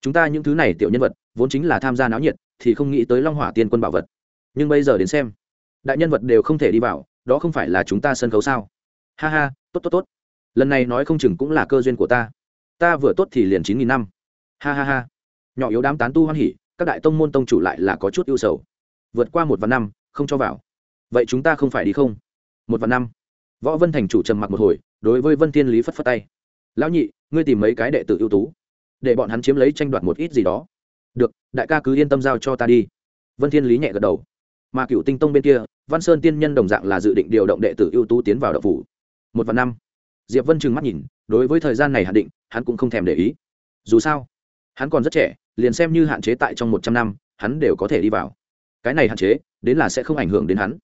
Speaker 1: Chúng ta những thứ này tiểu nhân vật, vốn chính là tham gia náo nhiệt thì không nghĩ tới long hỏa tiên quân bảo vật. Nhưng bây giờ đến xem, đại nhân vật đều không thể đi vào, đó không phải là chúng ta sân khấu sao? Ha ha, tốt tốt tốt. Lần này nói không chừng cũng là cơ duyên của ta. Ta vừa tốt thì liền chín nghìn năm. Ha ha ha. Nhỏ yếu đám tán tu hoan hỉ, các đại tông môn tông chủ lại là có chút ưu sầu. Vượt qua một vạn năm, không cho vào. Vậy chúng ta không phải đi không? Một vạn năm. Võ vân thành chủ trầm mặc một hồi, đối với vân thiên lý phất phất tay. Lão nhị, ngươi tìm mấy cái đệ tử ưu tú, để bọn hắn chiếm lấy tranh đoạt một ít gì đó được, đại ca cứ yên tâm giao cho ta đi. Vân thiên lý nhẹ gật đầu. Mà cựu tinh tông bên kia, văn sơn tiên nhân đồng dạng là dự định điều động đệ tử ưu tú tiến vào đậu phủ. Một vạn năm. Diệp vân trừng mắt nhìn, đối với thời gian này hạn định, hắn cũng không thèm để ý. Dù sao, hắn còn rất trẻ, liền xem như hạn chế tại trong một trăm năm, hắn đều có thể đi vào. Cái này hạn chế, đến là sẽ không ảnh hưởng đến hắn.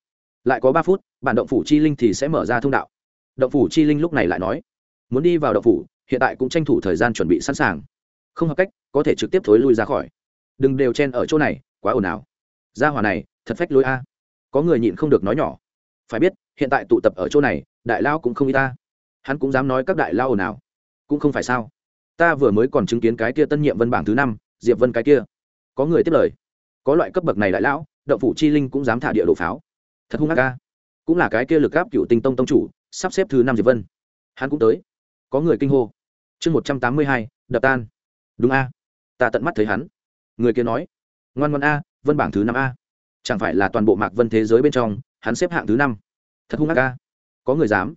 Speaker 1: Lại có ba phút, bản động phủ chi linh thì sẽ mở ra thông đạo. Động phủ chi linh lúc này lại nói, muốn đi vào động phủ, hiện tại cũng tranh thủ thời gian chuẩn bị sẵn sàng. Không hợp cách, có thể trực tiếp thối lui ra khỏi đừng đều chen ở chỗ này, quá ồn ào. Ra hòa này, thật phách lối a. Có người nhịn không được nói nhỏ. Phải biết, hiện tại tụ tập ở chỗ này, đại lao cũng không y ta. Hắn cũng dám nói các đại lao ồn ào. Cũng không phải sao. Ta vừa mới còn chứng kiến cái kia tân nhiệm vân bảng thứ năm, diệp vân cái kia. Có người tiếp lời. Có loại cấp bậc này đại lão đậu phủ chi linh cũng dám thả địa đồ pháo. Thật hung ác ca cũng là cái kia lực gáp cựu tinh tông tông chủ, sắp xếp thứ năm diệp vân. Hắn cũng tới. Có người kinh hô. Chương một trăm tám mươi hai, đập tan. Đúng a. Ta tận mắt thấy hắn người kia nói, ngoan ngoan a, vân bảng thứ năm a. Chẳng phải là toàn bộ mạc vân thế giới bên trong, hắn xếp hạng thứ năm. Thật hung ác a. Có người dám.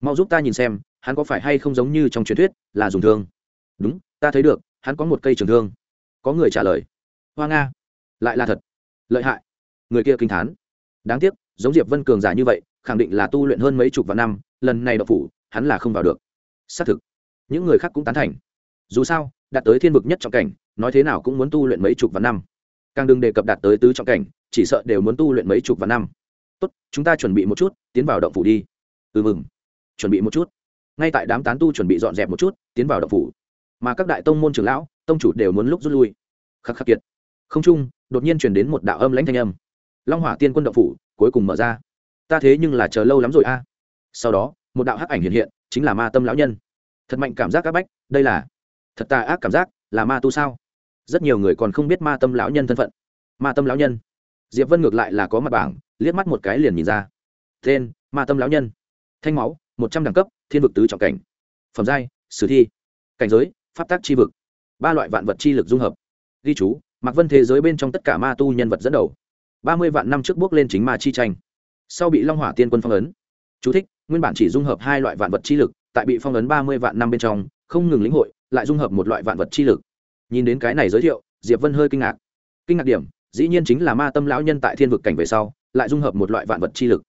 Speaker 1: Mau giúp ta nhìn xem, hắn có phải hay không giống như trong truyền thuyết là dùng thương. Đúng, ta thấy được, hắn có một cây trường thương. Có người trả lời hoa nga lại là thật. Lợi hại. Người kia kinh thán, đáng tiếc, giống diệp vân cường giả như vậy, khẳng định là tu luyện hơn mấy chục vạn năm, lần này đậu phủ, hắn là không vào được. Xác thực. Những người khác cũng tán thành. Dù sao, đạt tới thiên vực nhất trọng cảnh nói thế nào cũng muốn tu luyện mấy chục vạn năm. Càng đừng đề cập đạt tới tứ trọng cảnh, chỉ sợ đều muốn tu luyện mấy chục vạn năm. Tốt, chúng ta chuẩn bị một chút, tiến vào động phủ đi. Ừ mừng. Chuẩn bị một chút. Ngay tại đám tán tu chuẩn bị dọn dẹp một chút, tiến vào động phủ. Mà các đại tông môn trưởng lão, tông chủ đều muốn lúc rút lui. Khắc khắc kiệt. Không trung, đột nhiên chuyển đến một đạo âm lãnh thanh âm. Long hỏa tiên quân động phủ, cuối cùng mở ra. Ta thế nhưng là chờ lâu lắm rồi a. Sau đó, một đạo hắc ảnh hiện hiện, chính là ma tâm lão nhân. Thật mạnh cảm giác áp bách, đây là. Thật tà ác cảm giác, là ma tu sao? Rất nhiều người còn không biết ma tâm lão nhân thân phận. Ma tâm lão nhân? Diệp vân ngược lại là có mặt bảng liếc mắt một cái liền nhìn ra. Tên ma tâm lão nhân. Thanh máu một trăm đẳng cấp thiên vực tứ trọng cảnh. Phẩm giai sử thi. Cảnh giới pháp tác chi vực. Ba loại vạn vật chi lực dung hợp. Ghi chú mặc vân thế giới bên trong tất cả ma tu nhân vật dẫn đầu. Ba mươi vạn năm trước bước lên chính ma chi tranh. Sau bị long hỏa tiên quân phong ấn. Chú thích, nguyên bản chỉ dung hợp hai loại vạn vật chi lực tại bị phong ấn ba mươi vạn năm bên trong không ngừng lĩnh hội lại dung hợp một loại vạn vật chi lực nhìn đến cái này giới thiệu, diệp vân hơi kinh ngạc. Kinh ngạc điểm, dĩ nhiên chính là ma tâm lão nhân tại thiên vực cảnh về sau, lại dung hợp một loại vạn vật chi lực.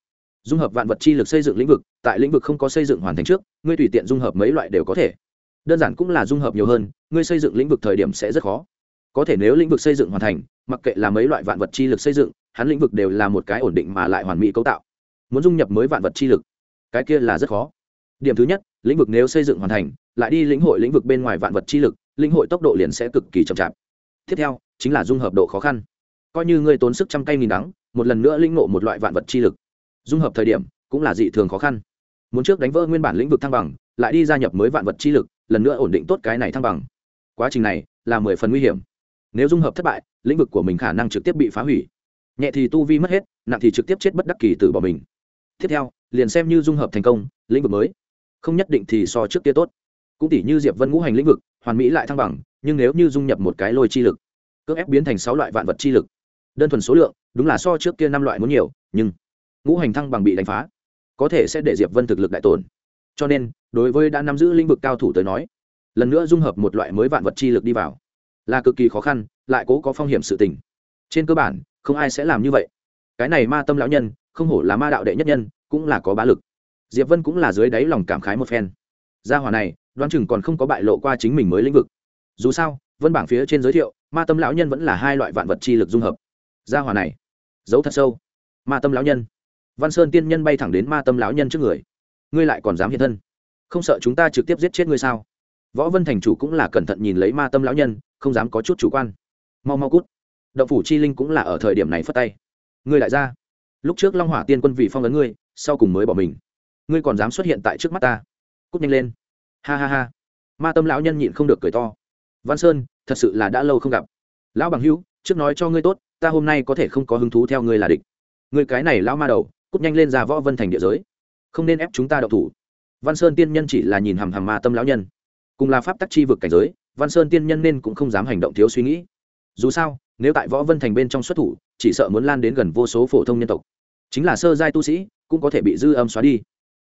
Speaker 1: Dung hợp vạn vật chi lực xây dựng lĩnh vực, tại lĩnh vực không có xây dựng hoàn thành trước, ngươi tùy tiện dung hợp mấy loại đều có thể. Đơn giản cũng là dung hợp nhiều hơn, ngươi xây dựng lĩnh vực thời điểm sẽ rất khó. Có thể nếu lĩnh vực xây dựng hoàn thành, mặc kệ là mấy loại vạn vật chi lực xây dựng, hắn lĩnh vực đều là một cái ổn định mà lại hoàn mỹ cấu tạo. Muốn dung nhập mới vạn vật chi lực, cái kia là rất khó. Điểm thứ nhất, lĩnh vực nếu xây dựng hoàn thành, lại đi lĩnh hội lĩnh vực bên ngoài vạn vật chi lực lĩnh hội tốc độ liền sẽ cực kỳ chậm chạp. Tiếp theo, chính là dung hợp độ khó khăn. Coi như ngươi tốn sức trăm cây nghìn đắng, một lần nữa lĩnh ngộ một loại vạn vật chi lực. Dung hợp thời điểm, cũng là dị thường khó khăn. Muốn trước đánh vỡ nguyên bản lĩnh vực thăng bằng, lại đi gia nhập mới vạn vật chi lực, lần nữa ổn định tốt cái này thăng bằng. Quá trình này, là mười phần nguy hiểm. Nếu dung hợp thất bại, lĩnh vực của mình khả năng trực tiếp bị phá hủy. Nhẹ thì tu vi mất hết, nặng thì trực tiếp chết bất đắc kỳ từ bỏ mình. Tiếp theo, liền xem như dung hợp thành công, lĩnh vực mới. Không nhất định thì so trước kia tốt cũng tỷ như diệp vân ngũ hành lĩnh vực, hoàn mỹ lại thăng bằng, nhưng nếu như dung nhập một cái lôi chi lực, cưỡng ép biến thành sáu loại vạn vật chi lực, đơn thuần số lượng, đúng là so trước kia năm loại muốn nhiều, nhưng ngũ hành thăng bằng bị đánh phá, có thể sẽ để diệp vân thực lực đại tổn. Cho nên, đối với đã nắm giữ lĩnh vực cao thủ tới nói, lần nữa dung hợp một loại mới vạn vật chi lực đi vào, là cực kỳ khó khăn, lại cố có phong hiểm sự tình. Trên cơ bản, không ai sẽ làm như vậy. Cái này ma tâm lão nhân, không hổ là ma đạo đệ nhất nhân, cũng là có bá lực. Diệp vân cũng là dưới đáy lòng cảm khái một phen gia hỏa này, đoán chừng còn không có bại lộ qua chính mình mới lĩnh vực. Dù sao, vân bảng phía trên giới thiệu, ma tâm lão nhân vẫn là hai loại vạn vật chi lực dung hợp. Gia hỏa này, giấu thật sâu. Ma tâm lão nhân. Văn sơn tiên nhân bay thẳng đến ma tâm lão nhân trước người. Ngươi lại còn dám hiện thân? Không sợ chúng ta trực tiếp giết chết ngươi sao? Võ vân thành chủ cũng là cẩn thận nhìn lấy ma tâm lão nhân, không dám có chút chủ quan. Mau mau cút. Động phủ chi linh cũng là ở thời điểm này phất tay. Ngươi lại ra. Lúc trước long hỏa tiên quân vì phong ấn ngươi, sau cùng mới bỏ mình. Ngươi còn dám xuất hiện tại trước mắt ta cút nhanh lên. Ha ha ha. Ma tâm lão nhân nhịn không được cười to. Văn sơn, thật sự là đã lâu không gặp. Lão bằng hữu, trước nói cho ngươi tốt, ta hôm nay có thể không có hứng thú theo ngươi là địch. Ngươi cái này lão ma đầu cút nhanh lên ra võ vân thành địa giới. Không nên ép chúng ta đậu thủ. Văn sơn tiên nhân chỉ là nhìn hằm hằm ma tâm lão nhân. Cùng là pháp tắc chi vực cảnh giới, văn sơn tiên nhân nên cũng không dám hành động thiếu suy nghĩ. Dù sao, nếu tại võ vân thành bên trong xuất thủ, chỉ sợ muốn lan đến gần vô số phổ thông nhân tộc. Chính là sơ giai tu sĩ, cũng có thể bị dư âm xóa đi.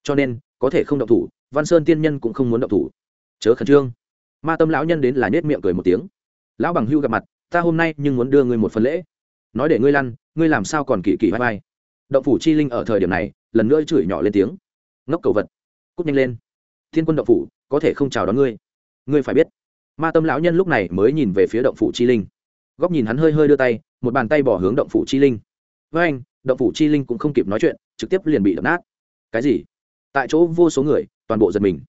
Speaker 1: Cho nên, có thể không động thủ văn sơn tiên nhân cũng không muốn động thủ. Chớ khẩn trương. Ma tâm lão nhân đến là nết miệng cười một tiếng. Lão bằng hưu gặp mặt, ta hôm nay nhưng muốn đưa ngươi một phần lễ. Nói để ngươi lăn, ngươi làm sao còn kỳ kỳ vai vai. Động phủ chi linh ở thời điểm này, lần nữa chửi nhỏ lên tiếng. Ngốc cầu vật. Cút nhanh lên. Thiên quân động phủ, có thể không chào đón ngươi. Ngươi phải biết. Ma tâm lão nhân lúc này mới nhìn về phía động phủ chi linh. Góc nhìn hắn hơi hơi đưa tay, một bàn tay bỏ hướng động phủ chi linh. Với anh, động phủ chi linh cũng không kịp nói chuyện, trực tiếp liền bị đập nát. Cái gì? Tại chỗ vô số người toàn bộ giật mình.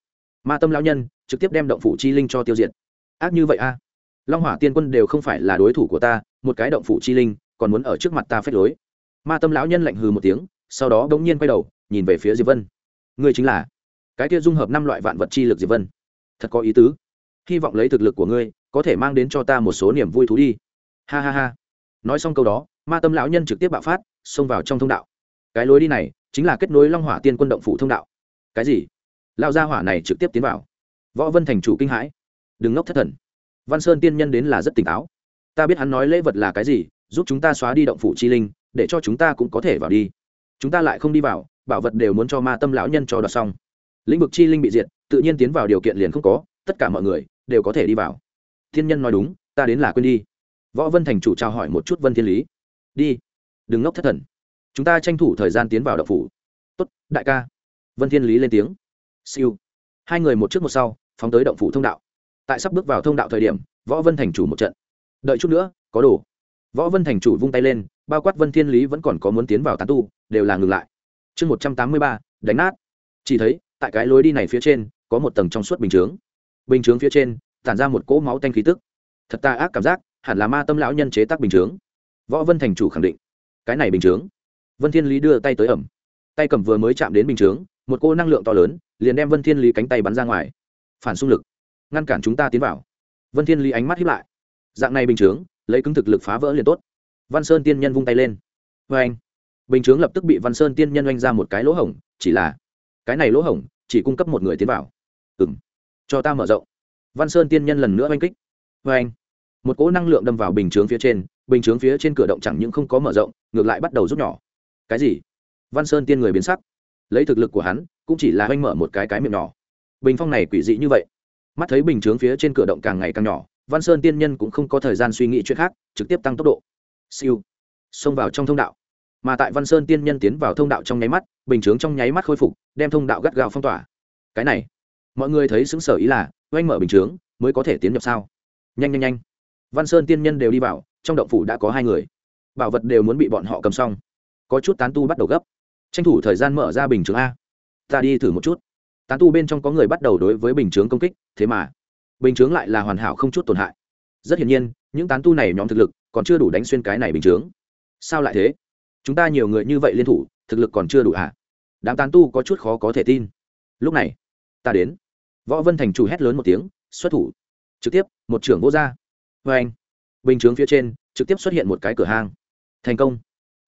Speaker 1: Ma tâm lão nhân trực tiếp đem động phủ chi linh cho tiêu diệt. Ác như vậy a? Long hỏa tiên quân đều không phải là đối thủ của ta, một cái động phủ chi linh còn muốn ở trước mặt ta phép lối. Ma tâm lão nhân lạnh hừ một tiếng, sau đó bỗng nhiên quay đầu, nhìn về phía diệp vân. Ngươi chính là cái kia dung hợp năm loại vạn vật chi lực diệp vân. Thật có ý tứ. Hy vọng lấy thực lực của ngươi, có thể mang đến cho ta một số niềm vui thú đi. Ha ha ha. Nói xong câu đó, ma tâm lão nhân trực tiếp bạo phát, xông vào trong thông đạo. Cái lối đi này chính là kết nối long hỏa tiên quân động phủ thông đạo. Cái gì? Lao gia hỏa này trực tiếp tiến vào. Võ vân thành chủ kinh hãi. Đừng ngốc thất thần. Văn sơn tiên nhân đến là rất tỉnh táo. Ta biết hắn nói lễ vật là cái gì, giúp chúng ta xóa đi động phủ chi linh, để cho chúng ta cũng có thể vào đi. Chúng ta lại không đi vào, bảo vật đều muốn cho ma tâm lão nhân cho đoạt xong. Lĩnh vực chi linh bị diệt, tự nhiên tiến vào điều kiện liền không có, tất cả mọi người đều có thể đi vào. Thiên nhân nói đúng, ta đến là quên đi. Võ vân thành chủ trao hỏi một chút vân thiên lý. Đi. Đừng ngốc thất thần. Chúng ta tranh thủ thời gian tiến vào đậu phủ. Tốt, đại ca. Vân thiên lý lên tiếng siêu. Hai người một trước một sau, phóng tới động phủ thông đạo. Tại sắp bước vào thông đạo thời điểm, võ vân thành chủ một trận. Đợi chút nữa, có đồ. Võ vân thành chủ vung tay lên, bao quát vân thiên lý vẫn còn có muốn tiến vào tán tu, đều là ngừng lại. Chương một trăm tám mươi ba, đánh nát. Chỉ thấy, tại cái lối đi này phía trên, có một tầng trong suốt bình chướng. Bình chướng phía trên, tản ra một cỗ máu tanh khí tức. Thật ta ác cảm giác, hẳn là ma tâm lão nhân chế tác bình chướng. Võ vân thành chủ khẳng định. Cái này bình chướng. Vân thiên lý đưa tay tới ẩm. Tay cầm vừa mới chạm đến bình chướng, một cô năng lượng to lớn liền đem vân thiên lý cánh tay bắn ra ngoài. Phản xung lực. Ngăn cản chúng ta tiến vào. Vân thiên lý ánh mắt hiếp lại. Dạng này bình chướng, lấy cứng thực lực phá vỡ liền tốt. Văn sơn tiên nhân vung tay lên. Vê anh, bình chướng lập tức bị văn sơn tiên nhân oanh ra một cái lỗ hổng, chỉ là cái này lỗ hổng chỉ cung cấp một người tiến vào. Ừ m cho ta mở rộng. Văn sơn tiên nhân lần nữa oanh kích. Vê anh, một cỗ năng lượng đâm vào bình chướng phía trên, bình chướng phía trên cửa động chẳng những không có mở rộng, ngược lại bắt đầu rút nhỏ. Cái gì? Văn sơn tiên người biến sắc. Lấy thực lực của hắn cũng chỉ là oanh mở một cái cái miệng nhỏ. Bình phong này quỷ dị như vậy. Mắt thấy bình chướng phía trên cửa động càng ngày càng nhỏ, văn sơn tiên nhân cũng không có thời gian suy nghĩ chuyện khác, trực tiếp tăng tốc độ. Siêu. Xông vào trong thông đạo. Mà tại văn sơn tiên nhân tiến vào thông đạo trong nháy mắt, bình chướng trong nháy mắt khôi phục, đem thông đạo gắt gao phong tỏa. Cái này, mọi người thấy xứng sở ý là oanh mở bình chướng mới có thể tiến nhập sao? Nhanh nhanh nhanh. Văn sơn tiên nhân đều đi vào, trong động phủ đã có hai người. Bảo vật đều muốn bị bọn họ cầm xong. Có chút tán tu bắt đầu gấp. Tranh thủ thời gian mở ra bình chướng a ta đi thử một chút. Tán tu bên trong có người bắt đầu đối với bình chướng công kích, thế mà, bình chướng lại là hoàn hảo không chút tổn hại. Rất hiển nhiên, những tán tu này nhóm thực lực còn chưa đủ đánh xuyên cái này bình chướng. Sao lại thế? Chúng ta nhiều người như vậy liên thủ, thực lực còn chưa đủ à? đám tán tu có chút khó có thể tin. Lúc này, ta đến. Võ vân thành chủ hét lớn một tiếng, xuất thủ. Trực tiếp, một trưởng vô r a vê anh, bình chướng phía trên, trực tiếp xuất hiện một cái cửa hang. Thành công.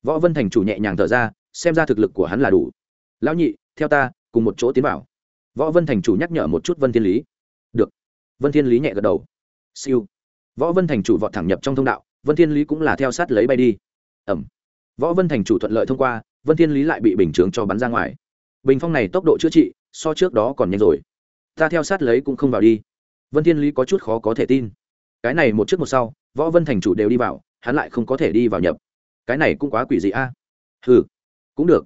Speaker 1: Võ vân thành chủ nhẹ nhàng thở ra, xem ra thực lực của hắn là đủ. Lão nhị theo ta, cùng một chỗ tiến vào. Võ vân thành chủ nhắc nhở một chút vân thiên lý. Được. Vân thiên lý nhẹ gật đầu. Siêu. Võ vân thành chủ vọt thẳng nhập trong thông đạo, vân thiên lý cũng là theo sát lấy bay đi. Ẩm. Võ vân thành chủ thuận lợi thông qua, vân thiên lý lại bị bình chướng cho bắn ra ngoài. Bình phong này tốc độ chữa trị, so trước đó còn nhanh rồi. Ta theo sát lấy cũng không vào đi. Vân thiên lý có chút khó có thể tin. Cái này một trước một sau, võ vân thành chủ đều đi vào, hắn lại không có thể đi vào nhập. Cái này cũng quá quỷ dị a. À? ừ cũng được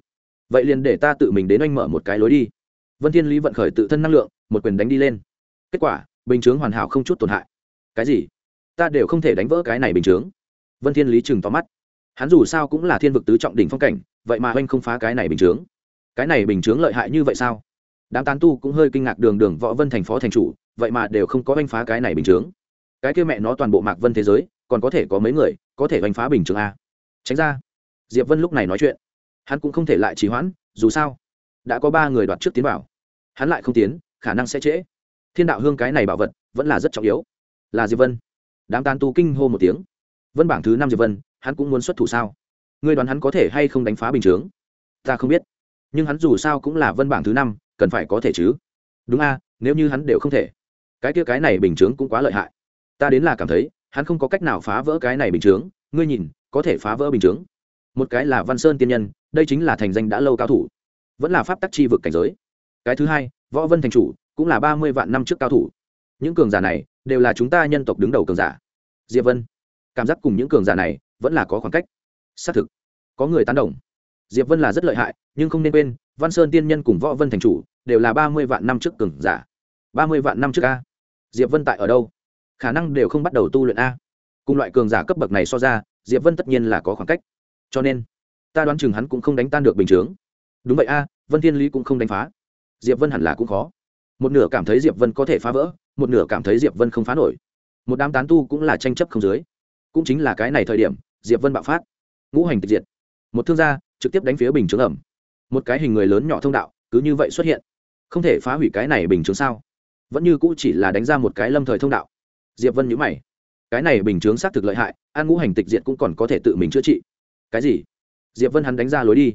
Speaker 1: vậy liền để ta tự mình đến anh mở một cái lối đi. Vân thiên lý vận khởi tự thân năng lượng, một quyền đánh đi lên. Kết quả, bình chướng hoàn hảo không chút tổn hại. Cái gì? Ta đều không thể đánh vỡ cái này bình chướng. Vân thiên lý chừng tóm mắt. Hắn dù sao cũng là thiên vực tứ trọng đỉnh phong cảnh, vậy mà anh không phá cái này bình chướng. Cái này bình chướng lợi hại như vậy sao? Đám tán tu cũng hơi kinh ngạc đường đường võ vân thành phó thành chủ, vậy mà đều không có anh phá cái này bình chướng. Cái kia mẹ nó toàn bộ mạc vân thế giới, còn có thể có mấy người, có thể anh phá bình chướng a. Tránh ra. Diệp vân lúc này nói chuyện hắn cũng không thể lại trì hoãn, dù sao, đã có ba người đoạt trước tiến vào. Hắn lại không tiến, khả năng sẽ trễ. Thiên đạo hương cái này bảo vật, vẫn là rất trọng yếu. Là diệp vân. Đám tán tu kinh hô một tiếng. Vân bảng thứ năm diệp vân, hắn cũng muốn xuất thủ sao? Ngươi đoán hắn có thể hay không đánh phá bình chướng? Ta không biết. Nhưng hắn dù sao cũng là vân bảng thứ năm, cần phải có thể chứ. Đúng a, nếu như hắn đều không thể. Cái kia cái này bình chướng cũng quá lợi hại. Ta đến là cảm thấy, hắn không có cách nào phá vỡ cái này bình chướng. Ngươi nhìn, có thể phá vỡ bình chướng. Một cái là văn sơn tiên nhân đây chính là thành danh đã lâu cao thủ, vẫn là pháp tắc chi vực cảnh giới. Cái thứ hai, võ vân thành chủ, cũng là ba mươi vạn năm trước cao thủ. Những cường giả này, đều là chúng ta nhân tộc đứng đầu cường giả. Diệp vân, cảm giác cùng những cường giả này, vẫn là có khoảng cách. Xác thực, có người tán đồng. Diệp vân là rất lợi hại, nhưng không nên quên, văn sơn tiên nhân cùng võ vân thành chủ, đều là ba mươi vạn năm trước cường giả. Ba mươi vạn năm trước a. Diệp vân tại ở đâu? Khả năng đều không bắt đầu tu luyện a. Cùng loại cường giả cấp bậc này so ra, diệp vân tất nhiên là có khoảng cách. Cho nên ta đoán chừng hắn cũng không đánh tan được bình chướng. Đúng vậy a, vân thiên lý cũng không đánh phá. Diệp vân hẳn là cũng khó. Một nửa cảm thấy diệp vân có thể phá vỡ, một nửa cảm thấy diệp vân không phá nổi. Một đám tán tu cũng là tranh chấp không dưới. Cũng chính là cái này thời điểm, diệp vân bạo phát. Ngũ hành tịch diệt. Một thương gia trực tiếp đánh phía bình chướng ẩm. Một cái hình người lớn nhỏ thông đạo, cứ như vậy xuất hiện. Không thể phá hủy cái này bình chướng sao? Vẫn như cũ chỉ là đánh ra một cái lâm thời thông đạo. Diệp vân nhữ mày. Cái này bình chướng xác thực lợi hại an ngũ hành tịch diệt cũng còn có thể tự mình chữa trị. Cái gì? Diệp vân hắn đánh ra lối đi.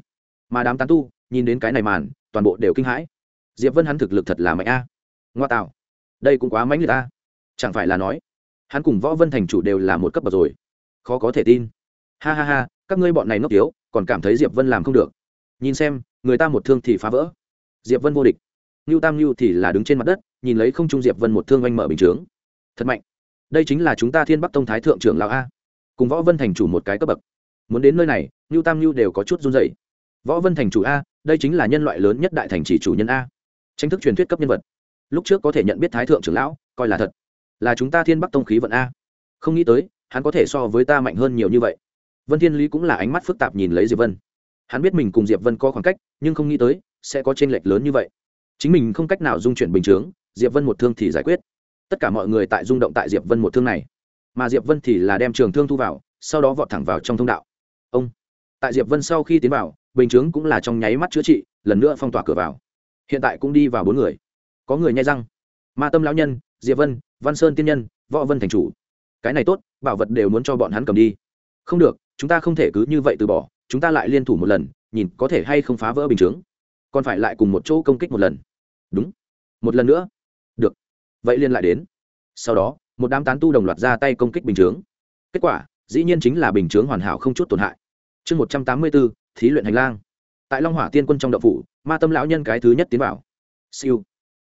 Speaker 1: Mà đám tán tu, nhìn đến cái này màn, toàn bộ đều kinh hãi. Diệp vân hắn thực lực thật là mạnh a. Ngoa tạo. Đây cũng quá mãnh liệt a. Chẳng phải là nói, hắn cùng võ vân thành chủ đều là một cấp bậc rồi. Khó có thể tin. Ha ha ha, các ngươi bọn này ngốc tiếu, còn cảm thấy diệp vân làm không được. Nhìn xem, người ta một thương thì phá vỡ. Diệp vân vô địch. Ngưu tam ngưu thì là đứng trên mặt đất, nhìn lấy không trung diệp vân một thương oanh mở bình chướng. Thật mạnh. Đây chính là chúng ta thiên bắc tông thái thượng trưởng lão a. Cùng võ vân thành chủ một cái cấp bậc. Muốn đến nơi này ngưu tam ngưu đều có chút run dày võ vân thành chủ a, đây chính là nhân loại lớn nhất đại thành chỉ chủ nhân a. Tranh thức truyền thuyết cấp nhân vật. Lúc trước có thể nhận biết thái thượng trưởng lão, coi là thật. Là chúng ta thiên bắc tông khí vận a. Không nghĩ tới, hắn có thể so với ta mạnh hơn nhiều như vậy. Vân thiên lý cũng là ánh mắt phức tạp nhìn lấy diệp vân. Hắn biết mình cùng diệp vân có khoảng cách, nhưng không nghĩ tới, sẽ có tranh lệch lớn như vậy. Chính mình không cách nào dung chuyển bình chướng, diệp vân một thương thì giải quyết. Tất cả mọi người tại rung động tại diệp vân một thương này. Mà diệp vân thì là đem trường thương thu vào, sau đó vọt thẳng vào trong thông đạo tại diệp vân sau khi tiến vào, bình chướng cũng là trong nháy mắt chữa trị, lần nữa phong tỏa cửa vào. Hiện tại cũng đi vào bốn người. Có người nhai răng. Ma tâm lão nhân, diệp vân, văn sơn tiên nhân, võ vân thành chủ. Cái này tốt, bảo vật đều muốn cho bọn hắn cầm đi. Không được, chúng ta không thể cứ như vậy từ bỏ, chúng ta lại liên thủ một lần, nhìn có thể hay không phá vỡ bình chướng. Còn phải lại cùng một chỗ công kích một lần. Đúng. Một lần nữa. Được. Vậy liên lại đến. Sau đó, một đám tán tu đồng loạt ra tay công kích bình chướng. Kết quả, dĩ nhiên chính là bình chướng hoàn hảo không chút tổn hại chương một trăm tám mươi bốn, thí luyện hành lang. Tại long hỏa tiên quân trong đậu phủ, ma tâm lão nhân cái thứ nhất tiến vào. Siêu.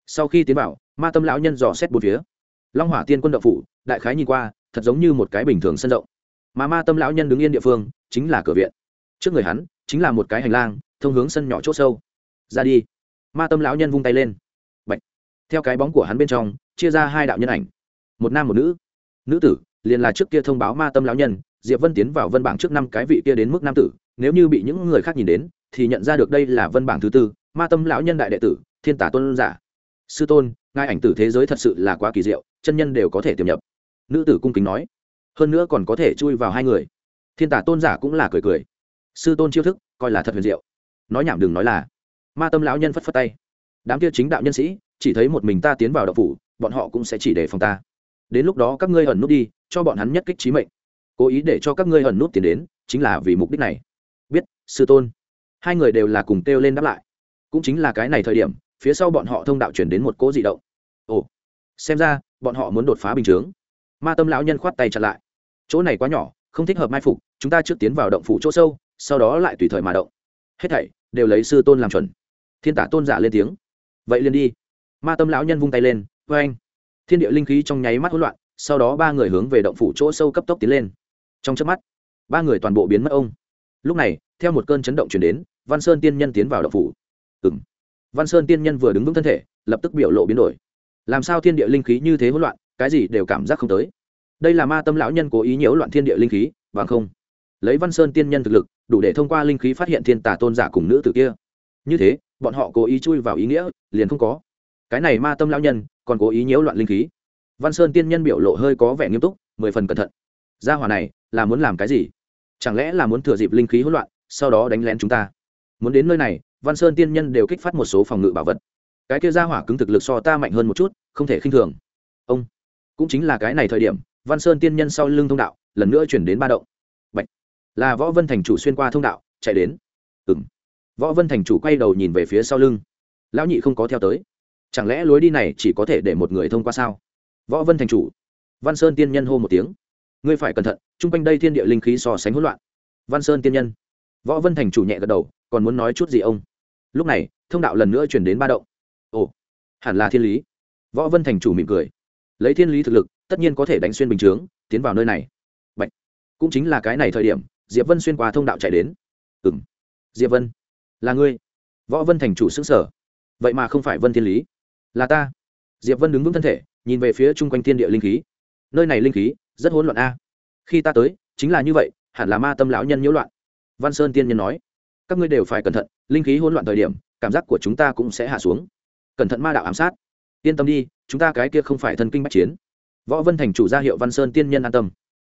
Speaker 1: Sau khi tiến vào, ma tâm lão nhân dò xét bốn phía. Long hỏa tiên quân đậu phủ, đại khái nhìn qua, thật giống như một cái bình thường sân rộng. Mà ma tâm lão nhân đứng yên địa phương, chính là cửa viện. Trước người hắn, chính là một cái hành lang, thông hướng sân nhỏ c h ỗ sâu. Ra đi. Ma tâm lão nhân vung tay lên. Bạch. theo cái bóng của hắn bên trong, chia ra hai đạo nhân ảnh. Một nam một nữ. Nữ tử, liền là trước kia thông báo ma tâm lão nhân diệp vân tiến vào vân bảng trước năm cái vị kia đến mức nam tử, nếu như bị những người khác nhìn đến, thì nhận ra được đây là vân bảng thứ tư, ma tâm lão nhân đại đệ tử, thiên tả tôn giả. Sư tôn ngai ảnh tử thế giới thật sự là quá kỳ diệu, chân nhân đều có thể tiềm nhập. Nữ tử cung kính nói. Hơn nữa còn có thể chui vào hai người. Thiên tả tôn giả cũng là cười cười. Sư tôn chiêu thức, coi là thật huyền diệu. Nói nhảm đừng nói là. Ma tâm lão nhân phất phất tay. Đám kia chính đạo nhân sĩ, chỉ thấy một mình ta tiến vào đậu phủ, bọn họ cũng sẽ chỉ để phòng ta. Đến lúc đó các ngươi ẩn nút đi, cho bọn hắn nhất kích trí mệnh cố ý để cho các ngươi ẩn nút tiền đến, chính là vì mục đích này. Biết, sư tôn. Hai người đều là cùng kêu lên đáp lại. Cũng chính là cái này thời điểm, phía sau bọn họ thông đạo chuyển đến một cỗ dị động. Ồ, xem ra, bọn họ muốn đột phá bình chướng. Ma tâm lão nhân khoát tay chặn lại. Chỗ này quá nhỏ, không thích hợp mai phục, chúng ta trước tiến vào động phủ chỗ sâu, sau đó lại tùy thời mà động. Hết thảy đều lấy sư tôn làm chuẩn. Thiên tả tôn giả lên tiếng. Vậy liền đi. Ma tâm lão nhân vung tay lên vê anh thiên địa linh khí trong nháy mắt hỗn loạn, sau đó ba người hướng về động phủ chỗ sâu cấp tốc tiến lên trong chớp mắt, ba người toàn bộ biến mất ông. Lúc này, theo một cơn chấn động chuyển đến, văn sơn tiên nhân tiến vào động phủ. Ừng văn sơn tiên nhân vừa đứng vững thân thể, lập tức biểu lộ biến đổi. Làm sao thiên địa linh khí như thế hỗn loạn, cái gì đều cảm giác không tới. Đây là ma tâm lão nhân cố ý nhiễu loạn thiên địa linh khí bằng không? Lấy văn sơn tiên nhân thực lực, đủ để thông qua linh khí phát hiện thiên tà tôn giả cùng nữ tử kia. Như thế, bọn họ cố ý chui vào ý nghĩa, liền không có. Cái này ma tâm lão nhân, còn cố ý nhiễu loạn linh khí. Văn sơn tiên nhân biểu lộ hơi có vẻ nghiêm túc, mười phần cẩn thận gia hỏa này, là muốn làm cái gì? Chẳng lẽ là muốn thừa dịp linh khí hỗn loạn, sau đó đánh lén chúng ta? Muốn đến nơi này, văn sơn tiên nhân đều kích phát một số phòng ngự bảo vật. Cái kia gia hỏa cứng thực lực so ta mạnh hơn một chút, không thể khinh thường. Ông, cũng chính là cái này thời điểm, văn sơn tiên nhân sau lưng thông đạo, lần nữa chuyển đến ba động. Bạch. là võ vân thành chủ xuyên qua thông đạo, chạy đến. Ừ m võ vân thành chủ quay đầu nhìn về phía sau lưng. Lão nhị không có theo tới. Chẳng lẽ lối đi này chỉ có thể để một người thông qua sao? Võ vân thành chủ. Văn sơn tiên nhân hô một tiếng ngươi phải cẩn thận, chung quanh đây thiên địa linh khí so sánh hỗn loạn. Văn sơn tiên nhân. Võ vân thành chủ nhẹ gật đầu, còn muốn nói chút gì ông? Lúc này, thông đạo lần nữa chuyển đến ba động. Ồ, hẳn là thiên lý. Võ vân thành chủ mỉm cười. Lấy thiên lý thực lực, tất nhiên có thể đánh xuyên bình chướng, tiến vào nơi này. Bạch. cũng chính là cái này thời điểm, diệp vân xuyên qua thông đạo chạy đến. Ừ m diệp vân, là ngươi. Võ vân thành chủ xứng sở vậy mà không phải vân thiên lý. Là ta. Diệp vân đứng vững thân thể, nhìn về phía chung quanh thiên địa linh khí. Nơi này linh khí rất hỗn loạn a. Khi ta tới, chính là như vậy, hẳn là ma tâm lão nhân nhiễu loạn. Văn sơn tiên nhân nói, các ngươi đều phải cẩn thận, linh khí hỗn loạn thời điểm, cảm giác của chúng ta cũng sẽ hạ xuống. Cẩn thận ma đạo ám sát. Yên tâm đi, chúng ta cái kia không phải thần kinh bách chiến. Võ vân thành chủ gia hiệu văn sơn tiên nhân an tâm.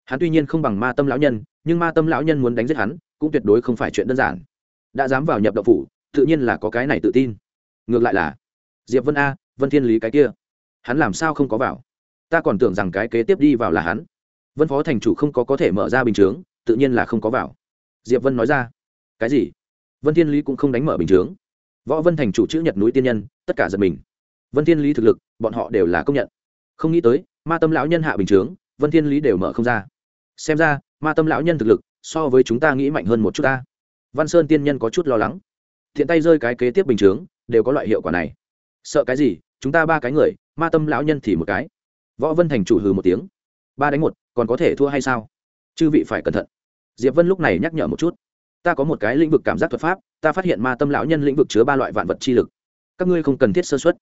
Speaker 1: Hắn tuy nhiên không bằng ma tâm lão nhân, nhưng ma tâm lão nhân muốn đánh giết hắn, cũng tuyệt đối không phải chuyện đơn giản. Đã dám vào nhập đậu phủ, tự nhiên là có cái này tự tin. Ngược lại là, diệp vân a, vân thiên lý cái kia. Hắn làm sao không có vào? Ta còn tưởng rằng cái kế tiếp đi vào là hắn vân phó thành chủ không có có thể mở ra bình chướng, tự nhiên là không có vào. Diệp vân nói ra, cái gì? Vân thiên lý cũng không đánh mở bình chướng. Võ vân thành chủ chữ nhật núi tiên nhân, tất cả giật mình. Vân thiên lý thực lực, bọn họ đều là công nhận. Không nghĩ tới, ma tâm lão nhân hạ bình chướng, vân thiên lý đều mở không ra. Xem ra, ma tâm lão nhân thực lực, so với chúng ta nghĩ mạnh hơn một chút ta. Văn sơn tiên nhân có chút lo lắng. Thiện tay rơi cái kế tiếp bình chướng, đều có loại hiệu quả này. Sợ cái gì? Chúng ta ba cái người, ma tâm lão nhân thì một cái. Võ vân thành chủ hừ một tiếng ba đánh một, còn có thể thua hay sao? Chư vị phải cẩn thận. Diệp vân lúc này nhắc nhở một chút. Ta có một cái lĩnh vực cảm giác thuật pháp, ta phát hiện ma tâm lão nhân lĩnh vực chứa ba loại vạn vật chi lực. Các ngươi không cần thiết sơ xuất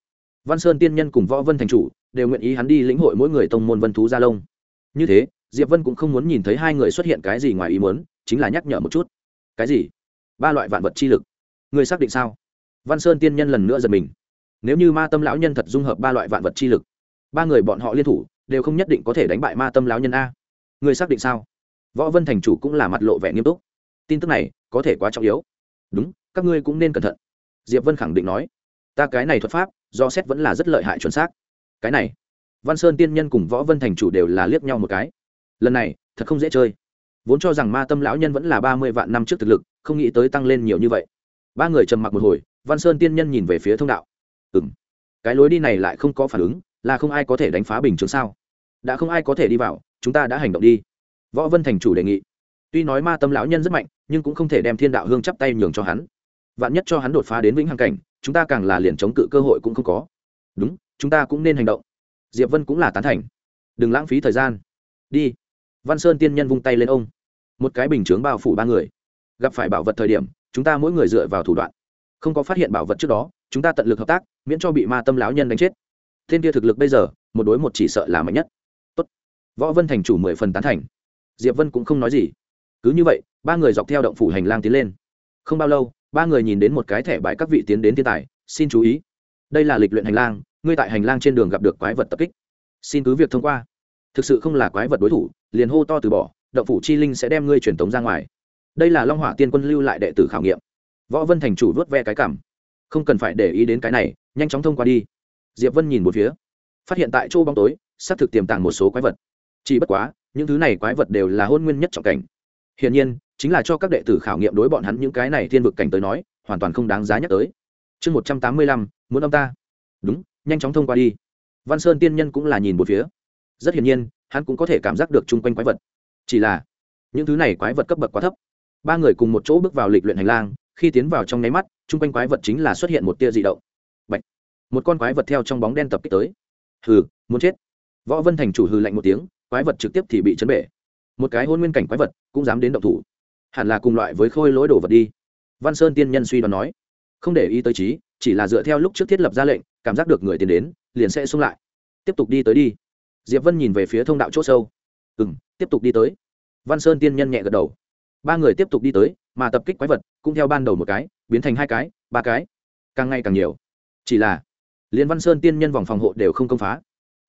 Speaker 1: văn sơn tiên nhân cùng võ vân thành chủ đều nguyện ý hắn đi lĩnh hội mỗi người tông môn vân thú gia lông. Như thế, diệp vân cũng không muốn nhìn thấy hai người xuất hiện cái gì ngoài ý muốn, chính là nhắc nhở một chút. Cái gì? Ba loại vạn vật chi lực? Ngươi xác định sao? Văn sơn tiên nhân lần nữa giật mình. Nếu như ma tâm lão nhân thật dung hợp ba loại vạn vật chi lực, ba người bọn họ liên thủ đều không nhất định có thể đánh bại ma tâm lão nhân a. Người xác định sao? Võ vân thành chủ cũng là mặt lộ vẻ nghiêm túc. Tin tức này có thể quá trọng yếu. Đúng, các ngươi cũng nên cẩn thận. Diệp vân khẳng định nói. Ta cái này thuật pháp, do xét vẫn là rất lợi hại chuẩn xác. Cái này, văn sơn tiên nhân cùng võ vân thành chủ đều là liếc nhau một cái. Lần này, thật không dễ chơi. Vốn cho rằng ma tâm lão nhân vẫn là ba mươi vạn năm trước thực lực, không nghĩ tới tăng lên nhiều như vậy. Ba người trầm mặc một hồi, văn sơn tiên nhân nhìn về phía thông đạo. Ừ m cái lối đi này lại không có phản ứng, là không ai có thể đánh phá bình chứng sao? Đã không ai có thể đi vào, chúng ta đã hành động đi. Võ vân thành chủ đề nghị. Tuy nói ma tâm lão nhân rất mạnh, nhưng cũng không thể đem thiên đạo hương chắp tay nhường cho hắn. Vạn nhất cho hắn đột phá đến vĩnh hằng cảnh, chúng ta càng là liền chống cự cơ hội cũng không có. Đúng, chúng ta cũng nên hành động. Diệp vân cũng là tán thành. Đừng lãng phí thời gian. Đi. Văn sơn tiên nhân vung tay lên ông. Một cái bình chướng bao phủ ba người. Gặp phải bảo vật thời điểm, chúng ta mỗi người dựa vào thủ đoạn. Không có phát hiện bảo vật trước đó, chúng ta tận lực hợp tác, miễn cho bị ma tâm lão nhân đánh chết. Thiên kia thực lực bây giờ, một đối một chỉ sợ là mạnh nhất võ vân thành chủ mười phần tán thành. Diệp vân cũng không nói gì. Cứ như vậy, ba người dọc theo động phủ hành lang tiến lên. Không bao lâu, ba người nhìn đến một cái thẻ bài các vị tiến đến thiên tài, xin chú ý. Đây là lịch luyện hành lang, ngươi tại hành lang trên đường gặp được quái vật tập kích. Xin cứ việc thông qua. Thực sự không là quái vật đối thủ, liền hô to từ bỏ, động phủ chi linh sẽ đem ngươi truyền tống ra ngoài. Đây là long hỏa tiên quân lưu lại đệ tử khảo nghiệm. Võ vân thành chủ vớt ve cái cảm. Không cần phải để ý đến cái này, nhanh chóng thông qua đi. Diệp vân nhìn một phía, phát hiện tại chỗ bóng tối, xác thực tiềm tàng một số quái vật chỉ bất quá, những thứ này quái vật đều là hôn nguyên nhất trọng cảnh. Hiển nhiên, chính là cho các đệ tử khảo nghiệm đối bọn hắn những cái này thiên vực cảnh tới nói, hoàn toàn không đáng giá nhắc tới. Chương một trăm tám mươi lăm, muốn ông ta. Đúng, nhanh chóng thông qua đi. Văn sơn tiên nhân cũng là nhìn một phía. Rất hiển nhiên, hắn cũng có thể cảm giác được chung quanh quái vật. Chỉ là, những thứ này quái vật cấp bậc quá thấp. Ba người cùng một chỗ bước vào lịch luyện hành lang, khi tiến vào trong nháy mắt, chung quanh quái vật chính là xuất hiện một tia dị động. Bạch. một con quái vật theo trong bóng đen tập kích tới. Hừ, muốn chết. Võ vân thành chủ hừ lạnh một tiếng quái vật trực tiếp thì bị chấn bể. Một cái hôn nguyên cảnh quái vật cũng dám đến động thủ. Hẳn là cùng loại với khôi lỗi đồ vật đi. Văn sơn tiên nhân suy đoán nói. Không để ý tới trí, chỉ là dựa theo lúc trước thiết lập ra lệnh, cảm giác được người tiến đến, liền sẽ xung lại. Tiếp tục đi tới đi. Diệp vân nhìn về phía thông đạo c h ỗ sâu. Ừ m tiếp tục đi tới. Văn sơn tiên nhân nhẹ gật đầu. Ba người tiếp tục đi tới, mà tập kích quái vật cũng theo ban đầu một cái, biến thành hai cái, ba cái. Càng ngày càng nhiều. Chỉ là, liền văn sơn tiên nhân vòng phòng hộ đều không công phá.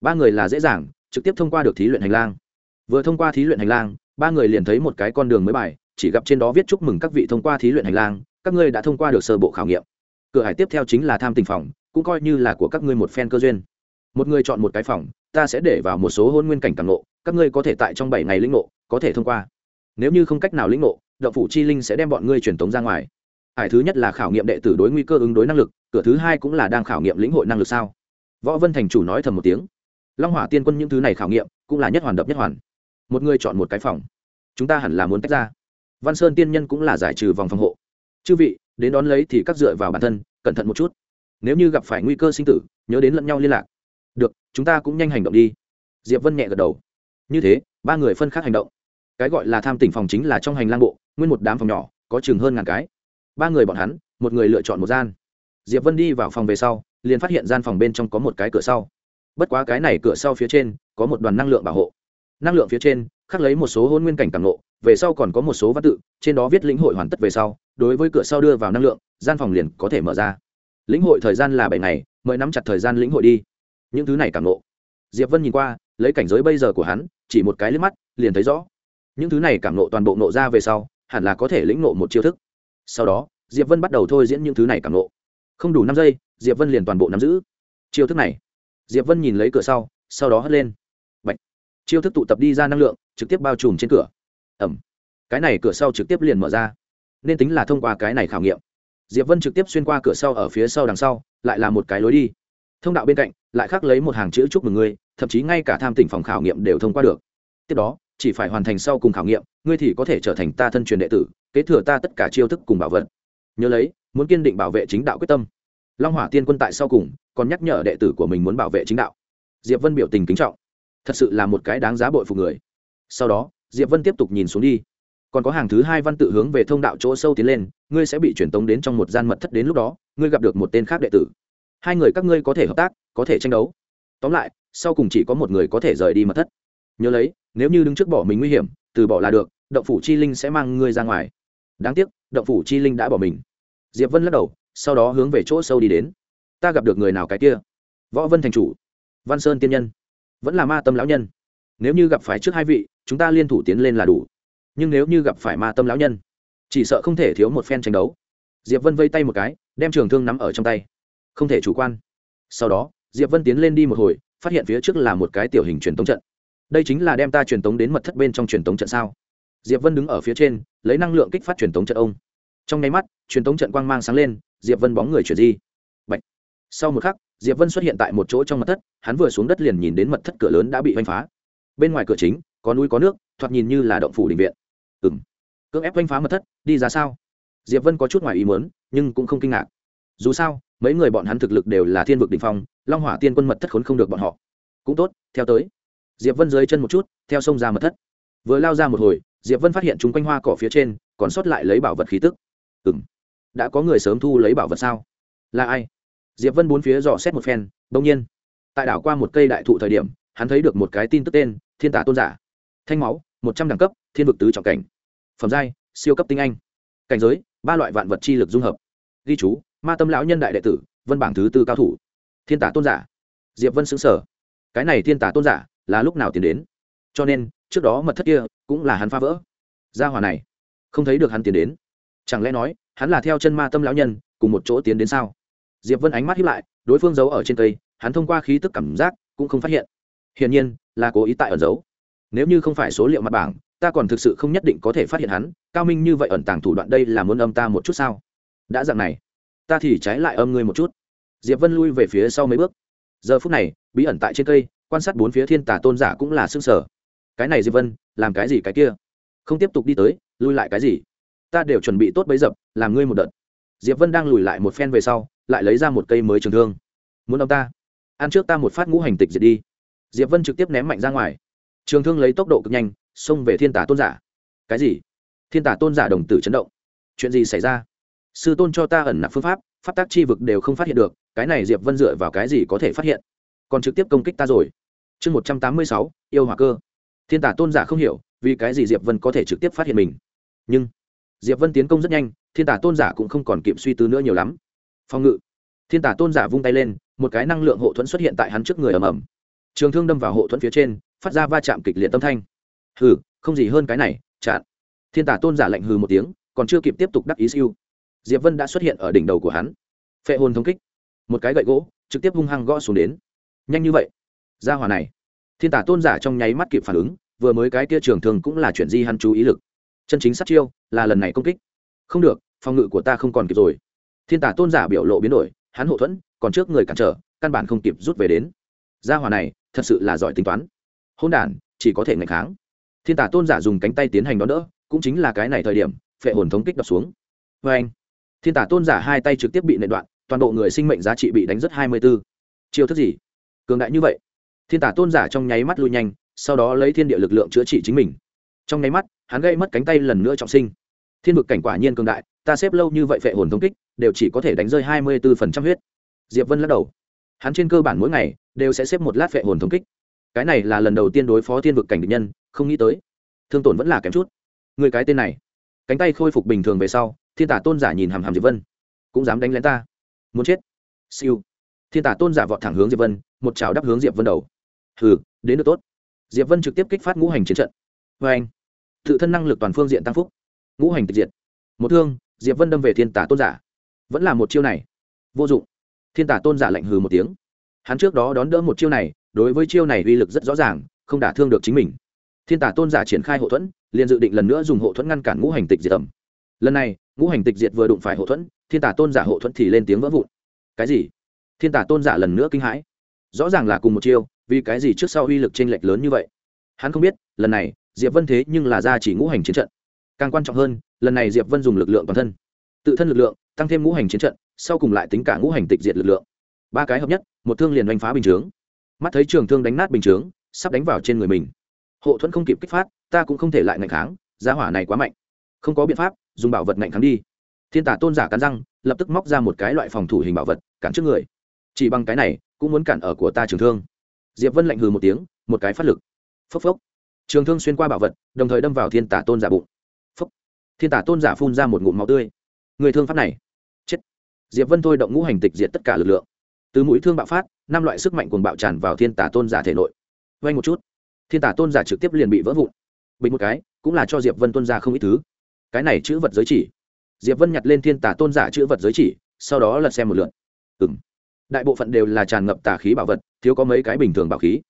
Speaker 1: Ba người là dễ dàng trực tiếp thông qua được thí luyện hành lang. Vừa thông qua thí luyện hành lang, ba người liền thấy một cái con đường mới bài, chỉ gặp trên đó viết chúc mừng các vị thông qua thí luyện hành lang, các ngươi đã thông qua được sơ bộ khảo nghiệm. Cửa hải tiếp theo chính là tham tình phòng, cũng coi như là của các ngươi một phen cơ duyên. Một người chọn một cái phòng, ta sẽ để vào một số hôn nguyên cảnh càng nộ các ngươi có thể tại trong bảy ngày lĩnh nộ có thể thông qua. Nếu như không cách nào lĩnh nộ động phủ chi linh sẽ đem bọn ngươi truyền tống ra ngoài. Hải thứ nhất là khảo nghiệm đệ tử đối nguy cơ ứng đối năng lực, cửa thứ hai cũng là đang khảo nghiệm lĩnh hội năng lực sao? Võ vân thành chủ nói thầm một tiếng long hỏa tiên quân những thứ này khảo nghiệm, cũng là nhất hoàn đập nhất hoàn. Một người chọn một cái phòng. Chúng ta hẳn là muốn tách ra. Văn sơn tiên nhân cũng là giải trừ vòng phòng hộ. Chư vị, đến đón lấy thì các dựa vào bản thân, cẩn thận một chút. Nếu như gặp phải nguy cơ sinh tử, nhớ đến lẫn nhau liên lạc. Được, chúng ta cũng nhanh hành động đi. Diệp vân nhẹ gật đầu. Như thế, ba người phân khác hành động. Cái gọi là tham tỉnh phòng chính là trong hành lang bộ, nguyên một đám phòng nhỏ, có chừng hơn ngàn cái. Ba người bọn hắn, một người lựa chọn một gian. Diệp vân đi vào phòng về sau, liền phát hiện gian phòng bên trong có một cái cửa sau bất quá cái này cửa sau phía trên, có một đoàn năng lượng bảo hộ. Năng lượng phía trên, khắc lấy một số hôn nguyên cảnh càng lộ về sau còn có một số văn tự, trên đó viết lĩnh hội hoàn tất về sau, đối với cửa sau đưa vào năng lượng, gian phòng liền có thể mở ra. Lĩnh hội thời gian là bảy ngày, mời nắm chặt thời gian lĩnh hội đi. Những thứ này càng lộ diệp vân nhìn qua, lấy cảnh giới bây giờ của hắn, chỉ một cái liếc mắt, liền thấy rõ. Những thứ này càng nộ toàn bộ nộ ra về sau, hẳn là có thể lĩnh nộ một chiêu thức. Sau đó, diệp vân bắt đầu thôi diễn những thứ này càng nộ không đủ năm giây, diệp vân liền toàn bộ nắm giữ. Chiêu thức này diệp vân nhìn lấy cửa sau sau đó hất lên. Bạch. chiêu thức tụ tập đi ra năng lượng, trực tiếp bao trùm trên cửa. Ẩm. Cái này cửa sau trực tiếp liền mở ra. Nên tính là thông qua cái này khảo nghiệm. Diệp vân trực tiếp xuyên qua cửa sau ở phía sau đằng sau, lại là một cái lối đi. Thông đạo bên cạnh, lại khắc lấy một hàng chữ chúc mừng ngươi, thậm chí ngay cả tham tỉnh phòng khảo nghiệm đều thông qua được. Tiếp đó, chỉ phải hoàn thành sau cùng khảo nghiệm, ngươi thì có thể trở thành ta thân truyền đệ tử, kế thừa ta tất cả chiêu thức cùng bảo vật. Nhớ lấy, muốn kiên định bảo vệ chính đạo quyết tâm. Long hỏa tiên quân tại sau cùng còn nhắc nhở đệ tử của mình muốn bảo vệ chính đạo. Diệp vân biểu tình kính trọng. Thật sự là một cái đáng giá bội phục người. Sau đó, diệp vân tiếp tục nhìn xuống đi. Còn có hàng thứ hai văn tự hướng về thông đạo chỗ sâu tiến lên, ngươi sẽ bị truyền tống đến trong một gian mật thất đến lúc đó, ngươi gặp được một tên khác đệ tử. Hai người các ngươi có thể hợp tác, có thể tranh đấu. Tóm lại, sau cùng chỉ có một người có thể rời đi mật thất. Nhớ lấy, nếu như đứng trước bỏ mình nguy hiểm, từ bỏ là được, động phủ chi linh sẽ mang ngươi ra ngoài. Đáng tiếc, động phủ chi linh đã bỏ mình. Diệp vân lắc đầu, sau đó hướng về chỗ sâu đi đến ta gặp được người nào cái kia? Võ vân thành chủ, văn sơn tiên nhân, vẫn là ma tâm lão nhân. Nếu như gặp phải trước hai vị, chúng ta liên thủ tiến lên là đủ. Nhưng nếu như gặp phải ma tâm lão nhân, chỉ sợ không thể thiếu một phen tranh đấu. Diệp vân vây tay một cái, đem trường thương nắm ở trong tay. Không thể chủ quan. Sau đó, diệp vân tiến lên đi một hồi, phát hiện phía trước là một cái tiểu hình truyền tống trận. Đây chính là đem ta truyền tống đến mật thất bên trong truyền tống trận sao? Diệp vân đứng ở phía trên, lấy năng lượng kích phát truyền tống trận ông. Trong nháy mắt, truyền tống trận quang mang sáng lên, diệp vân bóng người chuyển di. Bạch sau một khắc, diệp vân xuất hiện tại một chỗ trong mật thất, hắn vừa xuống đất liền nhìn đến mật thất cửa lớn đã bị oanh phá. Bên ngoài cửa chính, có núi có nước, thoạt nhìn như là động phủ định viện. Ừng cưỡng ép oanh phá mật thất, đi ra sao? Diệp vân có chút ngoài ý muốn, nhưng cũng không kinh ngạc. Dù sao, mấy người bọn hắn thực lực đều là thiên vực đ ỉ n h phong, long hỏa tiên quân mật thất khốn không được bọn họ. Cũng tốt, theo tới. Diệp vân dưới chân một chút, theo sông ra mật thất. Vừa lao ra một hồi, diệp vân phát hiện chúng quanh hoa cỏ phía trên, còn sót lại lấy bảo vật khí tức. Ừng đã có người sớm thu lấy bảo vật sao? Là ai? Diệp vân bốn phía dò xét một phen, đông nhiên, tại đảo qua một cây đại thụ thời điểm, hắn thấy được một cái tin tức tên, thiên tả tôn giả. Thanh máu, một trăm đẳng cấp, thiên vực tứ trọng cảnh. Phẩm giai, siêu cấp tinh anh. Cảnh giới, ba loại vạn vật chi lực dung hợp. Ghi chú, ma tâm lão nhân đại đệ tử, vân bảng thứ tư cao thủ. Thiên tả tôn giả. Diệp vân xứng sở cái này thiên tả tôn giả, là lúc nào tiến đến? Cho nên, trước đó mật thất kia, cũng là hắn phá vỡ. Gia hòa này, không thấy được hắn tiến đến. Chẳng lẽ nói, hắn là theo chân ma tâm lão nhân, cùng một chỗ tiến đến sao? Diệp vân ánh mắt hiếp lại, đối phương giấu ở trên cây, hắn thông qua khí tức cảm giác cũng không phát hiện. Hiển nhiên, là cố ý tại ẩn giấu. Nếu như không phải số liệu mặt bảng, ta còn thực sự không nhất định có thể phát hiện hắn, cao minh như vậy ẩn tàng thủ đoạn đây là muốn âm ta một chút sao? Đã dạng này, ta thì trái lại âm ngươi một chút. Diệp vân lui về phía sau mấy bước. Giờ phút này, bí ẩn tại trên cây, quan sát bốn phía thiên tả tôn giả cũng là xương sở cái này diệp vân, làm cái gì cái kia? Không tiếp tục đi tới, lui lại cái gì? Ta đều chuẩn bị tốt bấy dập, làm ngươi một đợt diệp vân đang lùi lại một phen về sau, lại lấy ra một cây mới trường thương. Muốn ông ta, ăn trước ta một phát ngũ hành tịch diệt đi. Diệp vân trực tiếp ném mạnh ra ngoài. Trường thương lấy tốc độ cực nhanh, xông về thiên tả tôn giả. Cái gì? Thiên tả tôn giả đồng tử chấn động. Chuyện gì xảy ra? Sư tôn cho ta ẩn nạp phương pháp pháp tác chi vực đều không phát hiện được, cái này diệp vân dựa vào cái gì có thể phát hiện? Còn trực tiếp công kích ta rồi. Chương một trăm tám mươi sáu, yêu hỏa cơ. Thiên tả tôn giả không hiểu vì cái gì diệp vân có thể trực tiếp phát hiện mình. Nhưng diệp vân tiến công rất nhanh thiên tả tôn giả cũng không còn kịp suy tư nữa nhiều lắm. Phòng ngự. Thiên tả tôn giả vung tay lên, một cái năng lượng hộ thuẫn xuất hiện tại hắn trước người ầm ầm. Trường thương đâm vào hộ thuẫn phía trên, phát ra va chạm kịch liệt tâm thanh. Hừ, không gì hơn cái này chặn thiên tả tôn giả lạnh hừ một tiếng, còn chưa kịp tiếp tục đắc ý siêu. Diệp vân đã xuất hiện ở đỉnh đầu của hắn. Phệ hồn thống kích. Một cái gậy gỗ, trực tiếp hung hăng gõ xuống đến. Nhanh như vậy. Ra hỏa này. Thiên tả tôn giả trong nháy mắt kịp phản ứng, vừa mới cái kia trường thường cũng là chuyện di hắn chú ý lực. Chân chính sát chiêu, là lần này công kích không được, phòng ngự của ta không còn kịp rồi. Thiên tả tôn giả biểu lộ biến đổi, hắn hậu thuẫn, còn trước người cản trở, căn bản không kịp rút về đến. Gia hỏa này, thật sự là giỏi tính toán. Hôn đ chỉ có thể ngày kháng. Thiên tả tôn giả dùng cánh tay tiến hành đón đỡ, cũng chính là cái này thời điểm, phệ hồn thống kích đập xuống. Vê anh, thiên tả tôn giả hai tay trực tiếp bị nệ đoạn, toàn bộ người sinh mệnh giá trị bị đánh rất hai mươi b ố chiêu thức gì? Cường đại như vậy. Thiên tả tôn giả trong nháy mắt lui nhanh, sau đó lấy thiên địa lực lượng chữa trị chính mình. Trong nháy mắt, hắn gây mất cánh tay lần nữa trọng sinh thiên vực cảnh quả nhiên cường đại, ta xếp lâu như vậy vệ hồn thống kích, đều chỉ có thể đánh rơi hai mươi bốn huyết. Diệp vân lắc đầu. Hắn trên cơ bản mỗi ngày đều sẽ xếp một lát vệ hồn thống kích. Cái này là lần đầu tiên đối phó thiên vực cảnh địch nhân, không nghĩ tới. Thương tổn vẫn là kém chút. Người cái tên này. Cánh tay khôi phục bình thường về sau, thiên tả tôn giả nhìn hàm hàm diệp vân, cũng dám đánh lén ta. Muốn chết. Siêu. Thiên tả tôn giả vọt thẳng hướng diệp vân, một chảo đắp hướng diệp vân đầu. Hừ, đến được tốt. Diệp vân trực tiếp kích phát ngũ hành chiến trận. Vê anh tự thân năng lực toàn phương diện tăng phúc ngũ hành tịch diệt. Một thương, diệp vân đâm về thiên tả tôn giả. Vẫn là một chiêu này. Vô dụng. Thiên tả tôn giả lạnh hừ một tiếng. Hắn trước đó đón đỡ một chiêu này, đối với chiêu này uy lực rất rõ ràng, không đả thương được chính mình. Thiên tả tôn giả triển khai hộ thuẫn, liền dự định lần nữa dùng hộ thuẫn ngăn cản ngũ hành tịch diệt tầm lần này, ngũ hành tịch diệt vừa đụng phải hộ thuẫn, thiên tả tôn giả hộ thuẫn thì lên tiếng vỡ vụn. Cái gì? Thiên tả tôn giả lần nữa kinh hãi. Rõ ràng là cùng một chiêu, vì cái gì trước sau uy lực t r ê n lệch lớn như vậy? Hắn không biết, lần này, diệp vân thế nhưng là ra chỉ ngũ hành chiến trận càng quan trọng hơn, lần này diệp vân dùng lực lượng toàn thân. Tự thân lực lượng, tăng thêm ngũ hành chiến trận, sau cùng lại tính cả ngũ hành tịch diệt lực lượng. Ba cái hợp nhất, một thương liền đánh phá bình chướng. Mắt thấy trường thương đánh nát bình chướng, sắp đánh vào trên người mình. Hộ thuẫn không kịp kích phát, ta cũng không thể lại ngạnh kháng giá hỏa này quá mạnh. Không có biện pháp, dùng bảo vật ngạnh kháng đi. Thiên tả tôn giả cắn răng, lập tức móc ra một cái loại phòng thủ hình bảo vật, cản trước người. Chỉ bằng cái này, cũng muốn cản ở của ta trường thương. Diệp vân lạnh hừ một tiếng, một cái phát lực. Phốc phốc. Trường thương xuyên qua bảo vật, đồng thời đâm vào thiên tả tôn giả bụng thiên tả tôn giả phun ra một ngụm máu tươi. Người thương pháp này. Chết. Diệp vân thôi động ngũ hành tịch diệt tất cả lực lượng. Từ mũi thương bạo phát, năm loại sức mạnh cuồng bạo tràn vào thiên tả tôn giả thể nội. Vay một chút. Thiên tả tôn giả trực tiếp liền bị vỡ vụn. Bình một cái, cũng là cho diệp vân tuân ra không ít thứ. Cái này chữ vật giới chỉ. Diệp vân nhặt lên thiên tả tôn giả chữ vật giới chỉ, sau đó lật xem một lượt. Ừ m đại bộ phận đều là tràn ngập tà khí bảo vật, thiếu có mấy cái bình thường bảo khí.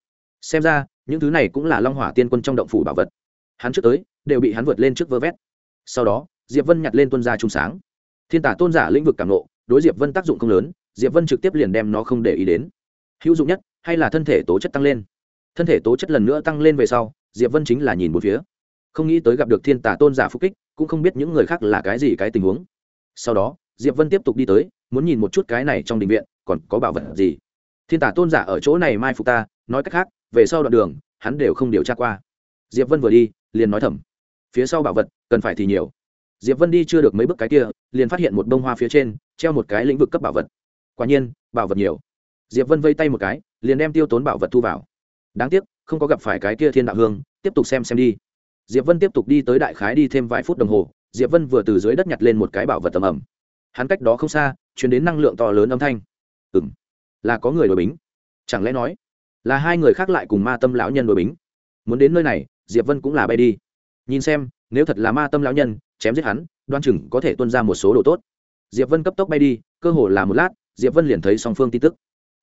Speaker 1: Xem ra, những thứ này cũng là long hỏa tiên quân trong động phủ bảo vật. Hắn trước tới, đều bị hắn vượt lên trước vơ vét sau đó, diệp vân nhặt lên tuân gia trung sáng. Thiên tả tôn giả lĩnh vực cảm nộ, đối diệp vân tác dụng không lớn, diệp vân trực tiếp liền đem nó không để ý đến. Hữu dụng nhất, hay là thân thể tố chất tăng lên. Thân thể tố chất lần nữa tăng lên về sau, diệp vân chính là nhìn một phía. Không nghĩ tới gặp được thiên tả tôn giả phục kích, cũng không biết những người khác là cái gì cái tình huống. Sau đó, diệp vân tiếp tục đi tới, muốn nhìn một chút cái này trong đình viện, còn có bảo vật gì. Thiên tả tôn giả ở chỗ này mai phục ta, nói cách khác, về sau đoạn đường, hắn đều không điều tra qua. Diệp vân vừa đi, liền nói thầm phía sau bảo vật, cần phải thì nhiều. Diệp vân đi chưa được mấy bước cái kia, liền phát hiện một bông hoa phía trên, treo một cái lĩnh vực cấp bảo vật. Quả nhiên, bảo vật nhiều. Diệp vân vây tay một cái, liền đem tiêu tốn bảo vật thu vào. Đáng tiếc, không có gặp phải cái kia thiên đạo hương, tiếp tục xem xem đi. Diệp vân tiếp tục đi tới đại khái đi thêm vài phút đồng hồ, diệp vân vừa từ dưới đất nhặt lên một cái bảo vật tầm ẩm hắn cách đó không xa chuyển đến năng lượng to lớn âm thanh. Ừ m là có người đổi bính. Chẳng lẽ nói là hai người khác lại cùng ma tâm lão nhân đổi bính? Muốn đến nơi này, diệp vân cũng là bay đi nhìn xem, nếu thật là ma tâm lão nhân, chém giết hắn, đoan chừng có thể tuân ra một số đồ tốt. Diệp vân cấp tốc bay đi, cơ hồ là một lát, diệp vân liền thấy song phương tin tức.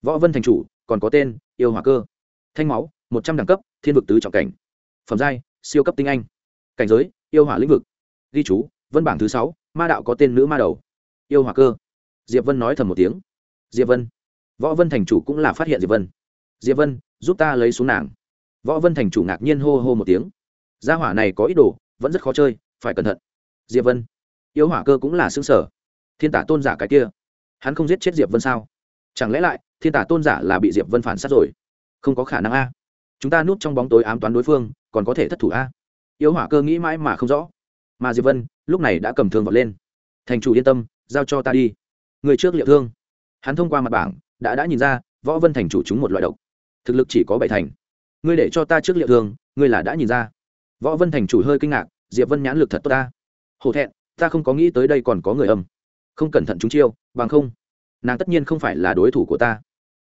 Speaker 1: Võ vân thành chủ, còn có tên, yêu hòa cơ. Thanh máu, một trăm đẳng cấp, thiên vực tứ trọng cảnh. Phẩm giai, siêu cấp tinh anh. Cảnh giới, yêu hỏa lĩnh vực. Ghi chú, vân bảng thứ sáu, ma đạo có tên nữ ma đầu. Yêu hỏa cơ. Diệp vân nói thầm một tiếng. Diệp vân. Võ vân thành chủ cũng là phát hiện diệp vân. Diệp vân, giúp ta lấy xuống nàng. Võ vân thành chủ ngạc nhiên hô hô một tiếng gia hỏa này có ít đồ, vẫn rất khó chơi, phải cẩn thận. Diệp vân. Yêu hỏa cơ cũng là xương sở. Thiên tả tôn giả cái kia. Hắn không giết chết diệp vân sao? Chẳng lẽ lại, thiên tả tôn giả là bị diệp vân phản sát rồi? Không có khả năng a. Chúng ta núp trong bóng tối ám toán đối phương, còn có thể thất thủ a? Yêu hỏa cơ nghĩ mãi mà không rõ. Mà diệp vân, lúc này đã cầm thương vọt lên. Thành chủ yên tâm, giao cho ta đi. Người trước liệu thương. Hắn thông qua mặt bảng, đã đã nhìn ra, võ vân thành chủ chúng một loại độc. Thực lực chỉ có bảy thành. Ngươi để cho ta trước liệu thương, ngươi là đã nhìn ra võ vân thành chủ hơi kinh ngạc, diệp vân nhãn lực thật tốt ta. Hổ thẹn, ta không có nghĩ tới đây còn có người âm. Không cẩn thận chúng chiêu, bằng không, nàng tất nhiên không phải là đối thủ của ta.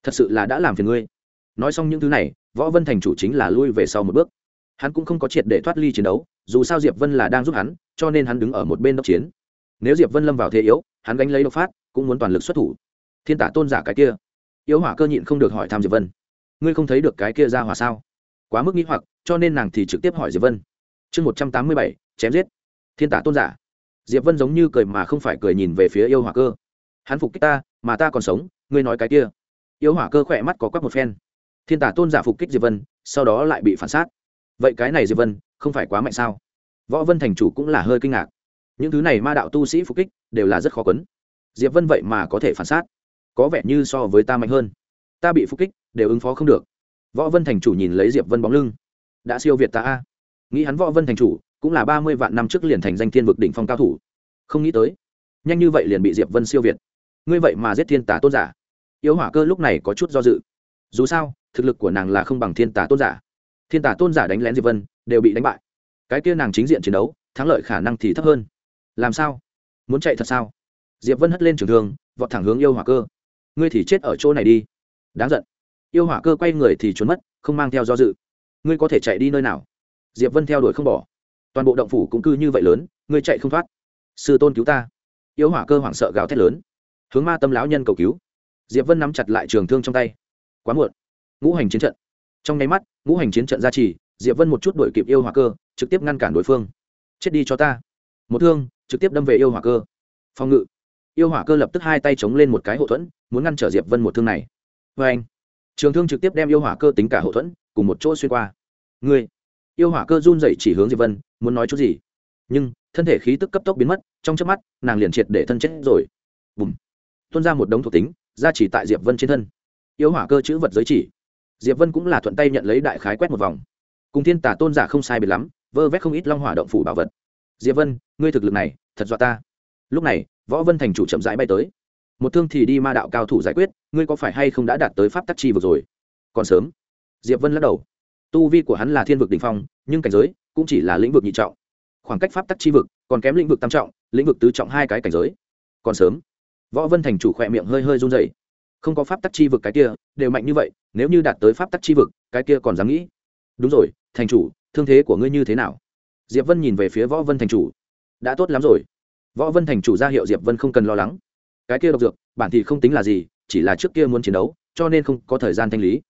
Speaker 1: Thật sự là đã làm phiền ngươi. Nói xong những thứ này, võ vân thành chủ chính là lui về sau một bước. Hắn cũng không có triệt để thoát ly chiến đấu, dù sao diệp vân là đang giúp hắn, cho nên hắn đứng ở một bên đốc chiến. Nếu diệp vân lâm vào thế yếu, hắn gánh lấy độc phát, cũng muốn toàn lực xuất thủ. Thiên tả tôn giả cái kia. Yếu hỏa cơ nhịn không được hỏi thăm diệp vân. Ngươi không thấy được cái kia ra hỏa sao? Quá mức nghĩ hoặc, cho nên nàng thì trực tiếp hỏi diệp vân. Chương một trăm tám mươi bảy, chém giết. Thiên tả tôn giả. Diệp vân giống như cười mà không phải cười nhìn về phía yêu hỏa cơ. Hắn phục kích ta, mà ta còn sống, ngươi nói cái kia. Yêu hỏa cơ khỏe mắt có quắc một phen. Thiên tả tôn giả phục kích diệp vân, sau đó lại bị phản sát. Vậy cái này diệp vân, không phải quá mạnh sao? Võ vân thành chủ cũng là hơi kinh ngạc. Những thứ này ma đạo tu sĩ phục kích đều là rất khó quấn. Diệp vân vậy mà có thể phản sát. Có vẻ như so với ta mạnh hơn. Ta bị phục kích đều ứng phó không được võ vân thành chủ nhìn lấy diệp vân bóng lưng. Đã siêu việt ta a. Nghĩ hắn võ vân thành chủ, cũng là ba mươi vạn năm trước liền thành danh thiên vực đỉnh phong cao thủ. Không nghĩ tới, nhanh như vậy liền bị diệp vân siêu việt. Ngươi vậy mà giết thiên tả tôn giả. Yêu hỏa cơ lúc này có chút do dự. Dù sao, thực lực của nàng là không bằng thiên tả tôn giả. Thiên tả tôn giả đánh lén diệp vân, đều bị đánh bại. Cái kia nàng chính diện chiến đấu, thắng lợi khả năng thì thấp hơn. Làm sao? Muốn chạy thật sao? Diệp vân hất lên trường thương, vọt thẳng hướng yêu hỏa cơ. Ngươi thì chết ở chỗ này đi. Đáng giận yêu hỏa cơ quay người thì trốn mất, không mang theo do dự. Ngươi có thể chạy đi nơi nào? Diệp vân theo đuổi không bỏ. Toàn bộ động phủ cũng cư như vậy lớn, ngươi chạy không thoát. Sư tôn cứu ta. Yêu hỏa cơ hoảng sợ gào thét lớn. Hướng ma tâm lão nhân cầu cứu. Diệp vân nắm chặt lại trường thương trong tay. Quá muộn. Ngũ hành chiến trận. Trong nháy mắt, ngũ hành chiến trận ra trì diệp vân một chút đuổi kịp yêu hỏa cơ, trực tiếp ngăn cản đối phương. Chết đi cho ta. Một thương, trực tiếp đâm về yêu hỏa cơ. Phòng ngự. Yêu hỏa cơ lập tức hai tay chống lên một cái hậu thuẫn, muốn ngăn trở diệp vân một thương này. Vê anh trường thương trực tiếp đem yêu hỏa cơ tính cả hậu thuẫn, cùng một chỗ xuyên qua. Ngươi, yêu hỏa cơ run dậy chỉ hướng diệp vân, muốn nói chút gì? Nhưng, thân thể khí tức cấp tốc biến mất, trong chớp mắt, nàng liền triệt để thân chết rồi. Bùm. Tuôn ra một đống thuộc tính, ra chỉ tại diệp vân trên thân. Yêu hỏa cơ chữ vật giới chỉ. Diệp vân cũng là thuận tay nhận lấy đại khái quét một vòng. Cùng thiên tả tôn giả không sai biệt lắm, vơ vét không ít long hỏa động phủ bảo vật. Diệp vân, ngươi thực lực này, thật dọa ta. Lúc này, võ vân thành chủ chậm rãi bay tới. Một thương thì đi ma đạo cao thủ giải quyết ngươi có phải hay không đã đạt tới pháp tắc chi vực rồi? Còn sớm. Diệp vân lắc đầu. Tu vi của hắn là thiên vực đ ỉ n h phong, nhưng cảnh giới cũng chỉ là lĩnh vực nhị trọng. Khoảng cách pháp tắc chi vực còn kém lĩnh vực tam trọng, lĩnh vực tứ trọng hai cái cảnh giới. Còn sớm. Võ vân thành chủ khỏe miệng hơi hơi run dày không có pháp tắc chi vực cái kia, đều mạnh như vậy, nếu như đạt tới pháp tắc chi vực, cái kia còn dám nghĩ. Đúng rồi, thành chủ, thương thế của ngươi như thế nào? Diệp vân nhìn về phía võ vân thành chủ. Đã tốt lắm rồi. Võ vân thành chủ ra hiệu diệp vân không cần lo lắng. Cái kia độc dược, bản thì không tính là gì chỉ là trước kia muốn chiến đấu, cho nên không có thời gian thanh lý.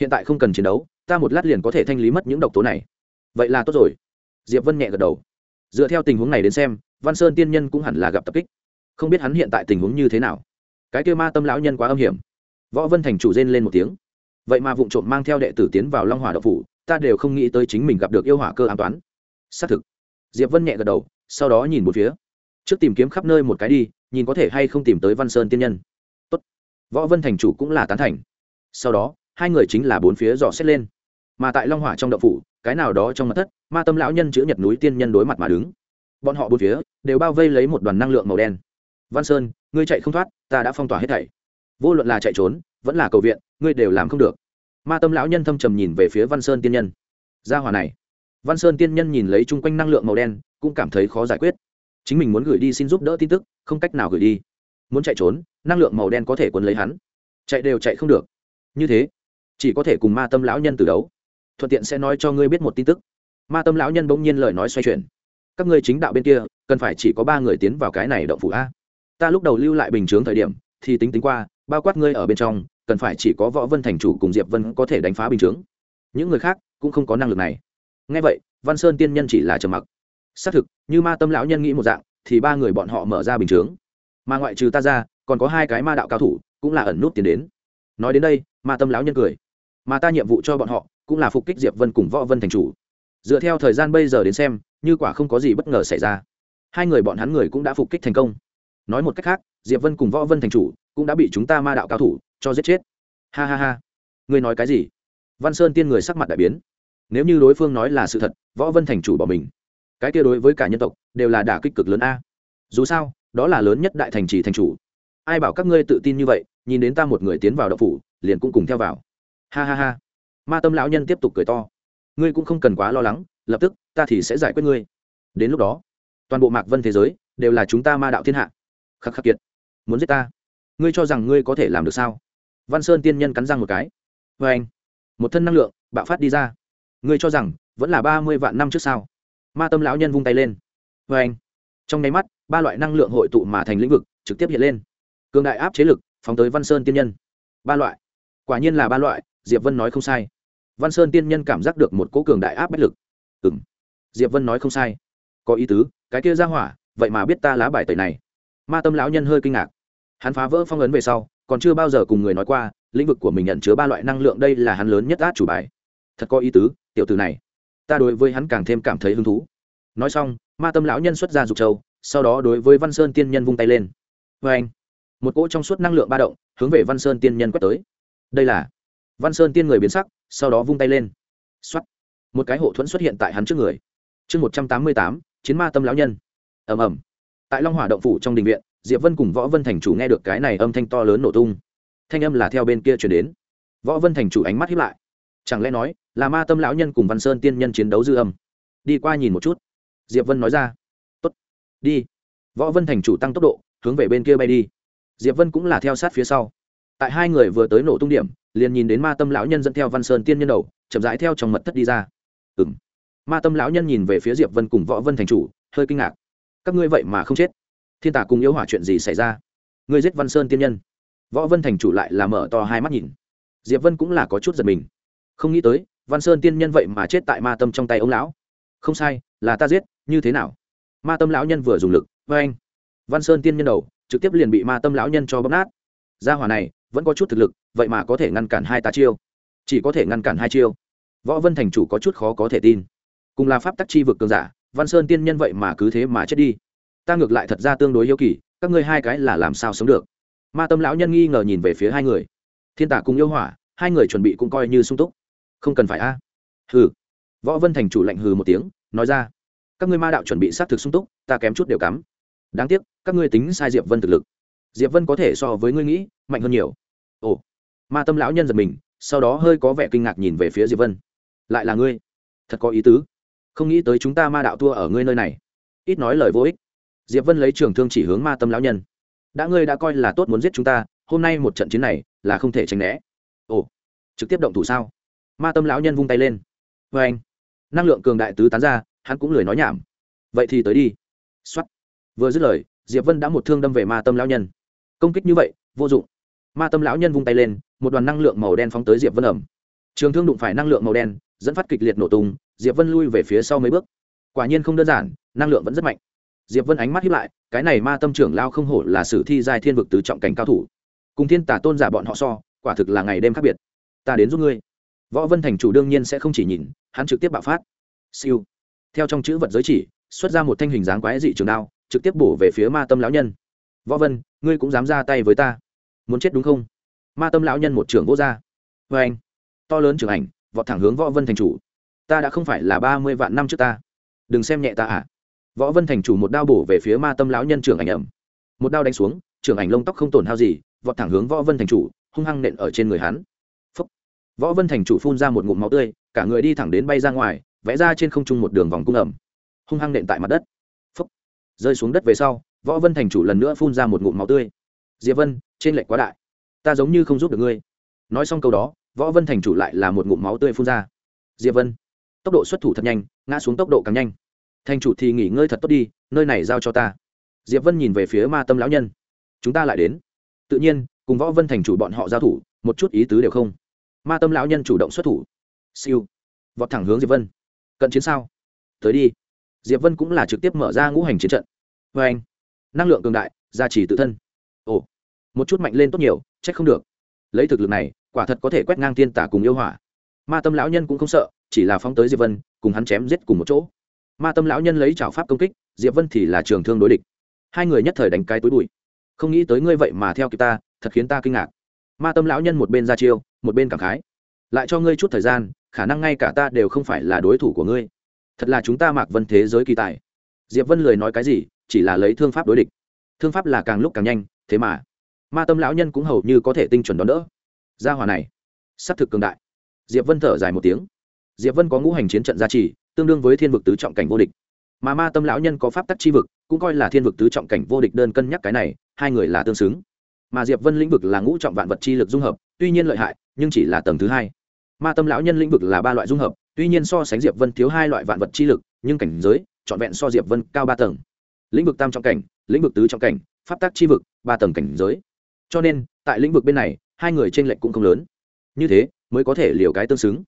Speaker 1: Hiện tại không cần chiến đấu, ta một lát liền có thể thanh lý mất những độc tố này. Vậy là tốt rồi. Diệp vân nhẹ gật đầu. Dựa theo tình huống này đến xem, văn sơn tiên nhân cũng hẳn là gặp tập kích. Không biết hắn hiện tại tình huống như thế nào. Cái kia ma tâm lão nhân quá âm hiểm. Võ vân thành chủ rên lên một tiếng. Vậy mà vụ trộm mang theo đệ tử tiến vào long Hòa đậu phủ, ta đều không nghĩ tới chính mình gặp được yêu hỏa cơ an toán. Xác thực. Diệp vân nhẹ gật đầu, sau đó nhìn một phía. Trước tìm kiếm khắp nơi một cái đi, nhìn có thể hay không tìm tới văn sơn tiên nhân võ vân thành chủ cũng là tán thành. Sau đó, hai người chính là bốn phía dò xét lên. Mà tại long hỏa trong đậu phủ, cái nào đó trong mặt thất, ma tâm lão nhân chữ nhật núi tiên nhân đối mặt mà đứng. Bọn họ bốn phía đều bao vây lấy một đoàn năng lượng màu đen. Văn sơn, ngươi chạy không thoát, ta đã phong tỏa hết thảy. Vô luận là chạy trốn, vẫn là cầu viện, ngươi đều làm không được. Ma tâm lão nhân thâm trầm nhìn về phía văn sơn tiên nhân. Gia hòa này. Văn sơn tiên nhân nhìn lấy chung quanh năng lượng màu đen, cũng cảm thấy khó giải quyết. Chính mình muốn gửi đi xin giúp đỡ tin tức, không cách nào gửi đi muốn chạy trốn, năng lượng màu đen có thể quấn lấy hắn. Chạy đều chạy không được. Như thế, chỉ có thể cùng ma tâm lão nhân từ đấu. Thuận tiện sẽ nói cho ngươi biết một tin tức. Ma tâm lão nhân bỗng nhiên lời nói xoay chuyển. Các ngươi chính đạo bên kia, cần phải chỉ có ba người tiến vào cái này động phủ a. Ta lúc đầu lưu lại bình chướng thời điểm, thì tính tính qua, bao quát ngươi ở bên trong, cần phải chỉ có võ vân thành chủ cùng diệp vân có thể đánh phá bình chướng. Những người khác cũng không có năng lực này. Ngay vậy, văn sơn tiên nhân chỉ là trầm mặc. Xác thực, như ma tâm lão nhân nghĩ một dạng, thì ba người bọn họ mở ra bình chướng mà ngoại trừ ta ra, còn có hai cái ma đạo cao thủ, cũng là ẩn nút tiến đến. Nói đến đây, ma tâm lão nhân cười. Mà ta nhiệm vụ cho bọn họ, cũng là phục kích diệp vân cùng võ vân thành chủ. Dựa theo thời gian bây giờ đến xem, như quả không có gì bất ngờ xảy ra. Hai người bọn hắn người cũng đã phục kích thành công. Nói một cách khác, diệp vân cùng võ vân thành chủ cũng đã bị chúng ta ma đạo cao thủ cho giết chết. Ha ha ha. Ngươi nói cái gì? Văn sơn tiên người sắc mặt đại biến. Nếu như đối phương nói là sự thật, võ vân thành chủ bỏ mình. Cái kia đối với cả nhân tộc, đều là đả kích cực lớn a. Dù sao đó là lớn nhất đại thành trì thành chủ. Ai bảo các ngươi tự tin như vậy, nhìn đến ta một người tiến vào đậu phủ, liền cũng cùng theo vào. Ha ha ha. Ma tâm lão nhân tiếp tục cười to. Ngươi cũng không cần quá lo lắng, lập tức, ta thì sẽ giải quyết ngươi. Đến lúc đó, toàn bộ mạc vân thế giới đều là chúng ta ma đạo thiên hạ. Khắc khắc kiệt. Muốn giết ta? Ngươi cho rằng ngươi có thể làm được sao? Văn sơn tiên nhân cắn răng một cái. Vê anh, một thân năng lượng, bạo phát đi ra. Ngươi cho rằng, vẫn là ba mươi vạn năm trước sao? Ma tâm lão nhân vung tay lên. Vê anh, trong nháy mắt ba loại năng lượng hội tụ mà thành lĩnh vực, trực tiếp hiện lên. Cường đại áp chế lực, phóng tới văn sơn tiên nhân. Ba loại. Quả nhiên là ba loại, diệp vân nói không sai. Văn sơn tiên nhân cảm giác được một cỗ cường đại áp bách lực. Ừ m diệp vân nói không sai. Có ý tứ, cái kia ra hỏa, vậy mà biết ta lá bài tẩy này. Ma tâm lão nhân hơi kinh ngạc. Hắn phá vỡ phong ấn về sau, còn chưa bao giờ cùng người nói qua, lĩnh vực của mình nhận chứa ba loại năng lượng đây là hắn lớn nhất át chủ bài. Thật có ý tứ, tiểu từ này. Ta đối với hắn càng thêm cảm thấy hứng thú. Nói xong, ma tâm lão nhân xuất ra dục châu sau đó đối với văn sơn tiên nhân vung tay lên vê anh một cỗ trong suốt năng lượng ba động hướng về văn sơn tiên nhân quét tới đây là văn sơn tiên người biến sắc sau đó vung tay lên x o á t một cái hộ thuẫn xuất hiện tại hắn trước người chương một trăm tám mươi tám chiến ma tâm lão nhân ầm ầm tại long hỏa động phủ trong đình viện diệp vân cùng võ vân thành chủ nghe được cái này âm thanh to lớn nổ tung thanh âm là theo bên kia chuyển đến võ vân thành chủ ánh mắt hiếp lại chẳng lẽ nói là ma tâm lão nhân cùng văn sơn tiên nhân chiến đấu dư âm đi qua nhìn một chút diệp vân nói ra đi. Võ vân thành chủ tăng tốc độ, hướng về bên kia bay đi. Diệp vân cũng là theo sát phía sau. Tại hai người vừa tới nổ tung điểm, liền nhìn đến ma tâm lão nhân dẫn theo văn sơn tiên nhân đầu, chậm rãi theo trong mật thất đi ra. Ừ m ma tâm lão nhân nhìn về phía diệp vân cùng võ vân thành chủ, hơi kinh ngạc. Các ngươi vậy mà không chết. Thiên tả cùng yêu hỏa chuyện gì xảy ra? Ngươi giết văn sơn tiên nhân. Võ vân thành chủ lại là mở to hai mắt nhìn. Diệp vân cũng là có chút giật mình. Không nghĩ tới, văn sơn tiên nhân vậy mà chết tại ma tâm trong tay ông lão. Không sai, là ta giết, như thế nào? Ma tâm lão nhân vừa dùng lực với anh văn sơn tiên nhân đầu, trực tiếp liền bị ma tâm lão nhân cho bóp nát. Gia hỏa này, vẫn có chút thực lực, vậy mà có thể ngăn cản hai ta chiêu. Chỉ có thể ngăn cản hai chiêu. Võ vân thành chủ có chút khó có thể tin. Cùng là pháp tắc chi vực cường giả, văn sơn tiên nhân vậy mà cứ thế mà chết đi. Ta ngược lại thật ra tương đối yêu kỳ, các ngươi hai cái là làm sao sống được? Ma tâm lão nhân nghi ngờ nhìn về phía hai người. Thiên tả cùng yêu hỏa, hai người chuẩn bị cũng coi như sung túc. Không cần phải a. Hừ. Võ vân thành chủ lạnh hừ một tiếng, nói ra các ngươi ma đạo chuẩn bị xác thực sung túc, ta kém chút đều cắm. Đáng tiếc, các ngươi tính sai diệp vân thực lực. Diệp vân có thể so với ngươi nghĩ, mạnh hơn nhiều. Ồ. Ma tâm lão nhân giật mình, sau đó hơi có vẻ kinh ngạc nhìn về phía diệp vân. Lại là ngươi. Thật có ý tứ. Không nghĩ tới chúng ta ma đạo thua ở ngươi nơi này. Ít nói lời vô ích. Diệp vân lấy trường thương chỉ hướng ma tâm lão nhân. Đã ngươi đã coi là tốt muốn giết chúng ta, hôm nay một trận chiến này là không thể tránh né. Ồ. Trực tiếp động thủ sao? Ma tâm lão nhân vung tay lên. Vê anh năng lượng cường đại tứ tán ra hắn cũng lười nói nhảm. Vậy thì tới đi. Xuất vừa dứt lời, diệp vân đã một thương đâm về ma tâm lão nhân. Công kích như vậy, vô dụng. Ma tâm lão nhân vung tay lên, một đoàn năng lượng màu đen phóng tới diệp vân ẩm. Trường thương đụng phải năng lượng màu đen, dẫn phát kịch liệt nổ tung, diệp vân lui về phía sau mấy bước. Quả nhiên không đơn giản, năng lượng vẫn rất mạnh. Diệp vân ánh mắt hiếp lại, cái này ma tâm trưởng lao không hổ là sử thi giai thiên vực tứ trọng cảnh cao thủ. Cùng thiên tả tôn giả bọn họ so, quả thực là ngày đêm khác biệt. Ta đến giúp ngươi. Võ vân thành chủ đương nhiên sẽ không chỉ nhìn, hắn trực tiếp bạo phát. Siêu theo trong chữ vật giới chỉ, xuất ra một thanh hình dáng quái dị trường đao, trực tiếp bổ về phía ma tâm lão nhân. Võ vân, ngươi cũng dám ra tay với ta? Muốn chết đúng không? Ma tâm lão nhân một trưởng vô r vê anh. To lớn trưởng ảnh, vọt thẳng hướng võ vân thành chủ. Ta đã không phải là ba mươi vạn năm trước ta. Đừng xem nhẹ ta à võ vân thành chủ một đao bổ về phía ma tâm lão nhân trưởng ảnh ẩm một đao đánh xuống, trưởng ảnh lông tóc không tổn hao gì, vọt thẳng hướng võ vân thành chủ, hung hăng nện ở trên người hắn. Phúc. võ vân thành chủ phun ra một ngụm máu tươi, cả người đi thẳng đến bay ra ngoài vẽ ra trên không trung một đường vòng cung ẩm, hung hăng nện tại mặt đất. Phấp rơi xuống đất về sau, võ vân thành chủ lần nữa phun ra một ngụm máu tươi. Diệp vân, trên lệnh quá đại. Ta giống như không giúp được ngươi. Nói xong câu đó, võ vân thành chủ lại là một ngụm máu tươi phun ra. Diệp vân, tốc độ xuất thủ thật nhanh, ngã xuống tốc độ càng nhanh. Thành chủ thì nghỉ ngơi thật tốt đi, nơi này giao cho ta. Diệp vân nhìn về phía ma tâm lão nhân. Chúng ta lại đến. Tự nhiên, cùng võ vân thành chủ bọn họ giao thủ, một chút ý tứ đều không. Ma tâm lão nhân chủ động xuất thủ. Siêu. Vọt thẳng hướng diệp vân cận chiến sao? Tới đi. Diệp vân cũng là trực tiếp mở ra ngũ hành chiến trận. Vê anh, năng lượng cường đại, gia trì tự thân. Ồ, một chút mạnh lên tốt nhiều, trách không được. Lấy thực lực này, quả thật có thể quét ngang thiên tả cùng yêu hỏa. Ma tâm lão nhân cũng không sợ, chỉ là phóng tới diệp vân, cùng hắn chém giết cùng một chỗ. Ma tâm lão nhân lấy chảo pháp công kích, diệp vân thì là trường thương đối địch. Hai người nhất thời đánh cái túi bụi. Không nghĩ tới ngươi vậy mà theo kịp ta, thật khiến ta kinh ngạc. Ma tâm lão nhân một bên ra chiêu, một bên cảm khái lại cho ngươi chút thời gian, khả năng ngay cả ta đều không phải là đối thủ của ngươi. Thật là chúng ta mạc vân thế giới kỳ tài. Diệp vân lười nói cái gì, chỉ là lấy thương pháp đối địch. Thương pháp là càng lúc càng nhanh, thế mà. Ma tâm lão nhân cũng hầu như có thể tinh chuẩn đón đỡ. Gia hòa này s ắ c thực cường đại. Diệp vân thở dài một tiếng. Diệp vân có ngũ hành chiến trận gia trì, tương đương với thiên vực tứ trọng cảnh vô địch. Mà ma tâm lão nhân có pháp tắc chi vực, cũng coi là thiên vực tứ trọng cảnh vô địch đơn cân nhắc cái này, hai người là tương xứng. Mà diệp vân lĩnh vực là ngũ trọng vạn vật chi lực dung hợp, tuy nhiên lợi hại, nhưng chỉ là tầng thứ hai ma tâm lão nhân lĩnh vực là ba loại dung hợp, tuy nhiên so sánh diệp vân thiếu hai loại vạn vật chi lực, nhưng cảnh giới, trọn vẹn so diệp vân cao ba tầng. Lĩnh vực tam trong cảnh, lĩnh vực tứ trong cảnh, pháp tắc chi vực, ba tầng cảnh giới. Cho nên, tại lĩnh vực bên này, hai người trên lệnh cũng không lớn. Như thế, mới có thể liều cái tương xứng.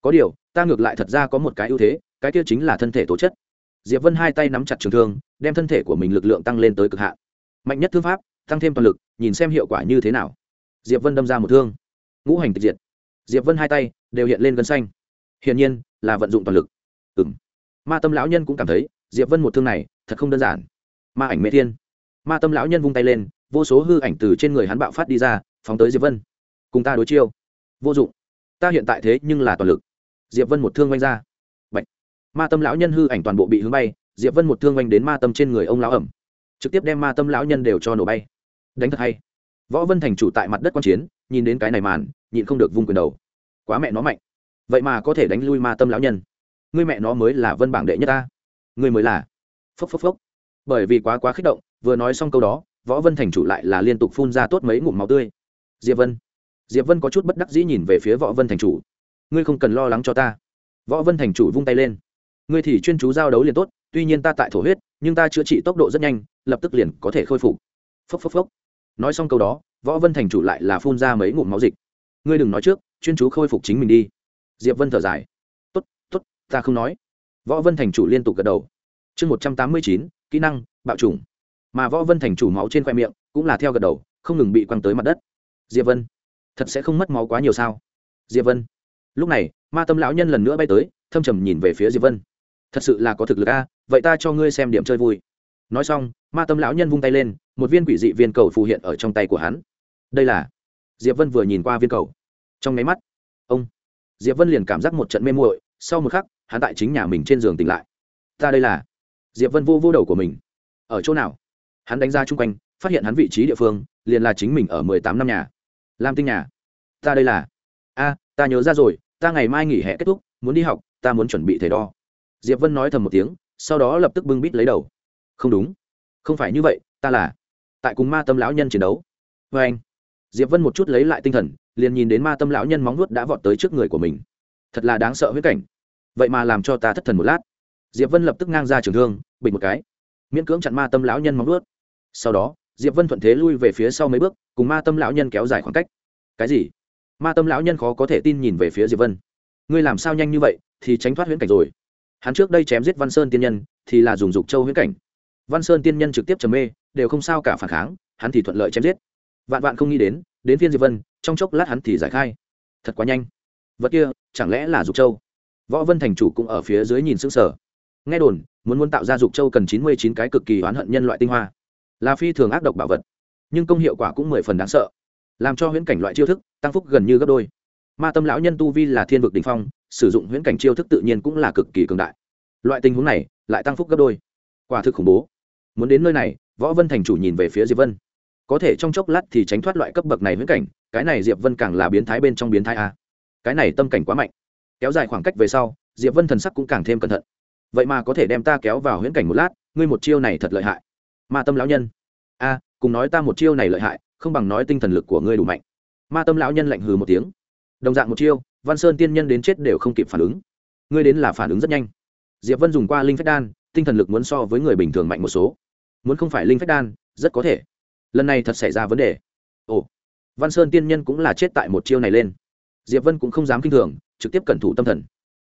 Speaker 1: Có điều, ta ngược lại thật ra có một cái ưu thế, cái kia chính là thân thể tố chất. Diệp vân hai tay nắm chặt trường thương, đem thân thể của mình lực lượng tăng lên tới cực hạn. Mạnh nhất thương pháp, tăng thêm toàn lực, nhìn xem hiệu quả như thế nào. Diệp vân đâm ra một thương. Ngũ hành tịch diệt diệp vân hai tay đều hiện lên gân xanh. Hiển nhiên là vận dụng toàn lực. Ừ m ma tâm lão nhân cũng cảm thấy diệp vân một thương này thật không đơn giản. Ma ảnh mê thiên. Ma tâm lão nhân vung tay lên, vô số hư ảnh từ trên người hắn bạo phát đi ra, phóng tới diệp vân. Cùng ta đối chiêu. Vô dụng. Ta hiện tại thế nhưng là toàn lực. Diệp vân một thương oanh ra. Bạch. ma tâm lão nhân hư ảnh toàn bộ bị hướng bay, diệp vân một thương oanh đến ma tâm trên người ông lão ẩm. Trực tiếp đem ma tâm lão nhân đều cho nổ bay. Đánh thật hay võ vân thành chủ tại mặt đất quan chiến, nhìn đến cái này màn, nhịn không được vung quyền đầu. Quá mẹ nó mạnh. Vậy mà có thể đánh lui ma tâm lão nhân. Người mẹ nó mới là vân bảng đệ nhất ta. Người mới là. Phốc phốc phốc. Bởi vì quá quá kích động, vừa nói xong câu đó, võ vân thành chủ lại là liên tục phun ra tốt mấy ngụm máu tươi. Diệp vân. Diệp vân có chút bất đắc dĩ nhìn về phía võ vân thành chủ. Ngươi không cần lo lắng cho ta. Võ vân thành chủ vung tay lên. Ngươi thì chuyên chú giao đấu liền tốt, tuy nhiên ta tại thổ huyết, nhưng ta chữa trị tốc độ rất nhanh, lập tức liền có thể khôi phục. Phốc phốc phốc nói xong câu đó, võ vân thành chủ lại là phun ra mấy ngụm máu dịch. Ngươi đừng nói trước, chuyên chú khôi phục chính mình đi. Diệp vân thở dài. Tốt tốt, ta không nói. Võ vân thành chủ liên tục gật đầu. Chương một trăm tám mươi chín, kỹ năng, bạo trùng mà võ vân thành chủ máu trên khoe miệng cũng là theo gật đầu, không ngừng bị quăng tới mặt đất. Diệp vân, thật sẽ không mất máu quá nhiều sao? Diệp vân, lúc này, ma tâm lão nhân lần nữa bay tới, thâm trầm nhìn về phía diệp vân. Thật sự là có thực lực a, vậy ta cho ngươi xem điểm chơi vui nói xong, ma tâm lão nhân vung tay lên, một viên quỷ dị viên cầu phù hiện ở trong tay của hắn. Đây là diệp vân vừa nhìn qua viên cầu. Trong máy mắt, ông diệp vân liền cảm giác một trận mê muội, sau một khắc, hắn tại chính nhà mình trên giường tỉnh lại. Ta đây là diệp vân vô vô đầu của mình. Ở chỗ nào? Hắn đánh ra chung quanh, phát hiện hắn vị trí địa phương, liền là chính mình ở mười tám năm nhà. Lam tinh nhà. Ta đây là a, ta nhớ ra rồi, ta ngày mai nghỉ hè kết thúc, muốn đi học, ta muốn chuẩn bị thầy đo. Diệp vân nói thầm một tiếng, sau đó lập tức bưng bít lấy đầu không đúng. Không phải như vậy, ta là tại cùng ma tâm lão nhân chiến đấu. Vê anh, diệp vân một chút lấy lại tinh thần, liền nhìn đến ma tâm lão nhân móng nuốt đã vọt tới trước người của mình. Thật là đáng sợ huyết cảnh. Vậy mà làm cho ta thất thần một lát. Diệp vân lập tức ngang ra trường thương bình một cái. Miễn cưỡng chặn ma tâm lão nhân móng nuốt sau đó, diệp vân thuận thế lui về phía sau mấy bước, cùng ma tâm lão nhân kéo dài khoảng cách. Cái gì? Ma tâm lão nhân khó có thể tin nhìn về phía diệp vân. Ngươi làm sao nhanh như vậy, thì tránh thoát huyễn cảnh rồi. Hắn trước đây chém giết văn sơn tiên nhân, thì là dùng dục châu huyễn cảnh văn sơn tiên nhân trực tiếp trầm mê, đều không sao cả phản kháng, hắn thì thuận lợi chém giết. Vạn vạn không nghĩ đến đến phiên diệp vân, trong chốc lát hắn thì giải khai. Thật quá nhanh. Vật kia, chẳng lẽ là dục châu? Võ vân thành chủ cũng ở phía dưới nhìn sững sờ. Nghe đồn, muốn muốn tạo ra dục châu cần chín mươi chín cái cực kỳ oán hận nhân loại tinh hoa. Là phi thường ác độc bảo vật. Nhưng công hiệu quả cũng mười phần đáng sợ. Làm cho huyễn cảnh loại chiêu thức, tăng phúc gần như gấp đôi. Ma tâm lão nhân tu vi là thiên vực đ ỉ n h phong, sử dụng huyễn cảnh chiêu thức tự nhiên cũng là cực kỳ cường đại. Loại tình huống này, lại tăng phúc gấp đôi. Quả thực khủng bố muốn đến nơi này, võ vân thành chủ nhìn về phía diệp vân. Có thể trong chốc lát thì tránh thoát loại cấp bậc này huyễn cảnh, cái này diệp vân càng là biến thái bên trong biến thái a. Cái này tâm cảnh quá mạnh. Kéo dài khoảng cách về sau, diệp vân thần sắc cũng càng thêm cẩn thận. Vậy mà có thể đem ta kéo vào huyễn cảnh một lát, ngươi một chiêu này thật lợi hại. Ma tâm lão nhân. A, cùng nói ta một chiêu này lợi hại, không bằng nói tinh thần lực của ngươi đủ mạnh. Ma tâm lão nhân lạnh hừ một tiếng. Đồng dạng một chiêu, văn sơn tiên nhân đến chết đều không kịp phản ứng. Ngươi đến là phản ứng rất nhanh. Diệp vân dùng qua linh phách đan, tinh thần lực muốn so với người bình thường mạnh một số muốn không phải linh phách đan, rất có thể. Lần này thật xảy ra vấn đề. Ồ, văn sơn tiên nhân cũng là chết tại một chiêu này lên. Diệp vân cũng không dám kinh thường, trực tiếp cẩn thủ tâm thần.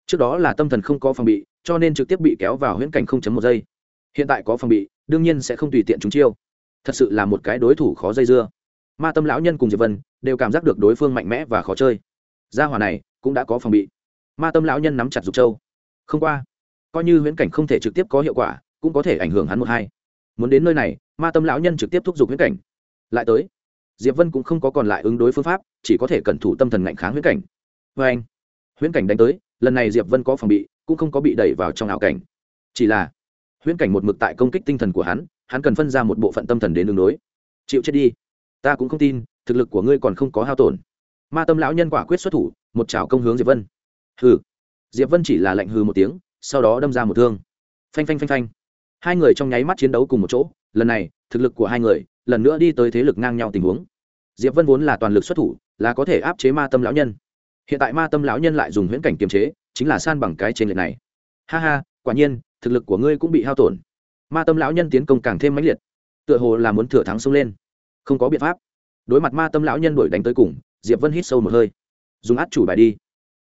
Speaker 1: Trước đó là tâm thần không có phòng bị, cho nên trực tiếp bị kéo vào huyễn cảnh không chấm một giây. Hiện tại có phòng bị, đương nhiên sẽ không tùy tiện chúng chiêu. Thật sự là một cái đối thủ khó dây dưa. Ma tâm lão nhân cùng diệp vân đều cảm giác được đối phương mạnh mẽ và khó chơi. Gia hỏa này cũng đã có phòng bị. Ma tâm lão nhân nắm chặt dục châu. Không qua. Coi như huyễn cảnh không thể trực tiếp có hiệu quả, cũng có thể ảnh hưởng hắn một hai muốn đến nơi này, ma tâm lão nhân trực tiếp thúc giục huyễn cảnh. Lại tới, diệp vân cũng không có còn lại ứng đối phương pháp, chỉ có thể cẩn thủ tâm thần ngạnh kháng huyễn cảnh. Vê anh, huyễn cảnh đánh tới, lần này diệp vân có phòng bị, cũng không có bị đẩy vào trong ảo cảnh. Chỉ là, huyễn cảnh một mực tại công kích tinh thần của hắn hắn cần phân ra một bộ phận tâm thần đến đường đối. Chịu chết đi. Ta cũng không tin, thực lực của ngươi còn không có hao tổn. Ma tâm lão nhân quả quyết xuất thủ, một chảo công hướng diệp vân. Hừ. Diệp vân chỉ là lạnh hừ một tiếng, sau đó đâm ra một thương. Phanh phanh phanh phanh hai người trong nháy mắt chiến đấu cùng một chỗ, lần này, thực lực của hai người, lần nữa đi tới thế lực ngang nhau tình huống. Diệp vân vốn là toàn lực xuất thủ, là có thể áp chế ma tâm lão nhân. Hiện tại ma tâm lão nhân lại dùng huyễn cảnh kiềm chế, chính là san bằng cái trên lệch này. Ha ha, quả nhiên, thực lực của ngươi cũng bị hao tổn. Ma tâm lão nhân tiến công càng thêm mãnh liệt, tựa hồ là muốn thừa thắng xông lên. Không có biện pháp. Đối mặt ma tâm lão nhân đuổi đánh tới cùng, diệp vân hít sâu một hơi. Dùng át chủ bài đi.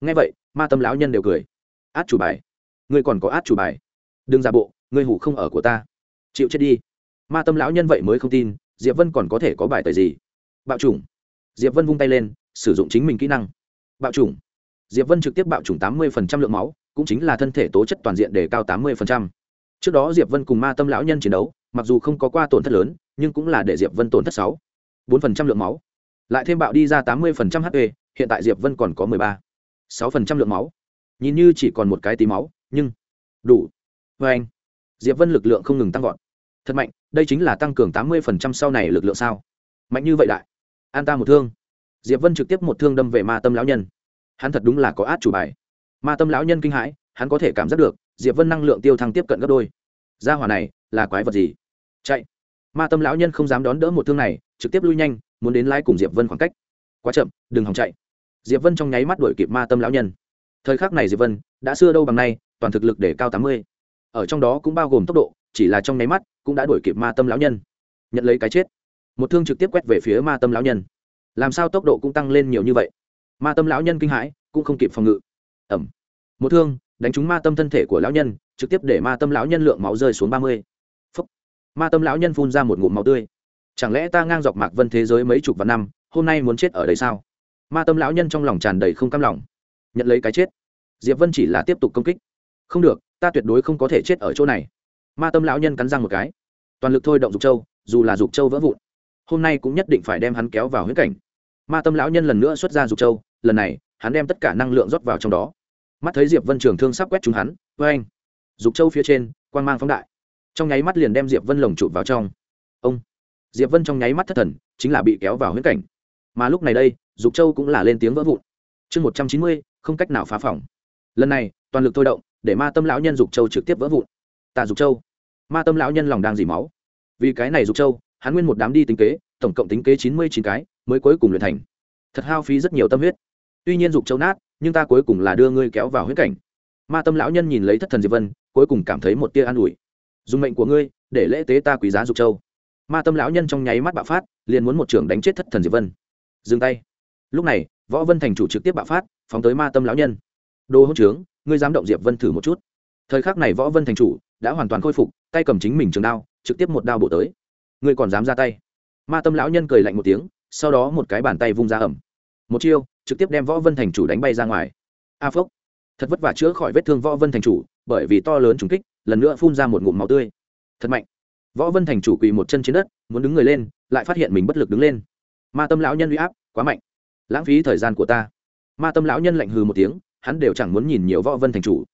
Speaker 1: Ngay vậy, ma tâm lão nhân đều cười. Át chủ bài. Ngươi còn có át chủ bài. Đừng giả bộ ngươi hủ không ở của ta. Chịu chết đi. Ma tâm lão nhân vậy mới không tin, diệp vân còn có thể có bài tời gì? Bạo chủng. Diệp vân vung tay lên, sử dụng chính mình kỹ năng. Bạo chủng. Diệp vân trực tiếp bạo chủng tám mươi lượng máu, cũng chính là thân thể tố chất toàn diện để cao tám mươi trước đó diệp vân cùng ma tâm lão nhân chiến đấu, mặc dù không có qua tổn thất lớn, nhưng cũng là để diệp vân tổn thất sáu. bốn lượng máu. Lại thêm bạo đi ra tám mươi hp hiện tại diệp vân còn có mười ba. sáu lượng máu. Nhìn như chỉ còn một cái tí máu, nhưng đủ. Vê anh diệp vân lực lượng không ngừng tăng vọt. Thật mạnh, đây chính là tăng cường tám mươi sau này lực lượng sao? Mạnh như vậy đại, an ta một thương. Diệp vân trực tiếp một thương đâm về ma tâm lão nhân. Hắn thật đúng là có át chủ bài. Ma tâm lão nhân kinh hãi, hắn có thể cảm giác được, diệp vân năng lượng tiêu thăng tiếp cận gấp đôi. Gia hỏa này, là quái vật gì? Chạy. Ma tâm lão nhân không dám đón đỡ một thương này, trực tiếp lui nhanh, muốn đến lái cùng diệp vân khoảng cách. Quá chậm, đừng hòng chạy. Diệp vân trong nháy mắt đuổi kịp ma tâm lão nhân. Thời khắc này diệp vân, đã xưa đâu bằng nay, toàn thực lực để cao tám mươi ở trong đó cũng bao gồm tốc độ, chỉ là trong nháy mắt cũng đã đuổi kịp ma tâm lão nhân. Nhận lấy cái chết. Một thương trực tiếp quét về phía ma tâm lão nhân. Làm sao tốc độ cũng tăng lên nhiều như vậy? Ma tâm lão nhân kinh hãi, cũng không kịp phòng ngự. Ẩm. Một thương, đánh trúng ma tâm thân thể của lão nhân, trực tiếp để ma tâm lão nhân lượng máu rơi xuống ba mươi. Ma tâm lão nhân phun ra một ngụm máu tươi. Chẳng lẽ ta ngang dọc mạc vân thế giới mấy chục vạn năm, hôm nay muốn chết ở đây sao? Ma tâm lão nhân trong lòng tràn đầy không cam lòng. Nhận lấy cái chết. Diệp vân chỉ là tiếp tục công kích. Không được ta tuyệt đối không có thể chết ở chỗ này. Ma tâm lão nhân cắn răng một cái. Toàn lực thôi động dục châu, dù là dục châu vỡ vụn, hôm nay cũng nhất định phải đem hắn kéo vào huyết cảnh. Ma tâm lão nhân lần nữa xuất ra dục châu, lần này, hắn đem tất cả năng lượng rót vào trong đó. Mắt thấy diệp vân trường thương sắp quét chúng hắn với anh dục châu phía trên quan g mang phóng đại. Trong nháy mắt liền đem diệp vân lồng chụp vào trong. Ông, diệp vân trong nháy mắt thất thần, chính là bị kéo vào huyết cảnh. Mà lúc này đây, dục châu cũng là lên tiếng vỡ vụn. Chương một trăm chín mươi, không cách nào phá phỏng lần này, toàn lực thôi động để ma tâm lão nhân dục châu trực tiếp vỡ vụn. Ta dục châu. Ma tâm lão nhân lòng đang dỉ máu. Vì cái này dục châu, hắn nguyên một đám đi tính kế, tổng cộng tính kế chín mươi chín cái, mới cuối cùng luyện thành. Thật hao phí rất nhiều tâm huyết. Tuy nhiên dục châu nát, nhưng ta cuối cùng là đưa ngươi kéo vào huyết cảnh. Ma tâm lão nhân nhìn lấy thất thần diệp vân, cuối cùng cảm thấy một tia an ủi. Dùng mệnh của ngươi, để lễ tế ta quý giá dục châu. Ma tâm lão nhân trong nháy mắt bạo phát, liền muốn một trưởng đánh chết thất thần diệp vân. Dừng tay. Lúc này, võ vân thành chủ trực tiếp bạo phát, phóng tới ma tâm lão nhân. Đồ hỗn trướng ngươi dám động diệp vân thử một chút. Thời khắc này võ vân thành chủ đã hoàn toàn khôi phục, tay cầm chính mình trường đao, trực tiếp một đao bổ tới. Ngươi còn dám ra tay? Ma tâm lão nhân cười lạnh một tiếng, sau đó một cái bàn tay vung ra ẩm. Một chiêu, trực tiếp đem võ vân thành chủ đánh bay ra ngoài. A phốc thật vất vả chữa khỏi vết thương võ vân thành chủ, bởi vì to lớn trùng kích, lần nữa phun ra một ngụm máu tươi. Thật mạnh. Võ vân thành chủ quỳ một chân trên đất, muốn đứng người lên, lại phát hiện mình bất lực đứng lên. Ma tâm lão nhân uy áp, quá mạnh. Lãng phí thời gian của ta. Ma tâm lão nhân lạnh hừ một tiếng hắn đều chẳng muốn nhìn nhiều võ vân thành chủ.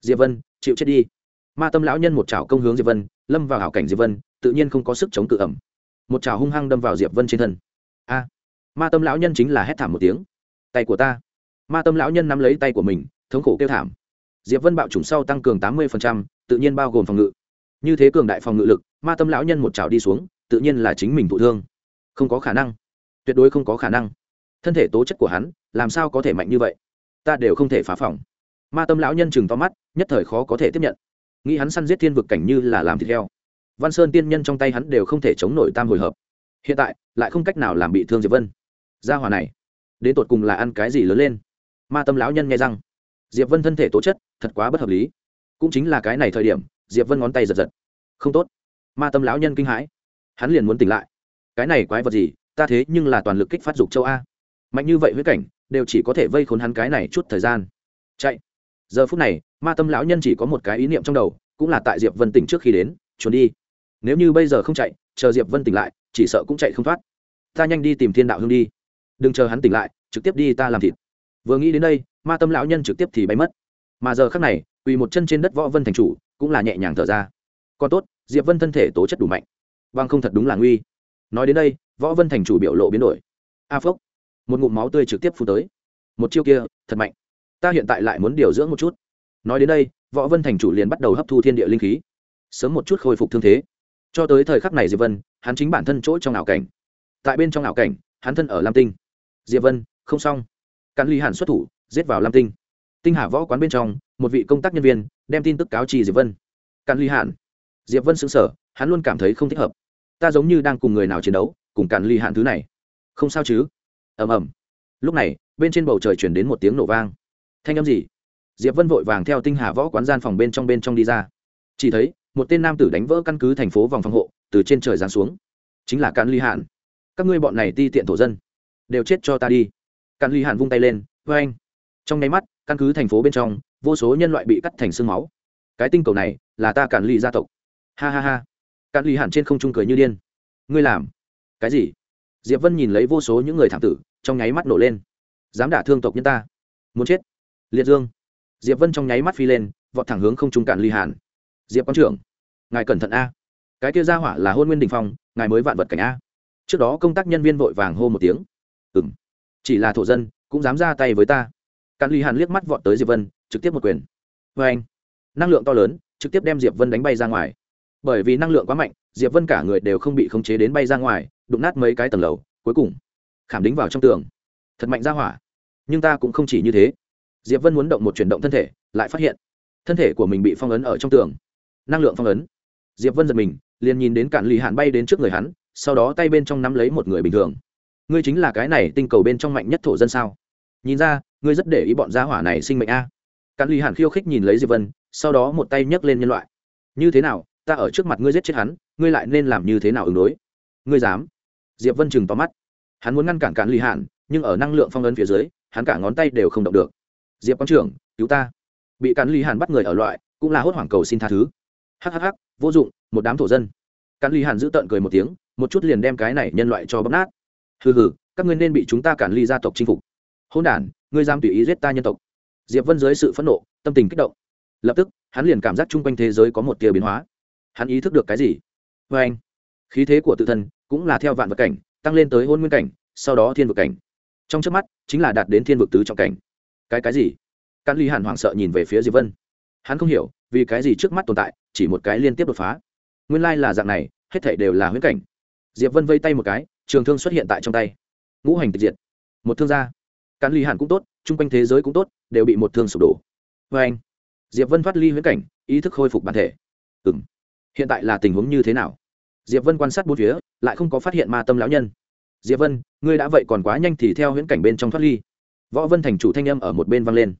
Speaker 1: Diệp vân, chịu chết đi. Ma tâm lão nhân một chảo công hướng diệp vân, lâm vào hảo cảnh diệp vân, tự nhiên không có sức chống tự ẩm. Một chảo hung hăng đâm vào diệp vân trên thân. A! Ma tâm lão nhân chính là hét thảm một tiếng. Tay của ta. Ma tâm lão nhân nắm lấy tay của mình, thống khổ kêu thảm. Diệp vân bạo chủng sau tăng cường tám mươi tự nhiên bao gồm phòng ngự. Như thế cường đại phòng ngự lực, ma tâm lão nhân một chảo đi xuống, tự nhiên là chính mình thụ thương. Không có khả năng. Tuyệt đối không có khả năng. Thân thể tố chất của hắn, làm sao có thể mạnh như vậy? Ta đều không thể phá phòng. Ma tâm lão nhân chừng to mắt, nhất thời khó có thể tiếp nhận. Nghĩ hắn săn giết thiên vực cảnh như là làm thịt heo. Văn sơn tiên nhân trong tay hắn đều không thể chống nổi tam hồi hợp. Hiện tại, lại không cách nào làm bị thương diệp vân. Gia hòa này, đến tột cùng là ăn cái gì lớn lên? Ma tâm lão nhân nghe rằng diệp vân thân thể tố chất, thật quá bất hợp lý. Cũng chính là cái này thời điểm, diệp vân ngón tay giật giật. Không tốt. Ma tâm lão nhân kinh hãi. Hắn liền muốn tỉnh lại. Cái này quái vật gì? Ta thế nhưng là toàn lực kích phát dục châu a. Mạnh như vậy huyết cảnh đều chỉ có thể vây khốn hắn cái này chút thời gian. Chạy. Giờ phút này, ma tâm lão nhân chỉ có một cái ý niệm trong đầu, cũng là tại diệp vân tỉnh trước khi đến, trốn đi. Nếu như bây giờ không chạy, chờ diệp vân tỉnh lại, chỉ sợ cũng chạy không thoát. Ta nhanh đi tìm thiên đạo hương đi. Đừng chờ hắn tỉnh lại, trực tiếp đi ta làm thịt. Vừa nghĩ đến đây, ma tâm lão nhân trực tiếp thì bay mất. Mà giờ khác này, quỳ một chân trên đất võ vân thành chủ, cũng là nhẹ nhàng thở ra. Còn tốt, diệp vân thân thể tố chất đủ mạnh. Vâng không thật đúng là nguy. Nói đến đây, võ vân thành chủ biểu lộ biến đổi. A phốc một ngụm máu tươi trực tiếp phun tới. Một chiêu kia, thật mạnh. Ta hiện tại lại muốn điều dưỡng một chút. Nói đến đây, võ vân thành chủ liền bắt đầu hấp thu thiên địa linh khí. Sớm một chút khôi phục thương thế. Cho tới thời khắc này diệp vân, hắn chính bản thân chỗ trong ảo cảnh. Tại bên trong ảo cảnh, hắn thân ở lam tinh. Diệp vân, không xong. Cắn ly hàn xuất thủ, giết vào lam tinh. Tinh hà võ quán bên trong, một vị công tác nhân viên, đem tin tức cáo trì diệp vân. Càn ly hạn diệp vân xứng sở hắn luôn cảm thấy không thích hợp. Ta giống như đang cùng người nào chiến đấu, cùng càn ly hạn thứ này. Không sao chứ? Ầm ầm. Lúc này, bên trên bầu trời chuyển đến một tiếng nổ vang. Thanh âm gì? Diệp vân vội vàng theo tinh hà võ quán gian phòng bên trong bên trong đi ra. Chỉ thấy, một tên nam tử đánh vỡ căn cứ thành phố vòng phòng hộ, từ trên trời giáng xuống. Chính là càn ly hạn các ngươi bọn này ti tiện thổ dân, đều chết cho ta đi. Càn ly Hạn vung tay lên vê anh. Trong nháy mắt, căn cứ thành phố bên trong, vô số nhân loại bị cắt thành xương máu. Cái tinh cầu này là ta càn ly gia tộc. Ha ha ha. Càn ly Hạn trên không trung cười như điên. Ngươi làm cái gì? Diệp vân nhìn lấy vô số những người thảm tử trong nháy mắt nổ lên. Dám đả thương tộc nhân ta. Muốn chết. Liệt dương. Diệp vân trong nháy mắt phi lên, vọt thẳng hướng không trung cản ly hàn. Diệp Quan trưởng, ngài cẩn thận a. Cái kia ra hỏa là hôn nguyên đình phong, ngài mới vạn vật cảnh a. Trước đó công tác nhân viên vội vàng hô một tiếng. Ừ m chỉ là thổ dân, cũng dám ra tay với ta. Cản ly hàn liếc mắt vọt tới diệp vân, trực tiếp một quyền. Vê anh, năng lượng to lớn, trực tiếp đem diệp vân đánh bay ra ngoài. Bởi vì năng lượng quá mạnh, diệp vân cả người đều không bị khống chế đến bay ra ngoài, đụng nát mấy cái tầng lầu, cuối cùng khảm đính vào trong tường. Thật mạnh ra hỏa. Nhưng ta cũng không chỉ như thế. Diệp vân muốn động một chuyển động thân thể, lại phát hiện, thân thể của mình bị phong ấn ở trong tường. Năng lượng phong ấn. Diệp vân giật mình, liền nhìn đến cạn lì hạn bay đến trước người hắn, sau đó tay bên trong nắm lấy một người bình thường. Ngươi chính là cái này tinh cầu bên trong mạnh nhất thổ dân sao? Nhìn ra, ngươi rất để ý bọn gia hỏa này sinh mệnh a. Cạn lì hạn khiêu khích nhìn lấy diệp vân, sau đó một tay nhấc lên nhân loại. Như thế nào, ta ở trước mặt ngươi giết chết hắn, ngươi lại nên làm như thế nào ứng đối? Ngươi dám? Diệp vân chừng to mắt hắn muốn ngăn cản cản lì hạn, nhưng ở năng lượng phong ấn phía dưới, hắn cả ngón tay đều không động được. Diệp quang trưởng, cứu ta. Bị cản ly hàn bắt người ở loại, cũng là hốt hoảng cầu xin tha thứ. Hhh vô dụng, một đám thổ dân. Cản ly hàn giữ tợn cười một tiếng, một chút liền đem cái này nhân loại cho bấm nát. Hừ hừ, các ngươi nên bị chúng ta cản ly gia tộc chinh phục. Hôn đ ngươi dám tùy ý giết ta nhân tộc. Diệp vân dưới sự phẫn nộ, tâm tình kích động. Lập tức, hắn liền cảm giác chung quanh thế giới có một tia biến hóa. Hắn ý thức được cái gì? Vê anh khí thế của tự thân cũng là theo vạn vật cảnh tăng lên tới hôn nguyên cảnh, sau đó thiên vực cảnh. Trong trước mắt, chính là đạt đến thiên vực tứ trọng cảnh. Cái cái gì? Cán ly hàn hoảng sợ nhìn về phía diệp vân. Hắn không hiểu, vì cái gì trước mắt tồn tại, chỉ một cái liên tiếp đột phá. Nguyên lai là dạng này, hết thảy đều là huyễn cảnh. Diệp vân vây tay một cái, trường thương xuất hiện tại trong tay. Ngũ hành tịch diệt. Một thương gia Cán ly hàn cũng tốt, chung quanh thế giới cũng tốt, đều bị một thương sụp đổ. Vê anh, diệp vân thoát ly huyễn cảnh, ý thức khôi phục bản thể. Ừ hiện tại là tình huống như thế nào? Diệp vân quan sát bốn phía, lại không có phát hiện ma tâm lão nhân. Diệp vân, ngươi đã vậy còn quá nhanh thì theo huyễn cảnh bên trong thoát ly. Võ vân thành chủ thanh âm ở một bên vang lên.